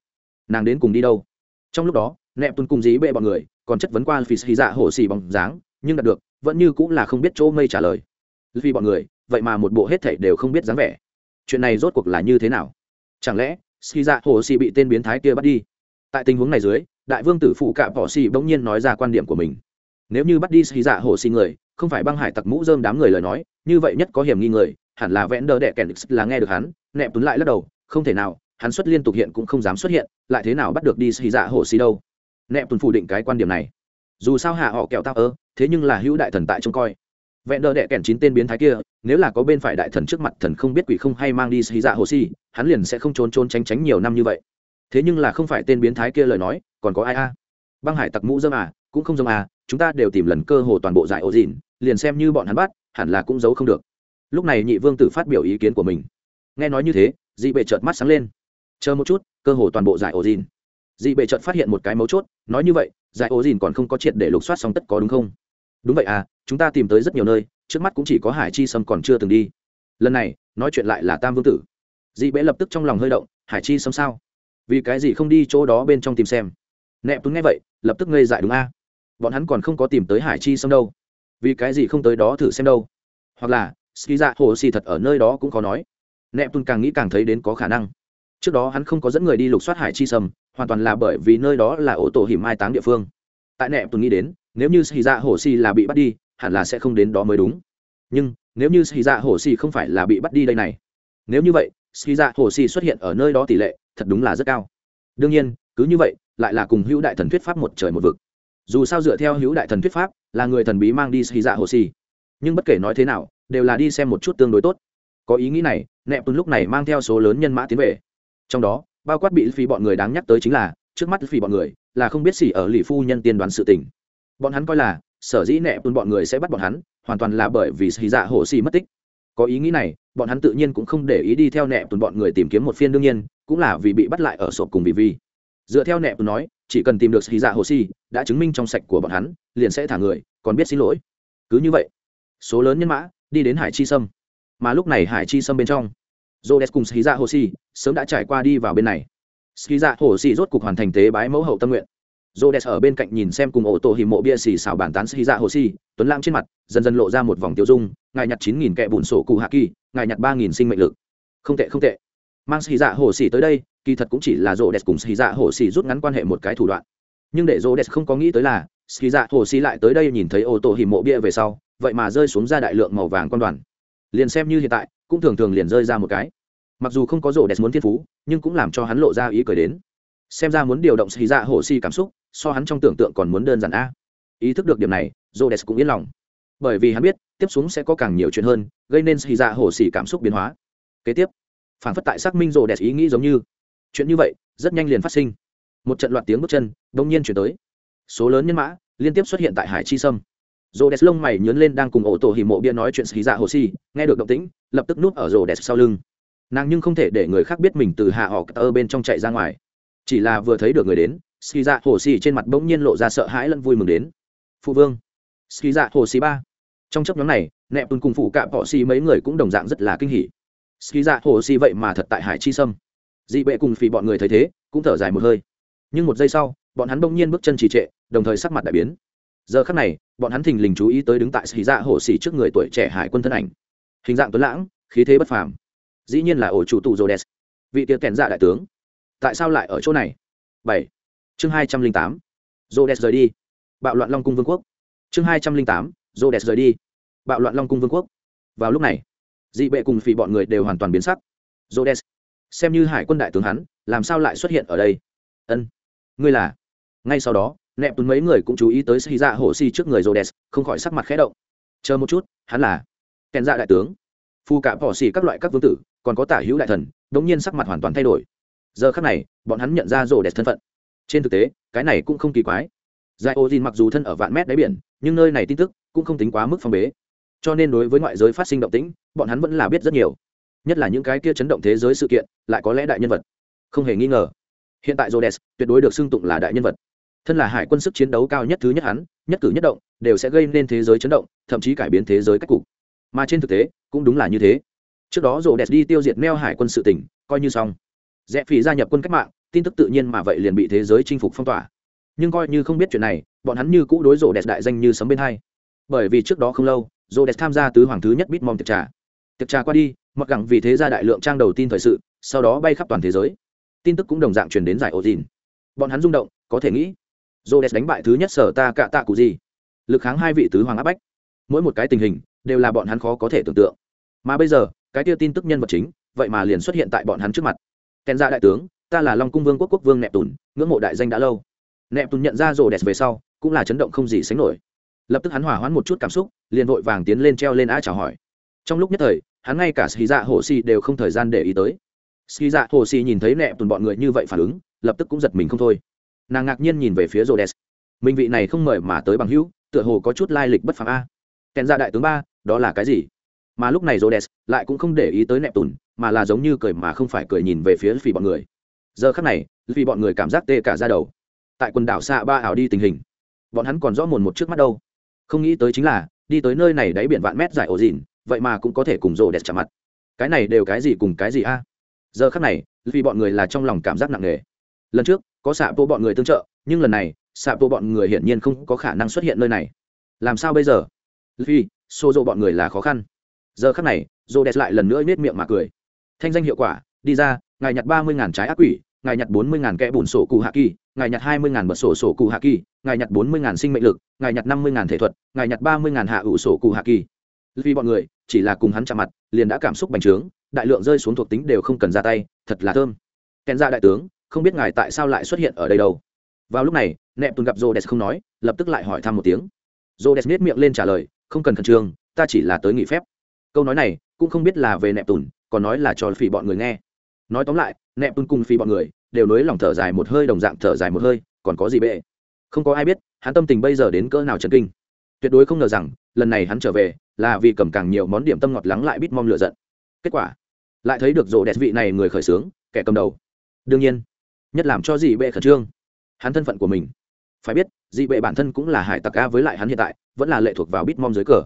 Nàng đến cùng đi đâu. Trong lúc đó nẹp tuân cùng dí bệ bọn người còn chất vấn qua phì xì dạ hổ xì bằng dáng, nhưng đạt được, vẫn như cũng là không biết chỗ mây trả lời. Vì bọn người, vậy mà một bộ hết thảy đều không biết dáng vẻ. Chuyện này rốt cuộc là như thế nào? Chẳng lẽ xì dạ hổ xì bị tên biến thái kia bắt đi? Tại tình huống này dưới, đại vương tử phụ cạ bỏ xì bỗng nhiên nói ra quan điểm của mình. Nếu như bắt đi xì dạ hổ xì người, không phải băng hải tặc mũ dơm đám người lời nói, như vậy nhất có hiểm nghi người, hẳn là vẽn đỡ đẻ kèn là nghe được hắn nẹp tuấn lại lắc đầu, không thể nào hắn xuất liên tục hiện cũng không dám xuất hiện, lại thế nào bắt được đi xì dạ hồ xì đâu? Nẹp tuần phủ định cái quan điểm này. Dù sao hạ họ kẹo tao ơ, thế nhưng là hữu đại thần tại trông coi. Vẹn đỡ đẻ kèn chín tên biến thái kia, nếu là có bên phải đại thần trước mặt thần không biết quỷ không hay mang đi xì dạ hồ xì, hắn liền sẽ không trốn trốn tránh tránh nhiều năm như vậy. Thế nhưng là không phải tên biến thái kia lời nói, còn có ai a? Băng hải tặc mũ dâm à cũng không dâm à chúng ta đều tìm lần cơ hồ toàn bộ giải ổ dịn, liền xem như bọn hắn bắt, hẳn là cũng giấu không được. Lúc này nhị vương tử phát biểu ý kiến của mình. Nghe nói như thế, dị bệ chợt mắt sáng lên chờ một chút, cơ hồ toàn bộ giải ổ dìn dị bệ trợt phát hiện một cái mấu chốt, nói như vậy, giải ổ dìn còn không có triệt để lục soát xong tất có đúng không? Đúng vậy à chúng ta tìm tới rất nhiều nơi, trước mắt cũng chỉ có hải chi sâm còn chưa từng đi. Lần này, nói chuyện lại là tam vương tử. Dị bệ lập tức trong lòng hơi động, hải chi sâm sao? Vì cái gì không đi chỗ đó bên trong tìm xem? Nẹp tuấn nghe vậy, lập tức ngây dại đúng a. Bọn hắn còn không có tìm tới hải chi Sâm đâu. Vì cái gì không tới đó thử xem đâu? Hoặc là ski dạ hồ xì thật ở nơi đó cũng có nói. Nẹp tuấn càng nghĩ càng thấy đến có khả năng trước đó hắn không có dẫn người đi lục soát hải chi sầm hoàn toàn là bởi vì nơi đó là ổ tổ hiểm mai táng địa phương. Tại nẹp tôi nghĩ đến, nếu như xì dạ hồ xì là bị bắt đi, hẳn là sẽ không đến đó mới đúng. Nhưng, nếu như xì dạ hồ xì không phải là bị bắt đi đây này, nếu như vậy xì dạ hồ xì xuất hiện ở nơi đó tỷ lệ thật đúng là rất cao. Đương nhiên, cứ như vậy, lại là cùng hữu đại thần thuyết pháp một trời một vực. Dù sao dựa theo hữu đại thần thuyết pháp, là người thần bí mang đi xì dạ hồ xì. Nhưng bất kể nói thế nào, đều là đi xem một chút tương đối tốt. Có ý nghĩ này, nẹp tuấn lúc này mang theo số lớn nhân mã tiến về trong đó, bao quát bị phi bọn người đáng nhắc tới chính là, trước mắt phi bọn người, là không biết xỉ ở lì phu nhân tiên đoán sự tình. Bọn hắn coi là, sở dĩ nẹp tuôn bọn người sẽ bắt bọn hắn, hoàn toàn là bởi vì xì dạ hồ xì mất tích. Có ý nghĩ này, bọn hắn tự nhiên cũng không để ý đi theo nẹp tuôn bọn người tìm kiếm một phiên đương nhiên, cũng là vì bị bắt lại ở sộp cùng vì vi. Dựa theo nẹp tuấn nói, chỉ cần tìm được xì dạ hồ xì đã chứng minh trong sạch của bọn hắn, liền sẽ thả người, còn biết xin lỗi. Cứ như vậy, số lớn nhân mã, đi đến hải chi sâm. Mà lúc này hải chi sâm bên trong Rhodes cùng Skiza dạ Hoshi sớm đã trải qua đi vào bên này. Skiza dạ Hoshi rốt cục hoàn thành tế bái mẫu hậu tâm nguyện. Rhodes ở bên cạnh nhìn xem cùng ổ tổ hỉ mộ bia xì xào bàn tán Skiza dạ Hoshi, tuấn lãng trên mặt dần dần lộ ra một vòng tiêu dung, ngài nhặt 9000 kẻ bùn sổ cụ hạ kỳ, ngài nhặt 3000 sinh mệnh lực. Không tệ không tệ. Mang Skiza Hoshi tới đây, kỳ thật cũng chỉ là Rhodes cùng Skiza Hoshi rút ngắn quan hệ một cái thủ đoạn. Nhưng để Rhodes không có nghĩ tới là, Skiza Hoshi lại tới đây nhìn thấy ổ tổ hỉ mộ bia về sau, vậy mà rơi xuống ra đại lượng màu vàng quan đoàn. Liền xem như hiện tại, cũng thường thường liền rơi ra một cái. Mặc dù không có rổ đẹp muốn thiên phú nhưng cũng làm cho hắn lộ ra ý cười đến. Xem ra muốn điều động xì dạ hồ si cảm xúc so hắn trong tưởng tượng còn muốn đơn giản a. Ý thức được điểm này rổ đẹp cũng yên lòng. Bởi vì hắn biết tiếp xuống sẽ có càng nhiều chuyện hơn gây nên xì dạ hồ si cảm xúc biến hóa. Kế tiếp phản phất tại xác minh rổ đẹp ý nghĩ giống như. Chuyện như vậy rất nhanh liền phát sinh. Một trận loạt tiếng bước chân đông nhiên chuyển tới. Số lớn nhân mã liên tiếp xuất hiện tại hải chi sâm rô đès lông mày nhớn lên đang cùng ổ tổ hì mộ bia nói chuyện xì dạ hồ si nghe được động tĩnh, lập tức núp ở rô đès sau lưng. Nàng nhưng không thể để người khác biết mình từ hạ họ tơ bên trong chạy ra ngoài. Chỉ là vừa thấy được người đến, xì dạ hồ xì trên mặt bỗng nhiên lộ ra sợ hãi lẫn vui mừng đến. Phụ vương, xì dạ hồ xì ba. Trong chấp nhóm này nẹp tuần cùng phụ cạm họ xì mấy người cũng đồng dạng rất là kinh hỉ. Xì dạ hồ xì vậy mà thật tại hải chi sâm. Dị bệ cùng phì bọn người thấy thế, cũng thở dài một hơi. Nhưng một giây sau, bọn hắn bỗng nhiên bước chân trì trệ, đồng thời sắc mặt đại biến. Giờ khắc này bọn hắn thình lình chú ý tới đứng tại xì dạ hồ xì trước người tuổi trẻ hải quân thân ảnh. Hình dạng tuấn lãng, khí thế bất phàm. Dĩ nhiên là ổ chủ tụ rhodes, vị tiệc kèn dạ đại tướng. Tại sao lại ở chỗ này? Bảy. Chương hai trăm linh tám. Rhodes rời đi. Bạo loạn long cung vương quốc. Chương hai trăm linh tám. Rhodes rời đi. Bạo loạn long cung vương quốc. Vào lúc này, dị bệ cùng phì bọn người đều hoàn toàn biến sắc. Rhodes, xem như hải quân đại tướng hắn, làm sao lại xuất hiện ở đây? Ân, ngươi là? Ngay sau đó nẹp tuấn mấy người cũng chú ý tới xì dạ hồ xì trước người rhodes, không khỏi sắc mặt khẽ động. Chờ một chút, hắn là kèn dạ đại tướng. Phu cả bỏ xì các loại các vương tử, còn có tả hữu đại thần, đống nhiên sắc mặt hoàn toàn thay đổi. Giờ khắc này, bọn hắn nhận ra Rhodes thân phận. Trên thực tế, cái này cũng không kỳ quái. Giải ô mặc dù thân ở vạn mét đáy biển, nhưng nơi này tin tức cũng không tính quá mức phong bế. Cho nên đối với ngoại giới phát sinh động tĩnh, bọn hắn vẫn là biết rất nhiều. Nhất là những cái kia chấn động thế giới sự kiện, lại có lẽ đại nhân vật. Không hề nghi ngờ. Hiện tại rhodes tuyệt đối được xưng tụng là đại nhân vật thân là hải quân sức chiến đấu cao nhất thứ nhất hắn, nhất cử nhất động, đều sẽ gây nên thế giới chấn động, thậm chí cải biến thế giới cách cục. Mà trên thực tế, cũng đúng là như thế. Trước đó rổ đẹp đi tiêu diệt neo hải quân sự tỉnh, coi như xong. Rẽ phỉ gia nhập quân cách mạng, tin tức tự nhiên mà vậy liền bị thế giới chinh phục phong tỏa. Nhưng coi như không biết chuyện này, bọn hắn như cũ đối rổ đẹp đại danh như sấm bên hai. Bởi vì trước đó không lâu rổ đẹp tham gia tứ hoàng thứ nhất bitmom tiệc trà. Tiệc trà qua đi, mặc gẳng vì thế ra đại lượng trang đầu tin thời sự, sau đó bay khắp toàn thế giới. Tin tức cũng đồng dạng truyền đến giải ô dìn bọn hắn rung động, có thể nghĩ Rhodes đánh bại thứ nhất sở ta cạ tạ cụ gì lực kháng hai vị tứ hoàng áp bách. Mỗi một cái tình hình đều là bọn hắn khó có thể tưởng tượng. Mà bây giờ, cái tiêu tin tức nhân vật chính, vậy mà liền xuất hiện tại bọn hắn trước mặt. Kèn gia đại tướng, ta là long cung vương quốc quốc vương nẹp tùn ngưỡng mộ đại danh đã lâu. Nẹp tùn nhận ra rồ về sau, cũng là chấn động không gì sánh nổi. Lập tức hắn hỏa hoãn một chút cảm xúc, liền vội vàng tiến lên treo lên á chào hỏi. Trong lúc nhất thời, hắn ngay cả sĩ dạ hồ si đều không thời gian để ý tới. Sĩ dạ hồ si nhìn thấy nẹp tùn bọn người như vậy phản ứng, lập tức cũng giật mình không thôi nàng ngạc nhiên nhìn về phía rô đẹp minh vị này không mời mà tới bằng hữu, tựa hồ có chút lai lịch bất phàm a. Kèn ra đại tướng ba, đó là cái gì? Mà lúc này Rhodes lại cũng không để ý tới nẹp tùn mà là giống như cười mà không phải cười nhìn về phía phi bọn người. Giờ khắc này vì bọn người cảm giác tê cả ra đầu. Tại quần đảo xạ ba ảo đi tình hình, bọn hắn còn rõ mồn một trước mắt đâu. Không nghĩ tới chính là, đi tới nơi này đáy biển vạn mét dài ổ dìn, vậy mà cũng có thể cùng rồ đẹp chạm mặt. Cái này đều cái gì cùng cái gì a? Giờ khắc này vì bọn người là trong lòng cảm giác nặng nề. Lần trước có xạ bộ bọn người tương trợ, nhưng lần này, xạ bộ bọn người hiển nhiên không có khả năng xuất hiện nơi này. Làm sao bây giờ? Vì xô dỗ bọn người là khó khăn. Giờ khắc này, dô đẹp lại lần nữa nết miệng mà cười. Thanh danh hiệu quả, đi ra, ngài nhặt ba mươi ngàn trái ác quỷ, ngài nhặt bốn mươi ngàn kẽ bùn sổ cụ hạ kỳ, ngài nhặt hai mươi ngàn bật sổ sổ cụ hạ kỳ, ngài nhặt bốn mươi ngàn sinh mệnh lực, ngài nhặt năm mươi ngàn thể thuật, ngài nhặt ba mươi ngàn hạ ủ sổ cụ hạ kỳ. Vì bọn người, chỉ là cùng hắn chạm mặt, liền đã cảm xúc bành trướng, đại lượng rơi xuống thuộc tính đều không cần ra tay, thật là thơm. Kèn ra đại tướng không biết ngài tại sao lại xuất hiện ở đây đâu. Vào lúc này nẹp tùn gặp rô đès không nói, lập tức lại hỏi thăm một tiếng. Rô đès nết miệng lên trả lời, không cần khẩn trương, ta chỉ là tới nghỉ phép. Câu nói này cũng không biết là về nẹp tùn còn nói là cho phỉ bọn người nghe. Nói tóm lại nẹp tùn cùng phỉ bọn người đều nối lòng thở dài một hơi đồng dạng thở dài một hơi, còn có gì bệ? Không có ai biết, hắn tâm tình bây giờ đến cỡ nào chấn kinh. Tuyệt đối không ngờ rằng, lần này hắn trở về là vì cầm càng nhiều món điểm tâm ngọt lắng lại bít mong lựa giận. Kết quả, lại thấy được rộ đẹp vị này người khởi xướng, kẻ cầm đầu. Đương nhiên nhất làm cho dị bệ khẩn trương. Hắn thân phận của mình. Phải biết, dị bệ bản thân cũng là hải tặc a với lại hắn hiện tại, vẫn là lệ thuộc vào bitmom dưới cờ.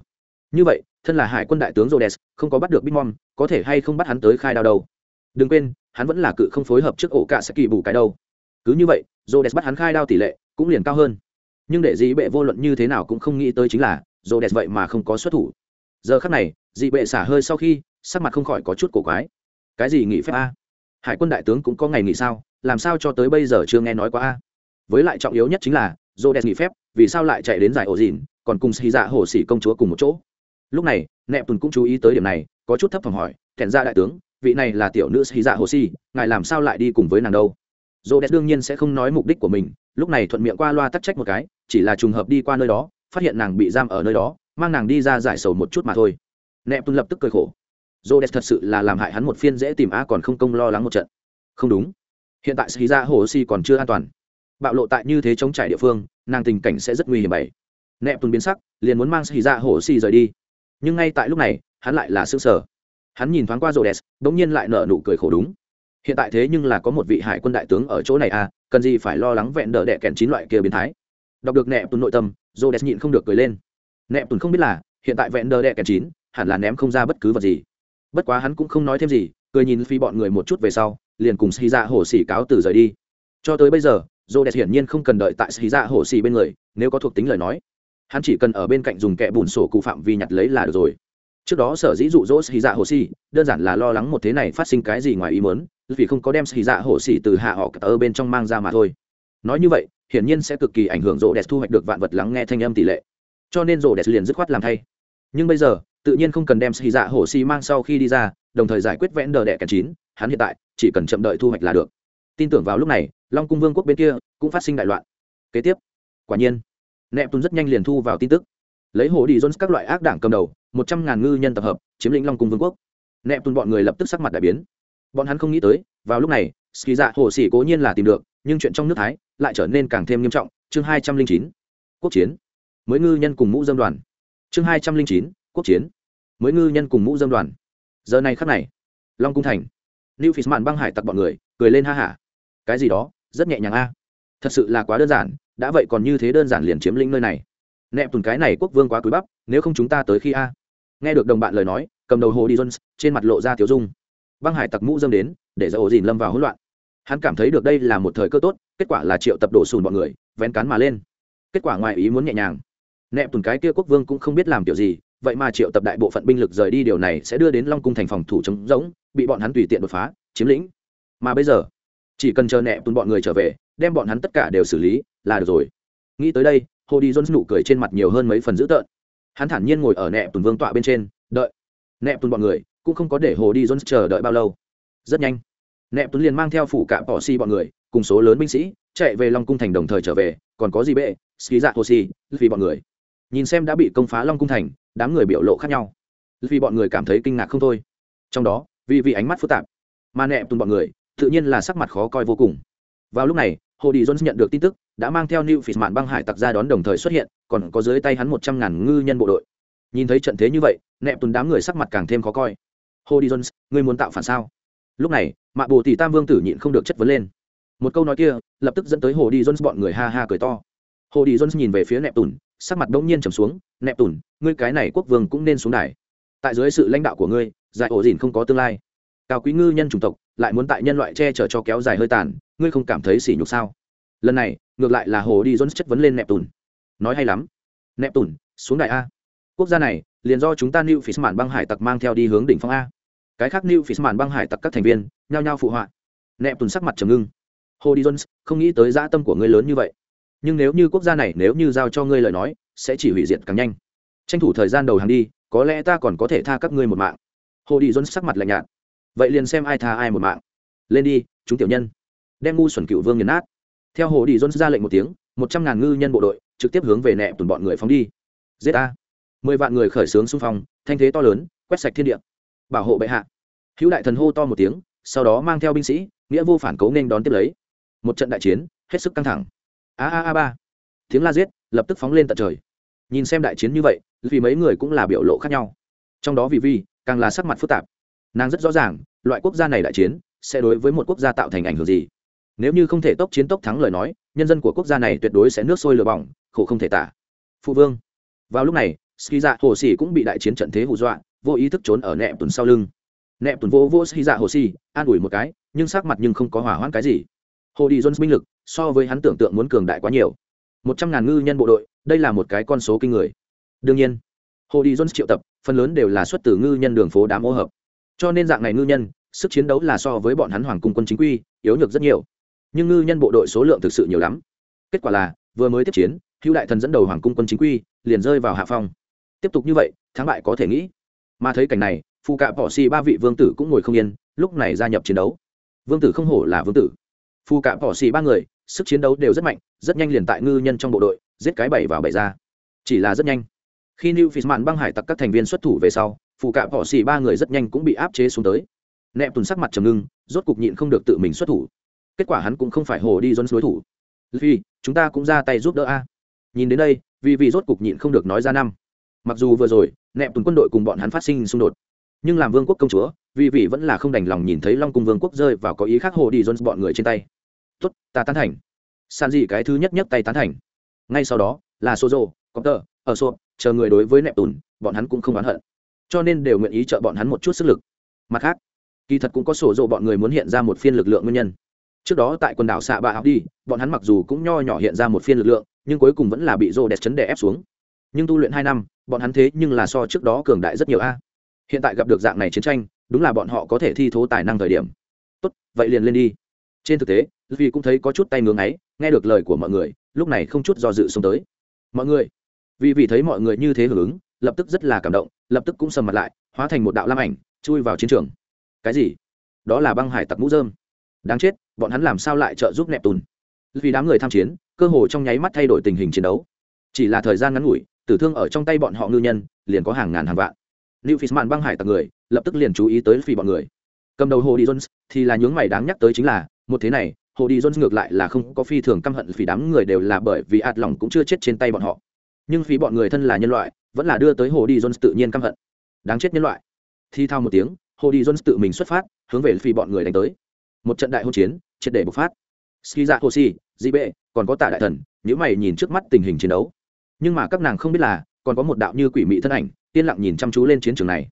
Như vậy, thân là hải quân đại tướng rhodes, không có bắt được bitmom, có thể hay không bắt hắn tới khai đao đâu? Đừng quên, hắn vẫn là cự không phối hợp trước ổ cả sẽ kỳ bù cái đâu. Cứ như vậy, rhodes bắt hắn khai đao tỷ lệ cũng liền cao hơn. Nhưng để dị bệ vô luận như thế nào cũng không nghĩ tới chính là, rhodes vậy mà không có xuất thủ. Giờ khắc này, dị bệ xả hơi sau khi, sắc mặt không khỏi có chút cổ quái. Cái gì nghỉ phép a? Hải quân đại tướng cũng có ngày nghỉ sao? Làm sao cho tới bây giờ chưa nghe nói quá a? Với lại trọng yếu nhất chính là, Rhodes nghỉ phép, vì sao lại chạy đến giải ổ dìn còn cùng xì dạ hồ xỉ công chúa cùng một chỗ? Lúc này nẹp tùn cũng chú ý tới điểm này, có chút thấp thỏm hỏi kèn ra đại tướng, vị này là tiểu nữ xì dạ hồ xỉ ngài làm sao lại đi cùng với nàng đâu? Rhodes đương nhiên sẽ không nói mục đích của mình, lúc này thuận miệng qua loa tắc trách một cái, chỉ là trùng hợp đi qua nơi đó, phát hiện nàng bị giam ở nơi đó, mang nàng đi ra giải sầu một chút mà thôi. Nẹp tùn lập tức cười khổ. Rhodes thật sự là làm hại hắn một phiên dễ tìm á còn không công lo lắng một trận. Không đúng hiện tại xì ra hồ si còn chưa an toàn. Bạo lộ tại như thế chống trải địa phương, nàng tình cảnh sẽ rất nguy hiểm bảy nẹp tùn biến sắc, liền muốn mang xì ra hồ si rời đi. Nhưng ngay tại lúc này, hắn lại là xương sở hắn nhìn thoáng qua rô đès đ ỗ n g nhiên lại nở nụ cười khổ đúng. Hiện tại thế nhưng là có một vị hải quân đại tướng ở chỗ này à cần gì phải lo lắng vẹn đỡ đẻ kèn chín loại kia biến thái. Đọc được nẹp tùn nội tâm rô đès nhịn không được cười lên. Nẹp tùn không biết là, hiện tại vẹn đỡ đẻ kèn chín, hẳn là ném không ra bất cứ vật gì. Bất quá hắn cũng không nói thêm gì, cười nhìn phi bọn người một chút về sau liền cùng xì dạ hổ xỉ cáo từ rời đi. Cho tới bây giờ dô đẹp hiển nhiên không cần đợi tại xì dạ hồ xì bên người, nếu có thuộc tính lời nói. Hắn chỉ cần ở bên cạnh dùng kẹ bùn sổ cụ phạm vi nhặt lấy là được rồi. Trước đó sở dĩ dụ dỗ xì dạ hồ xì đơn giản là lo lắng một thế này phát sinh cái gì ngoài ý mớn vì không có đem xì dạ hồ xì từ hạ họ ở bên trong mang ra mà thôi. Nói như vậy, hiển nhiên sẽ cực kỳ ảnh hưởng rộ đẹp thu hoạch được vạn vật lắng nghe thanh âm tỷ lệ. Cho nên rộ đẹp liền dứt khoát làm thay. Nhưng bây giờ, tự nhiên không cần đem xì dạ hồ xì mang sau khi đi ra, đồng thời giải quyết vẽn đờ đẻ kẻ chín hắn hiện tại chỉ cần chậm đợi thu hoạch là được. Tin tưởng vào lúc này, long cung vương quốc bên kia cũng phát sinh đại loạn. Kế tiếp, quả nhiên nẹp tùn rất nhanh liền thu vào tin tức. Lấy hồ đi jones các loại ác đảng cầm đầu, một trăm ngàn ngư nhân tập hợp, chiếm lĩnh long cung vương quốc. Nẹp tùn bọn người lập tức sắc mặt đại biến. Bọn hắn không nghĩ tới, vào lúc này, ski dạ hồ sĩ cố nhiên là tìm được, nhưng chuyện trong nước thái lại trở nên càng thêm nghiêm trọng. Chương hai trăm linh chín, quốc chiến. Mới ngư nhân cùng mũ dâm đoàn. Chương hai trăm linh chín, quốc chiến. Mới ngư nhân cùng mũ dâm đoàn. Giờ này khắc này, long cung thành new fisman băng hải tặc bọn người, cười lên ha hả. Cái gì đó, rất nhẹ nhàng a. Thật sự là quá đơn giản, đã vậy còn như thế đơn giản liền chiếm lĩnh nơi này. Nẹp tùn cái này quốc vương quá cúi bắp, nếu không chúng ta tới khi a. Nghe được đồng bạn lời nói, cầm đầu hồ đi jones, trên mặt lộ ra thiếu dung. Băng hải tặc mũ dâm đến, để ra ổ dìn lâm vào hỗn loạn. Hắn cảm thấy được đây là một thời cơ tốt, kết quả là triệu tập đổ sùn bọn người, vén cán mà lên. Kết quả ngoài ý muốn nhẹ nhàng. Nẹp tùn cái kia quốc vương cũng không biết làm kiểu gì vậy mà triệu tập đại bộ phận binh lực rời đi điều này sẽ đưa đến long cung thành phòng thủ chống rỗng, bị bọn hắn tùy tiện đột phá, chiếm lĩnh. Mà bây giờ, chỉ cần chờ nẹ tùn bọn người trở về, đem bọn hắn tất cả đều xử lý là được rồi. Nghĩ tới đây hồ đi jones nụ cười trên mặt nhiều hơn mấy phần dữ tợn. Hắn thản nhiên ngồi ở nẹ tùn vương tọa bên trên, đợi. Nẹ tùn bọn người cũng không có để hồ đi jones chờ đợi bao lâu. Rất nhanh nẹ tùn liền mang theo phủ cạm bỏ si bọn người, cùng số lớn binh sĩ, chạy về long cung thành đồng thời trở về, còn có gì bệ, ski dạ hồ si vì bọn người nhìn xem đã bị công phá long cung thành, đám người biểu lộ khác nhau. Vì bọn người cảm thấy kinh ngạc không thôi. Trong đó, vì vì ánh mắt phức tạp, mà nẹ tùn bọn người, tự nhiên là sắc mặt khó coi vô cùng. Vào lúc này, hồ đi jones nhận được tin tức, đã mang theo new phỉ mạn băng hải tặc ra đón đồng thời xuất hiện, còn có dưới tay hắn một trăm ngàn ngư nhân bộ đội. Nhìn thấy trận thế như vậy nẹp tùng đám người sắc mặt càng thêm khó coi. Hồ đi jones người muốn tạo phản sao? Lúc này, mạ bồ tỷ tam vương tử nhịn không được chất vấn lên. Một câu nói kia, lập tức dẫn tới hồ đi jones bọn người ha ha cười to. Hồ đi jones nhìn về phía nẹp tùn sắc mặt bỗng nhiên trầm xuống nẹp tùn, ngươi cái này quốc vương cũng nên xuống đài. Tại dưới sự lãnh đạo của ngươi, giải ổ dìn không có tương lai. Cao quý ngư nhân chủng tộc lại muốn tại nhân loại che chở cho kéo dài hơi tàn, ngươi không cảm thấy sỉ nhục sao? Lần này, ngược lại là hồ đi jones chất vấn lên nẹp tùn. Nói hay lắm. Nẹp tùn, xuống đại a. Quốc gia này, liền do chúng ta new mạn băng hải tặc mang theo đi hướng đỉnh phong a. Cái khác new mạn băng hải tặc các thành viên, nhao nhao phụ họa. Nẹp tùn sắc mặt trầm ngưng. Hồ đi jones, không nghĩ tới dã tâm của ngươi lớn như vậy nhưng nếu như quốc gia này nếu như giao cho ngươi lời nói, sẽ chỉ hủy diệt càng nhanh. Tranh thủ thời gian đầu hàng đi, có lẽ ta còn có thể tha các ngươi một mạng. Hồ đi dôn sắc mặt lạnh nhạt. Vậy liền xem ai tha ai một mạng. Lên đi, chúng tiểu nhân. Đem ngu xuẩn cựu vương nghiền nát. Theo hồ đi dôn ra lệnh một tiếng, một trăm ngàn ngư nhân bộ đội trực tiếp hướng về nẹ tuần bọn người phóng đi. Giết ta. Mười vạn người khởi xướng xung phong, thanh thế to lớn, quét sạch thiên địa. Bảo hộ bệ hạ. Hữu đại thần hô to một tiếng, sau đó mang theo binh sĩ, nghĩa vô phản cấu nên đón tiếp lấy. Một trận đại chiến, hết sức căng thẳng a a a, ba. Tiếng la giết, lập tức phóng lên tận trời. Nhìn xem đại chiến như vậy, vì mấy người cũng là biểu lộ khác nhau. Trong đó vì vi càng là sắc mặt phức tạp. Nàng rất rõ ràng, loại quốc gia này đại chiến, sẽ đối với một quốc gia tạo thành ảnh hưởng gì. Nếu như không thể tốc chiến tốc thắng lời nói, nhân dân của quốc gia này tuyệt đối sẽ nước sôi lửa bỏng, khổ không thể tả. Phụ vương. Vào lúc này ski dạ hồ sĩ cũng bị đại chiến trận thế hù dọa, vô ý thức trốn ở nẹp tuần sau lưng. Nẹp tuần vô vô ski dạ hồ sĩ, an ủi một cái, nhưng sắc mặt nhưng không có hỏa hoãn cái gì. Hồ đi jones binh lực so với hắn tưởng tượng muốn cường đại quá nhiều. Một trăm ngàn ngư nhân bộ đội, đây là một cái con số kinh người. Đương nhiên, hồ đi jones triệu tập, phần lớn đều là xuất từ ngư nhân đường phố đám ô hợp. Cho nên dạng này ngư nhân, sức chiến đấu là so với bọn hắn hoàng cung quân chính quy, yếu nhược rất nhiều. Nhưng ngư nhân bộ đội số lượng thực sự nhiều lắm. Kết quả là, vừa mới tiếp chiến, hữu đại thần dẫn đầu hoàng cung quân chính quy, liền rơi vào hạ phong. Tiếp tục như vậy, thắng bại có thể nghĩ. Mà thấy cảnh này phụ cạ bỏ xì ba vị vương tử cũng ngồi không yên, lúc này gia nhập chiến đấu. Vương tử không hổ là vương tử. Phụ cạ bỏ xì ba người sức chiến đấu đều rất mạnh, rất nhanh liền tại ngư nhân trong bộ đội, giết cái bảy vào bảy ra. Chỉ là rất nhanh. Khi new fisman băng hải tặc các thành viên xuất thủ về sau, phụ cạ bỏ xỉ ba người rất nhanh cũng bị áp chế xuống tới. Nẹp tùn sắc mặt trầm ngưng, rốt cục nhịn không được tự mình xuất thủ. Kết quả hắn cũng không phải hồ đi dôn đối thủ. Vì chúng ta cũng ra tay giúp đỡ a. Nhìn đến đây, vì vì rốt cục nhịn không được nói ra năm. Mặc dù vừa rồi nẹp tùn quân đội cùng bọn hắn phát sinh xung đột, nhưng làm vương quốc công chúa, vì vì vẫn là không đành lòng nhìn thấy long cung vương quốc rơi vào có ý khác hồ đi dôn bọn người trên tay tốt, ta tán thành. San dị cái thứ nhất nhất tay tán thành. Ngay sau đó, là sozo, copter, ở sô chờ người đối với nẹp tùn bọn hắn cũng không oán hận. Cho nên đều nguyện ý trợ bọn hắn một chút sức lực. Mặt khác, kỳ thật cũng có sổ dồ bọn người muốn hiện ra một phiên lực lượng nguyên nhân. Trước đó tại quần đảo xạ bạ học đi bọn hắn mặc dù cũng nho nhỏ hiện ra một phiên lực lượng, nhưng cuối cùng vẫn là bị rô đẹp chấn đè ép xuống. Nhưng tu luyện hai năm, bọn hắn thế nhưng là so trước đó cường đại rất nhiều a. Hiện tại gặp được dạng này chiến tranh, đúng là bọn họ có thể thi thố tài năng thời điểm. Tốt, vậy liền lên đi. Trên thực tế vì cũng thấy có chút tay ngưỡng ấy nghe được lời của mọi người, lúc này không chút do dự xông tới. Mọi người, vì vì thấy mọi người như thế hưởng ứng, lập tức rất là cảm động, lập tức cũng sầm mặt lại, hóa thành một đạo lam ảnh, chui vào chiến trường. Cái gì? Đó là băng hải tặc mũ dơm đáng chết, bọn hắn làm sao lại trợ giúp nẹp tùn vì đám người tham chiến, cơ hồ trong nháy mắt thay đổi tình hình chiến đấu. Chỉ là thời gian ngắn ngủi, tử thương ở trong tay bọn họ ngư nhân, liền có hàng ngàn hàng vạn. New Fishman băng hải tặc người, lập tức liền chú ý tới phi bọn người. Cầm đầu hồ đi jones, thì là nhướng mày đáng nhắc tới chính là, một thế này hồ đi jones ngược lại là không có phi thường căm hận vì đám người đều là bởi vì ạt lòng cũng chưa chết trên tay bọn họ. nhưng phí bọn người thân là nhân loại, vẫn là đưa tới hồ đi jones tự nhiên căm hận. đáng chết nhân loại. thi thao một tiếng, hồ đi jones tự mình xuất phát, hướng về phi bọn người đánh tới. một trận đại hôn chiến, triệt để bộc phát. Ski dạ hồ si di bệ còn có tả đại thần những mày nhìn trước mắt tình hình chiến đấu. nhưng mà các nàng không biết là, còn có một đạo như quỷ mị thân ảnh, yên lặng nhìn chăm chú lên chiến trường này.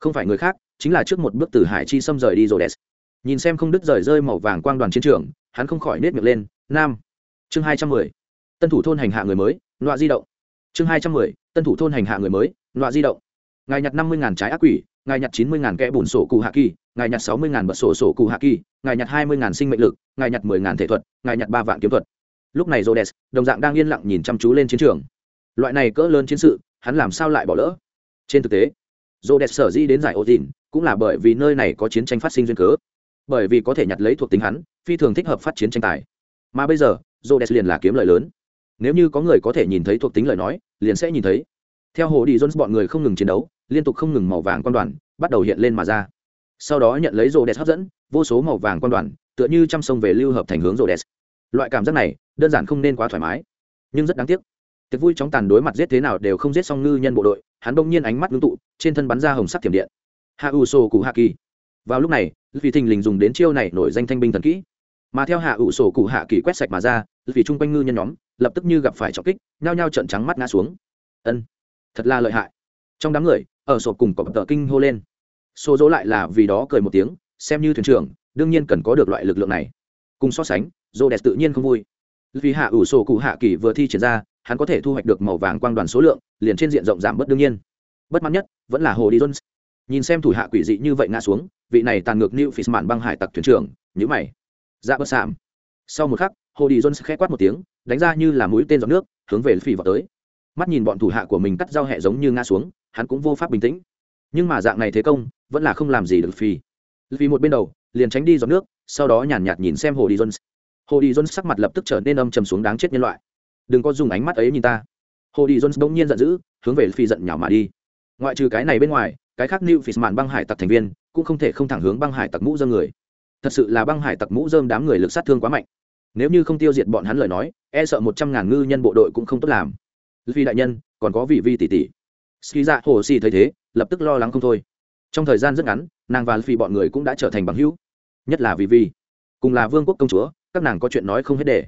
không phải người khác, chính là trước một bước từ hải chi xâm rời đi rồi đẹp nhìn xem không đứt rời rơi màu vàng quang đoàn chiến trường hắn không khỏi nết miệng lên, nam, chương hai trăm mười, tân thủ thôn hành hạ người mới loạ di động. Chương hai trăm mười, tân thủ thôn hành hạ người mới loạ di động. Ngài nhặt năm mươi ngàn trái ác quỷ, ngài nhặt chín mươi ngàn kẽ bùn sổ cụ hạ kỳ, ngài nhặt sáu mươi ngàn bật sổ sổ cụ hạ kỳ, ngài nhặt hai mươi ngàn sinh mệnh lực, ngài nhặt mười ngàn thể thuật, ngài nhặt ba vạn kiếm thuật. Lúc này rhodes, đồng dạng đang yên lặng nhìn chăm chú lên chiến trường. Loại này cỡ lớn chiến sự, hắn làm sao lại bỏ lỡ? Trên thực tế, rhodes sở di đến giải ô dìn cũng là bởi vì nơi này có chiến tranh phát sinh duyên cớ bởi vì có thể nhặt lấy thuộc tính hắn, phi thường thích hợp phát chiến tranh tài. Mà bây giờ, rhodes liền là kiếm lợi lớn. Nếu như có người có thể nhìn thấy thuộc tính lời nói, liền sẽ nhìn thấy. Theo hồ đi jones, bọn người không ngừng chiến đấu, liên tục không ngừng màu vàng quan đoàn, bắt đầu hiện lên mà ra. Sau đó nhận lấy rô đès hấp dẫn, vô số màu vàng quan đoàn, tựa như chăm sông về lưu hợp thành hướng rô đès loại cảm giác này, đơn giản không nên quá thoải mái, nhưng rất đáng tiếc. Tiệc vui chóng tàn đối mặt giết thế nào đều không giết xong ngư nhân bộ đội, hắn bỗng nhiên ánh mắt ngưng tụ, trên thân bắn ra hồng sắc thiểm điện. Hạ u sô cụ hạ kỳ vào lúc này vì thình lình dùng đến chiêu này nổi danh thanh binh thần kỹ. Mà theo hạ ủ sổ cụ hạ kỳ quét sạch mà ra vì chung quanh ngư nhân nhóm, lập tức như gặp phải trọng kích, nhao nhao trận trắng mắt ngã xuống. Ân, thật là lợi hại. Trong đám người, ở sổ cùng cọp tờ kinh hô lên. Số dỗ lại là vì đó cười một tiếng, xem như thuyền trưởng, đương nhiên cần có được loại lực lượng này. Cùng so sánh Dô đẹp tự nhiên không vui. Vì hạ ủ sổ cụ hạ kỳ vừa thi triển ra, hắn có thể thu hoạch được màu vàng quang đoàn số lượng, liền trên diện rộng giảm bớt đương nhiên. Bất mãn nhất, vẫn là hồ đi jones. Nhìn xem thủ hạ quỷ dị như vậy ngã xuống vị này tàn ngược new fisman băng hải tặc thuyền trưởng nhữ mày. Dạ bớt sạm. Sau một khắc hồ đi jones khẽ quát một tiếng đánh ra như là mũi tên giọt nước hướng về phi vào tới. Mắt nhìn bọn thủ hạ của mình cắt dao hẹ giống như ngã xuống hắn cũng vô pháp bình tĩnh. Nhưng mà dạng này thế công vẫn là không làm gì được phi vì một bên đầu liền tránh đi giọt nước sau đó nhàn nhạt, nhạt nhìn xem hồ đi jones hồ đi jones sắc mặt lập tức trở nên âm trầm xuống đáng chết nhân loại. Đừng có dùng ánh mắt ấy nhìn ta. Hồ đi jones bỗng nhiên giận dữ hướng về phi giận nhào mà đi. Ngoại trừ cái này bên ngoài cái khác new fisman băng hải tặc thành viên cũng không thể không thẳng hướng băng hải tặc mũ dơm người. Thật sự là băng hải tặc mũ dơm đám người lực sát thương quá mạnh. Nếu như không tiêu diệt bọn hắn lời nói e sợ một trăm ngàn ngư nhân bộ đội cũng không tốt làm. Vì đại nhân, còn có vị vi tỷ tỷ. Ski dạ hồ si thấy thế, lập tức lo lắng không thôi. Trong thời gian rất ngắn, nàng và phi bọn người cũng đã trở thành bằng hữu. Nhất là vì vi. Cùng là vương quốc công chúa, các nàng có chuyện nói không hết để.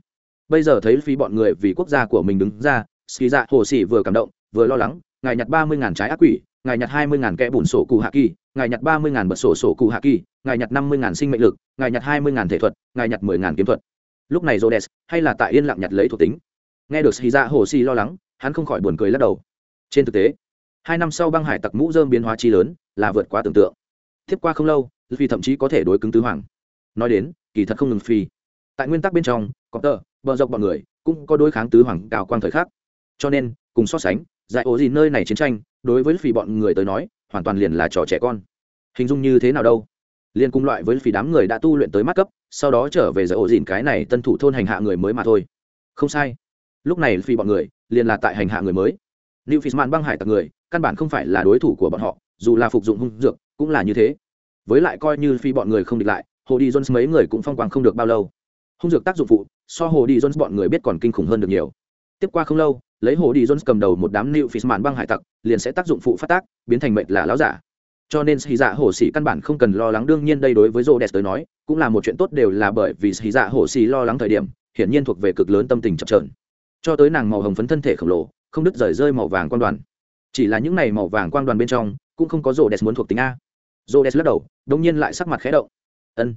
Bây giờ thấy phi bọn người vì quốc gia của mình đứng ra, ski dạ hồ si vừa cảm động, vừa lo lắng, ngài nhặt ba mươi ngàn trái ác quỷ, ngài nhặt hai mươi ngàn kẽ bùn sổ cụ hạ kỳ ngài nhặt ba mươi ngàn bật sổ sổ cụ hạ kỳ, ngài nhặt năm mươi ngàn sinh mệnh lực, ngài nhặt hai mươi ngàn thể thuật, ngài nhặt mười ngàn kiếm thuật. Lúc này Rhodes, hay là tại yên lặng nhặt lấy thuộc tính. Nghe được Shiza Hồ Si lo lắng, hắn không khỏi buồn cười lắc đầu. Trên thực tế, hai năm sau băng hải tặc mũ dơm biến hóa chi lớn là vượt quá tưởng tượng. Tiếp qua không lâu phi thậm chí có thể đối cứng tứ hoàng. Nói đến, kỳ thật không ngừng phi tại nguyên tắc bên trong có tờ, bờ dọc bọn người cũng có đối kháng tứ hoàng cao quang thời khắc. Cho nên, cùng so sánh, giải ố gì nơi này chiến tranh, đối với phi bọn người tới nói hoàn toàn liền là trò trẻ con hình dung như thế nào đâu liên cung loại với phi đám người đã tu luyện tới mắt cấp sau đó trở về giải ổ dìn cái này tân thủ thôn hành hạ người mới mà thôi không sai lúc này phi bọn người liền là tại hành hạ người mới New Fisman băng hải tặc người, căn bản không phải là đối thủ của bọn họ, dù là phục dụng hung dược, cũng là như thế. Với lại coi như phi bọn người không địch lại, Hồ Đi Jones mấy người cũng phong quang không được bao lâu. Hung dược tác dụng phụ, so Hồ Đi Jones bọn người biết còn kinh khủng hơn được nhiều. Tiếp qua không lâu, lấy Hồ Đi Jones cầm đầu một đám New Fisman băng hải tặc, liền sẽ tác dụng phụ phát tác, biến thành mệnh là lão giả. Cho nên Sĩ Dạ hồ Sĩ căn bản không cần lo lắng đương nhiên đây đối với Rhodes tới nói, cũng là một chuyện tốt đều là bởi vì Sĩ Dạ hồ Sĩ lo lắng thời điểm, hiển nhiên thuộc về cực lớn tâm tình chập chờn. Cho tới nàng màu hồng phấn thân thể khổng lồ, không đứt rời rơi màu vàng quang đoàn. Chỉ là những này màu vàng quang đoàn bên trong cũng không có rô đès muốn thuộc tính a. Rô đès lắc đầu đông nhiên lại sắc mặt khẽ động. Ân.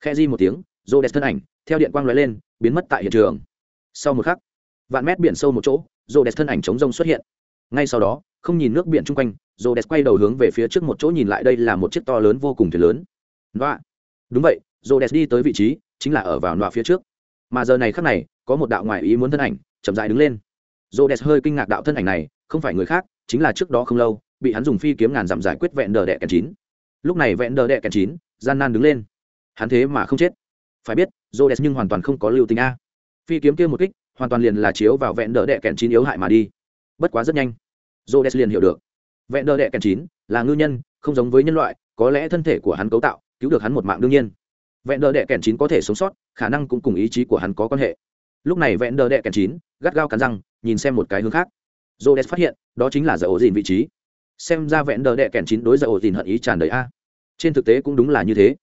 Khe di một tiếng rô đès thân ảnh theo điện quang lóe lên biến mất tại hiện trường. Sau một khắc vạn mét biển sâu một chỗ rô đẹp thân ảnh chống rông xuất hiện. Ngay sau đó, không nhìn nước biển chung quanh, rô đẹp quay đầu hướng về phía trước một chỗ nhìn lại đây là một chiếc to lớn vô cùng thuyền lớn. Loa đúng vậy, rô đẹp đi tới vị trí, chính là ở vào loa phía trước. Mà giờ này khắc này, có một đạo ngoại ý muốn thân ảnh chậm dại đứng lên. Rô đẹp hơi kinh ngạc đạo thân ảnh này, không phải người khác, chính là trước đó không lâu, bị hắn dùng phi kiếm ngàn dặm giải quyết vẹn đờ đẹ kèn chín. Lúc này vẹn đờ đẹ kèn chín, gian nan đứng lên. Hắn thế mà không chết. Phải biết, rô đẹp nhưng hoàn toàn không có lưu tình a. Phi kiếm kia một kích hoàn toàn liền là chiếu vào vẹn đỡ đệ kèn chín yếu hại mà đi. Bất quá rất nhanh. Jodes liền hiểu được. Vẹn đỡ đệ kèn chín là ngư nhân, không giống với nhân loại, có lẽ thân thể của hắn cấu tạo, cứu được hắn một mạng đương nhiên. Vẹn đỡ đệ kèn chín có thể sống sót, khả năng cũng cùng ý chí của hắn có quan hệ. Lúc này vẹn đỡ đệ kèn chín gắt gao cắn răng, nhìn xem một cái hướng khác. Jodes phát hiện, đó chính là giờ ổ dìn vị trí. Xem ra vẹn đỡ đệ kèn chín đối giờ ổ dìn hận ý tràn đầy a. Trên thực tế cũng đúng là như thế.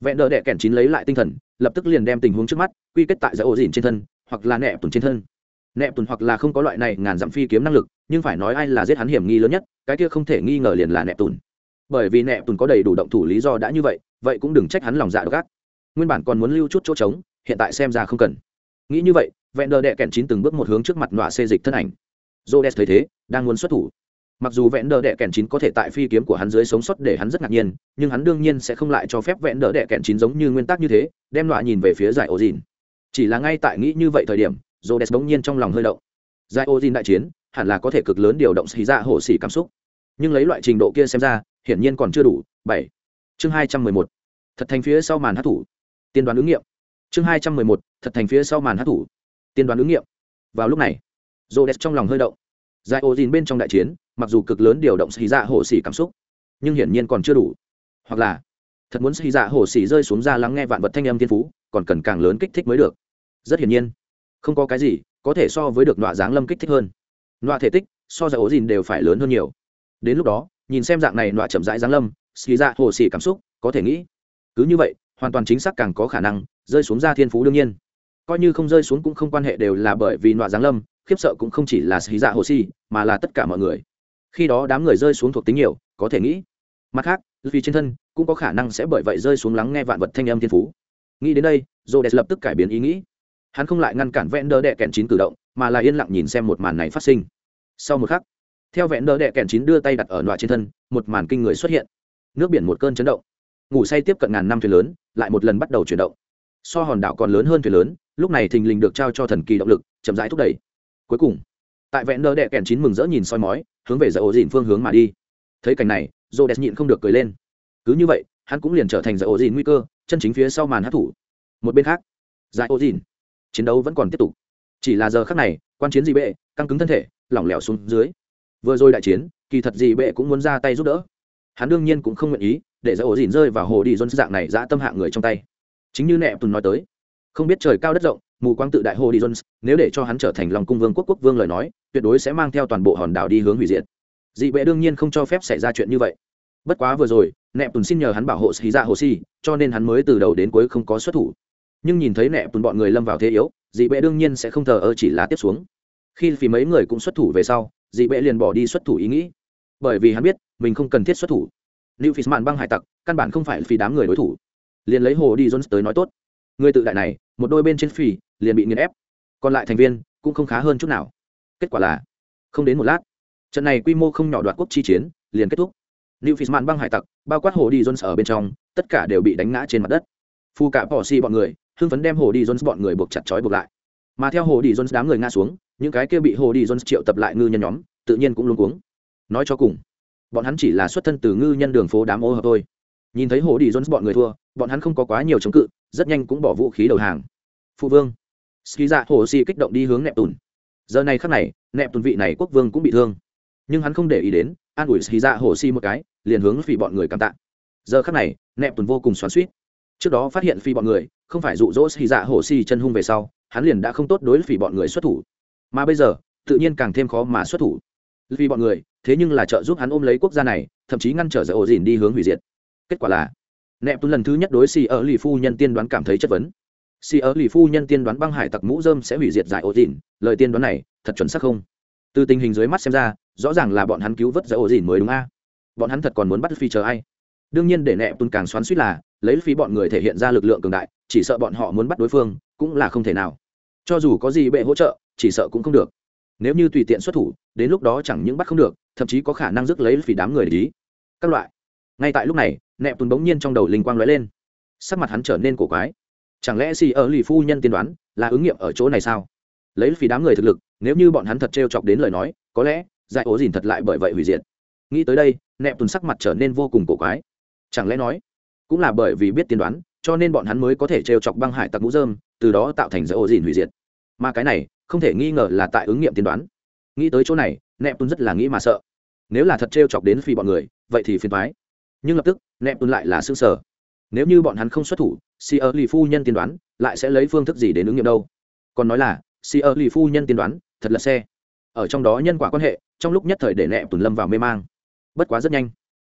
Vẹn đỡ đệ kèn chín lấy lại tinh thần, lập tức liền đem tình huống trước mắt, quy kết tại giải ổ dìn trên thân hoặc là nẹp tùn trên thân. Nẹp tùn hoặc là không có loại này ngàn dặm phi kiếm năng lực nhưng phải nói ai là giết hắn hiểm nghi lớn nhất cái kia không thể nghi ngờ liền là nẹp tùn. Bởi vì nẹp tùn có đầy đủ động thủ lý do đã như vậy vậy cũng đừng trách hắn lòng dạ độc ác. Nguyên bản còn muốn lưu chút chỗ trống hiện tại xem ra không cần. Nghĩ như vậy vẹn đờ đệ kèn chín từng bước một hướng trước mặt nọa xê dịch thân ảnh. Rhodes thấy thế, đang muốn xuất thủ. Mặc dù vẹn đờ đẻ kèn chín có thể tại phi kiếm của hắn dưới sống sót để hắn rất ngạc nhiên, nhưng hắn đương nhiên sẽ không lại cho phép vẹn đờ đẻ kèn chín giống như nguyên tắc như thế, đem nọa nhìn về phía giải Ozin. Chỉ là ngay tại nghĩ như vậy thời điểm, Rhodes bỗng nhiên trong lòng hơi động. Giải Ozin đại chiến, hẳn là có thể cực lớn điều động xì ra hổ xỉ cảm xúc. Nhưng lấy loại trình độ kia xem ra, hiển nhiên còn chưa đủ. Bảy, Chương hai trăm mười một, Thật thành phía sau màn hát thủ. Tiên đoán ứng nghiệm. Chương hai trăm mười một, Thật thành phía sau màn hát thủ. Tiên đoán ứng nghiệm. Vào lúc này, Rhodes trong lòng hơi động. Giải Ozin bên trong đại chiến, mặc dù cực lớn điều động xì ra hổ xỉ cảm xúc, nhưng hiển nhiên còn chưa đủ. Hoặc là, thật muốn xì dạ hổ xỉ rơi xuống ra lắng nghe vạn vật thanh âm thiên phú, còn cần càng lớn kích thích mới được. Rất hiển nhiên, không có cái gì có thể so với được nọa dáng lâm kích thích hơn. Nọa thể tích, so ra ố dìn đều phải lớn hơn nhiều. Đến lúc đó, nhìn xem dạng này nọa chậm rãi dáng lâm, xì dạ hồ xì cảm xúc, có thể nghĩ, cứ như vậy, hoàn toàn chính xác càng có khả năng rơi xuống ra thiên phú đương nhiên coi như không rơi xuống cũng không quan hệ đều là bởi vì nọa giáng lâm khiếp sợ cũng không chỉ là xì dạ hồ xì mà là tất cả mọi người khi đó đám người rơi xuống thuộc tính nhiều có thể nghĩ mặt khác vì trên thân cũng có khả năng sẽ bởi vậy rơi xuống lắng nghe vạn vật thanh âm thiên phú nghĩ đến đây rô đẹp lập tức cải biến ý nghĩ. Hắn không lại ngăn cản Vẹn đỡ đệ kèn chín cử động, mà là yên lặng nhìn xem một màn này phát sinh. Sau một khắc, theo Vẹn đỡ đệ kèn chín đưa tay đặt ở loại trên thân, một màn kinh người xuất hiện. Nước biển một cơn chấn động. Ngủ say tiếp cận ngàn năm thuyền lớn, lại một lần bắt đầu chuyển động. So hòn đảo còn lớn hơn thuyền lớn, lúc này thình lình được trao cho thần kỳ động lực, chậm rãi thúc đẩy. Cuối cùng, tại vẹn đỡ đệ kèn chín mừng rỡ nhìn soi mói, hướng về dỡ ổ dìn phương hướng mà đi. Thấy cảnh này rô đẹp nhịn không được cười lên. Cứ như vậy hắn cũng liền trở thành giải ổ dìn nguy cơ, chân chính phía sau màn hát thủ. Một bên khác, giải ổ dìn chiến đấu vẫn còn tiếp tục. Chỉ là giờ khác này, quan chiến dị bệ, căng cứng thân thể, lỏng lẻo xuống dưới. Vừa rồi đại chiến, kỳ thật dị bệ cũng muốn ra tay giúp đỡ. Hắn đương nhiên cũng không nguyện ý để giải ổ dìn rơi vào hồ đi dôn dạng này dã tâm hạ người trong tay. Chính như nẹ tùn nói tới, không biết trời cao đất rộng, mù quang tự đại hồ đi jones, nếu để cho hắn trở thành lòng cung vương quốc quốc vương lời nói, tuyệt đối sẽ mang theo toàn bộ hòn đảo đi hướng hủy diệt. Dị bệ đương nhiên không cho phép xảy ra chuyện như vậy bất quá vừa rồi nẹp tùn xin nhờ hắn bảo hộ xì ra dạ hồ si cho nên hắn mới từ đầu đến cuối không có xuất thủ nhưng nhìn thấy nẹp tùn bọn người lâm vào thế yếu dị bệ đương nhiên sẽ không thờ ơ chỉ là tiếp xuống khi vì mấy người cũng xuất thủ về sau dị bệ liền bỏ đi xuất thủ ý nghĩ bởi vì hắn biết mình không cần thiết xuất thủ Lưu Fisman băng hải tặc, căn bản không phải vì đám người đối thủ. Liền lấy Hồ đi Jones tới nói tốt. Người tự đại này, một đôi bên trên phì, liền bị nghiền ép. Còn lại thành viên cũng không khá hơn chút nào. Kết quả là, không đến một lát, trận này quy mô không nhỏ đoạt quốc chi chiến, liền kết thúc. New Fisman băng hải tặc, bao quát Hồ đi Jones ở bên trong, tất cả đều bị đánh ngã trên mặt đất. Phu cả bỏ si bọn người, hưng phấn đem Hồ đi Jones bọn người buộc chặt chói buộc lại. Mà theo Hồ đi Jones đám người ngã xuống, những cái kia bị Hồ đi Jones triệu tập lại ngư nhân nhóm, tự nhiên cũng luống cuống. Nói cho cùng, bọn hắn chỉ là xuất thân từ ngư nhân đường phố đám ô hợp thôi nhìn thấy hồ đi jones bọn người thua bọn hắn không có quá nhiều chống cự rất nhanh cũng bỏ vũ khí đầu hàng phụ vương ski dạ hồ si kích động đi hướng nẹp tùn giờ này khắc này nẹp tùn vị này quốc vương cũng bị thương nhưng hắn không để ý đến an ủi xì dạ hồ si một cái, liền hướng phi bọn người cảm tạ. Giờ khắc này, nẹp Tuần vô cùng xoắn suýt trước đó phát hiện phi bọn người, không phải dụ dỗ xì dạ hồ si chân hung về sau, hắn liền đã không tốt đối với bọn người xuất thủ. Mà bây giờ, tự nhiên càng thêm khó mà xuất thủ. Vì bọn người, thế nhưng là trợ giúp hắn ôm lấy quốc gia này, thậm chí ngăn trở giải ổ dìn đi hướng hủy diệt. Kết quả là, nẹp tuấn lần thứ nhất đối xì ở lì phu nhân tiên đoán cảm thấy chất vấn. Xì ở lì phu nhân tiên đoán băng hải tặc mũ dơm sẽ hủy diệt giải ổ dìn, lời tiên đoán này, thật chuẩn xác không? Từ tình hình dưới mắt xem ra, rõ ràng là bọn hắn cứu vớt giải ổ dìn mới đúng a? Bọn hắn thật còn muốn bắt phi chờ ai? Đương nhiên để nẹp tuân càng xoắn suýt là, lấy phí bọn người thể hiện ra lực lượng cường đại, chỉ sợ bọn họ muốn bắt đối phương, cũng là không thể nào. Cho dù có gì bệ hỗ trợ, chỉ sợ cũng không được. Nếu như tùy tiện xuất thủ, đến lúc đó chẳng những bắt không được, thậm chí có khả năng rước lấy phí đám người để ý. Các loại. Ngay tại lúc này nẹp tuân bỗng nhiên trong đầu linh quang lóe lên. Sắc mặt hắn trở nên cổ quái. Chẳng lẽ xì ở lì phu nhân tiên đoán là ứng nghiệm ở chỗ này sao? Lấy phí đám người thực lực, nếu như bọn hắn thật trêu chọc đến lời nói, có lẽ giải ố dìn thật lại bởi vậy hủy diệt. Nghĩ tới đây, nẹp tuần sắc mặt trở nên vô cùng cổ quái. Chẳng lẽ nói, cũng là bởi vì biết tiên đoán, cho nên bọn hắn mới có thể trêu chọc băng hải tặc mũ dơm từ đó tạo thành giải ố dìn hủy diệt. Mà cái này, không thể nghi ngờ là tại ứng nghiệm tiên đoán. Nghĩ tới chỗ này, nẹp tuần rất là nghĩ mà sợ. Nếu là thật t chọc đến phi bọn người, vậy thì phiền thoái nhưng lập tức, nẹp tuần lại là s ư ơ n g sở nếu như bọn hắn không xuất thủ, si ơ lì phu nhân tiên đoán, lại sẽ lấy phương thức gì đến ứng nghiệm đâu? Còn nói là si ơ lì phu nhân tiên đoán, thật là xe. Ở trong đó nhân quả quan hệ, trong lúc nhất thời để nẹ tùn lâm vào mê mang. Bất quá rất nhanh,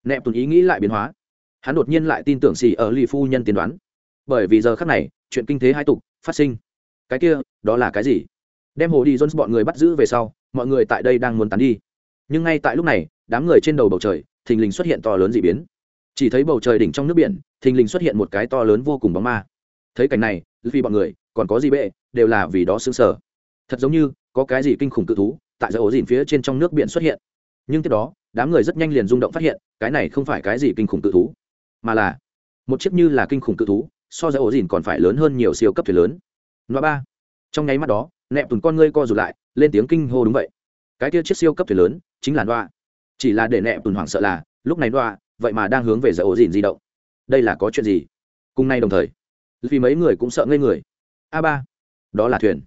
nẹ tùn ý nghĩ lại biến hóa. Hắn đột nhiên lại tin tưởng xì ở lì phu nhân tiên đoán. Bởi vì giờ khác này, chuyện kinh thế hai tục phát sinh. Cái kia, đó là cái gì? Đem hồ đi jones bọn người bắt giữ về sau, mọi người tại đây đang muốn tán đi. Nhưng ngay tại lúc này, đám người trên đầu bầu trời, thình lình xuất hiện to lớn d ị biến. Chỉ thấy bầu trời đỉnh trong nước biển, thình lình xuất hiện một cái to lớn vô cùng bóng ma. Thấy cảnh này vì bọn người còn có gì bệ, đều là vì đó xứng sở. Thật giống như, có cái gì kinh khủng cự thú, tại dãy ổ dìn phía trên trong nước biển xuất hiện. Nhưng tiếp đó, đám người rất nhanh liền rung động phát hiện, cái này không phải cái gì kinh khủng cự thú, mà là một chiếc như là kinh khủng cự thú, so dãy ổ dìn còn phải lớn hơn nhiều siêu cấp thuyền lớn. Loại ba. Trong nháy mắt đó, nẹp tùn con ngươi co rụt lại, lên tiếng kinh hô đúng vậy. Cái kia chiếc siêu cấp thuyền lớn, chính là đoa chỉ là để nẹp tùn hoảng sợ là, lúc này đoa vậy mà đang hướng về dãy ổ dìn di động. Đây là có chuyện gì? Cùng nay đồng thời, vì mấy người cũng sợ ngây người a ba. Đó là thuyền.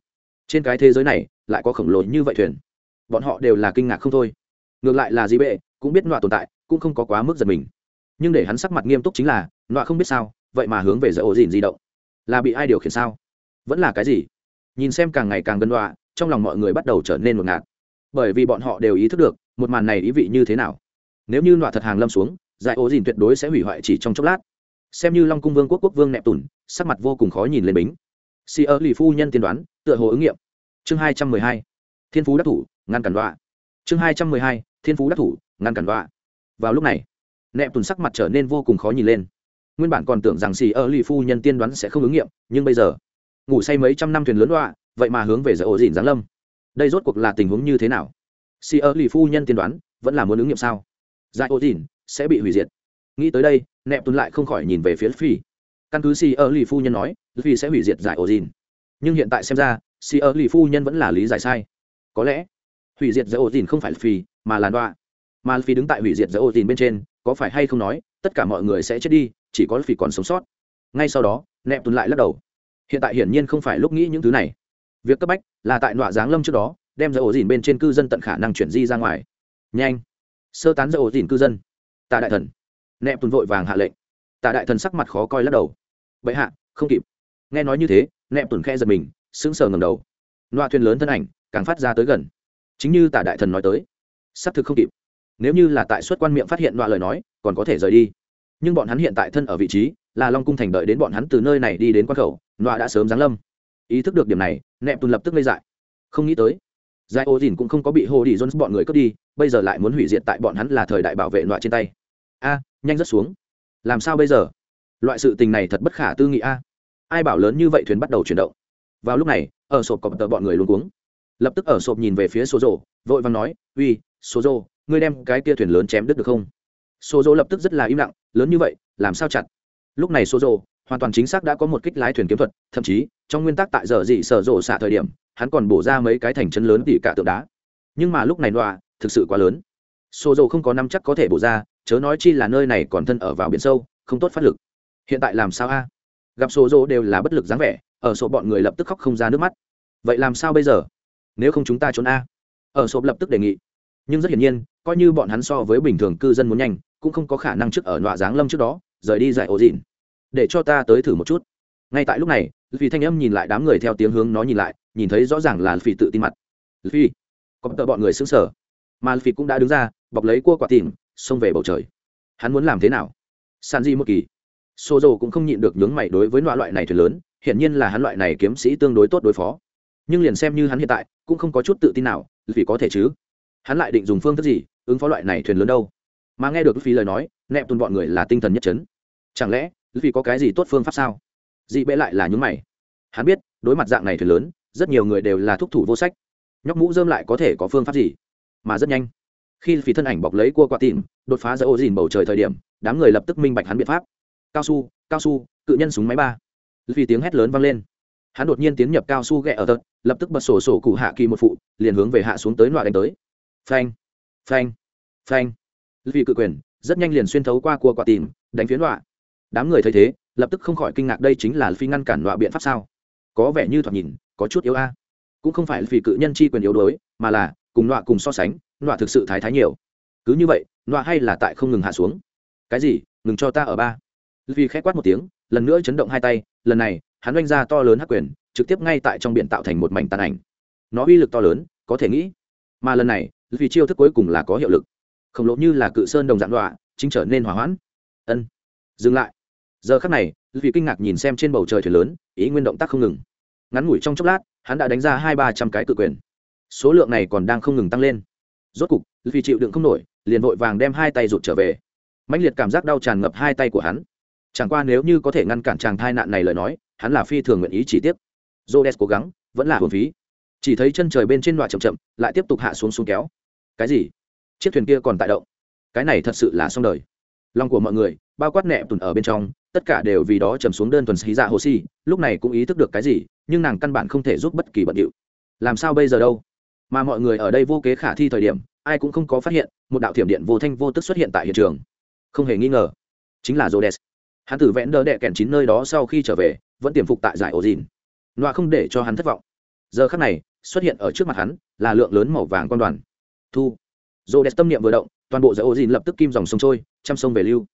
Trên cái thế giới này, lại có khổng lồ như vậy thuyền. Bọn họ đều là kinh ngạc không thôi. Ngược lại là gì bệ, cũng biết nọa tồn tại, cũng không có quá mức giật mình. Nhưng để hắn sắc mặt nghiêm túc chính là, nọa không biết sao, vậy mà hướng về dạ giải ổ dìn di động. Là bị ai điều khiển sao? Vẫn là cái gì? Nhìn xem càng ngày càng gần nọa, trong lòng mọi người bắt đầu trở nên ngột ngạt. Bởi vì bọn họ đều ý thức được, một màn này ý vị như thế nào. Nếu như nọa thật hàng lâm xuống dạ giải ố dìn tuyệt đối sẽ hủy hoại chỉ trong chốc lát. Xem như long cung vương quốc quốc vương nẹp tùn, sắc mặt vô cùng khó nhìn lên bính si ơ lì phu nhân tiên đoán, tựa hồ ứng nghiệm. Chương hai trăm mười hai, thiên phú đắc thủ, ngăn cản đoạ chương hai trăm mười hai, thiên phú đắc thủ, ngăn cản đoạ vào lúc này, nẹp tùn sắc mặt trở nên vô cùng khó nhìn lên. Nguyên bản còn tưởng rằng xì ơ lì phu nhân tiên đoán sẽ không ứng nghiệm, nhưng bây giờ, ngủ say mấy trăm năm thuyền lớn đọa, vậy mà hướng về giải ổ dìn giáng lâm. Đây rốt cuộc là tình huống như thế nào? Xì ơ lì phu nhân tiên đoán, vẫn là muốn ứng nghiệm sao? Giải ổ dìn sẽ bị hủy diệt. Nghĩ tới đây, nẹp tùn lại không khỏi nhìn về phía phi. Căn cứ xì ơ lì phu nhân nói vì sẽ hủy diệt giải ổ dìn nhưng hiện tại xem ra si ở lì phu nhân vẫn là lý giải sai. Có lẽ, hủy diệt giải ổ dìn không phải phi mà là đoạ mà phi đứng tại hủy diệt giải ổ dìn bên trên, có phải hay không nói, tất cả mọi người sẽ chết đi, chỉ có phi còn sống sót. Ngay sau đó nẹp tuấn lại lắc đầu. Hiện tại hiển nhiên không phải lúc nghĩ những thứ này. Việc cấp bách là tại nọa giáng lâm trước đó, đem giải ổ dìn bên trên cư dân tận khả năng chuyển di ra ngoài. Nhanh. Sơ tán giải ổ dìn cư dân. Tạ đại thần. Nẹp tuấn vội vàng hạ lệnh. Tạ đại thần sắc mặt khó coi lắc đầu. Bệ hạ, không kịp nghe nói như thế, nẹp tuần khe giật mình, sững sờ ngầm đầu. Loa thuyền lớn thân ảnh, càng phát ra tới gần. Chính như tả đại thần nói tới. Xác thực không kịp. Nếu như là tại suất quan miệng phát hiện loa lời nói, còn có thể rời đi. Nhưng bọn hắn hiện tại thân ở vị trí, là long cung thành đợi đến bọn hắn từ nơi này đi đến quan khẩu, loa đã sớm giáng lâm. Ý thức được điểm này, nẹp tuần lập tức lây dại. Không nghĩ tới giải ô dìn cũng không có bị hồ đi jones bọn người cướp đi, bây giờ lại muốn hủy diệt tại bọn hắn là thời đại bảo vệ loại trên tay. A, nhanh rất xuống. Làm sao bây giờ? Loại sự tình này thật bất khả tư nghị a ai bảo lớn như vậy thuyền bắt đầu chuyển động. Vào lúc này, ở sộp cọp tờ bọn người luôn cuống. Lập tức ở sộp nhìn về phía số rộ vội vàng nói, uy số rộ ngươi đem cái kia thuyền lớn chém đứt được không? Số rộ lập tức rất là im lặng, lớn như vậy, làm sao chặt? Lúc này số rộ hoàn toàn chính xác đã có một kích lái thuyền kiếm thuật, thậm chí, trong nguyên tắc tại giờ dị sở rộ xạ thời điểm, hắn còn bổ ra mấy cái thành chân lớn tỉ cả tượng đá. Nhưng mà lúc này loa thực sự quá lớn. Số rộ không có năm chắc có thể bổ ra, chớ nói chi là nơi này còn thân ở vào biển sâu, không tốt phát lực. Hiện tại làm sao a? Gặp số rồ đều là bất lực dáng vẻ, ở số bọn người lập tức khóc không ra nước mắt. Vậy làm sao bây giờ? Nếu không chúng ta trốn a. Ở sổ lập tức đề nghị. Nhưng rất hiển nhiên, coi như bọn hắn so với bình thường cư dân muốn nhanh, cũng không có khả năng trước ở nọa giáng lâm trước đó, rời đi giải ổ dịn. Để cho ta tới thử một chút. Ngay tại lúc này vì thanh âm nhìn lại đám người theo tiếng hướng nó nhìn lại, nhìn thấy rõ ràng là phi tự tin mặt. Phi có tợ bọn người xứng sở mà phi cũng đã đứng ra, bọc lấy cua quả tìm, xông về bầu trời. Hắn muốn làm thế nào? San di một kỳ xô dầu cũng không nhịn được nhướng mày đối với loại loại này thuyền lớn, hiển nhiên là hắn loại này kiếm sĩ tương đối tốt đối phó. Nhưng liền xem như hắn hiện tại, cũng không có chút tự tin nào, vì có thể chứ? Hắn lại định dùng phương thức gì, ứng phó loại này thuyền lớn đâu? Mà nghe được phi lời nói, nẹp tuần bọn người là tinh thần nhất trấn chẳng lẽ vì có cái gì tốt phương pháp sao? Dị bệ lại là nhúng mày. Hắn biết, đối mặt dạng này thuyền lớn, rất nhiều người đều là thúc thủ vô sách. Nhóc mũ dơm lại có thể có phương pháp gì? Mà rất nhanh, khi phi thân ảnh bọc lấy cua qua tìm đột phá giữa ô dìn bầu trời thời điểm, đám người lập tức minh bạch hắn biện pháp cao su cao su, cự nhân súng máy ba. Vì tiếng hét lớn vang lên. Hắn đột nhiên tiến nhập cao su ghẹ ở tật, lập tức bật sổ sổ cụ hạ kỳ một phụ, liền hướng về hạ xuống tới loại đánh tới. Phanh phanh phanh. Vì cự quyền, rất nhanh liền xuyên thấu qua cua quả tìm, đánh phiến loại đám người thấy thế, lập tức không khỏi kinh ngạc đây chính là phi ngăn cản loại biện pháp sao? Có vẻ như thoạt nhìn, có chút yếu a. Cũng không phải vì cự nhân chi quyền yếu đuối, mà là, cùng loại cùng so sánh loại thực sự thái thái nhiều. Cứ như vậy loại hay là tại không ngừng hạ xuống. Cái gì? Ngừng cho ta ở ba vì khẽ quát một tiếng, lần nữa chấn động hai tay, lần này, hắn oanh ra to lớn hắc quyền, trực tiếp ngay tại trong biển tạo thành một mảnh tàn ảnh. Nó uy lực to lớn, có thể nghĩ, mà lần này vì chiêu thức cuối cùng là có hiệu lực. Khổng lồ như là cự sơn đồng dạng đọa, chính trở nên hỏa hoãn. Ân, dừng lại. Giờ khắc này vì kinh ngạc nhìn xem trên bầu trời thuyền lớn, ý nguyên động tác không ngừng. Ngắn ngủi trong chốc lát, hắn đã đánh ra hai ba trăm cái cự quyền. Số lượng này còn đang không ngừng tăng lên. Rốt cục vì chịu đựng không nổi, liền vội vàng đem hai tay rụt trở về. Mạnh liệt cảm giác đau tràn ngập hai tay của hắn chẳng qua nếu như có thể ngăn cản chàng thai nạn này lời nói, hắn là phi thường nguyện ý chỉ tiếp j cố gắng, vẫn là hồn phí. Chỉ thấy chân trời bên trên loại chậm chậm, lại tiếp tục hạ xuống xuống kéo. Cái gì? Chiếc thuyền kia còn tại động. Cái này thật sự là xong đời. Lòng của mọi người, bao quát nẹ tùn ở bên trong, tất cả đều vì đó chầm xuống đơn thuần xí dạ hồ si, lúc này cũng ý thức được cái gì, nhưng nàng căn bản không thể giúp bất kỳ bận điệu. Làm sao bây giờ đâu? Mà mọi người ở đây vô kế khả thi thời điểm, ai cũng không có phát hiện, một đạo thiểm điện vô thanh vô tức xuất hiện tại hiện trường. Không hề nghi ngờ, chính là Rhodes hắn từ vẽn đỡ đệ kèn chín nơi đó sau khi trở về, vẫn tiềm phục tại giải ổ dìn nọa không để cho hắn thất vọng. Giờ khắc này, xuất hiện ở trước mặt hắn là lượng lớn màu vàng quan đoàn. Thu. Dồ đẹp tâm niệm vừa động, toàn bộ giải ổ dìn lập tức kim dòng sông trôi chăm sông về lưu.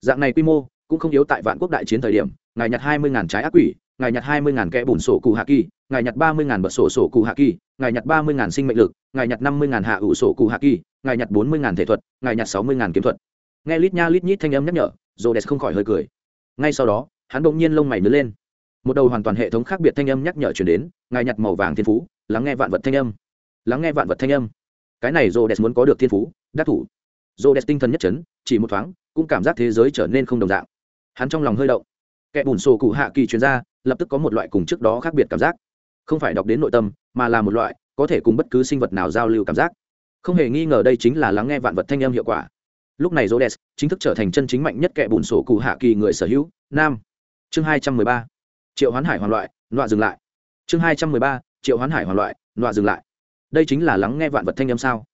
Dạng này quy mô cũng không yếu tại vạn quốc đại chiến thời điểm, ngài nhặt hai mươi ngàn trái ác quỷ, ngài nhặt hai mươi ngàn kẽ bùn sổ cụ hạ kỳ, ngài nhặt ba mươi ngàn bật sổ sổ cụ hạ kỳ, ngài nhặt ba mươi ngàn sinh mệnh lực, ngài nhặt năm mươi ngàn hạ ủ sổ cụ hạ kỳ, ngài nhặt bốn mươi ngàn thể thuật, ngài nhặt sáu mươi ngàn kiếm thuật. Nghe lít nha lít nhít thanh âm nhắc nhở dồ đẹp không khỏi hơi cười ngay sau đó, hắn bỗng nhiên lông mày nứt lên. Một đầu hoàn toàn hệ thống khác biệt thanh âm nhắc nhở chuyển đến, ngài nhặt màu vàng thiên phú, lắng nghe vạn vật thanh âm. Lắng nghe vạn vật thanh âm. Cái này rô đès muốn có được thiên phú, đắc thủ. Rô đẹp tinh thần nhất chấn, chỉ một thoáng, cũng cảm giác thế giới trở nên không đồng dạng. Hắn trong lòng hơi động. Kẻ bùn sổ cụ hạ kỳ chuyên gia, lập tức có một loại cùng trước đó khác biệt cảm giác. Không phải đọc đến nội tâm, mà là một loại, có thể cùng bất cứ sinh vật nào giao lưu cảm giác. Không hề nghi ngờ đây chính là lắng nghe vạn vật thanh âm hiệu quả lúc này Rhodes chính thức trở thành chân chính mạnh nhất kẻ bùn sổ cụ hạ kỳ người sở hữu. Nam. Chương hai trăm mười ba. Triệu hoán hải hoàn loại, nọa dừng lại. Chương hai trăm mười ba. Triệu hoán hải hoàn loại, nọa dừng lại. Đây chính là lắng nghe vạn vật thanh âm sao?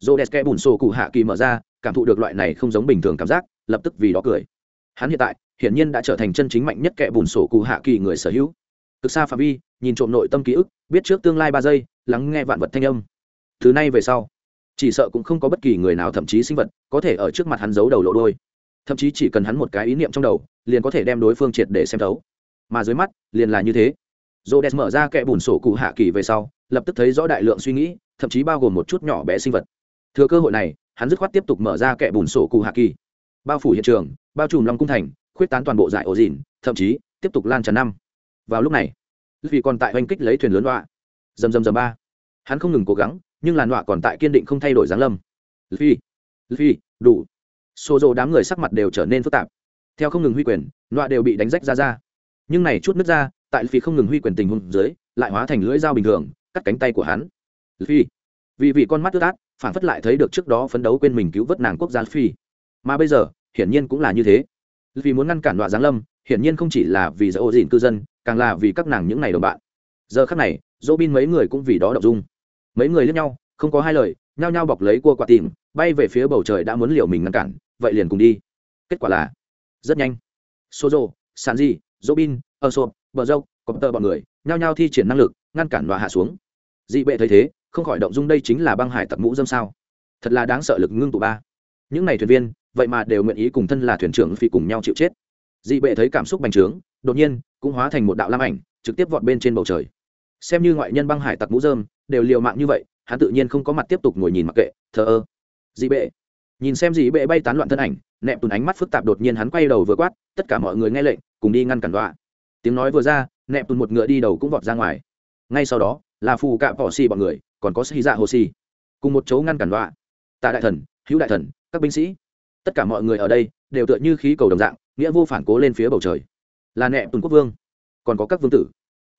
Rhodes kẻ bùn sổ cụ hạ kỳ mở ra, cảm thụ được loại này không giống bình thường cảm giác, lập tức vì đó cười. Hắn hiện tại, hiển nhiên đã trở thành chân chính mạnh nhất kẻ bùn sổ cụ hạ kỳ người sở hữu. Cực xa phạm vi, nhìn trộm nội tâm ký ức, biết trước tương lai ba giây, lắng nghe vạn vật thanh âm. Thứ này về sau chỉ sợ cũng không có bất kỳ người nào thậm chí sinh vật có thể ở trước mặt hắn giấu đầu lộ đôi. Thậm chí chỉ cần hắn một cái ý niệm trong đầu, liền có thể đem đối phương triệt để xem thấu. Mà dưới mắt, liền là như thế. Dô đẹp mở ra kẽ bùn sổ cụ hạ kỳ về sau, lập tức thấy rõ đại lượng suy nghĩ, thậm chí bao gồm một chút nhỏ bé sinh vật. Thừa cơ hội này, hắn dứt khoát tiếp tục mở ra kẽ bùn sổ cụ hạ kỳ. Bao phủ hiện trường, bao trùm long cung thành, khuyết tán toàn bộ giải ổ dìn thậm chí, tiếp tục lan tràn năm. Vào lúc này vì còn tại oanh kích lấy thuyền lớn đoạ dầm dầm dầm ba. Hắn không ngừng cố gắng nhưng làn đọa còn tại kiên định không thay đổi giáng lâm. Phi phi đủ. Xô rộ đám người sắc mặt đều trở nên phức tạp. Theo không ngừng huy quyền, đọa đều bị đánh rách ra ra. Nhưng này chút nước ra, tại phi không ngừng huy quyền tình huống dưới, lại hóa thành lưỡi dao bình thường, cắt cánh tay của hắn. Phi vì vị con mắt tức át phản phất lại thấy được trước đó phấn đấu quên mình cứu vớt nàng quốc gia phi mà bây giờ, hiển nhiên cũng là như thế. Vì muốn ngăn cản đoạn giáng lâm, hiển nhiên không chỉ là vì dỡ ô dịn cư dân, càng là vì các nàng những ngày đồng bạn. Giờ khắc này dỗ bin mấy người cũng vì đó đậu dung mấy người lẫn nhau, không có hai lời, nhao nhao bọc lấy cua quả tìm, bay về phía bầu trời đã muốn liều mình ngăn cản, vậy liền cùng đi. Kết quả là, rất nhanh. Sozo sàn di dỗ bin ơ sộp bờ dâu cọp tơ bọn người, nhao nhao thi triển năng lực, ngăn cản và hạ xuống. Dị bệ thấy thế, không khỏi động dung đây chính là băng hải tặc mũ dâm sao. Thật là đáng sợ lực ngưng tụ ba. Những n à y thuyền viên, vậy mà đều nguyện ý cùng thân là thuyền trưởng phi cùng nhau chịu chết. Dị bệ thấy cảm xúc bành trướng, đột nhiên, cũng hóa thành một đạo lam ảnh, trực tiếp vọt bên trên bầu trời. Xem như ngoại nhân băng hải tặc mũ dơm đều liều mạng như vậy, hắn tự nhiên không có mặt tiếp tục ngồi nhìn mặc kệ, thờ ơ. Dị bệ. Nhìn xem dị bệ bay tán loạn thân ảnh, nẹp tùn ánh mắt phức tạp đột nhiên hắn quay đầu vừa quát, tất cả mọi người nghe lệnh, cùng đi ngăn cản đoạ tiếng nói vừa ra, nẹp tùn một ngựa đi đầu cũng vọt ra ngoài. Ngay sau đó, là phù cạ bỏ xì bọn người, còn có xì dạ hồ xì. Cùng một chỗ ngăn cản đoạ tạ đại thần, hữu đại thần, các binh sĩ. Tất cả mọi người ở đây, đều tựa như khí cầu đồng dạng, nghĩa vô phản cố lên phía bầu trời. Là nẹp tùn quốc vương. Còn có các vương tử.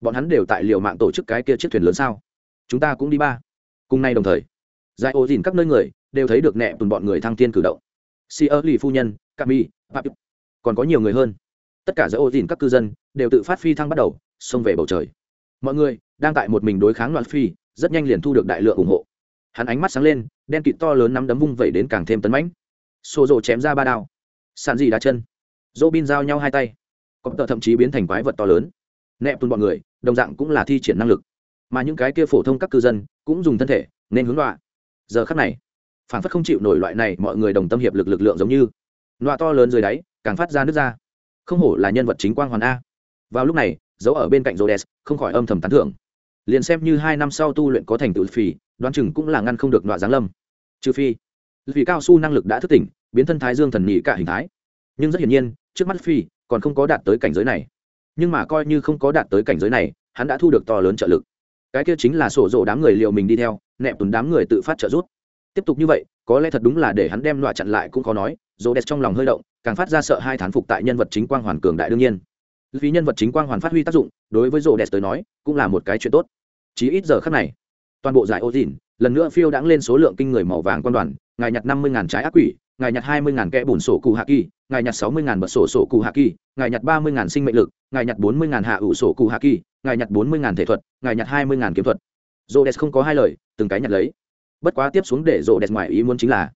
Bọn hắn đều tại liều mạng tổ chức cái kia chiếc thuyền lớn sao? Chúng ta cũng đi ba. Cùng nay đồng thời, giải ô dìn các nơi người đều thấy được nẹ tùn bọn người thăng thiên cử động. Si ơ lì phu nhân cami còn có nhiều người hơn. Tất cả giải ô dìn các cư dân đều tự phát phi thăng bắt đầu, xông về bầu trời. Mọi người đang tại một mình đối kháng loạn phi, rất nhanh liền thu được đại lượng ủng hộ. Hắn ánh mắt sáng lên, đen kịt to lớn nắm đấm vung vẩy đến càng thêm tấn mãnh. Xô rộ chém ra ba đao. Sàn dì đá chân. Dỗ bin giao nhau hai tay. Có tờ thậm chí biến thành quái vật to lớn. Nẹp tùn bọn người, đồng dạng cũng là thi triển năng lực mà những cái kia phổ thông các cư dân cũng dùng thân thể nên hướng loạ giờ khắc này phản phất không chịu nổi loại này mọi người đồng tâm hiệp lực lực lượng giống như. Loạ to lớn dưới đáy, càng phát ra nước ra. Không hổ là nhân vật chính quang hoàn a. Vào lúc này, dấu ở bên cạnh rhodes, không khỏi âm thầm tán thưởng. Liền xem như hai năm sau tu luyện có thành tựu phì, đoán chừng cũng là ngăn không được loạ giáng lâm. Trừ phi, vì cao su năng lực đã thức tỉnh, biến thân thái dương thần nhị cả hình thái. Nhưng rất hiển nhiên, trước mắt phi còn không có đạt tới cảnh giới này. Nhưng mà coi như không có đạt tới cảnh giới này, hắn đã thu được to lớn trợ lực cái kia chính là sổ rộ đám người liệu mình đi theo nẹp tùn đám người tự phát trợ rút tiếp tục như vậy, có lẽ thật đúng là để hắn đem loại chặn lại cũng khó nói Rộ đẹp trong lòng hơi động, càng phát ra sợ hai thán phục tại nhân vật chính quang hoàn cường đại đương nhiên. Vì nhân vật chính quang hoàn phát huy tác dụng, đối với Rộ đẹp tới nói, cũng là một cái chuyện tốt. Chỉ ít giờ khắc này, toàn bộ giải ô dìn lần nữa phiêu đãng lên số lượng kinh người màu vàng quan đoàn, ngài nhặt năm mươi ngàn trái ác quỷ ngài nhặt hai mươi kẽ bùn sổ cụ hạ kỳ, ngài nhặt sáu mươi bật sổ sổ cụ hạ kỳ, ngài nhặt ba mươi sinh mệnh lực, ngài nhặt bốn mươi hạ ủ sổ cụ hạ kỳ, ngài nhặt bốn mươi thể thuật, ngài nhặt hai mươi kiếm thuật. Rô đès không có hai lời, từng cái nhặt lấy. Bất quá tiếp xuống để rô đès ngoài ý muốn chính là,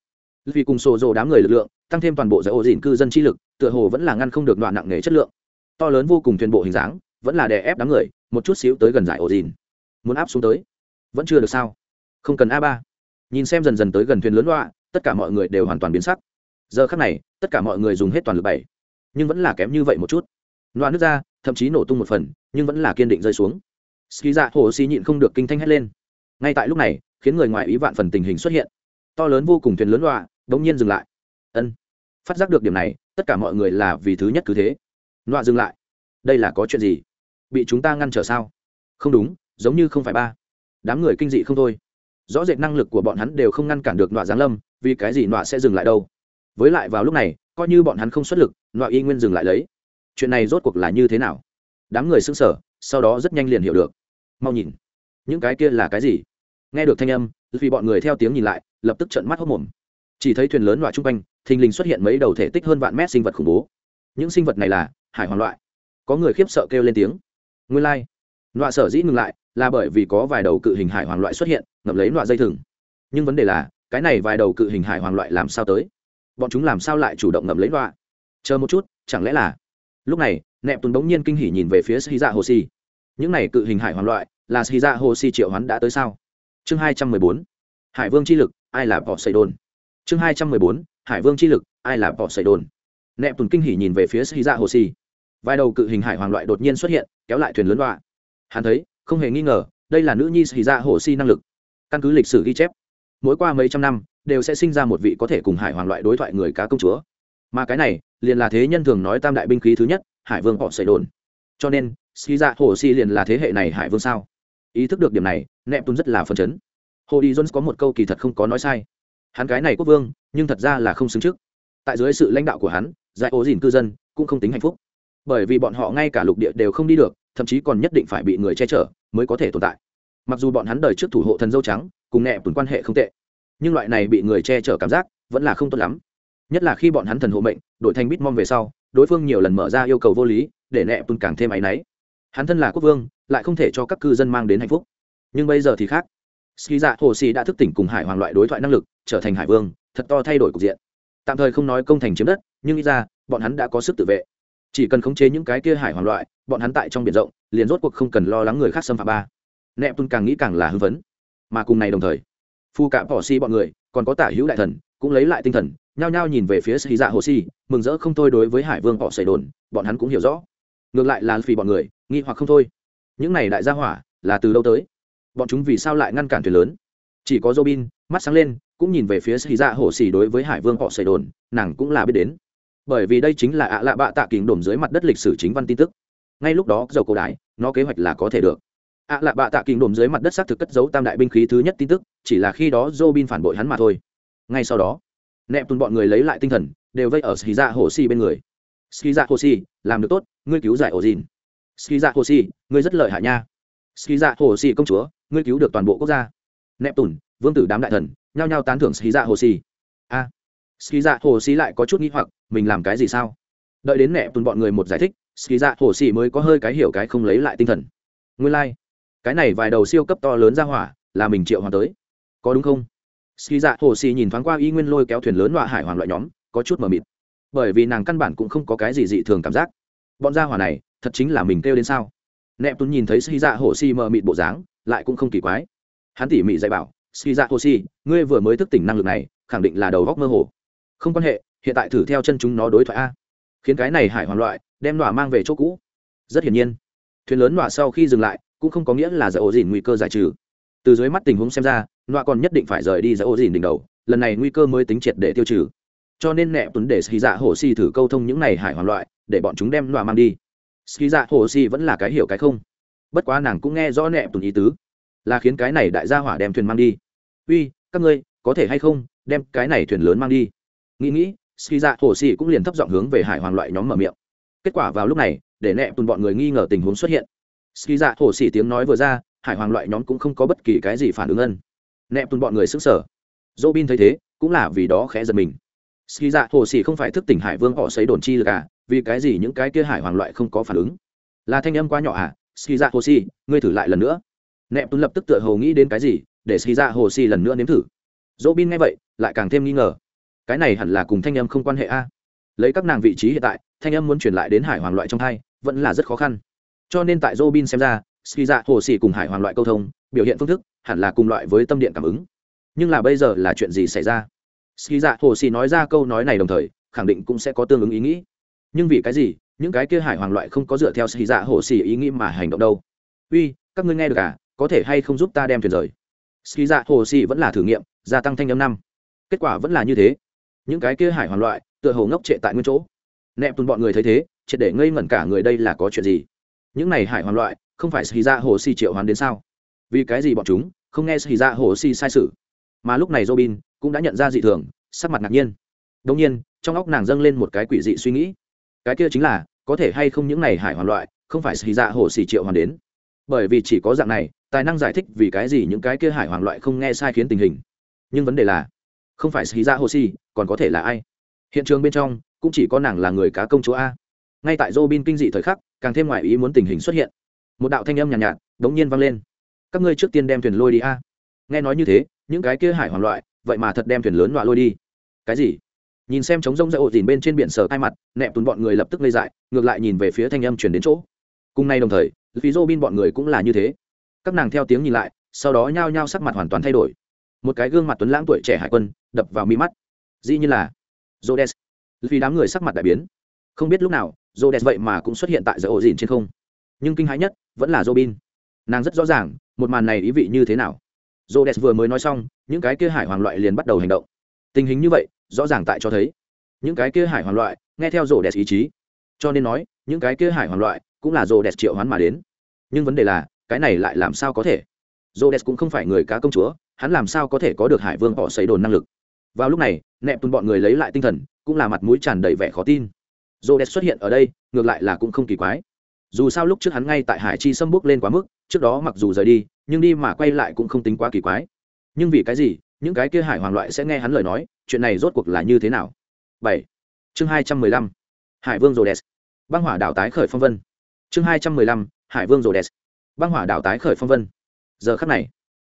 vì cùng sổ rô đám người lực lượng, tăng thêm toàn bộ giải ổ dịn cư dân chi lực, tựa hồ vẫn là ngăn không được đoạn nặng nề chất lượng. To lớn vô cùng thuyền bộ hình dáng, vẫn là đè ép đám người, một chút xíu tới gần giải ổ dịn. Muốn áp xuống tới, vẫn chưa được sao? Không cần a ba. Nhìn xem dần dần tới gần thuyền lớn loạ tất cả mọi người đều hoàn toàn biến sắc. Giờ khắc này, tất cả mọi người dùng hết toàn lực bảy nhưng vẫn là kém như vậy một chút. Loa nước ra, thậm chí nổ tung một phần, nhưng vẫn là kiên định rơi xuống. Ski dạ hồ xì nhịn không được kinh thanh hét lên. Ngay tại lúc này, khiến người ngoài ý vạn phần tình hình xuất hiện. To lớn vô cùng thuyền lớn loa, bỗng nhiên dừng lại. Ân. Phát giác được điểm này, tất cả mọi người là vì thứ nhất cứ thế. Loa dừng lại. Đây là có chuyện gì? Bị chúng ta ngăn trở sao? Không đúng, giống như không phải ba. Đám người kinh dị không thôi. Rõ rệt năng lực của bọn hắn đều không ngăn cản được đoạn giáng lâm vì cái gì nọa sẽ dừng lại đâu? Với lại vào lúc này, coi như bọn hắn không xuất lực, nọa y nguyên dừng lại lấy. Chuyện này rốt cuộc là như thế nào? Đám người sững sờ, sau đó rất nhanh liền hiểu được. Mau nhìn, những cái kia là cái gì? Nghe được thanh âm, vì bọn người theo tiếng nhìn lại, lập tức trận mắt hốc mồm. Chỉ thấy thuyền lớn loại chung quanh, thình lình xuất hiện mấy đầu thể tích hơn vạn mét sinh vật khủng bố. Những sinh vật này là hải hoàng loại. Có người khiếp sợ kêu lên tiếng. Nguyên lai、like. nọa sở dĩ ngừng lại là bởi vì có vài đầu cự hình hải hoàng loại xuất hiện ngập lấy nọa dây thừng. Nhưng vấn đề là cái này vài đầu cự hình hải hoàng loại làm sao tới? Bọn chúng làm sao lại chủ động ngậm lấy loạ chờ một chút, chẳng lẽ là? Lúc này nẹp tùn bỗng nhiên kinh hỉ nhìn về phía sĩ dạ hồ si những này cự hình hải hoàng loại, là sĩ dạ hồ si triệu hoán đã tới sao? Chương hai trăm mười bốn. Hải vương chi lực, ai là bỏ xây đồn chương hai trăm mười bốn. Hải vương chi lực, ai là bỏ xây đồn nẹp tùn kinh hỉ nhìn về phía sĩ dạ hồ si vài đầu cự hình hải hoàng loại đột nhiên xuất hiện, kéo lại thuyền lớn đoạ hắn thấy, không hề nghi ngờ, đây là nữ nhi sĩ dạ hồ si năng lực. Căn cứ lịch sử ghi chép mỗi qua mấy trăm năm, đều sẽ sinh ra một vị có thể cùng hải hoàng loại đối thoại người cá công chúa. Mà cái này, liền là thế nhân thường nói tam đại binh khí thứ nhất, hải vương họ xây đồn. Cho nên ski dạ hồ si liền là thế hệ này hải vương sao? Ý thức được điểm này nẹp tun rất là phấn chấn. Hồ đi jones có một câu kỳ thật không có nói sai. Hắn cái này quốc vương, nhưng thật ra là không xứng trước. Tại dưới sự lãnh đạo của hắn dạy ố dìn cư dân cũng không tính hạnh phúc. Bởi vì bọn họ ngay cả lục địa đều không đi được, thậm chí còn nhất định phải bị người che chở mới có thể tồn tại. Mặc dù bọn hắn đời trước thủ hộ thần dâu trắng cùng nẹ bùn quan hệ không tệ. Nhưng loại này bị người che chở cảm giác vẫn là không tốt lắm. Nhất là khi bọn hắn thần hộ mệnh đổi thành bít mong về sau, đối phương nhiều lần mở ra yêu cầu vô lý, để nẹ bùn càng thêm áy náy. Hắn thân là quốc vương, lại không thể cho các cư dân mang đến hạnh phúc. Nhưng bây giờ thì khác. Ski dạ hồ sĩ đã thức tỉnh cùng hải hoàng loại đối thoại năng lực, trở thành hải vương, thật to thay đổi cục diện. Tạm thời không nói công thành chiếm đất, nhưng ít ra, bọn hắn đã có sức tự vệ. Chỉ cần khống chế những cái kia hải hoàng loại, bọn hắn tại trong biển rộng, liền rốt cuộc không cần lo lắng người khác xâm phạm ba. Nẹp tuân càng nghĩ càng là hư vấn mà cùng này đồng thời, phu cạm bỏ si bọn người, còn có tả hữu đại thần, cũng lấy lại tinh thần, nhao nhao nhìn về phía sĩ dạ hồ si, mừng rỡ không thôi đối với hải vương họ xảy đồn, bọn hắn cũng hiểu rõ. Ngược lại là vì bọn người, nghi hoặc không thôi. Những này đại gia hỏa, là từ đâu tới? Bọn chúng vì sao lại ngăn cản thuyền lớn? Chỉ có robin, mắt sáng lên, cũng nhìn về phía sĩ dạ hồ xì đối với hải vương họ xảy đồn, nàng cũng là biết đến. Bởi vì đây chính là ạ lạ bạ tạ kính đồn dưới mặt đất lịch sử chính văn tin tức. Ngay lúc đó, dầu cổ đại, nó kế hoạch là có thể được ạ lạ bạ tạ kình đồn dưới mặt đất xác thực cất giấu tam đại binh khí thứ nhất tin tức chỉ là khi đó robin phản bội hắn mà thôi. Ngay sau đó nẹp tùn bọn người lấy lại tinh thần đều vây ở ski dạ hồ si bên người. Ski dạ hồ si làm được tốt ngươi cứu giải ổ dìn ski dạ hồ si ngươi rất lợi hại nha. Ski dạ hồ si công chúa ngươi cứu được toàn bộ quốc gia. Nẹp tùn vương tử đám đại thần nhao nhao tán thưởng ski dạ hồ si a à, ski dạ hồ si lại có chút nghĩ hoặc mình làm cái gì sao? Đợi đến nẹp tùn bọn người một giải thích ski dạ hồ si mới có hơi cái hiểu cái không lấy lại tinh thần. Nguyên lai、like cái này vài đầu siêu cấp to lớn ra hỏa, là mình triệu hoàng tới. Có đúng không? Ski dạ hồ xì nhìn thoáng qua y nguyên lôi kéo thuyền lớn loại hải hoàng loại nhóm, có chút mờ mịt. Bởi vì nàng căn bản cũng không có cái gì dị thường cảm giác. Bọn gia hỏa này, thật chính là mình kêu đến sao? Nẹp tuấn nhìn thấy ski dạ hồ xì mờ mịt bộ dáng, lại cũng không kỳ quái. Hắn tỉ mỉ dạy bảo ski dạ hồ xì, ngươi vừa mới thức tỉnh năng lực này, khẳng định là đầu góc mơ hồ. Không quan hệ, hiện tại thử theo chân chúng nó đối thoại a. Khiến cái này hải hoàng loại, đem nọa mang về chỗ cũ. Rất hiển nhiên, thuyền lớn nọa sau khi dừng lại cũng không có nghĩa là giải ổ dìn nguy cơ giải trừ. Từ dưới mắt tình huống xem ra nọa còn nhất định phải rời đi giải ổ dìn đỉnh đầu, lần này nguy cơ mới tính triệt để tiêu trừ. Cho nên nẹ tuấn để ski dạ hồ si thử câu thông những này hải hoàng loại, để bọn chúng đem nọa mang đi. Ski dạ hồ si vẫn là cái hiểu cái không. Bất quá nàng cũng nghe rõ nẹ tuấn ý tứ, là khiến cái này đại gia hỏa đem thuyền mang đi. Uy, các ngươi, có thể hay không, đem cái này thuyền lớn mang đi? Nghĩ nghĩ ski dạ hồ si cũng liền thấp giọng hướng về hải hoàng loại nhóm mở miệng. Kết quả vào lúc này, để nẹ tuấn bọn người nghi ngờ tình huống xuất hiện ski dạ hồ si tiếng nói vừa ra, hải hoàng loại nhóm cũng không có bất kỳ cái gì phản ứng ân. Nẹp tuần bọn người xứng sở. Dỗ bin thấy thế, cũng là vì đó khẽ giật mình. Ski dạ hồ sĩ không phải thức tỉnh hải vương họ xấy đồn chi là cả vì cái gì những cái kia hải hoàng loại không có phản ứng? Là thanh âm quá nhỏ à ski dạ hồ sĩ ngươi thử lại lần nữa. Nẹp tuần lập tức tựa hồ nghĩ đến cái gì, để ski dạ hồ sĩ lần nữa nếm thử. Dỗ bin nghe vậy, lại càng thêm nghi ngờ. Cái này hẳn là cùng thanh âm không quan hệ a lấy các nàng vị trí hiện tại, thanh âm muốn truyền lại đến hải hoàng loại trong hai, vẫn là rất khó khăn cho nên tại Robin xem ra ski dạ hồ sĩ cùng hải hoàng loại câu thông, biểu hiện phương thức hẳn là cùng loại với tâm điện cảm ứng. Nhưng là bây giờ là chuyện gì xảy ra? Ski dạ hồ xì nói ra câu nói này đồng thời, khẳng định cũng sẽ có tương ứng ý nghĩ. Nhưng vì cái gì, những cái kia hải hoàng loại không có dựa theo ski dạ hồ xì ý nghĩ mà hành động đâu? Uy, các ngươi nghe được à có thể hay không giúp ta đem thuyền rời? Ski dạ hồ xì vẫn là thử nghiệm, gia tăng thanh âm năm. Kết quả vẫn là như thế. Những cái kia hải hoàng loại, tựa hồ ngốc trệ tại nguyên chỗ. Nẹp tuần bọn người thấy thế, triệt để ngây ngẩn cả người đây là có chuyện gì? Những này hải hoàng loại, không phải xì ra hồ si triệu hoàn đến sao? Vì cái gì bọn chúng không nghe xì ra hồ si sai sự? Mà lúc này robin cũng đã nhận ra dị thường, sắc mặt ngạc nhiên. Đông nhiên, trong óc nàng dâng lên một cái quỷ dị suy nghĩ. Cái kia chính là, có thể hay không những này hải hoàn loại không phải xì ra hồ si triệu hoàn đến? Bởi vì chỉ có dạng này, tài năng giải thích vì cái gì những cái kia hải hoàn loại không nghe sai khiến tình hình. Nhưng vấn đề là, không phải xì ra hồ si, còn có thể là ai? Hiện trường bên trong cũng chỉ có nàng là người cá công chúa a. Ngay tại Robin bin kinh dị thời khắc càng thêm ngoài ý muốn tình hình xuất hiện. Một đạo thanh âm nhàn nhạt, nhạt đống nhiên vang lên. Các ngươi trước tiên đem thuyền lôi đi a. Nghe nói như thế những cái kia hải hoàng loại vậy mà thật đem thuyền lớn loại lôi đi. Cái gì? Nhìn xem trống rông ra ổ dìn bên trên biển sở hai mặt nẹp tùn bọn người lập tức lây dại ngược lại nhìn về phía thanh âm chuyển đến chỗ. Cùng nay đồng thời phí dô bin bọn người cũng là như thế. Các nàng theo tiếng nhìn lại sau đó nhao nhao sắc mặt hoàn toàn thay đổi. Một cái gương mặt tuấn lãng tuổi trẻ hải quân đập vào mi mắt. Dĩ như là jodes vì đám người sắc mặt đại biến. Không biết lúc nào jodes vậy mà cũng xuất hiện tại dỡ ổ dìn trên không. Nhưng kinh hãi nhất vẫn là robin. Nàng rất rõ ràng, một màn này ý vị như thế nào. Jodes vừa mới nói xong, những cái kia hải hoàng loại liền bắt đầu hành động. Tình hình như vậy, rõ ràng tại cho thấy. Những cái kia hải hoàng loại, nghe theo rổ đẹp ý chí. Cho nên nói, những cái kia hải hoàng loại cũng là rổ đẹp triệu hoán mà đến. Nhưng vấn đề là, cái này lại làm sao có thể? Rổ đẹp cũng không phải người cá công chúa, hắn làm sao có thể có được hải vương họ xấy đồn năng lực? Vào lúc này nẹp tuôn bọn người lấy lại tinh thần, cũng là mặt mũi tràn đầy vẻ khó tin rổ đẹp xuất hiện ở đây ngược lại là cũng không kỳ quái. Dù sao lúc trước hắn ngay tại hải chi xâm bước lên quá mức trước đó mặc dù rời đi nhưng đi mà quay lại cũng không tính quá kỳ quái. Nhưng vì cái gì những cái kia hải hoàng loại sẽ nghe hắn lời nói chuyện này rốt cuộc là như thế nào? Bảy. Chương hai trăm mười lăm. Hải vương rồ đẹp, băng hỏa đảo tái khởi phong vân. Chương hai trăm mười lăm. Hải vương rồ đẹp, băng hỏa đảo tái khởi phong vân. Giờ khắc này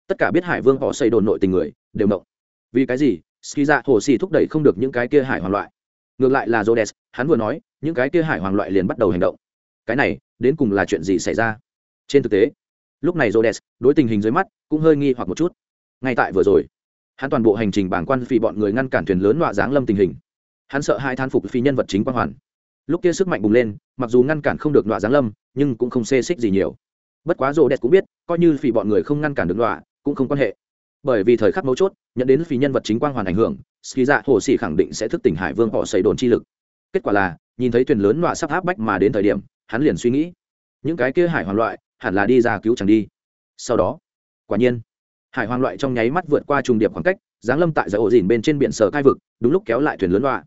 tất cả biết hải vương họ xây đồn nội tình người đều mộng vì cái gì ski ra hồ xì thúc đẩy không được những cái kia hải hoàng loại? Ngược lại là Rhodes, hắn vừa nói, những cái kia hải hoàng loại liền bắt đầu hành động. Cái này, đến cùng là chuyện gì xảy ra? Trên thực tế, lúc này Rhodes, đối tình hình dưới mắt, cũng hơi nghi hoặc một chút. Ngay tại vừa rồi, hắn toàn bộ hành trình bảng quan phi bọn người ngăn cản thuyền lớn nọa giáng lâm tình hình hắn sợ hai than phục phi nhân vật chính quang hoàn lúc kia sức mạnh bùng lên mặc dù ngăn cản không được nọa giáng lâm nhưng cũng không xê xích gì nhiều bất quá rô đẹp cũng biết coi như phi bọn người không ngăn cản được nọa cũng không quan hệ bởi vì thời khắc mấu chốt nhận đến phi nhân vật chính quang hoàn ảnh hưởng ski dạ hồ sĩ khẳng định sẽ thức tỉnh hải vương họ xây đồn chi lực. Kết quả là, nhìn thấy thuyền lớn loạ sắp áp bách mà đến thời điểm, hắn liền suy nghĩ, những cái kia hải hoàng loại, hẳn là đi ra cứu chẳng đi. Sau đó, quả nhiên, hải hoàng loại trong nháy mắt vượt qua trùng điệp khoảng cách, giáng lâm tại giải ổ dìn bên trên biển sở cai vực, đúng lúc kéo lại thuyền lớn loạ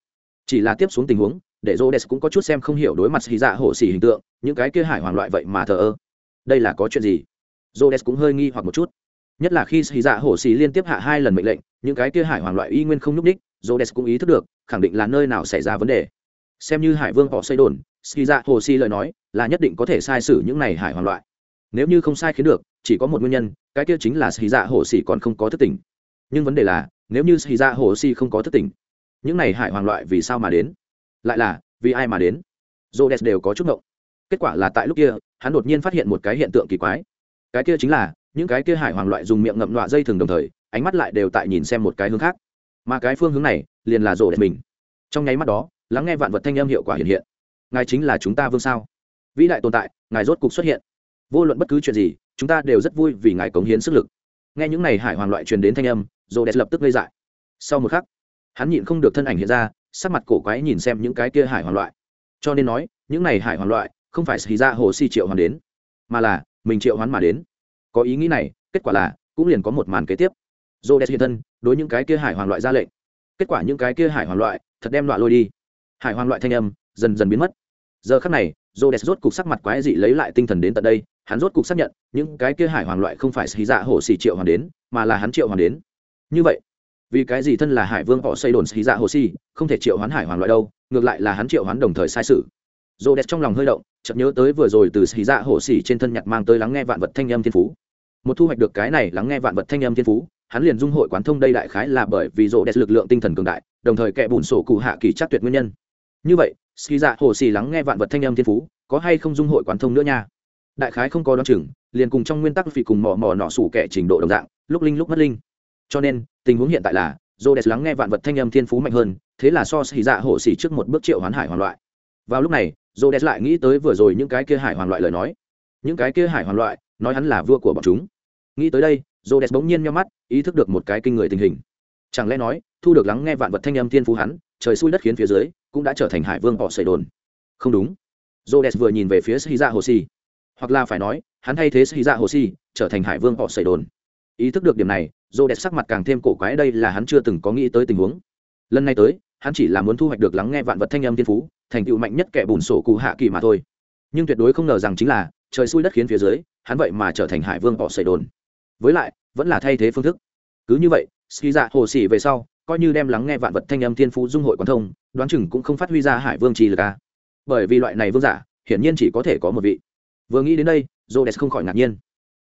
chỉ là tiếp xuống tình huống, để rô đès cũng có chút xem không hiểu đối mặt hy dạ hổ xỉ hình tượng, những cái kia hải hoàng loại vậy mà thờ ơ. Đây là có chuyện gì? Rô đès cũng hơi nghi hoặc một chút nhất là khi xì dạ hổ xì liên tiếp hạ hai lần mệnh lệnh, những cái kia hải hoàng loại y nguyên không nhúc ních dô đès cũng ý thức được, khẳng định là nơi nào xảy ra vấn đề. Xem như hải vương họ xây đồn xì dạ hồ xì lời nói, là nhất định có thể sai sử những này hải hoàng loại. Nếu như không sai khiến được, chỉ có một nguyên nhân, cái kia chính là xì dạ hồ xì còn không có thức tỉnh. Nhưng vấn đề là, nếu như xì dạ hồ xì không có thức tỉnh, những này hải hoàng loại vì sao mà đến? Lại là, vì ai mà đến? Dô đès đều có chút ngộng. Kết quả là tại lúc kia, hắn đột nhiên phát hiện một cái hiện tượng kỳ quái. Cái kia chính là những cái kia hải hoàng loại dùng miệng ngậm nọa dây thường đồng thời, ánh mắt lại đều tại nhìn xem một cái hướng khác. Mà cái phương hướng này, liền là rổ đẹp mình. Trong nháy mắt đó, lắng nghe vạn vật thanh âm hiệu quả hiện hiện. Ngài chính là chúng ta vương sao? Vĩ đại tồn tại, ngài rốt cục xuất hiện. Vô luận bất cứ chuyện gì, chúng ta đều rất vui vì ngài cống hiến sức lực. Nghe những n à y hải hoàng loại truyền đến thanh âm, rổ đẹp lập tức gây dại. Sau một khắc, hắn nhịn không được thân ảnh hiện ra, sắc mặt cổ quái nhìn xem những cái kia hải hoàng loại. Cho nên nói, những n à y hải hoàng loại không phải xì ra dạ hồ si triệu hoàn đến, mà là mình triệu hoán mà đến có ý nghĩ này, kết quả là, cũng liền có một màn kế tiếp. Dô đen hiện thân, đối những cái kia hải hoàng loại ra lệnh. Kết quả những cái kia hải hoàng loại, thật đem loại lôi đi. Hải hoàng loại thanh âm, dần dần biến mất. Giờ khắc này dô đen rốt cục sắc mặt quái dị lấy lại tinh thần đến tận đây, hắn rốt cục xác nhận, những cái kia hải hoàng loại không phải xì dạ hổ xì triệu hoàng đến, mà là hắn triệu hoàng đến. Như vậy, vì cái gì thân là hải vương họ xây đồn xì dạ hồ xì không thể triệu hoán hải hoàng loại đâu, ngược lại là hắn triệu hoán đồng thời sai sự rô đẹp trong lòng hơi động, chợt nhớ tới vừa rồi từ xì dạ hồ xỉ trên thân nhặt mang tới lắng nghe vạn vật thanh âm thiên phú. Một thu hoạch được cái này lắng nghe vạn vật thanh âm thiên phú, hắn liền dung hội quán thông đây đại khái là bởi vì rô đẹp lực lượng tinh thần cường đại, đồng thời kẻ bùn sổ cụ hạ kỳ chắc tuyệt nguyên nhân. Như vậy xì dạ hồ xỉ lắng nghe vạn vật thanh âm thiên phú, có hay không dung hội quán thông nữa nha? Đại khái không có đ o chừng, liền cùng trong nguyên tắc vì cùng mò mò nọ sủ kẻ trình độ đồng dạng, lúc linh lúc mất linh. Cho nên, tình huống hiện tại là dô đẹp lắng nghe vạn vật thanh âm thiên phú mạnh hơn, thế là so xì dạ hồ xỉ trước một bước triệu hoán hải hoàn loại. Vào lúc này dô đẹp lại nghĩ tới vừa rồi những cái kia hải hoàn loại lời nói. Những cái kia hải hoàn loại nói hắn là vua của bọn chúng. Nghĩ tới đây dô đẹp bỗng nhiên nhau mắt ý thức được một cái kinh người tình hình. Chẳng lẽ nói thu được lắng nghe vạn vật thanh âm thiên phú hắn trời xui đất khiến phía dưới cũng đã trở thành hải vương họ xây đồn. Không đúng. Rhodes vừa nhìn về phía Shiza Hoshi, hoặc là phải nói, hắn thay thế Shiza Hoshi trở thành Hải Vương họ xây đồn. Ý thức được điểm này, dô đẹp sắc mặt càng thêm cổ quái đây là hắn chưa từng có nghĩ tới tình huống. Lần này tới hắn chỉ là muốn thu hoạch được lắng nghe vạn vật thanh âm thiên phú, thành tựu mạnh nhất kẻ bùn sổ cụ hạ kỳ mà thôi. Nhưng tuyệt đối không ngờ rằng chính là, trời xui đất khiến phía dưới, hắn vậy mà trở thành hải vương bỏ sầy đồn. Với lại, vẫn là thay thế phương thức. Cứ như vậy, ski dạ hồ xỉ về sau, coi như đem lắng nghe vạn vật thanh âm thiên phú dung hội quán thông, đoán chừng cũng không phát huy ra hải vương trì lực a bởi vì loại này vương giả, hiển nhiên chỉ có thể có một vị. Vừa nghĩ đến đây jodes không khỏi ngạc nhiên.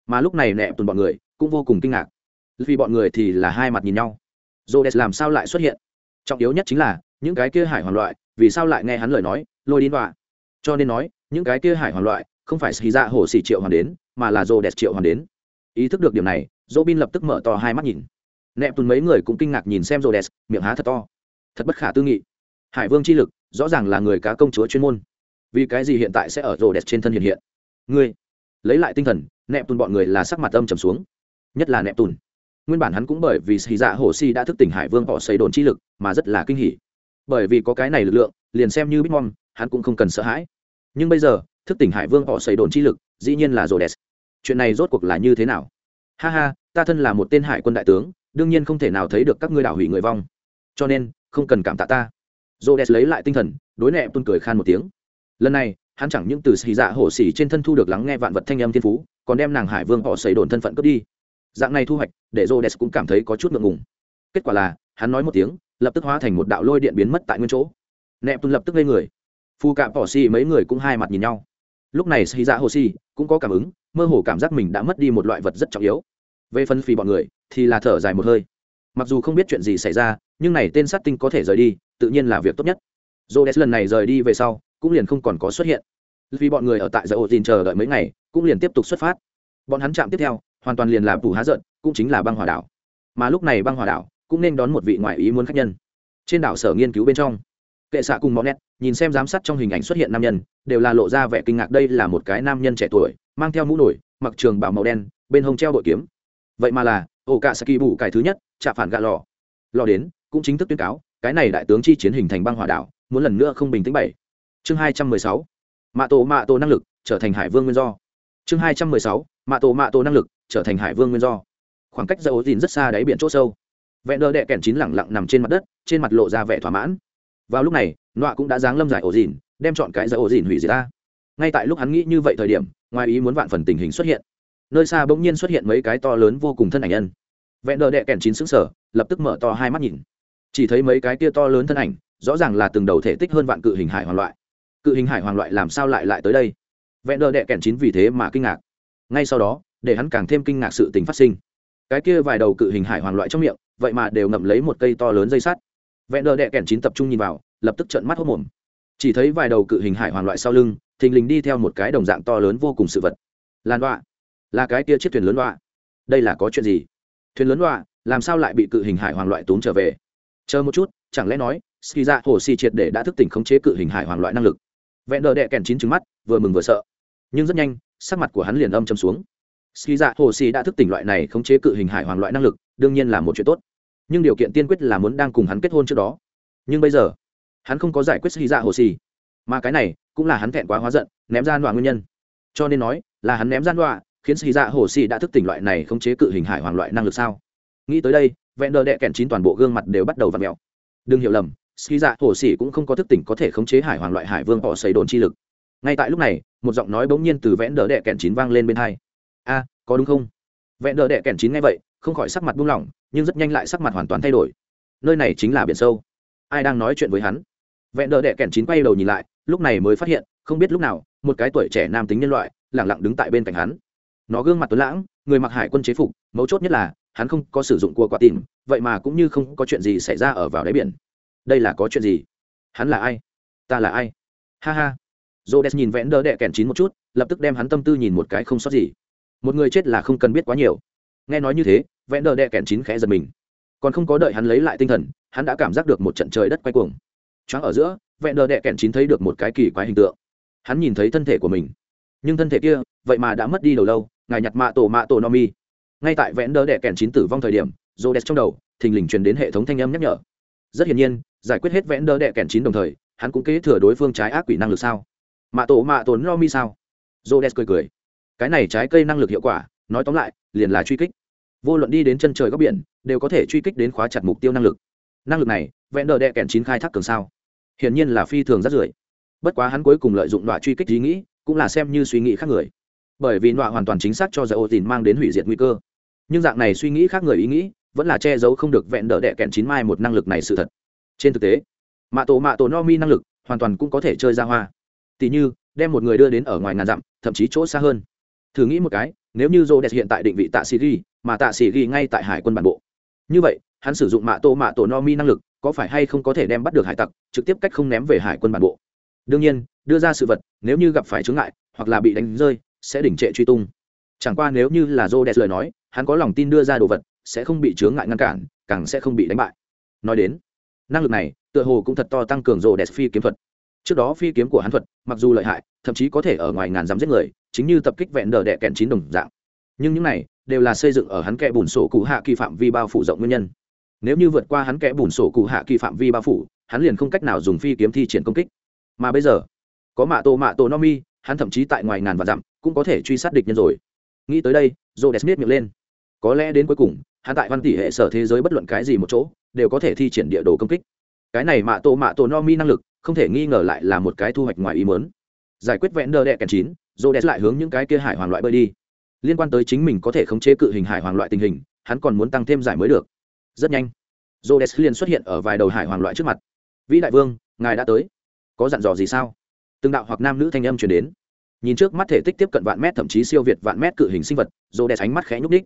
Mà lúc này nẹ tuần bọn người cũng vô cùng kinh ngạc. Vì bọn người thì là hai mặt nhìn nhau. Jodes làm sao lại xuất hiện? Trọng yếu nhất chính là, những cái kia hải hoàng loại, vì sao lại nghe hắn lời nói, lôi đi đọa? Cho nên nói, những cái kia hải hoàng loại, không phải xì dạ hổ xì triệu hoàn đến, mà là jodes triệu hoàn đến. Ý thức được điểm này, robin lập tức mở to hai mắt nhìn. Nẹp tùn mấy người cũng kinh ngạc nhìn xem jodes miệng há thật to. Thật bất khả tư nghị. Hải vương chi lực, rõ ràng là người cá công chúa chuyên môn. Vì cái gì hiện tại sẽ ở rồ đẹp trên thân hiện hiện? Ngươi, lấy lại tinh thần nẹp tùn bọn người là sắc mặt âm trầm xuống. Nhất là nẹp tùn nguyên bản hắn cũng bởi vì xì dạ hồ si đã thức tỉnh hải vương họ xây đồn chi lực mà rất là kinh hỉ. Bởi vì có cái này lực lượng, liền xem như bitmom, hắn cũng không cần sợ hãi. Nhưng bây giờ, thức tỉnh hải vương họ xây đồn chi lực, dĩ nhiên là rồ đẹp chuyện này rốt cuộc là như thế nào? Ha ha, ta thân là một tên hải quân đại tướng, đương nhiên không thể nào thấy được các ngươi đảo hủy người vong. Cho nên, không cần cảm tạ ta. Rồ đẹp lấy lại tinh thần, đối nẹp tuôn cười khan một tiếng. Lần này, hắn chẳng những từ xì dạ hổ xỉ trên thân thu được lắng nghe vạn vật thanh âm thiên phú, còn đem nàng hải vương họ xây đồn thân phận cướp đi dạng này thu hoạch để rô đès cũng cảm thấy có chút ngượng ngùng. Kết quả là hắn nói một tiếng lập tức hóa thành một đạo lôi điện biến mất tại nguyên chỗ. Nẹp tuân lập tức lên người. Phu cạm bỏ xì mấy người cũng hai mặt nhìn nhau. Lúc này xì ra dạ hồ xì cũng có cảm ứng mơ hồ cảm giác mình đã mất đi một loại vật rất trọng yếu. Về phân phi bọn người thì là thở dài một hơi. Mặc dù không biết chuyện gì xảy ra nhưng này tên sát tinh có thể rời đi tự nhiên là việc tốt nhất. Rhodes lần này rời đi về sau, cũng liền không còn có xuất hiện. Vì bọn người ở tại Dầu Odin chờ đợi mấy ngày, cũng liền tiếp tục xuất phát. Bọn hắn chạm tiếp theo, hoàn toàn liền là phủ há giận, cũng chính là băng hỏa đảo. Mà lúc này băng hỏa đảo cũng nên đón một vị ngoại ý muốn khách nhân. Trên đảo sở nghiên cứu bên trong, kệ xạ cùng Monet, nhìn xem giám sát trong hình ảnh xuất hiện nam nhân, đều là lộ ra vẻ kinh ngạc đây là một cái nam nhân trẻ tuổi, mang theo mũ nổi, mặc trường bào màu đen, bên hông treo bội kiếm. Vậy mà là, ổ cạ Saki bù cải thứ nhất, trả phản gạ lò. Lò đến, cũng chính thức tuyên cáo, cái này đại tướng chi chiến hình thành băng hỏa đảo, muốn lần nữa không bình tĩnh bảy chương hai trăm mười sáu mạ tổ mạ tổ năng lực trở thành hải vương nguyên do chương hai trăm mười sáu mạ tổ mạ tổ năng lực trở thành hải vương nguyên do. Khoảng cách dầu dìn rất xa đáy biển c h ỗ sâu. Vẹn đờ đệ kèn chín lẳng lặng nằm trên mặt đất, trên mặt lộ ra vẻ thỏa mãn. Vào lúc này, nọa cũng đã giáng lâm giải ổ dìn đem chọn cái giải ổ dìn hủy diệt ta ngay tại lúc hắn nghĩ như vậy thời điểm, ngoài ý muốn vạn phần tình hình xuất hiện. Nơi xa bỗng nhiên xuất hiện mấy cái to lớn vô cùng thân ảnh nhân. Vẹn đờ đệ kèn chín xứng sở lập tức mở to hai mắt nhìn. Chỉ thấy mấy cái tia to lớn thân ảnh, rõ ràng là từng đầu thể tích hơn vạn cự hình hải hoàng loại. Cự hình hải hoàng loại làm sao lại lại tới đây? Vẹn đờ đệ kèn chín vì thế mà kinh ngạc. Ngay sau đó để hắn càng thêm kinh ngạc sự tình phát sinh. Cái kia vài đầu cự hình hải hoàng loại trong miệng, vậy mà đều ngậm lấy một cây to lớn dây sắt. Vẹn đờ đệ Kẻn chín tập trung nhìn vào, lập tức trợn mắt hốc mồm. Chỉ thấy vài đầu cự hình hải hoàng loại sau lưng, thình lình đi theo một cái đồng dạng to lớn vô cùng sự vật. Lan đoạ là cái kia chiếc thuyền lớn đoạ đây là có chuyện gì? Thuyền lớn đoạ làm sao lại bị cự hình hải hoàng loại tốn trở về? Chờ một chút, chẳng lẽ nói ski dạ hồ si triệt để đã thức tỉnh khống chế cự hình hải hoàng loại năng lực. Vẹn đờ đệ kèn chín trứng mắt, vừa mừng vừa sợ. Nhưng rất nhanh, sắc mặt của hắn liền âm châm xuống ski dạ hồ xì đã thức tỉnh loại này khống chế cự hình hải hoàng loại năng lực, đương nhiên là một chuyện tốt. Nhưng điều kiện tiên quyết là muốn đang cùng hắn kết hôn trước đó. Nhưng bây giờ, hắn không có giải quyết ski dạ hồ xì. Mà cái này cũng là hắn thẹn quá hóa giận, ném ra đoạn nguyên nhân. Cho nên nói là hắn ném ra đoạn khiến ski dạ hồ xì đã thức tỉnh loại này khống chế cự hình hải hoàng loại năng lực sao? Nghĩ tới đây, vẹn đờ đệ kèn chín toàn bộ gương mặt đều bắt đầu v ặ mẹo đừng hiểu lầm, ski dạ hồ sĩ cũng không có thức tỉnh có thể khống chế hải hoàng loại hải vương họ xây đồn chi lực. Ngay tại lúc này, một giọng nói bỗng nhiên từ vẽn đỡ đệ kèn chín vang lên bên hai a có đúng không? Vẹn đỡ đệ kèn chín nghe vậy, không khỏi sắc mặt buông lỏng, nhưng rất nhanh lại sắc mặt hoàn toàn thay đổi. Nơi này chính là biển sâu. Ai đang nói chuyện với hắn? Vẹn đỡ đệ kèn chín quay đầu nhìn lại, lúc này mới phát hiện, không biết lúc nào, một cái tuổi trẻ nam tính nhân loại lẳng lặng đứng tại bên cạnh hắn. Nó gương mặt tuấn lãng, người mặc hải quân chế phục, mấu chốt nhất là, hắn không có sử dụng cua quả tìm, vậy mà cũng như không có chuyện gì xảy ra ở vào đáy biển. Đây là có chuyện gì? Hắn là ai? Ta là ai? Ha ha. Dô đès nhìn vẽn đỡ đệ kèn chín một chút, lập tức đem hắn tâm tư nhìn một cái không sót gì một người chết là không cần biết quá nhiều. Nghe nói như thế vẽ nợ đệ kèn chín khẽ giật mình. Còn không có đợi hắn lấy lại tinh thần, hắn đã cảm giác được một trận trời đất quay cuồng. Choáng ở giữa vẽ đờ đệ kèn chín thấy được một cái kỳ quái hình tượng. Hắn nhìn thấy thân thể của mình. Nhưng thân thể kia, vậy mà đã mất đi đầu lâu, ngài nhặt mạ tổ mạ tổ no mi. Ngay tại vẽ nợ đệ kèn chín tử vong thời điểm rô đẹp trong đầu, thình lình truyền đến hệ thống thanh âm nhắc nhở. Rất hiển nhiên, giải quyết hết vẽ nợ đệ kèn chín đồng thời, hắn cũng kế thừa đối phương trái ác quỷ năng lực sao? Mạ tổ mạ tổ no mi sao? Rô đẹp cười cười cái này trái cây năng lực hiệu quả, nói tóm lại, liền là truy kích. Vô luận đi đến chân trời góc biển, đều có thể truy kích đến khóa chặt mục tiêu năng lực. Năng lực này, vẹn đờ đệ kèn chín khai thác cường sao. Hiển nhiên là phi thường rất rưởi bất quá hắn cuối cùng lợi dụng đoạn truy kích ý nghĩ, cũng là xem như suy nghĩ khác người. Bởi vì đoạn hoàn toàn chính xác cho giải ô tìm mang đến hủy diệt nguy cơ. Nhưng dạng này suy nghĩ khác người ý nghĩ, vẫn là che giấu không được vẹn đỡ đẻ kẹn chín mai một năng lực này sự thật. Trên thực tế mạ tổ mạ tổ no mi năng lực hoàn toàn cũng có thể chơi ra hoa. Tỉ như, đem một người đưa đến ở ngoài ngàn dặm, thậm chí chỗ xa hơn thử nghĩ một cái, nếu như rô đẹp hiện tại định vị tạ sĩ ghi, mà tạ sĩ ghi ngay tại hải quân bản bộ. Như vậy, hắn sử dụng mạ tổ mạ tổ no mi năng lực, có phải hay không có thể đem bắt được hải tặc, trực tiếp cách không ném về hải quân bản bộ? Đương nhiên, đưa ra sự vật, nếu như gặp phải chướng ngại, hoặc là bị đánh rơi, sẽ đỉnh trệ truy tung. Chẳng qua nếu như là rô đẹp lời nói, hắn có lòng tin đưa ra đồ vật, sẽ không bị chướng ngại ngăn cản, càng sẽ không bị đánh bại. Nói đến, năng lực này, tựa hồ cũng thật to tăng cường rô đẹp phi kiếm thuật. Trước đó phi kiếm của hắn thuật, mặc dù lợi hại, thậm chí có thể ở ngoài ngàn dám giết người chính như tập kích vẹn đờ đẻ kẹn chín đồng dạng. Nhưng những này đều là xây dựng ở hắn kẽ bùn sổ cụ hạ kỳ phạm vi bao phủ rộng nguyên nhân. Nếu như vượt qua hắn kẽ bùn sổ cụ hạ kỳ phạm vi bao phủ, hắn liền không cách nào dùng phi kiếm thi triển công kích. Mà bây giờ, có mạ tổ mạ tổ no mi, hắn thậm chí tại ngoài ngàn và dặm cũng có thể truy sát địch nhân rồi. Nghĩ tới đây rô đès miết miệng lên. Có lẽ đến cuối cùng, hắn tại văn tỷ hệ sở thế giới bất luận cái gì một chỗ, đều có thể thi triển địa đồ công kích. Cái này mạ tổ mạ tổ no mi năng lực, không thể nghi ngờ lại là một cái thu hoạch ngoài ý mớn giải quyết vẹn đờ đẹ kèn chín rô đès lại hướng những cái kia hải hoàng loại bơi đi. Liên quan tới chính mình có thể khống chế cự hình hải hoàng loại tình hình, hắn còn muốn tăng thêm giải mới được. Rất nhanh rô đès liền xuất hiện ở vài đầu hải hoàng loại trước mặt. Vĩ đại vương, ngài đã tới. Có dặn dò gì sao? Từng đạo hoặc nam nữ thanh âm chuyển đến. Nhìn trước mắt thể tích tiếp cận vạn mét thậm chí siêu việt vạn mét cự hình sinh vật rô đès ánh mắt khẽ nhúc đích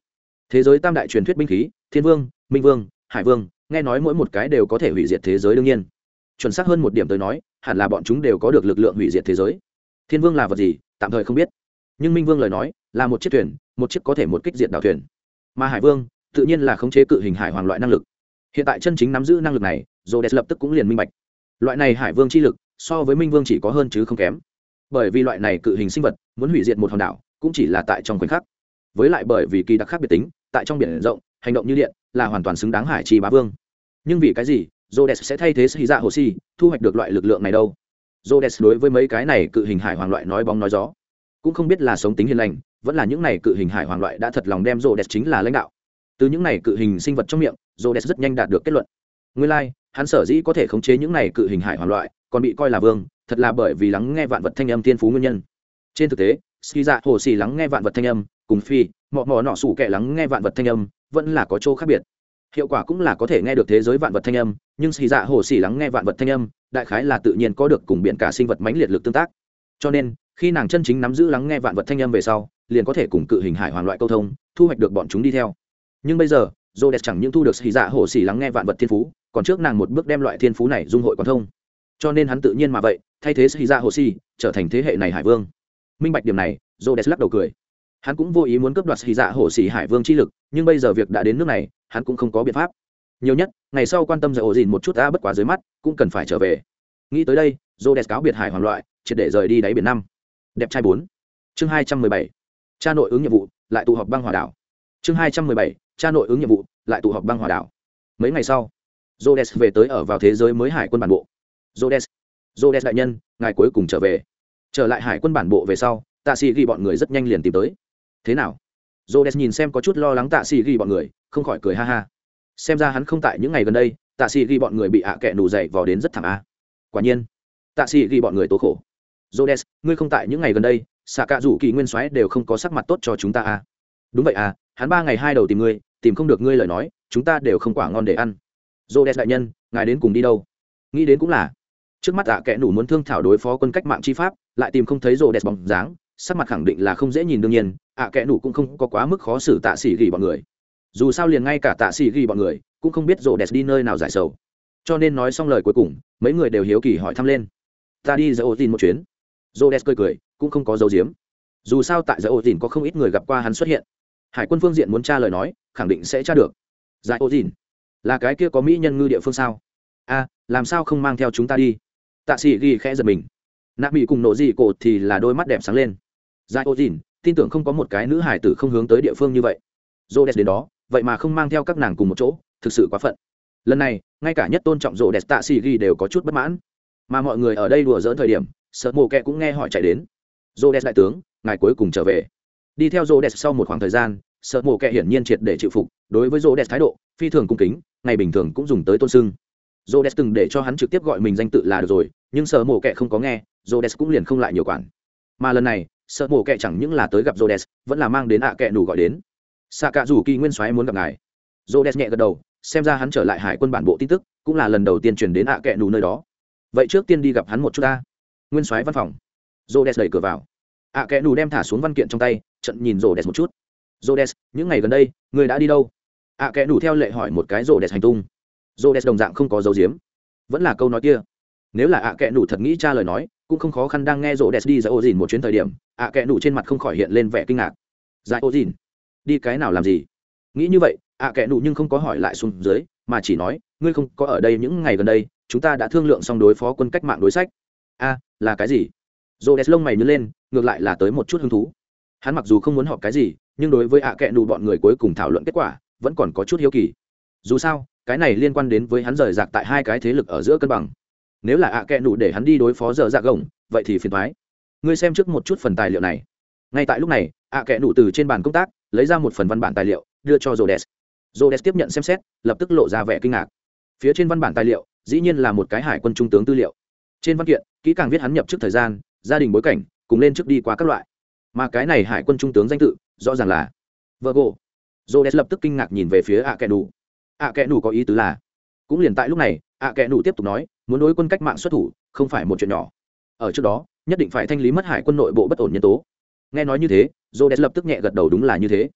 thế giới tam đại truyền thuyết binh khí, thiên vương, minh vương, hải vương, nghe nói mỗi một cái đều có thể hủy diệt thế giới đương nhiên. Chuẩn xác hơn một điểm tới nói, hẳn là bọn chúng đều có được lực lượng hủy diệt thế giới. Thiên vương là vật gì? Tạm thời không biết. Nhưng minh vương lời nói là một chiếc thuyền một chiếc có thể một kích diệt đảo thuyền. Mà hải vương tự nhiên là khống chế cự hình hải hoàng loại năng lực. Hiện tại chân chính nắm giữ năng lực này dồ đẹp lập tức cũng liền minh bạch. Loại này hải vương chi lực so với minh vương chỉ có hơn chứ không kém. Bởi vì loại này cự hình sinh vật muốn hủy diệt một hòn đảo cũng chỉ là tại trong khoảnh khắc. Với lại bởi vì kỳ đặc khác biệt tính tại trong biển rộng hành động như điện là hoàn toàn xứng đáng hải chi bá vương. Nhưng vì cái gì Rhodes sẽ thay thế Sĩ Dạ Hồ Si, thu hoạch được loại lực lượng này đâu? Rhodes đối với mấy cái này cự hình hải hoàng loại nói bóng nói gió, cũng không biết là sống tính hiền lành, vẫn là những này cự hình hải hoàng loại đã thật lòng đem Rhodes chính là lãnh đạo. Từ những này cự hình sinh vật trong miệng, Rhodes rất nhanh đạt được kết luận. Nguyên lai, like, hắn sở dĩ có thể khống chế những này cự hình hải hoàng loại, còn bị coi là vương, thật là bởi vì lắng nghe vạn vật thanh âm tiên phú nguyên nhân. Trên thực tế, Sĩ Dạ Hồ Si lắng nghe vạn vật thanh âm, cùng Phi, mọ mọ nọ sủ kẻ lắng nghe vạn vật thanh âm, vẫn là có chỗ khác biệt hiệu quả cũng là có thể nghe được thế giới vạn vật thanh âm, nhưng xì dạ hồ xì lắng nghe vạn vật thanh âm, đại khái là tự nhiên có được cùng biện cả sinh vật mãnh liệt lực tương tác. Cho nên, khi nàng chân chính nắm giữ lắng nghe vạn vật thanh âm về sau, liền có thể cùng cự hình hải hoàn loại câu thông, thu hoạch được bọn chúng đi theo. Nhưng bây giờ dô đẹp chẳng những thu được xì dạ hồ xì lắng nghe vạn vật thiên phú, còn trước nàng một bước đem loại thiên phú này dung hội quan thông. Cho nên hắn tự nhiên mà vậy, thay thế xì dạ hồ xì trở thành thế hệ này hải vương. Minh bạch điểm này dô đẹp lắc đầu cười. Hắn cũng vô ý muốn cướp đoạt xì dạ hồ xì hải vương chi lực, nhưng bây giờ việc đã đến nước này hắn cũng không có biện pháp. Nhiều nhất ngày sau quan tâm giải ổ dìn một chút đã bất quá dưới mắt cũng cần phải trở về. Nghĩ tới đây dô đẹp cáo biệt hải hoàng loại triệt để rời đi đáy biển năm. Đẹp trai bốn. Chương hai trăm mười bảy. Cha nội ứng nhiệm vụ lại tụ họp băng hòa đảo. Chương hai trăm mười bảy. Cha nội ứng nhiệm vụ lại tụ họp băng hòa đảo. Mấy ngày sau Rhodes về tới ở vào thế giới mới hải quân bản bộ. Rhodes, Rhodes đại nhân, ngài cuối cùng trở về. Trở lại hải quân bản bộ về sau, Tạ Sĩ ghi bọn người rất nhanh liền tìm tới. Thế nào? Rhodes nhìn xem có chút lo lắng Tạ Sĩ ghi bọn người, không khỏi cười ha ha. Xem ra hắn không tại những ngày gần đây, tạ sĩ ghi bọn người bị ạ à kẹ nù dậy vò đến rất thảm a. Quả nhiên, tạ sĩ ghi bọn người tố khổ. Jodes ngươi không tại những ngày gần đây xạ cạ rủ kỳ nguyên soái đều không có sắc mặt tốt cho chúng ta a. Đúng vậy à hắn ba ngày hai đầu tìm ngươi, tìm không được ngươi lời nói, chúng ta đều không quả ngon để ăn. Jodes đại nhân, ngài đến cùng đi đâu? Nghĩ đến cũng là. Trước mắt ạ à kẽ nủ muốn thương thảo đối phó quân cách mạng chi pháp, lại tìm không thấy jodes bóng dáng, sắc mặt khẳng định là không dễ nhìn đương nhiên, ạ à kẽ nủ cũng không có quá mức khó xử tạ sĩ ghi bọn người dù sao liền ngay cả tạ sĩ ghi bọn người cũng không biết rổ đẹp đi nơi nào giải sầu. Cho nên nói xong lời cuối cùng, mấy người đều hiếu kỳ hỏi thăm lên. Ta đi giải ô tin một chuyến. Rổ đẹp cười cười, cũng không có dấu diếm dù sao tại giải ô tin có không ít người gặp qua hắn xuất hiện. Hải quân phương diện muốn tra lời nói, khẳng định sẽ tra được. Giải ô tin là cái kia có mỹ nhân ngư địa phương sao? A, làm sao không mang theo chúng ta đi? Tạ sĩ ghi khẽ giật mình. Nạp mỹ cùng nổ dị cột thì là đôi mắt đẹp sáng lên. Giải ô tin tin tưởng không có một cái nữ hải tử không hướng tới địa phương như vậy. J đến đó vậy mà không mang theo các nàng cùng một chỗ, thực sự quá phận. Lần này, ngay cả nhất tôn trọng rộ đẹp tạ xì ghi đều có chút bất mãn. Mà mọi người ở đây đùa dỡn thời điểm, sợ mồ kẹ cũng nghe hỏi chạy đến. Rô đẹp đại tướng, ngài cuối cùng trở về. Đi theo rô đẹp sau một khoảng thời gian, sợ mồ kẹ hiển nhiên triệt để chịu phục. Đối với rô đẹp thái độ, phi thường cung kính, ngày bình thường cũng dùng tới tôn sưng. Rô đẹp từng để cho hắn trực tiếp gọi mình danh tự là được rồi, nhưng sợ mồ kẹ không có nghe rô đẹp cũng liền không lại nhiều quản. Mà lần này, sợ mồ kẹ chẳng những là tới gặp rô đẹp, vẫn là mang đến ạ kẹ đủ gọi đến xạ cả rủ kỳ nguyên soái muốn gặp ngài dô đen nhẹ gật đầu xem ra hắn trở lại hải quân bản bộ tin tức cũng là lần đầu tiên chuyển đến ạ kẹ nủ nơi đó vậy trước tiên đi gặp hắn một chút ta nguyên soái văn phòng dô đen đẩy cửa vào ạ kẹ nủ đem thả xuống văn kiện trong tay trận nhìn dô đen một chút Rhodes, những ngày gần đây, người đã đi đâu? À kệ nù theo lệ hỏi một cái Rhodes hành tung. Rhodes đồng dạng không có dấu diếm. Vẫn là câu nói kia. Nếu là ạ kệ nù thật nghĩ tra lời nói, cũng không khó khăn đang nghe Rhodes đi ra ô dìn một chuyến thời điểm, ạ à kẻ trên mặt không khỏi hiện lên vẻ kinh ngạc. Giải ô dìn? Đi cái nào làm gì? Nghĩ như vậy, ạ à kẻ Nụ nhưng không có hỏi lại xuống dưới, mà chỉ nói, ngươi không có ở đây những ngày gần đây, chúng ta đã thương lượng xong đối phó quân cách mạng đối sách. A, là cái gì? Rhodes lông mày nhớ lên, ngược lại là tới một chút hứng thú. Hắn mặc dù không muốn họp cái gì, nhưng đối với ạ à kệ nụ bọn người cuối cùng thảo luận kết quả vẫn còn có chút hiếu kỳ dù sao cái này liên quan đến với hắn rời rạc tại hai cái thế lực ở giữa cân bằng nếu là ạ à kệ nụ để hắn đi đối phó giờ rạc gồng vậy thì phiền thoái ngươi xem trước một chút phần tài liệu này ngay tại lúc này ạ à kệ nụ từ trên bàn công tác lấy ra một phần văn bản tài liệu, đưa cho rhodes. Rhodes tiếp nhận xem xét, lập tức lộ ra vẻ kinh ngạc. Phía trên văn bản tài liệu, dĩ nhiên là một cái hải quân trung tướng tư liệu. Trên văn kiện, kỹ càng viết hắn nhập trước thời gian, gia đình bối cảnh, cùng lên trước đi qua các loại. Mà cái này hải quân trung tướng danh tự, rõ ràng là vợ gỗ dô lập tức kinh ngạc nhìn về phía ạ kẻ đủ ạ kẻ đủ có ý tứ là, cũng liền tại lúc này, ạ kẻ đủ tiếp tục nói, muốn đối quân cách mạng xuất thủ, không phải một chuyện nhỏ. Ở trước đó, nhất định phải thanh lý mất hải quân nội bộ bất ổn nhân tố nghe nói như thế dô đẹp lập tức nhẹ gật đầu đúng là như thế.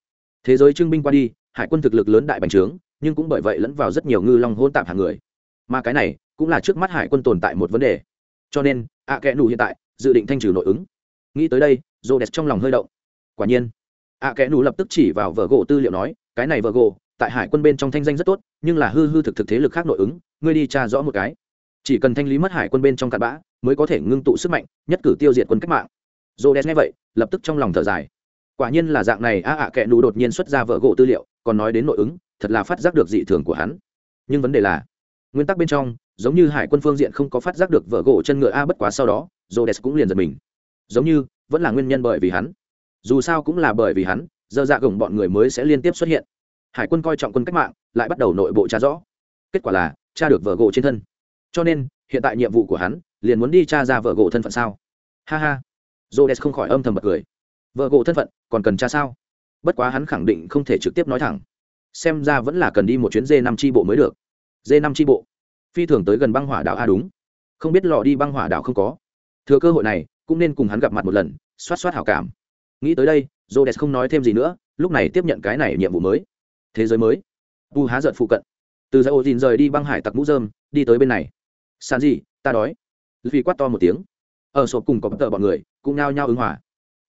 Thế giới trưng binh qua đi, hải quân thực lực lớn đại bành trướng, nhưng cũng bởi vậy lẫn vào rất nhiều ngư long hôn tạp hàng người. Mà cái này, cũng là trước mắt hải quân tồn tại một vấn đề. Cho nên, ạ kẽ nù hiện tại, dự định thanh trừ nội ứng. Nghĩ tới đây dô đẹp trong lòng hơi động. Quả nhiên, ạ kẽ nù lập tức chỉ vào vở gỗ tư liệu nói, cái này vở gỗ tại hải quân bên trong thanh danh rất tốt, nhưng là hư hư thực thực thế lực khác nội ứng, ngươi đi tra rõ một cái. Chỉ cần thanh lý mất hải quân bên trong cặn bã, mới có thể ngưng tụ sức mạnh, nhất cử tiêu diệt quân cách mạng rô đen nghe vậy, lập tức trong lòng thở dài. Quả nhiên là dạng này, a ạ kẽ nụ đột nhiên xuất ra vợ gỗ tư liệu, còn nói đến nội ứng, thật là phát giác được dị thường của hắn. Nhưng vấn đề là, nguyên tắc bên trong, giống như hải quân phương diện không có phát giác được vợ gỗ chân ngựa a bất quá sau đó, Rhodes cũng liền giật mình. Giống như, vẫn là nguyên nhân bởi vì hắn. Dù sao cũng là bởi vì hắn, giờ dạ gồng bọn người mới sẽ liên tiếp xuất hiện. Hải quân coi trọng quân cách mạng, lại bắt đầu nội bộ tra rõ. Kết quả là, tra được vợ gỗ trên thân. Cho nên, hiện tại nhiệm vụ của hắn, liền muốn đi tra ra vợ gỗ thân phận sao. Ha ha. Rhodes không khỏi âm thầm bật cười. Vợ gỗ thân phận, còn cần tra sao? Bất quá hắn khẳng định không thể trực tiếp nói thẳng. Xem ra vẫn là cần đi một chuyến d năm chi bộ mới được. D năm chi bộ? Phi thường tới gần băng hỏa đảo. A đúng. Không biết lọ đi băng hỏa đảo không có. Thừa cơ hội này, cũng nên cùng hắn gặp mặt một lần xoát xoát hảo cảm. Nghĩ tới đây, Rhodes không nói thêm gì nữa, lúc này tiếp nhận cái này nhiệm vụ mới. Thế giới mới. Tu há giận phụ cận. Từ dây ô dìn rời đi băng hải tặc mũ dơm đi tới bên này. Sàn gì ta đói. Vì quát to một tiếng. Ở sộp cùng có bất tờ bọn người cũng nao nhao ứng hòa.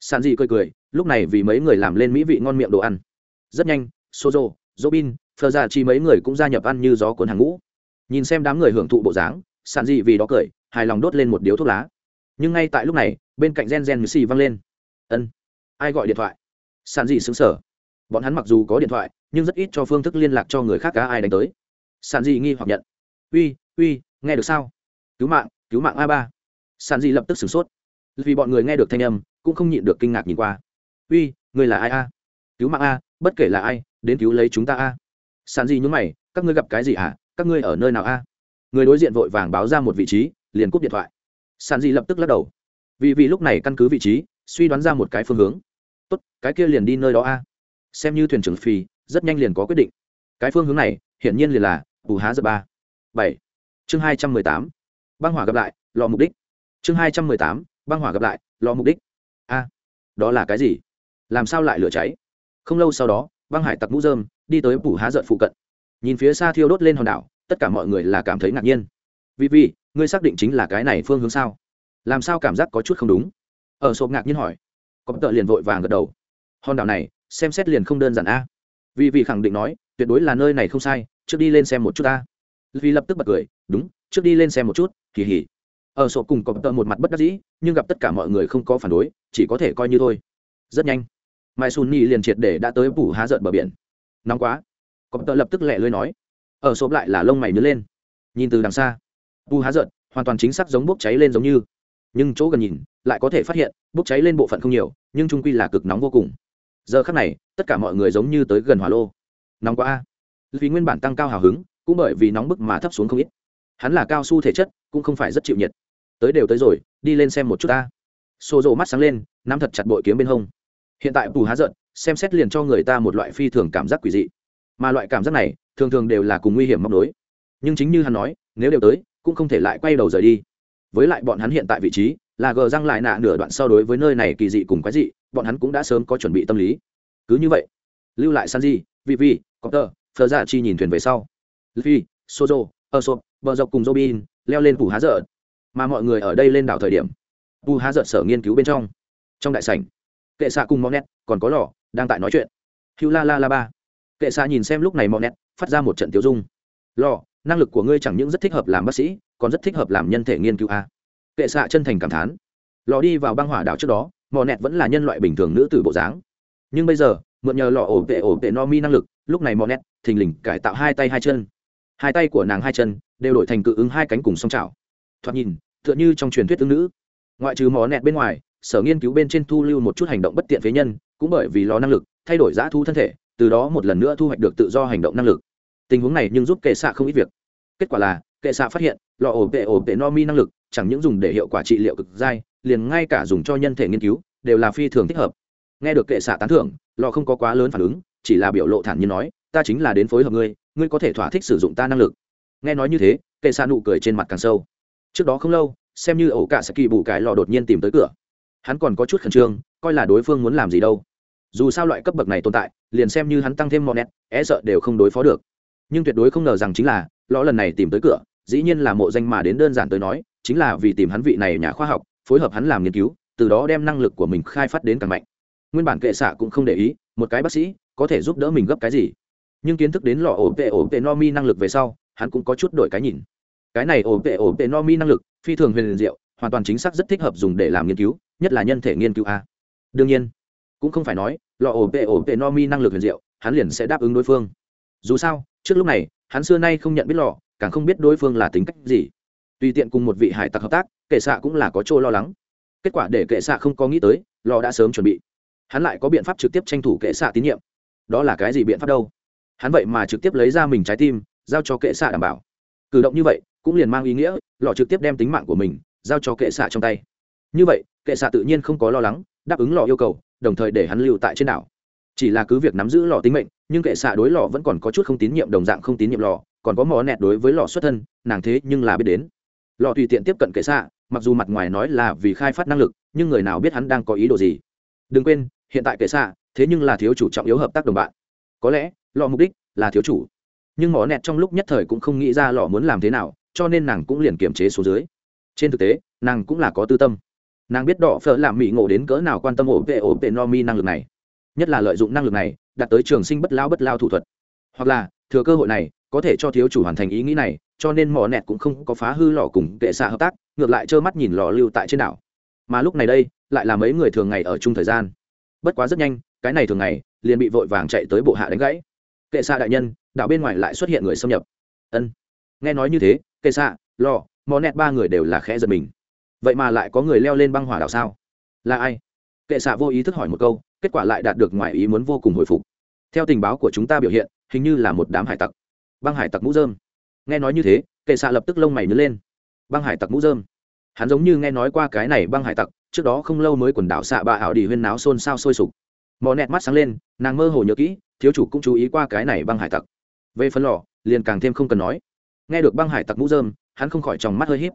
Sàn dị cười cười, lúc này vì mấy người làm lên mỹ vị ngon miệng đồ ăn. Rất nhanh, sozo, robin phờ ra chi mấy người cũng gia nhập ăn như gió cuốn hàng ngũ. Nhìn xem đám người hưởng thụ bộ dáng, sàn dị vì đó cười, hài lòng đốt lên một điếu thuốc lá. Nhưng ngay tại lúc này, bên cạnh gen gen xì văng lên. Ân, ai gọi điện thoại? Sàn dị xứng sở bọn hắn mặc dù có điện thoại, nhưng rất ít cho phương thức liên lạc cho người khác cá ai đánh tới. Sàn dị nghi hoặc nhận. Uy uy, nghe được sao? Cứu mạng cứu mạng a ba. Sàn dị lập tức sửng sốt vì bọn người nghe được thanh âm, cũng không nhịn được kinh ngạc nhìn qua. Uy, người là ai a? Cứu mạng a, bất kể là ai, đến cứu lấy chúng ta a. Sàn gì nhúng mày, các ngươi gặp cái gì hả? Các ngươi ở nơi nào a? Người đối diện vội vàng báo ra một vị trí, liền cúp điện thoại. Sàn gì lập tức lắc đầu. Vì vì lúc này căn cứ vị trí, suy đoán ra một cái phương hướng. Tốt, cái kia liền đi nơi đó a. Xem như thuyền trưởng phi, rất nhanh liền có quyết định. Cái phương hướng này, hiển nhiên liền là bù há giờ ba. Bảy. Chương hai trăm mười tám. Băng hỏa gặp lại, lò mục đích. Chương hai trăm mười tám băng hỏa gặp lại lò mục đích. A, đó là cái gì? Làm sao lại lửa cháy? Không lâu sau đó, băng hải tặc mũ dơm đi tới bù há giận phụ cận. Nhìn phía xa thiêu đốt lên hòn đảo, tất cả mọi người là cảm thấy ngạc nhiên. Vì vì ngươi xác định chính là cái này phương hướng sao? Làm sao cảm giác có chút không đúng? Ở sộp ngạc nhiên hỏi. Có tợ liền vội vàng gật đầu. Hòn đảo này, xem xét liền không đơn giản a. Vì vị khẳng định nói, tuyệt đối là nơi này không sai, trước đi lên xem một chút ta. Vì lập tức bật cười, đúng, trước đi lên xem một chút, kỳ hỉ ở sổ cùng có tợ một mặt bất đắc dĩ, nhưng gặp tất cả mọi người không có phản đối, chỉ có thể coi như thôi. Rất nhanh, mai sun nhi liền triệt để đã tới phủ há giận bờ biển. Nóng quá. Có tợ lập tức lẹ lưới nói. Ở sổ lại là lông mày nhớ lên. Nhìn từ đằng xa phủ há giận hoàn toàn chính xác giống bốc cháy lên giống như. Nhưng chỗ gần nhìn, lại có thể phát hiện, bốc cháy lên bộ phận không nhiều, nhưng trung quy là cực nóng vô cùng. Giờ khắc này, tất cả mọi người giống như tới gần hỏa lô. Nóng quá. A vì nguyên bản tăng cao hào hứng, cũng bởi vì nóng bức mà thấp xuống không ít hắn là cao su thể chất, cũng không phải rất chịu nhiệt. Tới đều tới rồi, đi lên xem một chút ta. Xô rộ mắt sáng lên, nắm thật chặt bội kiếm bên hông. Hiện tại bù há giận, xem xét liền cho người ta một loại phi thường cảm giác quỷ dị. Mà loại cảm giác này, thường thường đều là cùng nguy hiểm móc đối nhưng chính như hắn nói, nếu đều tới, cũng không thể lại quay đầu rời đi. Với lại bọn hắn hiện tại vị trí, là gờ răng lại nạ nửa đoạn sau đối với nơi này kỳ dị cùng quái dị, bọn hắn cũng đã sớm có chuẩn bị tâm lý. Cứ như vậy, lưu lại san di vi vi có tờ phờ chi nhìn thuyền về sau. Vi sozo ơ sộp bờ dọc cùng robin leo lên phủ há dợt, mà mọi người ở đây lên đảo thời điểm phủ há dợt sở nghiên cứu bên trong. Trong đại sảnh kệ xạ cùng monet còn có lò đang tại nói chuyện. Hữu la la la ba. Kệ xạ nhìn xem lúc này monet phát ra một trận tiêu dung. Lò năng lực của ngươi chẳng những rất thích hợp làm bác sĩ còn rất thích hợp làm nhân thể nghiên cứu a. Kệ xạ chân thành cảm thán. Lò đi vào băng hỏa đảo trước đó Monet vẫn là nhân loại bình thường nữ tử bộ dáng. Nhưng bây giờ mượn nhờ lò ổ vệ ổ vệ no mi năng lực lúc này mò thình lình cải tạo hai tay hai chân hai tay của nàng hai chân đều đổi thành cự ứng hai cánh cùng song trào thoạt nhìn, tựa như trong truyền thuyết tương nữ. Ngoại trừ mò nẹt bên ngoài, sở nghiên cứu bên trên thu lưu một chút hành động bất tiện phế nhân, cũng bởi vì lò năng lực, thay đổi giã thu thân thể, từ đó một lần nữa thu hoạch được tự do hành động năng lực. Tình huống này nhưng giúp kệ xạ không ít việc. Kết quả là, kệ xạ phát hiện, lò ổ vệ ổ vệ no mi năng lực, chẳng những dùng để hiệu quả trị liệu cực dai, liền ngay cả dùng cho nhân thể nghiên cứu, đều là phi thường thích hợp. Nghe được kệ xạ tán thưởng, lò không có quá lớn phản ứng, chỉ là biểu lộ thản nhiên nói, ta chính là đến phối hợp ngươi ngươi có thể thỏa thích sử dụng ta năng lực. Nghe nói như thế, kệ xạ nụ cười trên mặt càng sâu. Trước đó không lâu, xem như ổ cả sẽ kỳ bù cái lò đột nhiên tìm tới cửa. Hắn còn có chút khẩn trương, coi là đối phương muốn làm gì đâu. Dù sao loại cấp bậc này tồn tại, liền xem như hắn tăng thêm mọn nét é sợ đều không đối phó được. Nhưng tuyệt đối không ngờ rằng chính là lõ lần này tìm tới cửa, dĩ nhiên là mộ danh mà đến đơn giản tới nói, chính là vì tìm hắn vị này nhà khoa học, phối hợp hắn làm nghiên cứu, từ đó đem năng lực của mình khai phát đến càng mạnh. Nguyên bản kệ xạ cũng không để ý, một cái bác sĩ, có thể giúp đỡ mình gấp cái gì? Nhưng kiến thức đến lò ổ vệ ổ vệ no mi năng lực về sau, hắn cũng có chút đổi cái nhìn. Cái này ổ vệ ổ vệ no mi năng lực, phi thường huyền diệu, hoàn toàn chính xác rất thích hợp dùng để làm nghiên cứu, nhất là nhân thể nghiên cứu a. Đương nhiên, cũng không phải nói, lò ổ vệ ổ vệ no mi năng lực huyền diệu, hắn liền sẽ đáp ứng đối phương. Dù sao, trước lúc này, hắn xưa nay không nhận biết lò, càng không biết đối phương là tính cách gì. Tùy tiện cùng một vị hải tặc hợp tác, kệ xạ cũng là có chỗ lo lắng. Kết quả để kệ xạ không có nghĩ tới, lò đã sớm chuẩn bị. Hắn lại có biện pháp trực tiếp tranh thủ kệ xạ tín nhiệm. Đó là cái gì biện pháp đâu? Hắn vậy mà trực tiếp lấy ra mình trái tim, giao cho kệ xạ đảm bảo. Cử động như vậy, cũng liền mang ý nghĩa lọ trực tiếp đem tính mạng của mình, giao cho kệ xạ trong tay. Như vậy, kệ xạ tự nhiên không có lo lắng, đáp ứng lọ yêu cầu, đồng thời để hắn lưu tại trên đảo. Chỉ là cứ việc nắm giữ lọ tính mệnh, nhưng kệ xạ đối lọ vẫn còn có chút không tín nhiệm đồng dạng không tín nhiệm lọ còn có mò nẹt đối với lọ xuất thân, nàng thế nhưng là biết đến. Lọ tùy tiện tiếp cận kệ xạ, mặc dù mặt ngoài nói là vì khai phát năng lực, nhưng người nào biết hắn đang có ý đồ gì. Đừng quên, hiện tại kệ xạ, thế nhưng là thiếu chủ trọng yếu hợp tác đồng bạn có lẽ lò mục đích là thiếu chủ. Nhưng mỏ nẹt trong lúc nhất thời cũng không nghĩ ra lò muốn làm thế nào, cho nên nàng cũng liền kiềm chế số dưới. Trên thực tế, nàng cũng là có tư tâm. Nàng biết đỏ phở làm mỹ ngộ đến cỡ nào quan tâm ổ vệ ổ vệ no mi năng lực này. Nhất là lợi dụng năng lực này, đạt tới trường sinh bất lao bất lao thủ thuật. Hoặc là, thừa cơ hội này, có thể cho thiếu chủ hoàn thành ý nghĩ này, cho nên mỏ nẹt cũng không có phá hư lò cùng kệ xạ hợp tác, ngược lại trơ mắt nhìn lò lưu tại trên đảo. Mà lúc này đây, lại là mấy người thường ngày ở chung thời gian. Bất quá rất nhanh, cái này thường ngày liền bị vội vàng chạy tới bộ hạ đánh gãy. Kệ xạ đại nhân, đảo bên ngoài lại xuất hiện người xâm nhập. Ân. Nghe nói như thế, kệ xạ lò, mò nẹt ba người đều là khẽ giật mình. Vậy mà lại có người leo lên băng hỏa đảo sao? Là ai? Kệ xạ vô ý thức hỏi một câu, kết quả lại đạt được ngoài ý muốn vô cùng hồi phục. Theo tình báo của chúng ta biểu hiện, hình như là một đám hải tặc. Băng hải tặc mũ dơm nghe nói như thế, kệ xạ lập tức lông mày nhớ lên. Băng hải tặc mũ dơm hắn giống như nghe nói qua cái này băng hải tặc, trước đó không lâu mới quần đảo xạ bạ ảo đi huyên náo xôn xao sôi sục mò nẹt mắt sáng lên, nàng mơ hồ nhớ kỹ, thiếu chủ cũng chú ý qua cái này băng hải tặc. Về phần lò, liền càng thêm không cần nói. Nghe được băng hải tặc mũ dơm hắn không khỏi tròng mắt hơi h í p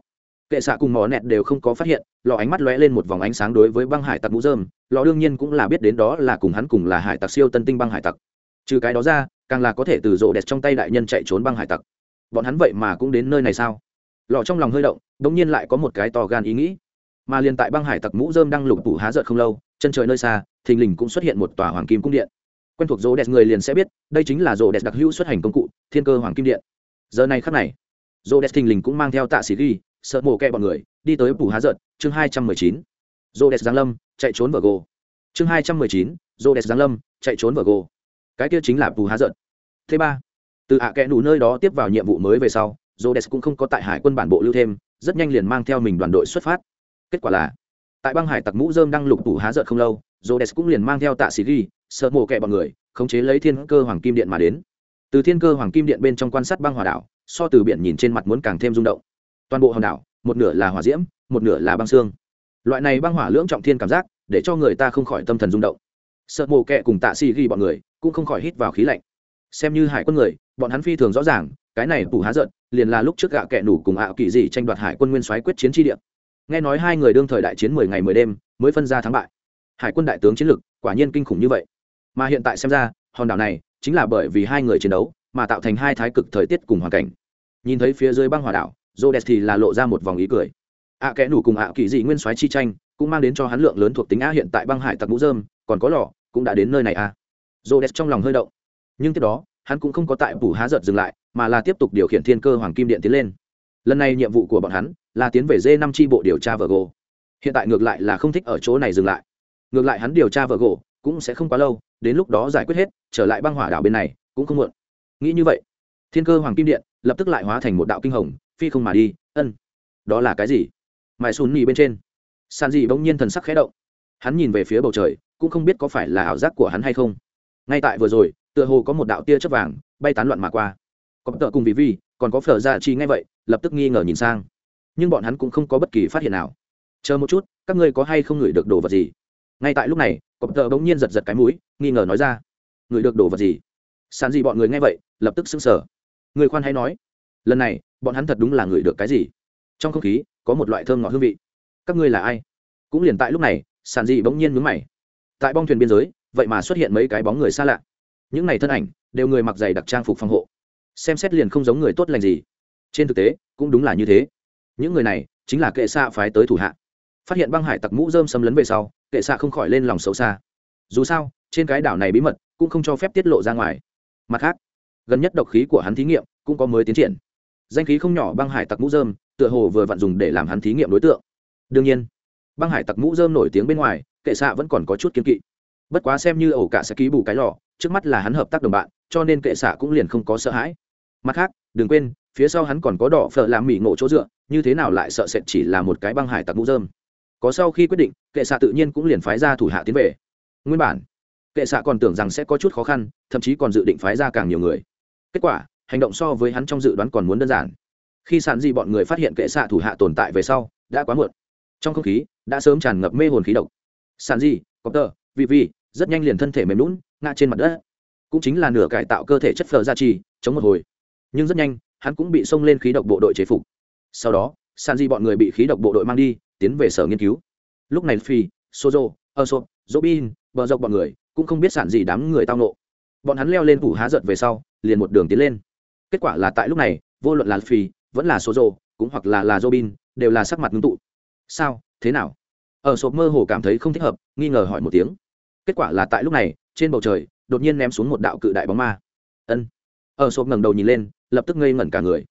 kệ xạ cùng mò nẹt đều không có phát hiện, lò ánh mắt lóe lên một vòng ánh sáng đối với băng hải tặc mũ dơm lò đương nhiên cũng là biết đến đó là cùng hắn cùng là hải tặc siêu tân tinh băng hải tặc. Trừ cái đó ra, càng là có thể từ rộ đẹp trong tay đại nhân chạy trốn băng hải tặc. Bọn hắn vậy mà cũng đến nơi này sao? Lò trong lòng hơi động đ ỗ n g nhiên lại có một cái to gan ý nghĩ. Mà liền tại băng hải tặc mũ dơm đang lục tủ há giận không lâu, chân trời nơi xa thình lình cũng xuất hiện một tòa hoàng kim cung điện. Quen thuộc rô đẹp người liền sẽ biết, đây chính là rô đẹp đặc hữu xuất hành công cụ, thiên cơ hoàng kim điện. Giờ này khắc này rô đẹp thình lình cũng mang theo tạ sĩ ghi, sợ mổ kẹ bọn người, đi tới phủ há giận, chương hai trăm mười chín. Rô đẹp giáng lâm, chạy trốn vở gô chương hai trăm mười chín rô đẹp giáng lâm, chạy trốn vở gô cái kia chính là phủ há giận. Thứ ba, từ ạ à kẽ đủ nơi đó tiếp vào nhiệm vụ mới về sau rô đẹp cũng không có tại hải quân bản bộ lưu thêm, rất nhanh liền mang theo mình đoàn đội xuất phát. Kết quả là, tại băng hải tặc mũ dơm đang lục tủ há giận không lâu Rhodes cũng liền mang theo tạ sĩ ghi, sợ mổ kẹ bọn người, khống chế lấy thiên cơ hoàng kim điện mà đến. Từ thiên cơ hoàng kim điện bên trong quan sát băng hỏa đảo, so từ biển nhìn trên mặt muốn càng thêm rung động. Toàn bộ hòn đảo, một nửa là hỏa diễm, một nửa là băng xương. Loại này băng hỏa lưỡng trọng thiên cảm giác, để cho người ta không khỏi tâm thần rung động. Sợ mổ kẹ cùng tạ sĩ ghi bọn người, cũng không khỏi hít vào khí lạnh. Xem như hải quân người, bọn hắn phi thường rõ ràng, cái này tủ há giận, liền là lúc trước gạ kẹ nủ cùng ạ kỳ dị tranh đoạt hải quân nguyên soái quyết chiến tri địa. Nghe nói hai người đương thời đại chiến mười ngày mười đêm, mới phân ra thắng bại hải quân đại tướng chiến lược quả nhiên kinh khủng như vậy. Mà hiện tại xem ra, hòn đảo này chính là bởi vì hai người chiến đấu mà tạo thành hai thái cực thời tiết cùng hoàn cảnh. Nhìn thấy phía dưới băng hỏa đảo j thì là lộ ra một vòng ý cười. Ạ kẽ nủ cùng ạ kỳ dị nguyên soái chi tranh cũng mang đến cho hắn lượng lớn thuộc tính a hiện tại băng hải tặc mũ dơm còn có lò cũng đã đến nơi này à. a j trong lòng hơi động. Nhưng tiếp đó, hắn cũng không có tại bù há giật dừng lại, mà là tiếp tục điều khiển thiên cơ hoàng kim điện tiến lên. Lần này nhiệm vụ của bọn hắn là tiến về d năm tri bộ điều tra vợ gồ hiện tại ngược lại là không thích ở chỗ này dừng lại ngược lại hắn điều tra vợ gỗ cũng sẽ không quá lâu, đến lúc đó giải quyết hết, trở lại băng hỏa đảo bên này, cũng không muộn. Nghĩ như vậy, thiên cơ hoàng kim điện lập tức lại hóa thành một đạo kinh hồng, phi không mà đi, ân, đó là cái gì? Mãi xùn nhì bên trên. Sàn dị bỗng nhiên thần sắc khẽ động. Hắn nhìn về phía bầu trời, cũng không biết có phải là ảo giác của hắn hay không. Ngay tại vừa rồi, tựa hồ có một đạo tia chớp vàng bay tán loạn mà qua. Có tợ cùng vì vi, còn có phở ra chi ngay vậy, lập tức nghi ngờ nhìn sang. Nhưng bọn hắn cũng không có bất kỳ phát hiện nào. Chờ một chút, các ngươi có hay không ngửi được đồ vật gì? Ngay tại lúc này cọp tờ bỗng nhiên giật giật cái mũi, nghi ngờ nói ra, người được đổ vật gì? Sàn gì bọn người nghe vậy, lập tức sững sờ. Người khoan hay nói, lần này, bọn hắn thật đúng là người được cái gì? Trong không khí, có một loại thơm ngọt hương vị. Các ngươi là ai? Cũng liền tại lúc này, sàn gì bỗng nhiên mướn mày. Tại bong thuyền biên giới, vậy mà xuất hiện mấy cái bóng người xa lạ. Những này thân ảnh, đều người mặc giày đặc trang phục phòng hộ. Xem xét liền không giống người tốt lành gì. Trên thực tế, cũng đúng là như thế. Những người này, chính là kệ xa phái tới thủ hạ phát hiện băng hải tặc mũ dơm xâm lấn về sau, kệ xạ không khỏi lên lòng xấu xa. Dù sao, trên cái đảo này bí mật cũng không cho phép tiết lộ ra ngoài. Mặt khác, gần nhất độc khí của hắn thí nghiệm cũng có mới tiến triển. Danh khí không nhỏ băng hải tặc mũ dơm tựa hồ vừa vặn dùng để làm hắn thí nghiệm đối tượng. Đương nhiên, băng hải tặc mũ dơm nổi tiếng bên ngoài, kệ xạ vẫn còn có chút kiên kỵ. Bất quá xem như ổ cả sẽ ký bù cái lò, trước mắt là hắn hợp tác đồng bạn, cho nên kệ xạ cũng liền không có sợ hãi. Mặt khác, đừng quên, phía sau hắn còn có đỏ phở làm mỹ ngộ chỗ dựa, như thế nào lại sợ sệt chỉ là một cái băng hải tặc mũ dơm có sau khi quyết định kệ xạ tự nhiên cũng liền phái ra thủ hạ tiến về. Nguyên bản kệ xạ còn tưởng rằng sẽ có chút khó khăn thậm chí còn dự định phái ra càng nhiều người. Kết quả hành động so với hắn trong dự đoán còn muốn đơn giản. Khi sàn di bọn người phát hiện kệ xạ thủ hạ tồn tại về sau đã quá muộn. Trong không khí đã sớm tràn ngập mê hồn khí độc. Sàn di có tơ, vị vi rất nhanh liền thân thể mềm lún ngã trên mặt đất. Cũng chính là nửa cải tạo cơ thể chất phờ gia trì chống một hồi. Nhưng rất nhanh hắn cũng bị xông lên khí độc bộ đội chế phục. Sau đó san di bọn người bị khí độc bộ đội mang đi tiến về sở nghiên cứu. Lúc này phi, sozo ơ sộp dỗ bin bờ dọc bọn người cũng không biết sản gì đám người tao nộ. Bọn hắn leo lên phủ há giật về sau, liền một đường tiến lên. Kết quả là tại lúc này, vô luận là phi, vẫn là sozo, cũng hoặc là là dỗ bin đều là sắc mặt ngưng tụ. Sao? Thế nào? Ở sộp mơ hồ cảm thấy không thích hợp, nghi ngờ hỏi một tiếng. Kết quả là tại lúc này, trên bầu trời, đột nhiên ném xuống một đạo cự đại bóng ma. Ân. Ở sộp ngẩng đầu nhìn lên, lập tức ngây ngẩn cả người.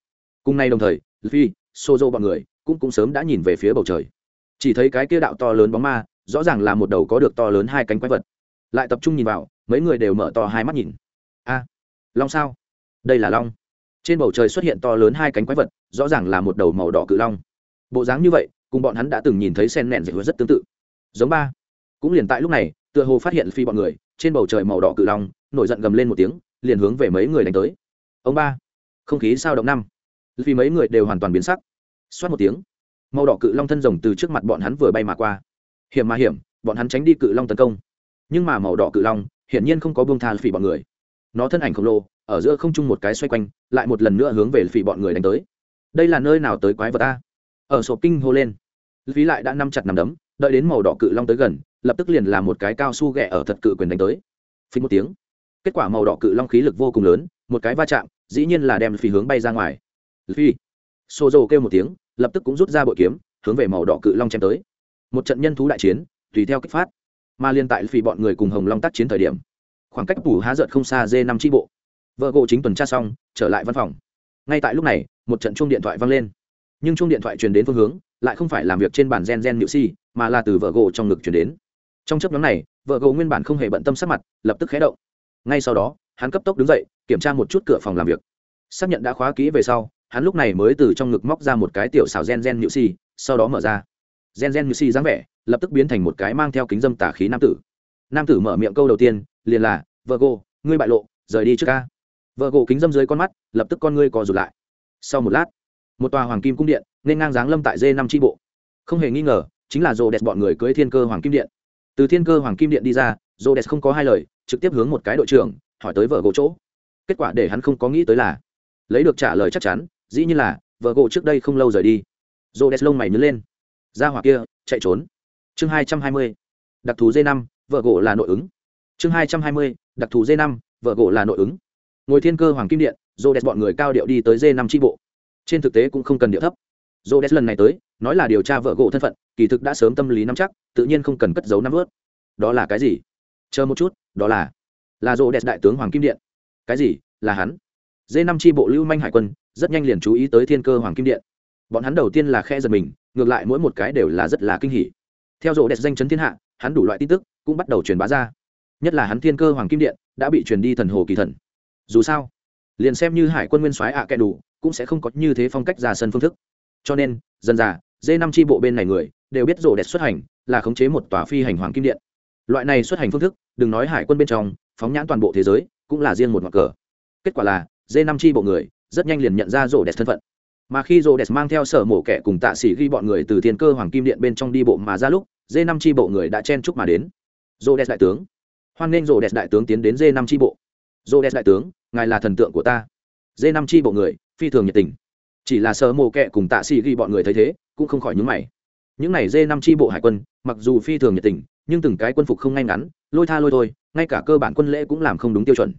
Cùng nay đồng thời, phi, sozo bọn người cũng cũng sớm đã nhìn về phía bầu trời chỉ thấy cái kia đạo to lớn bóng ma, rõ ràng là một đầu có được to lớn hai cánh quái vật. Lại tập trung nhìn vào, mấy người đều mở to hai mắt nhìn. A, long sao? Đây là long. Trên bầu trời xuất hiện to lớn hai cánh quái vật, rõ ràng là một đầu màu đỏ cự long. Bộ dáng như vậy, cùng bọn hắn đã từng nhìn thấy sen nẹn dạy rất tương tự. Giống ba. Cũng liền tại lúc này, tựa hồ phát hiện phi bọn người, trên bầu trời màu đỏ cự long, nổi giận gầm lên một tiếng, liền hướng về mấy người đánh tới. Ông ba. Không khí sao động năm. Vì mấy người đều hoàn toàn biến sắc. Xoát một tiếng màu đỏ cự long thân rồng từ trước mặt bọn hắn vừa bay mà qua. Hiểm mà hiểm, bọn hắn tránh đi cự long tấn công. Nhưng mà màu đỏ cự long, hiển nhiên không có buông tha phỉ bọn người. Nó thân ảnh khổng lồ, ở giữa không trung một cái xoay quanh, lại một lần nữa hướng về phỉ bọn người đánh tới. Đây là nơi nào tới quái vật ta ở sổ kinh hô lên. Phí lại đã nắm chặt nằm đấm, đợi đến màu đỏ cự long tới gần, lập tức liền là một cái cao su ghẹ ở thật cự quyền đánh tới. Phí một tiếng, kết quả màu đỏ cự long khí lực vô cùng lớn, một cái va chạm, dĩ nhiên là đem phí hướng bay ra ngoài. Phi xô dầu kêu một tiếng lập tức cũng rút ra bội kiếm, hướng về màu đỏ cự long chém tới. Một trận nhân thú đại chiến, tùy theo kích phát. Mà liên tại phì bọn người cùng hồng long tác chiến thời điểm, khoảng cách phủ há giận không xa dê năm tri bộ. Vợ gỗ chính tuần tra xong, trở lại văn phòng. Ngay tại lúc này, một trận chuông điện thoại vang lên. Nhưng chuông điện thoại truyền đến phương hướng, lại không phải làm việc trên bản gen gen nhự si, mà là từ vợ gỗ trong ngực truyền đến. Trong chấp nhóm này, vợ gỗ nguyên bản không hề bận tâm sắc mặt, lập tức khé động. Ngay sau đó, hắn cấp tốc đứng dậy, kiểm tra một chút cửa phòng làm việc. Xác nhận đã khóa kỹ về sau hắn lúc này mới từ trong ngực móc ra một cái tiểu xào gen gen nhự si, sau đó mở ra. Gen gen nhự si dáng vẻ, lập tức biến thành một cái mang theo kính dâm tả khí nam tử. Nam tử mở miệng câu đầu tiên, liền là vợ gô ngươi bại lộ, rời đi trước ca. Vợ gỗ kính dâm dưới con mắt, lập tức con ngươi co rụt lại. Sau một lát, một tòa hoàng kim cung điện, nên ngang dáng lâm tại dê năm tri bộ. Không hề nghi ngờ, chính là rô đẹp bọn người cưới thiên cơ hoàng kim điện. Từ thiên cơ hoàng kim điện đi ra rô đẹp không có hai lời, trực tiếp hướng một cái đội trưởng, hỏi tới vợ gỗ chỗ. Kết quả để hắn không có nghĩ tới là, lấy được trả lời chắc chắn dĩ nhiên là, vợ gỗ trước đây không lâu rời đi. Rô đẹp lông mày nhớ lên. Ra hỏa kia, chạy trốn. Chương hai trăm hai mươi, đặc thù d năm, vợ gỗ là nội ứng. Chương hai trăm hai mươi, đặc thù d năm, vợ gỗ là nội ứng. Ngồi thiên cơ hoàng kim điện rô đẹp bọn người cao điệu đi tới d năm tri bộ. Trên thực tế cũng không cần điệu thấp. Rô đẹp lần này tới, nói là điều tra vợ gỗ thân phận, kỳ thực đã sớm tâm lý nắm chắc, tự nhiên không cần cất giấu nắm vớt. Đó là cái gì? Chờ một chút, đó là là rô đẹp đại tướng hoàng kim điện. Cái gì? Là hắn. D năm tri bộ lưu manh hải quân rất nhanh liền chú ý tới thiên cơ hoàng kim điện. Bọn hắn đầu tiên là khe giật mình, ngược lại mỗi một cái đều là rất là kinh hỉ. Theo rộ đẹp danh chấn thiên hạ, hắn đủ loại tin tức cũng bắt đầu truyền bá ra. Nhất là hắn thiên cơ hoàng kim điện đã bị truyền đi thần hồ kỳ thần. Dù sao, liền xem như hải quân nguyên soái ạ à kẻ đủ, cũng sẽ không có như thế phong cách ra sân phương thức. Cho nên dần dà dê năm tri bộ bên này người, đều biết rổ đẹp xuất hành là khống chế một tòa phi hành hoàng kim điện. Loại này xuất hành phương thức, đừng nói hải quân bên trong, phóng nhãn toàn bộ thế giới, cũng là riêng một mặt cờ. Kết quả là, dê năm tri bộ người rất nhanh liền nhận ra rổ đẹp thân phận. Mà khi rổ đẹp mang theo sở mổ kẻ cùng tạ sĩ ghi bọn người từ thiên cơ hoàng kim điện bên trong đi bộ mà ra lúc d năm tri bộ người đã chen chúc mà đến. Rổ đẹp đại tướng. Hoan nghênh rổ đẹp đại tướng tiến đến d năm tri bộ. Rổ đẹp đại tướng, ngài là thần tượng của ta. D năm tri bộ người, phi thường nhiệt tình. Chỉ là sở mổ kẻ cùng tạ sĩ ghi bọn người thấy thế, cũng không khỏi nhúng mày. Những này dê năm tri bộ hải quân, mặc dù phi thường nhiệt tình, nhưng từng cái quân phục không ngay ngắn, lôi tha lôi thôi, ngay cả cơ bản quân lễ cũng làm không đúng tiêu chuẩn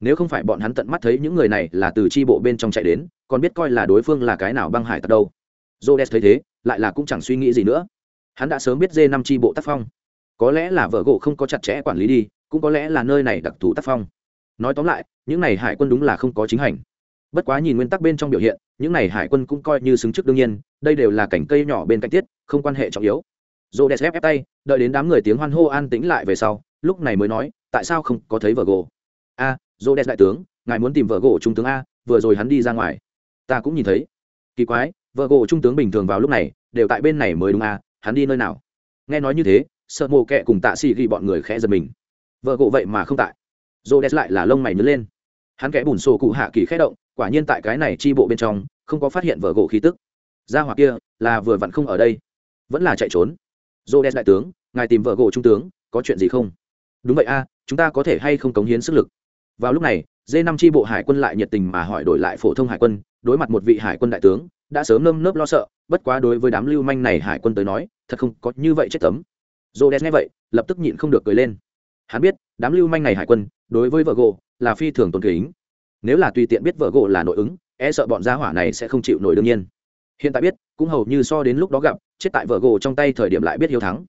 nếu không phải bọn hắn tận mắt thấy những người này là từ tri bộ bên trong chạy đến, còn biết coi là đối phương là cái nào băng hải tặc đâu. J thấy thế, lại là cũng chẳng suy nghĩ gì nữa. Hắn đã sớm biết dê năm tri bộ tác phong. Có lẽ là vợ gỗ không có chặt chẽ quản lý đi, cũng có lẽ là nơi này đặc thù tác phong. Nói tóm lại, những này hải quân đúng là không có chính hành. Bất quá nhìn nguyên tắc bên trong biểu hiện, những này hải quân cũng coi như xứng trước đương nhiên, đây đều là cảnh cây nhỏ bên cạnh tiết, không quan hệ trọng yếu. Dồ đẹp ép ép tay, đợi đến đám người tiếng hoan hô an tĩnh lại về sau, lúc này mới nói, tại sao không có thấy vợ gỗ? A dô đen đại tướng, ngài muốn tìm vợ gỗ trung tướng a, vừa rồi hắn đi ra ngoài. Ta cũng nhìn thấy. Kỳ quái, vợ gỗ trung tướng bình thường vào lúc này, đều tại bên này mới đúng a, hắn đi nơi nào? Nghe nói như thế, sợ mồ kẹ cùng tạ xì ghi bọn người khẽ giật mình. Vợ gỗ vậy mà không tại. Dô đen lại là lông mày nhớ lên. Hắn kẽ bùn sổ cụ hạ kỳ khẽ động, quả nhiên tại cái này chi bộ bên trong, không có phát hiện vợ gỗ khí tức. Ra hoặc kia, là vừa vặn không ở đây. Vẫn là chạy trốn. Dô đen đại tướng, ngài tìm vợ gỗ trung tướng, có chuyện gì không? Đúng vậy a, chúng ta có thể hay không cống hiến sức lực? Vào lúc này d năm tri bộ hải quân lại nhiệt tình mà hỏi đổi lại phổ thông hải quân, đối mặt một vị hải quân đại tướng, đã sớm nơm nớp lo sợ, bất quá đối với đám lưu manh này hải quân tới nói, thật không có như vậy chết tấm. Dô đen nghe vậy, lập tức nhịn không được cười lên. Hắn biết, đám lưu manh này hải quân, đối với vợ gỗ là phi thường tồn kính. Nếu là tùy tiện biết vợ gỗ là nội ứng e sợ bọn gia hỏa này sẽ không chịu nổi đương nhiên. Hiện tại biết, cũng hầu như so đến lúc đó gặp, chết tại vợ gỗ trong tay thời điểm lại biết hiếu thắng.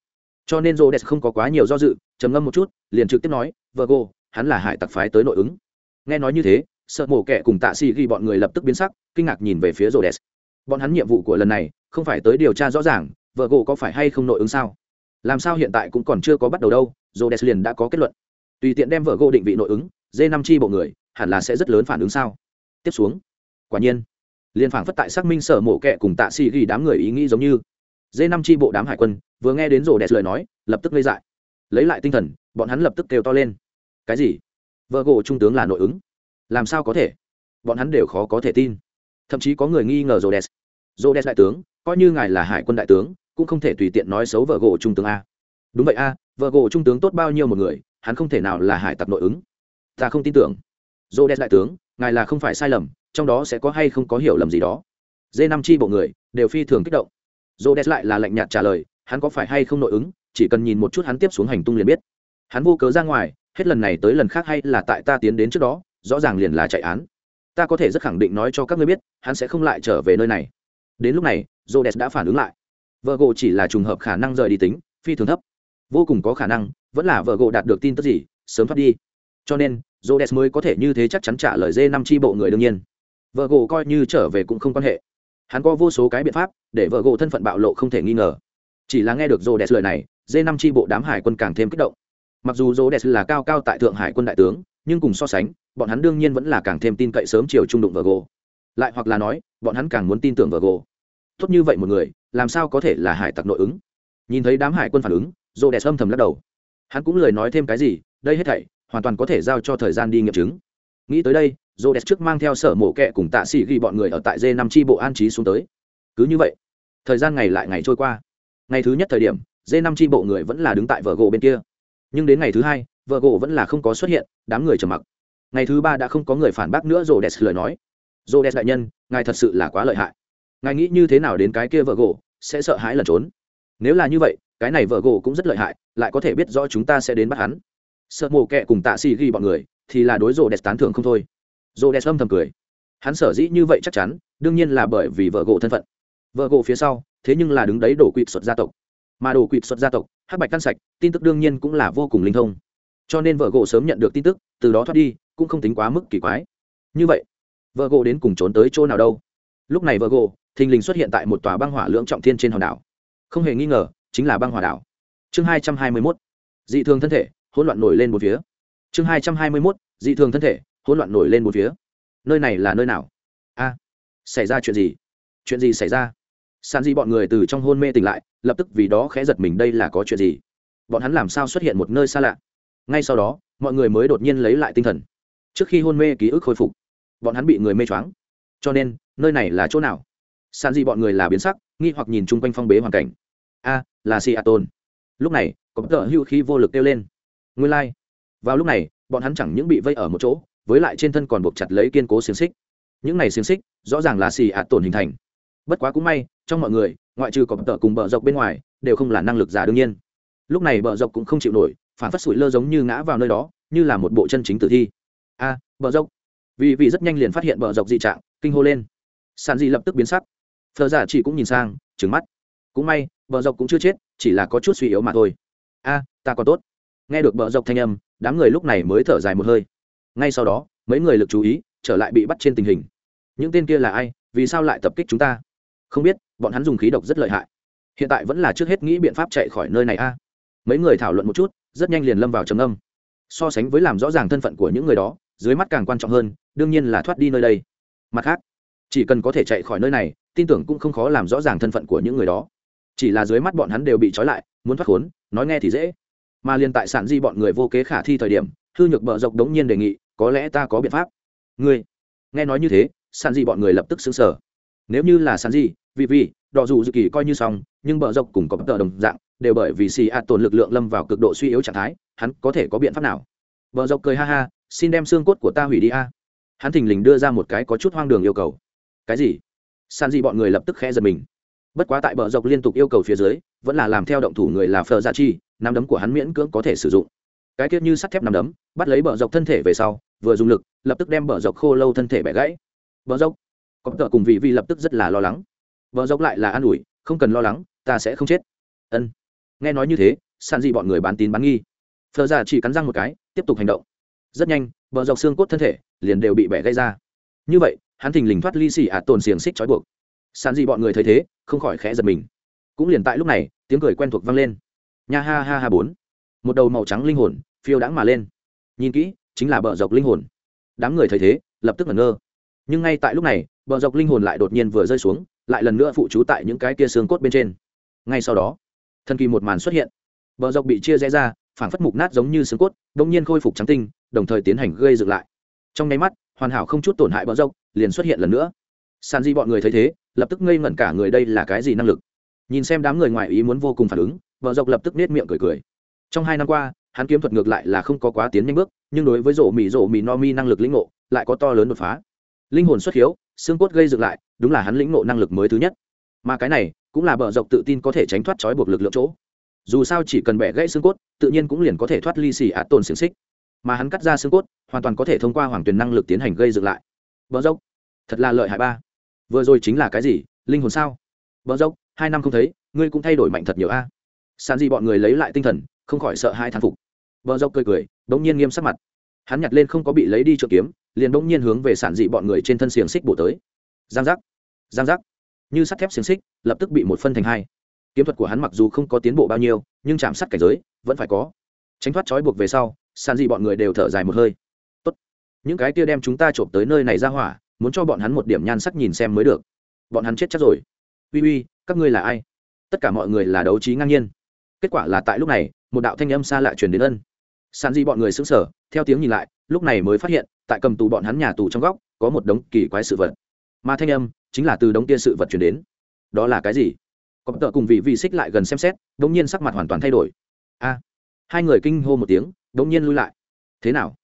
Cho nên rô đès không có quá nhiều do dự, trầm ngâm một chút, liền trực tiếp nói vợ gỗ hắn là hải tặc phái tới nội ứng. Nghe nói như thế, sợ mổ kẻ cùng tạ xì ghi bọn người lập tức biến sắc, kinh ngạc nhìn về phía rô đès bọn hắn nhiệm vụ của lần này, không phải tới điều tra rõ ràng, vợ gỗ có phải hay không nội ứng sao? Làm sao hiện tại cũng còn chưa có bắt đầu đâu rô đès liền đã có kết luận. Tùy tiện đem vợ gỗ định vị nội ứng, dê năm chi bộ người, hẳn là sẽ rất lớn phản ứng sao? Tiếp xuống. Quả nhiên liên phảng phất tại xác minh sở mổ kẹ cùng tạ xì ghi đám người ý nghĩ giống như. Dê năm chi bộ đám hải quân, vừa nghe đến rổ đẹp lời nói, lập tức gây dại. Lấy lại tinh thần, bọn hắn lập tức kêu to lên cái gì? Vợ gỗ trung tướng là nội ứng. Làm sao có thể? Bọn hắn đều khó có thể tin. Thậm chí có người nghi ngờ rô đès rô đès đại tướng, coi như ngài là hải quân đại tướng, cũng không thể tùy tiện nói xấu vợ gỗ trung tướng a. Đúng vậy a vợ gỗ trung tướng tốt bao nhiêu một người, hắn không thể nào là hải tặc nội ứng. Ta không tin tưởng. Rô đès đại tướng, ngài là không phải sai lầm, trong đó sẽ có hay không có hiểu lầm gì đó. D năm chi bộ người, đều phi thường kích động. Rô đès lại là lạnh nhạt trả lời, hắn có phải hay không nội ứng, chỉ cần nhìn một chút hắn tiếp xuống hành tung liền biết. Hắn vô cớ ra ngoài hết lần này tới lần khác hay là tại ta tiến đến trước đó rõ ràng liền là chạy án ta có thể rất khẳng định nói cho các ngươi biết hắn sẽ không lại trở về nơi này đến lúc này j o đã phản ứng lại vợ gỗ chỉ là trùng hợp khả năng rời đi tính phi thường thấp vô cùng có khả năng vẫn là vợ gỗ đạt được tin tức gì sớm thoát đi cho nên Rhodes mới có thể như thế chắc chắn trả lời dê năm chi bộ người đương nhiên. Vợ gỗ coi như trở về cũng không quan hệ. Hắn có vô số cái biện pháp để vợ gỗ thân phận bạo lộ không thể nghi ngờ. Chỉ là nghe được Rhodes lời này, dê năm chi bộ đám hải quân càng thêm kích động. Mặc dù Rhodes là cao cao tại thượng hải quân đại tướng, nhưng cùng so sánh, bọn hắn đương nhiên vẫn là càng thêm tin cậy sớm chiều trung đụng vợ Gồ. Lại hoặc là nói, bọn hắn càng muốn tin tưởng vợ Gồ. Tốt như vậy một người, làm sao có thể là hải tặc nội ứng? Nhìn thấy đám hải quân phản ứng, Rhodes âm thầm lắc đầu. hắn cũng lời nói thêm cái gì đây hết thảy hoàn toàn có thể giao cho thời gian đi nghiệm chứng nghĩ tới đây rô đès trước mang theo sở mổ kẹ cùng tạ sĩ ghi bọn người ở tại d năm tri bộ an trí xuống tới cứ như vậy thời gian ngày lại ngày trôi qua ngày thứ nhất thời điểm d năm tri bộ người vẫn là đứng tại vợ gỗ bên kia nhưng đến ngày thứ hai, vợ gỗ vẫn là không có xuất hiện, đám người trầm mặc. Ngày thứ ba đã không có người phản bác nữa rồi. đẹp lời nói. Rô đẹp đại nhân, ngài thật sự là quá lợi hại. Ngài nghĩ như thế nào đến cái kia vợ gỗ, sẽ sợ hãi lẩn trốn? Nếu là như vậy, cái này vợ gỗ cũng rất lợi hại, lại có thể biết rõ chúng ta sẽ đến bắt hắn. Sợ mồ kẹ cùng tạ xì ghi bọn người, thì là đối rô đẹp tán thưởng không thôi. Rô đẹp âm thầm cười. Hắn sở dĩ như vậy chắc chắn, đương nhiên là bởi vì vợ gỗ thân phận. Vợ gỗ phía sau, thế nhưng là đứng đấy đổ quỵt xuất gia tộc mà đồ quỵt xuất gia tộc, hắc bạch căn sạch, tin tức đương nhiên cũng là vô cùng linh thông. Cho nên vợ gỗ sớm nhận được tin tức, từ đó thoát đi, cũng không tính quá mức kỳ quái. Như vậy, vợ gỗ đến cùng trốn tới chỗ nào đâu? Lúc này vợ gỗ, thình lình xuất hiện tại một tòa băng hỏa lưỡng trọng thiên trên hòn đảo. Không hề nghi ngờ, chính là băng hỏa đảo. Chương hai trăm hai mươi mốt, dị thường thân thể, hỗn loạn nổi lên một phía. Chương hai trăm hai mươi mốt, dị thường thân thể, hỗn loạn nổi lên một phía. Nơi này là nơi nào? A, xảy ra chuyện gì? Chuyện gì xảy ra? Sàn di bọn người từ trong hôn mê tỉnh lại, lập tức vì đó khẽ giật mình đây là có chuyện gì? Bọn hắn làm sao xuất hiện một nơi xa lạ? Ngay sau đó, mọi người mới đột nhiên lấy lại tinh thần. Trước khi hôn mê ký ức khôi phục, bọn hắn bị người mê choáng. Cho nên, nơi này là chỗ nào? Sàn di bọn người là biến sắc, nghi hoặc nhìn chung quanh phong bế hoàn cảnh. A, là si a tôn lúc này, có tờ hưu khí vô lực kêu lên. Nguyên lai、like. vào lúc này, bọn hắn chẳng những bị vây ở một chỗ, với lại trên thân còn buộc chặt lấy kiên cố xiềng xích. Những này xiềng xích rõ ràng là xì ạ tổn hình thành bất quá cũng may, trong mọi người, ngoại trừ có tờ cùng bờ dọc bên ngoài, đều không là năng lực giả đương nhiên. Lúc này bờ dọc cũng không chịu nổi, phản phát sủi lơ giống như ngã vào nơi đó, như là một bộ chân chính tử thi. A, bờ dọc. Vì vì rất nhanh liền phát hiện bờ dọc dị trạng, kinh hô lên. Sàn dị lập tức biến sắc. Phờ giả chỉ cũng nhìn sang trứng mắt. Cũng may, bờ dọc cũng chưa chết, chỉ là có chút suy yếu mà thôi. A, ta còn tốt. Nghe được bờ dọc thanh âm, đám người lúc này mới thở dài một hơi. Ngay sau đó, mấy người lực chú ý, trở lại bị bắt trên tình hình. Những tên kia là ai? Vì sao lại tập kích chúng ta? Không biết, bọn hắn dùng khí độc rất lợi hại. Hiện tại vẫn là trước hết nghĩ biện pháp chạy khỏi nơi này a. Mấy người thảo luận một chút, rất nhanh liền lâm vào trầm âm. So sánh với làm rõ ràng thân phận của những người đó, dưới mắt càng quan trọng hơn, đương nhiên là thoát đi nơi đây. Mặt khác, chỉ cần có thể chạy khỏi nơi này, tin tưởng cũng không khó làm rõ ràng thân phận của những người đó. Chỉ là dưới mắt bọn hắn đều bị trói lại, muốn thoát khốn, nói nghe thì dễ. Mà liền tại sản di bọn người vô kế khả thi thời điểm, hư nhược bờ dọc đống nhiên đề nghị, có lẽ ta có biện pháp. Ngươi, nghe nói như thế sản di bọn người lập tức xứng sở nếu như là sản di vì vì, đỏ dù dự kỳ coi như xong, nhưng bờ dọc cùng có tờ đồng dạng, đều bởi vì xì ạt tồn lực lượng lâm vào cực độ suy yếu trạng thái, hắn có thể có biện pháp nào? Bờ dọc cười ha ha, xin đem xương cốt của ta hủy đi a. À. Hắn thình lình đưa ra một cái có chút hoang đường yêu cầu. Cái gì? San di bọn người lập tức khẽ giật mình. Bất quá tại bờ dọc liên tục yêu cầu phía dưới, vẫn là làm theo động thủ người là phờ gia chi, nắm đấm của hắn miễn cưỡng có thể sử dụng. Cái tiết như sắt thép nắm đấm, bắt lấy bờ dọc thân thể về sau, vừa dùng lực, lập tức đem bờ dọc khô lâu thân thể bẻ gãy. Bờ dọc có tợ cùng vị vi lập tức rất là lo lắng bờ dốc lại là an ủi, không cần lo lắng, ta sẽ không chết. Ân. Nghe nói như thế, san dị bọn người bán tín bán nghi. Thờ ra dạ chỉ cắn răng một cái, tiếp tục hành động. Rất nhanh bờ dọc xương cốt thân thể liền đều bị bẻ gãy ra. Như vậy, hắn thình lình thoát ly xì ạt tồn xiềng xích trói buộc. Sàn gì bọn người thấy thế, không khỏi khẽ giật mình. Cũng liền tại lúc này, tiếng cười quen thuộc vang lên. Nha ha ha ha bốn. Một đầu màu trắng linh hồn phiêu đãng mà lên. Nhìn kỹ, chính là bờ dọc linh hồn. Đám người thấy thế, lập tức ngẩn ngơ. Nhưng ngay tại lúc này bờ dọc linh hồn lại đột nhiên vừa rơi xuống lại lần nữa phụ trú tại những cái kia xương cốt bên trên. Ngay sau đó, thần kỳ một màn xuất hiện. Bờ dọc bị chia rẽ ra, phảng phất mục nát giống như xương cốt đ ỗ n g nhiên khôi phục trắng tinh, đồng thời tiến hành gây dựng lại. Trong nháy mắt, hoàn hảo không chút tổn hại bờ dốc liền xuất hiện lần nữa. Sàn di bọn người thấy thế, lập tức ngây ngẩn cả người đây là cái gì năng lực. Nhìn xem đám người ngoài ý muốn vô cùng phản ứng vợ dọc lập tức nết miệng cười cười. Trong hai năm qua, hắn kiếm thuật ngược lại là không có quá tiến nhanh bước, nhưng đối với rổ mì rổ mì no mi năng lực lĩnh ngộ, lại có to lớn đột phá. Linh hồn xuất hiếu, xương cốt gây dựng lại đúng là hắn lĩnh ngộ năng lực mới thứ nhất. Mà cái này cũng là bờ dọc tự tin có thể tránh thoát trói buộc lực lượng chỗ. Dù sao chỉ cần bẻ gãy xương cốt, tự nhiên cũng liền có thể thoát ly xì ạt tồn xiềng xích. Mà hắn cắt ra xương cốt, hoàn toàn có thể thông qua hoàng tuyền năng lực tiến hành gây dựng lại. Bờ dốc thật là lợi hại ba. Vừa rồi chính là cái gì? Linh hồn sao? Bờ dốc hai năm không thấy, ngươi cũng thay đổi mạnh thật nhiều a. À. sàn gì bọn người lấy lại tinh thần, không khỏi sợ hai thán phục. Bờ dốc cười cười, bỗng nhiên nghiêm sắc mặt. Hắn nhặt lên không có bị lấy đi trợ kiếm, liền bỗng nhiên hướng về sản dị bọn người trên thân xiềng xích bổ tới. Giang giác giang giác. Như sắt thép xiềng xích, lập tức bị một phân thành hai. Kiếm thuật của hắn mặc dù không có tiến bộ bao nhiêu, nhưng chạm sắt cảnh giới vẫn phải có. Tránh thoát trói buộc về sau sàn dị bọn người đều thở dài một hơi. Tốt. Những cái kia đem chúng ta trộm tới nơi này ra hỏa, muốn cho bọn hắn một điểm nhan sắc nhìn xem mới được. Bọn hắn chết chắc rồi. Uy uy, các ngươi là ai? Tất cả mọi người là đấu trí ngang nhiên. Kết quả là tại lúc này, một đạo thanh âm xa lạ truyền đến ân. Sàn di bọn người xứng sở theo tiếng nhìn lại, lúc này mới phát hiện, tại cầm tù bọn hắn nhà tù trong góc, có một đống kỳ quái sự vật. Mà thanh âm chính là từ đống kia sự vật truyền đến. Đó là cái gì? Có tợ cùng vị vị xích lại gần xem xét đống nhiên sắc mặt hoàn toàn thay đổi. A! Hai người kinh hô một tiếng đống nhiên lui lại. Thế nào?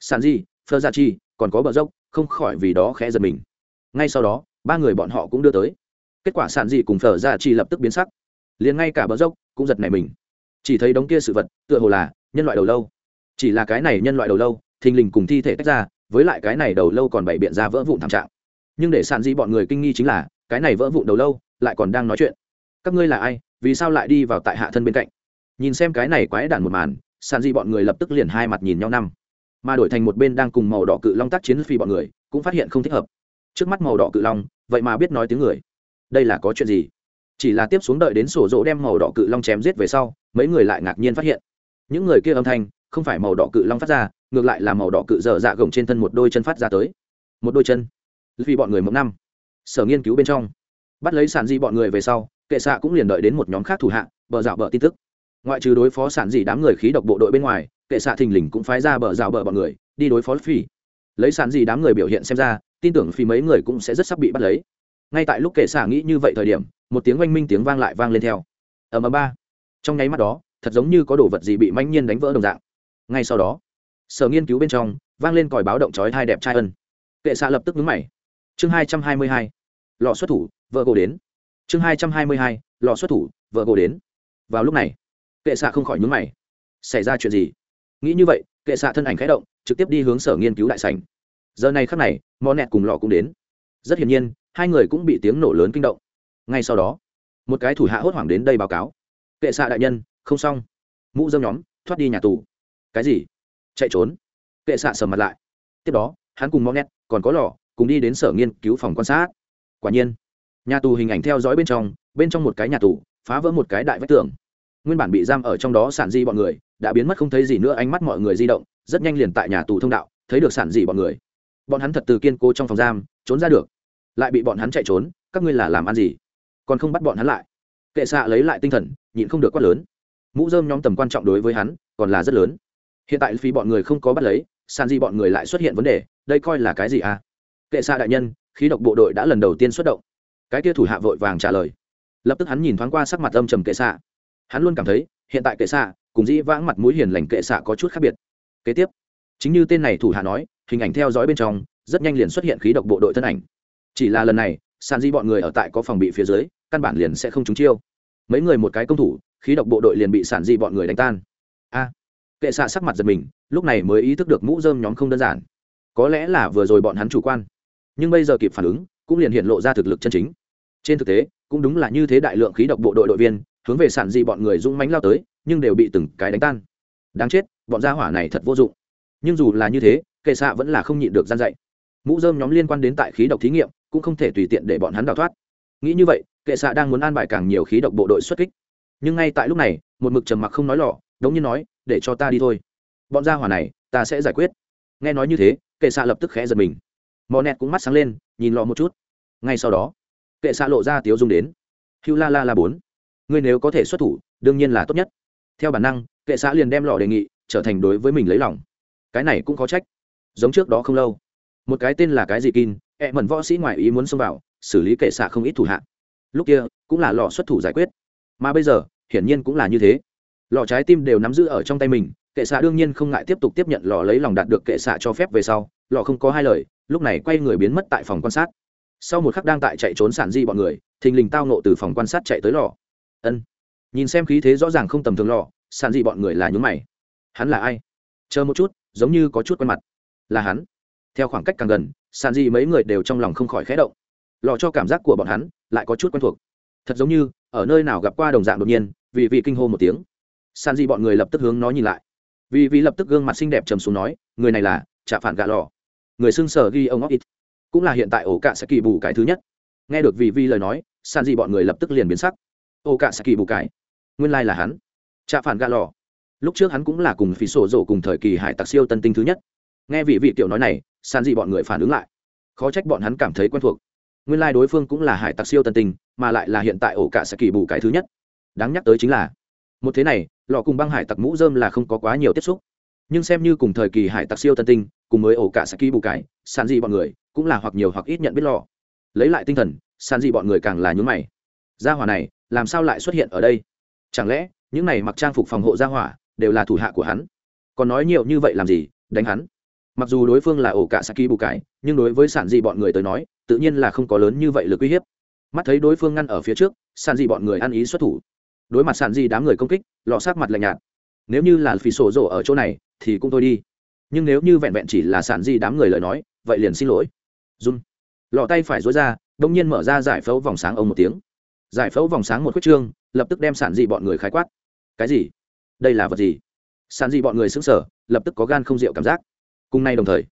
Sàn di, phơ gia chi, còn có bờ dốc, không khỏi vì đó khẽ giật mình. Ngay sau đó, ba người bọn họ cũng đưa tới. Kết quả sàn di cùng phở gia dạ chi lập tức biến sắc. Liền ngay cả bờ dốc cũng giật nảy mình. Chỉ thấy đống kia sự vật, tựa hồ là nhân loại đầu lâu. Chỉ là cái này nhân loại đầu lâu, thình lình cùng thi thể tách ra, với lại cái này đầu lâu còn bày biện ra vỡ vụn thảm trạng nhưng để sàn di bọn người kinh nghi chính là, cái này vỡ vụn đầu lâu, lại còn đang nói chuyện. Các ngươi là ai, vì sao lại đi vào tại hạ thân bên cạnh? Nhìn xem cái này quái đản một màn sàn di bọn người lập tức liền hai mặt nhìn nhau năm. Mà đổi thành một bên đang cùng màu đỏ cự long tác chiến phi bọn người, cũng phát hiện không thích hợp. Trước mắt màu đỏ cự long, vậy mà biết nói tiếng người. Đây là có chuyện gì? Chỉ là tiếp xuống đợi đến sổ rỗ đem màu đỏ cự long chém giết về sau, mấy người lại ngạc nhiên phát hiện. Những người kia âm thanh, không phải màu đỏ cự long phát ra, ngược lại là màu đỏ cự dở dạ gồng trên thân một đôi chân phát ra tới. Một đôi chân vì bọn người mộng năm. Sở nghiên cứu bên trong. Bắt lấy sản di bọn người về sau, kệ xạ cũng liền đợi đến một nhóm khác thủ hạ, bờ dạo bờ tin tức. Ngoại trừ đối phó sản dị đám người khí độc bộ đội bên ngoài, kệ xạ thình lình cũng phái ra bờ rào bờ bọn người, đi đối phó phi. Lấy sản dị đám người biểu hiện xem ra, tin tưởng phi mấy người cũng sẽ rất sắp bị bắt lấy. Ngay tại lúc kệ xạ nghĩ như vậy thời điểm, một tiếng oanh minh tiếng vang lại vang lên theo. Ở mờ ba. Trong nháy mắt đó, thật giống như có đồ vật gì bị manh nhiên đánh vỡ đồng dạng. Ngay sau đó, sở nghiên cứu bên trong, vang lên còi báo động chói hai đẹp trai ân. Kệ xạ lập tức nhướng mày chương hai trăm hai mươi hai lọ xuất thủ, vợ gỗ đến. Chương hai trăm hai mươi hai lọ xuất thủ, vợ gỗ đến. Vào lúc này, kệ xạ không khỏi nhướng mày. Xảy ra chuyện gì? Nghĩ như vậy, kệ xạ thân ảnh khẽ động, trực tiếp đi hướng sở nghiên cứu đại sành giờ này khắc này mò nẹt cùng lọ cũng đến. Rất hiển nhiên, hai người cũng bị tiếng nổ lớn kinh động. Ngay sau đó, một cái thủ hạ hốt hoảng đến đây báo cáo. Kệ xạ đại nhân, không xong. Mũ dâm nhóm, thoát đi nhà tù. Cái gì? Chạy trốn. Kệ xạ sầm mặt lại. Tiếp đó, hắn cùng monet còn có lò cùng đi đến sở nghiên cứu phòng quan sát. Quả nhiên, nhà tù hình ảnh theo dõi bên trong bên trong một cái nhà tù, phá vỡ một cái đại vách tường. Nguyên bản bị giam ở trong đó sản di bọn người, đã biến mất không thấy gì nữa, ánh mắt mọi người di động, rất nhanh liền tại nhà tù thông đạo, thấy được sản dị bọn người. Bọn hắn thật từ kiên cố trong phòng giam, trốn ra được. Lại bị bọn hắn chạy trốn, các ngươi là làm ăn gì? Còn không bắt bọn hắn lại. Kệ xạ lấy lại tinh thần, nhịn không được quát lớn. Mũ dơm nhóm tầm quan trọng đối với hắn, còn là rất lớn. Hiện tại phí bọn người không có bắt lấy san di bọn người lại xuất hiện vấn đề, đây coi là cái gì à? Kệ xạ đại nhân, khí độc bộ đội đã lần đầu tiên xuất động. Cái kia thủ hạ vội vàng trả lời. Lập tức hắn nhìn thoáng qua sắc mặt âm trầm kệ xạ. Hắn luôn cảm thấy, hiện tại kệ xạ cùng dĩ vãng mặt mũi hiền lành kệ xạ có chút khác biệt. Kế tiếp, chính như tên này thủ hạ nói, hình ảnh theo dõi bên trong, rất nhanh liền xuất hiện khí độc bộ đội thân ảnh. Chỉ là lần này sàn di bọn người ở tại có phòng bị phía dưới, căn bản liền sẽ không trúng chiêu. Mấy người một cái công thủ, khí độc bộ đội liền bị sản di bọn người đánh tan. A! Kệ xạ sắc mặt giật mình, lúc này mới ý thức được mũ dơm nhóm không đơn giản. Có lẽ là vừa rồi bọn hắn chủ quan nhưng bây giờ kịp phản ứng, cũng liền hiện lộ ra thực lực chân chính. Trên thực tế, cũng đúng là như thế đại lượng khí độc bộ đội đội viên, hướng về sản dị bọn người dũng mánh lao tới, nhưng đều bị từng cái đánh tan. Đáng chết, bọn gia hỏa này thật vô dụng. Nhưng dù là như thế, kệ xạ vẫn là không nhịn được gian dạy. Mũ dơm nhóm liên quan đến tại khí độc thí nghiệm, cũng không thể tùy tiện để bọn hắn đào thoát. Nghĩ như vậy, kệ xạ đang muốn an bài càng nhiều khí độc bộ đội xuất kích. Nhưng ngay tại lúc này, một mực trầm mặc không nói lọ đống như nói, để cho ta đi thôi. Bọn gia hỏa này, ta sẽ giải quyết. Nghe nói như thế, kệ xạ lập tức khẽ giật mình mò nẹt cũng mắt sáng lên, nhìn lọ một chút. Ngay sau đó, kệ xạ lộ ra tiếu dung đến. Hưu la la la bốn. Ngươi nếu có thể xuất thủ, đương nhiên là tốt nhất. Theo bản năng, kệ xã liền đem lọ đề nghị, trở thành đối với mình lấy lòng. Cái này cũng có trách. Giống trước đó không lâu, một cái tên là cái gì kin ẹ mẩn võ sĩ ngoài ý muốn xông vào, xử lý kệ xạ không ít thủ hạ. Lúc kia, cũng là lọ xuất thủ giải quyết. Mà bây giờ, hiển nhiên cũng là như thế. Lọ trái tim đều nắm giữ ở trong tay mình, kệ xạ đương nhiên không ngại tiếp tục tiếp nhận lọ lấy lòng đạt được kệ xạ cho phép về sau, lọ không có hai lời lúc này quay người biến mất tại phòng quan sát. Sau một khắc đang tại chạy trốn sản di bọn người, thình lình tao nộ từ phòng quan sát chạy tới lò. Ân. Nhìn xem khí thế rõ ràng không tầm thường lò, sản di bọn người là nhún mày. Hắn là ai? Chờ một chút, giống như có chút quen mặt. Là hắn. Theo khoảng cách càng gần, sản di mấy người đều trong lòng không khỏi khẽ động. Lò cho cảm giác của bọn hắn lại có chút quen thuộc. Thật giống như, ở nơi nào gặp qua đồng dạng đột nhiên, vì vị kinh hô một tiếng. Sản di bọn người lập tức hướng nó nhìn lại. Vì vị lập tức gương mặt xinh đẹp trầm xuống nói, người này là trả phản gạ lò người xưng sở ghi ông óc ít cũng là hiện tại ổ cạ sẽ kỳ bù cái thứ nhất. Nghe được vì vi lời nói, san di bọn người lập tức liền biến sắc. Ổ cạ sẽ kỳ bù cái. Nguyên lai、like、là hắn. Trạ phản gạ lò. Lúc trước hắn cũng là cùng phí sổ rổ cùng thời kỳ hải tặc siêu tân tinh thứ nhất. Nghe vị vị tiểu nói này, san di bọn người phản ứng lại. Khó trách bọn hắn cảm thấy quen thuộc. Nguyên lai、like、đối phương cũng là hải tặc siêu tân tinh, mà lại là hiện tại ổ cạ sẽ kỳ bù cái thứ nhất. Đáng nhắc tới chính là, một thế này, lò cùng băng hải tặc mũ dơm là không có quá nhiều tiếp xúc nhưng xem như cùng thời kỳ hải tặc siêu tân tinh, cùng mới ổ cả saki bù cái sàn dị bọn người cũng là hoặc nhiều hoặc ít nhận biết lò. Lấy lại tinh thần sàn dị bọn người càng là nhún mày. Gia hỏa này, làm sao lại xuất hiện ở đây? Chẳng lẽ, những này mặc trang phục phòng hộ gia hỏa đều là thủ hạ của hắn? Còn nói nhiều như vậy làm gì, đánh hắn? Mặc dù đối phương là ổ cả saki bù cái nhưng đối với sản dị bọn người tới nói, tự nhiên là không có lớn như vậy lực uy hiếp. Mắt thấy đối phương ngăn ở phía trước sản dị bọn người ăn ý xuất thủ. Đối mặt sản dị đám người công kích, lọ sát mặt lạnh nhạt nếu như là phỉ sổ rổ ở chỗ này, thì cũng thôi đi. Nhưng nếu như vẹn vẹn chỉ là sản di đám người lời nói, vậy liền xin lỗi. Run lọ tay phải dối ra, đông nhiên mở ra giải phẫu vòng sáng ông một tiếng. Giải phẫu vòng sáng một khuyết trương, lập tức đem sản dị bọn người khái quát. Cái gì? Đây là vật gì? Sản dị bọn người xứng sở lập tức có gan không rượu cảm giác. Cùng nay đồng thời,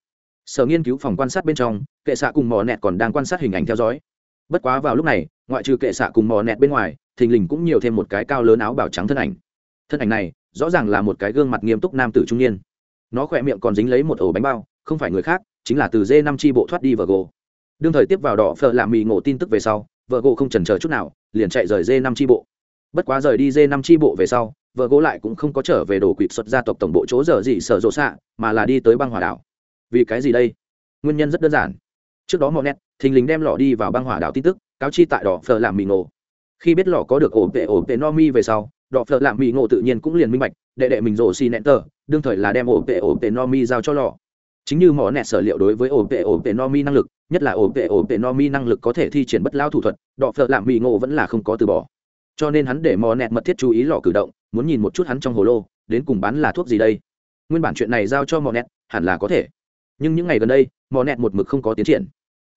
sở nghiên cứu phòng quan sát bên trong, kệ xạ cùng mò nẹt còn đang quan sát hình ảnh theo dõi. Bất quá vào lúc này, ngoại trừ kệ xạ cùng mò nẹt bên ngoài, thình lình cũng nhiều thêm một cái cao lớn áo bảo trắng thân ảnh. Thân ảnh này rõ ràng là một cái gương mặt nghiêm túc nam tử trung niên. Nó khỏe miệng còn dính lấy một ổ bánh bao, không phải người khác, chính là từ dê năm tri bộ thoát đi vợ gỗ đương thời tiếp vào đỏ phở làm mì ngộ tin tức về sau vợ gỗ không trần chờ chút nào, liền chạy rời dê năm tri bộ. Bất quá rời đi dê năm tri bộ về sau vợ gỗ lại cũng không có trở về đồ quỵt xuất gia tộc tổng bộ chỗ giờ gì sở rộ xạ, mà là đi tới băng hòa đảo. Vì cái gì đây? Nguyên nhân rất đơn giản. Trước đó mọi nét thình lình đem lọ đi vào băng hỏa đảo tin tức, cáo chi tại đỏ phở làm mì ngộ. Khi biết lọ có được ổ vệ ổ vệ no mi về sau đọ phở làm mỹ ngộ tự nhiên cũng liền minh bạch, đệ đệ mình rổ xì nẹn tờ, đương thời là đem ổ vệ ổ vệ no mi giao cho lọ chính như mỏ nẹt sở liệu đối với ổ vệ ổ vệ no mi năng lực, nhất là ổ vệ ổ vệ no mi năng lực có thể thi triển bất lao thủ thuật đọ phở làm mỹ ngộ vẫn là không có từ bỏ. Cho nên hắn để mò nẹt mật thiết chú ý lọ cử động, muốn nhìn một chút hắn trong hồ lô, đến cùng bán là thuốc gì đây. Nguyên bản chuyện này giao cho mò nẹt, hẳn là có thể. Nhưng những ngày gần đây mò nẹt một mực không có tiến triển.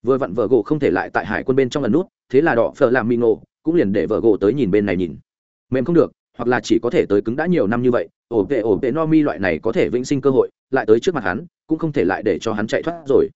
Vừa vặn vợ gỗ không thể lại tại hải quân bên trong lần nút, thế là đỏ phở làm mì ngộ cũng liền để vợ gỗ tới nhìn bên này nhìn. Mềm không được hoặc là chỉ có thể tới cứng đã nhiều năm như vậy, ổ vệ ổ vệ no mi loại này có thể vĩnh sinh cơ hội, lại tới trước mặt hắn, cũng không thể lại để cho hắn chạy thoát rồi.